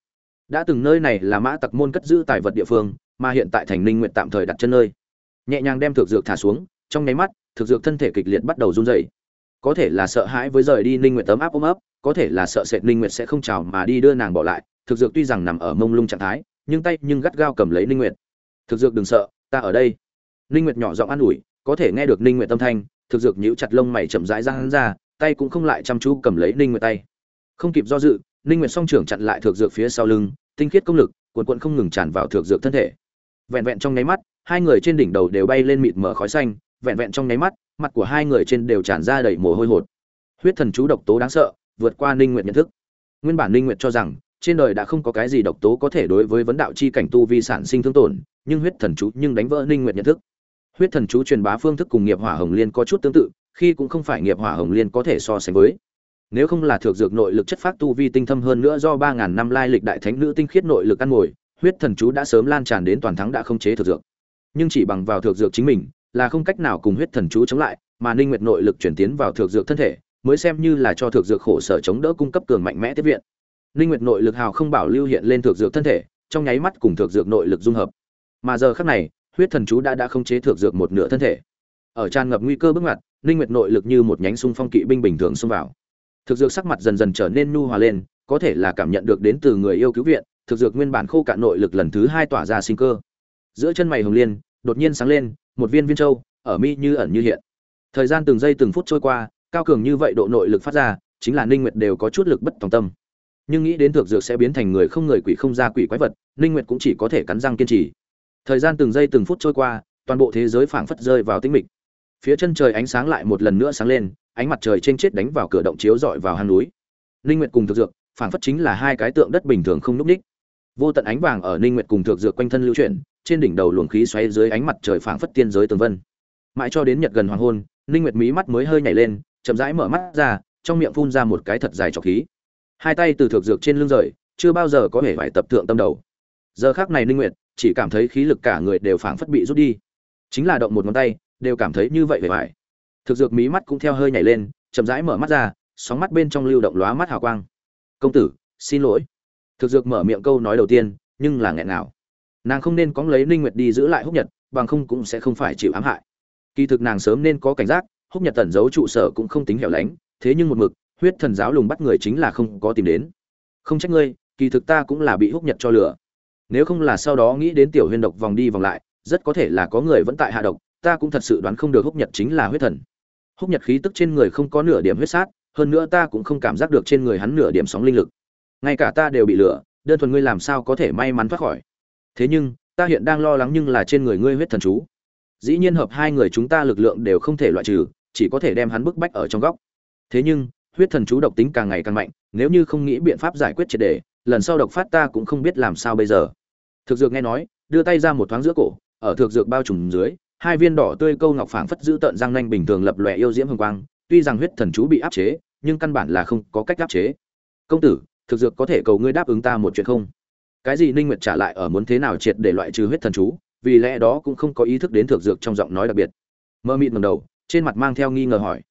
Đã từng nơi này là mã tặc môn cất giữ tài vật địa phương, mà hiện tại thành ninh nguyệt tạm thời đặt chân nơi. Nhẹ nhàng đem thực dược thả xuống, trong nháy mắt thực dược thân thể kịch liệt bắt đầu run rẩy. Có thể là sợ hãi với rời đi ninh nguyệt tấm áp ôm ấp, có thể là sợ sệt ninh nguyệt sẽ không chào mà đi đưa nàng bỏ lại thực dược tuy rằng nằm ở mông lung trạng thái, nhưng tay nhưng gắt gao cầm lấy ninh nguyệt. Thực dược đừng sợ, ta ở đây. Ninh nguyệt nhỏ giọng an ủi, có thể nghe được ninh nguyệt tâm thanh, thực dược nhíu chặt lông mày chậm rãi ra hắn ra, tay cũng không lại chăm chú cầm lấy ninh nguyệt tay. Không kịp do dự, ninh nguyệt song trưởng chặn lại thực dược phía sau lưng, tinh khiết công lực cuồn cuộn không ngừng tràn vào thực dược thân thể. Vẹn vẹn trong nháy mắt, hai người trên đỉnh đầu đều bay lên mịt mờ khói xanh, vẹn vẹn trong nháy mắt, mặt của hai người trên đều tràn ra đầy mồ hôi hột. Huyết thần chú độc tố đáng sợ, vượt qua ninh nguyệt nhận thức. Nguyên bản ninh nguyệt cho rằng trên đời đã không có cái gì độc tố có thể đối với vấn đạo chi cảnh tu vi sản sinh thương tổn, nhưng huyết thần chú nhưng đánh vỡ ninh nguyệt nhận thức. Huyết thần chú truyền bá phương thức cùng nghiệp hỏa hồng liên có chút tương tự, khi cũng không phải nghiệp hỏa hồng liên có thể so sánh với. Nếu không là thượng dược nội lực chất phát tu vi tinh thâm hơn nữa do ba ngàn năm lai lịch đại thánh nữ tinh khiết nội lực ăn ngồi, huyết thần chú đã sớm lan tràn đến toàn thắng đã không chế thượng dược. Nhưng chỉ bằng vào thượng dược chính mình, là không cách nào cùng huyết thần chú chống lại, mà ninh nguyệt nội lực chuyển tiến vào thượng dược thân thể, mới xem như là cho thượng dược khổ sở chống đỡ cung cấp cường mạnh mẽ tiếp viện ninh nguyệt nội lực hào không bảo lưu hiện lên thượng dược thân thể, trong nháy mắt cùng thượng dược nội lực dung hợp. Mà giờ khắc này, huyết thần chú đã đã không chế thượng dược một nửa thân thể. Ở tràn ngập nguy cơ bước ngoặt ninh nguyệt nội lực như một nhánh xung phong kỵ binh bình thường xông vào. Thực dược sắc mặt dần dần trở nên nu hòa lên, có thể là cảm nhận được đến từ người yêu cứu viện thực dược nguyên bản khô cạn nội lực lần thứ hai tỏa ra sinh cơ. Giữa chân mày hồng liên, đột nhiên sáng lên, một viên viên châu, ở mi như ẩn như hiện. Thời gian từng giây từng phút trôi qua, cao cường như vậy độ nội lực phát ra, chính là ninh nguyệt đều có chút lực bất tòng tâm nhưng nghĩ đến thược dược sẽ biến thành người không người quỷ không ra quỷ quái vật, ninh nguyệt cũng chỉ có thể cắn răng kiên trì. Thời gian từng giây từng phút trôi qua, toàn bộ thế giới phảng phất rơi vào tĩnh mịch. Phía chân trời ánh sáng lại một lần nữa sáng lên, ánh mặt trời trên chết đánh vào cửa động chiếu dọi vào hang núi. Ninh nguyệt cùng thực dược, phảng phất chính là hai cái tượng đất bình thường không núc ních. Vô tận ánh vàng ở ninh nguyệt cùng thực dược quanh thân lưu chuyển, trên đỉnh đầu luồng khí xoáy dưới ánh mặt trời phảng phất tiên giới tường vân. Mãi cho đến nhật gần hoàng hôn, ninh nguyệt mí mắt mới hơi nhảy lên, chậm rãi mở mắt ra, trong miệng phun ra một cái thật dài trọc khí hai tay từ thực dược trên lưng rời, chưa bao giờ có thể phải tập thượng tâm đầu. Giờ khắc này ninh nguyệt chỉ cảm thấy khí lực cả người đều phảng phất bị rút đi. Chính là động một ngón tay, đều cảm thấy như vậy về phải. thực dược mí mắt cũng theo hơi nhảy lên, chậm rãi mở mắt ra, sóng mắt bên trong lưu động lóa mắt hào quang. Công tử, xin lỗi. Thực dược mở miệng câu nói đầu tiên, nhưng là nghẹn nào nàng không nên có lấy ninh nguyệt đi giữ lại húc nhật, bằng không cũng sẽ không phải chịu ám hại. Kỳ thực nàng sớm nên có cảnh giác, húc nhật tẩn giấu trụ sở cũng không tính hẻo lánh, thế nhưng một mực huyết thần giáo lùng bắt người chính là không có tìm đến. Không trách ngươi, kỳ thực ta cũng là bị húc nhật cho lửa. Nếu không là sau đó nghĩ đến tiểu huyên độc vòng đi vòng lại, rất có thể là có người vẫn tại hạ độc, ta cũng thật sự đoán không được húc nhật chính là huyết thần. Húc nhật khí tức trên người không có nửa điểm huyết sát, hơn nữa ta cũng không cảm giác được trên người hắn nửa điểm sóng linh lực. Ngay cả ta đều bị lửa, đơn thuần ngươi làm sao có thể may mắn thoát khỏi? Thế nhưng, ta hiện đang lo lắng nhưng là trên người ngươi huyết thần chú. Dĩ nhiên hợp hai người chúng ta lực lượng đều không thể loại trừ, chỉ có thể đem hắn bức bách ở trong góc. Thế nhưng huyết thần chú độc tính càng ngày càng mạnh, nếu như không nghĩ biện pháp giải quyết triệt đề lần sau độc phát ta cũng không biết làm sao bây giờ. Thực dược nghe nói, đưa tay ra một thoáng giữa cổ, ở thực dược bao trùm dưới, hai viên đỏ tươi câu ngọc phảng phất giữ tợn răng nanh bình thường lập lòe yêu diễm hồng quang, tuy rằng huyết thần chú bị áp chế, nhưng căn bản là không có cách áp chế. Công tử, thực dược có thể cầu ngươi đáp ứng ta một chuyện không? Cái gì ninh nguyệt trả lại ở muốn thế nào triệt để loại trừ huyết thần chú, vì lẽ đó cũng không có ý thức đến thực dược trong giọng nói đặc biệt. Mơ mịt ngẩng đầu, trên mặt mang theo nghi ngờ hỏi.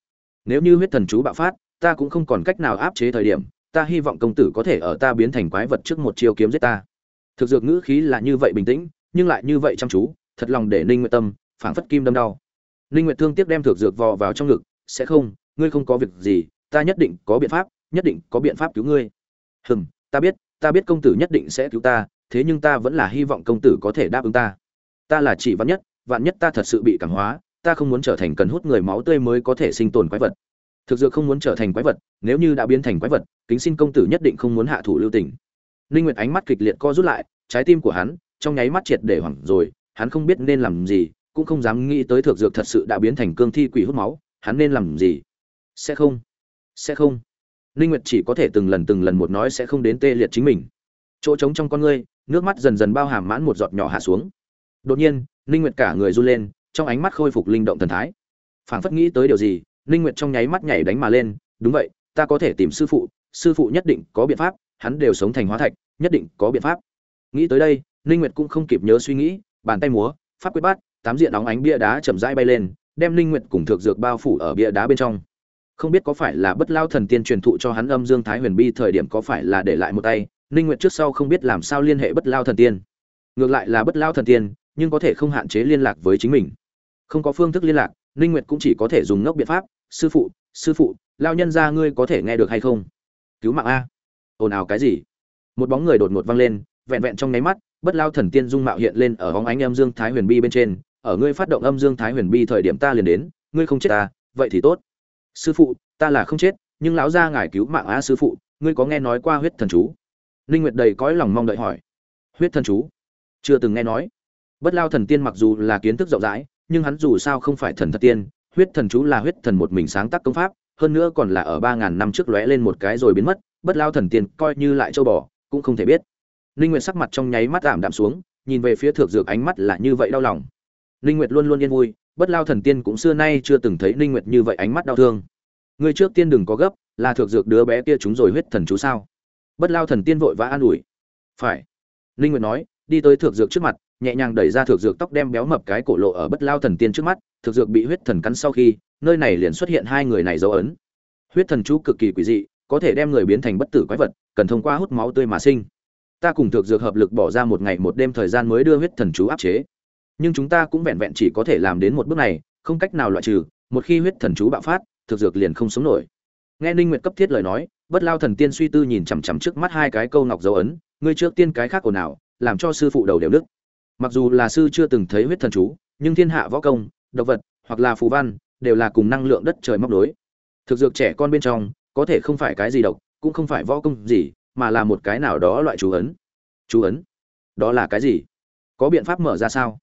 Nếu như huyết thần chú bạo phát ta cũng không còn cách nào áp chế thời điểm, ta hy vọng công tử có thể ở ta biến thành quái vật trước một chiêu kiếm giết ta. Thực dược ngữ khí là như vậy bình tĩnh, nhưng lại như vậy chăm chú, thật lòng để ninh nguyệt tâm phảng phất kim đâm đau. Ninh nguyệt thương tiếc đem thực dược vò vào trong ngực, sẽ không, ngươi không có việc gì, ta nhất định có biện pháp, nhất định có biện pháp cứu ngươi. Hừm, ta biết ta biết công tử nhất định sẽ cứu ta, thế nhưng ta vẫn là hy vọng công tử có thể đáp ứng ta. Ta là chỉ vạn nhất vạn nhất ta thật sự bị cảm hóa, ta không muốn trở thành cần hút người máu tươi mới có thể sinh tồn quái vật thực dược không muốn trở thành quái vật, nếu như đã biến thành quái vật, kính xin công tử nhất định không muốn hạ thủ lưu tình. Ninh nguyệt ánh mắt kịch liệt co rút lại, trái tim của hắn trong nháy mắt triệt để hoảng rồi, hắn không biết nên làm gì, cũng không dám nghĩ tới thực dược thật sự đã biến thành cương thi quỷ hút máu, hắn nên làm gì? Sẽ không sẽ không. Ninh nguyệt chỉ có thể từng lần từng lần một nói sẽ không đến tê liệt chính mình. Chỗ trống trong con ngươi, nước mắt dần dần bao hàm mãn một giọt nhỏ hạ xuống. Đột nhiên ninh nguyệt cả người run lên, trong ánh mắt khôi phục linh động thần thái. Phảng phất nghĩ tới điều gì ninh nguyệt trong nháy mắt nhảy đánh mà lên, đúng vậy, ta có thể tìm sư phụ sư phụ nhất định có biện pháp, hắn đều sống thành hóa thạch, nhất định có biện pháp. Nghĩ tới đây, ninh nguyệt cũng không kịp nhớ suy nghĩ, bàn tay múa, pháp quyết bát, tám diện óng ánh bia đá chậm rãi bay lên, đem ninh nguyệt cùng thực dược bao phủ ở bia đá bên trong. Không biết có phải là bất lao thần tiên truyền thụ cho hắn âm dương thái huyền bi thời điểm có phải là để lại một tay, ninh nguyệt trước sau không biết làm sao liên hệ bất lao thần tiên. Ngược lại là bất lao thần tiên, nhưng có thể không hạn chế liên lạc với chính mình. Không có phương thức liên lạc ninh nguyệt cũng chỉ có thể dùng ngốc biện pháp, sư phụ sư phụ, lao nhân ra ngươi có thể nghe được hay không? Cứu mạng a. Ồn ào cái gì? Một bóng người đột ngột văng lên, vẹn vẹn trong nháy mắt, bất lao thần tiên dung mạo hiện lên ở hóng ánh âm dương thái huyền bi bên trên. Ở ngươi phát động âm dương thái huyền bi thời điểm ta liền đến, ngươi không chết ta vậy thì tốt. Sư phụ, ta là không chết, nhưng lão gia ngài cứu mạng a sư phụ, ngươi có nghe nói qua huyết thần chú? Ninh nguyệt đầy cõi lòng mong đợi hỏi. Huyết thần chú? Chưa từng nghe nói. Bất lao thần tiên mặc dù là kiến thức rộng rãi nhưng hắn dù sao không phải thần thật tiên, huyết thần chú là huyết thần một mình sáng tác công pháp, hơn nữa còn là ở ba ngàn năm trước lóe lên một cái rồi biến mất, bất lao thần tiên coi như lại châu bò, cũng không thể biết. Linh nguyệt sắc mặt trong nháy mắt giảm đạm xuống, nhìn về phía thượng dược ánh mắt là như vậy đau lòng. Linh nguyệt luôn luôn yên vui, bất lao thần tiên cũng xưa nay chưa từng thấy linh nguyệt như vậy ánh mắt đau thương. Người trước tiên đừng có gấp, là thượng dược đứa bé kia chúng rồi huyết thần chú sao? Bất lao thần tiên vội vã an ủi. Phải. Linh nguyệt nói, đi tới thượng dược trước mặt nhẹ nhàng đẩy ra thực dược tóc đem béo mập cái cổ lộ ở bất lao thần tiên trước mắt thực dược bị huyết thần cắn sau khi, nơi này liền xuất hiện hai người này dấu ấn. Huyết thần chú cực kỳ quỷ dị, có thể đem người biến thành bất tử quái vật, cần thông qua hút máu tươi mà sinh. Ta cùng thực dược hợp lực bỏ ra một ngày một đêm thời gian mới đưa huyết thần chú áp chế. Nhưng chúng ta cũng vẹn vẹn chỉ có thể làm đến một bước này, không cách nào loại trừ, một khi huyết thần chú bạo phát thực dược liền không sống nổi. Nghe ninh nguyệt cấp thiết lời nói, bất lao thần tiên suy tư nhìn chằm chằm trước mắt hai cái câu ngọc dấu ấn, ngươi trước tiên cái khác của nào làm cho sư phụ đầu đều đức mặc dù là sư chưa từng thấy huyết thần chú, nhưng thiên hạ võ công, độc vật, hoặc là phù văn, đều là cùng năng lượng đất trời móc đối thực dược trẻ con bên trong, có thể không phải cái gì độc, cũng không phải võ công gì, mà là một cái nào đó loại chú ấn. Chú ấn? Đó là cái gì? Có biện pháp mở ra sao?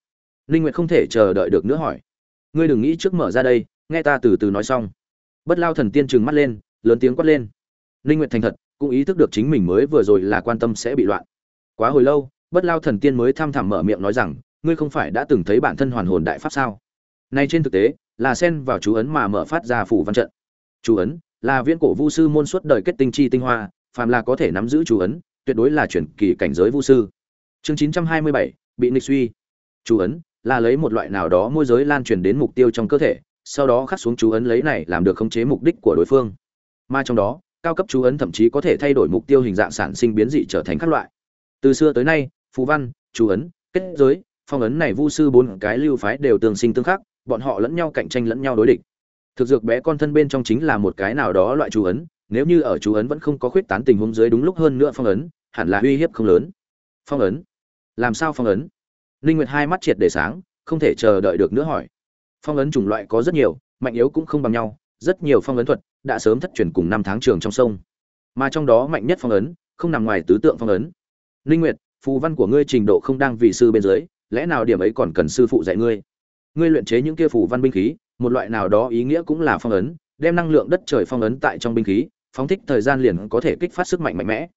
Linh nguyệt không thể chờ đợi được nữa hỏi. Ngươi đừng nghĩ trước mở ra đây, nghe ta từ từ nói xong. Bất lao thần tiên trừng mắt lên, lớn tiếng quát lên. Linh nguyệt thành thật, cũng ý thức được chính mình mới vừa rồi là quan tâm sẽ bị loạn. Quá hồi lâu bất lao thần tiên mới tham thẳm mở miệng nói rằng ngươi không phải đã từng thấy bản thân hoàn hồn đại pháp sao? Nay trên thực tế là xen vào chú ấn mà mở phát ra phủ văn trận. Chú ấn là viễn cổ vu sư môn suốt đời kết tinh chi tinh hoa phàm là có thể nắm giữ chú ấn tuyệt đối là chuyển kỳ cảnh giới vu sư. Chương 927, bị nịch suy. Chú ấn là lấy một loại nào đó môi giới lan truyền đến mục tiêu trong cơ thể sau đó khắc xuống chú ấn lấy này làm được khống chế mục đích của đối phương. Mà trong đó cao cấp chú ấn thậm chí có thể thay đổi mục tiêu hình dạng sản sinh biến dị trở thành các loại. Từ xưa tới nay phù văn, chú ấn, kết giới, phong ấn này vu sư bốn cái lưu phái đều tương sinh tương khắc, bọn họ lẫn nhau cạnh tranh lẫn nhau đối địch. Thực dược bé con thân bên trong chính là một cái nào đó loại chú ấn, nếu như ở chú ấn vẫn không có khuyết tán tình huống dưới đúng lúc hơn nữa phong ấn, hẳn là uy hiếp không lớn. Phong ấn? Làm sao phong ấn? Linh nguyệt hai mắt triệt để sáng, không thể chờ đợi được nữa hỏi. Phong ấn chủng loại có rất nhiều, mạnh yếu cũng không bằng nhau, rất nhiều phong ấn thuật đã sớm thất truyền cùng năm tháng trường trong sông. Mà trong đó mạnh nhất phong ấn, không nằm ngoài tứ tượng phong ấn. Linh nguyệt phù văn của ngươi trình độ không đang vì sư bên dưới, lẽ nào điểm ấy còn cần sư phụ dạy ngươi? Ngươi luyện chế những kia phù văn binh khí, một loại nào đó ý nghĩa cũng là phong ấn, đem năng lượng đất trời phong ấn tại trong binh khí, phóng thích thời gian liền có thể kích phát sức mạnh mạnh mẽ.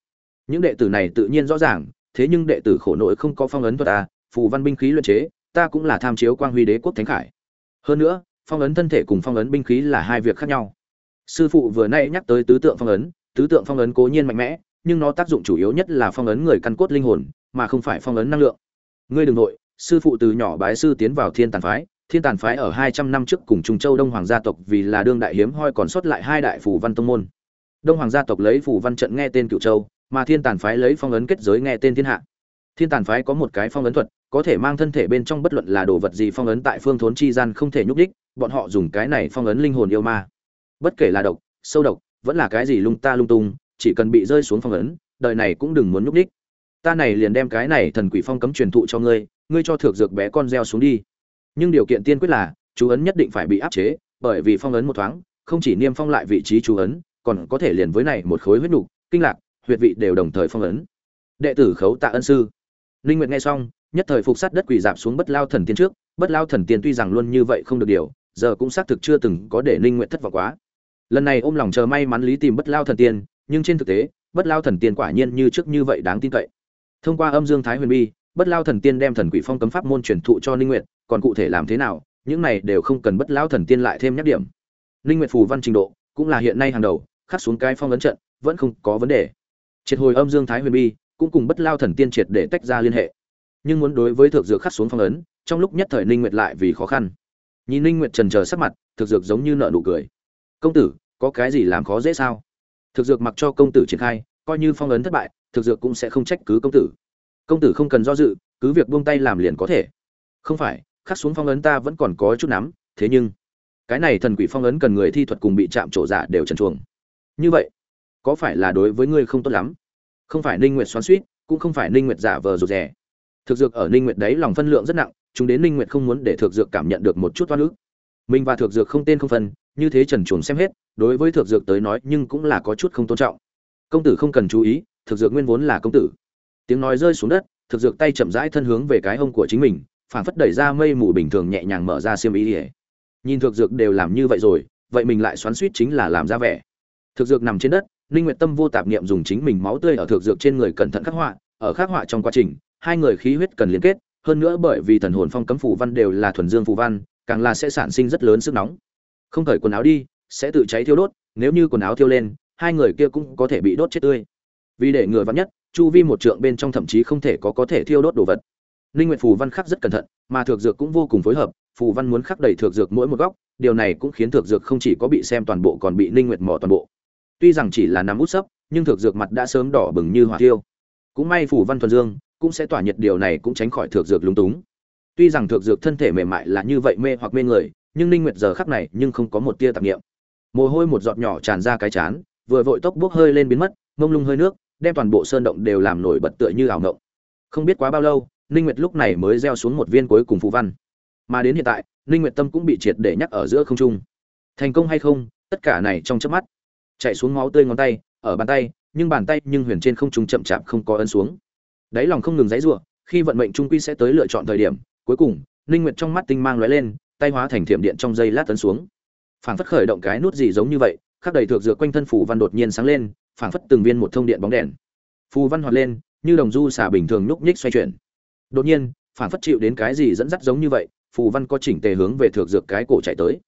Những đệ tử này tự nhiên rõ ràng, thế nhưng đệ tử khổ nội không có phong ấn thuật à phù văn binh khí luyện chế, ta cũng là tham chiếu quang huy đế quốc thánh khải. Hơn nữa, phong ấn thân thể cùng phong ấn binh khí là hai việc khác nhau. Sư phụ vừa nay nhắc tới tứ tượng phong ấn, tứ tượng phong ấn cố nhiên mạnh mẽ nhưng nó tác dụng chủ yếu nhất là phong ấn người căn cốt linh hồn, mà không phải phong ấn năng lượng. Ngươi đừng nội, sư phụ từ nhỏ bái sư tiến vào thiên tàn phái, thiên tàn phái ở hai trăm năm trước cùng trung châu đông hoàng gia tộc vì là đương đại hiếm hoi còn sót lại hai đại phủ văn tông môn. Đông hoàng gia tộc lấy phủ văn trận nghe tên cựu châu, mà thiên tàn phái lấy phong ấn kết giới nghe tên thiên hạ. Thiên tàn phái có một cái phong ấn thuật, có thể mang thân thể bên trong bất luận là đồ vật gì phong ấn tại phương thốn chi gian không thể nhúc đích bọn họ dùng cái này phong ấn linh hồn yêu ma. Bất kể là độc, sâu độc, vẫn là cái gì lung ta lung tung chỉ cần bị rơi xuống phong ấn, đời này cũng đừng muốn nhúc nhích. ta này liền đem cái này thần quỷ phong cấm truyền thụ cho ngươi ngươi cho thược dược bé con gieo xuống đi. Nhưng điều kiện tiên quyết là, chú ấn nhất định phải bị áp chế, bởi vì phong ấn một thoáng, không chỉ niêm phong lại vị trí chú ấn, còn có thể liền với này một khối huyết nục, kinh lạc, huyệt vị đều đồng thời phong ấn. Đệ tử khấu tạ ân sư. Linh nguyệt nghe xong, nhất thời phục sát đất quỷ dạp xuống bất lao thần tiên trước, bất lao thần tiên tuy rằng luôn như vậy không được điều, giờ cũng xác thực chưa từng có để linh nguyệt thất vọng quá. Lần này ôm lòng chờ may mắn lý tìm bất lao thần tiên nhưng trên thực tế, bất lao thần tiên quả nhiên như trước như vậy đáng tin cậy. Thông qua âm dương thái huyền bi, bất lao thần tiên đem thần quỷ phong cấm pháp môn truyền thụ cho ninh nguyệt, còn cụ thể làm thế nào, những này đều không cần bất lao thần tiên lại thêm nhắc điểm. Ninh nguyệt phù văn trình độ, cũng là hiện nay hàng đầu, khắc xuống cái phong ấn trận, vẫn không có vấn đề. Triệt hồi âm dương thái huyền bi, cũng cùng bất lao thần tiên triệt để tách ra liên hệ. Nhưng muốn đối với thực dược khắc xuống phong ấn, trong lúc nhất thời ninh nguyệt lại vì khó khăn. Nhìn ninh nguyệt trần chờ sắc mặt thực dược giống như nợ nụ cười. Công tử, có cái gì làm khó dễ sao? Thực dược mặc cho công tử triển khai, coi như phong ấn thất bại, thực dược cũng sẽ không trách cứ công tử. Công tử không cần do dự, cứ việc buông tay làm liền có thể. Không phải, khắc xuống phong ấn ta vẫn còn có chút nắm, thế nhưng, cái này thần quỷ phong ấn cần người thi thuật cùng bị chạm trổ giả đều trần chuồng. Như vậy, có phải là đối với ngươi không tốt lắm? Không phải ninh nguyệt xoắn suýt cũng không phải ninh nguyệt giả vờ rụt rè. Thực dược ở ninh nguyệt đấy lòng phân lượng rất nặng, chúng đến ninh nguyệt không muốn để thực dược cảm nhận được một chút toan ức. Mình và thực dược không tên không phân như thế trần chuồng xem hết, đối với thực dược tới nói nhưng cũng là có chút không tôn trọng. Công tử không cần chú ý thực dược nguyên vốn là công tử. Tiếng nói rơi xuống đất thực dược tay chậm rãi thân hướng về cái hông của chính mình phảng phất đẩy ra mây mù bình thường nhẹ nhàng mở ra xiêm ý ỉa nhìn thực dược đều làm như vậy rồi, vậy mình lại xoắn suýt chính là làm ra vẻ. Thực dược nằm trên đất, ninh nguyệt tâm vô tạp niệm dùng chính mình máu tươi ở thực dược trên người cẩn thận khắc họa, ở khắc họa trong quá trình, hai người khí huyết cần liên kết, hơn nữa bởi vì thần hồn phong cấm phù văn đều là thuần dương phù văn, càng là sẽ sản sinh rất lớn sức nóng không cởi quần áo đi, sẽ tự cháy thiêu đốt, nếu như quần áo thiêu lên, hai người kia cũng có thể bị đốt chết tươi. Vì để ngừa vắn nhất, chu vi một trượng bên trong thậm chí không thể có có thể thiêu đốt đồ vật. Linh nguyện phù văn khắc rất cẩn thận, mà thược dược cũng vô cùng phối hợp, phù văn muốn khắc đầy thược dược mỗi một góc, điều này cũng khiến thược dược không chỉ có bị xem toàn bộ còn bị linh nguyện mỏ toàn bộ. Tuy rằng chỉ là nằm út sấp, nhưng thược dược mặt đã sớm đỏ bừng như hỏa tiêu cũng may phù văn thuần dương, cũng sẽ tỏa nhiệt điều này cũng tránh khỏi thược dược lúng túng. Tuy rằng thược dược thân thể mềm mại là như vậy mê hoặc mê người nhưng linh nguyệt giờ khắc này nhưng không có một tia tạp niệm. Mồ hôi một giọt nhỏ tràn ra cái chán, vừa vội tốc bốc hơi lên biến mất, mông lung hơi nước, đem toàn bộ sơn động đều làm nổi bật tựa như ảo ngộng không biết quá bao lâu, ninh nguyệt lúc này mới gieo xuống một viên cuối cùng phù văn. Mà đến hiện tại, ninh nguyệt tâm cũng bị triệt để nhắc ở giữa không trung. Thành công hay không, tất cả này trong chớp mắt. Chạy xuống máu tươi ngón tay, ở bàn tay, nhưng bàn tay nhưng huyền trên không trung chậm chạp không có ấn xuống. Đáy lòng không ngừng dãy rủa, khi vận mệnh trung quy sẽ tới lựa chọn thời điểm, cuối cùng, ninh nguyệt trong mắt tinh mang lóe lên tay hóa thành thiểm điện trong dây lát tấn xuống. Phảng phất khởi động cái nút gì giống như vậy, khắc đầy thược dược quanh thân phủ văn đột nhiên sáng lên, phảng phất từng viên một thông điện bóng đèn. Phù văn hoạt lên, như đồng du xả bình thường núc nhích xoay chuyển. Đột nhiên, phảng phất chịu đến cái gì dẫn dắt giống như vậy, phù văn có chỉnh tề hướng về thược dược cái cổ chạy tới.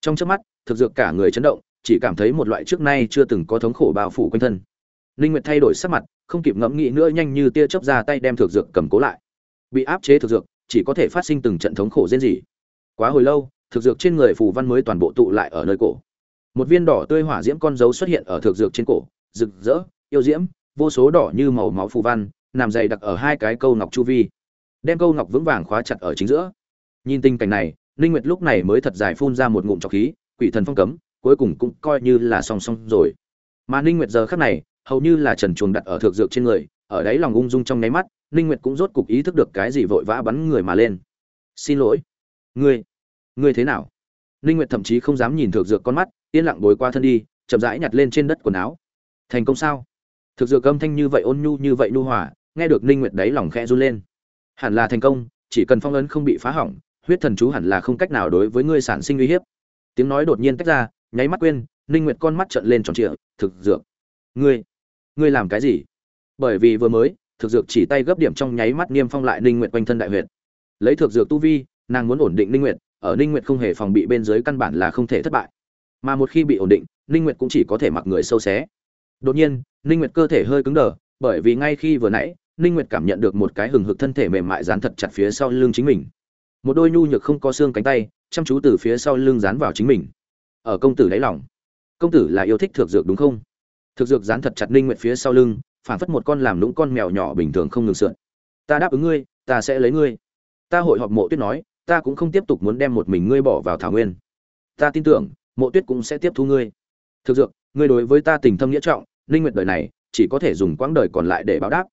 Trong chớp mắt thực dược cả người chấn động, chỉ cảm thấy một loại trước nay chưa từng có thống khổ bao phủ quanh thân. Linh nguyệt thay đổi sắc mặt, không kịp ngẫm nghĩ nữa nhanh như tia chớp ra tay đem thực dược cầm cố lại. Bị áp chế thực dược, chỉ có thể phát sinh từng trận thống khổ rên gì quá hồi lâu, thực dược trên người phù văn mới toàn bộ tụ lại ở nơi cổ. Một viên đỏ tươi hỏa diễm con dấu xuất hiện ở thực dược trên cổ, rực rỡ, yêu diễm, vô số đỏ như màu máu phù văn, nằm dày đặc ở hai cái câu ngọc chu vi. Đem câu ngọc vững vàng khóa chặt ở chính giữa. Nhìn tình cảnh này, ninh nguyệt lúc này mới thật dài phun ra một ngụm trọc khí, quỷ thần phong cấm, cuối cùng cũng coi như là song song rồi. Mà ninh nguyệt giờ khắc này, hầu như là trần chuồng đặt ở thượng dược trên người, ở đấy lòng ung dung trong nháy mắt, ninh nguyệt cũng rốt cục ý thức được cái gì vội vã bắn người mà lên. Xin lỗi. Ngươi ngươi thế nào? Ninh nguyệt thậm chí không dám nhìn thượng dược con mắt, yên lặng bối qua thân đi, chậm rãi nhặt lên trên đất quần áo. Thành công sao? Thực dược âm thanh như vậy ôn nhu như vậy nhu hòa, nghe được ninh nguyệt đấy lòng khẽ run lên. Hẳn là thành công, chỉ cần phong ấn không bị phá hỏng, huyết thần chú hẳn là không cách nào đối với ngươi sản sinh uy hiếp. Tiếng nói đột nhiên tách ra, nháy mắt quên, ninh nguyệt con mắt trợn lên tròn trịa thực dược, ngươi ngươi làm cái gì? Bởi vì vừa mới thực dược chỉ tay gấp điểm trong nháy mắt niêm phong lại ninh nguyệt quanh thân đại huyệt. Lấy thực dược tu vi, nàng muốn ổn định ninh nguyệt ở ninh nguyệt không hề phòng bị bên dưới căn bản là không thể thất bại. Mà một khi bị ổn định, ninh nguyệt cũng chỉ có thể mặc người sâu xé. Đột nhiên, ninh nguyệt cơ thể hơi cứng đờ, bởi vì ngay khi vừa nãy, ninh nguyệt cảm nhận được một cái hừng hực thân thể mềm mại dán thật chặt phía sau lưng chính mình. Một đôi nhu nhược không có xương cánh tay, chăm chú từ phía sau lưng dán vào chính mình. Ở công tử đáy lòng, công tử là yêu thích thực dược đúng không? Thực dược dán thật chặt ninh nguyện phía sau lưng phản phất một con làm lũng con mèo nhỏ bình thường không ngừng sượn. Ta đáp ứng ngươi, ta sẽ lấy ngươi. Ta hội họp mộ tuyết nói ta cũng không tiếp tục muốn đem một mình ngươi bỏ vào thảo nguyên. Ta tin tưởng, mộ tuyết cũng sẽ tiếp thu ngươi. Thực dược, ngươi đối với ta tình thâm nghĩa trọng ninh nguyện đời này, chỉ có thể dùng quãng đời còn lại để báo đáp.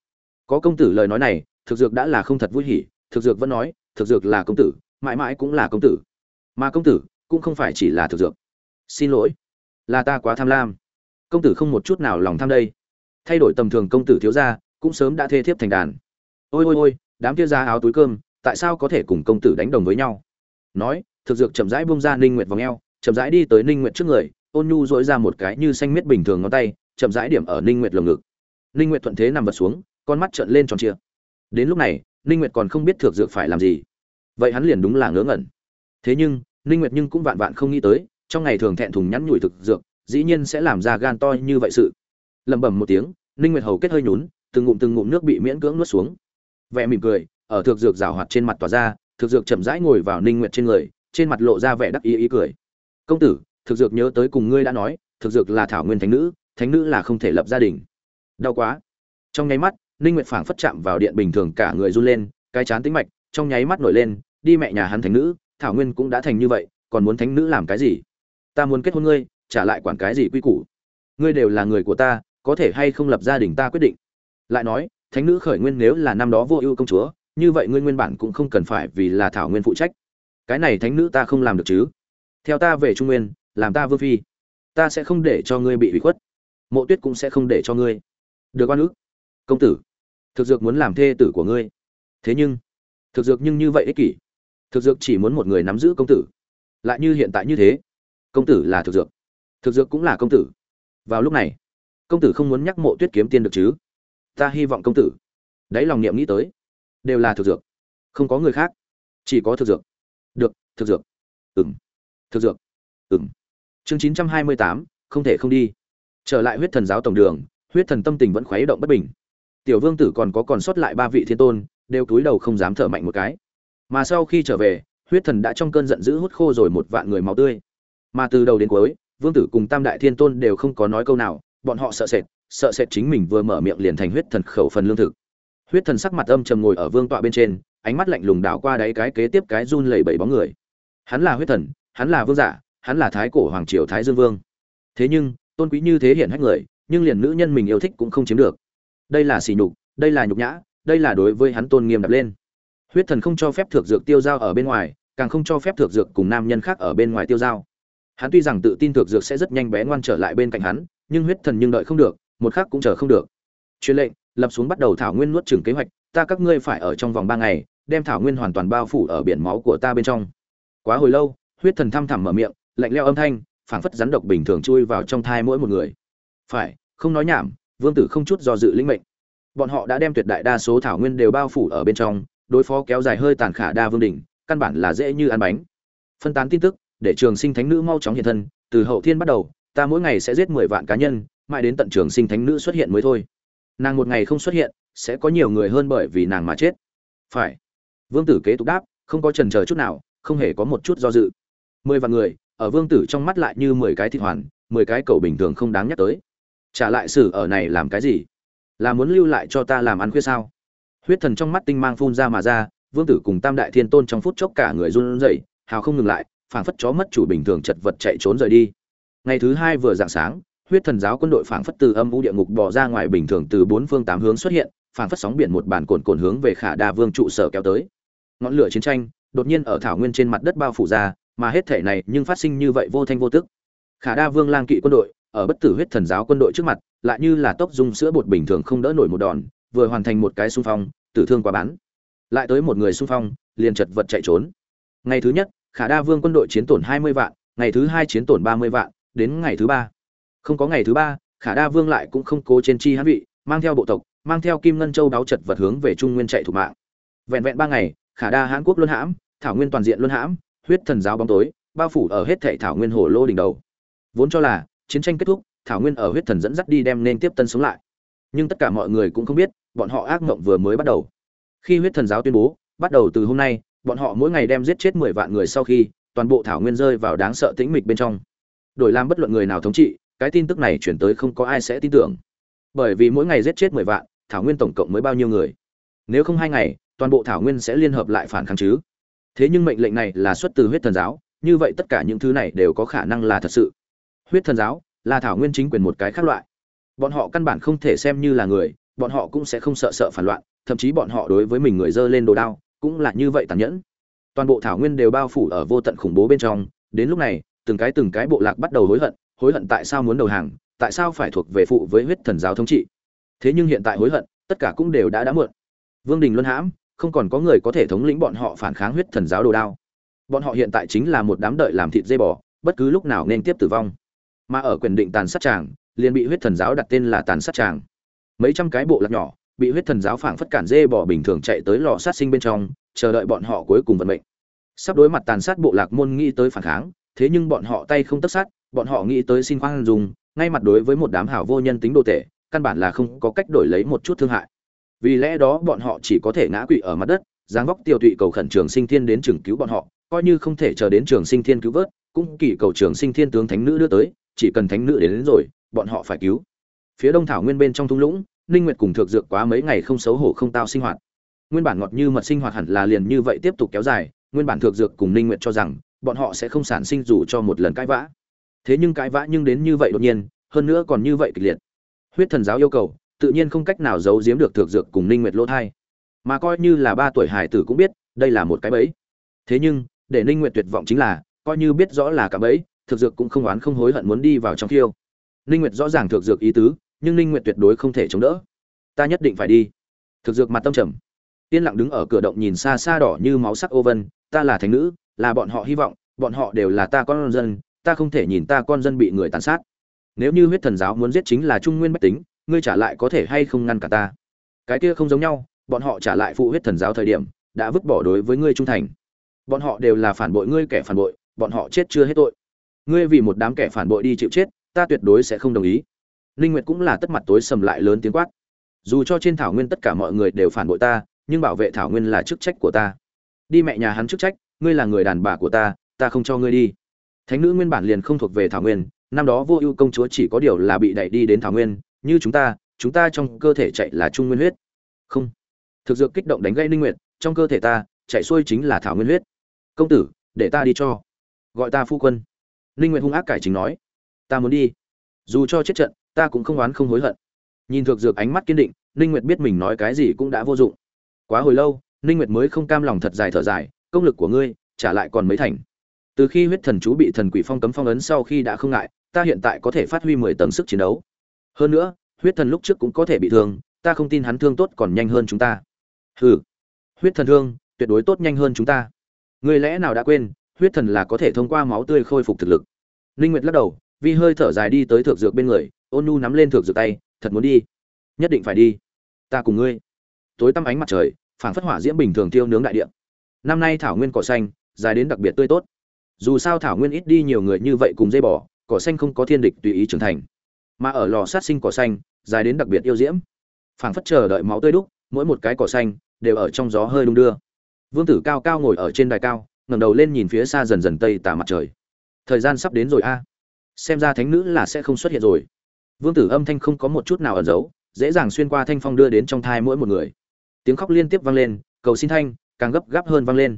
Có công tử lời nói này, thực dược đã là không thật vui hỉ, thực dược vẫn nói, thực dược là công tử, mãi mãi cũng là công tử. Mà công tử, cũng không phải chỉ là thực dược. Xin lỗi, là ta quá tham lam. Công tử không một chút nào lòng tham đây. Thay đổi tầm thường công tử thiếu gia, cũng sớm đã thê thiếp thành đàn. Ôi ôi ôi, đám kia ra áo túi cơm tại sao có thể cùng công tử đánh đồng với nhau? Nói, thực dược chậm rãi bung ra ninh nguyệt vòng eo, chậm rãi đi tới ninh nguyệt trước người, ôn nhu dỗi ra một cái như xanh miết bình thường ngón tay, chậm rãi điểm ở ninh nguyệt lồng ngực. Ninh nguyệt thuận thế nằm vật xuống, con mắt trợn lên tròn trịa. Đến lúc này, ninh nguyệt còn không biết thực dược phải làm gì. Vậy hắn liền đúng là ngớ ngẩn. Thế nhưng, ninh nguyệt nhưng cũng vạn vạn không nghĩ tới, trong ngày thường thẹn thùng nhắn nhủi thực dược, dĩ nhiên sẽ làm ra gan to như vậy sự. Lẩm bẩm một tiếng, ninh nguyệt hầu kết hơi nhún, từng ngụm từng ngụm nước bị miễn cưỡng nuốt xuống. Vẻ mỉm cười ở thực dược rào hoạt trên mặt tỏa ra thực dược chậm rãi ngồi vào ninh nguyệt trên người, trên mặt lộ ra vẻ đắc ý ý cười. Công tử thực dược nhớ tới cùng ngươi đã nói thực dược là thảo nguyên thánh nữ thánh nữ là không thể lập gia đình. Đau quá. Trong nháy mắt, ninh nguyệt phảng phất chạm vào điện bình thường cả người run lên, cái chán tính mạch trong nháy mắt nổi lên, đi mẹ nhà hắn thánh nữ, thảo nguyên cũng đã thành như vậy, còn muốn thánh nữ làm cái gì? Ta muốn kết hôn ngươi, trả lại quản cái gì quy củ? Ngươi đều là người của ta, có thể hay không lập gia đình ta quyết định. Lại nói, thánh nữ khởi nguyên nếu là năm đó vô ưu công chúa như vậy ngươi nguyên bản cũng không cần phải vì là thảo nguyên phụ trách. Cái này thánh nữ ta không làm được chứ. Theo ta về trung nguyên, làm ta vương phi. Ta sẽ không để cho ngươi bị hủy khuất. Mộ tuyết cũng sẽ không để cho ngươi. Được oan ức. Công tử, thực dược muốn làm thê tử của ngươi. Thế nhưng, thực dược nhưng như vậy ích kỷ. Thực dược chỉ muốn một người nắm giữ công tử. Lại như hiện tại như thế, công tử là thực dược. Thực dược cũng là công tử. Vào lúc này, công tử không muốn nhắc mộ tuyết kiếm tiền được chứ. Ta hy vọng công tử đấy lòng niệm nghĩ tới đều là thực dược. Không có người khác. Chỉ có thực dược. Được, thực dược. Ừng thực dược. Ừng chương chín trăm hai mươi tám, không thể không đi. Trở lại huyết thần giáo tổng đường, huyết thần tâm tình vẫn khuấy động bất bình. Tiểu vương tử còn có còn sót lại ba vị thiên tôn, đều cúi đầu không dám thở mạnh một cái. Mà sau khi trở về, huyết thần đã trong cơn giận dữ hút khô rồi một vạn người máu tươi. Mà từ đầu đến cuối, vương tử cùng tam đại thiên tôn đều không có nói câu nào, bọn họ sợ sệt sợ sệt chính mình vừa mở miệng liền thành huyết thần khẩu phần lương thực huyết thần sắc mặt âm trầm ngồi ở vương tọa bên trên, ánh mắt lạnh lùng đảo qua đáy cái kế tiếp cái run lẩy bẩy bóng người. Hắn là huyết thần, hắn là vương giả, hắn là thái cổ hoàng triều thái dương vương. Thế nhưng, tôn quý như thế hiện hách người, nhưng liền nữ nhân mình yêu thích cũng không chiếm được. Đây là sỉ nhục, đây là nhục nhã, đây là đối với hắn tôn nghiêm đặt lên. Huyết thần không cho phép thượng dược tiêu dao ở bên ngoài, càng không cho phép thượng dược cùng nam nhân khác ở bên ngoài tiêu dao. Hắn tuy rằng tự tin thượng dược sẽ rất nhanh bé ngoan trở lại bên cạnh hắn, nhưng huyết thần nhưng đợi không được, một khác cũng chờ không được. Truyền lệnh lập xuống bắt đầu thảo nguyên nuốt chửng kế hoạch, ta các ngươi phải ở trong vòng ba ngày, đem thảo nguyên hoàn toàn bao phủ ở biển máu của ta bên trong. Quá hồi lâu, huyết thần thăm thẳm mở miệng, lạnh leo âm thanh, phảng phất rắn độc bình thường chui vào trong thai mỗi một người. Phải, không nói nhảm, vương tử không chút do dự lĩnh mệnh. Bọn họ đã đem tuyệt đại đa số thảo nguyên đều bao phủ ở bên trong, đối phó kéo dài hơi tàn khả đa vương đỉnh, căn bản là dễ như ăn bánh. Phân tán tin tức, để trường sinh thánh nữ mau chóng hiện thân, từ hậu thiên bắt đầu, ta mỗi ngày sẽ giết mười vạn cá nhân, mãi đến tận trường sinh thánh nữ xuất hiện mới thôi nàng một ngày không xuất hiện, sẽ có nhiều người hơn bởi vì nàng mà chết. Phải. Vương tử kế tục đáp, không có trần chờ chút nào, không hề có một chút do dự. Mười vạn người, ở vương tử trong mắt lại như mười cái thịt hoàn, mười cái cầu bình thường không đáng nhắc tới. Trả lại sử ở này làm cái gì? Là muốn lưu lại cho ta làm ăn khuya sao? Huyết thần trong mắt tinh mang phun ra mà ra, vương tử cùng tam đại thiên tôn trong phút chốc cả người run rẩy, hào không ngừng lại, phảng phất chó mất chủ bình thường chật vật chạy trốn rời đi. Ngày thứ hai vừa dạng sáng huyết thần giáo quân đội phảng phất từ âm u địa ngục bò ra ngoài bình thường từ bốn phương tám hướng xuất hiện, phảng phất sóng biển một bản cồn cồn hướng về khả đa vương trụ sở kéo tới. Ngọn lửa chiến tranh đột nhiên ở thảo nguyên trên mặt đất bao phủ ra, mà hết thể này nhưng phát sinh như vậy vô thanh vô tức. Khả đa vương lang kỵ quân đội ở bất tử huyết thần giáo quân đội trước mặt, lại như là tốc dung sữa bột bình thường không đỡ nổi một đòn, vừa hoàn thành một cái xung phong, tử thương quá bán. Lại tới một người xung phong, liền chật vật chạy trốn. Ngày thứ nhất, khả đa vương quân đội chiến tổn hai mươi vạn, ngày thứ hai chiến tổn ba mươi vạn, đến ngày thứ ba không có ngày thứ ba, khả đa vương lại cũng không cố trên chi hãn vị, mang theo bộ tộc, mang theo kim ngân châu đáo chật vật hướng về trung nguyên chạy thủ mạng. Vẹn vẹn ba ngày, khả đa hãn quốc luân hãm, thảo nguyên toàn diện luân hãm, huyết thần giáo bóng tối, bao phủ ở hết thảy thảo nguyên hồ lô đỉnh đầu. Vốn cho là, chiến tranh kết thúc, thảo nguyên ở huyết thần dẫn dắt đi đem nên tiếp tân sống lại. Nhưng tất cả mọi người cũng không biết, bọn họ ác mộng vừa mới bắt đầu. Khi huyết thần giáo tuyên bố, bắt đầu từ hôm nay, bọn họ mỗi ngày đem giết chết mười vạn người sau khi, toàn bộ thảo nguyên rơi vào đáng sợ tĩnh mịch bên trong. Đổi làm bất luận người nào thống trị cái tin tức này chuyển tới không có ai sẽ tin tưởng. Bởi vì mỗi ngày giết chết mười vạn, thảo nguyên tổng cộng mới bao nhiêu người? Nếu không hai ngày, toàn bộ thảo nguyên sẽ liên hợp lại phản kháng chứ? Thế nhưng mệnh lệnh này là xuất từ huyết thần giáo, như vậy tất cả những thứ này đều có khả năng là thật sự. Huyết thần giáo là thảo nguyên chính quyền một cái khác loại. Bọn họ căn bản không thể xem như là người, bọn họ cũng sẽ không sợ sợ phản loạn, thậm chí bọn họ đối với mình người dơ lên đồ đao, cũng là như vậy tàn nhẫn. Toàn bộ thảo nguyên đều bao phủ ở vô tận khủng bố bên trong, đến lúc này, từng cái từng cái bộ lạc bắt đầu hối hận hối hận tại sao muốn đầu hàng, tại sao phải thuộc về phụ với huyết thần giáo thống trị. Thế nhưng hiện tại hối hận, tất cả cũng đều đã đã muộn. Vương đình luân hãm, không còn có người có thể thống lĩnh bọn họ phản kháng huyết thần giáo đồ đao. Bọn họ hiện tại chính là một đám đợi làm thịt dây bò, bất cứ lúc nào nên tiếp tử vong. Mà ở quyền định tàn sát tràng, liền bị huyết thần giáo đặt tên là tàn sát tràng. Mấy trăm cái bộ lạc nhỏ, bị huyết thần giáo phảng phất cản dê bò bình thường chạy tới lò sát sinh bên trong, chờ đợi bọn họ cuối cùng vận mệnh. Sắp đối mặt tàn sát bộ lạc môn nghĩ tới phản kháng thế nhưng bọn họ tay không tất sát bọn họ nghĩ tới xin khoan dùng ngay mặt đối với một đám hảo vô nhân tính đồ tệ căn bản là không có cách đổi lấy một chút thương hại. Vì lẽ đó bọn họ chỉ có thể ngã quỵ ở mặt đất giáng vóc tiêu tụy cầu khẩn trường sinh thiên đến trường cứu bọn họ coi như không thể chờ đến trường sinh thiên cứu vớt cũng kỳ cầu trường sinh thiên tướng thánh nữ đưa tới chỉ cần thánh nữ đến, đến rồi bọn họ phải cứu. Phía đông thảo nguyên bên trong thung lũng ninh nguyệt cùng thược dược quá mấy ngày không xấu hổ không tao sinh hoạt. Nguyên bản ngọt như mật sinh hoạt hẳn là liền như vậy tiếp tục kéo dài nguyên bản thược dược cùng ninh nguyệt cho rằng bọn họ sẽ không sản sinh dù cho một lần cãi vã. Thế nhưng cãi vã nhưng đến như vậy đột nhiên, hơn nữa còn như vậy kịch liệt. Huyết thần giáo yêu cầu, tự nhiên không cách nào giấu giếm được thực dược cùng ninh nguyệt lỗ thai. Mà coi như là ba tuổi hải tử cũng biết, đây là một cái bẫy. Thế nhưng, để ninh nguyệt tuyệt vọng chính là, coi như biết rõ là cả bẫy thực dược cũng không oán không hối hận muốn đi vào trong khiêu. Ninh nguyệt rõ ràng thực dược ý tứ, nhưng ninh nguyệt tuyệt đối không thể chống đỡ. Ta nhất định phải đi. Thực dược mặt tâm trầm. Yên lặng đứng ở cửa động nhìn xa xa đỏ như máu sắc ô vân, ta là thánh nữ là bọn họ hy vọng, bọn họ đều là ta con dân, ta không thể nhìn ta con dân bị người tàn sát. Nếu như huyết thần giáo muốn giết chính là trung nguyên bách tính, ngươi trả lại có thể hay không ngăn cả ta? Cái kia không giống nhau, bọn họ trả lại phụ huyết thần giáo thời điểm, đã vứt bỏ đối với ngươi trung thành. Bọn họ đều là phản bội ngươi kẻ phản bội, bọn họ chết chưa hết tội. Ngươi vì một đám kẻ phản bội đi chịu chết, ta tuyệt đối sẽ không đồng ý. Linh nguyệt cũng là tất mặt tối sầm lại lớn tiếng quát. Dù cho trên thảo nguyên tất cả mọi người đều phản bội ta, nhưng bảo vệ thảo nguyên là chức trách của ta. Đi mẹ nhà hắn chức trách ngươi là người đàn bà của ta ta không cho ngươi đi. Thánh nữ nguyên bản liền không thuộc về thảo nguyên, năm đó vô ưu công chúa chỉ có điều là bị đẩy đi đến thảo nguyên, như chúng ta chúng ta trong cơ thể chạy là trung nguyên huyết. Không. Thực dược kích động đánh gây ninh nguyệt, trong cơ thể ta, chạy xuôi chính là thảo nguyên huyết. Công tử, để ta đi cho. Gọi ta phu quân. Ninh nguyệt hung ác cải chính nói. Ta muốn đi. Dù cho chết trận, ta cũng không oán không hối hận. Nhìn thực dược ánh mắt kiên định, ninh nguyệt biết mình nói cái gì cũng đã vô dụng. Quá hồi lâu, ninh nguyệt mới không cam lòng thật dài thở dài công lực của ngươi trả lại còn mấy thành. Từ khi huyết thần chú bị thần quỷ phong cấm phong ấn sau khi đã không ngại, ta hiện tại có thể phát huy 10 tầng sức chiến đấu. Hơn nữa, huyết thần lúc trước cũng có thể bị thương, ta không tin hắn thương tốt còn nhanh hơn chúng ta. Hừ. Huyết thần thương, tuyệt đối tốt nhanh hơn chúng ta. Ngươi lẽ nào đã quên, huyết thần là có thể thông qua máu tươi khôi phục thực lực? Linh nguyệt lắc đầu, vi hơi thở dài đi tới thượng dược bên người, ôn nu nắm lên thượng dược tay, thật muốn đi? Nhất định phải đi. Ta cùng ngươi. Tối tăm ánh mặt trời, phảng phất hỏa diễm bình thường tiêu nướng đại địa năm nay thảo nguyên cỏ xanh, dài đến đặc biệt tươi tốt. Dù sao thảo nguyên ít đi nhiều người như vậy cùng dây bỏ cỏ xanh không có thiên địch tùy ý trưởng thành. Mà ở lò sát sinh cỏ xanh, dài đến đặc biệt yêu diễm. Phảng phất chờ đợi máu tươi đúc, mỗi một cái cỏ xanh đều ở trong gió hơi đung đưa. Vương tử cao cao ngồi ở trên đài cao, ngẩng đầu lên nhìn phía xa dần dần tây tà mặt trời. Thời gian sắp đến rồi a. Xem ra thánh nữ là sẽ không xuất hiện rồi. Vương tử âm thanh không có một chút nào ẩn giấu, dễ dàng xuyên qua thanh phong đưa đến trong thai mỗi một người. Tiếng khóc liên tiếp vang lên, cầu xin thanh càng gấp gáp hơn vang lên.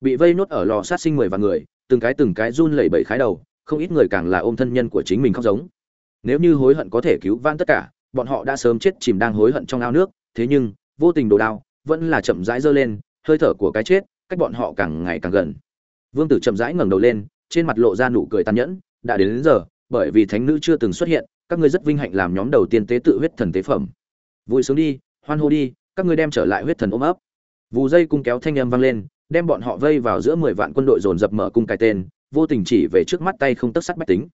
Bị vây nốt ở lò sát sinh mười và người từng cái từng cái run lẩy bẩy khái đầu không ít người càng là ôm thân nhân của chính mình khóc giống. Nếu như hối hận có thể cứu vãn tất cả bọn họ đã sớm chết chìm đang hối hận trong ao nước thế nhưng vô tình đồ đao vẫn là chậm rãi giơ lên hơi thở của cái chết cách bọn họ càng ngày càng gần. Vương tử chậm rãi ngẩng đầu lên trên mặt lộ ra nụ cười tàn nhẫn đã đến, đến giờ bởi vì thánh nữ chưa từng xuất hiện các ngươi rất vinh hạnh làm nhóm đầu tiên tế tự huyết thần tế phẩm. Vui sướng đi hoan hô đi các ngươi đem trở lại huyết thần ôm ấp vụ dây cung kéo thanh âm vang lên, đem bọn họ vây vào giữa mười vạn quân đội dồn dập mở cung cài tên, vô tình chỉ về trước mắt tay không tấc sắt bách tính.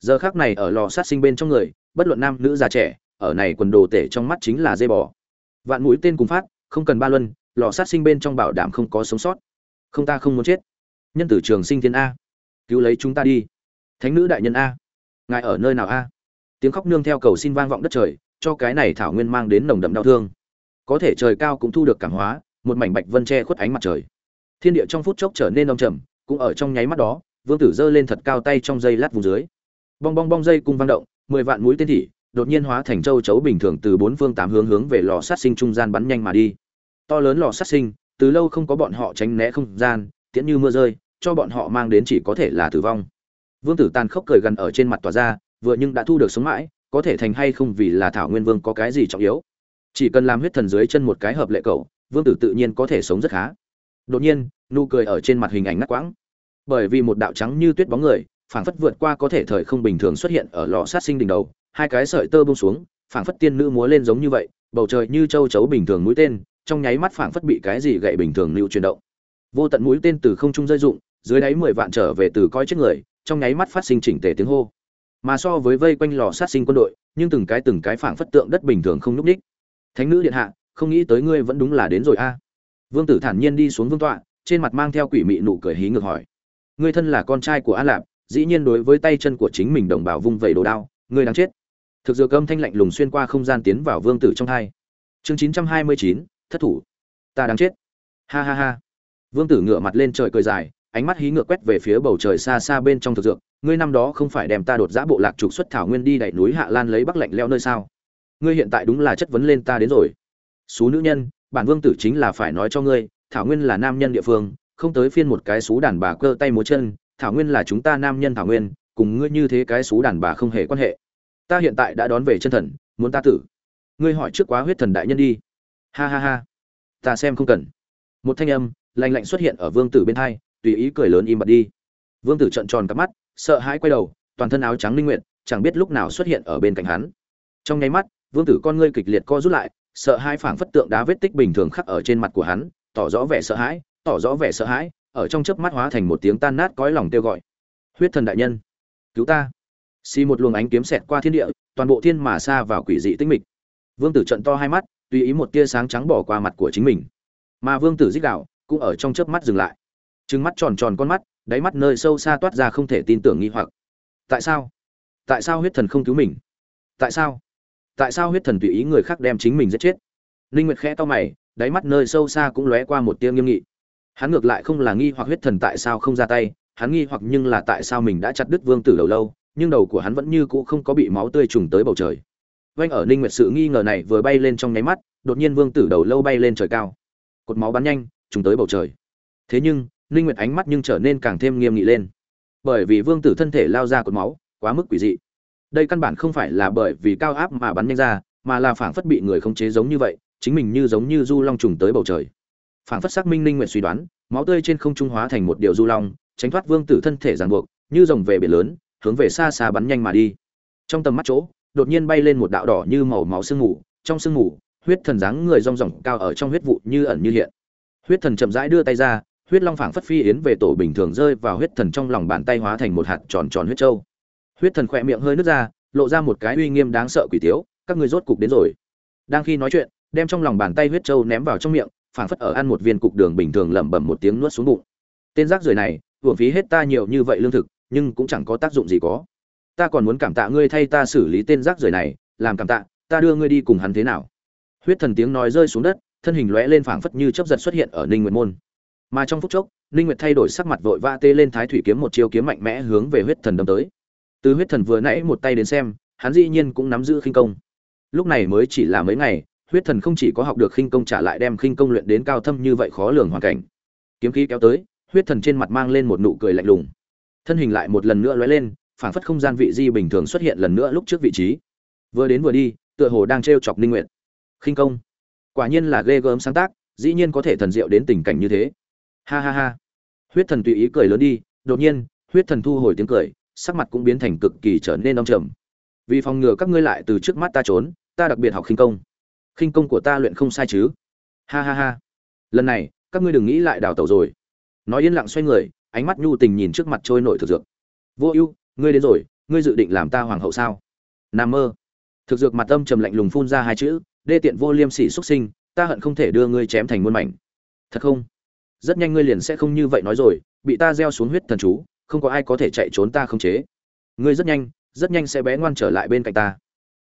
Giờ khắc này ở lò sát sinh bên trong người, bất luận nam nữ già trẻ, ở này quần đồ tể trong mắt chính là dây bò. Vạn mũi tên cùng phát, không cần ba luân, lò sát sinh bên trong bảo đảm không có sống sót. Không ta không muốn chết. Nhân tử trường sinh thiên a. Cứu lấy chúng ta đi. Thánh nữ đại nhân a. Ngài ở nơi nào a? Tiếng khóc nương theo cầu xin vang vọng đất trời, cho cái này thảo nguyên mang đến nồng đậm đau thương. Có thể trời cao cũng thu được cảm hóa một mảnh bạch vân che khuất ánh mặt trời. Thiên địa trong phút chốc trở nên đông trầm, cũng ở trong nháy mắt đó, vương tử giơ lên thật cao tay trong dây lát vùng dưới. Bong bong bong dây cung vang động, mười vạn mũi tên thị, đột nhiên hóa thành châu chấu bình thường từ bốn phương tám hướng hướng về lò sát sinh trung gian bắn nhanh mà đi. To lớn lò sát sinh, từ lâu không có bọn họ tránh né không gian, tiễn như mưa rơi, cho bọn họ mang đến chỉ có thể là tử vong. Vương tử tàn khốc cười gần ở trên mặt tỏa ra, vừa nhưng đã thu được sống mãi, có thể thành hay không vì là thảo nguyên vương có cái gì trọng yếu. Chỉ cần làm huyết thần dưới chân một cái hợp lệ cầu vương tử tự nhiên có thể sống rất khá. Đột nhiên, nụ cười ở trên mặt hình ảnh ngắt quãng. Bởi vì một đạo trắng như tuyết bóng người, phảng phất vượt qua có thể thời không bình thường xuất hiện ở lò sát sinh đỉnh đầu, hai cái sợi tơ bông xuống, phảng phất tiên nữ múa lên giống như vậy, bầu trời như châu chấu bình thường mũi tên, trong nháy mắt phảng phất bị cái gì gậy bình thường lưu chuyển động. Vô tận mũi tên từ không trung rơi dụng dưới đáy mười vạn trở về từ coi chết người, trong nháy mắt phát sinh chỉnh tề tiếng hô. Mà so với vây quanh lò sát sinh quân đội, nhưng từng cái từng cái phảng phất tượng đất bình thường không nhúc ních thánh nữ điện hạ không nghĩ tới ngươi vẫn đúng là đến rồi a. Vương tử thản nhiên đi xuống vương tọa, trên mặt mang theo quỷ mị nụ cười hí ngược hỏi. Ngươi thân là con trai của a lạp, dĩ nhiên đối với tay chân của chính mình đồng bào vung vẩy đồ đao, ngươi đang chết. Thực dược âm thanh lạnh lùng xuyên qua không gian tiến vào vương tử trong thai. Chương chín trăm hai mươi chín, thất thủ. Ta đang chết. Ha ha ha. Vương tử ngửa mặt lên trời cười dài, ánh mắt hí ngược quét về phía bầu trời xa xa bên trong thực dược. Ngươi năm đó không phải đem ta đột giã bộ lạc trục xuất thảo nguyên đi đẩy núi hạ lan lấy bắc lạnh leo nơi sao? Ngươi hiện tại đúng là chất vấn lên ta đến rồi xú nữ nhân, bản vương tử chính là phải nói cho ngươi, thảo nguyên là nam nhân địa phương, không tới phiên một cái xú đàn bà cơ tay múa chân, thảo nguyên là chúng ta nam nhân thảo nguyên, cùng ngươi như thế cái xú đàn bà không hề quan hệ. Ta hiện tại đã đón về chân thần, muốn ta tử. Ngươi hỏi trước quá huyết thần đại nhân đi. Ha ha ha. Ta xem không cần. Một thanh âm, lạnh lạnh xuất hiện ở vương tử bên hai, tùy ý cười lớn im bặt đi. Vương tử trợn tròn cắp mắt, sợ hãi quay đầu, toàn thân áo trắng linh nguyện chẳng biết lúc nào xuất hiện ở bên cạnh hắn. Trong nháy mắt, vương tử con ngươi kịch liệt co rút lại sợ hãi phảng phất tượng đá vết tích bình thường khắc ở trên mặt của hắn, tỏ rõ vẻ sợ hãi, tỏ rõ vẻ sợ hãi, ở trong chớp mắt hóa thành một tiếng tan nát cõi lòng kêu gọi. Huyết thần đại nhân, cứu ta. Xì một luồng ánh kiếm xẹt qua thiên địa, toàn bộ thiên mà xa vào quỷ dị tinh mịch. Vương tử trận to hai mắt, tùy ý một tia sáng trắng bỏ qua mặt của chính mình. Mà vương tử dích đạo cũng ở trong chớp mắt dừng lại. Trừng mắt tròn tròn con mắt, đáy mắt nơi sâu xa toát ra không thể tin tưởng nghi hoặc. Tại sao? Tại sao huyết thần không cứu mình? Tại sao? Tại sao huyết thần tùy ý người khác đem chính mình giết chết? Linh nguyệt khẽ to mày, đáy mắt nơi sâu xa cũng lóe qua một tia nghiêm nghị. Hắn ngược lại không là nghi hoặc huyết thần tại sao không ra tay, hắn nghi hoặc nhưng là tại sao mình đã chặt đứt vương tử đầu lâu, nhưng đầu của hắn vẫn như cũ không có bị máu tươi trùng tới bầu trời. Vanh ở ninh nguyệt sự nghi ngờ này vừa bay lên trong nháy mắt, đột nhiên vương tử đầu lâu bay lên trời cao. Cột máu bắn nhanh, trùng tới bầu trời. Thế nhưng ninh nguyệt ánh mắt nhưng trở nên càng thêm nghiêm nghị lên. Bởi vì vương tử thân thể lao ra cột máu, quá mức quỷ dị đây căn bản không phải là bởi vì cao áp mà bắn nhanh ra, mà là phảng phất bị người khống chế giống như vậy, chính mình như giống như du long trùng tới bầu trời. Phảng phất xác minh ninh nguyện suy đoán, máu tươi trên không trung hóa thành một điều du long, tránh thoát vương tử thân thể ràng buộc, như rồng về biển lớn, hướng về xa xa bắn nhanh mà đi. Trong tầm mắt chỗ, đột nhiên bay lên một đạo đỏ như màu máu sương mù, trong sương mù, huyết thần dáng người rong ròng cao ở trong huyết vụ như ẩn như hiện. Huyết thần chậm rãi đưa tay ra, huyết long phảng phất phi yến về tổ bình thường rơi vào huyết thần trong lòng bàn tay hóa thành một hạt tròn tròn huyết trâu huyết thần khỏe miệng hơi nứt ra, lộ ra một cái uy nghiêm đáng sợ quỷ tiếu, các người rốt cục đến rồi. Đang khi nói chuyện, đem trong lòng bàn tay huyết trâu ném vào trong miệng, phảng phất ở ăn một viên cục đường bình thường lẩm bẩm một tiếng nuốt xuống bụng. Tên rác rưởi này, hưởng phí hết ta nhiều như vậy lương thực, nhưng cũng chẳng có tác dụng gì có. Ta còn muốn cảm tạ ngươi thay ta xử lý tên rác rưởi này, làm cảm tạ, ta đưa ngươi đi cùng hắn thế nào? Huyết thần tiếng nói rơi xuống đất, thân hình lóe lên phảng phất như chớp giật xuất hiện ở ninh nguyệt môn. Mà trong phút chốc, ninh nguyệt thay đổi sắc mặt vội vã tê lên thái thủy kiếm một chiêu kiếm mạnh mẽ hướng về huyết thần đâm tới từ huyết thần vừa nãy một tay đến xem, hắn dĩ nhiên cũng nắm giữ khinh công. Lúc này mới chỉ là mấy ngày, huyết thần không chỉ có học được khinh công trả lại đem khinh công luyện đến cao thâm như vậy khó lường hoàn cảnh. Kiếm khí kéo tới, huyết thần trên mặt mang lên một nụ cười lạnh lùng. Thân hình lại một lần nữa lóe lên phản phất không gian vị di bình thường xuất hiện lần nữa lúc trước vị trí. Vừa đến vừa đi, tựa hồ đang trêu chọc ninh nguyện khinh công. Quả nhiên là ghê gớm sáng tác, dĩ nhiên có thể thần diệu đến tình cảnh như thế. Ha ha ha. Huyết thần tùy ý cười lớn đi, đột nhiên, huyết thần thu hồi tiếng cười sắc mặt cũng biến thành cực kỳ trở nên đông trầm. Vì phòng ngừa các ngươi lại từ trước mắt ta trốn, ta đặc biệt học khinh công. Khinh công của ta luyện không sai chứ? Ha ha ha. Lần này, các ngươi đừng nghĩ lại đào tẩu rồi. Nói yên lặng xoay người, ánh mắt nhu tình nhìn trước mặt trôi nổi thực dược. Vô ưu, ngươi đến rồi, ngươi dự định làm ta hoàng hậu sao? Nam mơ. Thực dược mặt âm trầm lạnh lùng phun ra hai chữ, đê tiện vô liêm sỉ xuất sinh, ta hận không thể đưa ngươi chém thành muôn mảnh. Thật không? Rất nhanh ngươi liền sẽ không như vậy nói rồi, bị ta gieo xuống huyết thần chú không có ai có thể chạy trốn ta không chế ngươi rất nhanh rất nhanh sẽ bé ngoan trở lại bên cạnh ta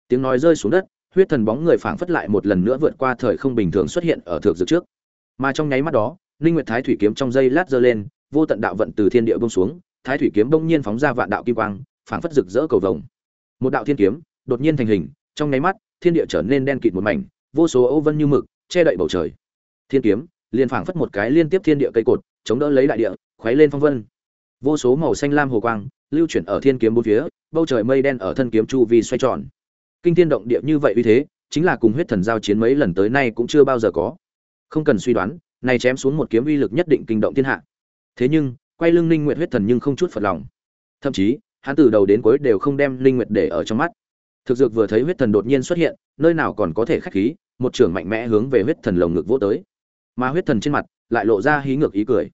tiếng nói rơi xuống đất huyết thần bóng người phảng phất lại một lần nữa vượt qua thời không bình thường xuất hiện ở thượng dược trước mà trong nháy mắt đó Linh Nguyệt Thái thủy kiếm trong dây lát giơ lên, vô tận đạo vận từ thiên địa buông xuống, Thái thủy kiếm bỗng nhiên phóng ra vạn đạo kim quang, phảng phất rực rỡ cầu vồng. Một đạo thiên kiếm đột nhiên thành hình, trong nháy mắt, thiên địa trở nên đen kịt một mảnh, vô số ô vân như mực, che đậy bầu trời. Thiên kiếm, liền phảng phất một cái liên tiếp thiên địa cây cột, chống đỡ lấy đại địa, khuấy lên phong vân. Vô số màu xanh lam hồ quang, lưu chuyển ở thiên kiếm bốn phía, bầu trời mây đen ở thân kiếm chu vi xoay tròn. Kinh thiên động địa như vậy uy thế, chính là cùng huyết thần giao chiến mấy lần tới nay cũng chưa bao giờ có. Không cần suy đoán, này chém xuống một kiếm uy lực nhất định kinh động thiên hạ. Thế nhưng, quay lưng Linh Nguyệt huyết thần nhưng không chút phật lòng. Thậm chí, hắn từ đầu đến cuối đều không đem Linh Nguyệt để ở trong mắt. Thực dược vừa thấy huyết thần đột nhiên xuất hiện, nơi nào còn có thể khách khí, một trưởng mạnh mẽ hướng về huyết thần lồng ngực vỗ tới. Mà huyết thần trên mặt lại lộ ra hí ngược ý cười.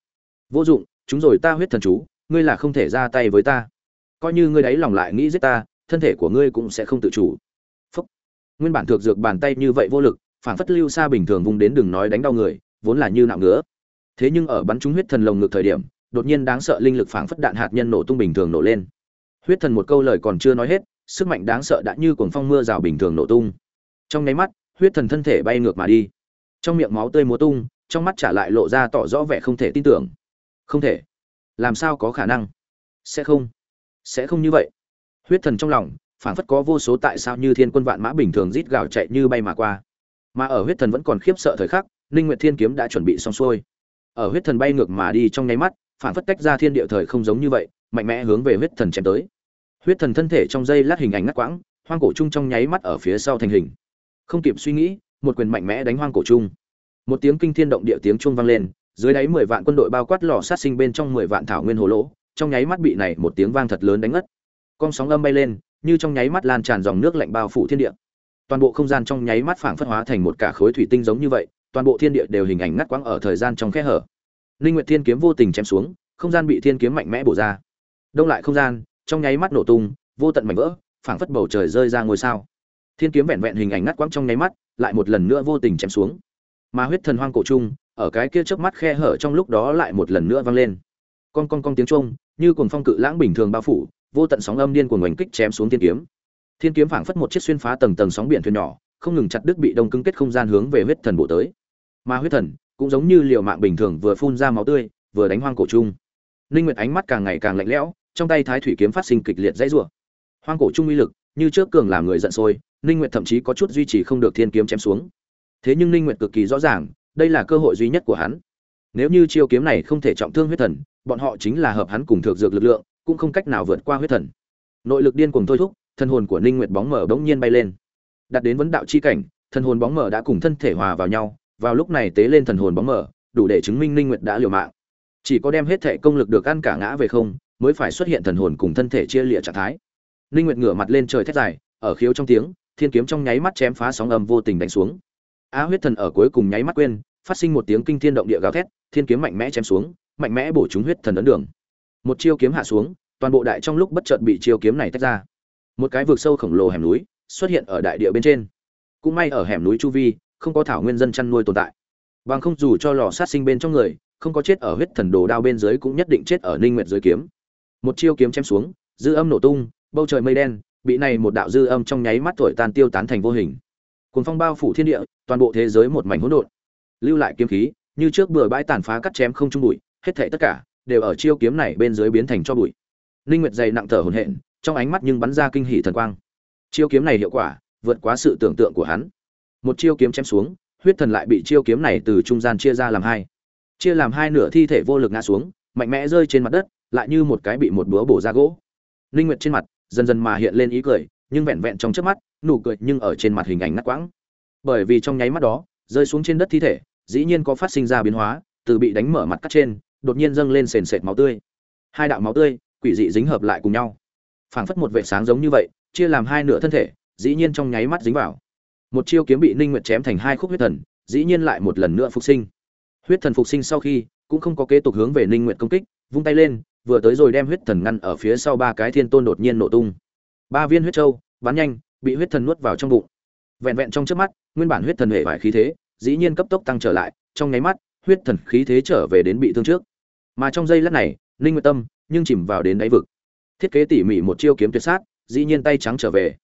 Vô dụng, chúng rồi ta huyết thần chú, ngươi là không thể ra tay với ta. Coi như ngươi đấy lòng lại nghĩ giết ta, thân thể của ngươi cũng sẽ không tự chủ. Phúc. Nguyên bản thược dược bàn tay như vậy vô lực, phản phất lưu xa bình thường vùng đến đừng nói đánh đau người, vốn là như nạo ngứa. Thế nhưng ở bắn trúng huyết thần lồng ngực thời điểm, đột nhiên đáng sợ linh lực phảng phất đạn hạt nhân nổ tung bình thường nổ lên. Huyết thần một câu lời còn chưa nói hết, sức mạnh đáng sợ đã như cuồng phong mưa rào bình thường nổ tung. Trong nháy mắt, huyết thần thân thể bay ngược mà đi. Trong miệng máu tươi múa tung, trong mắt trả lại lộ ra tỏ rõ vẻ không thể tin tưởng. Không thể. Làm sao có khả năng? Sẽ không. Sẽ không như vậy. Huyết thần trong lòng, phảng phất có vô số tại sao như thiên quân vạn mã bình thường rít gào chạy như bay mà qua. Mà ở huyết thần vẫn còn khiếp sợ thời khắc, Ninh Nguyệt Thiên kiếm đã chuẩn bị xong xuôi. Ở huyết thần bay ngược mà đi trong nháy mắt, phảng phất tách ra thiên địa thời không giống như vậy, mạnh mẽ hướng về huyết thần chém tới huyết thần thân thể trong dây lát hình ảnh ngắt quãng hoang cổ trung trong nháy mắt ở phía sau thành hình không kịp suy nghĩ một quyền mạnh mẽ đánh hoang cổ trung một tiếng kinh thiên động địa tiếng chuông vang lên dưới đáy mười vạn quân đội bao quát lò sát sinh bên trong mười vạn thảo nguyên hồ lỗ, trong nháy mắt bị này một tiếng vang thật lớn đánh ngất. Con sóng âm bay lên, như trong nháy mắt lan tràn dòng nước lạnh bao phủ thiên địa. Toàn bộ không gian trong nháy mắt phảng phất hóa thành một cả khối thủy tinh giống như vậy, toàn bộ thiên địa đều hình ảnh ngắt quãng ở thời gian trong khe hở. Linh nguyệt thiên kiếm vô tình chém xuống, không gian bị thiên kiếm mạnh mẽ bổ ra. Đông lại không gian, trong nháy mắt nổ tung, vô tận mảnh vỡ, phảng phất bầu trời rơi ra ngôi sao. Thiên kiếm vẹn vẹn hình ảnh ngắt quãng trong nháy mắt, lại một lần nữa vô tình chém xuống. Mà huyết thần hoang cổ trung ở cái kia chớp mắt khe hở trong lúc đó lại một lần nữa vang lên. Con con con tiếng trung như cuồng phong cự lãng bình thường bao phủ, vô tận sóng âm điên cuồng oanh kích chém xuống thiên kiếm. Thiên kiếm phảng phất một chiếc xuyên phá tầng tầng sóng biển thuyền nhỏ, không ngừng chặt đứt bị đông cứng kết không gian hướng về huyết thần bộ tới. Mà huyết thần cũng giống như liều mạng bình thường vừa phun ra máu tươi, vừa đánh hoang cổ trung. Linh nguyệt ánh mắt càng ngày càng lạnh lẽo, trong tay thái thủy kiếm phát sinh kịch liệt dãy rủa. Hoang cổ trung uy lực, như trước cường làm người giận sôi, linh nguyệt thậm chí có chút duy trì không được thiên kiếm chém xuống. Thế nhưng linh nguyệt cực kỳ rõ ràng đây là cơ hội duy nhất của hắn. Nếu như chiêu kiếm này không thể trọng thương huyết thần bọn họ chính là hợp hắn cùng thượng dược lực lượng cũng không cách nào vượt qua huyết thần. Nội lực điên cuồng thôi thúc thân hồn của ninh nguyệt bóng mở bỗng nhiên bay lên. Đặt đến vấn đạo chi cảnh thân hồn bóng mở đã cùng thân thể hòa vào nhau vào lúc này tế lên thần hồn bóng mở đủ để chứng minh ninh nguyệt đã liều mạng. Chỉ có đem hết thể công lực được ăn cả ngã về không mới phải xuất hiện thần hồn cùng thân thể chia lịa trạng thái. Linh Nguyệt ngửa mặt lên trời thét dài, ở khiếu trong tiếng, thiên kiếm trong nháy mắt chém phá sóng âm vô tình đánh xuống. Á huyết thần ở cuối cùng nháy mắt quên, phát sinh một tiếng kinh thiên động địa gào thét, thiên kiếm mạnh mẽ chém xuống, mạnh mẽ bổ trúng huyết thần ấn đường. Một chiêu kiếm hạ xuống, toàn bộ đại trong lúc bất chợt bị chiêu kiếm này tách ra. Một cái vực sâu khổng lồ hẻm núi xuất hiện ở đại địa bên trên. Cũng may ở hẻm núi chu vi, không có thảo nguyên dân chăn nuôi tồn tại. Bằng không dù cho lò sát sinh bên trong người, không có chết ở huyết thần đồ đao bên dưới cũng nhất định chết ở Ninh Nguyệt dưới kiếm. Một chiêu kiếm chém xuống, dư âm nổ tung, bầu trời mây đen bị này một đạo dư âm trong nháy mắt thổi tan tiêu tán thành vô hình Cuồn phong bao phủ thiên địa, toàn bộ thế giới một mảnh hỗn độn. Lưu lại kiếm khí, như trước bừa bãi tàn phá cắt chém không trung bụi, hết thảy tất cả đều ở chiêu kiếm này bên dưới biến thành cho bụi. Linh nguyệt dày nặng thở hổn hển, trong ánh mắt nhưng bắn ra kinh hỉ thần quang. Chiêu kiếm này hiệu quả, vượt quá sự tưởng tượng của hắn. Một chiêu kiếm chém xuống, huyết thần lại bị chiêu kiếm này từ trung gian chia ra làm hai. Chia làm hai nửa thi thể vô lực ngã xuống, mạnh mẽ rơi trên mặt đất, lại như một cái bị một búa bổ ra gỗ. Linh nguyệt trên mặt, dần dần mà hiện lên ý cười nhưng vẹn vẹn trong trước mắt, nụ cười nhưng ở trên mặt hình ảnh ngắt quãng. Bởi vì trong nháy mắt đó, rơi xuống trên đất thi thể, dĩ nhiên có phát sinh ra biến hóa, từ bị đánh mở mặt cắt trên, đột nhiên dâng lên sền sệt máu tươi. Hai đạo máu tươi, quỷ dị dính hợp lại cùng nhau. Phảng phất một vệ sáng giống như vậy, chia làm hai nửa thân thể, dĩ nhiên trong nháy mắt dính vào. Một chiêu kiếm bị ninh nguyệt chém thành hai khúc huyết thần, dĩ nhiên lại một lần nữa phục sinh. Huyết thần phục sinh sau khi, cũng không có kế tục hướng về ninh nguyệt công kích, vung tay lên, vừa tới rồi đem huyết thần ngăn ở phía sau ba cái thiên tôn đột nhiên nổ tung ba viên huyết châu bắn nhanh bị huyết thần nuốt vào trong bụng. Vẹn vẹn trong trước mắt nguyên bản huyết thần hệ vải khí thế dĩ nhiên cấp tốc tăng trở lại trong nháy mắt huyết thần khí thế trở về đến bị thương trước. Mà trong giây lát này linh nguyệt tâm nhưng chìm vào đến đáy vực. Thiết kế tỉ mỉ một chiêu kiếm tuyệt sát dĩ nhiên tay trắng trở về.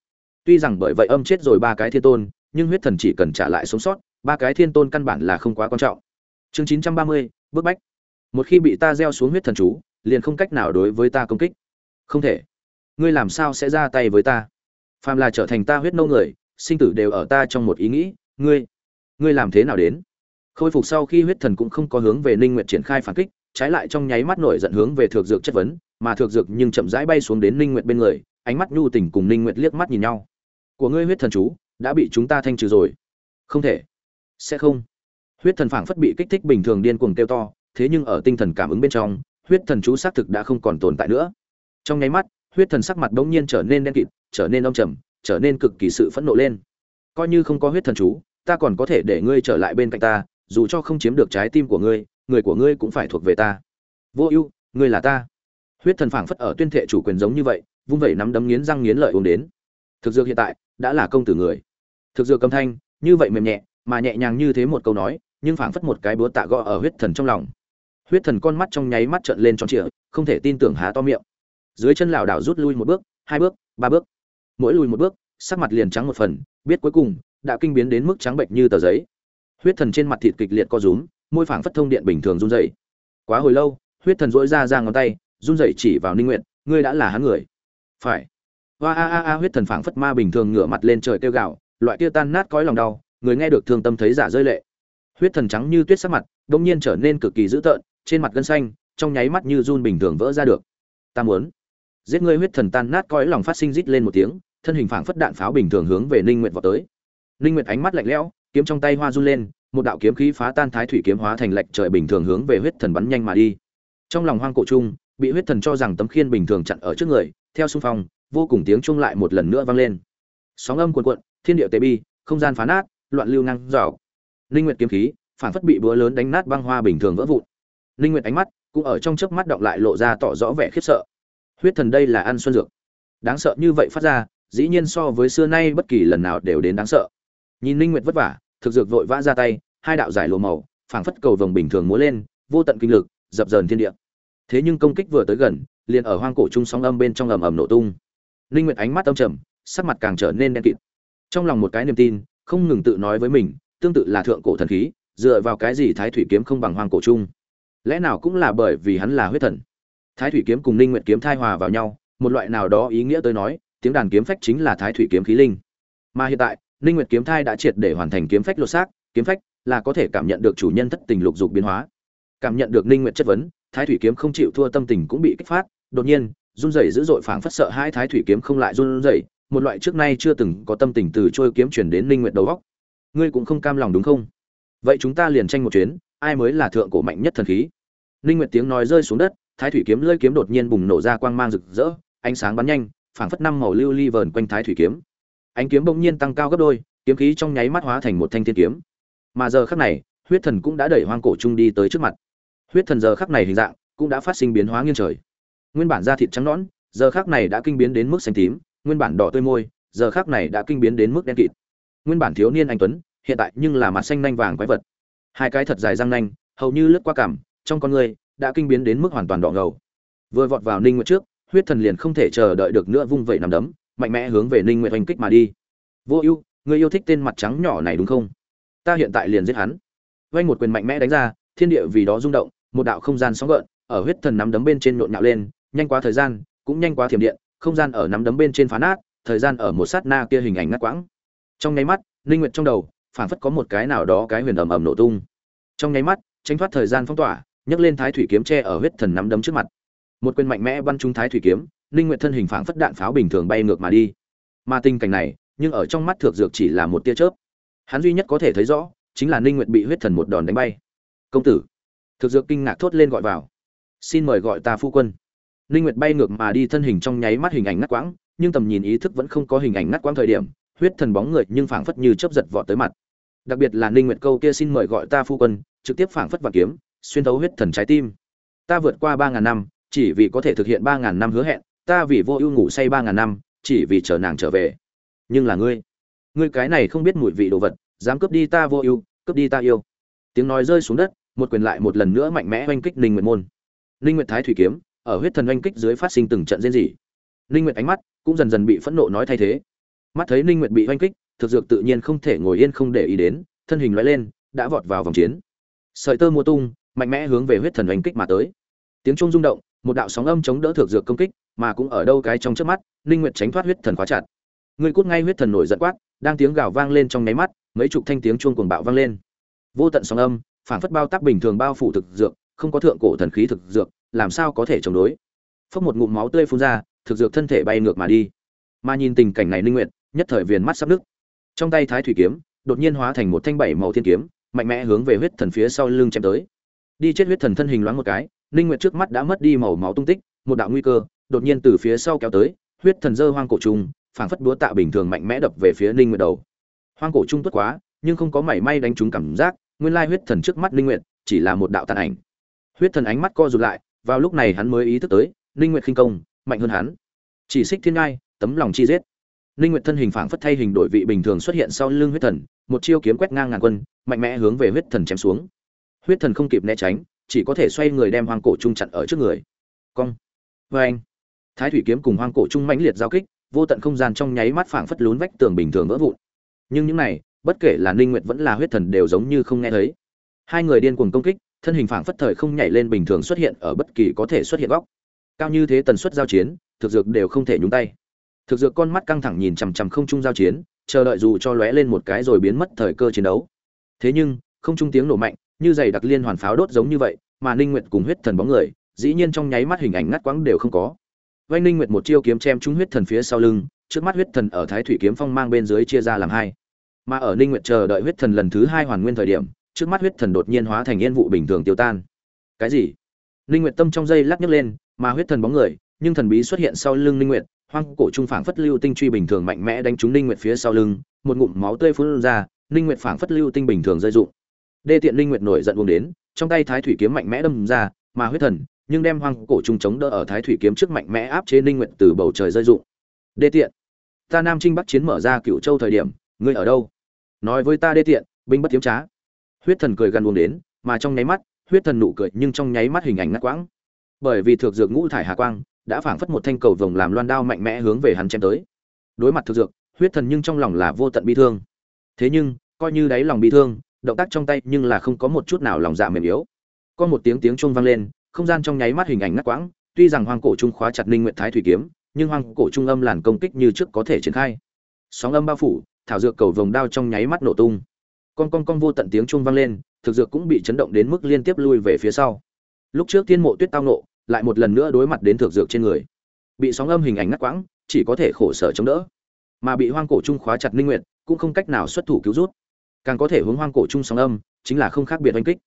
Tuy rằng bởi vậy âm chết rồi ba cái thiên tôn nhưng huyết thần chỉ cần trả lại sống sót ba cái thiên tôn căn bản là không quá quan trọng. Chương 930, bước bách. Một khi bị ta gieo xuống huyết thần chú liền không cách nào đối với ta công kích. Không thể ngươi làm sao sẽ ra tay với ta? Phàm là trở thành ta huyết nô người, sinh tử đều ở ta trong một ý nghĩ, ngươi ngươi làm thế nào đến? Khôi phục sau khi huyết thần cũng không có hướng về ninh nguyệt triển khai phản kích, trái lại trong nháy mắt nổi giận hướng về thượng dược chất vấn, mà thượng dược nhưng chậm rãi bay xuống đến ninh nguyệt bên người, ánh mắt nhu tình cùng ninh nguyệt liếc mắt nhìn nhau. Của ngươi huyết thần chú, đã bị chúng ta thanh trừ rồi. Không thể. Sẽ không. Huyết thần phảng phất bị kích thích bình thường điên cuồng kêu to, thế nhưng ở tinh thần cảm ứng bên trong, huyết thần chú xác thực đã không còn tồn tại nữa. Trong nháy mắt huyết thần sắc mặt bỗng nhiên trở nên đen kịt, trở nên âm trầm, trở nên cực kỳ sự phẫn nộ lên. Coi như không có huyết thần chú, ta còn có thể để ngươi trở lại bên cạnh ta, dù cho không chiếm được trái tim của ngươi, người của ngươi cũng phải thuộc về ta. Vô ưu, ngươi là ta. Huyết thần phảng phất ở tuyên thệ chủ quyền giống như vậy, vung vẩy nắm đấm nghiến răng nghiến lợi uống đến. Thực dược hiện tại, đã là công tử người. Thực dược cầm thanh, như vậy mềm nhẹ, mà nhẹ nhàng như thế một câu nói, nhưng phảng phất một cái búa tạ gõ ở huyết thần trong lòng. Huyết thần con mắt trong nháy mắt trợn lên tròn trịa, không thể tin tưởng há to miệng dưới chân lảo đảo rút lui một bước, hai bước, ba bước. Mỗi lùi một bước, sắc mặt liền trắng một phần, biết cuối cùng, đã kinh biến đến mức trắng bệnh như tờ giấy. Huyết thần trên mặt thịt kịch liệt co rúm, môi phảng phất thông điện bình thường run rẩy. Quá hồi lâu, huyết thần dỗi ra ra ngón tay, run rẩy chỉ vào ninh nguyện ngươi đã là hắn người. Phải. Hoa a a a, huyết thần phảng phất ma bình thường ngửa mặt lên trời kêu gạo loại kia tan nát cõi lòng đau, người nghe được thương tâm thấy giả rơi lệ. Huyết thần trắng như tuyết sắc mặt, đột nhiên trở nên cực kỳ dữ tợn, trên mặt gân xanh, trong nháy mắt như run bình thường vỡ ra được. Ta muốn giết ngươi huyết thần tan nát cõi lòng phát sinh rít lên một tiếng, thân hình phảng phất đạn pháo bình thường hướng về ninh nguyệt vọt tới. Ninh nguyệt ánh mắt lạnh lẽo, kiếm trong tay hoa run lên, một đạo kiếm khí phá tan thái thủy kiếm hóa thành lệnh trời bình thường hướng về huyết thần bắn nhanh mà đi. Trong lòng hoang cổ trung bị huyết thần cho rằng tấm khiên bình thường chặn ở trước người, theo xung phong, vô cùng tiếng trung lại một lần nữa vang lên. Sóng âm cuồn cuộn, thiên địa tế bi, không gian phá nát, loạn lưu ngang rào linh nguyệt kiếm khí phản phất bị búa lớn đánh nát băng hoa bình thường vỡ vụn. Linh nguyệt ánh mắt, cũng ở trong chớp mắt động lại lộ ra tỏ rõ vẻ khiếp sợ huyết thần đây là ăn xuân dược. Đáng sợ như vậy phát ra, dĩ nhiên so với xưa nay bất kỳ lần nào đều đến đáng sợ. Nhìn linh nguyệt vất vả, thực dược vội vã ra tay, hai đạo giải lùa màu, phảng phất cầu vồng bình thường múa lên, vô tận kinh lực, dập dờn thiên địa. Thế nhưng công kích vừa tới gần, liền ở hoang cổ trung sóng âm bên trong ầm ầm nổ tung. Linh nguyệt ánh mắt âm trầm, sắc mặt càng trở nên đen kịt. Trong lòng một cái niềm tin, không ngừng tự nói với mình, tương tự là thượng cổ thần khí, dựa vào cái gì thái thủy kiếm không bằng hoang cổ trung? Lẽ nào cũng là bởi vì hắn là huyết thần? Thái thủy kiếm cùng linh nguyệt kiếm thai hòa vào nhau, một loại nào đó ý nghĩa tới nói, tiếng đàn kiếm phách chính là thái thủy kiếm khí linh. Mà hiện tại linh nguyệt kiếm thai đã triệt để hoàn thành kiếm phách lột xác, kiếm phách là có thể cảm nhận được chủ nhân thất tình lục dục biến hóa. Cảm nhận được linh nguyệt chất vấn, thái thủy kiếm không chịu thua tâm tình cũng bị kích phát, đột nhiên, run rẩy dữ dội phảng phất sợ hai thái thủy kiếm không lại run rẩy, một loại trước nay chưa từng có tâm tình từ trôi kiếm chuyển đến linh nguyệt đầu góc ngươi cũng không cam lòng đúng không? Vậy chúng ta liền tranh một chuyến, ai mới là thượng cổ mạnh nhất thần khí? Linh nguyệt tiếng nói rơi xuống đất thái thủy kiếm lơi kiếm đột nhiên bùng nổ ra quang mang rực rỡ, ánh sáng bắn nhanh, phảng phất năm màu lưu ly vờn quanh thái thủy kiếm. Ánh kiếm bỗng nhiên tăng cao gấp đôi, kiếm khí trong nháy mắt hóa thành một thanh thiên kiếm. Mà giờ khắc này, huyết thần cũng đã đẩy hoang cổ trung đi tới trước mặt. Huyết thần giờ khắc này hình dạng cũng đã phát sinh biến hóa nghiêng trời. Nguyên bản da thịt trắng nõn, giờ khắc này đã kinh biến đến mức xanh tím, nguyên bản đỏ tươi môi, giờ khắc này đã kinh biến đến mức đen kịt. Nguyên bản thiếu niên anh tuấn, hiện tại nhưng là mặt xanh nanh vàng quái vật. Hai cái thật dài răng nanh, hầu như lướt qua cảm trong con người đã kinh biến đến mức hoàn toàn đỏ ngầu. Vừa vọt vào ninh nguyệt trước, huyết thần liền không thể chờ đợi được nữa vung vẩy nằm đấm, mạnh mẽ hướng về ninh nguyệt oanh kích mà đi. Vô ưu, người yêu thích tên mặt trắng nhỏ này đúng không? Ta hiện tại liền giết hắn. Vay một quyền mạnh mẽ đánh ra, thiên địa vì đó rung động, một đạo không gian sóng gợn ở huyết thần nắm đấm bên trên nhộn nhạo lên, nhanh quá thời gian, cũng nhanh quá thiểm điện, không gian ở nắm đấm bên trên phá nát, thời gian ở một sát na kia hình ảnh ngắt quãng. Trong nháy mắt linh nguyệt trong đầu phản phất có một cái nào đó cái huyền ầm ầm nổ tung. Trong nháy mắt, tránh thoát thời gian phong tỏa nhấc lên thái thủy kiếm che ở huyết thần nắm đấm trước mặt. Một quyền mạnh mẽ bắn trúng thái thủy kiếm linh nguyệt thân hình phảng phất đạn pháo bình thường bay ngược mà đi. Mà tình cảnh này, nhưng ở trong mắt thượng dược chỉ là một tia chớp. Hắn duy nhất có thể thấy rõ, chính là ninh nguyệt bị huyết thần một đòn đánh bay. Công tử. Thực dược kinh ngạc thốt lên gọi vào. Xin mời gọi ta phu quân. Ninh nguyệt bay ngược mà đi thân hình trong nháy mắt hình ảnh ngắt quãng, nhưng tầm nhìn ý thức vẫn không có hình ảnh ngắt quãng thời điểm, huyết thần bóng người nhưng phảng phất như chớp giật vọt tới mặt. Đặc biệt là ninh nguyệt câu kia xin mời gọi ta phu quân trực tiếp phảng phất và kiếm xuyên thấu huyết thần trái tim. Ta vượt qua ba ngàn năm, chỉ vì có thể thực hiện ba ngàn năm hứa hẹn, ta vì vô ưu ngủ say ba ngàn năm, chỉ vì chờ nàng trở về. Nhưng là ngươi ngươi cái này không biết mùi vị đồ vật, dám cướp đi ta vô ưu, cướp đi ta yêu. Tiếng nói rơi xuống đất, một quyền lại một lần nữa mạnh mẽ oanh kích ninh nguyệt môn. Ninh nguyệt thái thủy kiếm, ở huyết thần oanh kích dưới phát sinh từng trận diễn dị ninh nguyệt ánh mắt cũng dần dần bị phẫn nộ nói thay thế. Mắt thấy ninh nguyệt bị oanh kích, thực dược tự nhiên không thể ngồi yên không để ý đến, thân hình lóe lên, đã vọt vào vòng chiến. Sợi tơ mua tung mạnh mẽ hướng về huyết thần đánh kích mà tới. Tiếng chuông rung động một đạo sóng âm chống đỡ thực dược công kích mà cũng ở đâu cái trong trước mắt ninh nguyệt tránh thoát huyết thần khóa chặt. Người cút ngay huyết thần nổi giận quát đang tiếng gào vang lên trong nháy mắt mấy chục thanh tiếng chuông cuồng bạo vang lên. Vô tận sóng âm phản phất bao tác bình thường bao phủ thực dược không có thượng cổ thần khí thực dược làm sao có thể chống đối? Phốc một ngụm máu tươi phun ra thực dược thân thể bay ngược mà đi. Mà nhìn tình cảnh này ninh nguyệt nhất thời viền mắt sắp nước, trong tay thái thủy kiếm đột nhiên hóa thành một thanh bảy màu thiên kiếm mạnh mẽ hướng về huyết thần phía sau lưng chém tới đi chết huyết thần thân hình loáng một cái, ninh nguyệt trước mắt đã mất đi màu máu tung tích, một đạo nguy cơ đột nhiên từ phía sau kéo tới, huyết thần dơ hoang cổ trùng, phảng phất búa tạ bình thường mạnh mẽ đập về phía ninh nguyệt đầu. Hoang cổ trung tuất quá, nhưng không có mảy may đánh trúng cảm giác, nguyên lai huyết thần trước mắt ninh nguyệt chỉ là một đạo tàn ảnh. Huyết thần ánh mắt co rụt lại, vào lúc này hắn mới ý thức tới, ninh nguyệt khinh công, mạnh hơn hắn. Chỉ xích thiên ngai, tấm lòng chi giết. Ninh nguyệt thân hình phảng phất thay hình đổi vị bình thường xuất hiện sau lưng huyết thần, một chiêu kiếm quét ngang ngàn quân, mạnh mẽ hướng về huyết thần chém xuống huyết thần không kịp né tránh, chỉ có thể xoay người đem hoang cổ trung chặn ở trước người. Cong. Vê anh. Thái thủy kiếm cùng hoang cổ trung mãnh liệt giao kích, vô tận không gian trong nháy mắt phảng phất lún vách tường bình thường vỡ vụn. Nhưng những này, bất kể là ninh nguyệt vẫn là huyết thần đều giống như không nghe thấy. Hai người điên cuồng công kích, thân hình phảng phất thời không nhảy lên bình thường xuất hiện ở bất kỳ có thể xuất hiện góc. Cao như thế tần suất giao chiến, thực dược đều không thể nhúng tay. Thực dược con mắt căng thẳng nhìn chằm chằm không trung giao chiến, chờ đợi dù cho lóe lên một cái rồi biến mất thời cơ chiến đấu. Thế nhưng, không trung tiếng nổ mạnh như giày đặc liên hoàn pháo đốt giống như vậy, mà ninh nguyệt cùng huyết thần bóng người, dĩ nhiên trong nháy mắt hình ảnh ngắt quãng đều không có. Vành ninh nguyệt một chiêu kiếm chém trúng huyết thần phía sau lưng, trước mắt huyết thần ở thái thủy kiếm phong mang bên dưới chia ra làm hai. Mà ở ninh nguyệt chờ đợi huyết thần lần thứ hai hoàn nguyên thời điểm, trước mắt huyết thần đột nhiên hóa thành yên vụ bình thường tiêu tan. Cái gì? Ninh nguyệt tâm trong dây lắc nhấc lên, mà huyết thần bóng người, nhưng thần bí xuất hiện sau lưng ninh nguyệt, hoang cổ trung phảng phất lưu tinh truy bình thường mạnh mẽ đánh trúng ninh nguyệt phía sau lưng, một ngụm máu tươi phun ra, ninh nguyệt phảng phất lưu tinh bình thường rơi dụng đê tiện ninh nguyệt nổi giận uống đến, trong tay thái thủy kiếm mạnh mẽ đâm ra, mà huyết thần, nhưng đem hoang cổ trung chống đỡ ở thái thủy kiếm trước mạnh mẽ áp chế ninh nguyệt từ bầu trời rơi dụng đê tiện, ta nam trinh bắc chiến mở ra cựu châu thời điểm, ngươi ở đâu? Nói với ta đê tiện, binh bất tiếm trá. Huyết thần cười gần uống đến, mà trong nháy mắt, huyết thần nụ cười nhưng trong nháy mắt hình ảnh ngắt quãng. Bởi vì thượng dược ngũ thải hà quang đã phảng phất một thanh cầu vồng làm loan đao mạnh mẽ hướng về hắn chém tới. Đối mặt thực dược, huyết thần nhưng trong lòng là vô tận bi thương. Thế nhưng, coi như đáy lòng bi thương động tác trong tay nhưng là không có một chút nào lòng dạ mềm yếu. Có một tiếng tiếng chuông vang lên, không gian trong nháy mắt hình ảnh ngắt quãng, tuy rằng hoang cổ trung khóa chặt ninh nguyện thái thủy kiếm, nhưng hoang cổ trung âm làn công kích như trước có thể triển khai. Sóng âm bao phủ, thảo dược cầu vồng đao trong nháy mắt nổ tung. Con con con vô tận tiếng chuông vang lên, thực dược cũng bị chấn động đến mức liên tiếp lui về phía sau. Lúc trước tiên mộ tuyết tao nộ, lại một lần nữa đối mặt đến thực dược trên người. Bị sóng âm hình ảnh ngắt quãng, chỉ có thể khổ sở chống đỡ. Mà bị hoang cổ trung khóa chặt linh nguyện cũng không cách nào xuất thủ cứu rút càng có thể hướng hoang cổ trung sóng âm, chính là không khác biệt oanh kích.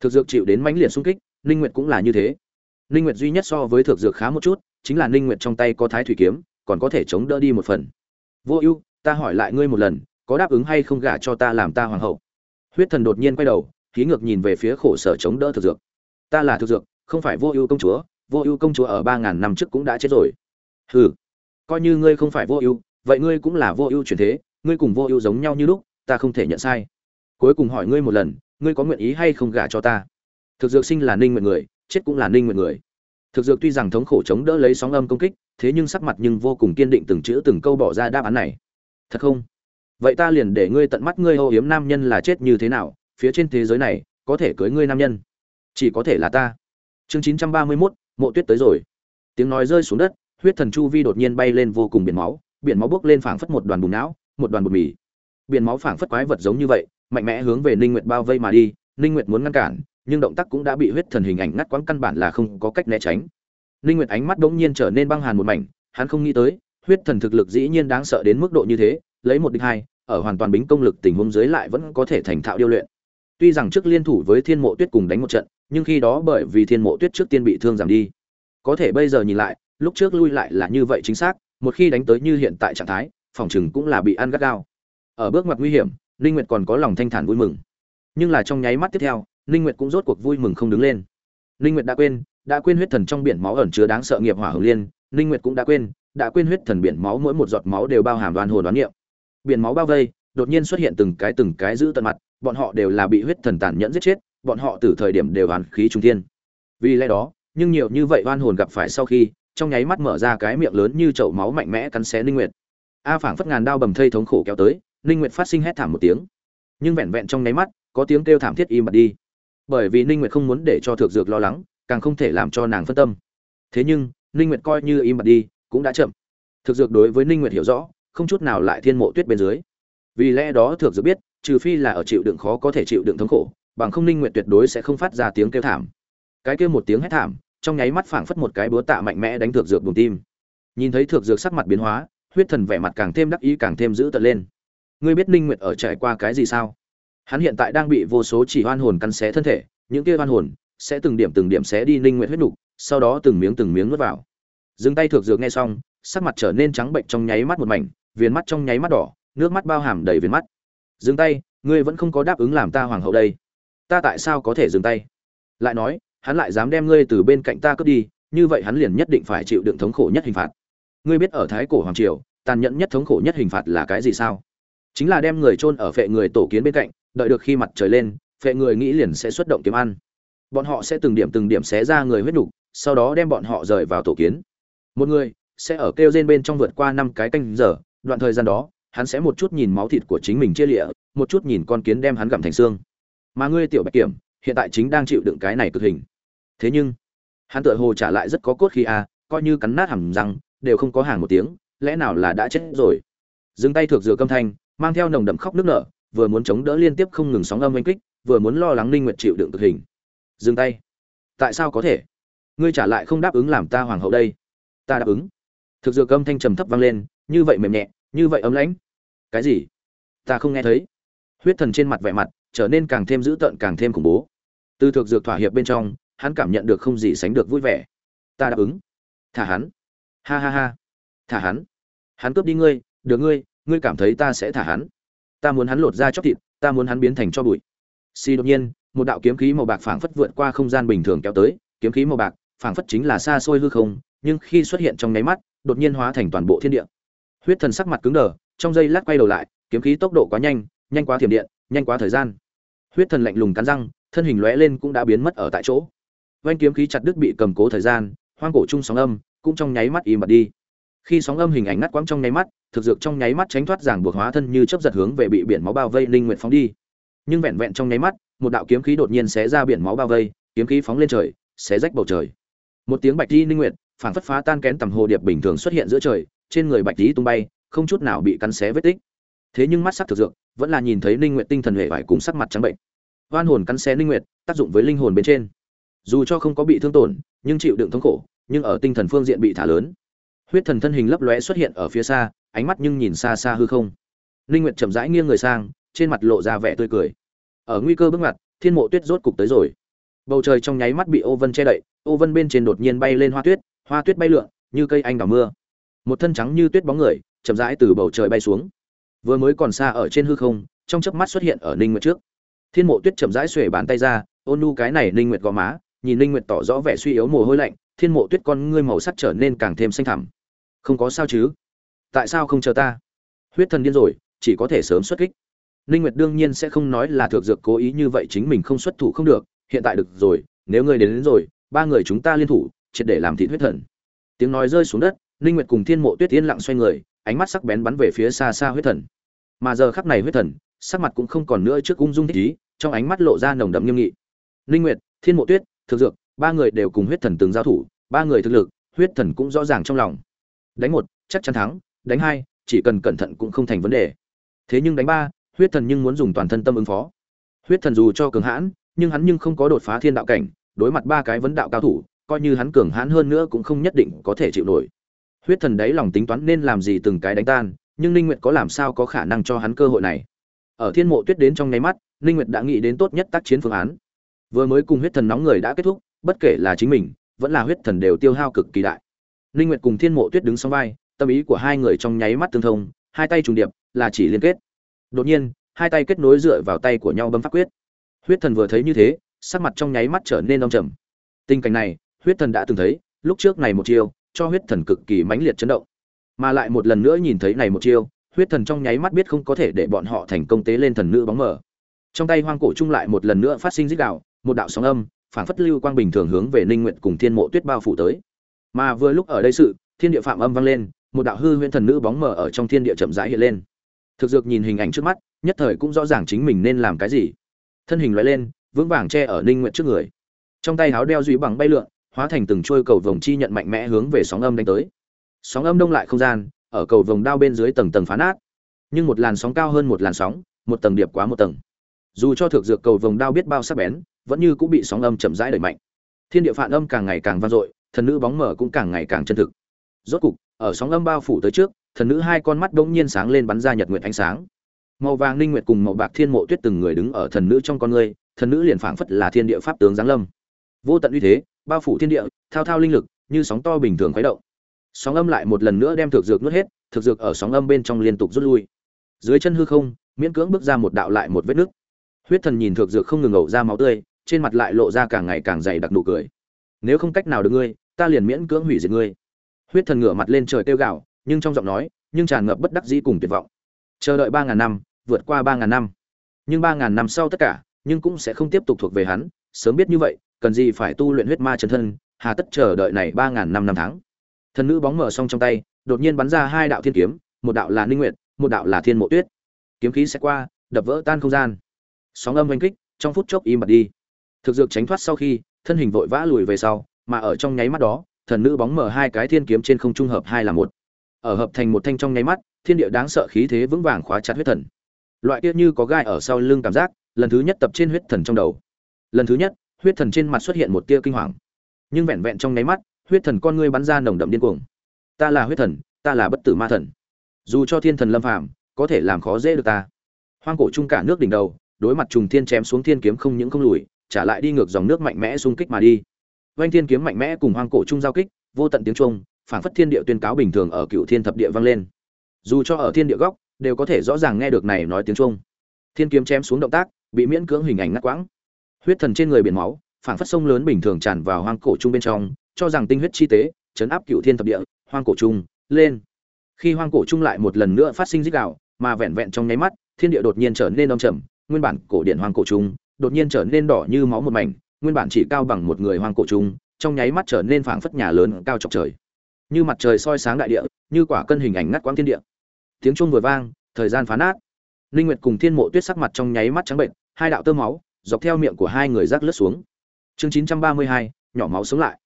Thực dược chịu đến mãnh liệt xung kích linh Nguyệt cũng là như thế. Linh Nguyệt duy nhất so với thực dược khá một chút, chính là linh Nguyệt trong tay có thái thủy kiếm, còn có thể chống đỡ đi một phần. Vô ưu, ta hỏi lại ngươi một lần, có đáp ứng hay không gả cho ta làm ta hoàng hậu? Huyết thần đột nhiên quay đầu, khí ngược nhìn về phía khổ sở chống đỡ thực dược. Ta là thực dược, không phải vô ưu công chúa, vô ưu công chúa ở ba ngàn năm trước cũng đã chết rồi. Hừ, coi như ngươi không phải vô ưu, vậy ngươi cũng là vô ưu truyền thế, ngươi cùng vô ưu giống nhau như lúc ta không thể nhận sai. Cuối cùng hỏi ngươi một lần ngươi có nguyện ý hay không gả cho ta? Thực dược sinh là ninh nguyện người chết cũng là ninh nguyện người. Thực dược tuy rằng thống khổ chống đỡ lấy sóng âm công kích thế nhưng sắc mặt nhưng vô cùng kiên định từng chữ từng câu bỏ ra đáp án này. Thật không? Vậy ta liền để ngươi tận mắt ngươi hô hiếm nam nhân là chết như thế nào phía trên thế giới này có thể cưới ngươi nam nhân? Chỉ có thể là ta. Chương chín trăm ba mươi 931, mộ tuyết tới rồi. Tiếng nói rơi xuống đất huyết thần chu vi đột nhiên bay lên vô cùng biển máu biển máu bước lên phảng phất một đoàn bùn não một đoàn bột mì biển máu phảng phất quái vật giống như vậy, mạnh mẽ hướng về ninh nguyệt bao vây mà đi, ninh nguyệt muốn ngăn cản, nhưng động tác cũng đã bị huyết thần hình ảnh ngắt quãng căn bản là không có cách né tránh. Ninh nguyệt ánh mắt đống nhiên trở nên băng hàn một mảnh, hắn không nghĩ tới, huyết thần thực lực dĩ nhiên đáng sợ đến mức độ như thế, lấy một địch hai, ở hoàn toàn bính công lực tình huống dưới lại vẫn có thể thành thạo điêu luyện. Tuy rằng trước liên thủ với thiên mộ tuyết cùng đánh một trận, nhưng khi đó bởi vì thiên mộ tuyết trước tiên bị thương giảm đi. Có thể bây giờ nhìn lại, lúc trước lui lại là như vậy chính xác, một khi đánh tới như hiện tại trạng thái, phòng trường cũng là bị ăn gắt gao ở bước ngoặt nguy hiểm, ninh nguyệt còn có lòng thanh thản vui mừng. Nhưng là trong nháy mắt tiếp theo, ninh nguyệt cũng rốt cuộc vui mừng không đứng lên. Ninh nguyệt đã quên đã quên huyết thần trong biển máu ẩn chứa đáng sợ nghiệp hỏa hồng liên, ninh nguyệt cũng đã quên đã quên huyết thần biển máu mỗi một giọt máu đều bao hàm đoan hồn đoán niệm. Biển máu bao vây, đột nhiên xuất hiện từng cái từng cái giữ tận mặt, bọn họ đều là bị huyết thần tàn nhẫn giết chết, bọn họ từ thời điểm đều hoàn khí trung thiên. Vì lẽ đó, nhưng nhiều như vậy oan hồn gặp phải sau khi, trong nháy mắt mở ra cái miệng lớn như chậu máu mạnh mẽ cắn xé ninh nguyệt. A phảng phất ngàn đao bầm thây thống khổ kéo tới ninh nguyệt phát sinh hét thảm một tiếng. Nhưng vẹn vẹn trong nháy mắt, có tiếng kêu thảm thiết im bặt đi. Bởi vì ninh nguyệt không muốn để cho Thược dược lo lắng, càng không thể làm cho nàng phân tâm. Thế nhưng, ninh nguyệt coi như im bặt đi, cũng đã chậm. Thực dược đối với ninh nguyệt hiểu rõ, không chút nào lại thiên mộ tuyết bên dưới. Vì lẽ đó thực dược biết, trừ phi là ở chịu đựng khó có thể chịu đựng thống khổ, bằng không ninh nguyệt tuyệt đối sẽ không phát ra tiếng kêu thảm. Cái kêu một tiếng hét thảm, trong nháy mắt phảng phất một cái búa tạ mạnh mẽ đánh thực dược bùng tim. Nhìn thấy thực dược sắc mặt biến hóa, huyết thần vẻ mặt càng thêm đắc ý, càng thêm dữ tợn lên ngươi biết ninh nguyệt ở trải qua cái gì sao? Hắn hiện tại đang bị vô số chỉ hoan hồn cắn xé thân thể, những kia hoan hồn sẽ từng điểm từng điểm xé đi ninh nguyệt huyết nục, sau đó từng miếng từng miếng nuốt vào. Dừng tay thược dược nghe xong, sắc mặt trở nên trắng bệnh trong nháy mắt một mảnh, viền mắt trong nháy mắt đỏ, nước mắt bao hàm đầy viền mắt. Dừng tay, ngươi vẫn không có đáp ứng làm ta hoàng hậu đây. Ta tại sao có thể dừng tay? Lại nói, hắn lại dám đem ngươi từ bên cạnh ta cướp đi, như vậy hắn liền nhất định phải chịu đựng thống khổ nhất hình phạt. Ngươi biết ở thái cổ hoàng triều, tàn nhẫn nhất thống khổ nhất hình phạt là cái gì sao? Chính là đem người chôn ở phệ người tổ kiến bên cạnh, đợi được khi mặt trời lên, phệ người nghĩ liền sẽ xuất động kiếm ăn. Bọn họ sẽ từng điểm từng điểm xé ra người huyết nục sau đó đem bọn họ rời vào tổ kiến. Một người sẽ ở kêu rên bên trong vượt qua năm cái canh giờ, đoạn thời gian đó, hắn sẽ một chút nhìn máu thịt của chính mình chia lịa, một chút nhìn con kiến đem hắn gặm thành xương. Mà ngươi tiểu bạch kiểm, hiện tại chính đang chịu đựng cái này cực hình. Thế nhưng, hắn tựa hồ trả lại rất có cốt khí a coi như cắn nát hàm răng, đều không có hàng một tiếng, lẽ nào là đã chết rồi? Dừng tay thượng dừa câm thanh mang theo nồng đậm khóc nước nở, vừa muốn chống đỡ liên tiếp không ngừng sóng âm oanh kích, vừa muốn lo lắng ninh nguyệt chịu đựng thực hình. Dừng tay. Tại sao có thể? Ngươi trả lại không đáp ứng làm ta hoàng hậu đây. Ta đáp ứng. Thực dược âm thanh trầm thấp vang lên, như vậy mềm nhẹ, như vậy ấm lãnh. Cái gì? Ta không nghe thấy. Huyết thần trên mặt vẻ mặt trở nên càng thêm dữ tợn, càng thêm khủng bố. Từ thực dược thỏa hiệp bên trong, hắn cảm nhận được không gì sánh được vui vẻ. Ta đáp ứng. Thả hắn. Ha ha ha. Thả hắn. Hắn cướp đi ngươi được ngươi ngươi cảm thấy ta sẽ thả hắn. Ta muốn hắn lột ra chóc thịt, ta muốn hắn biến thành cho bụi. Xì đột nhiên, một đạo kiếm khí màu bạc phảng phất vượt qua không gian bình thường kéo tới. Kiếm khí màu bạc, phảng phất chính là xa xôi hư không, nhưng khi xuất hiện trong nháy mắt, đột nhiên hóa thành toàn bộ thiên địa. Huyết thần sắc mặt cứng đờ, trong giây lát quay đầu lại, kiếm khí tốc độ quá nhanh nhanh quá thiểm điện, nhanh quá thời gian. Huyết thần lạnh lùng cắn răng, thân hình lóe lên cũng đã biến mất ở tại chỗ. Vanh kiếm khí chặt đứt bị cầm cố thời gian, hoang cổ chung sóng âm, cũng trong nháy mắt im bặt đi. Khi sóng âm hình ảnh ngắt quãng trong nháy mắt thực dược trong nháy mắt tránh thoát giảng buộc hóa thân như chấp giật hướng về bị biển máu bao vây linh nguyện phóng đi. Nhưng vẹn vẹn trong nháy mắt, một đạo kiếm khí đột nhiên xé ra biển máu bao vây, kiếm khí phóng lên trời, xé rách bầu trời. Một tiếng bạch di linh nguyệt phản phất phá tan kén tầm hồ điệp bình thường xuất hiện giữa trời, trên người bạch tí tung bay, không chút nào bị cắn xé vết tích. Thế nhưng mắt sắc thực dược, vẫn là nhìn thấy linh nguyệt tinh thần hệ vải cùng sắc mặt trắng bệnh. Oan hồn cắn xé linh nguyệt, tác dụng với linh hồn bên trên. Dù cho không có bị thương tổn, nhưng chịu đựng thống khổ, nhưng ở tinh thần phương diện bị thả lớn huyết thần thân hình lấp lóe xuất hiện ở phía xa, ánh mắt nhưng nhìn xa xa hư không. Linh nguyệt chậm rãi nghiêng người sang, trên mặt lộ ra vẻ tươi cười. Ở nguy cơ bước ngoặt, thiên mộ tuyết rốt cục tới rồi. Bầu trời trong nháy mắt bị ô vân che đậy, ô vân bên trên đột nhiên bay lên hoa tuyết hoa tuyết bay lượn, như cây anh đào mưa. Một thân trắng như tuyết bóng người, chậm rãi từ bầu trời bay xuống. Vừa mới còn xa ở trên hư không, trong chớp mắt xuất hiện ở ninh nguyệt trước. Thiên mộ tuyết chậm rãi xuề bàn tay ra ôn nu, cái này ninh nguyệt gò má. Nhìn ninh nguyệt tỏ rõ vẻ suy yếu mồ hôi lạnh, thiên mộ tuyết con ngươi màu sắc trở nên càng thêm xanh thẳm không có sao chứ? Tại sao không chờ ta? Huyết thần điên rồi chỉ có thể sớm xuất kích. Ninh nguyệt đương nhiên sẽ không nói là thượng dược cố ý như vậy chính mình không xuất thủ không được hiện tại được rồi nếu ngươi đến, đến rồi ba người chúng ta liên thủ triệt để làm thịt huyết thần. Tiếng nói rơi xuống đất ninh nguyệt cùng thiên mộ tuyết yên lặng xoay người ánh mắt sắc bén bắn về phía xa xa huyết thần. Mà giờ khắc này huyết thần sắc mặt cũng không còn nữa trước ung dung thích ý trong ánh mắt lộ ra nồng đậm nghiêm nghị. Ninh nguyệt thiên mộ tuyết thực dược ba người đều cùng huyết thần từng giao thủ ba người thực lực huyết thần cũng rõ ràng trong lòng đánh một, chắc chắn thắng, đánh hai, chỉ cần cẩn thận cũng không thành vấn đề. Thế nhưng đánh ba, huyết thần nhưng muốn dùng toàn thân tâm ứng phó. Huyết thần dù cho cường hãn, nhưng hắn nhưng không có đột phá thiên đạo cảnh, đối mặt ba cái vấn đạo cao thủ, coi như hắn cường hãn hơn nữa cũng không nhất định có thể chịu nổi. Huyết thần đấy lòng tính toán nên làm gì từng cái đánh tan, nhưng ninh nguyệt có làm sao có khả năng cho hắn cơ hội này? Ở thiên mộ tuyết đến trong nháy mắt, ninh nguyệt đã nghĩ đến tốt nhất tác chiến phương án. Vừa mới cùng huyết thần nóng người đã kết thúc, bất kể là chính mình, vẫn là huyết thần đều tiêu hao cực kỳ đại ninh nguyệt cùng thiên mộ tuyết đứng song vai, tâm ý của hai người trong nháy mắt tương thông, hai tay trùng điệp, là chỉ liên kết. Đột nhiên, hai tay kết nối dựa vào tay của nhau bấm pháp quyết. Huyết thần vừa thấy như thế, sắc mặt trong nháy mắt trở nên đông trầm. Tình cảnh này, huyết thần đã từng thấy, lúc trước này một chiêu, cho huyết thần cực kỳ mãnh liệt chấn động. Mà lại một lần nữa nhìn thấy này một chiêu, huyết thần trong nháy mắt biết không có thể để bọn họ thành công tế lên thần nữ bóng mờ. Trong tay hoang cổ trung lại một lần nữa phát sinh rít đạo một đạo sóng âm phản phất lưu quang bình thường hướng về ninh Nguyệt cùng thiên mộ tuyết bao phủ tới mà vừa lúc ở đây sự, thiên địa phạm âm vang lên, một đạo hư huyễn thần nữ bóng mờ ở trong thiên địa chậm rãi hiện lên. Thực dược nhìn hình ảnh trước mắt, nhất thời cũng rõ ràng chính mình nên làm cái gì. Thân hình loại lên, vững vàng che ở ninh nguyện trước người. Trong tay háo đeo duy bằng bay lượn, hóa thành từng trôi cầu vồng chi nhận mạnh mẽ hướng về sóng âm đánh tới. Sóng âm đông lại không gian, ở cầu vồng đao bên dưới tầng tầng phá nát. Nhưng một làn sóng cao hơn một làn sóng, một tầng điệp quá một tầng. Dù cho thực dược cầu vồng đao biết bao sắc bén, vẫn như cũng bị sóng âm chậm rãi đẩy mạnh. Thiên địa phản âm càng ngày càng vang dội thần nữ bóng mở cũng càng ngày càng chân thực. Rốt cục, ở sóng âm bao phủ tới trước, thần nữ hai con mắt đ nhiên sáng lên bắn ra nhật nguyệt ánh sáng. Màu vàng ninh nguyệt cùng màu bạc thiên mộ tuyết từng người đứng ở thần nữ trong con người, thần nữ liền phảng phất là thiên địa pháp tướng giáng lâm. Vô tận uy thế, bao phủ thiên địa, thao thao linh lực, như sóng to bình thường khuấy động. Sóng âm lại một lần nữa đem thực dược nuốt hết, thực dược ở sóng âm bên trong liên tục rút lui. Dưới chân hư không, miễn cưỡng bước ra một đạo lại một vết nứt. Huyết thần nhìn thực dược không ngừng ẩu ra máu tươi, trên mặt lại lộ ra càng ngày càng dày đặc nụ cười nếu không cách nào được ngươi, ta liền miễn cưỡng hủy diệt ngươi. Huyết thần ngửa mặt lên trời kêu gạo nhưng trong giọng nói, nhưng tràn ngập bất đắc dĩ cùng tuyệt vọng. Chờ đợi ba ngàn năm, vượt qua ba ngàn năm. Nhưng ba ngàn năm sau tất cả, nhưng cũng sẽ không tiếp tục thuộc về hắn, sớm biết như vậy, cần gì phải tu luyện huyết ma chân thân, hà tất chờ đợi này ba ngàn năm năm tháng. Thần nữ bóng mở xong trong tay, đột nhiên bắn ra hai đạo thiên kiếm, một đạo là ninh nguyệt, một đạo là thiên mộ tuyết. Kiếm khí sẽ qua, đập vỡ tan không gian. Sóng âm oanh kích, trong phút chốc im bặt đi. Thực dược tránh thoát sau khi thân hình vội vã lùi về sau, mà ở trong nháy mắt đó, thần nữ bóng mở hai cái thiên kiếm trên không trung hợp hai là một. Ở hợp thành một thanh trong nháy mắt, thiên địa đáng sợ khí thế vững vàng khóa chặt huyết thần. Loại kia như có gai ở sau lưng cảm giác, lần thứ nhất tập trên huyết thần trong đầu. Lần thứ nhất, huyết thần trên mặt xuất hiện một tia kinh hoàng. Nhưng vẹn vẹn trong nháy mắt, huyết thần con ngươi bắn ra nồng đậm điên cuồng. Ta là huyết thần, ta là bất tử ma thần. Dù cho thiên thần lâm phàm, có thể làm khó dễ được ta. Hoang cổ chung cả nước đỉnh đầu, đối mặt trùng thiên chém xuống thiên kiếm không những không lùi trả lại đi ngược dòng nước mạnh mẽ xung kích mà đi. Vành thiên kiếm mạnh mẽ cùng hoang cổ Trung giao kích vô tận tiếng trung phản phất thiên địa tuyên cáo bình thường ở cựu thiên thập địa vang lên. Dù cho ở thiên địa góc đều có thể rõ ràng nghe được này nói tiếng trung thiên kiếm chém xuống động tác bị miễn cưỡng hình ảnh ngắt quãng. Huyết thần trên người biển máu phản phất sông lớn bình thường tràn vào hoang cổ trung bên trong cho rằng tinh huyết chi tế chấn áp cựu thiên thập địa hoang cổ trung lên. Khi hoang cổ trung lại một lần nữa phát sinh dích gào, mà vẹn vẹn trong nháy mắt thiên địa đột nhiên trở nên âm trầm nguyên bản cổ điển hoang cổ trung đột nhiên trở nên đỏ như máu một mảnh nguyên bản chỉ cao bằng một người hoang cổ trung trong nháy mắt trở nên phảng phất nhà lớn cao chọc trời. Như mặt trời soi sáng đại địa như quả cân hình ảnh ngắt quãng thiên địa. Tiếng chuông vừa vang thời gian phá nát. Linh nguyệt cùng thiên mộ tuyết sắc mặt trong nháy mắt trắng bệnh hai đạo tơ máu dọc theo miệng của hai người rác lướt xuống. Chương 932, nhỏ máu sống lại.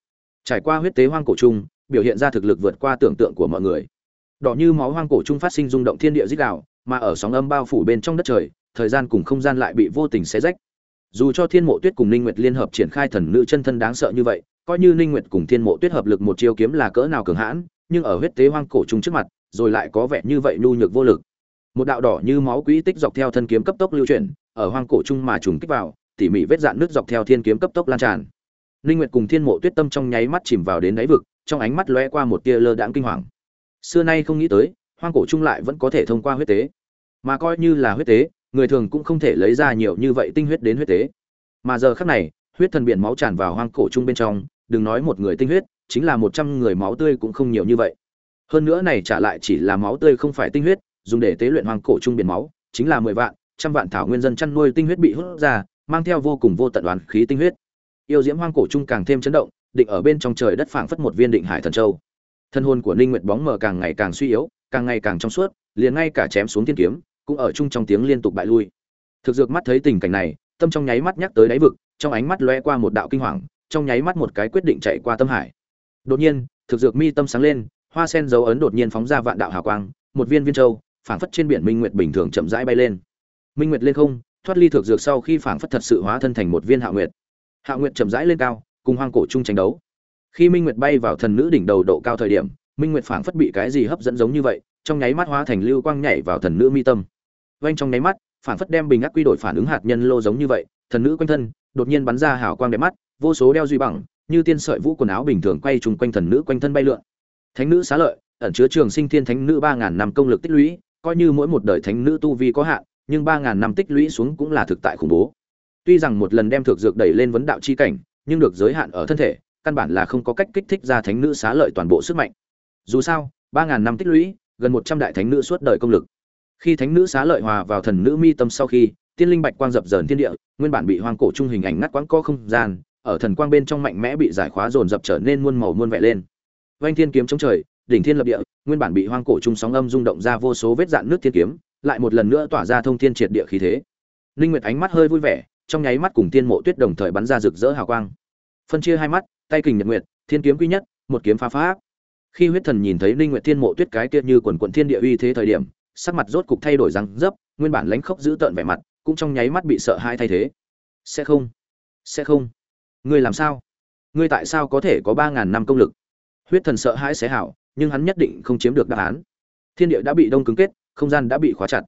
Trải qua huyết tế hoang cổ trung biểu hiện ra thực lực vượt qua tưởng tượng của mọi người. Đỏ như máu hoang cổ trung phát sinh rung động thiên địa dích đạo mà ở sóng âm bao phủ bên trong đất trời thời gian cùng không gian lại bị vô tình xé rách dù cho thiên mộ tuyết cùng ninh nguyệt liên hợp triển khai thần nữ chân thân đáng sợ như vậy, coi như ninh nguyệt cùng thiên mộ tuyết hợp lực một chiêu kiếm là cỡ nào cường hãn, nhưng ở huyết tế hoang cổ trùng trước mặt, rồi lại có vẻ như vậy nhu nhược vô lực. Một đạo đỏ như máu quỹ tích dọc theo thân kiếm cấp tốc lưu chuyển, ở hoang cổ trung mà trùng kích vào, tỉ mỉ vết dạn nước dọc theo thiên kiếm cấp tốc lan tràn. Ninh nguyệt cùng thiên mộ tuyết tâm trong nháy mắt chìm vào đến đáy vực, trong ánh mắt lóe qua một tia lơ đãng kinh hoàng. Xưa nay không nghĩ tới, hoang cổ trung lại vẫn có thể thông qua huyết tế, mà coi như là huyết tế người thường cũng không thể lấy ra nhiều như vậy tinh huyết đến huyết tế. Mà giờ khắc này, huyết thần biển máu tràn vào hoang cổ trung bên trong, đừng nói một người tinh huyết, chính là một trăm người máu tươi cũng không nhiều như vậy. Hơn nữa này trả lại chỉ là máu tươi không phải tinh huyết, dùng để tế luyện hoang cổ trung biển máu, chính là mười vạn, trăm vạn thảo nguyên dân chăn nuôi tinh huyết bị hút ra, mang theo vô cùng vô tận đoán khí tinh huyết. Yêu diễm hoang cổ trung càng thêm chấn động, định ở bên trong trời đất phảng phất một viên định hải thần châu. Thân hồn của ninh nguyệt bóng mờ càng ngày càng suy yếu, càng ngày càng trong suốt, liền ngay cả chém xuống thiên kiếm cũng ở chung trong tiếng liên tục bại lui. Thực dược mắt thấy tình cảnh này, tâm trong nháy mắt nhắc tới đáy vực, trong ánh mắt lóe qua một đạo kinh hoàng, trong nháy mắt một cái quyết định chạy qua tâm hải. Đột nhiên, thực dược mi tâm sáng lên, hoa sen dấu ấn đột nhiên phóng ra vạn đạo hào quang, một viên viên châu, phảng phất trên biển minh nguyệt bình thường chậm rãi bay lên. Minh nguyệt lên không, thoát ly thực dược sau khi phảng phất thật sự hóa thân thành một viên hạ nguyệt. Hạ nguyệt chậm rãi lên cao, cùng hoang cổ chung tranh đấu. Khi minh nguyệt bay vào thần nữ đỉnh đầu độ cao thời điểm, minh nguyệt phảng phất bị cái gì hấp dẫn giống như vậy trong nháy mắt hóa thành lưu quang nhảy vào thần nữ mi tâm. Vanh trong nháy mắt, phản phất đem bình ác quy đổi phản ứng hạt nhân lô giống như vậy, thần nữ quanh thân, đột nhiên bắn ra hào quang đẹp mắt, vô số đeo duy bằng, như tiên sợi vũ quần áo bình thường quay trùng quanh thần nữ quanh thân bay lượn. Thánh nữ xá lợi, ẩn chứa trường sinh thiên thánh nữ ba ngàn năm công lực tích lũy, coi như mỗi một đời thánh nữ tu vi có hạn, nhưng ba ngàn năm tích lũy xuống cũng là thực tại khủng bố. Tuy rằng một lần đem thực dược đẩy lên vấn đạo chi cảnh, nhưng được giới hạn ở thân thể, căn bản là không có cách kích thích ra thánh nữ xá lợi toàn bộ sức mạnh. Dù sao, ba ngàn năm tích lũy gần một trăm đại thánh nữ suốt đời công lực. Khi thánh nữ xá lợi hòa vào thần nữ mi tâm sau khi, tiên linh bạch quang dập dờn thiên địa, nguyên bản bị hoang cổ trung hình ảnh ngắt quãng co không gian, ở thần quang bên trong mạnh mẽ bị giải khóa dồn dập trở nên muôn màu muôn vẻ lên. Vanh thiên kiếm chống trời, đỉnh thiên lập địa, nguyên bản bị hoang cổ trung sóng âm rung động ra vô số vết dạn nước thiên kiếm, lại một lần nữa tỏa ra thông thiên triệt địa khí thế. Linh nguyệt ánh mắt hơi vui vẻ, trong nháy mắt cùng tiên mộ tuyết đồng thời bắn ra rực rỡ hào quang. Phân chia hai mắt, tay kình nhật nguyệt, thiên kiếm quy nhất, một kiếm phá phá khi huyết thần nhìn thấy ninh nguyệt thiên mộ tuyết cái kia như quần quận thiên địa uy thế thời điểm, sắc mặt rốt cục thay đổi răng dấp, nguyên bản lánh khốc giữ tợn vẻ mặt, cũng trong nháy mắt bị sợ hai thay thế. Sẽ không sẽ không. Ngươi làm sao? Ngươi tại sao có thể có ba ngàn năm công lực? Huyết thần sợ hãi xé hảo, nhưng hắn nhất định không chiếm được đáp án. Thiên địa đã bị đông cứng kết, không gian đã bị khóa chặt.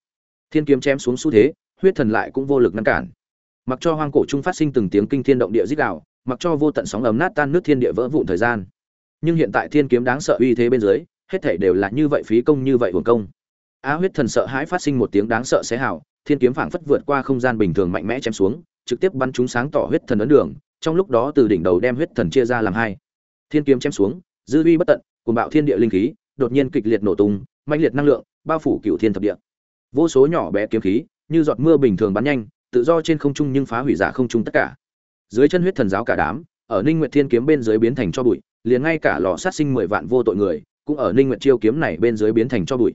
Thiên kiếm chém xuống xu thế, huyết thần lại cũng vô lực ngăn cản. Mặc cho hoang cổ trung phát sinh từng tiếng kinh thiên động địa dích đạo mặc cho vô tận sóng ấm nát tan nước thiên địa vỡ vụn thời gian nhưng hiện tại thiên kiếm đáng sợ uy thế bên dưới, hết thảy đều là như vậy phí công như vậy hưởng công. Á huyết thần sợ hãi phát sinh một tiếng đáng sợ xé hào, thiên kiếm phảng phất vượt qua không gian bình thường mạnh mẽ chém xuống, trực tiếp bắn chúng sáng tỏ huyết thần ấn đường, trong lúc đó từ đỉnh đầu đem huyết thần chia ra làm hai. Thiên kiếm chém xuống, dư uy bất tận cùng bạo thiên địa linh khí, đột nhiên kịch liệt nổ tung mạnh liệt năng lượng, bao phủ cựu thiên thập địa. Vô số nhỏ bé kiếm khí, như giọt mưa bình thường bắn nhanh, tự do trên không trung nhưng phá hủy giả không trung tất cả. Dưới chân huyết thần giáo cả đám, ở ninh nguyệt thiên kiếm bên dưới biến thành cho bụi liền ngay cả lò sát sinh mười vạn vô tội người, cũng ở ninh nguyệt chiêu kiếm này bên dưới biến thành cho bụi.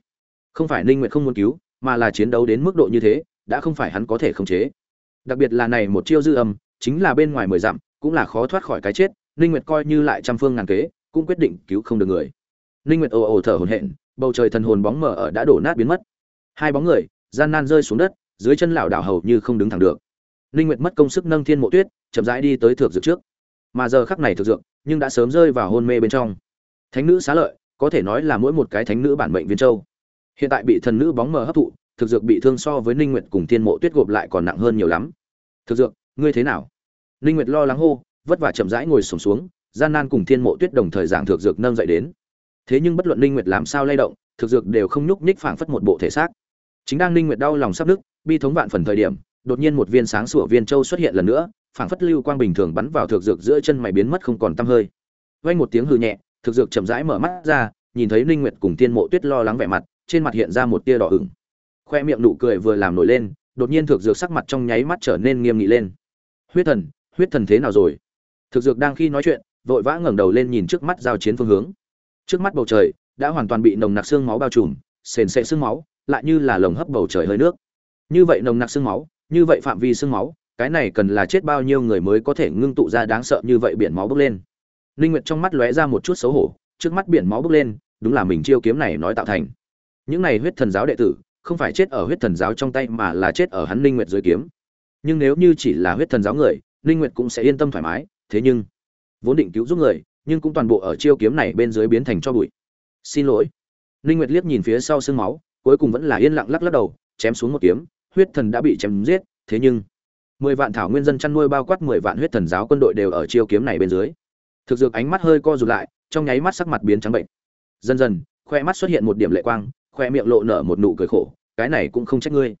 Không phải ninh nguyệt không muốn cứu, mà là chiến đấu đến mức độ như thế, đã không phải hắn có thể khống chế. Đặc biệt là này một chiêu dư âm, chính là bên ngoài mười dặm, cũng là khó thoát khỏi cái chết, ninh nguyệt coi như lại trăm phương ngàn kế, cũng quyết định cứu không được người. Ninh nguyệt ồ ồ thở hổn hển, bầu trời thần hồn bóng mờ ở đã đổ nát biến mất. Hai bóng người, gian nan rơi xuống đất, dưới chân lão đảo hầu như không đứng thẳng được. Ninh nguyệt mất công sức nâng thiên mộ tuyết, chậm rãi đi tới thượng dược trước mà giờ khắc này thực dược nhưng đã sớm rơi vào hôn mê bên trong. Thánh nữ xá lợi có thể nói là mỗi một cái thánh nữ bản mệnh viên châu. Hiện tại bị thần nữ bóng mờ hấp thụ thực dược bị thương so với ninh nguyệt cùng thiên mộ tuyết gộp lại còn nặng hơn nhiều lắm. Thực dược ngươi thế nào? Ninh nguyệt lo lắng hô vất vả chậm rãi ngồi sồn xuống, xuống gian nan cùng thiên mộ tuyết đồng thời giảng thực dược nâng dậy đến. Thế nhưng bất luận ninh nguyệt làm sao lay động thực dược đều không nhúc nhích phảng phất một bộ thể xác. Chính đang ninh nguyệt đau lòng sắp nức bi thống vạn phần thời điểm đột nhiên một viên sáng sủa viên châu xuất hiện lần nữa phảng phất lưu quang bình thường bắn vào thực dược giữa chân mày biến mất không còn tăm hơi. Vang một tiếng hừ nhẹ, thực dược chậm rãi mở mắt ra, nhìn thấy ninh nguyệt cùng tiên mộ tuyết lo lắng vẻ mặt, trên mặt hiện ra một tia đỏ ửng. Khoe miệng nụ cười vừa làm nổi lên, đột nhiên thực dược sắc mặt trong nháy mắt trở nên nghiêm nghị lên. Huyết thần huyết thần thế nào rồi? Thực dược đang khi nói chuyện, vội vã ngẩng đầu lên nhìn trước mắt giao chiến phương hướng. Trước mắt bầu trời đã hoàn toàn bị nồng nặc xương máu bao trùm, sền sệt xương máu, lại như là lồng hấp bầu trời hơi nước. Như vậy nồng nặc xương máu, như vậy phạm vi xương máu cái này cần là chết bao nhiêu người mới có thể ngưng tụ ra đáng sợ như vậy biển máu bốc lên. Linh nguyệt trong mắt lóe ra một chút xấu hổ, trước mắt biển máu bốc lên, đúng là mình chiêu kiếm này nói tạo thành. Những này huyết thần giáo đệ tử, không phải chết ở huyết thần giáo trong tay mà là chết ở hắn linh nguyệt dưới kiếm. Nhưng nếu như chỉ là huyết thần giáo người, linh nguyệt cũng sẽ yên tâm thoải mái, thế nhưng, vốn định cứu giúp người, nhưng cũng toàn bộ ở chiêu kiếm này bên dưới biến thành cho bụi. Xin lỗi. Linh nguyệt liếc nhìn phía sau xương máu, cuối cùng vẫn là yên lặng lắc lắc đầu, chém xuống một kiếm, huyết thần đã bị chém giết, thế nhưng mười vạn thảo nguyên dân chăn nuôi bao quát mười vạn huyết thần giáo quân đội đều ở chiêu kiếm này bên dưới. Thực dược ánh mắt hơi co rụt lại, trong nháy mắt sắc mặt biến trắng bệnh. Dần dần, khoe mắt xuất hiện một điểm lệ quang, khoe miệng lộ nở một nụ cười khổ, cái này cũng không trách ngươi.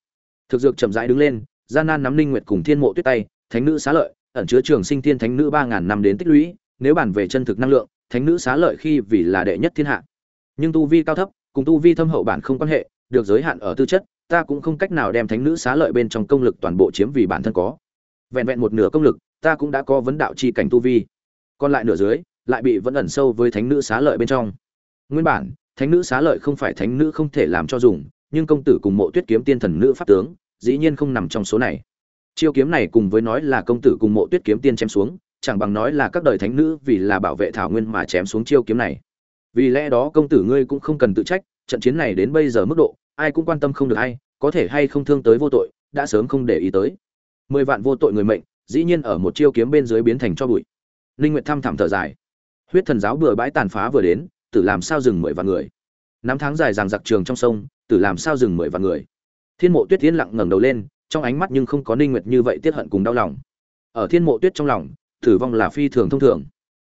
Thực dược chậm rãi đứng lên, gian nan nắm linh nguyệt cùng thiên mộ tuyết tay, thánh nữ xá lợi, ẩn chứa trường sinh thiên thánh nữ ba ngàn năm đến tích lũy, nếu bản về chân thực năng lượng, thánh nữ xá lợi khi vì là đệ nhất thiên hạ. Nhưng tu vi cao thấp, cùng tu vi thâm hậu bản không quan hệ, được giới hạn ở tư chất ta cũng không cách nào đem thánh nữ xá lợi bên trong công lực toàn bộ chiếm vì bản thân có. Vẹn vẹn một nửa công lực, ta cũng đã có vấn đạo chi cảnh tu vi. Còn lại nửa dưới, lại bị vẫn ẩn sâu với thánh nữ xá lợi bên trong. Nguyên bản, thánh nữ xá lợi không phải thánh nữ không thể làm cho dùng, nhưng công tử cùng mộ tuyết kiếm tiên thần nữ pháp tướng, dĩ nhiên không nằm trong số này. Chiêu kiếm này cùng với nói là công tử cùng mộ tuyết kiếm tiên chém xuống, chẳng bằng nói là các đời thánh nữ vì là bảo vệ thảo nguyên mà chém xuống chiêu kiếm này. Vì lẽ đó công tử ngươi cũng không cần tự trách, trận chiến này đến bây giờ mức độ ai cũng quan tâm không được hay có thể hay không thương tới vô tội, đã sớm không để ý tới. Mười vạn vô tội người mệnh, dĩ nhiên ở một chiêu kiếm bên dưới biến thành cho bụi. Linh nguyệt thăm thẳm thở dài. Huyết thần giáo bừa bãi tàn phá vừa đến, tử làm sao dừng mười vạn người? Năm tháng dài dằng giặc trường trong sông, tử làm sao dừng mười vạn người? Thiên mộ tuyết yên lặng ngẩng đầu lên, trong ánh mắt nhưng không có ninh nguyệt như vậy tiết hận cùng đau lòng. Ở thiên mộ tuyết trong lòng, tử vong là phi thường thông thường.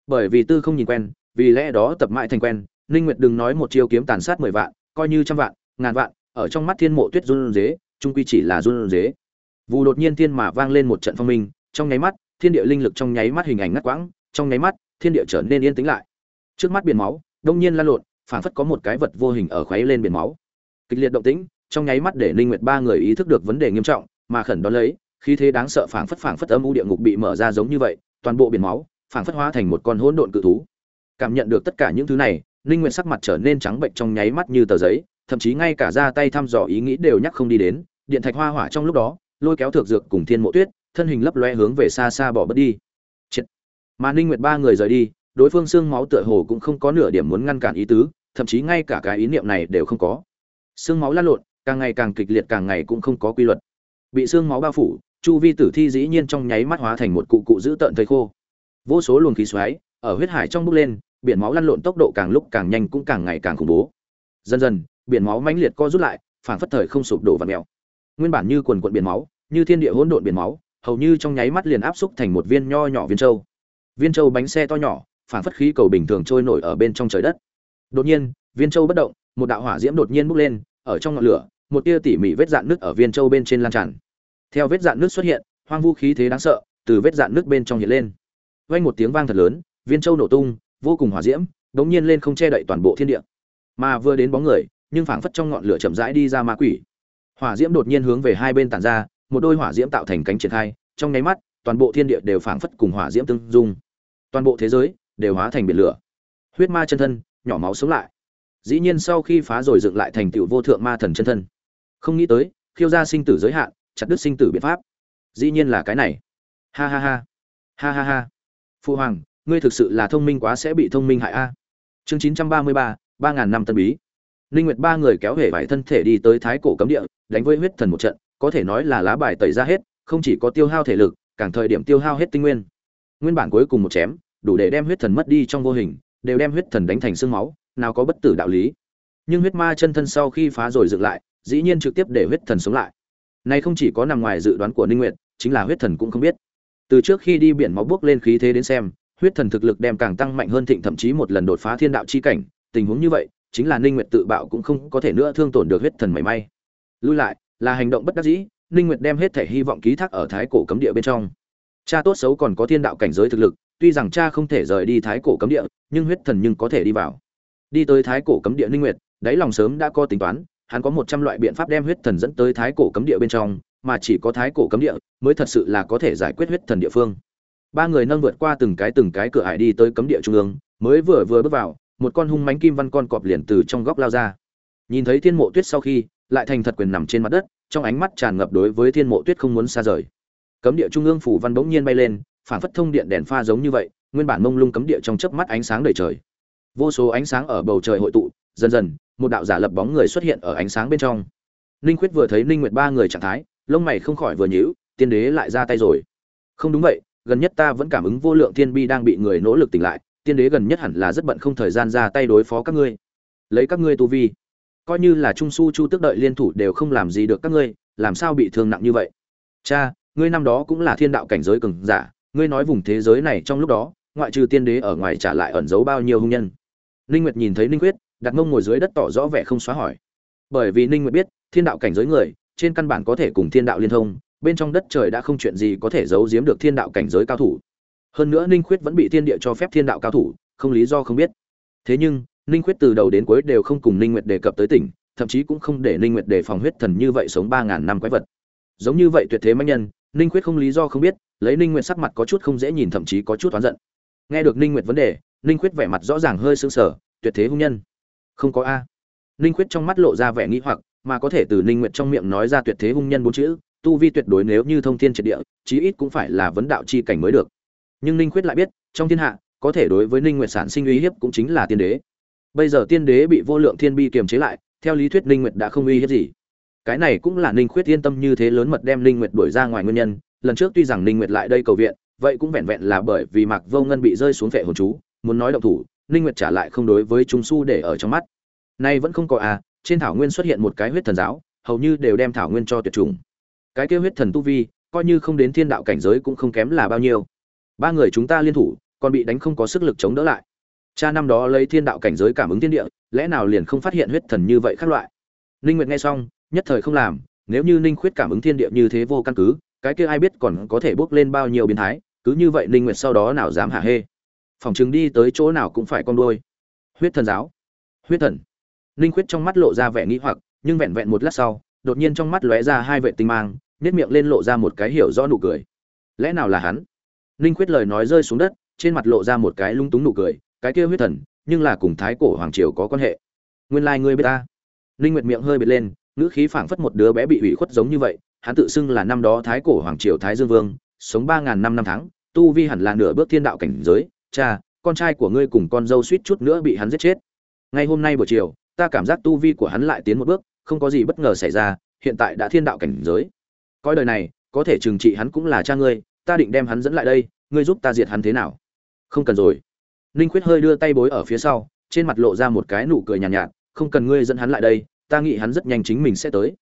Bởi vì tư không nhìn quen, vì lẽ đó tập mãi thành quen ninh nguyệt đừng nói một chiêu kiếm tàn sát mười vạn, coi như trăm vạn ngàn vạn ở trong mắt thiên mộ tuyết run rế trung quy chỉ là run rế Vù đột nhiên thiên mà vang lên một trận phong minh, trong nháy mắt, thiên địa linh lực trong nháy mắt hình ảnh ngắt quãng, trong nháy mắt, thiên địa trở nên yên tĩnh lại. Trước mắt biển máu, đông nhiên lan lộn, phảng phất có một cái vật vô hình ở khoáy lên biển máu. Kịch liệt động tĩnh, trong nháy mắt để Linh Nguyệt ba người ý thức được vấn đề nghiêm trọng, mà khẩn đó lấy, khí thế đáng sợ phảng phất phảng phất âm u địa ngục bị mở ra giống như vậy, toàn bộ biển máu, phảng phất hóa thành một con hỗn độn cự thú. Cảm nhận được tất cả những thứ này, Linh Nguyệt sắc mặt trở nên trắng bệch trong nháy mắt như tờ giấy, thậm chí ngay cả ra tay thăm dò ý nghĩ đều nhắc không đi đến, điện thạch hoa hỏa trong lúc đó, lôi kéo thược dược cùng thiên mộ tuyết thân hình lấp lóe hướng về xa xa bỏ bất đi. Chết. mà ninh nguyệt ba người rời đi đối phương xương máu tựa hồ cũng không có nửa điểm muốn ngăn cản ý tứ thậm chí ngay cả cái ý niệm này đều không có. Xương máu lan lộn càng ngày càng kịch liệt càng ngày cũng không có quy luật. Bị xương máu bao phủ chu vi tử thi dĩ nhiên trong nháy mắt hóa thành một cụ cụ giữ tợn thây khô. Vô số luồng khí xoáy ở huyết hải trong bốc lên biển máu lăn lộn tốc độ càng lúc càng nhanh cũng càng ngày càng khủng bố. Dần dần, biển máu mãnh liệt co rút lại phản phất thời không sụp đổ và mèo. Nguyên bản như quần quận biển máu, như thiên địa hỗn độn biển máu, hầu như trong nháy mắt liền áp xúc thành một viên nho nhỏ viên châu. Viên châu bánh xe to nhỏ phản phất khí cầu bình thường trôi nổi ở bên trong trời đất. Đột nhiên, viên châu bất động, một đạo hỏa diễm đột nhiên bốc lên, ở trong ngọn lửa, một tia tỉ mỉ vết dạn nước ở viên châu bên trên lan tràn. Theo vết dạn nước xuất hiện, hoang vu khí thế đáng sợ từ vết dạn nước bên trong hiện lên. Vang một tiếng vang thật lớn, viên châu nổ tung vô cùng hỏa diễm, đống nhiên lên không che đậy toàn bộ thiên địa. Mà vừa đến bóng người, nhưng phảng phất trong ngọn lửa chậm rãi đi ra ma quỷ. Hỏa diễm đột nhiên hướng về hai bên tản ra, một đôi hỏa diễm tạo thành cánh triển khai, trong nháy mắt, toàn bộ thiên địa đều phảng phất cùng hỏa diễm tương dung. Toàn bộ thế giới đều hóa thành biển lửa. Huyết ma chân thân, nhỏ máu sống lại. Dĩ nhiên sau khi phá rồi dựng lại thành tựu vô thượng ma thần chân thân. Không nghĩ tới, khiêu ra sinh tử giới hạn, chặt đứt sinh tử biện pháp. Dĩ nhiên là cái này. Ha ha ha. Ha ha ha. Phu hoàng ngươi thực sự là thông minh quá sẽ bị thông minh hại a. Chương chín trăm ba mươi ba ba ngàn năm tân bí. Linh nguyệt ba người kéo hể vải thân thể đi tới thái cổ cấm địa, đánh với huyết thần một trận, có thể nói là lá bài tẩy ra hết, không chỉ có tiêu hao thể lực, càng thời điểm tiêu hao hết tinh nguyên. Nguyên bản cuối cùng một chém, đủ để đem huyết thần mất đi trong vô hình, đều đem huyết thần đánh thành xương máu, nào có bất tử đạo lý. Nhưng huyết ma chân thân sau khi phá rồi dựng lại, dĩ nhiên trực tiếp để huyết thần sống lại. Này không chỉ có nằm ngoài dự đoán của ninh nguyệt, chính là huyết thần cũng không biết. Từ trước khi đi biển máu bước lên khí thế đến xem huyết thần thực lực đem càng tăng mạnh hơn thịnh thậm chí một lần đột phá thiên đạo chi cảnh, tình huống như vậy, chính là ninh nguyệt tự bạo cũng không có thể nữa thương tổn được huyết thần mảy may. Lui lại, là hành động bất đắc dĩ, ninh nguyệt đem hết thể hy vọng ký thác ở thái cổ cấm địa bên trong. Cha tốt xấu còn có thiên đạo cảnh giới thực lực, tuy rằng cha không thể rời đi thái cổ cấm địa, nhưng huyết thần nhưng có thể đi vào. Đi tới thái cổ cấm địa ninh nguyệt, đáy lòng sớm đã có tính toán, hắn có một trăm loại biện pháp đem huyết thần dẫn tới thái cổ cấm địa bên trong, mà chỉ có thái cổ cấm địa mới thật sự là có thể giải quyết huyết thần địa phương ba người nâng vượt qua từng cái từng cái cửa ải đi tới cấm địa trung ương, mới vừa vừa bước vào, một con hung mánh kim văn con cọp liền từ trong góc lao ra. Nhìn thấy thiên mộ tuyết sau khi, lại thành thật quyền nằm trên mặt đất, trong ánh mắt tràn ngập đối với thiên mộ tuyết không muốn xa rời. Cấm địa trung ương phủ văn bỗng nhiên bay lên, phản phất thông điện đèn pha giống như vậy, nguyên bản mông lung cấm địa trong chớp mắt ánh sáng đầy trời. Vô số ánh sáng ở bầu trời hội tụ, dần dần, một đạo giả lập bóng người xuất hiện ở ánh sáng bên trong. Ninh quyết vừa thấy ninh nguyệt ba người trạng thái, lông mày không khỏi vừa nhíu, tiên đế lại ra tay rồi. Không đúng vậy gần nhất ta vẫn cảm ứng vô lượng thiên bi đang bị người nỗ lực tỉnh lại, tiên đế gần nhất hẳn là rất bận không thời gian ra tay đối phó các ngươi. Lấy các ngươi tu vi, coi như là trung su chu tước đợi liên thủ đều không làm gì được các ngươi, làm sao bị thương nặng như vậy? Cha, ngươi năm đó cũng là thiên đạo cảnh giới cường giả, ngươi nói vùng thế giới này trong lúc đó, ngoại trừ tiên đế ở ngoài trả lại ẩn giấu bao nhiêu hung nhân? Ninh nguyệt nhìn thấy ninh quyết, đặt mông ngồi dưới đất tỏ rõ vẻ không xóa hỏi. Bởi vì ninh nguyệt biết, thiên đạo cảnh giới người, trên căn bản có thể cùng thiên đạo liên thông bên trong đất trời đã không chuyện gì có thể giấu giếm được thiên đạo cảnh giới cao thủ. Hơn nữa ninh khuyết vẫn bị thiên địa cho phép thiên đạo cao thủ, không lý do không biết. Thế nhưng, ninh khuyết từ đầu đến cuối đều không cùng ninh nguyệt đề cập tới tỉnh, thậm chí cũng không để ninh nguyệt đề phòng huyết thần như vậy sống ba ngàn năm quái vật. Giống như vậy tuyệt thế mãnh nhân, ninh khuyết không lý do không biết, lấy ninh nguyệt sắc mặt có chút không dễ nhìn thậm chí có chút oán giận. Nghe được ninh nguyệt vấn đề, ninh khuyết vẻ mặt rõ ràng hơi sưng sờ, tuyệt thế hung nhân. Không có a. Ninh khuyết trong mắt lộ ra vẻ nghĩ hoặc, mà có thể từ ninh nguyệt trong miệng nói ra tuyệt thế hung nhân bốn chữ tu vi tuyệt đối nếu như thông thiên triệt địa, chí ít cũng phải là vấn đạo chi cảnh mới được. Nhưng ninh khuyết lại biết, trong thiên hạ, có thể đối với ninh nguyệt sản sinh uy hiếp cũng chính là tiên đế. Bây giờ tiên đế bị vô lượng thiên bi kiềm chế lại, theo lý thuyết ninh nguyệt đã không uy hiếp gì. Cái này cũng là ninh khuyết yên tâm như thế lớn mật đem ninh nguyệt đuổi ra ngoài nguyên nhân. Lần trước tuy rằng ninh nguyệt lại đây cầu viện, vậy cũng vẹn vẹn là bởi vì mạc vô ngân bị rơi xuống vệ hồn chú, muốn nói động thủ, ninh nguyệt trả lại không đối với chúng su để ở trong mắt. Nay vẫn không có à trên thảo nguyên xuất hiện một cái huyết thần giáo, hầu như đều đem thảo nguyên cho tuyệt chủng cái kêu huyết thần tu vi, coi như không đến thiên đạo cảnh giới cũng không kém là bao nhiêu. Ba người chúng ta liên thủ, còn bị đánh không có sức lực chống đỡ lại. Cha năm đó lấy thiên đạo cảnh giới cảm ứng thiên địa, lẽ nào liền không phát hiện huyết thần như vậy khác loại? Ninh nguyệt nghe xong, nhất thời không làm, nếu như ninh khuyết cảm ứng thiên địa như thế vô căn cứ, cái kia ai biết còn có thể bước lên bao nhiêu biến thái, cứ như vậy ninh nguyệt sau đó nào dám hạ hê. Phòng chứng đi tới chỗ nào cũng phải con đuôi. Huyết thần giáo. Huyết thần. Ninh khuyết trong mắt lộ ra vẻ nghĩ hoặc, nhưng vẹn vẹn một lát sau, đột nhiên trong mắt lóe ra hai vệ tinh mang nét miệng lên lộ ra một cái hiểu rõ nụ cười. Lẽ nào là hắn? Ninh khuyết lời nói rơi xuống đất, trên mặt lộ ra một cái lung túng nụ cười, cái kia huyết thần, nhưng là cùng thái cổ hoàng triều có quan hệ. Nguyên lai ngươi biết ta. Ninh nguyệt miệng hơi bệt lên, ngữ khí phảng phất một đứa bé bị ủy khuất giống như vậy, hắn tự xưng là năm đó thái cổ hoàng triều thái dương vương, sống ba ngàn năm năm tháng, tu vi hẳn là nửa bước thiên đạo cảnh giới, cha, con trai của ngươi cùng con dâu suýt chút nữa bị hắn giết chết. Ngay hôm nay buổi chiều, ta cảm giác tu vi của hắn lại tiến một bước, không có gì bất ngờ xảy ra, hiện tại đã thiên đạo cảnh giới coi đời này có thể trừng trị hắn cũng là cha ngươi ta định đem hắn dẫn lại đây ngươi giúp ta diệt hắn thế nào? Không cần rồi. Ninh khuyết hơi đưa tay bối ở phía sau trên mặt lộ ra một cái nụ cười nhàn nhạt, nhạt không cần ngươi dẫn hắn lại đây ta nghĩ hắn rất nhanh chính mình sẽ tới.